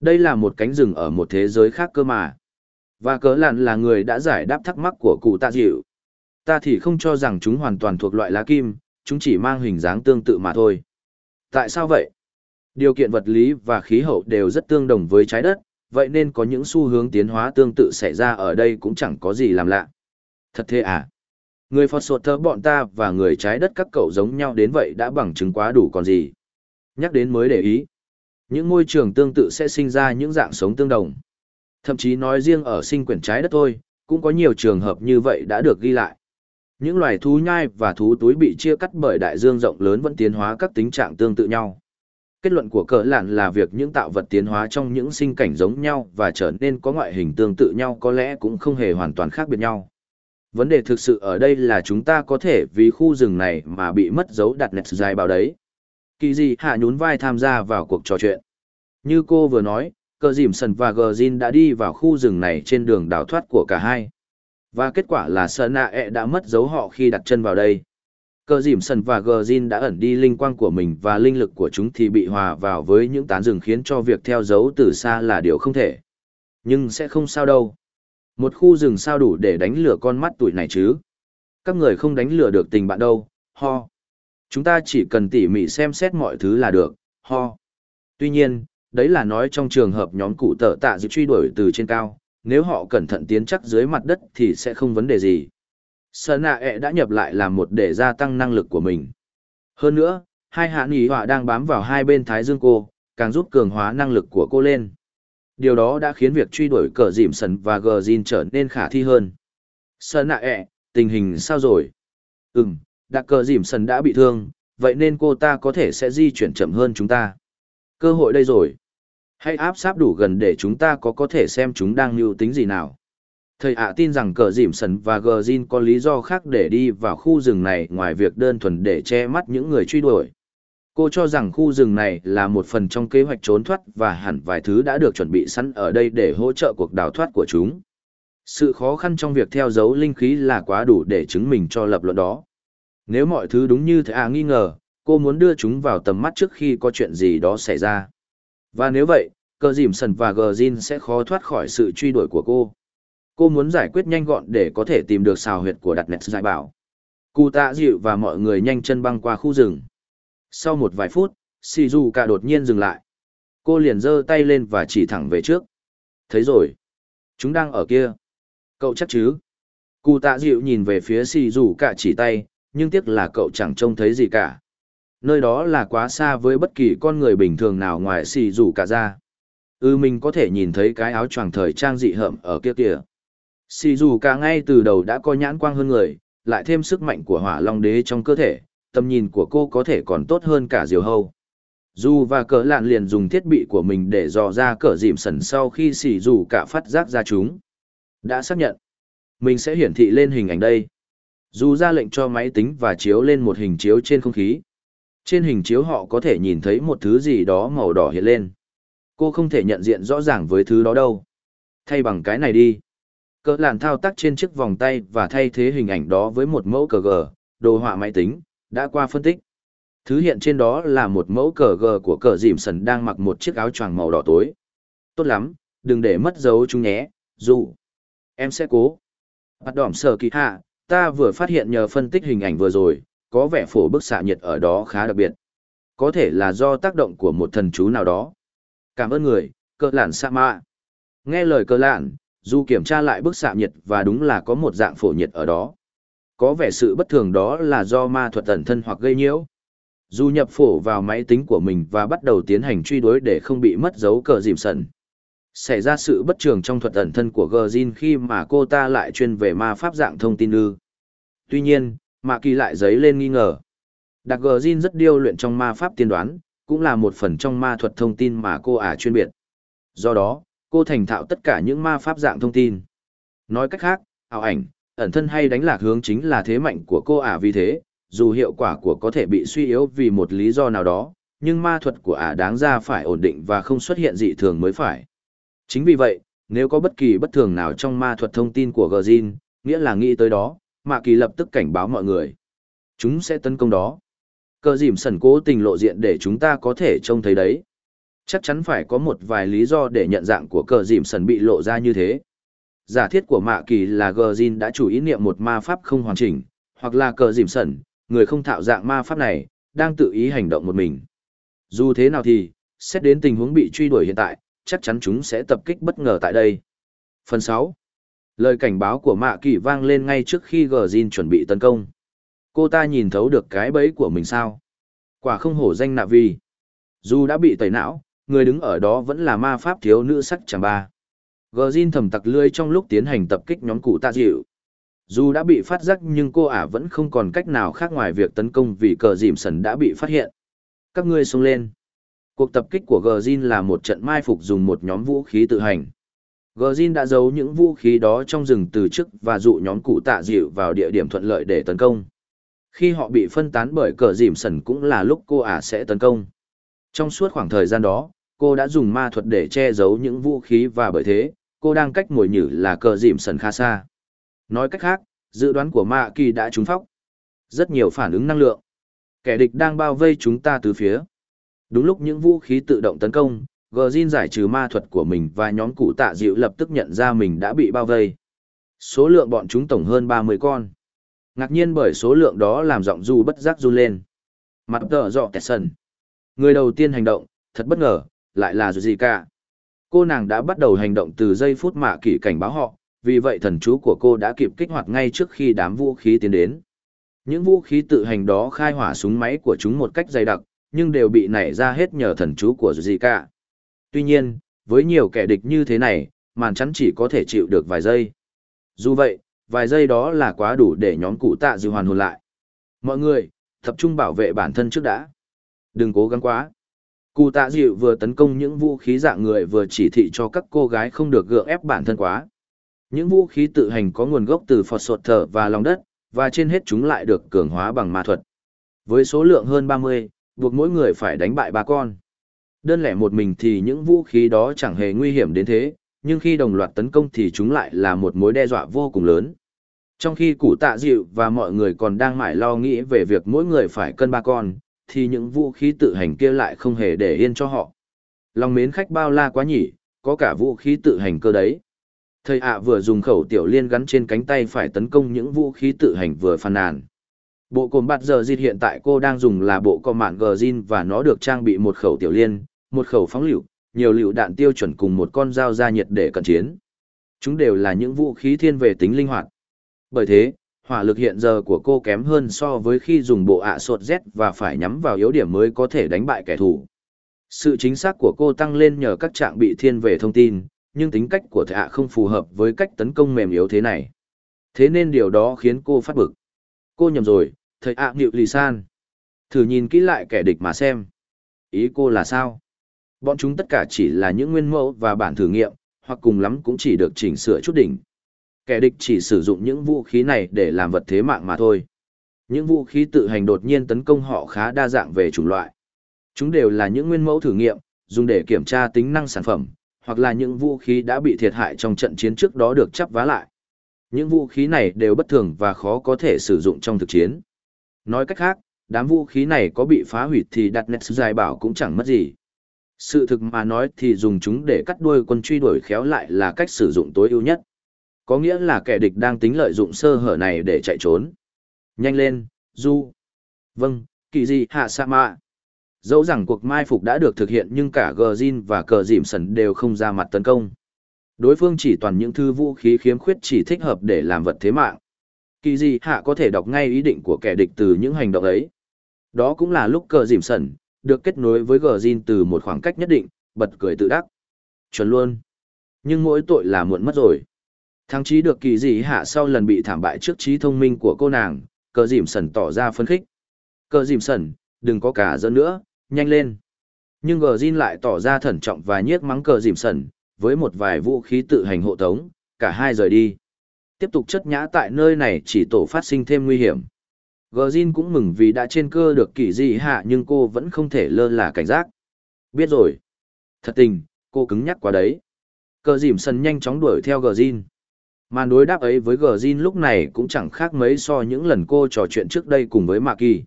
Đây là một cánh rừng ở một thế giới khác cơ mà. Và cớ lạn là người đã giải đáp thắc mắc của cụ tạ dịu. Ta thì không cho rằng chúng hoàn toàn thuộc loại lá kim, chúng chỉ mang hình dáng tương tự mà thôi. Tại sao vậy? Điều kiện vật lý và khí hậu đều rất tương đồng với trái đất, vậy nên có những xu hướng tiến hóa tương tự xảy ra ở đây cũng chẳng có gì làm lạ. Thật thế à? Người Phật sột thơ bọn ta và người trái đất các cậu giống nhau đến vậy đã bằng chứng quá đủ còn gì. Nhắc đến mới để ý. Những môi trường tương tự sẽ sinh ra những dạng sống tương đồng. Thậm chí nói riêng ở sinh quyển trái đất thôi, cũng có nhiều trường hợp như vậy đã được ghi lại. Những loài thú nhai và thú túi bị chia cắt bởi đại dương rộng lớn vẫn tiến hóa các tính trạng tương tự nhau. Kết luận của cỡ lạn là việc những tạo vật tiến hóa trong những sinh cảnh giống nhau và trở nên có ngoại hình tương tự nhau có lẽ cũng không hề hoàn toàn khác biệt nhau. Vấn đề thực sự ở đây là chúng ta có thể vì khu rừng này mà bị mất dấu đặt nẹt dài bao đấy. Kỳ gì hạ nhún vai tham gia vào cuộc trò chuyện. Như cô vừa nói, cờ dìm sần và gờ zin đã đi vào khu rừng này trên đường đào thoát của cả hai và kết quả là sợ nạ ẹ e đã mất dấu họ khi đặt chân vào đây cờ dìm sần và gờ zin đã ẩn đi linh quang của mình và linh lực của chúng thì bị hòa vào với những tán rừng khiến cho việc theo dấu từ xa là điều không thể nhưng sẽ không sao đâu Một khu rừng sao đủ để đánh lửa con mắt tuổi này chứ? Các người không đánh lửa được tình bạn đâu, ho. Chúng ta chỉ cần tỉ mỉ xem xét mọi thứ là được, ho. Tuy nhiên, đấy là nói trong trường hợp nhóm cụ tợ tạ dự truy đuổi từ trên cao, nếu họ cẩn thận tiến chắc dưới mặt đất thì sẽ không vấn đề gì. Sơn nạ ẹ đã nhập lại làm một để gia tăng năng lực của mình. Hơn nữa, hai hạ nỉ họa đang bám vào hai bên thái dương cô, càng giúp cường hóa năng lực của cô lên. Điều đó đã khiến việc truy đuổi cờ dìm sần và gờ dìn trở nên khả thi hơn. Sơn nạ ẹ, tình hình sao rồi? Ừm, đặc cờ dìm sần đã bị thương, vậy nên cô ta có thể sẽ di chuyển chậm hơn chúng ta. Cơ hội đây rồi. Hãy áp sát đủ gần để chúng ta có có thể xem chúng đang mưu tính gì nào. Thầy ạ tin rằng cờ dìm sần và gờ zin có lý do khác để đi vào khu rừng này ngoài việc đơn thuần để che mắt những người truy đuổi. Cô cho rằng khu rừng này là một phần trong kế hoạch trốn thoát và hẳn vài thứ đã được chuẩn bị sẵn ở đây để hỗ trợ cuộc đào thoát của chúng. Sự khó khăn trong việc theo dấu linh khí là quá đủ để chứng minh cho lập luận đó. Nếu mọi thứ đúng như thầy ạ nghi ngờ, cô muốn đưa chúng vào tầm mắt trước khi có chuyện gì đó xảy ra. Và nếu vậy, cờ dìm sần và gờ zin sẽ khó thoát khỏi sự truy đuổi của cô. Cô muốn giải quyết nhanh gọn để có thể tìm được xào huyệt của đặt nẹt giải bảo. Cụ tạ dịu và mọi người nhanh chân băng qua khu rừng. Sau một vài phút, Shizuka đột nhiên dừng lại. Cô liền giơ tay lên và chỉ thẳng về trước. Thấy rồi. Chúng đang ở kia. Cậu chắc chứ? Cụ tạ dịu nhìn về phía Shizuka chỉ tay, nhưng tiếc là cậu chẳng trông thấy gì cả. Nơi đó là quá xa với bất kỳ con người bình thường nào ngoài xì dù cả ra. Ừ mình có thể nhìn thấy cái áo choàng thời trang dị hợm ở kia kìa. Xì dù cả ngay từ đầu đã có nhãn quang hơn người, lại thêm sức mạnh của hỏa long đế trong cơ thể, tầm nhìn của cô có thể còn tốt hơn cả diều hâu. Dù và cỡ lạn liền dùng thiết bị của mình để dò ra cỡ dìm sần sau khi xì dù cả phát giác ra chúng. Đã xác nhận. Mình sẽ hiển thị lên hình ảnh đây. Dù ra lệnh cho máy tính và chiếu lên một hình chiếu trên không khí. Trên hình chiếu họ có thể nhìn thấy một thứ gì đó màu đỏ hiện lên. Cô không thể nhận diện rõ ràng với thứ đó đâu. Thay bằng cái này đi. Cỡ làn thao tác trên chiếc vòng tay và thay thế hình ảnh đó với một mẫu cờ gờ đồ họa máy tính, đã qua phân tích. Thứ hiện trên đó là một mẫu cờ gờ của cờ dìm sần đang mặc một chiếc áo choàng màu đỏ tối. Tốt lắm, đừng để mất dấu chúng nhé, dù. Em sẽ cố. Bắt đỏm sờ kỳ hạ, ta vừa phát hiện nhờ phân tích hình ảnh vừa rồi có vẻ phổ bức xạ nhiệt ở đó khá đặc biệt có thể là do tác động của một thần chú nào đó cảm ơn người cơ lạn sa mạ nghe lời cơ lạn dù kiểm tra lại bức xạ nhiệt và đúng là có một dạng phổ nhiệt ở đó. Có vẻ sự bất thường đó là do ma thuật ẩn thân hoặc gây nhiễu. Dù nhập phổ vào máy tính của mình và bắt đầu tiến hành truy đuổi để không bị mất dấu cờ dìm sần. Xảy ra sự bất thường trong thuật ẩn thân của Gjin khi mà cô ta lại chuyên về ma pháp dạng thông tin ư. Tuy nhiên, Mạ Kỳ lại giấy lên nghi ngờ. Đặc gờ Jin rất điêu luyện trong ma pháp tiên đoán, cũng là một phần trong ma thuật thông tin mà cô ả chuyên biệt. Do đó, cô thành thạo tất cả những ma pháp dạng thông tin. Nói cách khác, ảo ảnh, ẩn thân hay đánh lạc hướng chính là thế mạnh của cô ả vì thế, dù hiệu quả của có thể bị suy yếu vì một lý do nào đó, nhưng ma thuật của ả đáng ra phải ổn định và không xuất hiện dị thường mới phải. Chính vì vậy, nếu có bất kỳ bất thường nào trong ma thuật thông tin của Gjin, nghĩa là nghĩ tới đó, Mạ Kỳ lập tức cảnh báo mọi người. Chúng sẽ tấn công đó. Cờ dìm sần cố tình lộ diện để chúng ta có thể trông thấy đấy. Chắc chắn phải có một vài lý do để nhận dạng của cờ dìm sần bị lộ ra như thế. Giả thiết của mạ kỳ là gờ dìn đã chủ ý niệm một ma pháp không hoàn chỉnh, hoặc là cờ dìm sần, người không thạo dạng ma pháp này, đang tự ý hành động một mình. Dù thế nào thì, xét đến tình huống bị truy đuổi hiện tại, chắc chắn chúng sẽ tập kích bất ngờ tại đây. Phần 6. Lời cảnh báo của mạ kỳ vang lên ngay trước khi gờ chuẩn bị tấn công. Cô ta nhìn thấu được cái bẫy của mình sao? Quả không hổ danh nạ vì. Dù đã bị tẩy não, người đứng ở đó vẫn là ma pháp thiếu nữ sắc chẳng ba. Gờ thầm tặc lưỡi trong lúc tiến hành tập kích nhóm cụ tạ dịu. Dù đã bị phát giác nhưng cô ả vẫn không còn cách nào khác ngoài việc tấn công vì cờ dìm sần đã bị phát hiện. Các ngươi xông lên. Cuộc tập kích của Gờ là một trận mai phục dùng một nhóm vũ khí tự hành. Gờ đã giấu những vũ khí đó trong rừng từ trước và dụ nhóm cụ tạ dịu vào địa điểm thuận lợi để tấn công. Khi họ bị phân tán bởi cờ dìm sần cũng là lúc cô ả sẽ tấn công. Trong suốt khoảng thời gian đó, cô đã dùng ma thuật để che giấu những vũ khí và bởi thế, cô đang cách mùi nhử là cờ dìm sần khá xa. Nói cách khác, dự đoán của Ma Kỳ đã trúng phóc. Rất nhiều phản ứng năng lượng. Kẻ địch đang bao vây chúng ta từ phía. Đúng lúc những vũ khí tự động tấn công, Gjin giải trừ ma thuật của mình và nhóm cụ tạ dịu lập tức nhận ra mình đã bị bao vây. Số lượng bọn chúng tổng hơn 30 con. Ngạc nhiên bởi số lượng đó làm giọng du bất giác run lên. Mặt tợ dọ kẹt sần. Người đầu tiên hành động, thật bất ngờ, lại là gì cả. Cô nàng đã bắt đầu hành động từ giây phút mạ kỷ cảnh báo họ, vì vậy thần chú của cô đã kịp kích hoạt ngay trước khi đám vũ khí tiến đến. Những vũ khí tự hành đó khai hỏa súng máy của chúng một cách dày đặc, nhưng đều bị nảy ra hết nhờ thần chú của Zika. Tuy nhiên, với nhiều kẻ địch như thế này, màn chắn chỉ có thể chịu được vài giây. Dù vậy, vài giây đó là quá đủ để nhóm cụ tạ dịu hoàn hồn lại. Mọi người, tập trung bảo vệ bản thân trước đã. Đừng cố gắng quá. Cụ tạ dịu vừa tấn công những vũ khí dạng người vừa chỉ thị cho các cô gái không được gượng ép bản thân quá. Những vũ khí tự hành có nguồn gốc từ phọt sột thở và lòng đất, và trên hết chúng lại được cường hóa bằng ma thuật. Với số lượng hơn 30, buộc mỗi người phải đánh bại ba con. Đơn lẻ một mình thì những vũ khí đó chẳng hề nguy hiểm đến thế, nhưng khi đồng loạt tấn công thì chúng lại là một mối đe dọa vô cùng lớn. Trong khi cụ tạ dịu và mọi người còn đang mải lo nghĩ về việc mỗi người phải cân ba con, thì những vũ khí tự hành kia lại không hề để yên cho họ. Lòng mến khách bao la quá nhỉ, có cả vũ khí tự hành cơ đấy. Thầy ạ vừa dùng khẩu tiểu liên gắn trên cánh tay phải tấn công những vũ khí tự hành vừa phàn nàn. Bộ cồn bạt giờ dịt hiện tại cô đang dùng là bộ cò mạn gờ zin và nó được trang bị một khẩu tiểu liên, một khẩu phóng lựu, nhiều lựu đạn tiêu chuẩn cùng một con dao ra nhiệt để cận chiến. Chúng đều là những vũ khí thiên về tính linh hoạt. Bởi thế, hỏa lực hiện giờ của cô kém hơn so với khi dùng bộ ạ sột Z và phải nhắm vào yếu điểm mới có thể đánh bại kẻ thù. Sự chính xác của cô tăng lên nhờ các trạng bị thiên về thông tin, nhưng tính cách của thạ không phù hợp với cách tấn công mềm yếu thế này. Thế nên điều đó khiến cô phát bực. Cô nhầm rồi, thầy ạ à, lì san. Thử nhìn kỹ lại kẻ địch mà xem. Ý cô là sao? Bọn chúng tất cả chỉ là những nguyên mẫu và bản thử nghiệm, hoặc cùng lắm cũng chỉ được chỉnh sửa chút đỉnh. Kẻ địch chỉ sử dụng những vũ khí này để làm vật thế mạng mà thôi. Những vũ khí tự hành đột nhiên tấn công họ khá đa dạng về chủng loại. Chúng đều là những nguyên mẫu thử nghiệm, dùng để kiểm tra tính năng sản phẩm, hoặc là những vũ khí đã bị thiệt hại trong trận chiến trước đó được chắp vá lại. Những vũ khí này đều bất thường và khó có thể sử dụng trong thực chiến. Nói cách khác, đám vũ khí này có bị phá hủy thì đặt nét dài bảo cũng chẳng mất gì. Sự thực mà nói thì dùng chúng để cắt đuôi quân truy đuổi khéo lại là cách sử dụng tối ưu nhất. Có nghĩa là kẻ địch đang tính lợi dụng sơ hở này để chạy trốn. Nhanh lên, Du. Vâng, kỳ gì hạ sa mạ. Dẫu rằng cuộc mai phục đã được thực hiện nhưng cả Gjin và cờ dìm sần đều không ra mặt tấn công. Đối phương chỉ toàn những thư vũ khí khiếm khuyết chỉ thích hợp để làm vật thế mạng. Kỳ gì hạ có thể đọc ngay ý định của kẻ địch từ những hành động ấy. Đó cũng là lúc cờ dìm sần, được kết nối với Gjin từ một khoảng cách nhất định, bật cười tự đắc. Chuẩn luôn. Nhưng mỗi tội là muộn mất rồi. Thắng trí được kỳ dị hạ sau lần bị thảm bại trước trí thông minh của cô nàng, cờ dìm sần tỏ ra phấn khích. Cờ dìm sần, đừng có cả dẫn nữa, nhanh lên. Nhưng gờ Jin lại tỏ ra thận trọng và nhiếc mắng cờ dìm sần, với một vài vũ khí tự hành hộ tống, cả hai rời đi. Tiếp tục chất nhã tại nơi này chỉ tổ phát sinh thêm nguy hiểm. Gờ Jin cũng mừng vì đã trên cơ được kỳ dị hạ nhưng cô vẫn không thể lơ là cảnh giác. Biết rồi. Thật tình, cô cứng nhắc quá đấy. Cờ dìm sần nhanh chóng đuổi theo gờ Jin. Màn đối đáp ấy với gờ Jin lúc này cũng chẳng khác mấy so những lần cô trò chuyện trước đây cùng với Mạ Kỳ.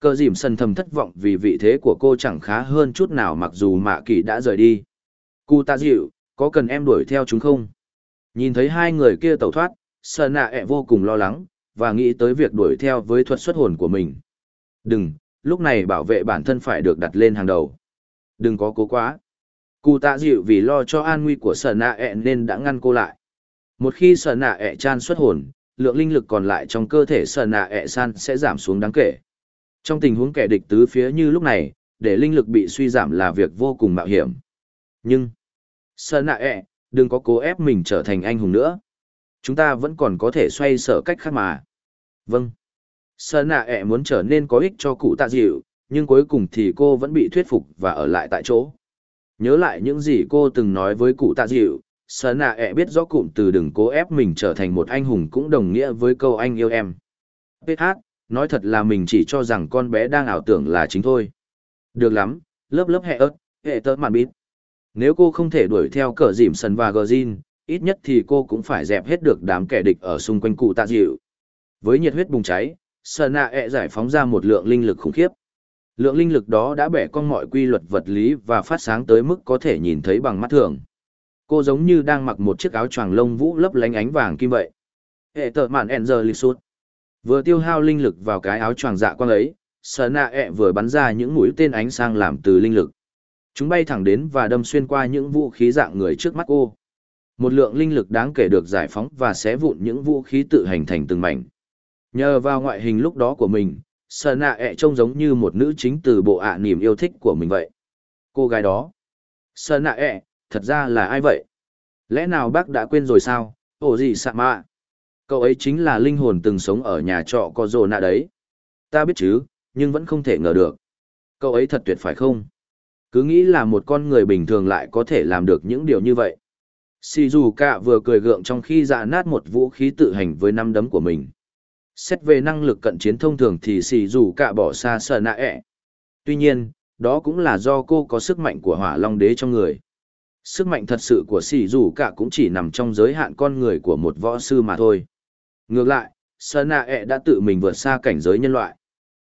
Cờ dìm sần thầm thất vọng vì vị thế của cô chẳng khá hơn chút nào mặc dù Mạ Kỳ đã rời đi. Cụ ta dịu, có cần em đuổi theo chúng không? Nhìn thấy hai người kia tẩu thoát, Sơn nạ ẹ vô cùng lo lắng, và nghĩ tới việc đuổi theo với thuật xuất hồn của mình. Đừng, lúc này bảo vệ bản thân phải được đặt lên hàng đầu. Đừng có cố quá. Cụ tạ dịu vì lo cho an nguy của sở nạ ẹ nên đã ngăn cô lại. Một khi sở nạ ẹ chan xuất hồn, lượng linh lực còn lại trong cơ thể sở nạ ẹ san sẽ giảm xuống đáng kể. Trong tình huống kẻ địch tứ phía như lúc này, để linh lực bị suy giảm là việc vô cùng mạo hiểm. Nhưng, sở nạ ẹ, đừng có cố ép mình trở thành anh hùng nữa. Chúng ta vẫn còn có thể xoay sở cách khác mà. Vâng. Sơn nạ ẹ muốn trở nên có ích cho cụ tạ dịu, nhưng cuối cùng thì cô vẫn bị thuyết phục và ở lại tại chỗ. Nhớ lại những gì cô từng nói với cụ tạ dịu, Sơn nạ ẹ biết rõ cụm từ đừng cố ép mình trở thành một anh hùng cũng đồng nghĩa với câu anh yêu em. PH, nói thật là mình chỉ cho rằng con bé đang ảo tưởng là chính thôi. Được lắm, lớp lớp hệ ớt, hệ tớ mạn bít. Nếu cô không thể đuổi theo cờ dìm sân và gờ zin, ít nhất thì cô cũng phải dẹp hết được đám kẻ địch ở xung quanh cụ tạ dịu. Với nhiệt huyết bùng cháy, Sơn nạ e ẹ giải phóng ra một lượng linh lực khủng khiếp. Lượng linh lực đó đã bẻ cong mọi quy luật vật lý và phát sáng tới mức có thể nhìn thấy bằng mắt thường. Cô giống như đang mặc một chiếc áo choàng lông vũ lấp lánh ánh vàng kim vậy. hệ tợ mạn ẹn giờ lịch sút vừa tiêu hao linh lực vào cái áo choàng dạ quang ấy sở nạ ẹ vừa bắn ra những mũi tên ánh sang làm từ linh lực chúng bay thẳng đến và đâm xuyên qua những vũ khí dạng người trước mắt cô một lượng linh lực đáng kể được giải phóng và xé vụn những vũ khí tự hành thành từng mảnh nhờ vào ngoại hình lúc đó của mình sợ nạ ẹ trông giống như một nữ chính từ bộ ạ niềm yêu thích của mình vậy. Cô gái đó. Sợ nạ ẹ, thật ra là ai vậy? Lẽ nào bác đã quên rồi sao? Ồ gì sạ mạ? Cậu ấy chính là linh hồn từng sống ở nhà trọ có rồ nạ đấy. Ta biết chứ, nhưng vẫn không thể ngờ được. Cậu ấy thật tuyệt phải không? Cứ nghĩ là một con người bình thường lại có thể làm được những điều như vậy. Xì dù cạ vừa cười gượng trong khi dạ nát một vũ khí tự hành với năm đấm của mình xét về năng lực cận chiến thông thường thì xì dù cạ bỏ xa sợ nạ ẹ. Tuy nhiên, đó cũng là do cô có sức mạnh của hỏa long đế trong người. Sức mạnh thật sự của xì dù cạ cũng chỉ nằm trong giới hạn con người của một võ sư mà thôi. Ngược lại, sợ nạ ẹ đã tự mình vượt xa cảnh giới nhân loại.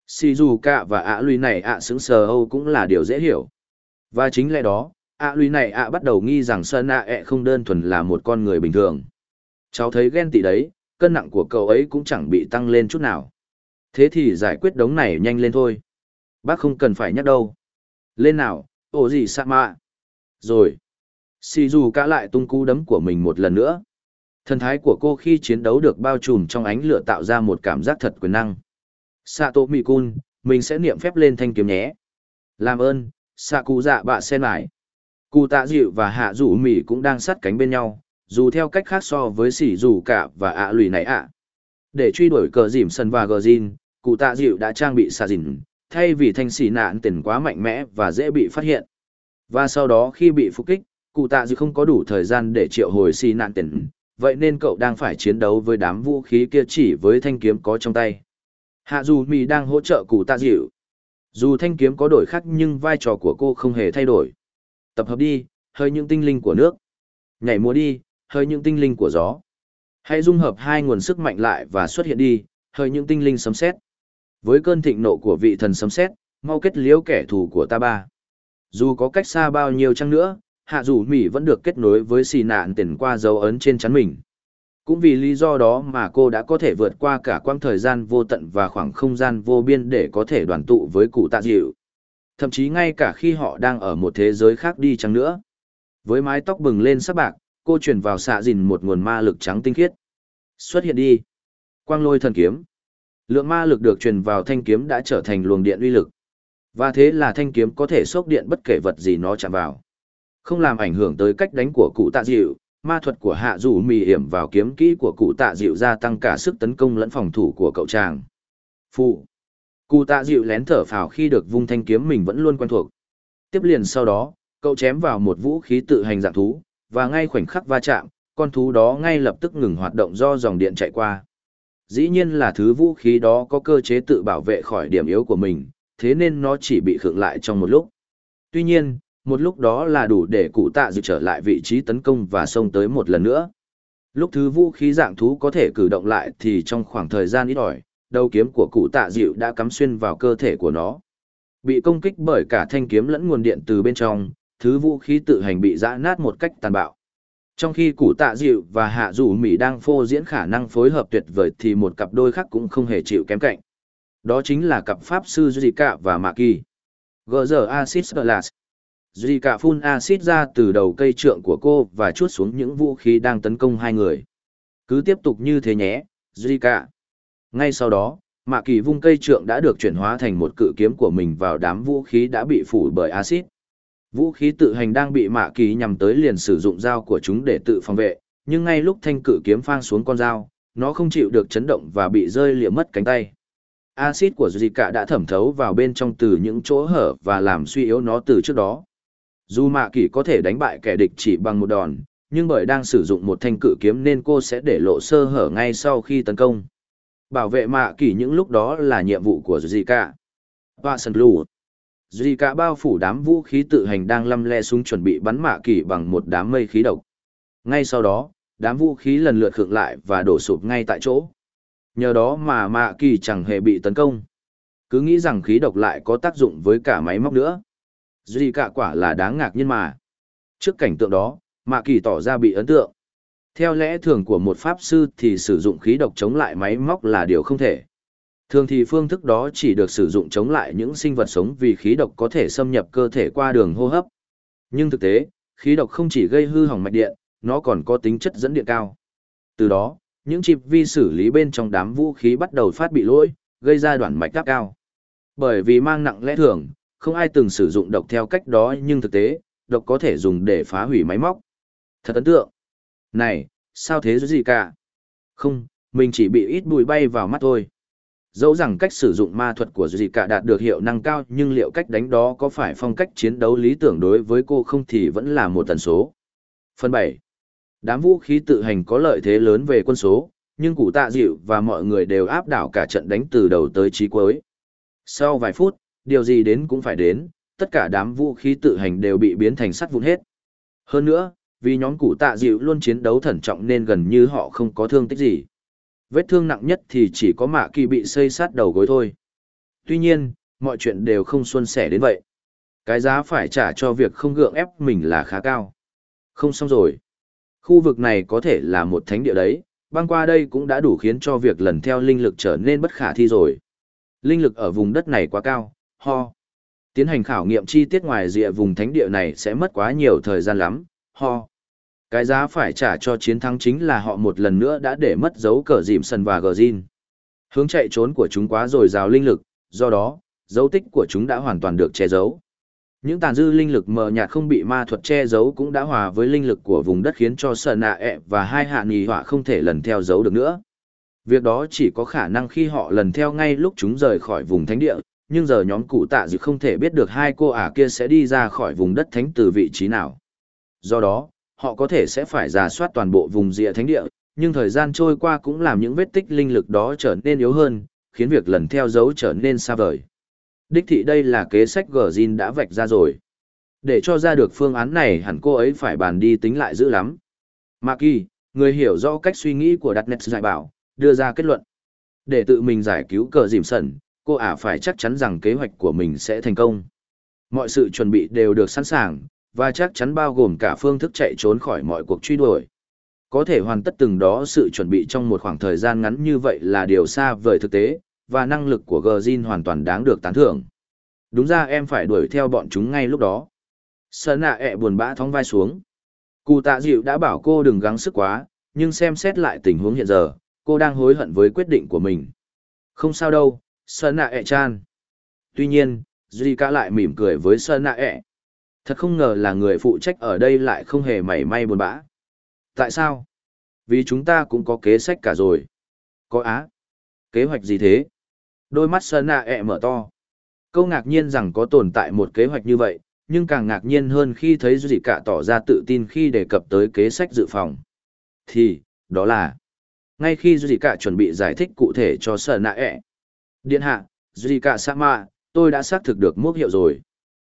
Xì dù cạ và ạ Lui này ạ xứng sờ âu cũng là điều dễ hiểu. Và chính lẽ đó, ạ Lui này ạ bắt đầu nghi rằng sợ nạ ẹ không đơn thuần là một con người bình thường. Cháu thấy ghen tị đấy cân nặng của cậu ấy cũng chẳng bị tăng lên chút nào. Thế thì giải quyết đống này nhanh lên thôi. Bác không cần phải nhắc đâu. Lên nào, ổ gì sạ mạ. Rồi. Xì dù cả lại tung cú đấm của mình một lần nữa. Thần thái của cô khi chiến đấu được bao trùm trong ánh lửa tạo ra một cảm giác thật quyền năng. Sato Mikun, mình sẽ niệm phép lên thanh kiếm nhé. Làm ơn, xạ cụ dạ bạ sen lại. Cụ tạ dịu và hạ rủ mỉ cũng đang sát cánh bên nhau, dù theo cách khác so với sỉ dù cả và ạ lùi này ạ. Để truy đuổi cờ dìm sân và gờ dìn, cụ tạ dịu đã trang bị xà dìn, thay vì thanh xì nạn tiền quá mạnh mẽ và dễ bị phát hiện. Và sau đó khi bị phục kích, cụ tạ dịu không có đủ thời gian để triệu hồi xì nạn tiền, vậy nên cậu đang phải chiến đấu với đám vũ khí kia chỉ với thanh kiếm có trong tay. Hạ dù mì đang hỗ trợ cụ tạ dịu. Dù thanh kiếm có đổi khác nhưng vai trò của cô không hề thay đổi. Tập hợp đi, hơi những tinh linh của nước. Nhảy múa đi, hơi những tinh linh của gió. Hãy dung hợp hai nguồn sức mạnh lại và xuất hiện đi, hơi những tinh linh sấm sét. Với cơn thịnh nộ của vị thần sấm sét, mau kết liễu kẻ thù của ta ba. Dù có cách xa bao nhiêu chăng nữa, hạ dù Mỹ vẫn được kết nối với xì nạn tiền qua dấu ấn trên chắn mình. Cũng vì lý do đó mà cô đã có thể vượt qua cả quãng thời gian vô tận và khoảng không gian vô biên để có thể đoàn tụ với cụ tạ dịu. Thậm chí ngay cả khi họ đang ở một thế giới khác đi chăng nữa. Với mái tóc bừng lên sắc bạc, cô truyền vào xạ dìn một nguồn ma lực trắng tinh khiết. Xuất hiện đi. Quang lôi thần kiếm. Lượng ma lực được truyền vào thanh kiếm đã trở thành luồng điện uy lực. Và thế là thanh kiếm có thể sốc điện bất kể vật gì nó chạm vào. Không làm ảnh hưởng tới cách đánh của cụ tạ dịu, ma thuật của hạ dù mì hiểm vào kiếm kỹ của cụ tạ dịu gia tăng cả sức tấn công lẫn phòng thủ của cậu chàng. Phụ. Cụ tạ dịu lén thở phào khi được vung thanh kiếm mình vẫn luôn quen thuộc. Tiếp liền sau đó, cậu chém vào một vũ khí tự hành dạng thú, và ngay khoảnh khắc va chạm, con thú đó ngay lập tức ngừng hoạt động do dòng điện chạy qua. Dĩ nhiên là thứ vũ khí đó có cơ chế tự bảo vệ khỏi điểm yếu của mình, thế nên nó chỉ bị khựng lại trong một lúc. Tuy nhiên, một lúc đó là đủ để cụ tạ dự trở lại vị trí tấn công và xông tới một lần nữa. Lúc thứ vũ khí dạng thú có thể cử động lại thì trong khoảng thời gian ít ỏi, đầu kiếm của cụ tạ dịu đã cắm xuyên vào cơ thể của nó. Bị công kích bởi cả thanh kiếm lẫn nguồn điện từ bên trong, thứ vũ khí tự hành bị giã nát một cách tàn bạo. Trong khi củ tạ dịu và hạ dù Mỹ đang phô diễn khả năng phối hợp tuyệt vời thì một cặp đôi khác cũng không hề chịu kém cạnh. Đó chính là cặp pháp sư Zika và Mạ Kỳ. Gờ giờ Acid Glass. Zika phun acid ra từ đầu cây trượng của cô và chuốt xuống những vũ khí đang tấn công hai người. Cứ tiếp tục như thế nhé, Zika. Ngay sau đó, Mạ Kỳ vung cây trượng đã được chuyển hóa thành một cự kiếm của mình vào đám vũ khí đã bị phủ bởi acid. Vũ khí tự hành đang bị mạ kỳ nhằm tới liền sử dụng dao của chúng để tự phòng vệ, nhưng ngay lúc thanh cử kiếm phang xuống con dao, nó không chịu được chấn động và bị rơi liệm mất cánh tay. Acid của Zika đã thẩm thấu vào bên trong từ những chỗ hở và làm suy yếu nó từ trước đó. Dù mạ kỳ có thể đánh bại kẻ địch chỉ bằng một đòn, nhưng bởi đang sử dụng một thanh cử kiếm nên cô sẽ để lộ sơ hở ngay sau khi tấn công. Bảo vệ mạ kỳ những lúc đó là nhiệm vụ của Zika. Watson lù. Duy cả bao phủ đám vũ khí tự hành đang lăm le súng chuẩn bị bắn mạ kỳ bằng một đám mây khí độc. Ngay sau đó, đám vũ khí lần lượt khựng lại và đổ sụp ngay tại chỗ. Nhờ đó mà mạ kỳ chẳng hề bị tấn công. Cứ nghĩ rằng khí độc lại có tác dụng với cả máy móc nữa. Duy cả quả là đáng ngạc nhiên mà. Trước cảnh tượng đó, mạ kỳ tỏ ra bị ấn tượng. Theo lẽ thường của một pháp sư thì sử dụng khí độc chống lại máy móc là điều không thể. Thường thì phương thức đó chỉ được sử dụng chống lại những sinh vật sống vì khí độc có thể xâm nhập cơ thể qua đường hô hấp. Nhưng thực tế, khí độc không chỉ gây hư hỏng mạch điện, nó còn có tính chất dẫn điện cao. Từ đó, những chip vi xử lý bên trong đám vũ khí bắt đầu phát bị lỗi, gây ra đoạn mạch cấp cao. Bởi vì mang nặng lẽ thường, không ai từng sử dụng độc theo cách đó nhưng thực tế, độc có thể dùng để phá hủy máy móc. Thật ấn tượng. Này, sao thế gì cả? Không, mình chỉ bị ít bụi bay vào mắt thôi. Dẫu rằng cách sử dụng ma thuật của dì cả đạt được hiệu năng cao nhưng liệu cách đánh đó có phải phong cách chiến đấu lý tưởng đối với cô không thì vẫn là một tần số. Phần bảy. Đám vũ khí tự hành có lợi thế lớn về quân số, nhưng cụ tạ dịu và mọi người đều áp đảo cả trận đánh từ đầu tới trí cuối. Sau vài phút, điều gì đến cũng phải đến, tất cả đám vũ khí tự hành đều bị biến thành sắt vụn hết. Hơn nữa, vì nhóm cụ tạ dịu luôn chiến đấu thận trọng nên gần như họ không có thương tích gì. Vết thương nặng nhất thì chỉ có mạ kỳ bị xây sát đầu gối thôi. Tuy nhiên, mọi chuyện đều không xuân sẻ đến vậy. Cái giá phải trả cho việc không gượng ép mình là khá cao. Không xong rồi. Khu vực này có thể là một thánh địa đấy, băng qua đây cũng đã đủ khiến cho việc lần theo linh lực trở nên bất khả thi rồi. Linh lực ở vùng đất này quá cao, ho. Tiến hành khảo nghiệm chi tiết ngoài rìa vùng thánh địa này sẽ mất quá nhiều thời gian lắm, ho. Cái giá phải trả cho chiến thắng chính là họ một lần nữa đã để mất dấu cờ dìm sân và gờ zin. Hướng chạy trốn của chúng quá dồi dào linh lực, do đó, dấu tích của chúng đã hoàn toàn được che giấu. Những tàn dư linh lực mờ nhạt không bị ma thuật che giấu cũng đã hòa với linh lực của vùng đất khiến cho sợ nạ ẹ và hai hạ nghỉ họa không thể lần theo dấu được nữa. Việc đó chỉ có khả năng khi họ lần theo ngay lúc chúng rời khỏi vùng thánh địa, nhưng giờ nhóm cụ tạ dự không thể biết được hai cô ả kia sẽ đi ra khỏi vùng đất thánh từ vị trí nào. Do đó, họ có thể sẽ phải giả soát toàn bộ vùng rìa thánh địa, nhưng thời gian trôi qua cũng làm những vết tích linh lực đó trở nên yếu hơn, khiến việc lần theo dấu trở nên xa vời. Đích thị đây là kế sách gờ Jin đã vạch ra rồi. Để cho ra được phương án này hẳn cô ấy phải bàn đi tính lại dữ lắm. Maki, người hiểu rõ cách suy nghĩ của Đặt Nẹp giải bảo, đưa ra kết luận. Để tự mình giải cứu cờ dìm sẩn, cô ả phải chắc chắn rằng kế hoạch của mình sẽ thành công. Mọi sự chuẩn bị đều được sẵn sàng, và chắc chắn bao gồm cả phương thức chạy trốn khỏi mọi cuộc truy đuổi. Có thể hoàn tất từng đó sự chuẩn bị trong một khoảng thời gian ngắn như vậy là điều xa vời thực tế, và năng lực của Gjin hoàn toàn đáng được tán thưởng. Đúng ra em phải đuổi theo bọn chúng ngay lúc đó. Sơn nạ ẹ buồn bã thóng vai xuống. Cụ tạ dịu đã bảo cô đừng gắng sức quá, nhưng xem xét lại tình huống hiện giờ, cô đang hối hận với quyết định của mình. Không sao đâu, Sơn nạ ẹ chan. Tuy nhiên, Duy cả lại mỉm cười với Sơn nạ ẹ. Thật không ngờ là người phụ trách ở đây lại không hề mảy may buồn bã. Tại sao? Vì chúng ta cũng có kế sách cả rồi. Có á. Kế hoạch gì thế? Đôi mắt Sơn nạ ẹ mở to. Câu ngạc nhiên rằng có tồn tại một kế hoạch như vậy, nhưng càng ngạc nhiên hơn khi thấy Duy cả tỏ ra tự tin khi đề cập tới kế sách dự phòng. Thì, đó là, ngay khi Duy cả chuẩn bị giải thích cụ thể cho Sơn nạ ẹ. Điện hạ, Duy cả Sama, tôi đã xác thực được mốc hiệu rồi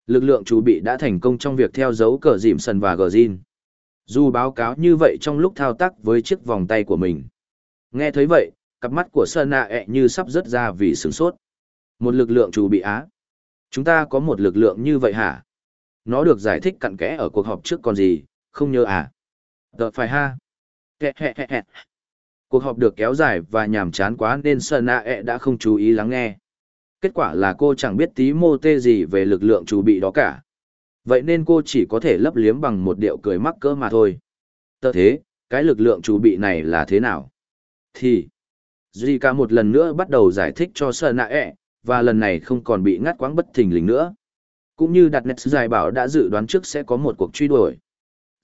lực lượng chủ bị đã thành công trong việc theo dấu cờ dìm sần và gờ zin dù báo cáo như vậy trong lúc thao tác với chiếc vòng tay của mình. Nghe thấy vậy, cặp mắt của sơn nạ ẹ như sắp rớt ra vì sửng sốt. Một lực lượng chủ bị á. Chúng ta có một lực lượng như vậy hả? Nó được giải thích cặn kẽ ở cuộc họp trước còn gì, không nhớ à? Tờ phải ha. Cuộc họp được kéo dài và nhàm chán quá nên sơn nạ ẹ đã không chú ý lắng nghe. Kết quả là cô chẳng biết tí mô tê gì về lực lượng chủ bị đó cả. Vậy nên cô chỉ có thể lấp liếm bằng một điệu cười mắc cỡ mà thôi. Tớ thế, cái lực lượng chủ bị này là thế nào? Thì, Zika một lần nữa bắt đầu giải thích cho Sơn Nạ ẹ, e, và lần này không còn bị ngắt quãng bất thình lình nữa. Cũng như đặt nét giải bảo đã dự đoán trước sẽ có một cuộc truy đuổi.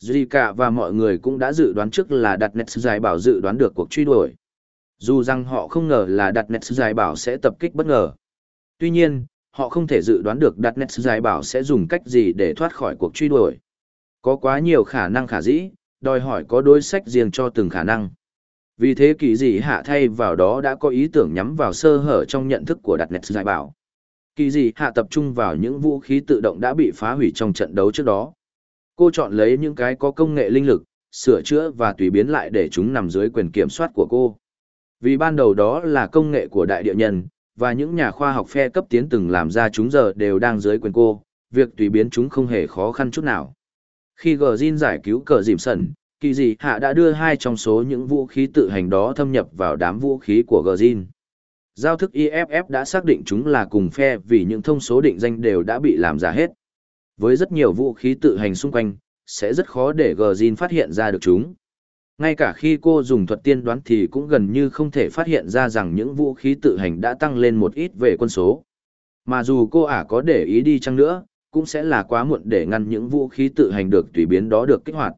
Zika và mọi người cũng đã dự đoán trước là đặt nét giải bảo dự đoán được cuộc truy đuổi. Dù rằng họ không ngờ là đặt nét giải bảo sẽ tập kích bất ngờ. Tuy nhiên, họ không thể dự đoán được đặt nét giải bảo sẽ dùng cách gì để thoát khỏi cuộc truy đuổi. Có quá nhiều khả năng khả dĩ, đòi hỏi có đối sách riêng cho từng khả năng. Vì thế kỳ dị hạ thay vào đó đã có ý tưởng nhắm vào sơ hở trong nhận thức của đặt nét giải bảo. Kỳ dị hạ tập trung vào những vũ khí tự động đã bị phá hủy trong trận đấu trước đó. Cô chọn lấy những cái có công nghệ linh lực, sửa chữa và tùy biến lại để chúng nằm dưới quyền kiểm soát của cô. Vì ban đầu đó là công nghệ của đại địa nhân, và những nhà khoa học phe cấp tiến từng làm ra chúng giờ đều đang dưới quyền cô, việc tùy biến chúng không hề khó khăn chút nào. Khi Gjin giải cứu cờ dìm sần, kỳ dị hạ đã đưa hai trong số những vũ khí tự hành đó thâm nhập vào đám vũ khí của Gjin. Giao thức IFF đã xác định chúng là cùng phe vì những thông số định danh đều đã bị làm giả hết. Với rất nhiều vũ khí tự hành xung quanh, sẽ rất khó để Gjin phát hiện ra được chúng. Ngay cả khi cô dùng thuật tiên đoán thì cũng gần như không thể phát hiện ra rằng những vũ khí tự hành đã tăng lên một ít về quân số. Mà dù cô ả có để ý đi chăng nữa, cũng sẽ là quá muộn để ngăn những vũ khí tự hành được tùy biến đó được kích hoạt.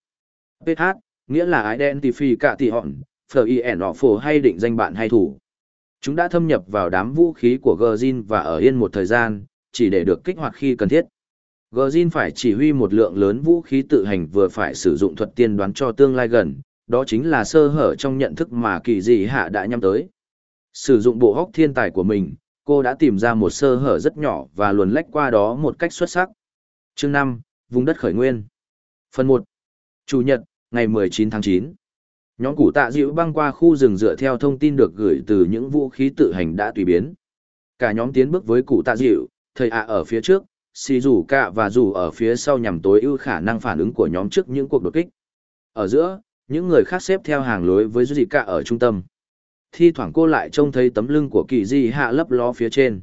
PH, nghĩa là Identify cả tỷ họn, FIN phổ hay định danh bạn hay thủ. Chúng đã thâm nhập vào đám vũ khí của Gjin và ở yên một thời gian, chỉ để được kích hoạt khi cần thiết. Gjin phải chỉ huy một lượng lớn vũ khí tự hành vừa phải sử dụng thuật tiên đoán cho tương lai gần, đó chính là sơ hở trong nhận thức mà kỳ dị hạ đã nhắm tới. Sử dụng bộ hóc thiên tài của mình, cô đã tìm ra một sơ hở rất nhỏ và luồn lách qua đó một cách xuất sắc. Chương 5, Vùng đất khởi nguyên. Phần 1. Chủ nhật, ngày 19 tháng 9. Nhóm củ tạ dịu băng qua khu rừng dựa theo thông tin được gửi từ những vũ khí tự hành đã tùy biến. Cả nhóm tiến bước với cụ tạ dịu, thầy ạ ở phía trước, xì rủ cạ và rủ ở phía sau nhằm tối ưu khả năng phản ứng của nhóm trước những cuộc đột kích. Ở giữa, những người khác xếp theo hàng lối với Duy Cả ở trung tâm. Thi thoảng cô lại trông thấy tấm lưng của kỳ di hạ lấp ló phía trên.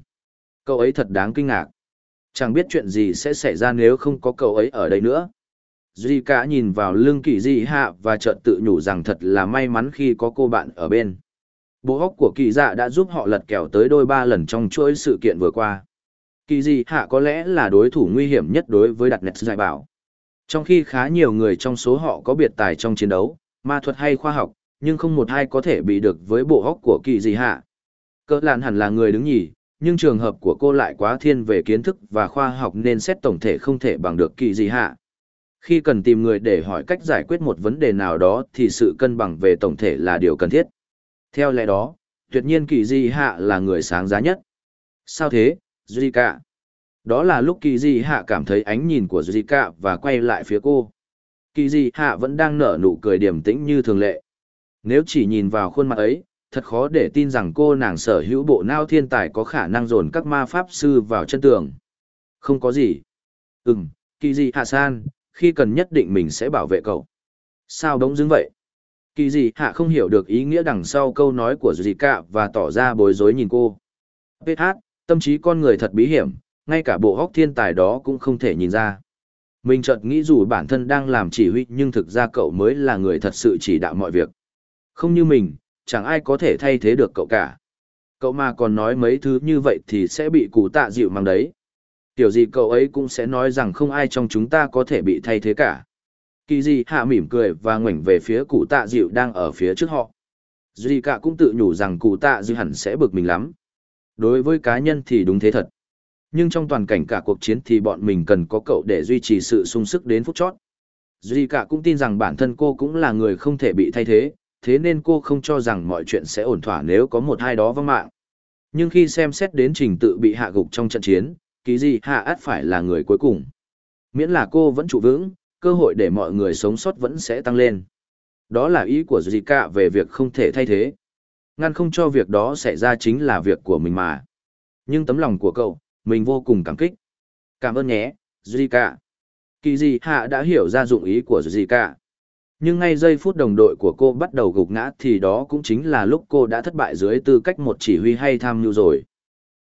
Cậu ấy thật đáng kinh ngạc. Chẳng biết chuyện gì sẽ xảy ra nếu không có cậu ấy ở đây nữa. Duy Cả nhìn vào lưng kỳ di hạ và chợt tự nhủ rằng thật là may mắn khi có cô bạn ở bên. Bộ óc của kỳ dạ đã giúp họ lật kèo tới đôi ba lần trong chuỗi sự kiện vừa qua. Kỳ di hạ có lẽ là đối thủ nguy hiểm nhất đối với đặt nets giải bảo. Trong khi khá nhiều người trong số họ có biệt tài trong chiến đấu, ma thuật hay khoa học, nhưng không một ai có thể bị được với bộ hóc của kỳ gì hạ. Cơ lạn hẳn là người đứng nhì, nhưng trường hợp của cô lại quá thiên về kiến thức và khoa học nên xét tổng thể không thể bằng được kỳ gì hạ. Khi cần tìm người để hỏi cách giải quyết một vấn đề nào đó thì sự cân bằng về tổng thể là điều cần thiết. Theo lẽ đó, tuyệt nhiên kỳ di hạ là người sáng giá nhất. Sao thế, Zika? Đó là lúc kỳ di hạ cảm thấy ánh nhìn của Zika và quay lại phía cô. Kỳ di hạ vẫn đang nở nụ cười điềm tĩnh như thường lệ. Nếu chỉ nhìn vào khuôn mặt ấy, thật khó để tin rằng cô nàng sở hữu bộ nao thiên tài có khả năng dồn các ma pháp sư vào chân tường. Không có gì. Ừm, kỳ di hạ san, khi cần nhất định mình sẽ bảo vệ cậu. Sao đống dưng vậy? Kỳ di hạ không hiểu được ý nghĩa đằng sau câu nói của Zika và tỏ ra bối rối nhìn cô. PH, tâm trí con người thật bí hiểm, ngay cả bộ hóc thiên tài đó cũng không thể nhìn ra. Mình chợt nghĩ dù bản thân đang làm chỉ huy nhưng thực ra cậu mới là người thật sự chỉ đạo mọi việc. Không như mình, chẳng ai có thể thay thế được cậu cả. Cậu mà còn nói mấy thứ như vậy thì sẽ bị cụ tạ dịu mang đấy. Tiểu gì cậu ấy cũng sẽ nói rằng không ai trong chúng ta có thể bị thay thế cả. Kỳ gì hạ mỉm cười và ngoảnh về phía cụ tạ dịu đang ở phía trước họ. Duy cả cũng tự nhủ rằng cụ tạ dịu hẳn sẽ bực mình lắm. Đối với cá nhân thì đúng thế thật nhưng trong toàn cảnh cả cuộc chiến thì bọn mình cần có cậu để duy trì sự sung sức đến phút chót. Duy cả cũng tin rằng bản thân cô cũng là người không thể bị thay thế, thế nên cô không cho rằng mọi chuyện sẽ ổn thỏa nếu có một hai đó vắng mạng. Nhưng khi xem xét đến trình tự bị hạ gục trong trận chiến, ký gì hạ át phải là người cuối cùng. Miễn là cô vẫn trụ vững, cơ hội để mọi người sống sót vẫn sẽ tăng lên. Đó là ý của Zika về việc không thể thay thế. Ngăn không cho việc đó xảy ra chính là việc của mình mà. Nhưng tấm lòng của cậu, mình vô cùng cảm kích. Cảm ơn nhé, Zika. Kỳ gì hạ đã hiểu ra dụng ý của Zika. Nhưng ngay giây phút đồng đội của cô bắt đầu gục ngã thì đó cũng chính là lúc cô đã thất bại dưới tư cách một chỉ huy hay tham mưu rồi.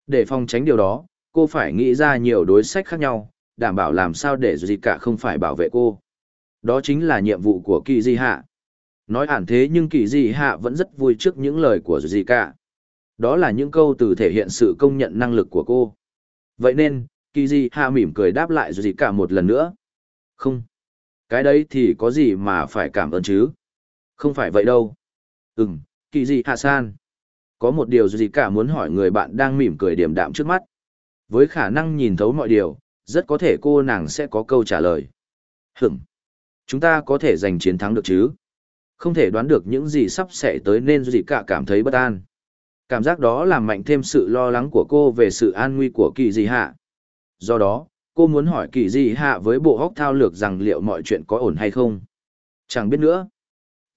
Để phòng tránh điều đó, cô phải nghĩ ra nhiều đối sách khác nhau, đảm bảo làm sao để Zika không phải bảo vệ cô. Đó chính là nhiệm vụ của kỳ di hạ. Nói hẳn thế nhưng kỳ di hạ vẫn rất vui trước những lời của Zika. Đó là những câu từ thể hiện sự công nhận năng lực của cô. Vậy nên, kỳ di hạ mỉm cười đáp lại gì cả một lần nữa. Không. Cái đấy thì có gì mà phải cảm ơn chứ? Không phải vậy đâu. Ừm, kỳ di hạ san. Có một điều gì cả muốn hỏi người bạn đang mỉm cười điềm đạm trước mắt. Với khả năng nhìn thấu mọi điều, rất có thể cô nàng sẽ có câu trả lời. Hửm. Chúng ta có thể giành chiến thắng được chứ? Không thể đoán được những gì sắp xảy tới nên gì cả cảm thấy bất an. Cảm giác đó làm mạnh thêm sự lo lắng của cô về sự an nguy của kỳ dị hạ. Do đó, cô muốn hỏi kỳ dị hạ với bộ hóc thao lược rằng liệu mọi chuyện có ổn hay không. Chẳng biết nữa.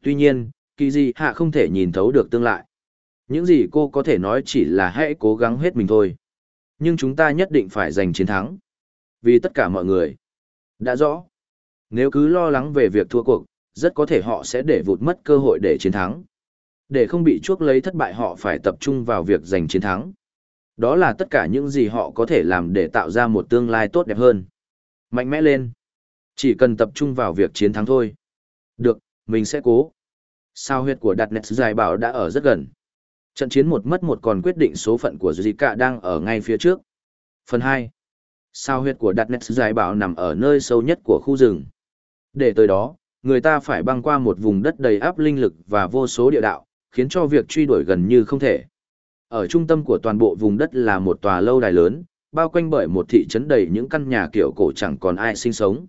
Tuy nhiên, kỳ dị hạ không thể nhìn thấu được tương lai. Những gì cô có thể nói chỉ là hãy cố gắng hết mình thôi. Nhưng chúng ta nhất định phải giành chiến thắng. Vì tất cả mọi người. Đã rõ. Nếu cứ lo lắng về việc thua cuộc, rất có thể họ sẽ để vụt mất cơ hội để chiến thắng. Để không bị chuốc lấy thất bại họ phải tập trung vào việc giành chiến thắng. Đó là tất cả những gì họ có thể làm để tạo ra một tương lai tốt đẹp hơn. Mạnh mẽ lên. Chỉ cần tập trung vào việc chiến thắng thôi. Được, mình sẽ cố. Sao huyết của đặt nét dài bảo đã ở rất gần. Trận chiến một mất một còn quyết định số phận của Zika đang ở ngay phía trước. Phần 2. Sao huyết của đặt nét dài bảo nằm ở nơi sâu nhất của khu rừng. Để tới đó, người ta phải băng qua một vùng đất đầy áp linh lực và vô số địa đạo, khiến cho việc truy đuổi gần như không thể. Ở trung tâm của toàn bộ vùng đất là một tòa lâu đài lớn, bao quanh bởi một thị trấn đầy những căn nhà kiểu cổ chẳng còn ai sinh sống.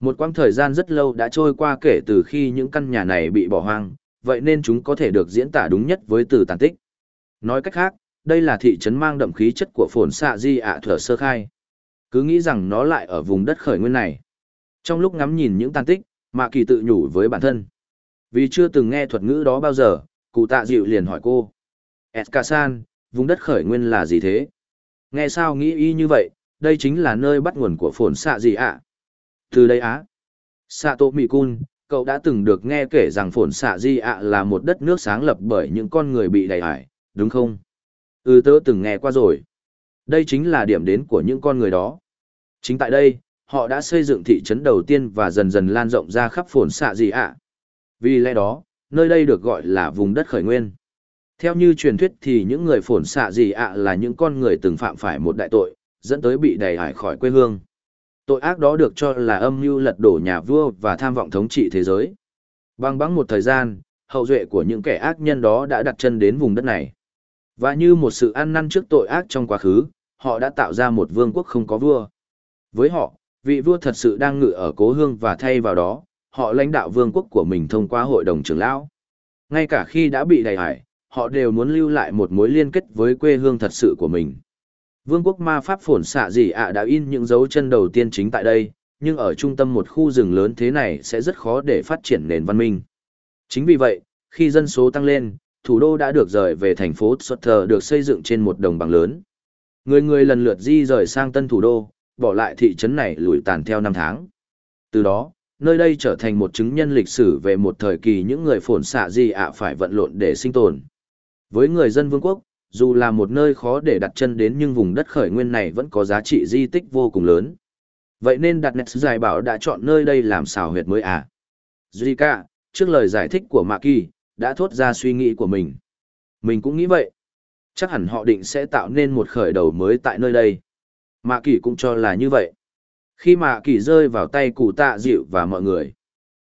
Một quãng thời gian rất lâu đã trôi qua kể từ khi những căn nhà này bị bỏ hoang, vậy nên chúng có thể được diễn tả đúng nhất với từ tàn tích. Nói cách khác, đây là thị trấn mang đậm khí chất của phồn xạ di ạ à sơ khai. Cứ nghĩ rằng nó lại ở vùng đất khởi nguyên này. Trong lúc ngắm nhìn những tàn tích, Mạ Kỳ tự nhủ với bản thân. Vì chưa từng nghe thuật ngữ đó bao giờ, cụ tạ dịu liền hỏi cô. Eskasan, vùng đất khởi nguyên là gì thế? Nghe sao nghĩ y như vậy, đây chính là nơi bắt nguồn của phồn xạ gì ạ? Từ đây á. Sato Mikun, cậu đã từng được nghe kể rằng phồn xạ di ạ là một đất nước sáng lập bởi những con người bị đầy ải, đúng không? Ừ tớ từng nghe qua rồi. Đây chính là điểm đến của những con người đó. Chính tại đây, họ đã xây dựng thị trấn đầu tiên và dần dần lan rộng ra khắp phồn xạ gì ạ. Vì lẽ đó, nơi đây được gọi là vùng đất khởi nguyên. Theo như truyền thuyết thì những người phồn xạ gì ạ là những con người từng phạm phải một đại tội, dẫn tới bị đẩy hải khỏi quê hương. Tội ác đó được cho là âm mưu lật đổ nhà vua và tham vọng thống trị thế giới. Băng bắn một thời gian, hậu duệ của những kẻ ác nhân đó đã đặt chân đến vùng đất này. Và như một sự ăn năn trước tội ác trong quá khứ, họ đã tạo ra một vương quốc không có vua. Với họ, vị vua thật sự đang ngự ở cố hương và thay vào đó, họ lãnh đạo vương quốc của mình thông qua hội đồng trưởng lão. Ngay cả khi đã bị đầy hải, họ đều muốn lưu lại một mối liên kết với quê hương thật sự của mình. Vương quốc ma pháp Phổn xạ gì ạ đã in những dấu chân đầu tiên chính tại đây, nhưng ở trung tâm một khu rừng lớn thế này sẽ rất khó để phát triển nền văn minh. Chính vì vậy, khi dân số tăng lên, thủ đô đã được rời về thành phố Sutter được xây dựng trên một đồng bằng lớn. Người người lần lượt di rời sang tân thủ đô, bỏ lại thị trấn này lùi tàn theo năm tháng. Từ đó, nơi đây trở thành một chứng nhân lịch sử về một thời kỳ những người phồn xạ gì ạ phải vận lộn để sinh tồn. Với người dân vương quốc, dù là một nơi khó để đặt chân đến nhưng vùng đất khởi nguyên này vẫn có giá trị di tích vô cùng lớn. Vậy nên đặt nét giải bảo đã chọn nơi đây làm xào huyệt mới à. Zika, trước lời giải thích của Mạ Kỳ, đã thốt ra suy nghĩ của mình. Mình cũng nghĩ vậy. Chắc hẳn họ định sẽ tạo nên một khởi đầu mới tại nơi đây. Mạ Kỳ cũng cho là như vậy. Khi Mạ Kỳ rơi vào tay cụ tạ dịu và mọi người,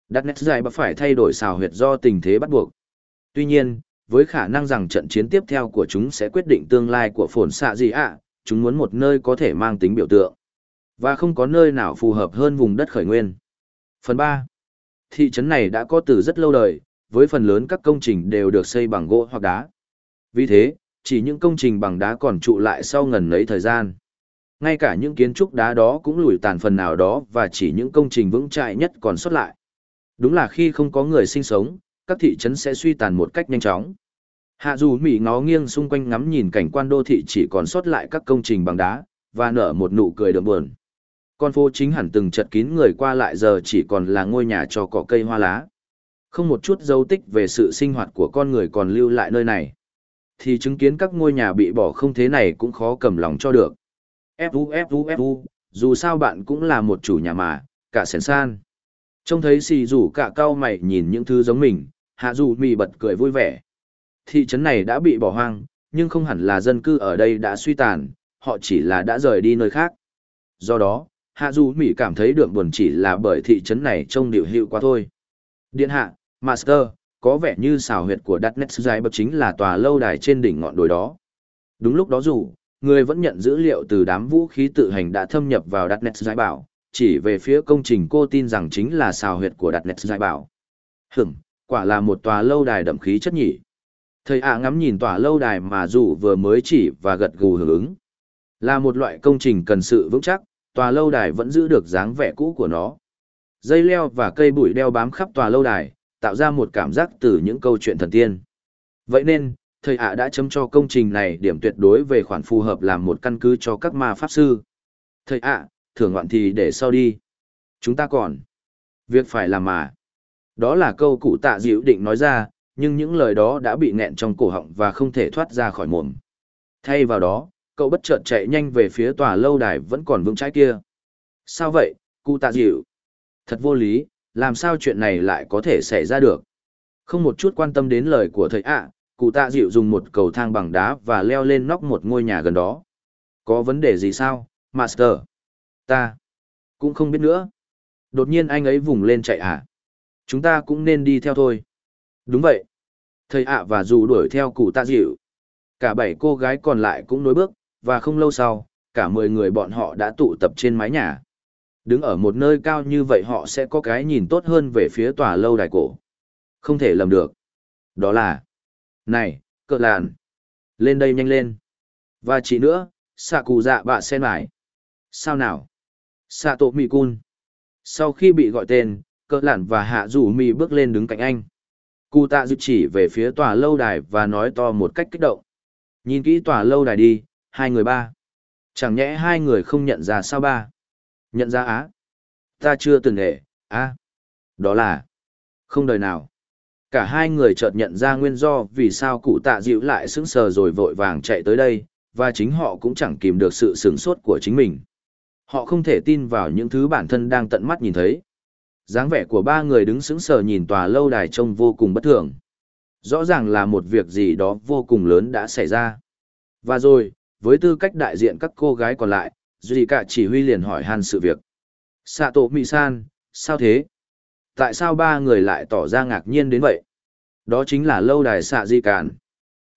đặt nét dài bắt phải thay đổi xào huyệt do tình thế bắt buộc. Tuy nhiên, với khả năng rằng trận chiến tiếp theo của chúng sẽ quyết định tương lai của phồn xạ gì ạ, chúng muốn một nơi có thể mang tính biểu tượng. Và không có nơi nào phù hợp hơn vùng đất khởi nguyên. Phần ba, Thị trấn này đã có từ rất lâu đời, với phần lớn các công trình đều được xây bằng gỗ hoặc đá. Vì thế, chỉ những công trình bằng đá còn trụ lại sau ngần ấy thời gian. Ngay cả những kiến trúc đá đó cũng lùi tàn phần nào đó và chỉ những công trình vững chãi nhất còn xuất lại. Đúng là khi không có người sinh sống, các thị trấn sẽ suy tàn một cách nhanh chóng. Hạ dù Mỹ ngó nghiêng xung quanh ngắm nhìn cảnh quan đô thị chỉ còn sót lại các công trình bằng đá, và nở một nụ cười đượm buồn. Con phố chính hẳn từng chật kín người qua lại giờ chỉ còn là ngôi nhà cho cỏ cây hoa lá. Không một chút dấu tích về sự sinh hoạt của con người còn lưu lại nơi này. Thì chứng kiến các ngôi nhà bị bỏ không thế này cũng khó cầm lòng cho được. Fu Fu Fu, dù sao bạn cũng là một chủ nhà mà, cả sẻn san. Trông thấy xì rủ cả cao mày nhìn những thứ giống mình, hạ dù mì bật cười vui vẻ. Thị trấn này đã bị bỏ hoang, nhưng không hẳn là dân cư ở đây đã suy tàn, họ chỉ là đã rời đi nơi khác. Do đó, hạ dù mì cảm thấy được buồn chỉ là bởi thị trấn này trông điệu hiệu quá thôi. Điện hạ, Master, có vẻ như xào huyệt của Darknet dài bậc chính là tòa lâu đài trên đỉnh ngọn đồi đó. Đúng lúc đó dù, người vẫn nhận dữ liệu từ đám vũ khí tự hành đã thâm nhập vào Darknet giải bảo, chỉ về phía công trình cô tin rằng chính là xào huyệt của Darknet giải bảo. Hửm, quả là một tòa lâu đài đậm khí chất nhỉ. Thầy ạ ngắm nhìn tòa lâu đài mà dù vừa mới chỉ và gật gù hưởng ứng. Là một loại công trình cần sự vững chắc, tòa lâu đài vẫn giữ được dáng vẻ cũ của nó. Dây leo và cây bụi đeo bám khắp tòa lâu đài, tạo ra một cảm giác từ những câu chuyện thần tiên. Vậy nên, thầy ạ đã chấm cho công trình này điểm tuyệt đối về khoản phù hợp làm một căn cứ cho các ma pháp sư. Thầy ạ, thưởng ngoạn thì để sau đi. Chúng ta còn. Việc phải làm mà. Đó là câu cụ tạ dịu định nói ra, nhưng những lời đó đã bị nghẹn trong cổ họng và không thể thoát ra khỏi mồm. Thay vào đó, cậu bất chợt chạy nhanh về phía tòa lâu đài vẫn còn vững trái kia. Sao vậy, cụ tạ dịu? Thật vô lý, làm sao chuyện này lại có thể xảy ra được? Không một chút quan tâm đến lời của thầy ạ, cụ tạ dịu dùng một cầu thang bằng đá và leo lên nóc một ngôi nhà gần đó. Có vấn đề gì sao, Master? Ta cũng không biết nữa. Đột nhiên anh ấy vùng lên chạy à? Chúng ta cũng nên đi theo thôi. Đúng vậy. Thầy ạ và dù đuổi theo cụ tạ dịu. Cả bảy cô gái còn lại cũng nối bước, và không lâu sau, cả mười người bọn họ đã tụ tập trên mái nhà. Đứng ở một nơi cao như vậy họ sẽ có cái nhìn tốt hơn về phía tòa lâu đài cổ. Không thể lầm được. Đó là... Này, cỡ làn. Lên đây nhanh lên. Và chỉ nữa, xạ cụ dạ bạ sen mải. Sao nào? Xạ tổ mì cun. Sau khi bị gọi tên, cỡ làn và hạ rủ mì bước lên đứng cạnh anh. Cụ tạ dự chỉ về phía tòa lâu đài và nói to một cách kích động. Nhìn kỹ tòa lâu đài đi, hai người ba. Chẳng nhẽ hai người không nhận ra sao ba? Nhận ra á? Ta chưa từng nghệ, á. Đó là... Không đời nào. Cả hai người chợt nhận ra nguyên do vì sao cụ tạ dịu lại sững sờ rồi vội vàng chạy tới đây, và chính họ cũng chẳng kìm được sự sửng sốt của chính mình. Họ không thể tin vào những thứ bản thân đang tận mắt nhìn thấy. dáng vẻ của ba người đứng sững sờ nhìn tòa lâu đài trông vô cùng bất thường. Rõ ràng là một việc gì đó vô cùng lớn đã xảy ra. Và rồi, với tư cách đại diện các cô gái còn lại, Duy cả chỉ huy liền hỏi han sự việc. Sato Mị-san, sao thế? Tại sao ba người lại tỏ ra ngạc nhiên đến vậy? Đó chính là lâu đài xạ di cản.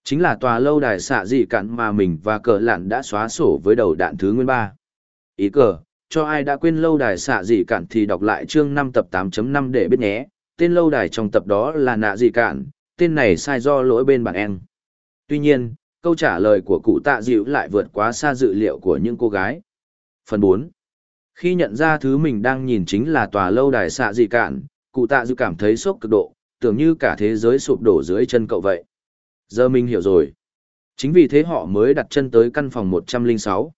Chính là tòa lâu đài xạ di cản mà mình và cờ lạn đã xóa sổ với đầu đạn thứ nguyên ba. Ý cờ, cho ai đã quên lâu đài xạ Di cản thì đọc lại chương 5 tập 8.5 để biết nhé. Tên lâu đài trong tập đó là nạ Di cản, tên này sai do lỗi bên bản em. Tuy nhiên, câu trả lời của cụ tạ dịu lại vượt quá xa dự liệu của những cô gái. Phần 4. Khi nhận ra thứ mình đang nhìn chính là tòa lâu đài xạ dị cản, cụ tạ dịu cảm thấy sốc cực độ, tưởng như cả thế giới sụp đổ dưới chân cậu vậy. Giờ mình hiểu rồi. Chính vì thế họ mới đặt chân tới căn phòng 106.